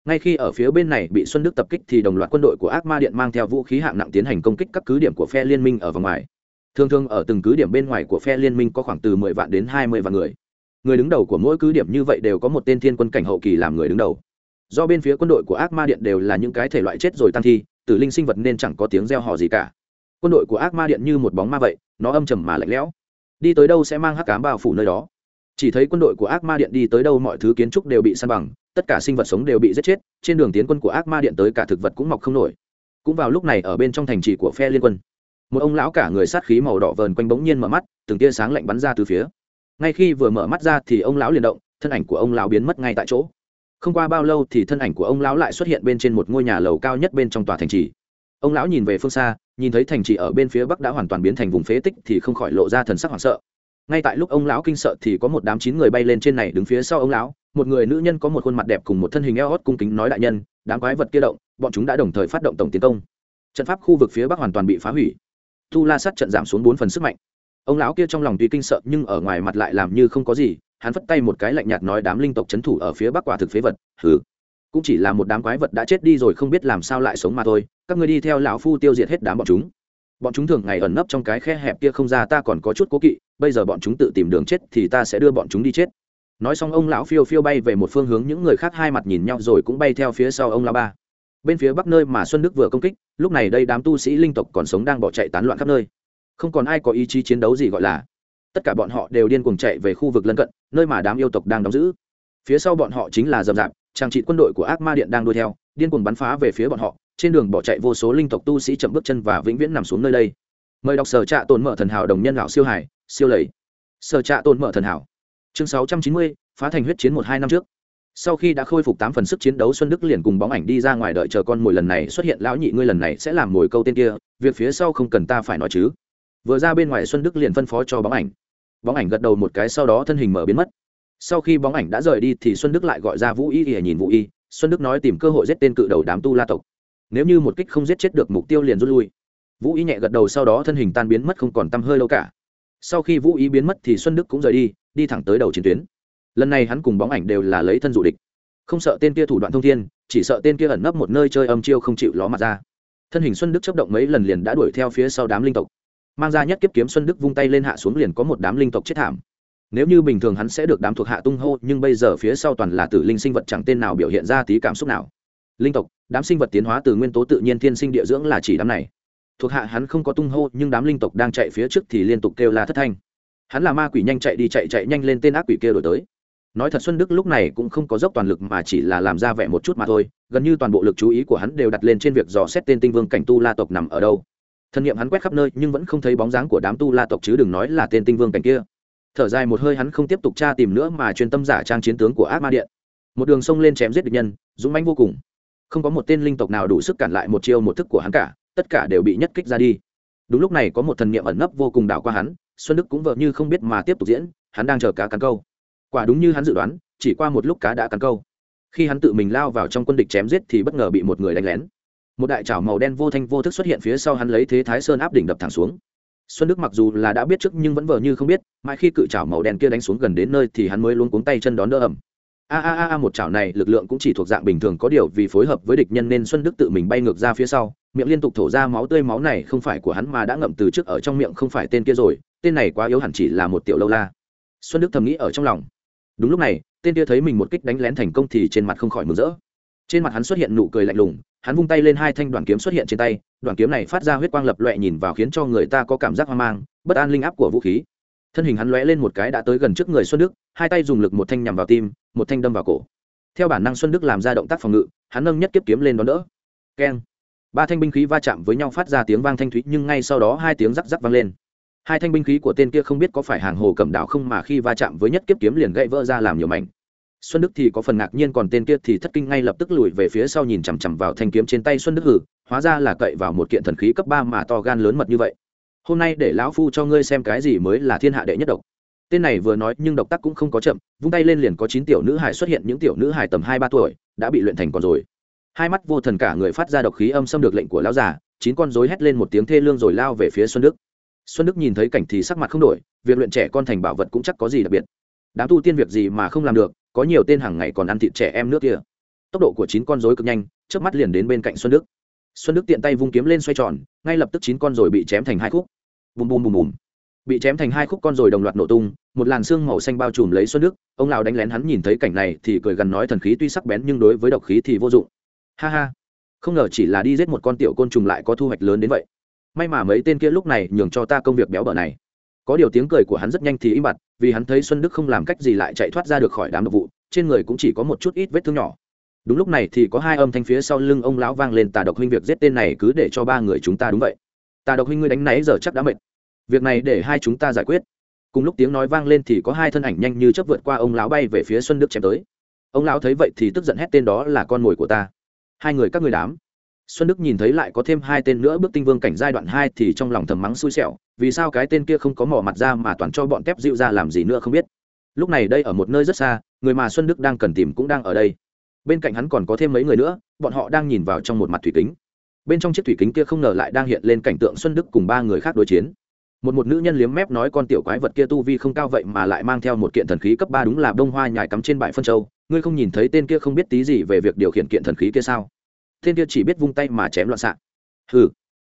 ngay khi ở phía bên này bị xuân đức tập kích thì đồng loạt quân đội của ác ma điện mang theo vũ khí hạng nặng tiến hành công kích các cứ điểm của phe liên minh ở vòng ngoài. Thường thường ở từng cứ điểm bên ngoài của phe liên minh có khoảng từ mười vạn đến hai mươi vạn người. Người đứng đầu của mỗi cứ điểm như vậy đều có một tên thiên quân cảnh hậu kỳ làm người đứng đầu. Do bên phía quân đội của ác ma điện đều là những cái thể loại chết rồi tăng thi, tử linh sinh vật nên chẳng có tiếng reo hò gì cả. Quân đội của ác ma điện như một bóng ma vậy, nó âm trầm mà lạnh lẽo. Đi tới đâu sẽ mang hắc cám bao phủ nơi đó? Chỉ thấy quân đội của ác ma điện đi tới đâu mọi thứ kiến trúc đều bị săn bằng, tất cả sinh vật sống đều bị giết chết, trên đường tiến quân của ác ma điện tới cả thực vật cũng mọc không nổi. Cũng vào lúc này ở bên trong thành trì của phe liên quân, một ông lão cả người sát khí màu đỏ vờn quanh bỗng nhiên mở mắt, từng tia sáng lạnh bắn ra từ phía. Ngay khi vừa mở mắt ra thì ông lão liền động, thân ảnh của ông lão biến mất ngay tại chỗ. Không qua bao lâu thì thân ảnh của ông lão lại xuất hiện bên trên một ngôi nhà lầu cao nhất bên trong tòa thành trì. Ông lão nhìn về phương xa, nhìn thấy thành trì ở bên phía bắc đã hoàn toàn biến thành vùng phế tích thì không khỏi lộ ra thần sắc hoảng sợ ngay tại lúc ông lão kinh sợ thì có một đám chín người bay lên trên này đứng phía sau ông lão. Một người nữ nhân có một khuôn mặt đẹp cùng một thân hình eo hót cung kính nói đại nhân, đám quái vật kia động, bọn chúng đã đồng thời phát động tổng tiến công. Trận pháp khu vực phía bắc hoàn toàn bị phá hủy. Tu la sát trận giảm xuống bốn phần sức mạnh. Ông lão kia trong lòng tuy kinh sợ nhưng ở ngoài mặt lại làm như không có gì, hắn phất tay một cái lạnh nhạt nói đám linh tộc c h ấ n thủ ở phía bắc quả thực phế vật, hừ. Cũng chỉ là một đám quái vật đã chết đi rồi không biết làm sao lại sống mà thôi, các người đi theo lão phu tiêu diệt hết đám bọn chúng bọn chúng thường ngày ẩn nấp trong cái khe hẹp kia không ra, ta còn có chút cố kỵ, bây giờ bọn chúng tự tìm đường chết thì ta sẽ đưa bọn chúng đi chết. Nói xong ông lão phiêu phiêu bay về một phương hướng, những người khác hai mặt nhìn nhau rồi cũng bay theo phía sau ông lão ba. Bên phía bắc nơi mà xuân đức vừa công kích, lúc này đây đám tu sĩ linh tộc còn sống đang bỏ chạy tán loạn khắp nơi. Không còn ai có ý chí chiến đấu gì gọi là. Tất cả bọn họ đều điên cuồng chạy về khu vực lân cận, nơi mà đám yêu tộc đang đóng giữ. Phía sau bọn họ chính là dầm dạp trang trị quân đội của ác ma điện đang đuổi theo, điên cuồng bắn phá về phía bọn họ trên đường bỏ chạy vô số linh tộc tu sĩ chậm bước chân và vĩnh viễn nằm xuống nơi đây. Mời đọc sở trạ tồn mở thần hảo đồng nhân lão siêu hải siêu lầy. Sở trạ tồn mở thần hảo. Chương sáu trăm chín mươi, phá thành huyết chiến một hai năm trước. Sau khi đã khôi phục tám phần sức chiến đấu, xuân đức liền cùng bóng ảnh đi ra ngoài đợi chờ con mồi lần này xuất hiện, lão nhị ngươi lần này sẽ làm mồi câu tên kia, việc phía sau không cần ta phải nói chứ. Vừa ra bên ngoài, xuân đức liền phân phó cho bóng ảnh. Bóng ảnh gật đầu một cái, sau đó thân hình mở biến mất. Sau khi bóng ảnh đã rời đi thì xuân đức lại gọi ra vũ y ỉa nhìn vũ y. Xuân đức nói tìm cơ hội giết tên cự đầu đám tu la tộc nếu như một kích không giết chết được mục tiêu liền rút lui. Vũ ý nhẹ gật đầu sau đó thân hình tan biến mất không còn t hơi lâu cả. Sau khi vũ ý biến mất thì xuân đức cũng rời đi đi thẳng tới đầu chiến tuyến. Lần này hắn cùng bóng ảnh đều là lấy thân dụ địch. Không sợ tên kia thủ đoạn thông thiên, chỉ sợ tên kia ẩn nấp một nơi chơi âm chiêu không chịu ló mặt ra. Thân hình xuân đức chấp động mấy lần liền đã đuổi theo phía sau đám linh tộc. Mang ra nhất kiếp kiếm xuân đức vung tay lên hạ xuống liền có một đám linh tộc chết thảm. Nếu như bình thường hắn sẽ được đám thuộc hạ tung hô, nhưng bây giờ phía sau toàn là tử linh sinh vật chẳng tên nào biểu hiện ra tí cảm xúc nào linh tộc, đám sinh vật tiến hóa từ nguyên tố tự nhiên thiên sinh địa dưỡng là chỉ đám này. Thuộc hạ hắn không có tung hô, nhưng đám linh tộc đang chạy phía trước thì liên tục kêu la thất thanh. Hắn là ma quỷ nhanh chạy đi, chạy chạy nhanh lên tên ác quỷ kia đổi tới. Nói thật xuân đức lúc này cũng không có dốc toàn lực mà chỉ là làm ra vẻ một chút mà thôi, gần như toàn bộ lực chú ý của hắn đều đặt lên trên việc dò xét tên tinh vương cảnh tu la tộc nằm ở đâu. Thân nhiệm hắn quét khắp nơi, nhưng vẫn không thấy bóng dáng của đám tu la tộc chứ đừng nói là tên tinh vương cảnh kia. Thở dài một hơi hắn không tiếp tục tra tìm nữa mà chuyên tâm giả trang chiến tướng của ác ma điện. Một đường sông lên chém giết địch nhân, dũng mãnh vô cùng không có một tên linh tộc nào đủ sức cản lại một chiêu một thức của hắn cả, tất cả đều bị nhất kích ra đi. Đúng lúc này có một thần niệm ẩn nấp vô cùng đảo qua hắn, xuân đức cũng vợ như không biết mà tiếp tục diễn, hắn đang chờ cá cắn câu. Quả đúng như hắn dự đoán, chỉ qua một lúc cá đã cắn câu. Khi hắn tự mình lao vào trong quân địch chém giết thì bất ngờ bị một người đánh lén. Một đại chảo màu đen vô thanh vô thức xuất hiện phía sau hắn lấy thế thái sơn áp đỉnh đập thẳng xuống. Xuân đức mặc dù là đã biết trước nhưng vẫn vờ như không biết, mãi khi cự chảo màu đen kia đánh xuống gần đến nơi thì hắn mới luôn cuống tay chân đón đỡ ẩm a a a một chảo này lực lượng cũng chỉ thuộc dạng bình thường, có điều vì phối hợp với địch nhân nên xuân đức tự mình bay ngược ra phía sau, miệng liên tục thổ ra máu tươi, máu này không phải của hắn mà đã ngậm từ trước ở trong miệng, không phải tên kia rồi, tên này quá yếu hẳn chỉ là một tiểu lâu la. Xuân đức thầm nghĩ ở trong lòng. Đúng lúc này, tên kia thấy mình một kích đánh lén thành công thì trên mặt không khỏi mừng rỡ. Trên mặt hắn xuất hiện nụ cười lạnh lùng, hắn vung tay lên hai thanh đoàn kiếm xuất hiện trên tay đoàn kiếm này phát ra huyết quang lập loẹ nhìn vào khiến cho người ta có cảm giác hoang mang, bất an linh áp của vũ khí thân hình hắn lóe lên một cái đã tới gần trước người xuân đức, hai tay dùng lực một thanh nhằm vào tim, một thanh đâm vào cổ. Theo bản năng xuân đức làm ra động tác phòng ngự, hắn nâng nhất kiếp kiếm lên đón đỡ. Keng. Ba thanh binh khí va chạm với nhau phát ra tiếng vang thanh thúy, nhưng ngay sau đó hai tiếng rắc rắc vang lên. Hai thanh binh khí của tên kia không biết có phải hàng hồ cầm đảo không mà khi va chạm với nhất kiếp kiếm liền gãy vỡ ra làm nhiều mảnh. Xuân đức thì có phần ngạc nhiên, còn tên kia thì thất kinh ngay lập tức lùi về phía sau nhìn chằm chằm vào thanh kiếm trên tay xuân đức hử, hóa ra là cậy vào một kiện thần khí cấp ba mà to gan lớn mật như vậy hôm nay để lão phu cho ngươi xem cái gì mới là thiên hạ đệ nhất độc. Tên này vừa nói nhưng độc tác cũng không có chậm, vung tay lên liền có chín tiểu nữ hải xuất hiện, những tiểu nữ hải tầm hai ba tuổi đã bị luyện thành còn rồi hai mắt vô thần cả người phát ra độc khí âm xâm được lệnh của lão già, chín con rối hét lên một tiếng thê lương rồi lao về phía xuân đức. Xuân đức nhìn thấy cảnh thì sắc mặt không đổi, việc luyện trẻ con thành bảo vật cũng chắc có gì đặc biệt. Đám tu tiên việc gì mà không làm được, có nhiều tên hàng ngày còn ăn thịt trẻ em nước kia. Tốc độ của chín con rối cực nhanh trước mắt liền đến bên cạnh xuân đức. Xuân đức tiện tay vung kiếm lên xoay tròn, ngay lập tức chín con rồi bị chém thành hai khúc bùm bùm bùm bùm. Bị chém thành hai khúc con rồi đồng loạt nổ tung, một làn xương màu xanh bao trùm lấy xuân đức, ông lão đánh lén hắn nhìn thấy cảnh này thì cười gần nói thần khí tuy sắc bén nhưng đối với độc khí thì vô dụng. Ha ha. Không ngờ chỉ là đi giết một con tiểu côn trùng lại có thu hoạch lớn đến vậy. May mà mấy tên kia lúc này nhường cho ta công việc béo bở này. Có điều tiếng cười của hắn rất nhanh thì im bặt, vì hắn thấy xuân đức không làm cách gì lại chạy thoát ra được khỏi đám độc vụ, trên người cũng chỉ có một chút ít vết thương nhỏ. Đúng lúc này thì có hai âm thanh phía sau lưng ông lão vang lên, tà độc huynh việc giết tên này cứ để cho ba người chúng ta đúng vậy tà độc huynh ngươi đánh náy giờ chắc đã mệt. Việc này để hai chúng ta giải quyết. Cùng lúc tiếng nói vang lên thì có hai thân ảnh nhanh như chớp vượt qua ông lão bay về phía xuân đức chém tới. Ông lão thấy vậy thì tức giận hét tên đó là con mồi của ta. Hai người các người đám. Xuân đức nhìn thấy lại có thêm hai tên nữa bước tinh vương cảnh giai đoạn hai thì trong lòng thầm mắng xui xẻo, vì sao cái tên kia không có mỏ mặt ra mà toàn cho bọn tép dịu ra làm gì nữa không biết. Lúc này đây ở một nơi rất xa, người mà xuân đức đang cần tìm cũng đang ở đây. Bên cạnh hắn còn có thêm mấy người nữa, bọn họ đang nhìn vào trong một mặt thủy tính bên trong chiếc thủy kính kia không ngờ lại đang hiện lên cảnh tượng xuân đức cùng ba người khác đối chiến. Một một nữ nhân liếm mép nói con tiểu quái vật kia tu vi không cao vậy mà lại mang theo một kiện thần khí cấp ba đúng là bông hoa nhài cắm trên bãi phân châu. Ngươi không nhìn thấy tên kia không biết tí gì về việc điều khiển kiện thần khí kia sao? Tên kia chỉ biết vung tay mà chém loạn xạ. Ừ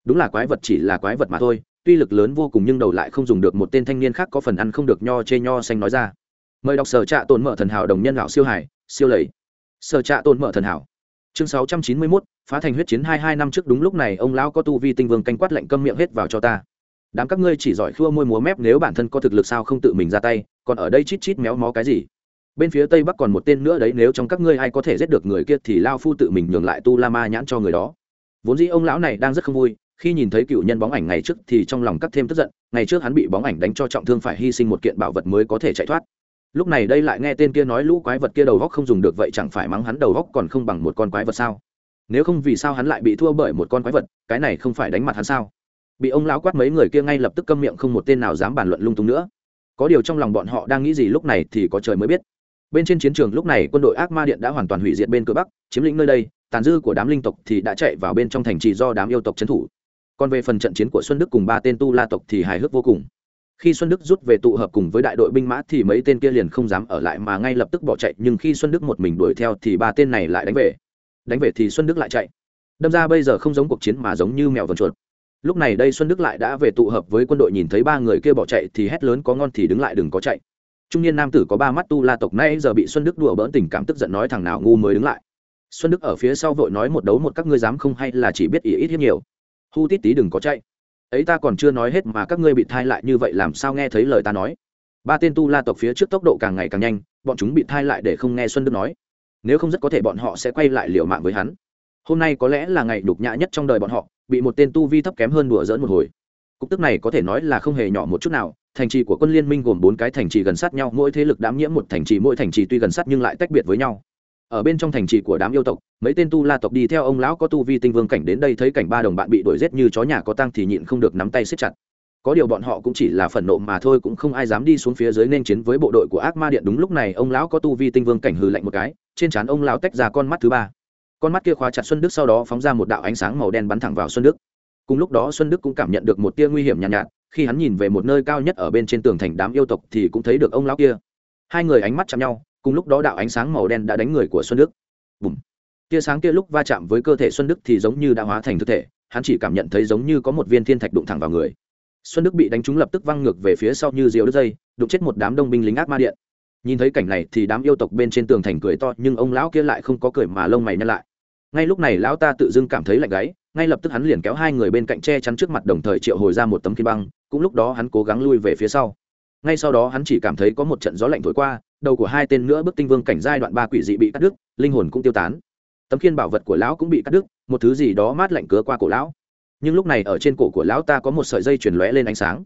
đúng là quái vật chỉ là quái vật mà thôi tuy lực lớn vô cùng nhưng đầu lại không dùng được một tên thanh niên khác có phần ăn không được nho chê nho xanh nói ra. Mời đọc sở trạ tồn mở thần hảo đồng nhân lão siêu hải siêu lầy. Sở trạ tồn mở thần hảo. Chương sáu trăm chín mươi 691, phá thành huyết chiến hai hai năm trước đúng lúc này, ông lão có tu vi tinh vương canh quát lệnh câm miệng hết vào cho ta. Đám các ngươi chỉ giỏi khua môi múa mép, nếu bản thân có thực lực sao không tự mình ra tay, còn ở đây chít chít méo mó cái gì? Bên phía tây bắc còn một tên nữa đấy, nếu trong các ngươi ai có thể giết được người kia thì lao phu tự mình nhường lại tu la ma nhãn cho người đó. Vốn dĩ ông lão này đang rất không vui, khi nhìn thấy cựu nhân bóng ảnh ngày trước thì trong lòng cắt thêm tức giận, ngày trước hắn bị bóng ảnh đánh cho trọng thương phải hy sinh một kiện bảo vật mới có thể chạy thoát. Lúc này đây lại nghe tên kia nói lũ quái vật kia đầu góc không dùng được, vậy chẳng phải mắng hắn đầu góc còn không bằng một con quái vật sao? Nếu không vì sao hắn lại bị thua bởi một con quái vật, cái này không phải đánh mặt hắn sao? Bị ông lão quát mấy người kia ngay lập tức câm miệng không một tên nào dám bàn luận lung tung nữa. Có điều trong lòng bọn họ đang nghĩ gì lúc này thì có trời mới biết. Bên trên chiến trường lúc này quân đội ác ma điện đã hoàn toàn hủy diệt bên cửa bắc, chiếm lĩnh nơi đây, tàn dư của đám linh tộc thì đã chạy vào bên trong thành trì do đám yêu tộc trấn thủ. Còn về phần trận chiến của xuân đức cùng ba tên tu la tộc thì hài hước vô cùng. Khi xuân đức rút về tụ hợp cùng với đại đội binh mã thì mấy tên kia liền không dám ở lại mà ngay lập tức bỏ chạy, nhưng khi xuân đức một mình đuổi theo thì ba tên này lại đánh về đánh về thì xuân đức lại chạy. Đâm ra bây giờ không giống cuộc chiến mà giống như mèo vần chuột. Lúc này đây xuân đức lại đã về tụ hợp với quân đội nhìn thấy ba người kia bỏ chạy thì hét lớn có ngon thì đứng lại đừng có chạy. Trung niên nam tử có ba mắt tu la tộc nay giờ bị xuân đức đùa bỡn tình cảm tức giận nói thằng nào ngu mới đứng lại. Xuân đức ở phía sau vội nói một đấu một các ngươi dám không hay là chỉ biết ý ít hiếp nhiều. Hu tít tí đừng có chạy. Ấy ta còn chưa nói hết mà các ngươi bị thai lại như vậy làm sao nghe thấy lời ta nói. Ba tên tu la tộc phía trước tốc độ càng ngày càng nhanh, bọn chúng bị thai lại để không nghe xuân đức nói nếu không rất có thể bọn họ sẽ quay lại liều mạng với hắn. Hôm nay có lẽ là ngày đục nhã nhất trong đời bọn họ, bị một tên tu vi thấp kém hơn đùa dỡn một hồi. Cục tức này có thể nói là không hề nhỏ một chút nào, thành trì của quân liên minh gồm bốn cái thành trì gần sát nhau, mỗi thế lực đám nhiễm một thành trì, mỗi thành trì tuy gần sát nhưng lại tách biệt với nhau. Ở bên trong thành trì của đám yêu tộc, mấy tên tu la tộc đi theo ông lão có tu vi tinh vương cảnh đến đây thấy cảnh ba đồng bạn bị đuổi giết như chó nhà có tăng thì nhịn không được nắm tay xếp chặt có điều bọn họ cũng chỉ là phần nộ mà thôi cũng không ai dám đi xuống phía dưới nên chiến với bộ đội của ác ma điện. Đúng lúc này ông lão có tu vi tinh vương cảnh hừ lạnh một cái trên trán ông lão tách ra con mắt thứ ba. Con mắt kia khóa chặt xuân đức sau đó phóng ra một đạo ánh sáng màu đen bắn thẳng vào xuân đức. Cùng lúc đó xuân đức cũng cảm nhận được một tia nguy hiểm nhàn nhạt, nhạt. Khi hắn nhìn về một nơi cao nhất ở bên trên tường thành đám yêu tộc thì cũng thấy được ông lão kia. Hai người ánh mắt chạm nhau cùng lúc đó đạo ánh sáng màu đen đã đánh người của xuân đức. Bùm. Tia sáng kia lúc va chạm với cơ thể xuân đức thì giống như đã hóa thành thực thể hắn chỉ cảm nhận thấy giống như có một viên thiên thạch đụng thẳng vào người xuân đức bị đánh trúng lập tức văng ngược về phía sau như diều đứt dây, đụng chết một đám đông binh lính ác ma điện. Nhìn thấy cảnh này thì đám yêu tộc bên trên tường thành cười to, nhưng ông lão kia lại không có cười mà lông mày nhăn lại. Ngay lúc này lão ta tự dưng cảm thấy lạnh gáy, ngay lập tức hắn liền kéo hai người bên cạnh che chắn trước mặt đồng thời triệu hồi ra một tấm kim băng, cũng lúc đó hắn cố gắng lui về phía sau. Ngay sau đó hắn chỉ cảm thấy có một trận gió lạnh thổi qua, đầu của hai tên nữa bức tinh vương cảnh giai đoạn ba quỷ dị bị cắt đứt, linh hồn cũng tiêu tán. Tấm khiên bảo vật của lão cũng bị cắt đứt, một thứ gì đó mát lạnh cứa qua cổ lão nhưng lúc này ở trên cổ của lão ta có một sợi dây chuyền lóe lên ánh sáng.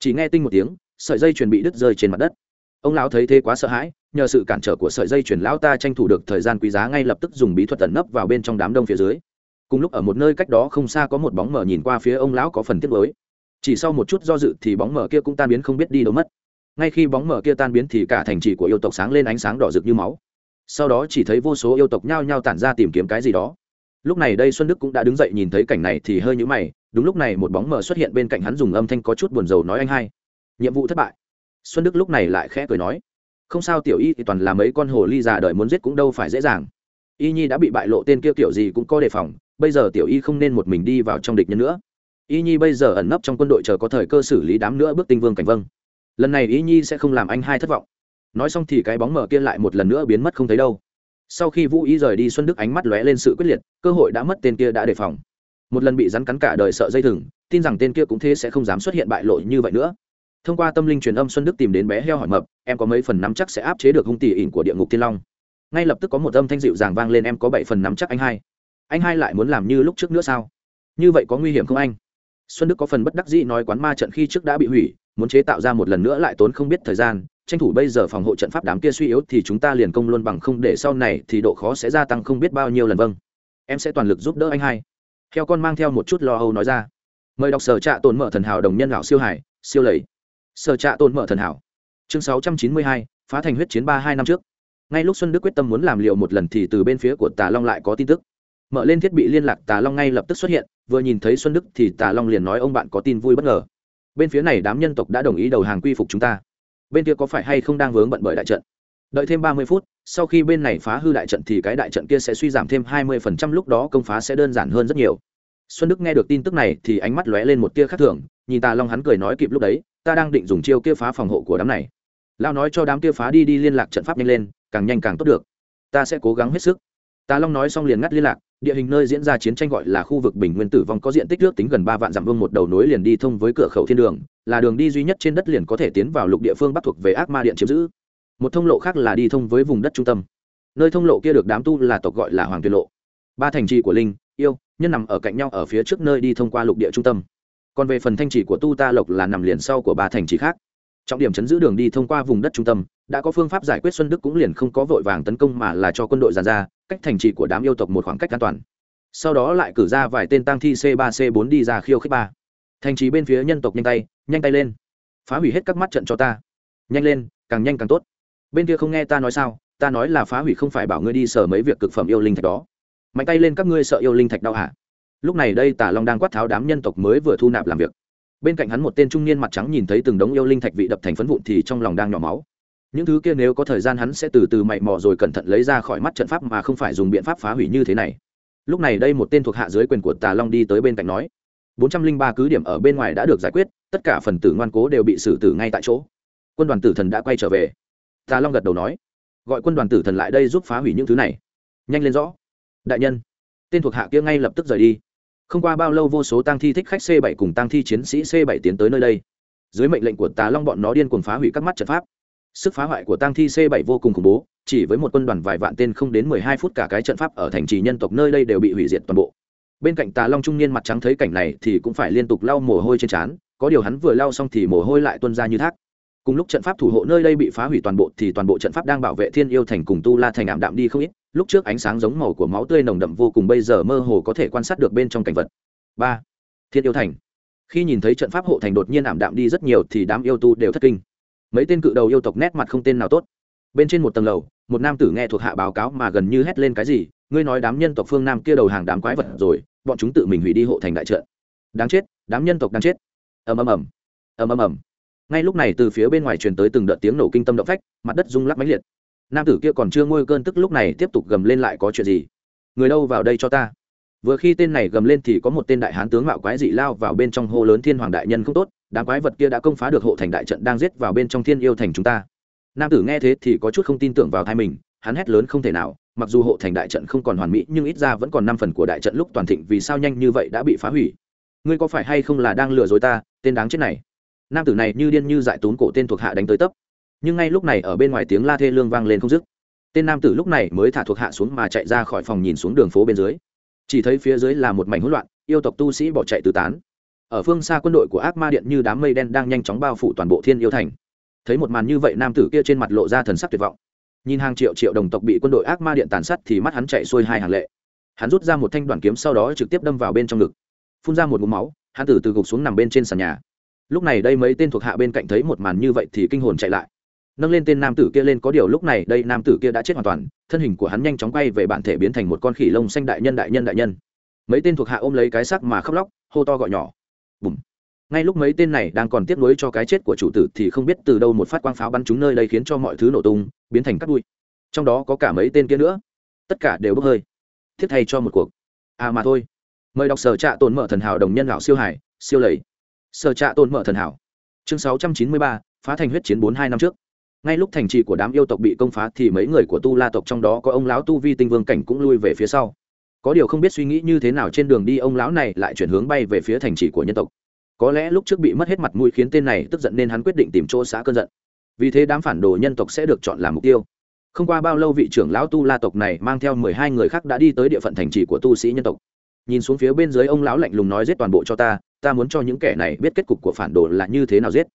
Chỉ nghe tinh một tiếng, sợi dây chuyền bị đứt rơi trên mặt đất. Ông lão thấy thế quá sợ hãi, nhờ sự cản trở của sợi dây chuyền lão ta tranh thủ được thời gian quý giá ngay lập tức dùng bí thuật tẩn nấp vào bên trong đám đông phía dưới. Cùng lúc ở một nơi cách đó không xa có một bóng mờ nhìn qua phía ông lão có phần tiếc lối chỉ sau một chút do dự thì bóng mờ kia cũng tan biến không biết đi đâu mất. Ngay khi bóng mờ kia tan biến thì cả thành trì của yêu tộc sáng lên ánh sáng đỏ rực như máu. Sau đó chỉ thấy vô số yêu tộc nhao nhao tản ra tìm kiếm cái gì đó lúc này đây xuân đức cũng đã đứng dậy nhìn thấy cảnh này thì hơi nhũ mày, đúng lúc này một bóng mờ xuất hiện bên cạnh hắn dùng âm thanh có chút buồn rầu nói anh hai. Nhiệm vụ thất bại. Xuân đức lúc này lại khẽ cười nói, không sao tiểu y thì toàn là mấy con hồ ly già đời muốn giết cũng đâu phải dễ dàng. Y nhi đã bị bại lộ tên kia kiểu gì cũng có đề phòng, bây giờ tiểu y không nên một mình đi vào trong địch nhân nữa. Y nhi bây giờ ẩn nấp trong quân đội chờ có thời cơ xử lý đám nữa bước tinh vương cảnh vâng. Lần này y nhi sẽ không làm anh hai thất vọng. Nói xong thì cái bóng mờ kia lại một lần nữa biến mất không thấy đâu sau khi vũ y rời đi, xuân đức ánh mắt lóe lên sự quyết liệt, cơ hội đã mất, tên kia đã đề phòng. Một lần bị rắn cắn cả đời sợ dây thừng, tin rằng tên kia cũng thế sẽ không dám xuất hiện bại lộ như vậy nữa. Thông qua tâm linh truyền âm, xuân đức tìm đến bé heo hỏi mập, em có mấy phần nắm chắc sẽ áp chế được hung tỷ ỉn của địa ngục thiên long? Ngay lập tức có một âm thanh dịu dàng vang lên, em có bảy phần nắm chắc anh hai. Anh hai lại muốn làm như lúc trước nữa sao? Như vậy có nguy hiểm không anh? Xuân đức có phần bất đắc dĩ nói quán ma trận khi trước đã bị hủy, muốn chế tạo ra một lần nữa lại tốn không biết thời gian tranh thủ bây giờ phòng hộ trận pháp đám kia suy yếu thì chúng ta liền công luôn bằng không để sau này thì độ khó sẽ gia tăng không biết bao nhiêu lần vâng. Em sẽ toàn lực giúp đỡ anh hai. Theo con mang theo một chút lo âu nói ra. Mời đọc sở trạ tồn mở thần hảo đồng nhân lão siêu hải, siêu lầy. Sở trạ tồn mở thần hảo. Chương sáu trăm chín mươi hai, phá thành huyết chiến ba hai năm trước. Ngay lúc xuân đức quyết tâm muốn làm liệu một lần thì từ bên phía của tà long lại có tin tức. Mở lên thiết bị liên lạc, tà long ngay lập tức xuất hiện, vừa nhìn thấy xuân đức thì tà long liền nói ông bạn có tin vui bất ngờ. Bên phía này đám nhân tộc đã đồng ý đầu hàng quy phục chúng ta bên kia có phải hay không đang vướng bận bởi đại trận? Đợi thêm ba mươi phút, sau khi bên này phá hư đại trận thì cái đại trận kia sẽ suy giảm thêm hai mươi phần trăm, lúc đó công phá sẽ đơn giản hơn rất nhiều. Xuân đức nghe được tin tức này thì ánh mắt lóe lên một tia khác thường, nhìn tà long hắn cười nói kịp lúc đấy, ta đang định dùng chiêu kia phá phòng hộ của đám này. Lao nói cho đám kia phá đi đi liên lạc trận pháp nhanh lên, càng nhanh càng tốt được. Ta sẽ cố gắng hết sức tà long nói xong liền ngắt liên lạc, địa hình nơi diễn ra chiến tranh gọi là khu vực bình nguyên tử vong có diện tích ước tính gần ba vạn dặm vương một đầu nối liền đi thông với cửa khẩu thiên đường, là đường đi duy nhất trên đất liền có thể tiến vào lục địa phương bắc thuộc về ác ma điện chiếm giữ. Một thông lộ khác là đi thông với vùng đất trung tâm. Nơi thông lộ kia được đám tu là tộc gọi là hoàng tuyệt lộ. Ba thành trì của linh, yêu, nhân nằm ở cạnh nhau ở phía trước nơi đi thông qua lục địa trung tâm. Còn về phần thanh trì của tu ta lộc là nằm liền sau của ba thành trì khác trọng điểm chấn giữ đường đi thông qua vùng đất trung tâm, đã có phương pháp giải quyết xuân đức cũng liền không có vội vàng tấn công mà là cho quân đội giàn ra, cách thành trì của đám yêu tộc một khoảng cách an toàn. Sau đó lại cử ra vài tên tăng thi c 3 c 4 đi ra khiêu khích ba. Thành trì bên phía nhân tộc nhanh tay nhanh tay lên. Phá hủy hết các mắt trận cho ta. Nhanh lên, càng nhanh càng tốt. Bên kia không nghe ta nói sao, ta nói là phá hủy không phải bảo ngươi đi sở mấy việc cực phẩm yêu linh thạch đó. Mạnh tay lên các ngươi sợ yêu linh thạch đau hả? Lúc này đây tả long đang quát tháo đám nhân tộc mới vừa thu nạp làm việc bên cạnh hắn một tên trung niên mặt trắng nhìn thấy từng đống yêu linh thạch vị đập thành phấn vụn thì trong lòng đang nhỏ máu. Những thứ kia nếu có thời gian hắn sẽ từ từ mày mò rồi cẩn thận lấy ra khỏi mắt trận pháp mà không phải dùng biện pháp phá hủy như thế này. Lúc này đây một tên thuộc hạ dưới quyền của tà long đi tới bên cạnh nói, bốn trăm linh ba cứ điểm ở bên ngoài đã được giải quyết, tất cả phần tử ngoan cố đều bị xử tử ngay tại chỗ. Quân đoàn tử thần đã quay trở về. Tà long gật đầu nói, gọi quân đoàn tử thần lại đây giúp phá hủy những thứ này. Nhanh lên rõ. Đại nhân, tên thuộc hạ kia ngay lập tức rời đi không qua bao lâu vô số tăng thi thích khách c 7 cùng tăng thi chiến sĩ c 7 tiến tới nơi đây. Dưới mệnh lệnh của tà long bọn nó điên cuồng phá hủy các mắt trận pháp. Sức phá hoại của tăng thi c 7 vô cùng khủng bố, chỉ với một quân đoàn vài vạn tên không đến mười hai phút cả cái trận pháp ở thành trì nhân tộc nơi đây đều bị hủy diệt toàn bộ. Bên cạnh tà long trung niên mặt trắng thấy cảnh này thì cũng phải liên tục lau mồ hôi trên trán, có điều hắn vừa lau xong thì mồ hôi lại tuôn ra như thác. Cùng lúc trận pháp thủ hộ nơi đây bị phá hủy toàn bộ thì toàn bộ trận pháp đang bảo vệ thiên yêu thành cùng tu la thành ảm đạm đi không ít lúc trước ánh sáng giống màu của máu tươi nồng đậm vô cùng, bây giờ mơ hồ có thể quan sát được bên trong cảnh vật. Ba, thiên yêu thành. Khi nhìn thấy trận pháp hộ thành đột nhiên ảm đạm đi rất nhiều thì đám yêu tu đều thất kinh. Mấy tên cự đầu yêu tộc nét mặt không tên nào tốt. Bên trên một tầng lầu, một nam tử nghe thuộc hạ báo cáo mà gần như hét lên cái gì, ngươi nói đám nhân tộc phương nam kia đầu hàng đám quái vật rồi, bọn chúng tự mình hủy đi hộ thành đại trận. Đáng chết, đám nhân tộc đang chết. Ầm ầm ầm. Ầm ầm ầm. Ngay lúc này từ phía bên ngoài truyền tới từng đợt tiếng nổ kinh tâm động phách, mặt đất rung lắc mãnh liệt nam tử kia còn chưa ngôi cơn tức lúc này tiếp tục gầm lên lại có chuyện gì? Người đâu vào đây cho ta? Vừa khi tên này gầm lên thì có một tên đại hán tướng mạo quái dị lao vào bên trong hô lớn, thiên hoàng đại nhân không tốt, đám quái vật kia đã công phá được hộ thành đại trận đang giết vào bên trong thiên yêu thành chúng ta. Nam tử nghe thế thì có chút không tin tưởng vào thai mình, hắn hét lớn không thể nào, mặc dù hộ thành đại trận không còn hoàn mỹ, nhưng ít ra vẫn còn năm phần của đại trận lúc toàn thịnh, vì sao nhanh như vậy đã bị phá hủy? Ngươi có phải hay không là đang lừa dối ta, tên đáng chết này? Nam tử này như điên như dại tốn cổ tên thuộc hạ đánh tới tấp nhưng ngay lúc này ở bên ngoài tiếng la thê lương vang lên không dứt. Tên nam tử lúc này mới thả thuộc hạ xuống mà chạy ra khỏi phòng nhìn xuống đường phố bên dưới. Chỉ thấy phía dưới là một mảnh hỗn loạn, yêu tộc tu sĩ bỏ chạy tứ tán. Ở phương xa quân đội của ác ma điện như đám mây đen đang nhanh chóng bao phủ toàn bộ thiên yêu thành. Thấy một màn như vậy, nam tử kia trên mặt lộ ra thần sắc tuyệt vọng. Nhìn hàng triệu triệu đồng tộc bị quân đội ác ma điện tàn sát thì mắt hắn chạy xuôi hai hàng lệ. Hắn rút ra một thanh đoàn kiếm sau đó trực tiếp đâm vào bên trong ngực. Phun ra một mũ máu, hắn tử từ gục xuống nằm bên trên sàn nhà. Lúc này đây mấy tên thuộc hạ bên cạnh thấy một màn như vậy thì kinh hồn chạy lại nâng lên tên nam tử kia lên, có điều lúc này đây nam tử kia đã chết hoàn toàn, thân hình của hắn nhanh chóng quay về bản thể biến thành một con khỉ lông xanh đại nhân đại nhân đại nhân. Mấy tên thuộc hạ ôm lấy cái xác mà khóc lóc, hô to gọi nhỏ. Bùm. Ngay lúc mấy tên này đang còn tiếp nối cho cái chết của chủ tử thì không biết từ đâu một phát quang pháo bắn chúng nơi đây khiến cho mọi thứ nổ tung, biến thành cát bụi. Trong đó có cả mấy tên kia nữa. Tất cả đều bốc hơi. Thiết thay cho một cuộc. À mà thôi. Mời đọc sở trạ tồn mở thần hảo đồng nhân lão siêu hải, siêu lầy. Sở trạ tồn mở thần hảo. Chương sáu trăm chín mươi ba, phá thành huyết chiến bốn hai năm trước ngay lúc thành trì của đám yêu tộc bị công phá thì mấy người của tu la tộc trong đó có ông lão tu vi tinh vương cảnh cũng lui về phía sau. Có điều không biết suy nghĩ như thế nào trên đường đi, ông lão này lại chuyển hướng bay về phía thành trì của nhân tộc. Có lẽ lúc trước bị mất hết mặt mũi khiến tên này tức giận nên hắn quyết định tìm chỗ xã cơn giận. Vì thế đám phản đồ nhân tộc sẽ được chọn làm mục tiêu. Không qua bao lâu vị trưởng lão tu la tộc này mang theo mười hai người khác đã đi tới địa phận thành trì của tu sĩ nhân tộc. Nhìn xuống phía bên dưới, ông lão lạnh lùng nói giết toàn bộ cho ta ta muốn cho những kẻ này biết kết cục của phản đồ là như thế nào giết.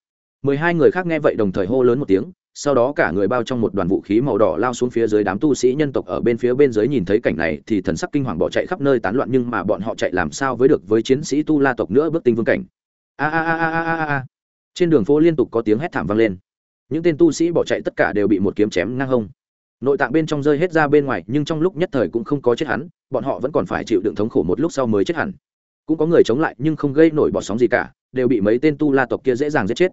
Mười hai người khác nghe vậy đồng thời hô lớn một tiếng sau đó cả người bao trong một đoàn vũ khí màu đỏ lao xuống phía dưới đám tu sĩ nhân tộc ở bên phía bên dưới nhìn thấy cảnh này thì thần sắc kinh hoàng bỏ chạy khắp nơi tán loạn nhưng mà bọn họ chạy làm sao với được với chiến sĩ tu la tộc nữa bước tinh vương cảnh. A a a a a a trên đường phố liên tục có tiếng hét thảm vang lên. Những tên tu sĩ bỏ chạy tất cả đều bị một kiếm chém ngang hông. Nội tạng bên trong rơi hết ra bên ngoài, nhưng trong lúc nhất thời cũng không có chết hắn, bọn họ vẫn còn phải chịu đựng thống khổ một lúc sau mới chết hẳn. Cũng có người chống lại, nhưng không gây nổi bọt sóng gì cả, đều bị mấy tên tu la tộc kia dễ dàng giết chết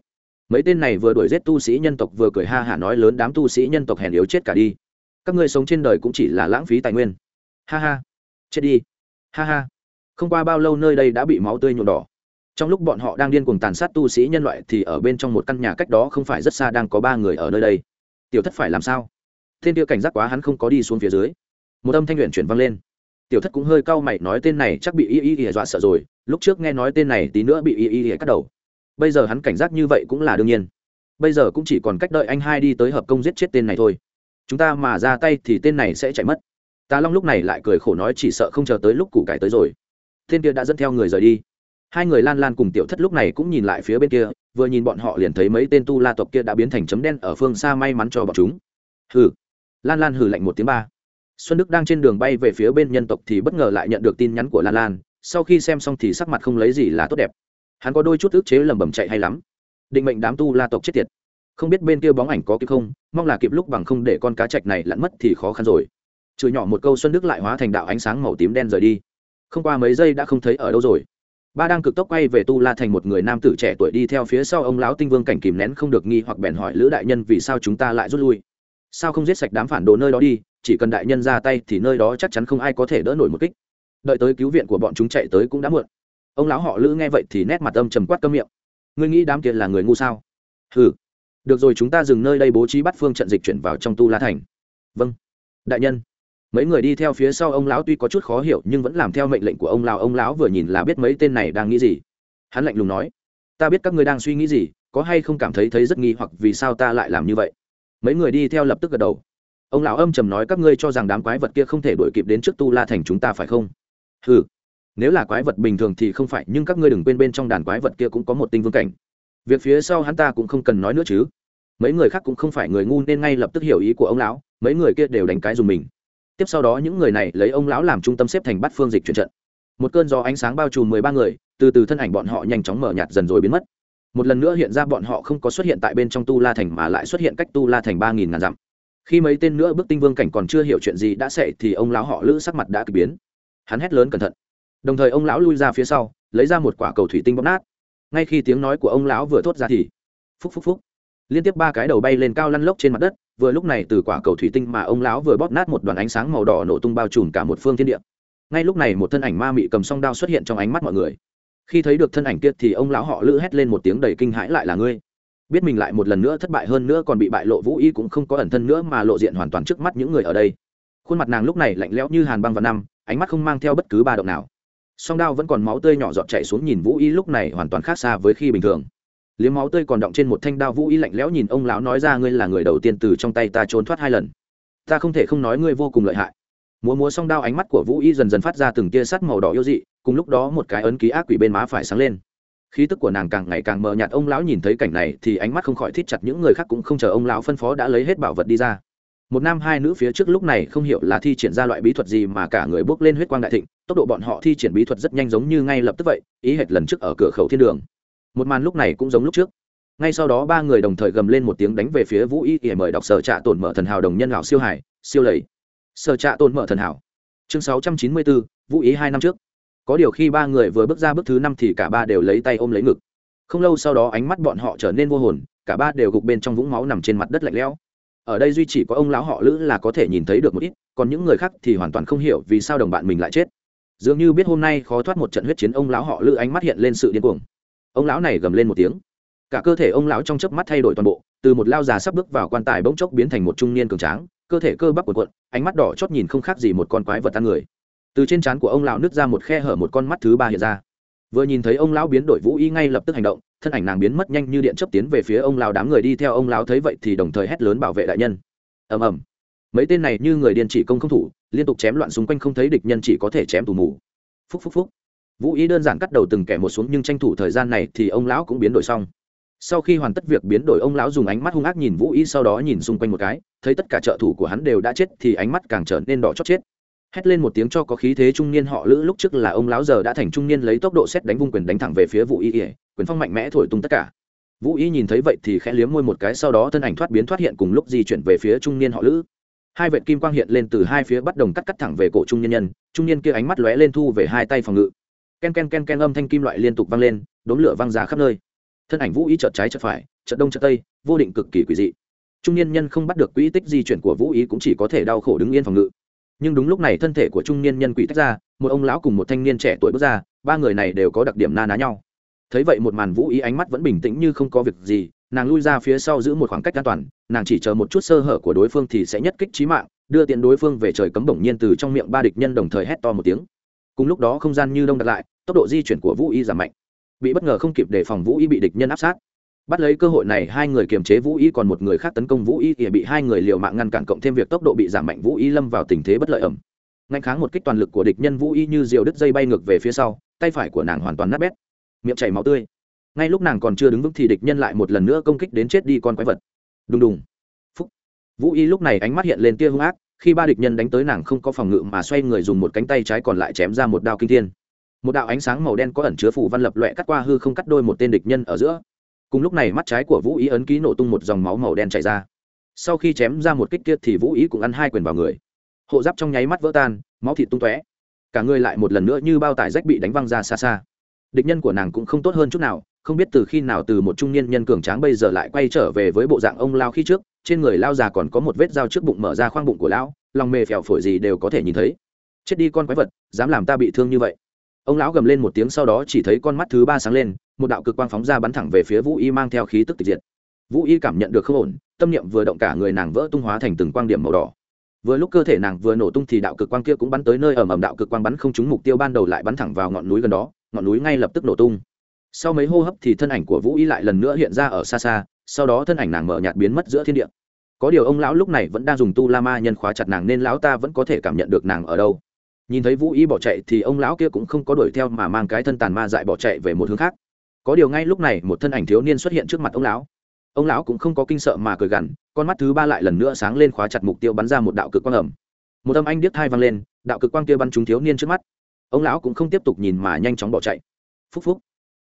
mấy tên này vừa đuổi giết tu sĩ nhân tộc vừa cười ha hả nói lớn đám tu sĩ nhân tộc hèn yếu chết cả đi. Các ngươi sống trên đời cũng chỉ là lãng phí tài nguyên. Ha ha. Chết đi. Ha ha. Không qua bao lâu nơi đây đã bị máu tươi nhuộm đỏ. Trong lúc bọn họ đang điên cuồng tàn sát tu sĩ nhân loại thì ở bên trong một căn nhà cách đó không phải rất xa đang có ba người ở nơi đây. Tiểu thất phải làm sao? Tên kia cảnh giác quá hắn không có đi xuống phía dưới. Một âm thanh luyện chuyển vang lên. Tiểu thất cũng hơi cau mày, nói tên này chắc bị y y y dọa sợ rồi. Lúc trước nghe nói tên này tí nữa bị y y y cắt đầu bây giờ hắn cảnh giác như vậy cũng là đương nhiên. Bây giờ cũng chỉ còn cách đợi anh hai đi tới hợp công giết chết tên này thôi. Chúng ta mà ra tay thì tên này sẽ chạy mất. Ta long lúc này lại cười khổ nói chỉ sợ không chờ tới lúc củ cải tới rồi. Tên kia đã dẫn theo người rời đi. Hai người lan lan cùng tiểu thất lúc này cũng nhìn lại phía bên kia, vừa nhìn bọn họ liền thấy mấy tên tu la tộc kia đã biến thành chấm đen ở phương xa may mắn cho bọn chúng. Hừ. Lan lan hừ lạnh một tiếng ba. Xuân đức đang trên đường bay về phía bên nhân tộc thì bất ngờ lại nhận được tin nhắn của lan lan, sau khi xem xong thì sắc mặt không lấy gì là tốt đẹp hắn có đôi chút ức chế lẩm bẩm chạy hay lắm. Định mệnh đám tu la tộc chết tiệt. Không biết bên kia bóng ảnh có kịp không, mong là kịp lúc bằng không để con cá chạch này lặn mất thì khó khăn rồi. Chửi nhỏ một câu xuân đức lại hóa thành đạo ánh sáng màu tím đen rời đi. Không qua mấy giây đã không thấy ở đâu rồi. Ba đang cực tốc quay về tu la thành một người nam tử trẻ tuổi đi theo phía sau ông lão tinh vương cảnh kìm nén không được nghi hoặc bèn hỏi lữ đại nhân vì sao chúng ta lại rút lui. Sao không giết sạch đám phản đồ nơi đó đi, chỉ cần đại nhân ra tay thì nơi đó chắc chắn không ai có thể đỡ nổi một kích. Đợi tới cứu viện của bọn chúng chạy tới cũng đã muộn ông lão họ lữ nghe vậy thì nét mặt âm trầm quát cơm miệng. Ngươi nghĩ đám kia là người ngu sao? Ừ được rồi, chúng ta dừng nơi đây, bố trí bắt phương trận dịch chuyển vào trong tu la thành. Vâng. Đại nhân. Mấy người đi theo phía sau ông lão tuy có chút khó hiểu nhưng vẫn làm theo mệnh lệnh của ông lão. Ông lão vừa nhìn là biết mấy tên này đang nghĩ gì. Hắn lạnh lùng nói. Ta biết các ngươi đang suy nghĩ gì, có hay không cảm thấy thấy rất nghi hoặc vì sao ta lại làm như vậy? Mấy người đi theo lập tức gật đầu. Ông lão âm trầm nói các ngươi cho rằng đám quái vật kia không thể đuổi kịp đến trước tu la thành chúng ta phải không? Ừ nếu là quái vật bình thường thì không phải, nhưng các ngươi đừng quên bên trong đàn quái vật kia cũng có một tinh vương cảnh. Việc phía sau hắn ta cũng không cần nói nữa chứ. Mấy người khác cũng không phải người ngu nên ngay lập tức hiểu ý của ông lão, mấy người kia đều đánh cái dùng mình. Tiếp sau đó những người này lấy ông lão làm trung tâm xếp thành bắt phương dịch chuyển trận. Một cơn gió ánh sáng bao trùm mười ba người, từ từ thân ảnh bọn họ nhanh chóng mở nhạt dần rồi biến mất. Một lần nữa hiện ra bọn họ không có xuất hiện tại bên trong tu la thành mà lại xuất hiện cách tu la thành ba nghìn ngàn dặm. Khi mấy tên nữa bước tinh vương cảnh còn chưa hiểu chuyện gì đã xảy thì ông lão họ lữ sắc mặt đã k ỳ biến. Hắn hét lớn cẩn thận đồng thời ông lão lui ra phía sau, lấy ra một quả cầu thủy tinh bóp nát. Ngay khi tiếng nói của ông lão vừa thốt ra thì, phúc phúc phúc, liên tiếp ba cái đầu bay lên cao lăn lốc trên mặt đất, vừa lúc này từ quả cầu thủy tinh mà ông lão vừa bóp nát một đoàn ánh sáng màu đỏ nổ tung bao trùm cả một phương thiên địa. Ngay lúc này một thân ảnh ma mị cầm song đao xuất hiện trong ánh mắt mọi người. Khi thấy được thân ảnh kia thì ông lão họ lữ hét lên một tiếng đầy kinh hãi lại là ngươi. Biết mình lại một lần nữa thất bại hơn nữa còn bị bại lộ vũ y cũng không có ẩn thân nữa mà lộ diện hoàn toàn trước mắt những người ở đây. Khuôn mặt nàng lúc này lạnh lẽo như hàn băng vào năm, ánh mắt không mang theo bất cứ ba động nào song đao vẫn còn máu tươi nhỏ giọt chảy xuống nhìn vũ y lúc này hoàn toàn khác xa với khi bình thường. Liếm máu tươi còn động trên một thanh đao, vũ y lạnh lẽo nhìn ông lão nói ra, ngươi là người đầu tiên từ trong tay ta trốn thoát hai lần. Ta không thể không nói ngươi vô cùng lợi hại. Múa múa song đao ánh mắt của vũ y dần dần phát ra từng tia sắt màu đỏ yêu dị, cùng lúc đó một cái ấn ký ác quỷ bên má phải sáng lên. Khí tức của nàng càng ngày càng mờ nhạt, ông lão nhìn thấy cảnh này thì ánh mắt không khỏi thít chặt, những người khác cũng không chờ ông lão phân phó đã lấy hết bảo vật đi ra. Một nam hai nữ phía trước lúc này không hiểu là thi triển ra loại bí thuật gì mà cả người bước lên huyết quang đại thịnh tốc độ bọn họ thi triển bí thuật rất nhanh giống như ngay lập tức vậy, ý hệt lần trước ở cửa khẩu thiên đường. Một màn lúc này cũng giống lúc trước. Ngay sau đó ba người đồng thời gầm lên một tiếng đánh về phía vũ y ỉa mời đọc sở trạ tổn mở thần hào đồng nhân hảo siêu hải, siêu lầy. Sở trạ tổn mở thần hảo chương sáu trăm chín mươi bốn vũ ý hai năm trước. Có điều khi ba người vừa bước ra bước thứ năm thì cả ba đều lấy tay ôm lấy ngực. Không lâu sau đó ánh mắt bọn họ trở nên vô hồn, cả ba đều gục bên trong vũng máu nằm trên mặt đất lạnh lẽo. Ở đây duy chỉ có ông lão họ lữ là có thể nhìn thấy được một ít, còn những người khác thì hoàn toàn không hiểu vì sao đồng bạn mình lại chết dường như biết hôm nay khó thoát một trận huyết chiến, ông lão họ lữ ánh mắt hiện lên sự điên cuồng. Ông lão này gầm lên một tiếng. Cả cơ thể ông lão trong chớp mắt thay đổi toàn bộ, từ một lao già sắp bước vào quan tài bỗng chốc biến thành một trung niên cường tráng, cơ thể cơ bắp cuộn cuộn, ánh mắt đỏ chót nhìn không khác gì một con quái vật ăn người. Từ trên trán của ông lão nứt ra một khe hở một con mắt thứ ba hiện ra. Vừa nhìn thấy ông lão biến đổi vũ y ngay lập tức hành động, thân ảnh nàng biến mất nhanh như điện chấp tiến về phía ông lão đám người đi. Theo ông lão thấy vậy thì đồng thời hét lớn bảo vệ đại nhân. Ầm ầm mấy tên này như người điên chỉ công không thủ, liên tục chém loạn xung quanh không thấy địch nhân chỉ có thể chém tù mù. Phúc phúc phúc. Vũ ý đơn giản cắt đầu từng kẻ một xuống nhưng tranh thủ thời gian này thì ông lão cũng biến đổi xong. Sau khi hoàn tất việc biến đổi, ông lão dùng ánh mắt hung ác nhìn vũ ý sau đó nhìn xung quanh một cái, thấy tất cả trợ thủ của hắn đều đã chết thì ánh mắt càng trở nên đỏ chót chết. Hét lên một tiếng cho có khí thế trung niên họ lữ lúc trước là ông lão giờ đã thành trung niên lấy tốc độ xét đánh vung quyền đánh thẳng về phía vũ y ỉa, quyền phong mạnh mẽ thổi tung tất cả. Vũ y nhìn thấy vậy thì khẽ liếm môi một cái, sau đó thân ảnh thoát biến thoát hiện cùng lúc di chuyển về phía trung niên họ lữ hai vệt kim quang hiện lên từ hai phía bắt đồng cắt cắt thẳng về cổ trung niên nhân, trung niên kia ánh mắt lóe lên thu về hai tay phòng ngự. Ken ken ken ken âm thanh kim loại liên tục vang lên, đốm lửa văng ra khắp nơi. Thân ảnh vũ ý chợt trái chợt phải, chợt đông chợt tây, vô định cực kỳ quỷ dị. Trung niên nhân không bắt được quỹ tích di chuyển của vũ ý cũng chỉ có thể đau khổ đứng yên phòng ngự. Nhưng đúng lúc này thân thể của trung niên nhân quỷ tách ra, một ông lão cùng một thanh niên trẻ tuổi bước ra, ba người này đều có đặc điểm na ná nhau. Thấy vậy một màn vũ ý ánh mắt vẫn bình tĩnh như không có việc gì nàng lui ra phía sau giữ một khoảng cách an toàn, nàng chỉ chờ một chút sơ hở của đối phương thì sẽ nhất kích trí mạng, đưa tiện đối phương về trời cấm bổng nhiên từ trong miệng ba địch nhân đồng thời hét to một tiếng. Cùng lúc đó không gian như đông đặt lại, tốc độ di chuyển của vũ y giảm mạnh. Bị bất ngờ không kịp đề phòng vũ y bị địch nhân áp sát. Bắt lấy cơ hội này, hai người kiềm chế vũ y, còn một người khác tấn công vũ y thì bị hai người liều mạng ngăn cản, cộng thêm việc tốc độ bị giảm mạnh, vũ y lâm vào tình thế bất lợi ẩm. Ngạnh kháng một kích toàn lực của địch nhân vũ y như diều đứt dây bay ngược về phía sau, tay phải của nàng hoàn toàn nát bét. Miệng chảy máu tươi ngay lúc nàng còn chưa đứng vững thì địch nhân lại một lần nữa công kích đến chết đi con quái vật. Đùng đùng. Phúc. Vũ y lúc này ánh mắt hiện lên tia hung ác, khi ba địch nhân đánh tới nàng không có phòng ngự mà xoay người dùng một cánh tay trái còn lại chém ra một đao kinh thiên. Một đạo ánh sáng màu đen có ẩn chứa phủ văn lập loẹ cắt qua hư không cắt đôi một tên địch nhân ở giữa. Cùng lúc này mắt trái của vũ ý ấn ký nổ tung một dòng máu màu đen chảy ra. Sau khi chém ra một kích kia thì vũ ý cũng ăn hai quyền vào người. Hộ giáp trong nháy mắt vỡ tan, máu thịt tung tóe. Cả người lại một lần nữa như bao tải rách bị đánh văng ra xa xa địch nhân của nàng cũng không tốt hơn chút nào, không biết từ khi nào từ một trung niên nhân cường tráng bây giờ lại quay trở về với bộ dạng ông lao khi trước, trên người lao già còn có một vết dao trước bụng mở ra khoang bụng của lão, lòng mề phèo phổi gì đều có thể nhìn thấy. Chết đi con quái vật, dám làm ta bị thương như vậy. Ông lão gầm lên một tiếng sau đó chỉ thấy con mắt thứ ba sáng lên, một đạo cực quang phóng ra bắn thẳng về phía vũ y mang theo khí tức tịch diệt. Vũ y cảm nhận được không ổn, tâm niệm vừa động cả người nàng vỡ tung hóa thành từng quang điểm màu đỏ. Vừa lúc cơ thể nàng vừa nổ tung thì đạo cực quang kia cũng bắn tới nơi ẩm ẩm đạo cực quang bắn không trúng mục tiêu ban đầu lại bắn thẳng vào ngọn núi gần đó ngọn núi ngay lập tức nổ tung. Sau mấy hô hấp thì thân ảnh của vũ y lại lần nữa hiện ra ở xa xa, sau đó thân ảnh nàng mở nhạt biến mất giữa thiên địa. Có điều ông lão lúc này vẫn đang dùng tu la ma nhân khóa chặt nàng nên lão ta vẫn có thể cảm nhận được nàng ở đâu. Nhìn thấy vũ y bỏ chạy thì ông lão kia cũng không có đuổi theo mà mang cái thân tàn ma dại bỏ chạy về một hướng khác. Có điều ngay lúc này một thân ảnh thiếu niên xuất hiện trước mặt ông lão. Ông lão cũng không có kinh sợ mà cười gằn, con mắt thứ ba lại lần nữa sáng lên khóa chặt mục tiêu bắn ra một đạo cực quang ẩm. Một âm anh điếc thai vang lên, đạo cực quang kia bắn trúng thiếu niên trước mắt ông lão cũng không tiếp tục nhìn mà nhanh chóng bỏ chạy. Phúc phúc.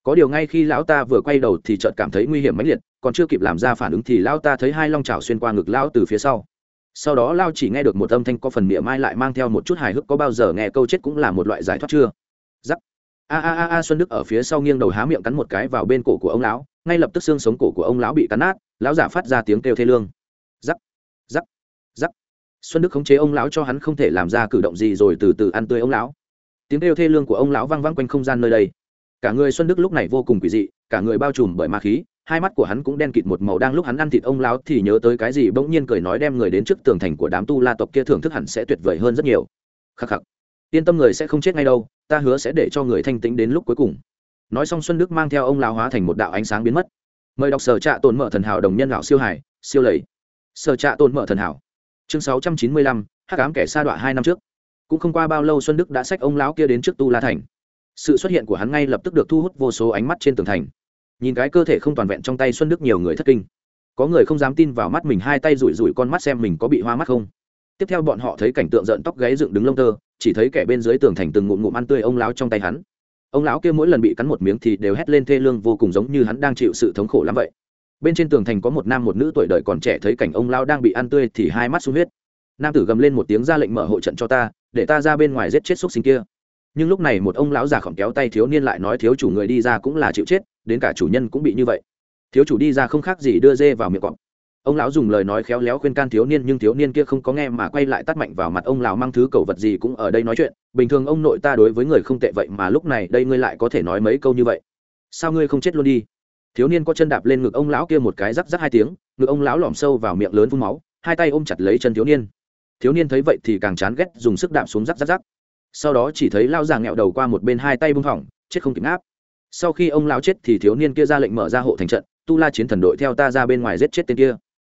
Có điều ngay khi lão ta vừa quay đầu thì chợt cảm thấy nguy hiểm mãnh liệt, còn chưa kịp làm ra phản ứng thì lão ta thấy hai long trào xuyên qua ngực lão từ phía sau. Sau đó lao chỉ nghe được một âm thanh có phần miệng mai lại mang theo một chút hài hước, có bao giờ nghe câu chết cũng là một loại giải thoát chưa? Giắc a a a a, xuân đức ở phía sau nghiêng đầu há miệng cắn một cái vào bên cổ của ông lão, ngay lập tức xương sống cổ của ông lão bị cắn nát, lão giả phát ra tiếng kêu thê lương. Giắc giắc giắc xuân đức khống chế ông lão cho hắn không thể làm ra cử động gì rồi từ từ ăn tươi ông lão tiếng kêu thê lương của ông lão vang vang quanh không gian nơi đây. Cả người xuân đức lúc này vô cùng quỷ dị, cả người bao trùm bởi ma khí, hai mắt của hắn cũng đen kịt một màu đang lúc hắn ăn thịt ông lão thì nhớ tới cái gì bỗng nhiên cười nói đem người đến trước tường thành của đám tu la tộc kia thưởng thức hẳn sẽ tuyệt vời hơn rất nhiều. Khắc khắc. Yên tâm người sẽ không chết ngay đâu, ta hứa sẽ để cho người thanh tĩnh đến lúc cuối cùng. Nói xong xuân đức mang theo ông lão hóa thành một đạo ánh sáng biến mất. Mời đọc sở trạ tồn mở thần hảo đồng nhân lão siêu hải, siêu lầy. Sở trạ tồn mở thần hảo. Chương sáu trăm chín mươi lăm, hắc ám kẻ sa đọa hai năm trước cũng không qua bao lâu xuân đức đã xách ông lão kia đến trước tu la thành. Sự xuất hiện của hắn ngay lập tức được thu hút vô số ánh mắt trên tường thành. Nhìn cái cơ thể không toàn vẹn trong tay xuân đức nhiều người thất kinh. Có người không dám tin vào mắt mình hai tay rủi rủi con mắt xem mình có bị hoa mắt không. Tiếp theo bọn họ thấy cảnh tượng rợn tóc gáy dựng đứng lông tơ, chỉ thấy kẻ bên dưới tường thành từng ngụm ngụm ăn tươi ông lão trong tay hắn. Ông lão kia mỗi lần bị cắn một miếng thì đều hét lên thê lương vô cùng giống như hắn đang chịu sự thống khổ lắm vậy. Bên trên tường thành có một nam một nữ tuổi đời còn trẻ thấy cảnh ông lão đang bị ăn tươi thì hai mắt sung huyết. Nam tử gầm lên một tiếng ra lệnh mở hộ trận cho ta để ta ra bên ngoài giết chết xúc sinh kia. Nhưng lúc này một ông lão già khỏng kéo tay thiếu niên lại nói thiếu chủ người đi ra cũng là chịu chết, đến cả chủ nhân cũng bị như vậy. Thiếu chủ đi ra không khác gì đưa dê vào miệng cọp. Ông lão dùng lời nói khéo léo khuyên can thiếu niên, nhưng thiếu niên kia không có nghe mà quay lại tắt mạnh vào mặt ông lão mang thứ cầu vật gì cũng ở đây nói chuyện. Bình thường ông nội ta đối với người không tệ vậy mà lúc này đây ngươi lại có thể nói mấy câu như vậy. Sao ngươi không chết luôn đi? Thiếu niên có chân đạp lên ngực ông lão kia một cái rắc rắc hai tiếng, ngực ông lão lỏm sâu vào miệng lớn phun máu, hai tay ôm chặt lấy chân thiếu niên thiếu niên thấy vậy thì càng chán ghét, dùng sức đạp xuống rắc rắc rắc. Sau đó chỉ thấy lao già nghẹo đầu qua một bên hai tay bưng hỏng chết không kịp áp sau khi ông lão chết thì thiếu niên kia ra lệnh mở ra hộ thành trận, tu la chiến thần đội theo ta ra bên ngoài giết chết tên kia.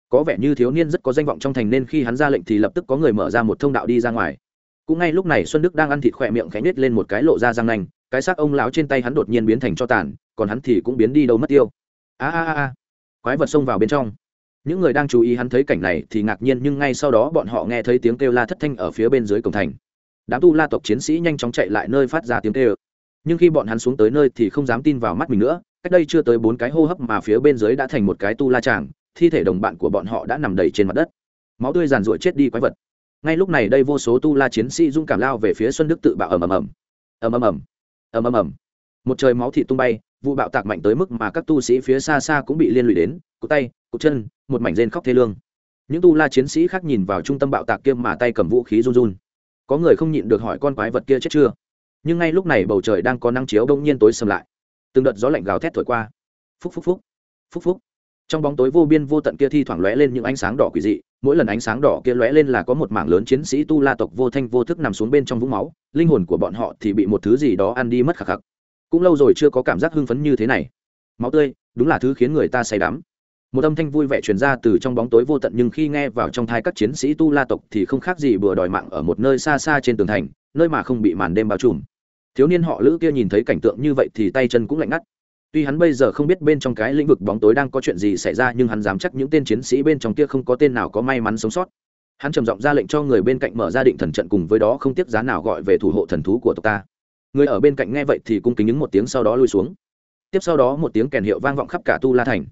Có vẻ như thiếu niên rất có danh vọng trong thành nên khi hắn ra lệnh thì lập tức có người mở ra một thông đạo đi ra ngoài. Cũng ngay lúc này xuân đức đang ăn thịt khỏe miệng khẽ nhếch lên một cái lộ ra răng nanh, cái xác ông lão trên tay hắn đột nhiên biến thành cho tàn, còn hắn thì cũng biến đi đâu mất tiêu. A a a. Quái vật xông vào bên trong những người đang chú ý hắn thấy cảnh này thì ngạc nhiên nhưng ngay sau đó bọn họ nghe thấy tiếng kêu la thất thanh ở phía bên dưới cổng thành. Đám tu la tộc chiến sĩ nhanh chóng chạy lại nơi phát ra tiếng kêu. Nhưng khi bọn hắn xuống tới nơi thì không dám tin vào mắt mình nữa, cách đây chưa tới bốn cái hô hấp mà phía bên dưới đã thành một cái tu la tràng thi thể đồng bạn của bọn họ đã nằm đầy trên mặt đất. Máu tươi giàn ruội chết đi quái vật. Ngay lúc này đây vô số tu la chiến sĩ dung cảm lao về phía xuân đức tự bạo ầm ầm ầm. Ầm ầm ầm. Ầm ầm ầm. Một trời máu thị tung bay vụ bạo tạc mạnh tới mức mà các tu sĩ phía xa xa cũng bị liên lụy đến, cụt tay, cụt chân, một mảnh rên khóc thê lương. Những tu la chiến sĩ khác nhìn vào trung tâm bạo tạc kia mà tay cầm vũ khí run run. Có người không nhịn được hỏi con quái vật kia chết chưa? Nhưng ngay lúc này bầu trời đang có nắng chiếu bỗng nhiên tối sầm lại. Từng đợt gió lạnh gào thét thổi qua. Phúc phúc phúc. Phúc phúc. Trong bóng tối vô biên vô tận kia thi thoảng lóe lên những ánh sáng đỏ quỷ dị. Mỗi lần ánh sáng đỏ kia lóe lên là có một mảng lớn chiến sĩ tu la tộc vô thanh vô thức nằm xuống bên trong vũng máu. Linh hồn của bọn họ thì bị một thứ gì đó ăn đi mất khạc khạc cũng lâu rồi chưa có cảm giác hưng phấn như thế này. Máu tươi, đúng là thứ khiến người ta say đắm. Một âm thanh vui vẻ truyền ra từ trong bóng tối vô tận, nhưng khi nghe vào trong thai các chiến sĩ tu la tộc thì không khác gì bừa đòi mạng ở một nơi xa xa trên tường thành, nơi mà không bị màn đêm bao trùm. Thiếu niên họ lữ kia nhìn thấy cảnh tượng như vậy thì tay chân cũng lạnh ngắt. Tuy hắn bây giờ không biết bên trong cái lĩnh vực bóng tối đang có chuyện gì xảy ra, nhưng hắn dám chắc những tên chiến sĩ bên trong kia không có tên nào có may mắn sống sót. Hắn trầm giọng ra lệnh cho người bên cạnh mở ra định thần trận cùng với đó không tiếc giá nào gọi về thủ hộ thần thú của tộc ta người ở bên cạnh nghe vậy thì cung kính những một tiếng sau đó lui xuống. Tiếp sau đó một tiếng kèn hiệu vang vọng khắp cả tu la thành.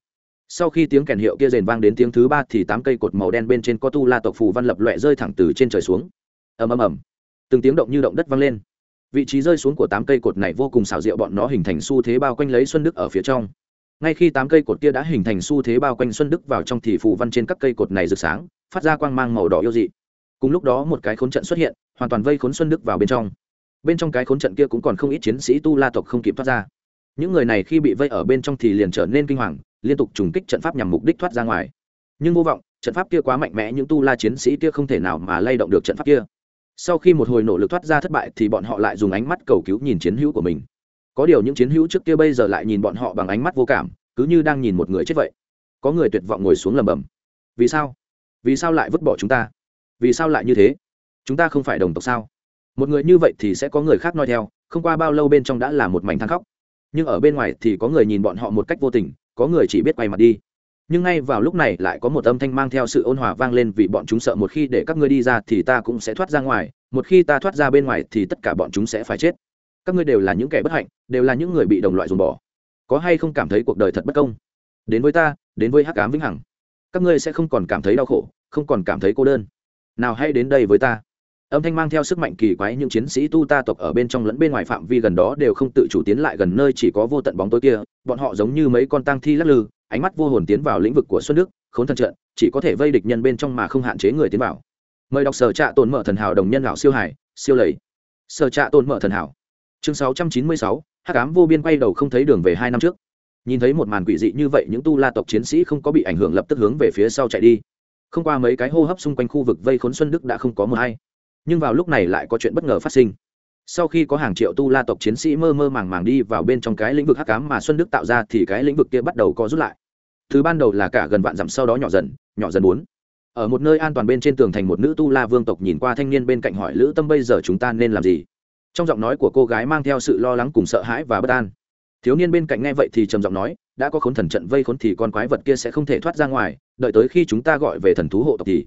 Sau khi tiếng kèn hiệu kia rền vang đến tiếng thứ ba thì tám cây cột màu đen bên trên có tu la tộc phù văn lập loẹ rơi thẳng từ trên trời xuống. Ầm ầm ầm. Từng tiếng động như động đất vang lên. Vị trí rơi xuống của tám cây cột này vô cùng xảo diệu, bọn nó hình thành xu thế bao quanh lấy xuân đức ở phía trong. Ngay khi tám cây cột kia đã hình thành xu thế bao quanh xuân đức vào trong thì phù văn trên các cây cột này rực sáng, phát ra quang mang màu đỏ yêu dị. Cùng lúc đó một cái khốn trận xuất hiện, hoàn toàn vây khốn xuân đức vào bên trong bên trong cái khốn trận kia cũng còn không ít chiến sĩ tu la tộc không kịp thoát ra. Những người này khi bị vây ở bên trong thì liền trở nên kinh hoàng, liên tục trùng kích trận pháp nhằm mục đích thoát ra ngoài. Nhưng vô vọng, trận pháp kia quá mạnh mẽ, những tu la chiến sĩ kia không thể nào mà lay động được trận pháp kia. Sau khi một hồi nỗ lực thoát ra thất bại thì bọn họ lại dùng ánh mắt cầu cứu nhìn chiến hữu của mình. Có điều những chiến hữu trước kia bây giờ lại nhìn bọn họ bằng ánh mắt vô cảm, cứ như đang nhìn một người chết vậy. Có người tuyệt vọng ngồi xuống lầm bầm vì sao? Vì sao lại vứt bỏ chúng ta? Vì sao lại như thế? Chúng ta không phải đồng tộc sao? Một người như vậy thì sẽ có người khác nói theo, không qua bao lâu bên trong đã là một mảnh than khóc. Nhưng ở bên ngoài thì có người nhìn bọn họ một cách vô tình, có người chỉ biết quay mặt đi. Nhưng ngay vào lúc này lại có một âm thanh mang theo sự ôn hòa vang lên vì bọn chúng sợ một khi để các ngươi đi ra thì ta cũng sẽ thoát ra ngoài, một khi ta thoát ra bên ngoài thì tất cả bọn chúng sẽ phải chết. Các ngươi đều là những kẻ bất hạnh, đều là những người bị đồng loại dùng bỏ. Có hay không cảm thấy cuộc đời thật bất công? Đến với ta, đến với hắc cám vĩnh hằng. Các ngươi sẽ không còn cảm thấy đau khổ, không còn cảm thấy cô đơn. Nào hãy đến đây với ta âm thanh mang theo sức mạnh kỳ quái, những chiến sĩ tu ta tộc ở bên trong lẫn bên ngoài phạm vi gần đó đều không tự chủ tiến lại gần nơi chỉ có vô tận bóng tối kia. Bọn họ giống như mấy con tang thi lắc lư, ánh mắt vô hồn tiến vào lĩnh vực của xuân đức, khốn thần trận, chỉ có thể vây địch nhân bên trong mà không hạn chế người tiến vào. Mời đọc sở trạ tồn mở thần hảo đồng nhân lão siêu hải, siêu lầy. Sở trạ tồn mở thần hảo. Chương sáu trăm chín mươi sáu, hắc ám vô biên quay đầu không thấy đường về hai năm trước. Nhìn thấy một màn quỷ dị như vậy, những tu la tộc chiến sĩ không có bị ảnh hưởng lập tức hướng về phía sau chạy đi. Không qua mấy cái hô hấp xung quanh khu vực vây khốn xuân đức đã không có mờ hay nhưng vào lúc này lại có chuyện bất ngờ phát sinh. Sau khi có hàng triệu tu la tộc chiến sĩ mơ mơ màng màng đi vào bên trong cái lĩnh vực hắc ám mà xuân đức tạo ra thì cái lĩnh vực kia bắt đầu có rút lại. Thứ ban đầu là cả gần vạn dặm sau đó nhỏ dần nhỏ dần bốn. Ở một nơi an toàn bên trên tường thành một nữ tu la vương tộc nhìn qua thanh niên bên cạnh hỏi, lữ tâm bây giờ chúng ta nên làm gì? Trong giọng nói của cô gái mang theo sự lo lắng cùng sợ hãi và bất an. Thiếu niên bên cạnh nghe vậy thì trầm giọng nói, đã có khốn thần trận vây khốn thì con quái vật kia sẽ không thể thoát ra ngoài, đợi tới khi chúng ta gọi về thần thú hộ tộc thì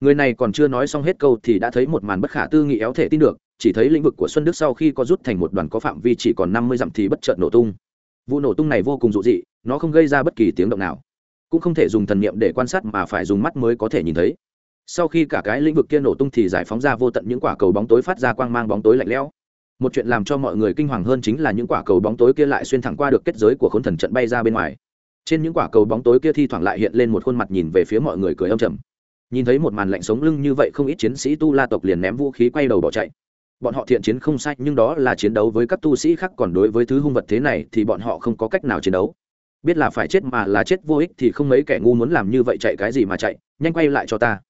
người này còn chưa nói xong hết câu thì đã thấy một màn bất khả tư nghị éo thể tin được, chỉ thấy lĩnh vực của xuân đức sau khi có rút thành một đoàn có phạm vi chỉ còn năm mươi dặm thì bất chợt nổ tung. Vụ nổ tung này vô cùng dụ dị, nó không gây ra bất kỳ tiếng động nào. Cũng không thể dùng thần niệm để quan sát mà phải dùng mắt mới có thể nhìn thấy. Sau khi cả cái lĩnh vực kia nổ tung thì giải phóng ra vô tận những quả cầu bóng tối phát ra quang mang bóng tối lạnh lẽo. Một chuyện làm cho mọi người kinh hoàng hơn chính là những quả cầu bóng tối kia lại xuyên thẳng qua được kết giới của khốn thần trận bay ra bên ngoài. Trên những quả cầu bóng tối kia thi thoảng lại hiện lên một khuôn mặt nhìn về phía mọi người cười âm trầm nhìn thấy một màn lạnh sống lưng như vậy, không ít chiến sĩ tu la tộc liền ném vũ khí quay đầu bỏ chạy. Bọn họ thiện chiến không sai, nhưng đó là chiến đấu với các tu sĩ khác, còn đối với thứ hung vật thế này thì bọn họ không có cách nào chiến đấu. Biết là phải chết mà là chết vô ích thì không mấy kẻ ngu muốn làm như vậy chạy cái gì mà chạy, nhanh quay lại cho ta.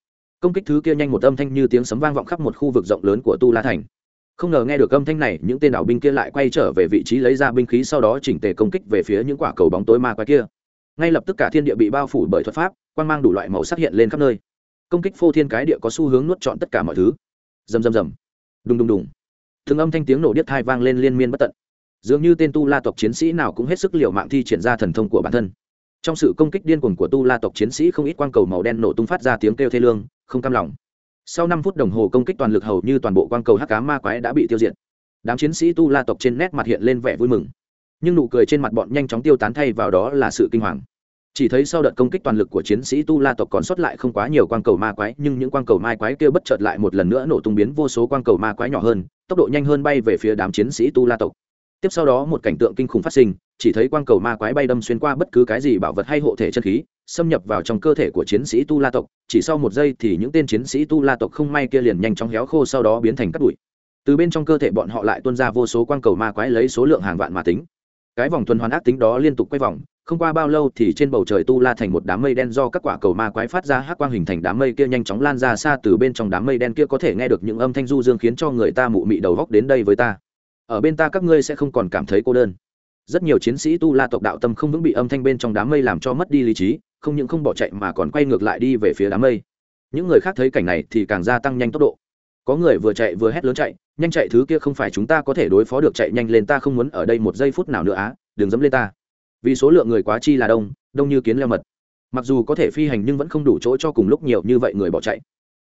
Công kích thứ kia nhanh một âm thanh như tiếng sấm vang vọng khắp một khu vực rộng lớn của tu la thành. Không ngờ nghe được âm thanh này, những tên đảo binh kia lại quay trở về vị trí lấy ra binh khí sau đó chỉnh tề công kích về phía những quả cầu bóng tối ma quái kia. Ngay lập tức cả thiên địa bị bao phủ bởi thuật pháp quan mang đủ loại màu sắc hiện lên khắp nơi công kích phô thiên cái địa có xu hướng nuốt chọn tất cả mọi thứ. Rầm rầm rầm. Đùng đùng đùng. Thường âm thanh tiếng nổ điếc thai vang lên liên miên bất tận. Dường như tên tu la tộc chiến sĩ nào cũng hết sức liều mạng thi triển ra thần thông của bản thân. Trong sự công kích điên cuồng của tu la tộc chiến sĩ không ít quang cầu màu đen nổ tung phát ra tiếng kêu thê lương, không cam lòng. Sau năm phút đồng hồ công kích toàn lực hầu như toàn bộ quang cầu hắc cá ma quái đã bị tiêu diệt. Đám chiến sĩ tu la tộc trên nét mặt hiện lên vẻ vui mừng. Nhưng nụ cười trên mặt bọn nhanh chóng tiêu tán thay vào đó là sự kinh hoàng chỉ thấy sau đợt công kích toàn lực của chiến sĩ tu la tộc còn sót lại không quá nhiều quang cầu ma quái, nhưng những quang cầu ma quái kia bất chợt lại một lần nữa nổ tung biến vô số quang cầu ma quái nhỏ hơn, tốc độ nhanh hơn bay về phía đám chiến sĩ tu la tộc. Tiếp sau đó một cảnh tượng kinh khủng phát sinh, chỉ thấy quang cầu ma quái bay đâm xuyên qua bất cứ cái gì bảo vật hay hộ thể chân khí, xâm nhập vào trong cơ thể của chiến sĩ tu la tộc, chỉ sau một giây thì những tên chiến sĩ tu la tộc không may kia liền nhanh chóng héo khô sau đó biến thành cát bụi. Từ bên trong cơ thể bọn họ lại tuôn ra vô số quang cầu ma quái lấy số lượng hàng vạn mà tính. Cái vòng tuần hoàn ác tính đó liên tục quay vòng không qua bao lâu thì trên bầu trời tu la thành một đám mây đen do các quả cầu ma quái phát ra hắc quang hình thành đám mây kia nhanh chóng lan ra xa từ bên trong đám mây đen kia có thể nghe được những âm thanh du dương khiến cho người ta mụ mị đầu góc đến đây với ta. Ở bên ta các ngươi sẽ không còn cảm thấy cô đơn. Rất nhiều chiến sĩ tu la tộc đạo tâm không vững bị âm thanh bên trong đám mây làm cho mất đi lý trí, không những không bỏ chạy mà còn quay ngược lại đi về phía đám mây. Những người khác thấy cảnh này thì càng gia tăng nhanh tốc độ. Có người vừa chạy vừa hét lớn chạy, nhanh chạy thứ kia không phải chúng ta có thể đối phó được, chạy nhanh lên ta không muốn ở đây một giây phút nào nữa á, đừng dẫm lên ta vì số lượng người quá chi là đông đông như kiến leo mật. Mặc dù có thể phi hành nhưng vẫn không đủ chỗ cho cùng lúc nhiều như vậy người bỏ chạy.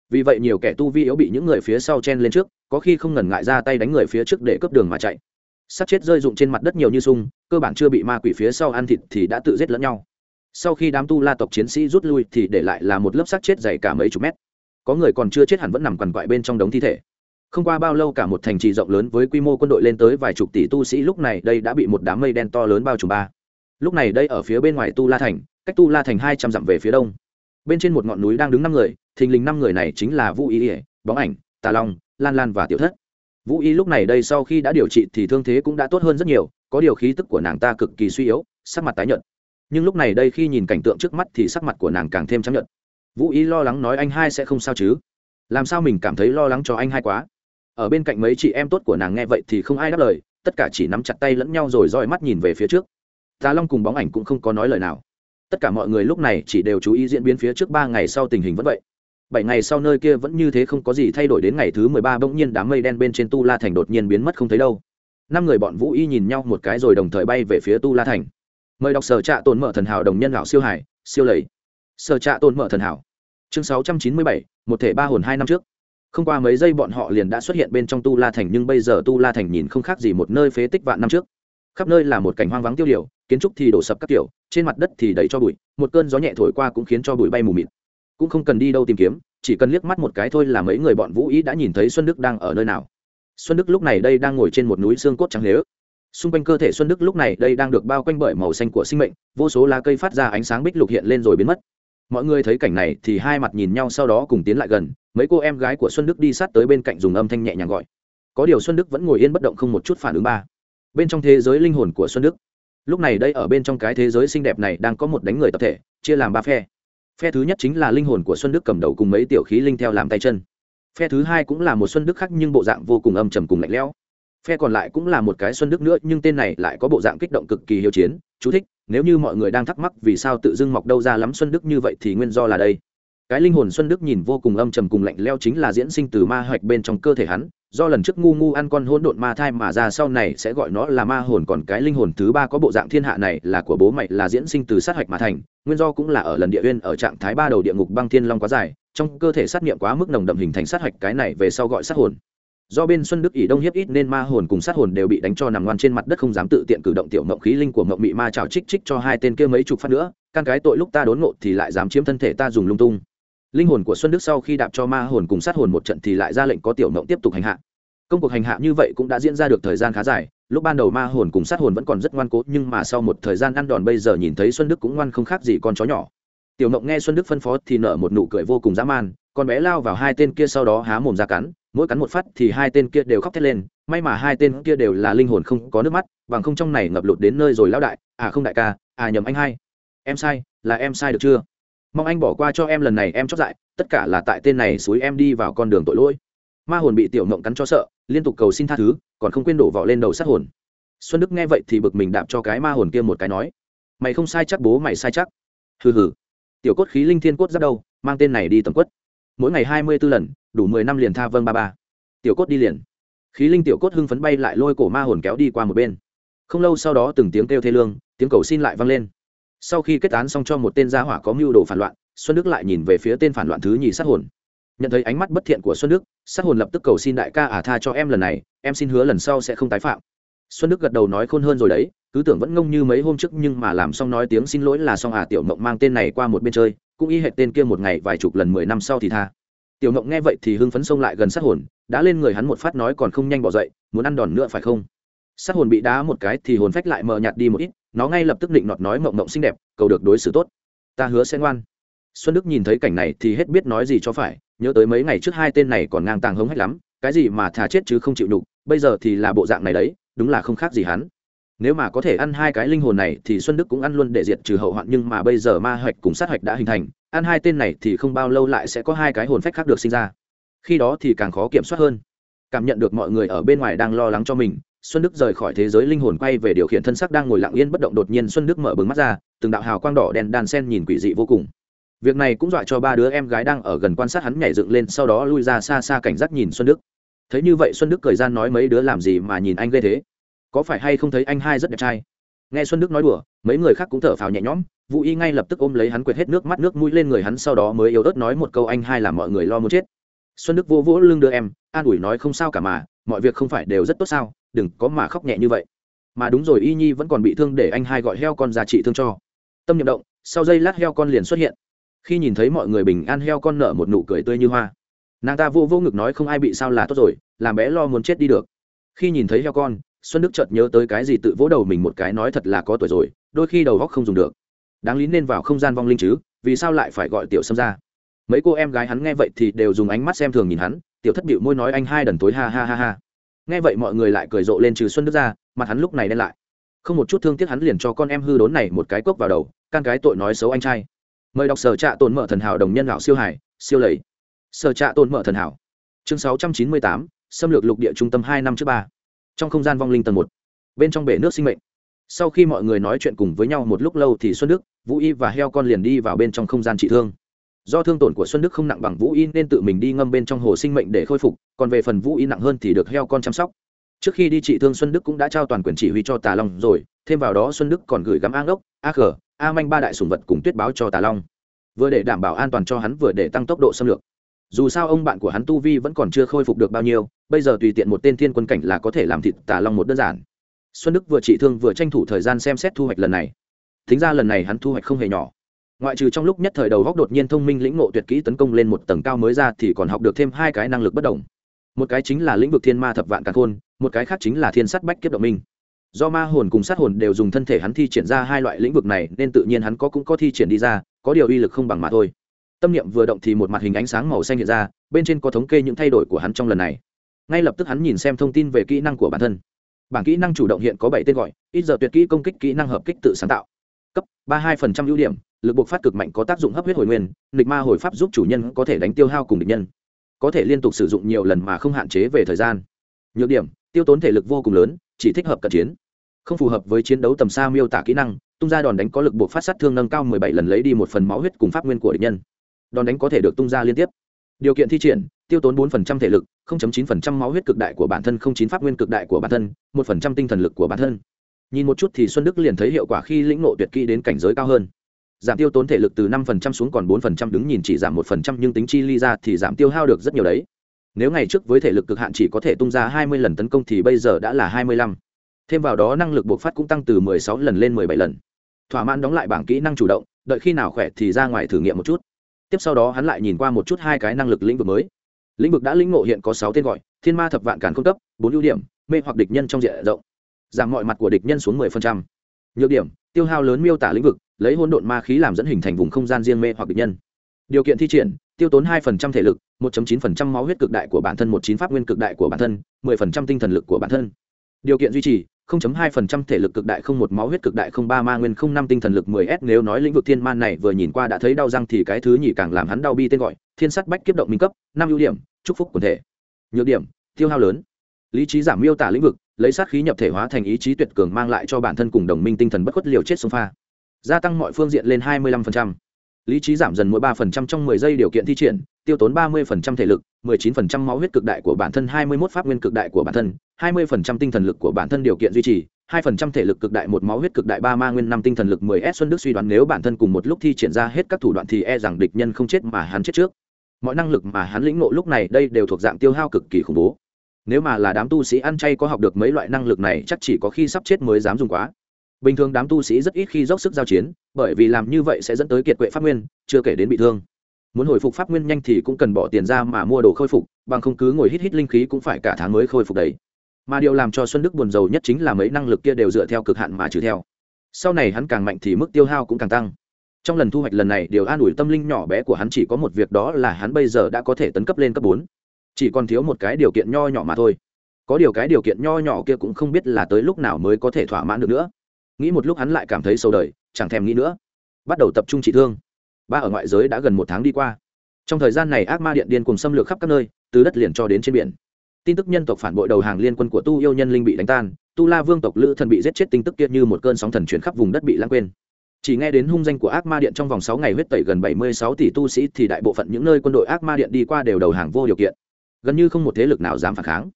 Vì vậy nhiều kẻ tu vi yếu bị những người phía sau chen lên trước, có khi không ngần ngại ra tay đánh người phía trước để cướp đường mà chạy. Sát chết rơi rụng trên mặt đất nhiều như sung, cơ bản chưa bị ma quỷ phía sau ăn thịt thì đã tự giết lẫn nhau. Sau khi đám tu la tộc chiến sĩ rút lui thì để lại là một lớp xác chết dày cả mấy chục mét. Có người còn chưa chết hẳn vẫn nằm quằn quại bên trong đống thi thể. Không qua bao lâu cả một thành trì rộng lớn với quy mô quân đội lên tới vài chục tỷ tu sĩ lúc này đây đã bị một đám mây đen to lớn bao trùm ba lúc này đây ở phía bên ngoài tu la thành, cách tu la thành hai trăm dặm về phía đông. Bên trên một ngọn núi đang đứng năm người, thình lình năm người này chính là vũ ý ỉa bóng ảnh, tà long, lan lan và tiểu thất. Vũ y lúc này đây sau khi đã điều trị thì thương thế cũng đã tốt hơn rất nhiều, có điều khí tức của nàng ta cực kỳ suy yếu, sắc mặt tái nhợt. Nhưng lúc này đây khi nhìn cảnh tượng trước mắt thì sắc mặt của nàng càng thêm trắng nhợt. vũ y lo lắng nói anh hai sẽ không sao chứ? Làm sao mình cảm thấy lo lắng cho anh hai quá? Ở bên cạnh mấy chị em tốt của nàng nghe vậy thì không ai đáp lời, tất cả chỉ nắm chặt tay lẫn nhau rồi roi mắt nhìn về phía trước tà long cùng bóng ảnh cũng không có nói lời nào. Tất cả mọi người lúc này chỉ đều chú ý diễn biến phía trước ba ngày sau tình hình vẫn vậy. Bảy ngày sau nơi kia vẫn như thế không có gì thay đổi đến ngày thứ mười ba bỗng nhiên đám mây đen bên trên tu la thành đột nhiên biến mất không thấy đâu. Năm người bọn vũ y nhìn nhau một cái rồi đồng thời bay về phía tu la thành. Mời đọc sở trạ tồn mở thần hảo đồng nhân lão siêu hải, siêu lầy. Sở trạ tồn mở thần hảo. Chương sáu trăm chín mươi bảy, một thể ba hồn hai năm trước. Không qua mấy giây bọn họ liền đã xuất hiện bên trong tu la thành nhưng bây giờ tu la thành nhìn không khác gì một nơi phế tích vạn năm trước khắp nơi là một cảnh hoang vắng tiêu điều, kiến trúc thì đổ sập các kiểu, trên mặt đất thì đầy cho bụi, một cơn gió nhẹ thổi qua cũng khiến cho bụi bay mù mịt. Cũng không cần đi đâu tìm kiếm, chỉ cần liếc mắt một cái thôi là mấy người bọn vũ ý đã nhìn thấy xuân đức đang ở nơi nào. Xuân đức lúc này đây đang ngồi trên một núi xương cốt trắng lế xung quanh cơ thể xuân đức lúc này đây đang được bao quanh bởi màu xanh của sinh mệnh, vô số lá cây phát ra ánh sáng bích lục hiện lên rồi biến mất. Mọi người thấy cảnh này thì hai mặt nhìn nhau sau đó cùng tiến lại gần, mấy cô em gái của xuân đức đi sát tới bên cạnh dùng âm thanh nhẹ nhàng gọi. Có điều xuân đức vẫn ngồi yên bất động không một chút phản ứng ba bên trong thế giới linh hồn của xuân đức. Lúc này đây ở bên trong cái thế giới xinh đẹp này đang có một đánh người tập thể, chia làm ba phe. Phe thứ nhất chính là linh hồn của xuân đức cầm đầu cùng mấy tiểu khí linh theo làm tay chân. Phe thứ hai cũng là một xuân đức khác nhưng bộ dạng vô cùng âm trầm cùng lạnh lẽo. Phe còn lại cũng là một cái xuân đức nữa nhưng tên này lại có bộ dạng kích động cực kỳ hiếu chiến, chú thích, nếu như mọi người đang thắc mắc vì sao tự dưng mọc đâu ra lắm xuân đức như vậy thì nguyên do là đây cái linh hồn xuân đức nhìn vô cùng âm trầm cùng lạnh leo chính là diễn sinh từ ma hoạch bên trong cơ thể hắn, do lần trước ngu ngu ăn con hỗn độn ma thai mà ra sau này sẽ gọi nó là ma hồn, còn cái linh hồn thứ ba có bộ dạng thiên hạ này là của bố mày là diễn sinh từ sát hạch mà thành, nguyên do cũng là ở lần địa uyên ở trạng thái ba đầu địa ngục băng thiên long quá dài, trong cơ thể sát nghiệm quá mức nồng đậm hình thành sát hạch, cái này về sau gọi sát hồn. Do bên xuân đức ỷ đông hiếp ít nên ma hồn cùng sát hồn đều bị đánh cho nằm ngoan trên mặt đất không dám tự tiện cử động tiểu mộng khí linh của mộng mị ma trào trích trích cho hai tên kia mấy chục phát nữa căn cái tội lúc ta đốn ngộ thì lại dám chiếm thân thể ta dùng lung tung linh hồn của xuân đức sau khi đạp cho ma hồn cùng sát hồn một trận thì lại ra lệnh có tiểu mộng tiếp tục hành hạ. Công cuộc hành hạ như vậy cũng đã diễn ra được thời gian khá dài, lúc ban đầu ma hồn cùng sát hồn vẫn còn rất ngoan cố, nhưng mà sau một thời gian ăn đòn bây giờ nhìn thấy xuân đức cũng ngoan không khác gì con chó nhỏ. Tiểu mộng nghe xuân đức phân phó thì nở một nụ cười vô cùng dã man, con bé lao vào hai tên kia sau đó há mồm ra cắn, mỗi cắn một phát thì hai tên kia đều khóc thét lên, may mà hai tên kia đều là linh hồn không có nước mắt, bằng không trong này ngập lụt đến nơi rồi lão đại à không đại ca à nhầm anh hai. Em sai, là em sai được chưa? Mong anh bỏ qua cho em lần này, em chót dại, tất cả là tại tên này suối em đi vào con đường tội lỗi. Ma hồn bị tiểu mộng cắn cho sợ, liên tục cầu xin tha thứ, còn không quên đổ vỏ lên đầu sát hồn. Xuân đức nghe vậy thì bực mình đạp cho cái ma hồn kia một cái nói, mày không sai chắc bố, mày sai chắc. Hừ hừ. Tiểu cốt khí linh thiên cốt ra đâu, mang tên này đi tầm quất. Mỗi ngày hai mươi b ố lần, đủ mười năm liền tha vâng ba ba. Tiểu cốt đi liền. Khí linh tiểu cốt hưng phấn bay lại lôi cổ ma hồn kéo đi qua một bên. Không lâu sau đó từng tiếng kêu thê lương, tiếng cầu xin lại vang lên sau khi kết án xong cho một tên gia hỏa có mưu đồ phản loạn, xuân đức lại nhìn về phía tên phản loạn thứ nhì sát hồn. Nhận thấy ánh mắt bất thiện của xuân đức, sát hồn lập tức cầu xin đại ca ả à tha cho em lần này, em xin hứa lần sau sẽ không tái phạm. Xuân đức gật đầu nói khôn hơn rồi đấy, cứ tưởng vẫn ngông như mấy hôm trước nhưng mà làm xong nói tiếng xin lỗi là xong à tiểu mộng mang tên này qua một bên chơi, cũng y hệt tên kia một ngày vài chục lần mười năm sau thì tha. Tiểu mộng nghe vậy thì hưng phấn xông lại gần sát hồn, đã lên người hắn một phát nói còn không nhanh bỏ dậy, muốn ăn đòn nữa phải không? Sát hồn bị đá một cái thì hồn phách lại mờ nhạt đi một ít nó ngay lập tức định nọt nói mộng mộng xinh đẹp, cầu được đối xử tốt. Ta hứa sẽ ngoan. Xuân đức nhìn thấy cảnh này thì hết biết nói gì cho phải, nhớ tới mấy ngày trước hai tên này còn ngang tàng hống hách lắm, cái gì mà thà chết chứ không chịu đục bây giờ thì là bộ dạng này đấy, đúng là không khác gì hắn. Nếu mà có thể ăn hai cái linh hồn này thì xuân đức cũng ăn luôn để diệt trừ hậu hoạn, nhưng mà bây giờ ma hạch cùng sát hạch đã hình thành, ăn hai tên này thì không bao lâu lại sẽ có hai cái hồn phách khác được sinh ra. Khi đó thì càng khó kiểm soát hơn. Cảm nhận được mọi người ở bên ngoài đang lo lắng cho mình xuân đức rời khỏi thế giới linh hồn quay về điều khiển thân sắc đang ngồi lặng yên bất động đột nhiên xuân đức mở bừng mắt ra, từng đạo hào quang đỏ đen đan sen nhìn quỷ dị vô cùng. Việc này cũng dọa cho ba đứa em gái đang ở gần quan sát hắn nhảy dựng lên, sau đó lui ra xa xa cảnh giác nhìn xuân đức. Thấy như vậy xuân đức cười gian nói mấy đứa làm gì mà nhìn anh ghê thế? Có phải hay không thấy anh hai rất đẹp trai? Nghe xuân đức nói đùa, mấy người khác cũng thở phào nhẹ nhõm, vũ y ngay lập tức ôm lấy hắn quệt hết nước mắt, nước mũi lên người hắn, sau đó mới yếu ớt nói một câu, anh hai làm mọi người lo muốn chết. Xuân đức vô vỗ lưng đưa em an ủi nói không sao cả mà, mọi việc không phải đều rất tốt sao, đừng có mà khóc nhẹ như vậy. Mà đúng rồi, y nhi vẫn còn bị thương để anh hai gọi heo con ra trị thương cho. Tâm nhậm động, sau giây lát heo con liền xuất hiện. Khi nhìn thấy mọi người bình an, heo con nở một nụ cười tươi như hoa. Nàng ta vô vô ngực nói không ai bị sao là tốt rồi, làm bé lo muốn chết đi được. Khi nhìn thấy heo con, xuân đức chợt nhớ tới cái gì tự vỗ đầu mình một cái nói thật là có tuổi rồi, đôi khi đầu góc không dùng được. Đáng lý nên vào không gian vong linh chứ, vì sao lại phải gọi tiểu sâm ra? Mấy cô em gái hắn nghe vậy thì đều dùng ánh mắt xem thường nhìn hắn tiểu thất bịu môi nói anh hai đần tối ha ha ha ha. Nghe vậy mọi người lại cười rộ lên trừ xuân đức ra, mặt hắn lúc này đen lại. Không một chút thương tiếc hắn liền cho con em hư đốn này một cái cốc vào đầu, can cái tội nói xấu anh trai. Mời đọc sở trạ tồn mở thần hảo đồng nhân lão siêu hải siêu lầy. Sở trạ tồn mở thần hảo. Chương sáu trăm chín mươi tám, xâm lược lục địa trung tâm hai năm trước ba. Trong không gian vong linh tầng một. Bên trong bể nước sinh mệnh. Sau khi mọi người nói chuyện cùng với nhau một lúc lâu thì xuân đức, vũ y và heo con liền đi vào bên trong không gian trị thương do thương tổn của xuân đức không nặng bằng vũ y nên tự mình đi ngâm bên trong hồ sinh mệnh để khôi phục, còn về phần vũ y nặng hơn thì được heo con chăm sóc. Trước khi đi trị thương xuân đức cũng đã trao toàn quyền chỉ huy cho tà long rồi, thêm vào đó xuân đức còn gửi gắm a ngốc, a khờ a manh ba đại sùng vật cùng tuyết báo cho tà long. Vừa để đảm bảo an toàn cho hắn vừa để tăng tốc độ xâm lược. Dù sao ông bạn của hắn tu vi vẫn còn chưa khôi phục được bao nhiêu, bây giờ tùy tiện một tên thiên quân cảnh là có thể làm thịt tà long một đơn giản. Xuân đức vừa trị thương vừa tranh thủ thời gian xem xét thu hoạch lần này. Thính ra lần này hắn thu hoạch không hề nhỏ ngoại trừ trong lúc nhất thời đầu góc đột nhiên thông minh lĩnh ngộ tuyệt kỹ tấn công lên một tầng cao mới ra thì còn học được thêm hai cái năng lực bất đồng. Một cái chính là lĩnh vực thiên ma thập vạn càn khôn, một cái khác chính là thiên sắt bách kiếp động minh. Do ma hồn cùng sát hồn đều dùng thân thể hắn thi triển ra hai loại lĩnh vực này, nên tự nhiên hắn có cũng có thi triển đi ra, có điều uy lực không bằng mà thôi. Tâm niệm vừa động thì một mặt hình ánh sáng màu xanh hiện ra, bên trên có thống kê những thay đổi của hắn trong lần này. Ngay lập tức hắn nhìn xem thông tin về kỹ năng của bản thân. Bảng kỹ năng chủ động hiện có bảy tên gọi, ít giờ tuyệt kỹ công kích kỹ năng hợp kích tự sáng tạo. Cấp ba hai phần trăm ưu điểm lực buộc phát cực mạnh có tác dụng hấp huyết hồi nguyên, nghịch ma hồi pháp giúp chủ nhân có thể đánh tiêu hao cùng địch nhân. Có thể liên tục sử dụng nhiều lần mà không hạn chế về thời gian. Nhược điểm, tiêu tốn thể lực vô cùng lớn, chỉ thích hợp cận chiến. Không phù hợp với chiến đấu tầm xa miêu tả kỹ năng, tung ra đòn đánh có lực buộc phát sát thương nâng cao 17 lần lấy đi một phần máu huyết cùng pháp nguyên của địch nhân. Đòn đánh có thể được tung ra liên tiếp. Điều kiện thi triển, tiêu tốn 4% thể lực 0.9% máu huyết cực đại của bản thân 09 pháp nguyên cực đại của bản thân 1% tinh thần lực của bản thân. Nhìn một chút thì xuân đức liền thấy hiệu quả khi lĩnh ngộ tuyệt kỹ đến cảnh giới cao hơn giảm tiêu tốn thể lực từ 5% xuống còn 4% đứng nhìn chỉ giảm 1% nhưng tính chi ly ra thì giảm tiêu hao được rất nhiều đấy. Nếu ngày trước với thể lực cực hạn chỉ có thể tung ra 20 lần tấn công thì bây giờ đã là 25 thêm vào đó năng lực bộc phát cũng tăng từ 16 lần lên 17 lần. Thỏa mãn đóng lại bảng kỹ năng chủ động, đợi khi nào khỏe thì ra ngoài thử nghiệm một chút. Tiếp sau đó hắn lại nhìn qua một chút hai cái năng lực lĩnh vực mới. Lĩnh vực đã lĩnh ngộ hiện có sáu tên gọi, thiên ma thập vạn càn khôn cấp, bốn ưu điểm, mê hoặc địch nhân trong diện rộng. Giảm mọi mặt của địch nhân xuống 10% nhược điểm, tiêu hao lớn miêu tả lĩnh vực, lấy hỗn độn ma khí làm dẫn hình thành vùng không gian riêng mê hoặc bệnh nhân. Điều kiện thi triển, tiêu tốn 2% thể lực 1.9% máu huyết cực đại của bản thân 19 pháp nguyên cực đại của bản thân 10% tinh thần lực của bản thân. Điều kiện duy trì 0.2% thể lực cực đại không một máu huyết cực đại không ba ma nguyên không năm tinh thần lực 10 s. Nếu nói lĩnh vực thiên man này vừa nhìn qua đã thấy đau răng thì cái thứ nhì càng làm hắn đau bi tên gọi, thiên sắt bách kiếp động minh cấp, năm ưu điểm, chúc phúc quần thể. Nhược điểm, tiêu hao lớn. Lý trí giảm miêu tả lĩnh vực lấy sát khí nhập thể hóa thành ý chí tuyệt cường mang lại cho bản thân cùng đồng minh tinh thần bất khuất liều chết sông pha. Gia tăng mọi phương diện lên 25%. lý trí giảm dần mỗi 3% trong 10 giây điều kiện thi triển, tiêu tốn 30% thể lực 19% máu huyết cực đại của bản thân 21 pháp nguyên cực đại của bản thân 20% tinh thần lực của bản thân điều kiện duy trì 2% thể lực cực đại một máu huyết cực đại ba ma nguyên năm tinh thần lực 10 s xuân đức suy đoán nếu bản thân cùng một lúc thi triển ra hết các thủ đoạn thì e rằng địch nhân không chết mà hắn chết trước. Mọi năng lực mà hắn lĩnh ngộ lúc này đây đều thuộc dạng tiêu hao cực kỳ khủng bố nếu mà là đám tu sĩ ăn chay có học được mấy loại năng lực này, chắc chỉ có khi sắp chết mới dám dùng quá. Bình thường đám tu sĩ rất ít khi dốc sức giao chiến, bởi vì làm như vậy sẽ dẫn tới kiệt quệ pháp nguyên, chưa kể đến bị thương. Muốn hồi phục pháp nguyên nhanh thì cũng cần bỏ tiền ra mà mua đồ khôi phục, bằng không cứ ngồi hít hít linh khí cũng phải cả tháng mới khôi phục đấy mà điều làm cho xuân đức buồn rầu nhất chính là mấy năng lực kia đều dựa theo cực hạn mà trừ theo. Sau này hắn càng mạnh thì mức tiêu hao cũng càng tăng. Trong lần thu hoạch lần này, điều an ủi tâm linh nhỏ bé của hắn chỉ có một việc đó là hắn bây giờ đã có thể tấn cấp lên cấp bốn chỉ còn thiếu một cái điều kiện nho nhỏ mà thôi. Có điều cái điều kiện nho nhỏ kia cũng không biết là tới lúc nào mới có thể thỏa mãn được nữa. Nghĩ một lúc hắn lại cảm thấy sâu đời, chẳng thèm nghĩ nữa. Bắt đầu tập trung trị thương. Ba ở ngoại giới đã gần một tháng đi qua. Trong thời gian này ác ma điện điên cùng xâm lược khắp các nơi, từ đất liền cho đến trên biển. Tin tức nhân tộc phản bội đầu hàng liên quân của tu yêu nhân linh bị đánh tan, tu la vương tộc lữ thần bị giết chết tin tức kia như một cơn sóng thần chuyển khắp vùng đất bị lãng quên. Chỉ nghe đến hung danh của ác ma điện trong vòng sáu ngày huyết tẩy gần bảy mươi sáu tỷ tu sĩ thì đại bộ phận những nơi quân đội ác ma điện đi qua đều đầu hàng vô điều kiện gần như không một thế lực nào dám phản kháng.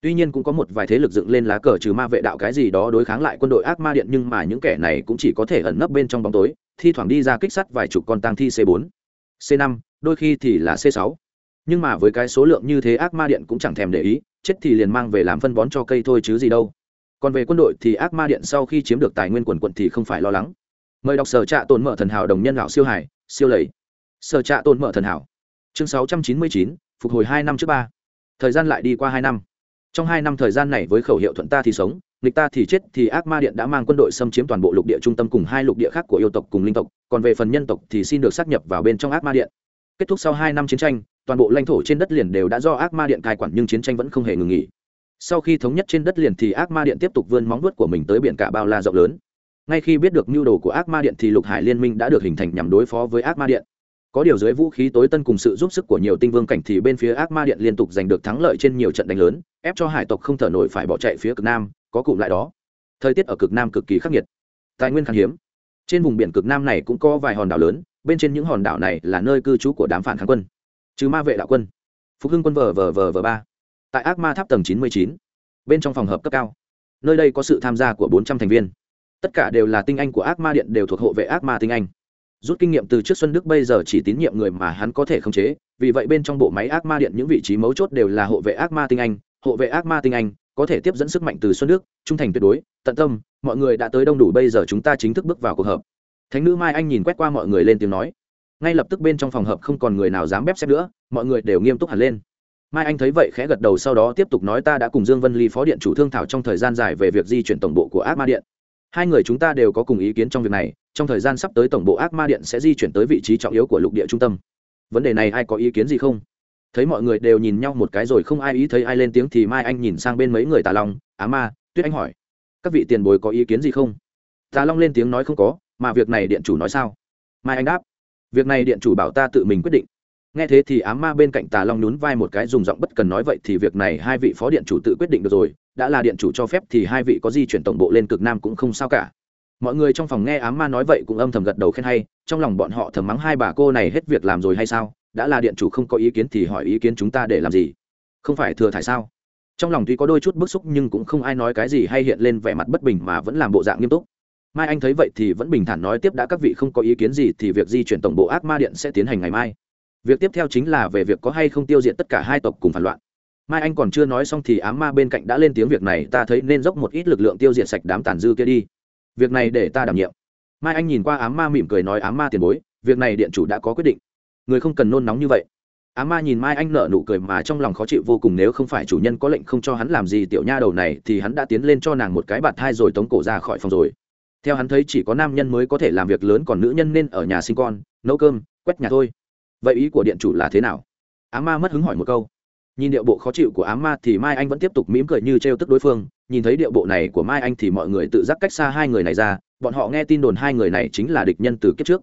Tuy nhiên cũng có một vài thế lực dựng lên lá cờ trừ ma vệ đạo cái gì đó đối kháng lại quân đội ác ma điện nhưng mà những kẻ này cũng chỉ có thể ẩn nấp bên trong bóng tối thi thoảng đi ra kích sắt vài chục con tang thi c 4 c 5 đôi khi thì là c 6 nhưng mà với cái số lượng như thế ác ma điện cũng chẳng thèm để ý chết thì liền mang về làm phân bón cho cây thôi chứ gì đâu. Còn về quân đội thì ác ma điện sau khi chiếm được tài nguyên quần quận thì không phải lo lắng. Mời đọc sở trạ tồn mở thần hảo đồng nhân lão siêu hải siêu lầy. Sở trạ tồn mở thần hảo. Chương 699, phục hồi hai năm trước ba thời gian lại đi qua hai năm. Trong hai năm thời gian này với khẩu hiệu thuận ta thì sống, nghịch ta thì chết thì ác ma điện đã mang quân đội xâm chiếm toàn bộ lục địa trung tâm cùng hai lục địa khác của yêu tộc cùng linh tộc, còn về phần nhân tộc thì xin được xác nhập vào bên trong ác ma điện. Kết thúc sau hai năm chiến tranh, toàn bộ lãnh thổ trên đất liền đều đã do ác ma điện cai quản nhưng chiến tranh vẫn không hề ngừng nghỉ. Sau khi thống nhất trên đất liền thì ác ma điện tiếp tục vươn móng vuốt của mình tới biển cả bao la rộng lớn. Ngay khi biết được mưu đồ của ác ma điện thì lục hải liên minh đã được hình thành nhằm đối phó với ác ma điện có điều dưới vũ khí tối tân cùng sự giúp sức của nhiều tinh vương cảnh thì bên phía ác ma điện liên tục giành được thắng lợi trên nhiều trận đánh lớn, ép cho hải tộc không thở nổi phải bỏ chạy phía cực nam, có cụm lại đó. Thời tiết ở cực nam cực kỳ khắc nghiệt. Tài nguyên khan hiếm. Trên vùng biển cực nam này cũng có vài hòn đảo lớn, bên trên những hòn đảo này là nơi cư trú của đám phản kháng quân. Chứ ma vệ đạo quân. Phục hưng quân vờ vờ vờ vờ ba. Tại ác ma tháp tầng chín mươi chín, bên trong phòng hợp cấp cao. Nơi đây có sự tham gia của bốn trăm thành viên. Tất cả đều là tinh anh của ác ma điện, đều thuộc hộ vệ ác ma tinh anh rút kinh nghiệm từ trước xuân đức bây giờ chỉ tín nhiệm người mà hắn có thể khống chế, vì vậy bên trong bộ máy ác ma điện những vị trí mấu chốt đều là hộ vệ ác ma tinh anh, hộ vệ ác ma tinh anh có thể tiếp dẫn sức mạnh từ xuân đức, trung thành tuyệt đối, tận tâm, mọi người đã tới đông đủ bây giờ chúng ta chính thức bước vào cuộc họp. Thánh nữ mai anh nhìn quét qua mọi người lên tiếng nói. Ngay lập tức bên trong phòng họp không còn người nào dám bép xếp nữa, mọi người đều nghiêm túc hẳn lên. Mai anh thấy vậy khẽ gật đầu sau đó tiếp tục nói ta đã cùng dương vân ly phó điện chủ thương thảo trong thời gian dài về việc di chuyển tổng bộ của ác ma điện hai người chúng ta đều có cùng ý kiến trong việc này, trong thời gian sắp tới tổng bộ ác ma điện sẽ di chuyển tới vị trí trọng yếu của lục địa trung tâm. Vấn đề này ai có ý kiến gì không? Thấy mọi người đều nhìn nhau một cái rồi không ai ý thấy ai lên tiếng thì mai anh nhìn sang bên mấy người tà long, á ma, tuyết anh hỏi, các vị tiền bối có ý kiến gì không? Tà long lên tiếng nói, không có, mà việc này điện chủ nói sao? Mai anh đáp, việc này điện chủ bảo ta tự mình quyết định. Nghe thế thì ám ma bên cạnh tà long nhún vai một cái, dùng giọng bất cần nói, vậy thì việc này hai vị phó điện chủ tự quyết định được rồi đã là điện chủ cho phép thì hai vị có di chuyển tổng bộ lên cực nam cũng không sao cả. Mọi người trong phòng nghe ám ma nói vậy cũng âm thầm gật đầu khen hay, trong lòng bọn họ thầm mắng hai bà cô này hết việc làm rồi hay sao? Đã là điện chủ không có ý kiến thì hỏi ý kiến chúng ta để làm gì? Không phải thừa thải sao? Trong lòng tuy có đôi chút bức xúc nhưng cũng không ai nói cái gì hay hiện lên vẻ mặt bất bình mà vẫn làm bộ dạng nghiêm túc. Mai anh thấy vậy thì vẫn bình thản nói tiếp đã các vị không có ý kiến gì thì việc di chuyển tổng bộ ác ma điện sẽ tiến hành ngày mai. Việc tiếp theo chính là về việc có hay không tiêu diệt tất cả hai tộc cùng phản loạn mai anh còn chưa nói xong thì ám ma bên cạnh đã lên tiếng việc này, ta thấy nên dốc một ít lực lượng tiêu diệt sạch đám tàn dư kia đi. Việc này để ta đảm nhiệm. Mai anh nhìn qua ám ma mỉm cười nói, ám ma tiền bối, việc này điện chủ đã có quyết định. Người không cần nôn nóng như vậy. Ám ma nhìn mai anh nở nụ cười mà trong lòng khó chịu vô cùng, nếu không phải chủ nhân có lệnh không cho hắn làm gì tiểu nha đầu này thì hắn đã tiến lên cho nàng một cái bạt thai rồi tống cổ ra khỏi phòng rồi. Theo hắn thấy chỉ có nam nhân mới có thể làm việc lớn, còn nữ nhân nên ở nhà sinh con, nấu cơm, quét nhà thôi. Vậy ý của điện chủ là thế nào? Ám ma mất hứng hỏi một câu nhìn điệu bộ khó chịu của ám ma thì mai anh vẫn tiếp tục mỉm cười như trêu tức đối phương. Nhìn thấy điệu bộ này của mai anh thì mọi người tự giác cách xa hai người này ra. Bọn họ nghe tin đồn hai người này chính là địch nhân từ kiếp trước.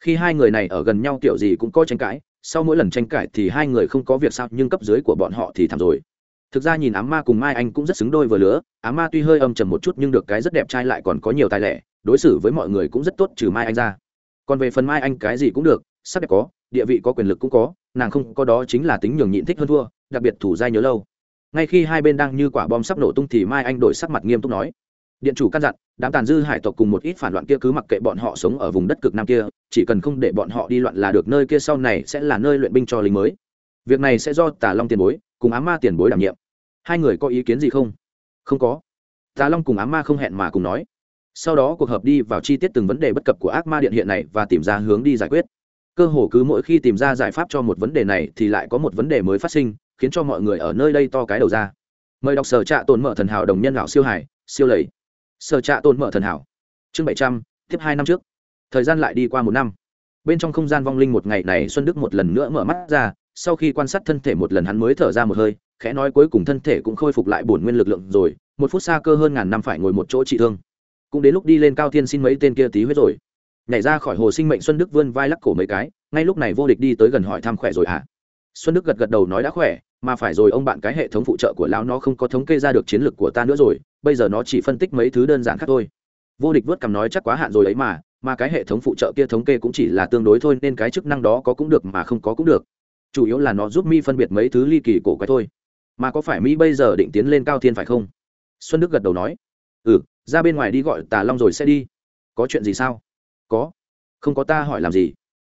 Khi hai người này ở gần nhau kiểu gì cũng có tranh cãi, sau mỗi lần tranh cãi thì hai người không có việc sao nhưng cấp dưới của bọn họ thì thảm rồi. Thực ra nhìn ám ma cùng mai anh cũng rất xứng đôi vừa lứa. Ám ma tuy hơi âm trầm một chút nhưng được cái rất đẹp trai lại còn có nhiều tài lẻ. Đối xử với mọi người cũng rất tốt trừ mai anh ra. Còn về phần mai anh cái gì cũng được, sắc đẹp có, địa vị có quyền lực cũng có, nàng không có đó chính là tính nhường nhịn thích hơn thua đặc biệt thủ dai nhớ lâu. Ngay khi hai bên đang như quả bom sắp nổ tung thì mai anh đổi sắc mặt nghiêm túc nói, điện chủ căn dặn, đám tàn dư hải tộc cùng một ít phản loạn kia cứ mặc kệ bọn họ sống ở vùng đất cực nam kia, chỉ cần không để bọn họ đi loạn là được, nơi kia sau này sẽ là nơi luyện binh cho lính mới. Việc này sẽ do tà long tiền bối cùng á ma tiền bối đảm nhiệm. Hai người có ý kiến gì không? Không có. Tà long cùng á ma không hẹn mà cùng nói. Sau đó cuộc họp đi vào chi tiết từng vấn đề bất cập của ác ma điện hiện này và tìm ra hướng đi giải quyết. Cơ hồ cứ mỗi khi tìm ra giải pháp cho một vấn đề này thì lại có một vấn đề mới phát sinh khiến cho mọi người ở nơi đây to cái đầu ra. Mời đọc sở trạ tồn mở thần hảo đồng nhân lão siêu hải, siêu lầy. Sở trạ tồn mở thần hảo. Chương bảy trăm, tiếp hai năm trước. Thời gian lại đi qua một năm. Bên trong không gian vong linh một ngày này xuân đức một lần nữa mở mắt ra, sau khi quan sát thân thể một lần hắn mới thở ra một hơi, khẽ nói cuối cùng thân thể cũng khôi phục lại bổn nguyên lực lượng rồi, một phút xa cơ hơn ngàn năm phải ngồi một chỗ trị thương. Cũng đến lúc đi lên cao thiên xin mấy tên kia tí huyết rồi. Nhảy ra khỏi hồ sinh mệnh xuân đức vươn vai lắc cổ mấy cái, ngay lúc này vô địch đi tới gần hỏi thăm khỏe rồi hả? Xuân đức gật gật đầu nói đã khỏe, mà phải rồi ông bạn cái hệ thống phụ trợ của lão nó không có thống kê ra được chiến lược của ta nữa rồi, bây giờ nó chỉ phân tích mấy thứ đơn giản khác thôi. Vô địch vớt cằm nói chắc quá hạn rồi ấy mà mà cái hệ thống phụ trợ kia thống kê cũng chỉ là tương đối thôi, nên cái chức năng đó có cũng được mà không có cũng được. Chủ yếu là nó giúp mi phân biệt mấy thứ ly kỳ cổ quái thôi. Mà có phải mi bây giờ định tiến lên cao thiên phải không? Xuân đức gật đầu nói. Ừ ra bên ngoài đi gọi tà long rồi sẽ đi. Có chuyện gì sao? Có. Không có ta hỏi làm gì?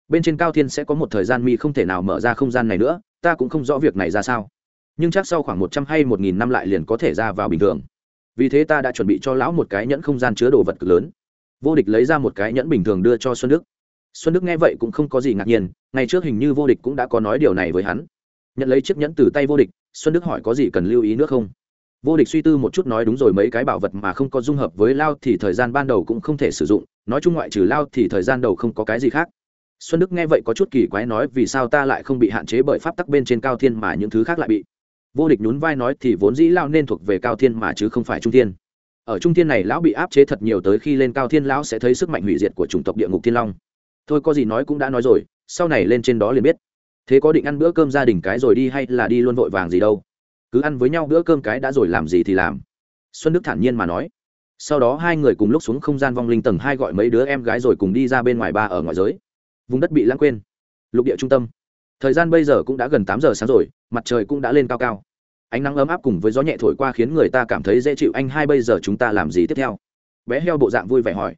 Bên trên cao thiên sẽ có một thời gian mi không thể nào mở ra không gian này nữa, ta cũng không rõ việc này ra sao. Nhưng chắc sau khoảng một trăm hay một nghìn năm lại liền có thể ra vào bình thường. Vì thế ta đã chuẩn bị cho lão một cái nhẫn không gian chứa đồ vật cực lớn. Vô địch lấy ra một cái nhẫn bình thường đưa cho xuân đức. Xuân đức nghe vậy cũng không có gì ngạc nhiên, ngày trước hình như vô địch cũng đã có nói điều này với hắn. Nhận lấy chiếc nhẫn từ tay vô địch, xuân đức hỏi có gì cần lưu ý nữa không? Vô địch suy tư một chút nói đúng rồi mấy cái bảo vật mà không có dung hợp với lao thì thời gian ban đầu cũng không thể sử dụng, nói chung ngoại trừ lao thì thời gian đầu không có cái gì khác xuân đức nghe vậy có chút kỳ quái nói, vì sao ta lại không bị hạn chế bởi pháp tắc bên trên cao thiên mà những thứ khác lại bị? Vô địch nhún vai nói, thì vốn dĩ lao nên thuộc về cao thiên mà chứ không phải trung thiên. Ở trung thiên này, lão bị áp chế thật nhiều tới khi lên cao thiên, lão sẽ thấy sức mạnh hủy diệt của chủng tộc địa ngục thiên long. Thôi có gì nói cũng đã nói rồi, sau này lên trên đó liền biết. Thế có định ăn bữa cơm gia đình cái rồi đi hay là đi luôn vội vàng gì đâu? Cứ ăn với nhau bữa cơm cái đã rồi làm gì thì làm. Xuân đức thản nhiên mà nói. Sau đó hai người cùng lúc xuống không gian vong linh tầng hai gọi mấy đứa em gái rồi cùng đi ra bên ngoài ba ở ngoài giới vùng đất bị lãng quên. Lục địa trung tâm. Thời gian bây giờ cũng đã gần tám giờ sáng rồi, mặt trời cũng đã lên cao cao. Ánh nắng ấm áp cùng với gió nhẹ thổi qua khiến người ta cảm thấy dễ chịu. Anh, hai bây giờ chúng ta làm gì tiếp theo? Bé heo bộ dạng vui vẻ hỏi.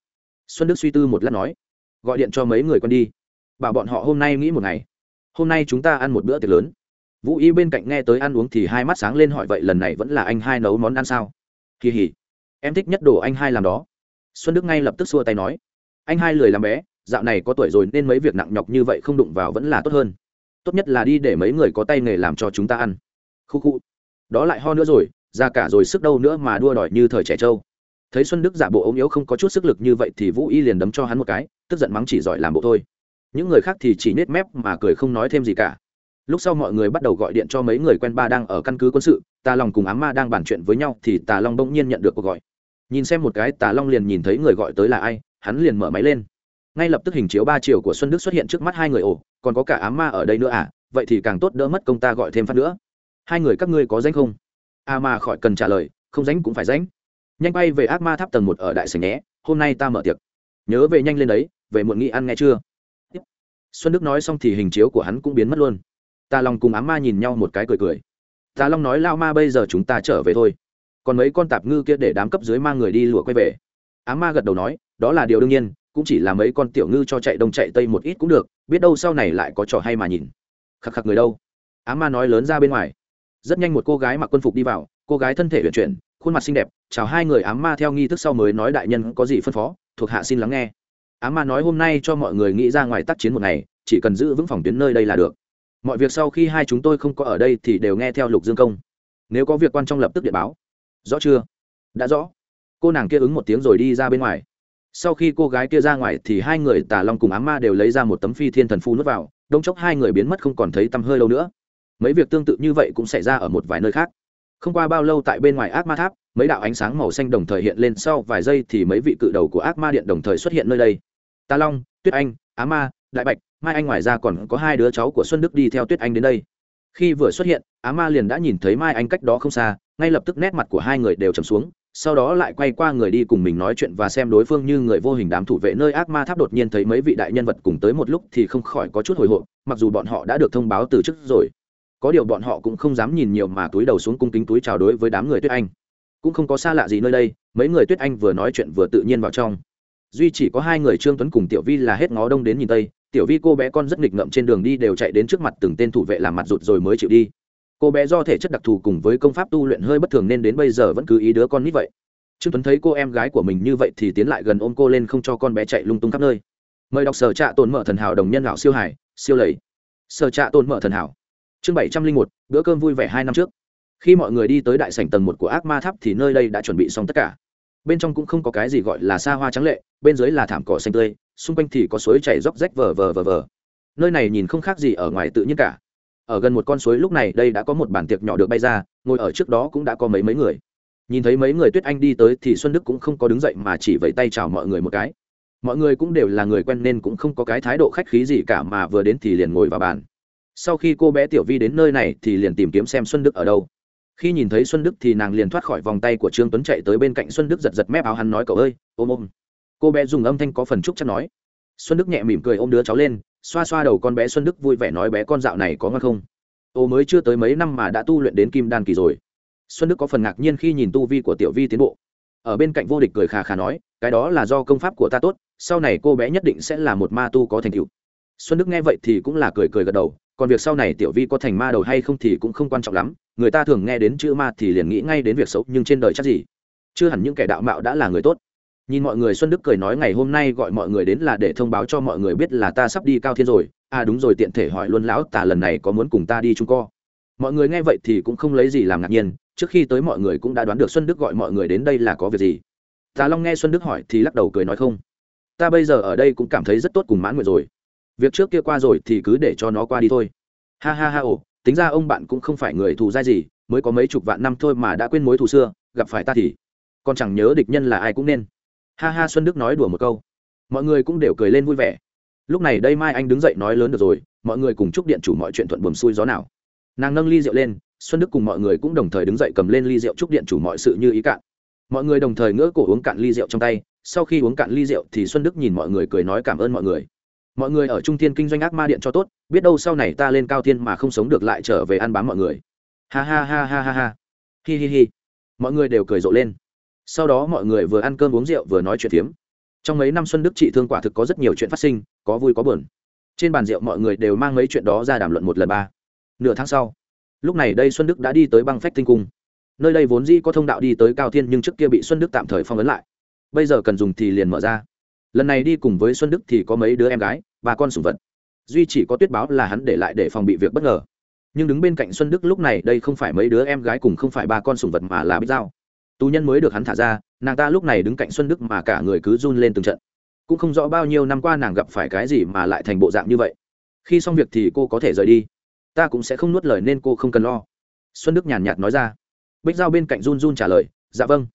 Xuân đức suy tư một lát nói. Gọi điện cho mấy người con đi. Bảo bọn họ hôm nay nghĩ một ngày. Hôm nay chúng ta ăn một bữa tiệc lớn. Vũ y bên cạnh nghe tới ăn uống thì hai mắt sáng lên hỏi vậy lần này vẫn là anh hai nấu món ăn sao? Kỳ hỉ. Em thích nhất đồ anh hai làm đó. Xuân đức ngay lập tức xua tay nói. Anh hai lười làm bé dạo này có tuổi rồi nên mấy việc nặng nhọc như vậy không đụng vào vẫn là tốt hơn. Tốt nhất là đi để mấy người có tay nghề làm cho chúng ta ăn. Khu khu. Đó lại ho nữa rồi ra cả rồi sức đâu nữa mà đua đòi như thời trẻ trâu. Thấy xuân đức giả bộ ống yếu không có chút sức lực như vậy thì vũ y liền đấm cho hắn một cái, tức giận mắng chỉ giỏi làm bộ thôi. Những người khác thì chỉ nết mép mà cười không nói thêm gì cả. Lúc sau mọi người bắt đầu gọi điện cho mấy người quen ba đang ở căn cứ quân sự, tà long cùng ám ma đang bàn chuyện với nhau thì tà long bỗng nhiên nhận được cuộc gọi. Nhìn xem một cái, tà long liền nhìn thấy người gọi tới là ai, hắn liền mở máy lên ngay lập tức hình chiếu ba chiều của xuân đức xuất hiện trước mắt hai người ồ còn có cả ám ma ở đây nữa à? Vậy thì càng tốt đỡ mất công ta gọi thêm phát nữa. Hai người các ngươi có danh không? A à ma khỏi cần trả lời, không danh cũng phải danh nhanh bay về ác ma tháp tầng một ở đại sảnh nhé, hôm nay ta mở tiệc. Nhớ về nhanh lên đấy, về muộn nghị ăn nghe chưa? Xuân đức nói xong thì hình chiếu của hắn cũng biến mất luôn. Ta long cùng ám ma nhìn nhau một cái cười cười. Ta long nói lao ma bây giờ chúng ta trở về thôi. Còn mấy con tạp ngư kia để đám cấp dưới mang người đi lụa quay về. Ám ma gật đầu nói, đó là điều đương nhiên cũng chỉ là mấy con tiểu ngư cho chạy đông chạy tây một ít cũng được, biết đâu sau này lại có trò hay mà nhìn. Khắc khắc người đâu? Á ma nói lớn ra bên ngoài. Rất nhanh một cô gái mặc quân phục đi vào, cô gái thân thể uyển chuyển, khuôn mặt xinh đẹp, chào hai người á ma theo nghi thức sau mới nói đại nhân có gì phân phó, thuộc hạ xin lắng nghe. Á ma nói hôm nay cho mọi người nghĩ ra ngoài tác chiến một ngày, chỉ cần giữ vững phòng tuyến nơi đây là được. Mọi việc sau khi hai chúng tôi không có ở đây thì đều nghe theo lục dương công. Nếu có việc quan trọng lập tức điện báo. Rõ chưa? Đã rõ. Cô nàng kia ứng một tiếng rồi đi ra bên ngoài sau khi cô gái kia ra ngoài thì hai người tà long cùng Á ma đều lấy ra một tấm phi thiên thần phu nuốt vào, đông chốc hai người biến mất không còn thấy tăm hơi lâu nữa. Mấy việc tương tự như vậy cũng xảy ra ở một vài nơi khác. Không qua bao lâu tại bên ngoài ác ma tháp, mấy đạo ánh sáng màu xanh đồng thời hiện lên, sau vài giây thì mấy vị cự đầu của ác ma điện đồng thời xuất hiện nơi đây. Tà long, tuyết anh, á ma, đại bạch, mai anh ngoài ra còn có hai đứa cháu của xuân đức đi theo tuyết anh đến đây. Khi vừa xuất hiện, á ma liền đã nhìn thấy mai anh cách đó không xa, ngay lập tức nét mặt của hai người đều trầm xuống sau đó lại quay qua người đi cùng mình nói chuyện và xem đối phương như người vô hình đám thủ vệ nơi ác ma tháp đột nhiên thấy mấy vị đại nhân vật cùng tới một lúc thì không khỏi có chút hồi hộp, mặc dù bọn họ đã được thông báo từ trước rồi. Có điều bọn họ cũng không dám nhìn nhiều mà túi đầu xuống cung kính túi chào đối với đám người tuyết anh. Cũng không có xa lạ gì nơi đây, mấy người tuyết anh vừa nói chuyện vừa tự nhiên vào trong. Duy chỉ có hai người trương tuấn cùng tiểu vi là hết ngó đông đến nhìn tây, tiểu vi cô bé con rất nghịch ngợm trên đường đi đều chạy đến trước mặt từng tên thủ vệ làm mặt rụt rồi mới chịu đi cô bé do thể chất đặc thù cùng với công pháp tu luyện hơi bất thường nên đến bây giờ vẫn cứ ý đứa con nít vậy. Trương tuấn thấy cô em gái của mình như vậy thì tiến lại gần ôm cô lên không cho con bé chạy lung tung khắp nơi. Mời đọc sở trạ tồn mở thần hảo đồng nhân lão siêu hải siêu lầy. Sở trạ tồn mở thần hảo. Chương bảy trăm linh một, bữa cơm vui vẻ hai năm trước. Khi mọi người đi tới đại sảnh tầng một của ác ma tháp thì nơi đây đã chuẩn bị xong tất cả. Bên trong cũng không có cái gì gọi là xa hoa trắng lệ, bên dưới là thảm cỏ xanh tươi, xung quanh thì có suối chảy róc rách vờ vờ vờ vờ. Nơi này nhìn không khác gì ở ngoài tự nhiên cả ở gần một con suối lúc này đây đã có một bàn tiệc nhỏ được bay ra, ngồi ở trước đó cũng đã có mấy mấy người. Nhìn thấy mấy người tuyết anh đi tới thì xuân đức cũng không có đứng dậy mà chỉ vẫy tay chào mọi người một cái. Mọi người cũng đều là người quen nên cũng không có cái thái độ khách khí gì cả mà vừa đến thì liền ngồi vào bàn. Sau khi cô bé tiểu vi đến nơi này thì liền tìm kiếm xem xuân đức ở đâu. Khi nhìn thấy xuân đức thì nàng liền thoát khỏi vòng tay của trương tuấn chạy tới bên cạnh xuân đức giật giật mép áo hắn nói, cậu ơi, ôm ôm. Cô bé dùng âm thanh có phần chúc chắc nói. Xuân đức nhẹ mỉm cười ôm đứa cháu lên xoa xoa đầu con bé xuân đức vui vẻ nói bé con dạo này có ngon không? Ô, mới chưa tới mấy năm mà đã tu luyện đến kim đan kỳ rồi. Xuân đức có phần ngạc nhiên khi nhìn tu vi của tiểu vi tiến bộ. Ở bên cạnh vô địch cười khà khà nói, cái đó là do công pháp của ta tốt, sau này cô bé nhất định sẽ là một ma tu có thành tựu. Xuân đức nghe vậy thì cũng là cười cười gật đầu, còn việc sau này tiểu vi có thành ma đầu hay không thì cũng không quan trọng lắm, người ta thường nghe đến chữ ma thì liền nghĩ ngay đến việc xấu, nhưng trên đời chắc gì? Chưa hẳn những kẻ đạo mạo đã là người tốt nhìn mọi người xuân đức cười nói ngày hôm nay gọi mọi người đến là để thông báo cho mọi người biết là ta sắp đi cao thiên rồi. À đúng rồi, tiện thể hỏi luôn lão tà lần này có muốn cùng ta đi chung co? Mọi người nghe vậy thì cũng không lấy gì làm ngạc nhiên. Trước khi tới mọi người cũng đã đoán được xuân đức gọi mọi người đến đây là có việc gì. Tà long nghe xuân đức hỏi thì lắc đầu cười nói không. Ta bây giờ ở đây cũng cảm thấy rất tốt cùng mãn nguyện rồi. Việc trước kia qua rồi thì cứ để cho nó qua đi thôi. Ha ha ha, ồ, tính ra ông bạn cũng không phải người thù dai gì, mới có mấy chục vạn năm thôi mà đã quên mối thù xưa, gặp phải ta thì. Còn chẳng nhớ địch nhân là ai cũng nên ha ha xuân đức nói đùa một câu. Mọi người cũng đều cười lên vui vẻ. Lúc này đây mai anh đứng dậy nói lớn được rồi, mọi người cùng chúc điện chủ mọi chuyện thuận buồm xuôi gió nào. Nàng nâng ly rượu lên, xuân đức cùng mọi người cũng đồng thời đứng dậy cầm lên ly rượu chúc điện chủ mọi sự như ý cạn. Mọi người đồng thời ngỡ cổ uống cạn ly rượu trong tay, sau khi uống cạn ly rượu thì xuân đức nhìn mọi người cười nói cảm ơn mọi người. Mọi người ở trung thiên kinh doanh ác ma điện cho tốt, biết đâu sau này ta lên cao thiên mà không sống được lại trở về ăn bám mọi người. Ha ha ha ha ha ha. Hi hi hi. Mọi người đều cười rộ lên sau đó mọi người vừa ăn cơm uống rượu vừa nói chuyện phiếm. Trong mấy năm xuân đức trị thương quả thực có rất nhiều chuyện phát sinh, có vui có buồn. Trên bàn rượu mọi người đều mang mấy chuyện đó ra đàm luận một lần ba. Nửa tháng sau, lúc này đây xuân đức đã đi tới băng phách tinh cung. Nơi đây vốn dĩ có thông đạo đi tới cao thiên nhưng trước kia bị xuân đức tạm thời phong ấn lại. Bây giờ cần dùng thì liền mở ra. Lần này đi cùng với xuân đức thì có mấy đứa em gái, ba con sủng vật. Duy chỉ có tuyết báo là hắn để lại để phòng bị việc bất ngờ. Nhưng đứng bên cạnh xuân đức lúc này đây không phải mấy đứa em gái cùng không phải ba con sủng vật mà là bích dao tù nhân mới được hắn thả ra, nàng ta lúc này đứng cạnh xuân đức mà cả người cứ run lên từng trận. Cũng không rõ bao nhiêu năm qua nàng gặp phải cái gì mà lại thành bộ dạng như vậy. Khi xong việc thì cô có thể rời đi. Ta cũng sẽ không nuốt lời nên cô không cần lo. Xuân đức nhàn nhạt nói ra. Bích giao bên cạnh run run trả lời dạ vâng.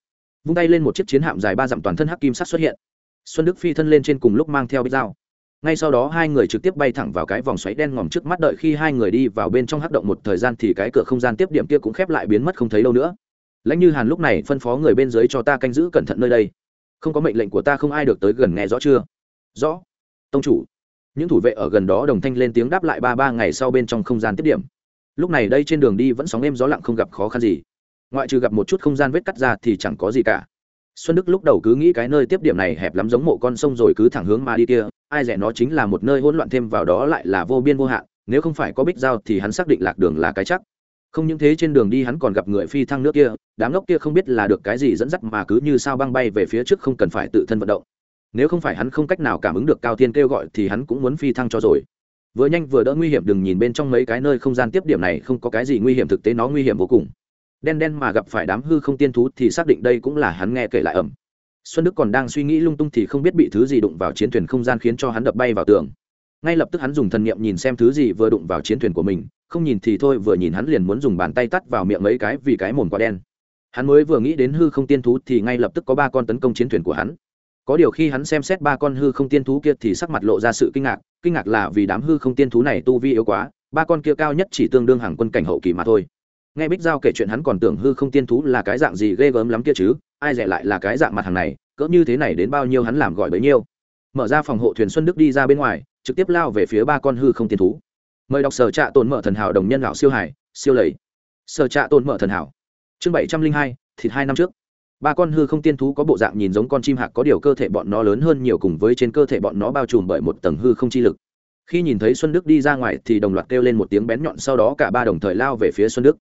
Vung tay lên một chiếc chiến hạm dài ba dặm toàn thân hắc kim sắc xuất hiện. Xuân đức phi thân lên trên cùng lúc mang theo bích dao ngay sau đó hai người trực tiếp bay thẳng vào cái vòng xoáy đen ngòm trước mắt đợi khi hai người đi vào bên trong hắc động một thời gian thì cái cửa không gian tiếp điểm kia cũng khép lại biến mất không thấy đâu nữa lãnh như hàn lúc này phân phó người bên dưới cho ta canh giữ cẩn thận nơi đây. Không có mệnh lệnh của ta không ai được tới gần nghe rõ chưa? Rõ. Tông chủ. Những thủ vệ ở gần đó đồng thanh lên tiếng đáp lại ba ba ngày sau bên trong không gian tiếp điểm. Lúc này đây trên đường đi vẫn sóng êm gió lặng không gặp khó khăn gì. Ngoại trừ gặp một chút không gian vết cắt ra thì chẳng có gì cả. Xuân đức lúc đầu cứ nghĩ cái nơi tiếp điểm này hẹp lắm giống mộ con sông rồi cứ thẳng hướng mà đi kia, ai rẻ nó chính là một nơi hỗn loạn thêm vào đó lại là vô biên vô hạn, nếu không phải có bích giao thì hắn xác định lạc đường là cái chắc không những thế trên đường đi hắn còn gặp người phi thăng nước kia, đám ngốc kia không biết là được cái gì dẫn dắt mà cứ như sao băng bay về phía trước không cần phải tự thân vận động. Nếu không phải hắn không cách nào cảm ứng được cao tiên kêu gọi thì hắn cũng muốn phi thăng cho rồi. Vừa nhanh vừa đỡ nguy hiểm, đừng nhìn bên trong mấy cái nơi không gian tiếp điểm này không có cái gì nguy hiểm, thực tế nó nguy hiểm vô cùng. Đen đen mà gặp phải đám hư không tiên thú thì xác định đây cũng là hắn nghe kể lại ẩm. Xuân đức còn đang suy nghĩ lung tung thì không biết bị thứ gì đụng vào chiến thuyền không gian khiến cho hắn đập bay vào tường ngay lập tức hắn dùng thần niệm nhìn xem thứ gì vừa đụng vào chiến thuyền của mình, không nhìn thì thôi, vừa nhìn hắn liền muốn dùng bàn tay tắt vào miệng mấy cái vì cái mồm quá đen. Hắn mới vừa nghĩ đến hư không tiên thú thì ngay lập tức có ba con tấn công chiến thuyền của hắn. Có điều khi hắn xem xét ba con hư không tiên thú kia thì sắc mặt lộ ra sự kinh ngạc kinh ngạc là vì đám hư không tiên thú này tu vi yếu quá, ba con kia cao nhất chỉ tương đương hàng quân cảnh hậu kỳ mà thôi. Nghe bích giao kể chuyện hắn còn tưởng hư không tiên thú là cái dạng gì ghê gớm lắm kia chứ, ai dè lại là cái dạng mặt hàng này, cỡ như thế này đến bao nhiêu hắn làm gọi bấy nhiêu. Mở ra phòng hộ thuyền xuân đức đi ra bên ngoài trực tiếp lao về phía ba con hư không tiên thú. Mời đọc sở trạ tồn mở thần hảo đồng nhân lão siêu hải, siêu lầy. Sở trạ tồn mở thần hảo. Chương bảy trăm linh hai, thịt hai năm trước. Ba con hư không tiên thú có bộ dạng nhìn giống con chim hạc có điều cơ thể bọn nó lớn hơn nhiều cùng với trên cơ thể bọn nó bao trùm bởi một tầng hư không chi lực. Khi nhìn thấy xuân đức đi ra ngoài thì đồng loạt kêu lên một tiếng bén nhọn, sau đó cả ba đồng thời lao về phía xuân đức.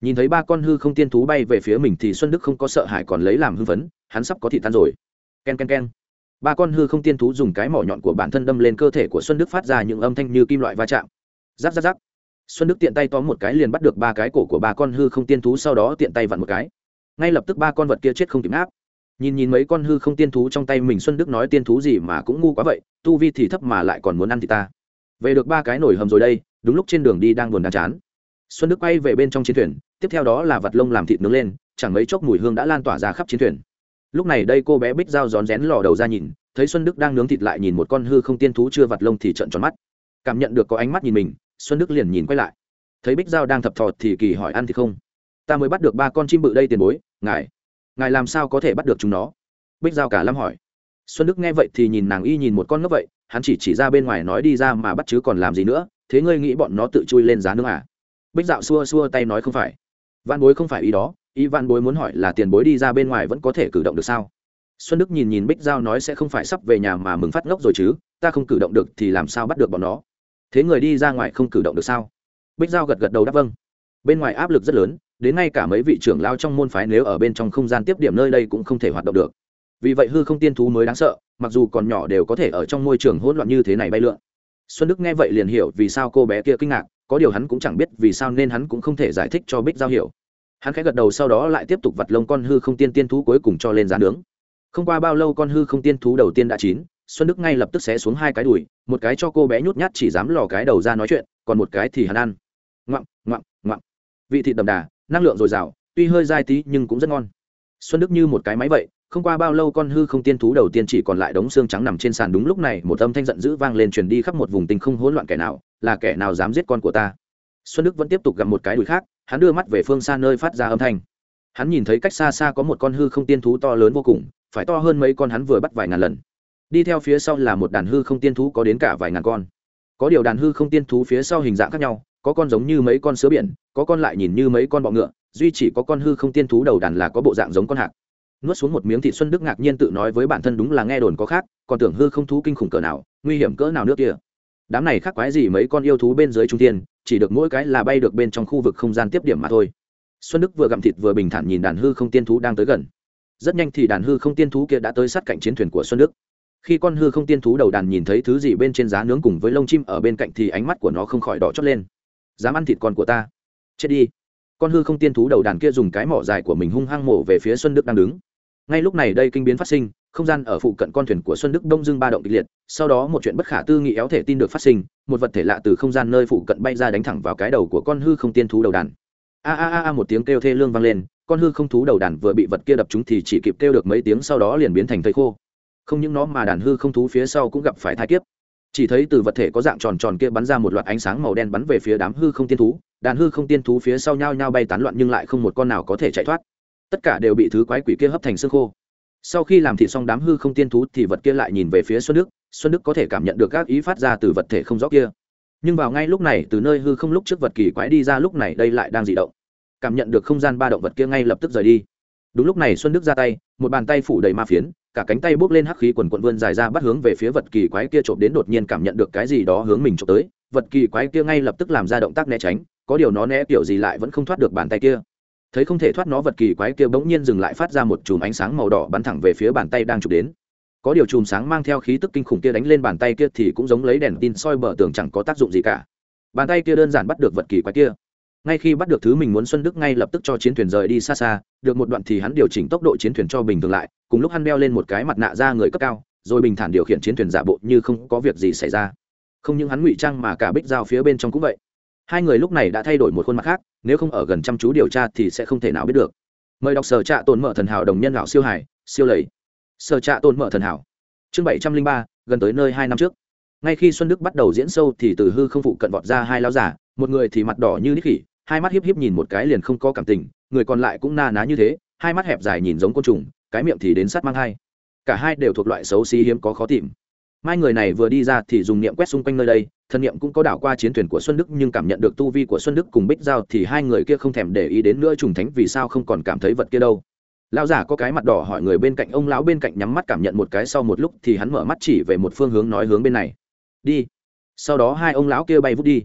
Nhìn thấy ba con hư không tiên thú bay về phía mình thì xuân đức không có sợ hãi còn lấy làm hư vấn hắn sắp có thị tan rồi. K e n k e n k e n ba con hư không tiên thú dùng cái mỏ nhọn của bản thân đâm lên cơ thể của xuân đức phát ra những âm thanh như kim loại va chạm. Giáp giáp giáp xuân đức tiện tay tóm một cái liền bắt được ba cái cổ của ba con hư không tiên thú, sau đó tiện tay vặn một cái. Ngay lập tức ba con vật kia chết không kịp áp nhìn nhìn mấy con hư không tiên thú trong tay mình, xuân đức nói tiên thú gì mà cũng ngu quá vậy, tu vi thì thấp mà lại còn muốn ăn thì ta. Về được ba cái nổi hầm rồi đây, đúng lúc trên đường đi đang buồn đáng chán. Xuân đức quay về bên trong chiến thuyền, tiếp theo đó là vật lông làm thịt nướng lên, chẳng mấy chốc mùi hương đã lan tỏa ra khắp chiến thuyền lúc này đây cô bé bích dao rón rén lò đầu ra nhìn, thấy xuân đức đang nướng thịt lại nhìn một con hư không tiên thú chưa vặt lông thì trận tròn mắt. Cảm nhận được có ánh mắt nhìn mình, xuân đức liền nhìn quay lại. Thấy bích dao đang thập thọt thì kỳ hỏi ăn thì không? Ta mới bắt được ba con chim bự đây tiền bối, ngài ngài làm sao có thể bắt được chúng nó? Bích giao cả lâm hỏi. Xuân đức nghe vậy thì nhìn nàng y nhìn một con ngốc vậy, hắn chỉ chỉ ra bên ngoài nói đi ra mà bắt chứ còn làm gì nữa, thế ngươi nghĩ bọn nó tự chui lên giá nước à? Bích dạo xua xua tay nói không phải. Văn bối không phải ý đó Y văn bối muốn hỏi là tiền bối đi ra bên ngoài vẫn có thể cử động được sao? Xuân đức nhìn nhìn bích giao nói sẽ không phải sắp về nhà mà mừng phát ngốc rồi chứ, ta không cử động được thì làm sao bắt được bọn nó? Thế người đi ra ngoài không cử động được sao? Bích giao gật gật đầu đáp vâng. Bên ngoài áp lực rất lớn, đến ngay cả mấy vị trưởng lao trong môn phái nếu ở bên trong không gian tiếp điểm nơi đây cũng không thể hoạt động được. Vì vậy hư không tiên thú mới đáng sợ, mặc dù còn nhỏ đều có thể ở trong môi trường hỗn loạn như thế này bay lượn. Xuân đức nghe vậy liền hiểu vì sao cô bé kia kinh ngạc, có điều hắn cũng chẳng biết vì sao nên hắn cũng không thể giải thích cho bích giao hiểu hắn khẽ gật đầu sau đó lại tiếp tục vặt lông con hư không tiên tiên thú cuối cùng cho lên giá nướng. Không qua bao lâu con hư không tiên thú đầu tiên đã chín, xuân đức ngay lập tức xé xuống hai cái đùi, một cái cho cô bé nhút nhát chỉ dám lò cái đầu ra nói chuyện, còn một cái thì hắn ăn. Ngoạm ngoạm ngoạm. Vị thịt đậm đà, năng lượng dồi dào, tuy hơi dai tí nhưng cũng rất ngon. Xuân đức như một cái máy vậy, không qua bao lâu con hư không tiên thú đầu tiên chỉ còn lại đống xương trắng nằm trên sàn đúng lúc này, một âm thanh giận dữ vang lên truyền đi khắp một vùng tinh không hỗn loạn kẻ nào, là kẻ nào dám giết con của ta? Xuân đức vẫn tiếp tục gặp một cái đùi khác hắn đưa mắt về phương xa nơi phát ra âm thanh. Hắn nhìn thấy cách xa xa có một con hư không tiên thú to lớn vô cùng, phải to hơn mấy con hắn vừa bắt vài ngàn lần. Đi theo phía sau là một đàn hư không tiên thú có đến cả vài ngàn con. Có điều đàn hư không tiên thú phía sau hình dạng khác nhau, có con giống như mấy con sứa biển, có con lại nhìn như mấy con bọ ngựa, duy chỉ có con hư không tiên thú đầu đàn là có bộ dạng giống con hạc. Nuốt xuống một miếng thị xuân đức ngạc nhiên tự nói với bản thân đúng là nghe đồn có khác, còn tưởng hư không thú kinh khủng cỡ nào, nguy hiểm cỡ nào nước kia đám này khác quái gì mấy con yêu thú bên dưới trung thiên, chỉ được mỗi cái là bay được bên trong khu vực không gian tiếp điểm mà thôi. Xuân đức vừa gặm thịt vừa bình thản nhìn đàn hư không tiên thú đang tới gần. Rất nhanh thì đàn hư không tiên thú kia đã tới sát cạnh chiến thuyền của xuân đức. Khi con hư không tiên thú đầu đàn nhìn thấy thứ gì bên trên giá nướng cùng với lông chim ở bên cạnh thì ánh mắt của nó không khỏi đỏ chót lên. Dám ăn thịt con của ta. Chết đi. Con hư không tiên thú đầu đàn kia dùng cái mỏ dài của mình hung hăng mổ về phía xuân đức đang đứng. Ngay lúc này đây kinh biến phát sinh không gian ở phụ cận con thuyền của xuân đức đông Dương ba động kịch liệt, sau đó một chuyện bất khả tư nghị éo thể tin được phát sinh, một vật thể lạ từ không gian nơi phụ cận bay ra đánh thẳng vào cái đầu của con hư không tiên thú đầu đàn. A a a một tiếng kêu thê lương vang lên, con hư không thú đầu đàn vừa bị vật kia đập chúng thì chỉ kịp kêu được mấy tiếng sau đó liền biến thành thây khô. Không những nó mà đàn hư không thú phía sau cũng gặp phải thai kiếp. Chỉ thấy từ vật thể có dạng tròn tròn kia bắn ra một loạt ánh sáng màu đen bắn về phía đám hư không tiên thú, đàn hư không tiên thú phía sau nhau nhau bay tán loạn nhưng lại không một con nào có thể chạy thoát. Tất cả đều bị thứ quái quỷ kia hấp thành xương khô sau khi làm thịt xong đám hư không tiên thú thì vật kia lại nhìn về phía xuân đức. Xuân đức có thể cảm nhận được các ý phát ra từ vật thể không rõ kia. Nhưng vào ngay lúc này, từ nơi hư không lúc trước vật kỳ quái đi ra lúc này đây lại đang dị động. Cảm nhận được không gian ba động vật kia ngay lập tức rời đi. Đúng lúc này xuân đức ra tay, một bàn tay phủ đầy ma phiến, cả cánh tay bốc lên hắc khí quần quận vươn dài ra bắt hướng về phía vật kỳ quái kia trộm đến đột nhiên cảm nhận được cái gì đó hướng mình trộm tới. Vật kỳ quái kia ngay lập tức làm ra động tác né tránh, có điều nó né kiểu gì lại vẫn không thoát được bàn tay kia thấy không thể thoát nó, vật kỳ quái kia bỗng nhiên dừng lại, phát ra một chùm ánh sáng màu đỏ bắn thẳng về phía bàn tay đang chụp đến. Có điều chùm sáng mang theo khí tức kinh khủng kia đánh lên bàn tay kia thì cũng giống lấy đèn tin soi bờ tường chẳng có tác dụng gì cả. Bàn tay kia đơn giản bắt được vật kỳ quái kia. Ngay khi bắt được thứ mình muốn xuân đức ngay lập tức cho chiến thuyền rời đi xa xa, được một đoạn thì hắn điều chỉnh tốc độ chiến thuyền cho bình thường lại, cùng lúc hắn đeo lên một cái mặt nạ ra người cấp cao, rồi bình thản điều khiển chiến thuyền giả bộ như không có việc gì xảy ra. Không những hắn ngụy trang mà cả bích dao phía bên trong cũng vậy hai người lúc này đã thay đổi một khuôn mặt khác, nếu không ở gần chăm chú điều tra thì sẽ không thể nào biết được. Mời đọc sở trạ tồn mở thần hảo đồng nhân lão siêu hải, siêu lầy. Sở trạ tồn mở thần hảo. Chương bảy trăm linh ba, gần tới nơi hai năm trước. Ngay khi xuân đức bắt đầu diễn sâu thì từ hư không phụ cận vọt ra hai lao giả một người thì mặt đỏ như nít khỉ, hai mắt hiếp hiếp nhìn một cái liền không có cảm tình, người còn lại cũng na ná như thế, hai mắt hẹp dài nhìn giống côn trùng, cái miệng thì đến sắt mang hai. Cả hai đều thuộc loại xấu xí hiếm có khó tìm. Mai người này vừa đi ra thì dùng niệm quét xung quanh nơi đây thân niệm cũng có đảo qua chiến thuyền của xuân đức, nhưng cảm nhận được tu vi của xuân đức cùng bích giao thì hai người kia không thèm để ý đến nữa, trùng thánh vì sao không còn cảm thấy vật kia đâu. Lão giả có cái mặt đỏ hỏi người bên cạnh, ông lão bên cạnh nhắm mắt cảm nhận một cái sau một lúc thì hắn mở mắt chỉ về một phương hướng nói hướng bên này. Đi. Sau đó hai ông lão kia bay vút đi.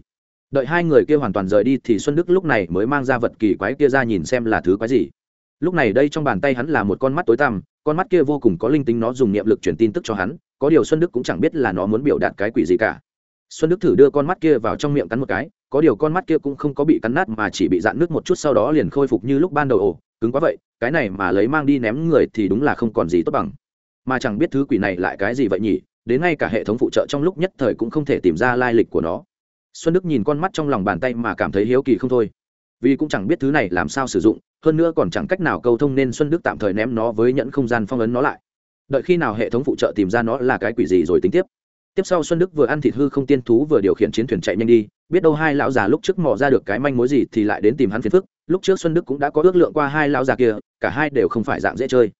Đợi hai người kia hoàn toàn rời đi thì xuân đức lúc này mới mang ra vật kỳ quái kia ra nhìn xem là thứ quái gì. Lúc này đây trong bàn tay hắn là một con mắt tối tăm, con mắt kia vô cùng có linh tính, nó dùng niệm lực truyền tin tức cho hắn, có điều xuân đức cũng chẳng biết là nó muốn biểu đạt cái quỷ gì cả xuân đức thử đưa con mắt kia vào trong miệng cắn một cái, có điều con mắt kia cũng không có bị cắn nát mà chỉ bị dạn nước một chút sau đó liền khôi phục như lúc ban đầu ồ, cứng quá vậy, cái này mà lấy mang đi ném người thì đúng là không còn gì tốt bằng. Mà chẳng biết thứ quỷ này lại cái gì vậy nhỉ, đến ngay cả hệ thống phụ trợ trong lúc nhất thời cũng không thể tìm ra lai lịch của nó. Xuân đức nhìn con mắt trong lòng bàn tay mà cảm thấy hiếu kỳ không thôi. Vì cũng chẳng biết thứ này làm sao sử dụng, hơn nữa còn chẳng cách nào câu thông nên xuân đức tạm thời ném nó với nhẫn không gian phong ấn nó lại. Đợi khi nào hệ thống phụ trợ tìm ra nó là cái quỷ gì rồi tính tiếp tiếp sau xuân đức vừa ăn thịt hư không tiên thú vừa điều khiển chiến thuyền chạy nhanh đi, biết đâu hai lão già lúc trước mò ra được cái manh mối gì thì lại đến tìm hắn phiền phức, lúc trước xuân đức cũng đã có ước lượng qua hai lão già kia, cả hai đều không phải dạng dễ chơi.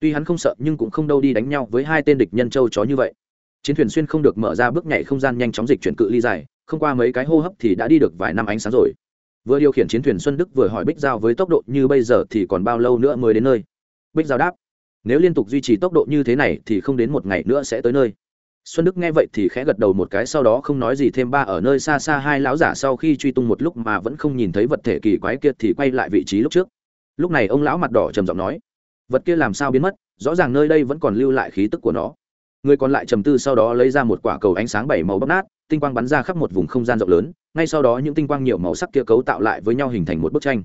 Tuy hắn không sợ nhưng cũng không đâu đi đánh nhau với hai tên địch nhân châu chó như vậy. Chiến thuyền xuyên không được mở ra bước nhảy không gian nhanh chóng dịch chuyển cự ly dài, không qua mấy cái hô hấp thì đã đi được vài năm ánh sáng rồi. Vừa điều khiển chiến thuyền xuân đức vừa hỏi bích giao với tốc độ như bây giờ thì còn bao lâu nữa mới đến nơi? Bích giao đáp, nếu liên tục duy trì tốc độ như thế này thì không đến một ngày nữa sẽ tới nơi xuân đức nghe vậy thì khẽ gật đầu một cái, sau đó không nói gì thêm, ba ở nơi xa xa hai lão giả sau khi truy tung một lúc mà vẫn không nhìn thấy vật thể kỳ quái kia thì quay lại vị trí lúc trước. Lúc này ông lão mặt đỏ trầm giọng nói, vật kia làm sao biến mất? Rõ ràng nơi đây vẫn còn lưu lại khí tức của nó. Người còn lại trầm tư sau đó lấy ra một quả cầu ánh sáng bảy màu bóc nát, tinh quang bắn ra khắp một vùng không gian rộng lớn, ngay sau đó những tinh quang nhiều màu sắc kia cấu tạo lại với nhau hình thành một bức tranh.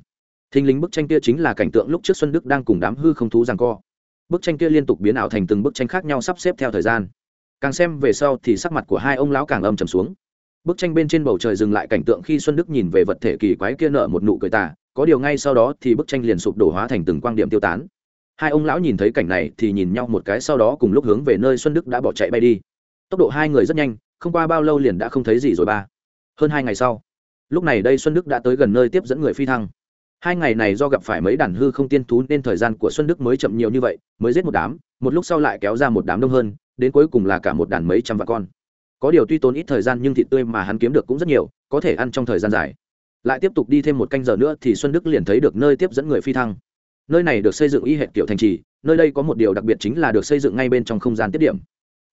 Thình lình bức tranh kia chính là cảnh tượng lúc trước xuân đức đang cùng đám hư không thú giằng co. Bức tranh kia liên tục biến ảo thành từng bức tranh khác nhau sắp xếp theo thời gian càng xem về sau thì sắc mặt của hai ông lão càng âm trầm xuống. Bức tranh bên trên bầu trời dừng lại cảnh tượng khi xuân đức nhìn về vật thể kỳ quái kia nở một nụ cười tà, có điều ngay sau đó thì bức tranh liền sụp đổ hóa thành từng quang điểm tiêu tán. Hai ông lão nhìn thấy cảnh này thì nhìn nhau một cái sau đó cùng lúc hướng về nơi xuân đức đã bỏ chạy bay đi. Tốc độ hai người rất nhanh, không qua bao lâu liền đã không thấy gì rồi ba. Hơn hai ngày sau, lúc này đây xuân đức đã tới gần nơi tiếp dẫn người phi thăng. Hai ngày này do gặp phải mấy đàn hư không tiên thú nên thời gian của xuân đức mới chậm nhiều như vậy, mới giết một đám, một lúc sau lại kéo ra một đám đông hơn đến cuối cùng là cả một đàn mấy trăm vạn con. Có điều tuy tốn ít thời gian nhưng thịt tươi mà hắn kiếm được cũng rất nhiều, có thể ăn trong thời gian dài. Lại tiếp tục đi thêm một canh giờ nữa thì xuân đức liền thấy được nơi tiếp dẫn người phi thăng. Nơi này được xây dựng y hệ kiểu thành trì, nơi đây có một điều đặc biệt chính là được xây dựng ngay bên trong không gian tiết điểm.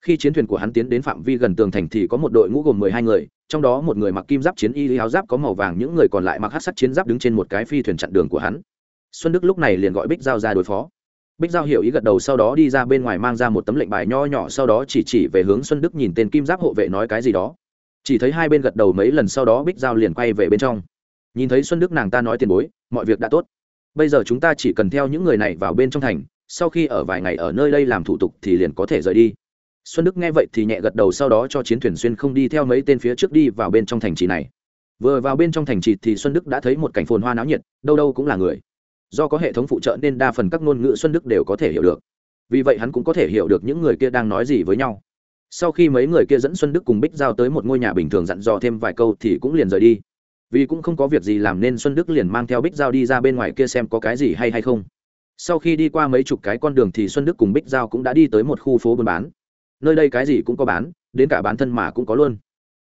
Khi chiến thuyền của hắn tiến đến phạm vi gần tường thành thì có một đội ngũ gồm mười hai người, trong đó một người mặc kim giáp chiến y áo giáp có màu vàng, những người còn lại mặc hát sắt chiến giáp đứng trên một cái phi thuyền chặn đường của hắn. Xuân đức lúc này liền gọi bích giao ra đối phó bích giao hiểu ý gật đầu sau đó đi ra bên ngoài mang ra một tấm lệnh bài nho nhỏ sau đó chỉ chỉ về hướng xuân đức nhìn tên kim giáp hộ vệ nói cái gì đó. Chỉ thấy hai bên gật đầu mấy lần sau đó bích giao liền quay về bên trong. Nhìn thấy xuân đức nàng ta nói tiền bối, mọi việc đã tốt. Bây giờ chúng ta chỉ cần theo những người này vào bên trong thành, sau khi ở vài ngày ở nơi đây làm thủ tục thì liền có thể rời đi. Xuân đức nghe vậy thì nhẹ gật đầu sau đó cho chiến thuyền xuyên không đi theo mấy tên phía trước đi vào bên trong thành trì này. Vừa vào bên trong thành trì thì xuân đức đã thấy một cảnh phồn hoa náo nhiệt, đâu đâu cũng là người do có hệ thống phụ trợ nên đa phần các ngôn ngữ xuân đức đều có thể hiểu được. Vì vậy hắn cũng có thể hiểu được những người kia đang nói gì với nhau. Sau khi mấy người kia dẫn xuân đức cùng bích giao tới một ngôi nhà bình thường dặn dò thêm vài câu thì cũng liền rời đi. Vì cũng không có việc gì làm nên xuân đức liền mang theo bích giao đi ra bên ngoài kia xem có cái gì hay hay không. Sau khi đi qua mấy chục cái con đường thì xuân đức cùng bích giao cũng đã đi tới một khu phố buôn bán. Nơi đây cái gì cũng có bán, đến cả bán thân mà cũng có luôn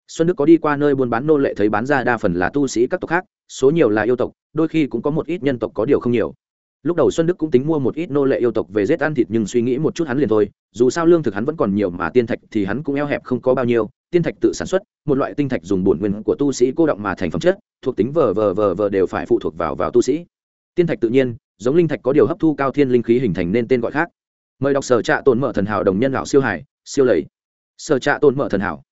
xuân đức có đi qua nơi buôn bán nô lệ thấy bán ra đa phần là tu sĩ các tộc khác, số nhiều là yêu tộc, đôi khi cũng có một ít nhân tộc có điều không nhiều. Lúc đầu xuân đức cũng tính mua một ít nô lệ yêu tộc về giết ăn thịt nhưng suy nghĩ một chút hắn liền thôi, dù sao lương thực hắn vẫn còn nhiều mà tiên thạch thì hắn cũng eo hẹp không có bao nhiêu, tiên thạch tự sản xuất, một loại tinh thạch dùng bổn nguyên của tu sĩ cô động mà thành phẩm chất, thuộc tính vờ vờ vờ vờ đều phải phụ thuộc vào vào tu sĩ. Tiên thạch tự nhiên, giống linh thạch có điều hấp thu cao thiên linh khí hình thành nên tên gọi khác. Mời đọc sở trạ tồn mở thần hảo đồng nhân lão siêu hải, siêu lầy. Sở trạ tồn mở thần hảo.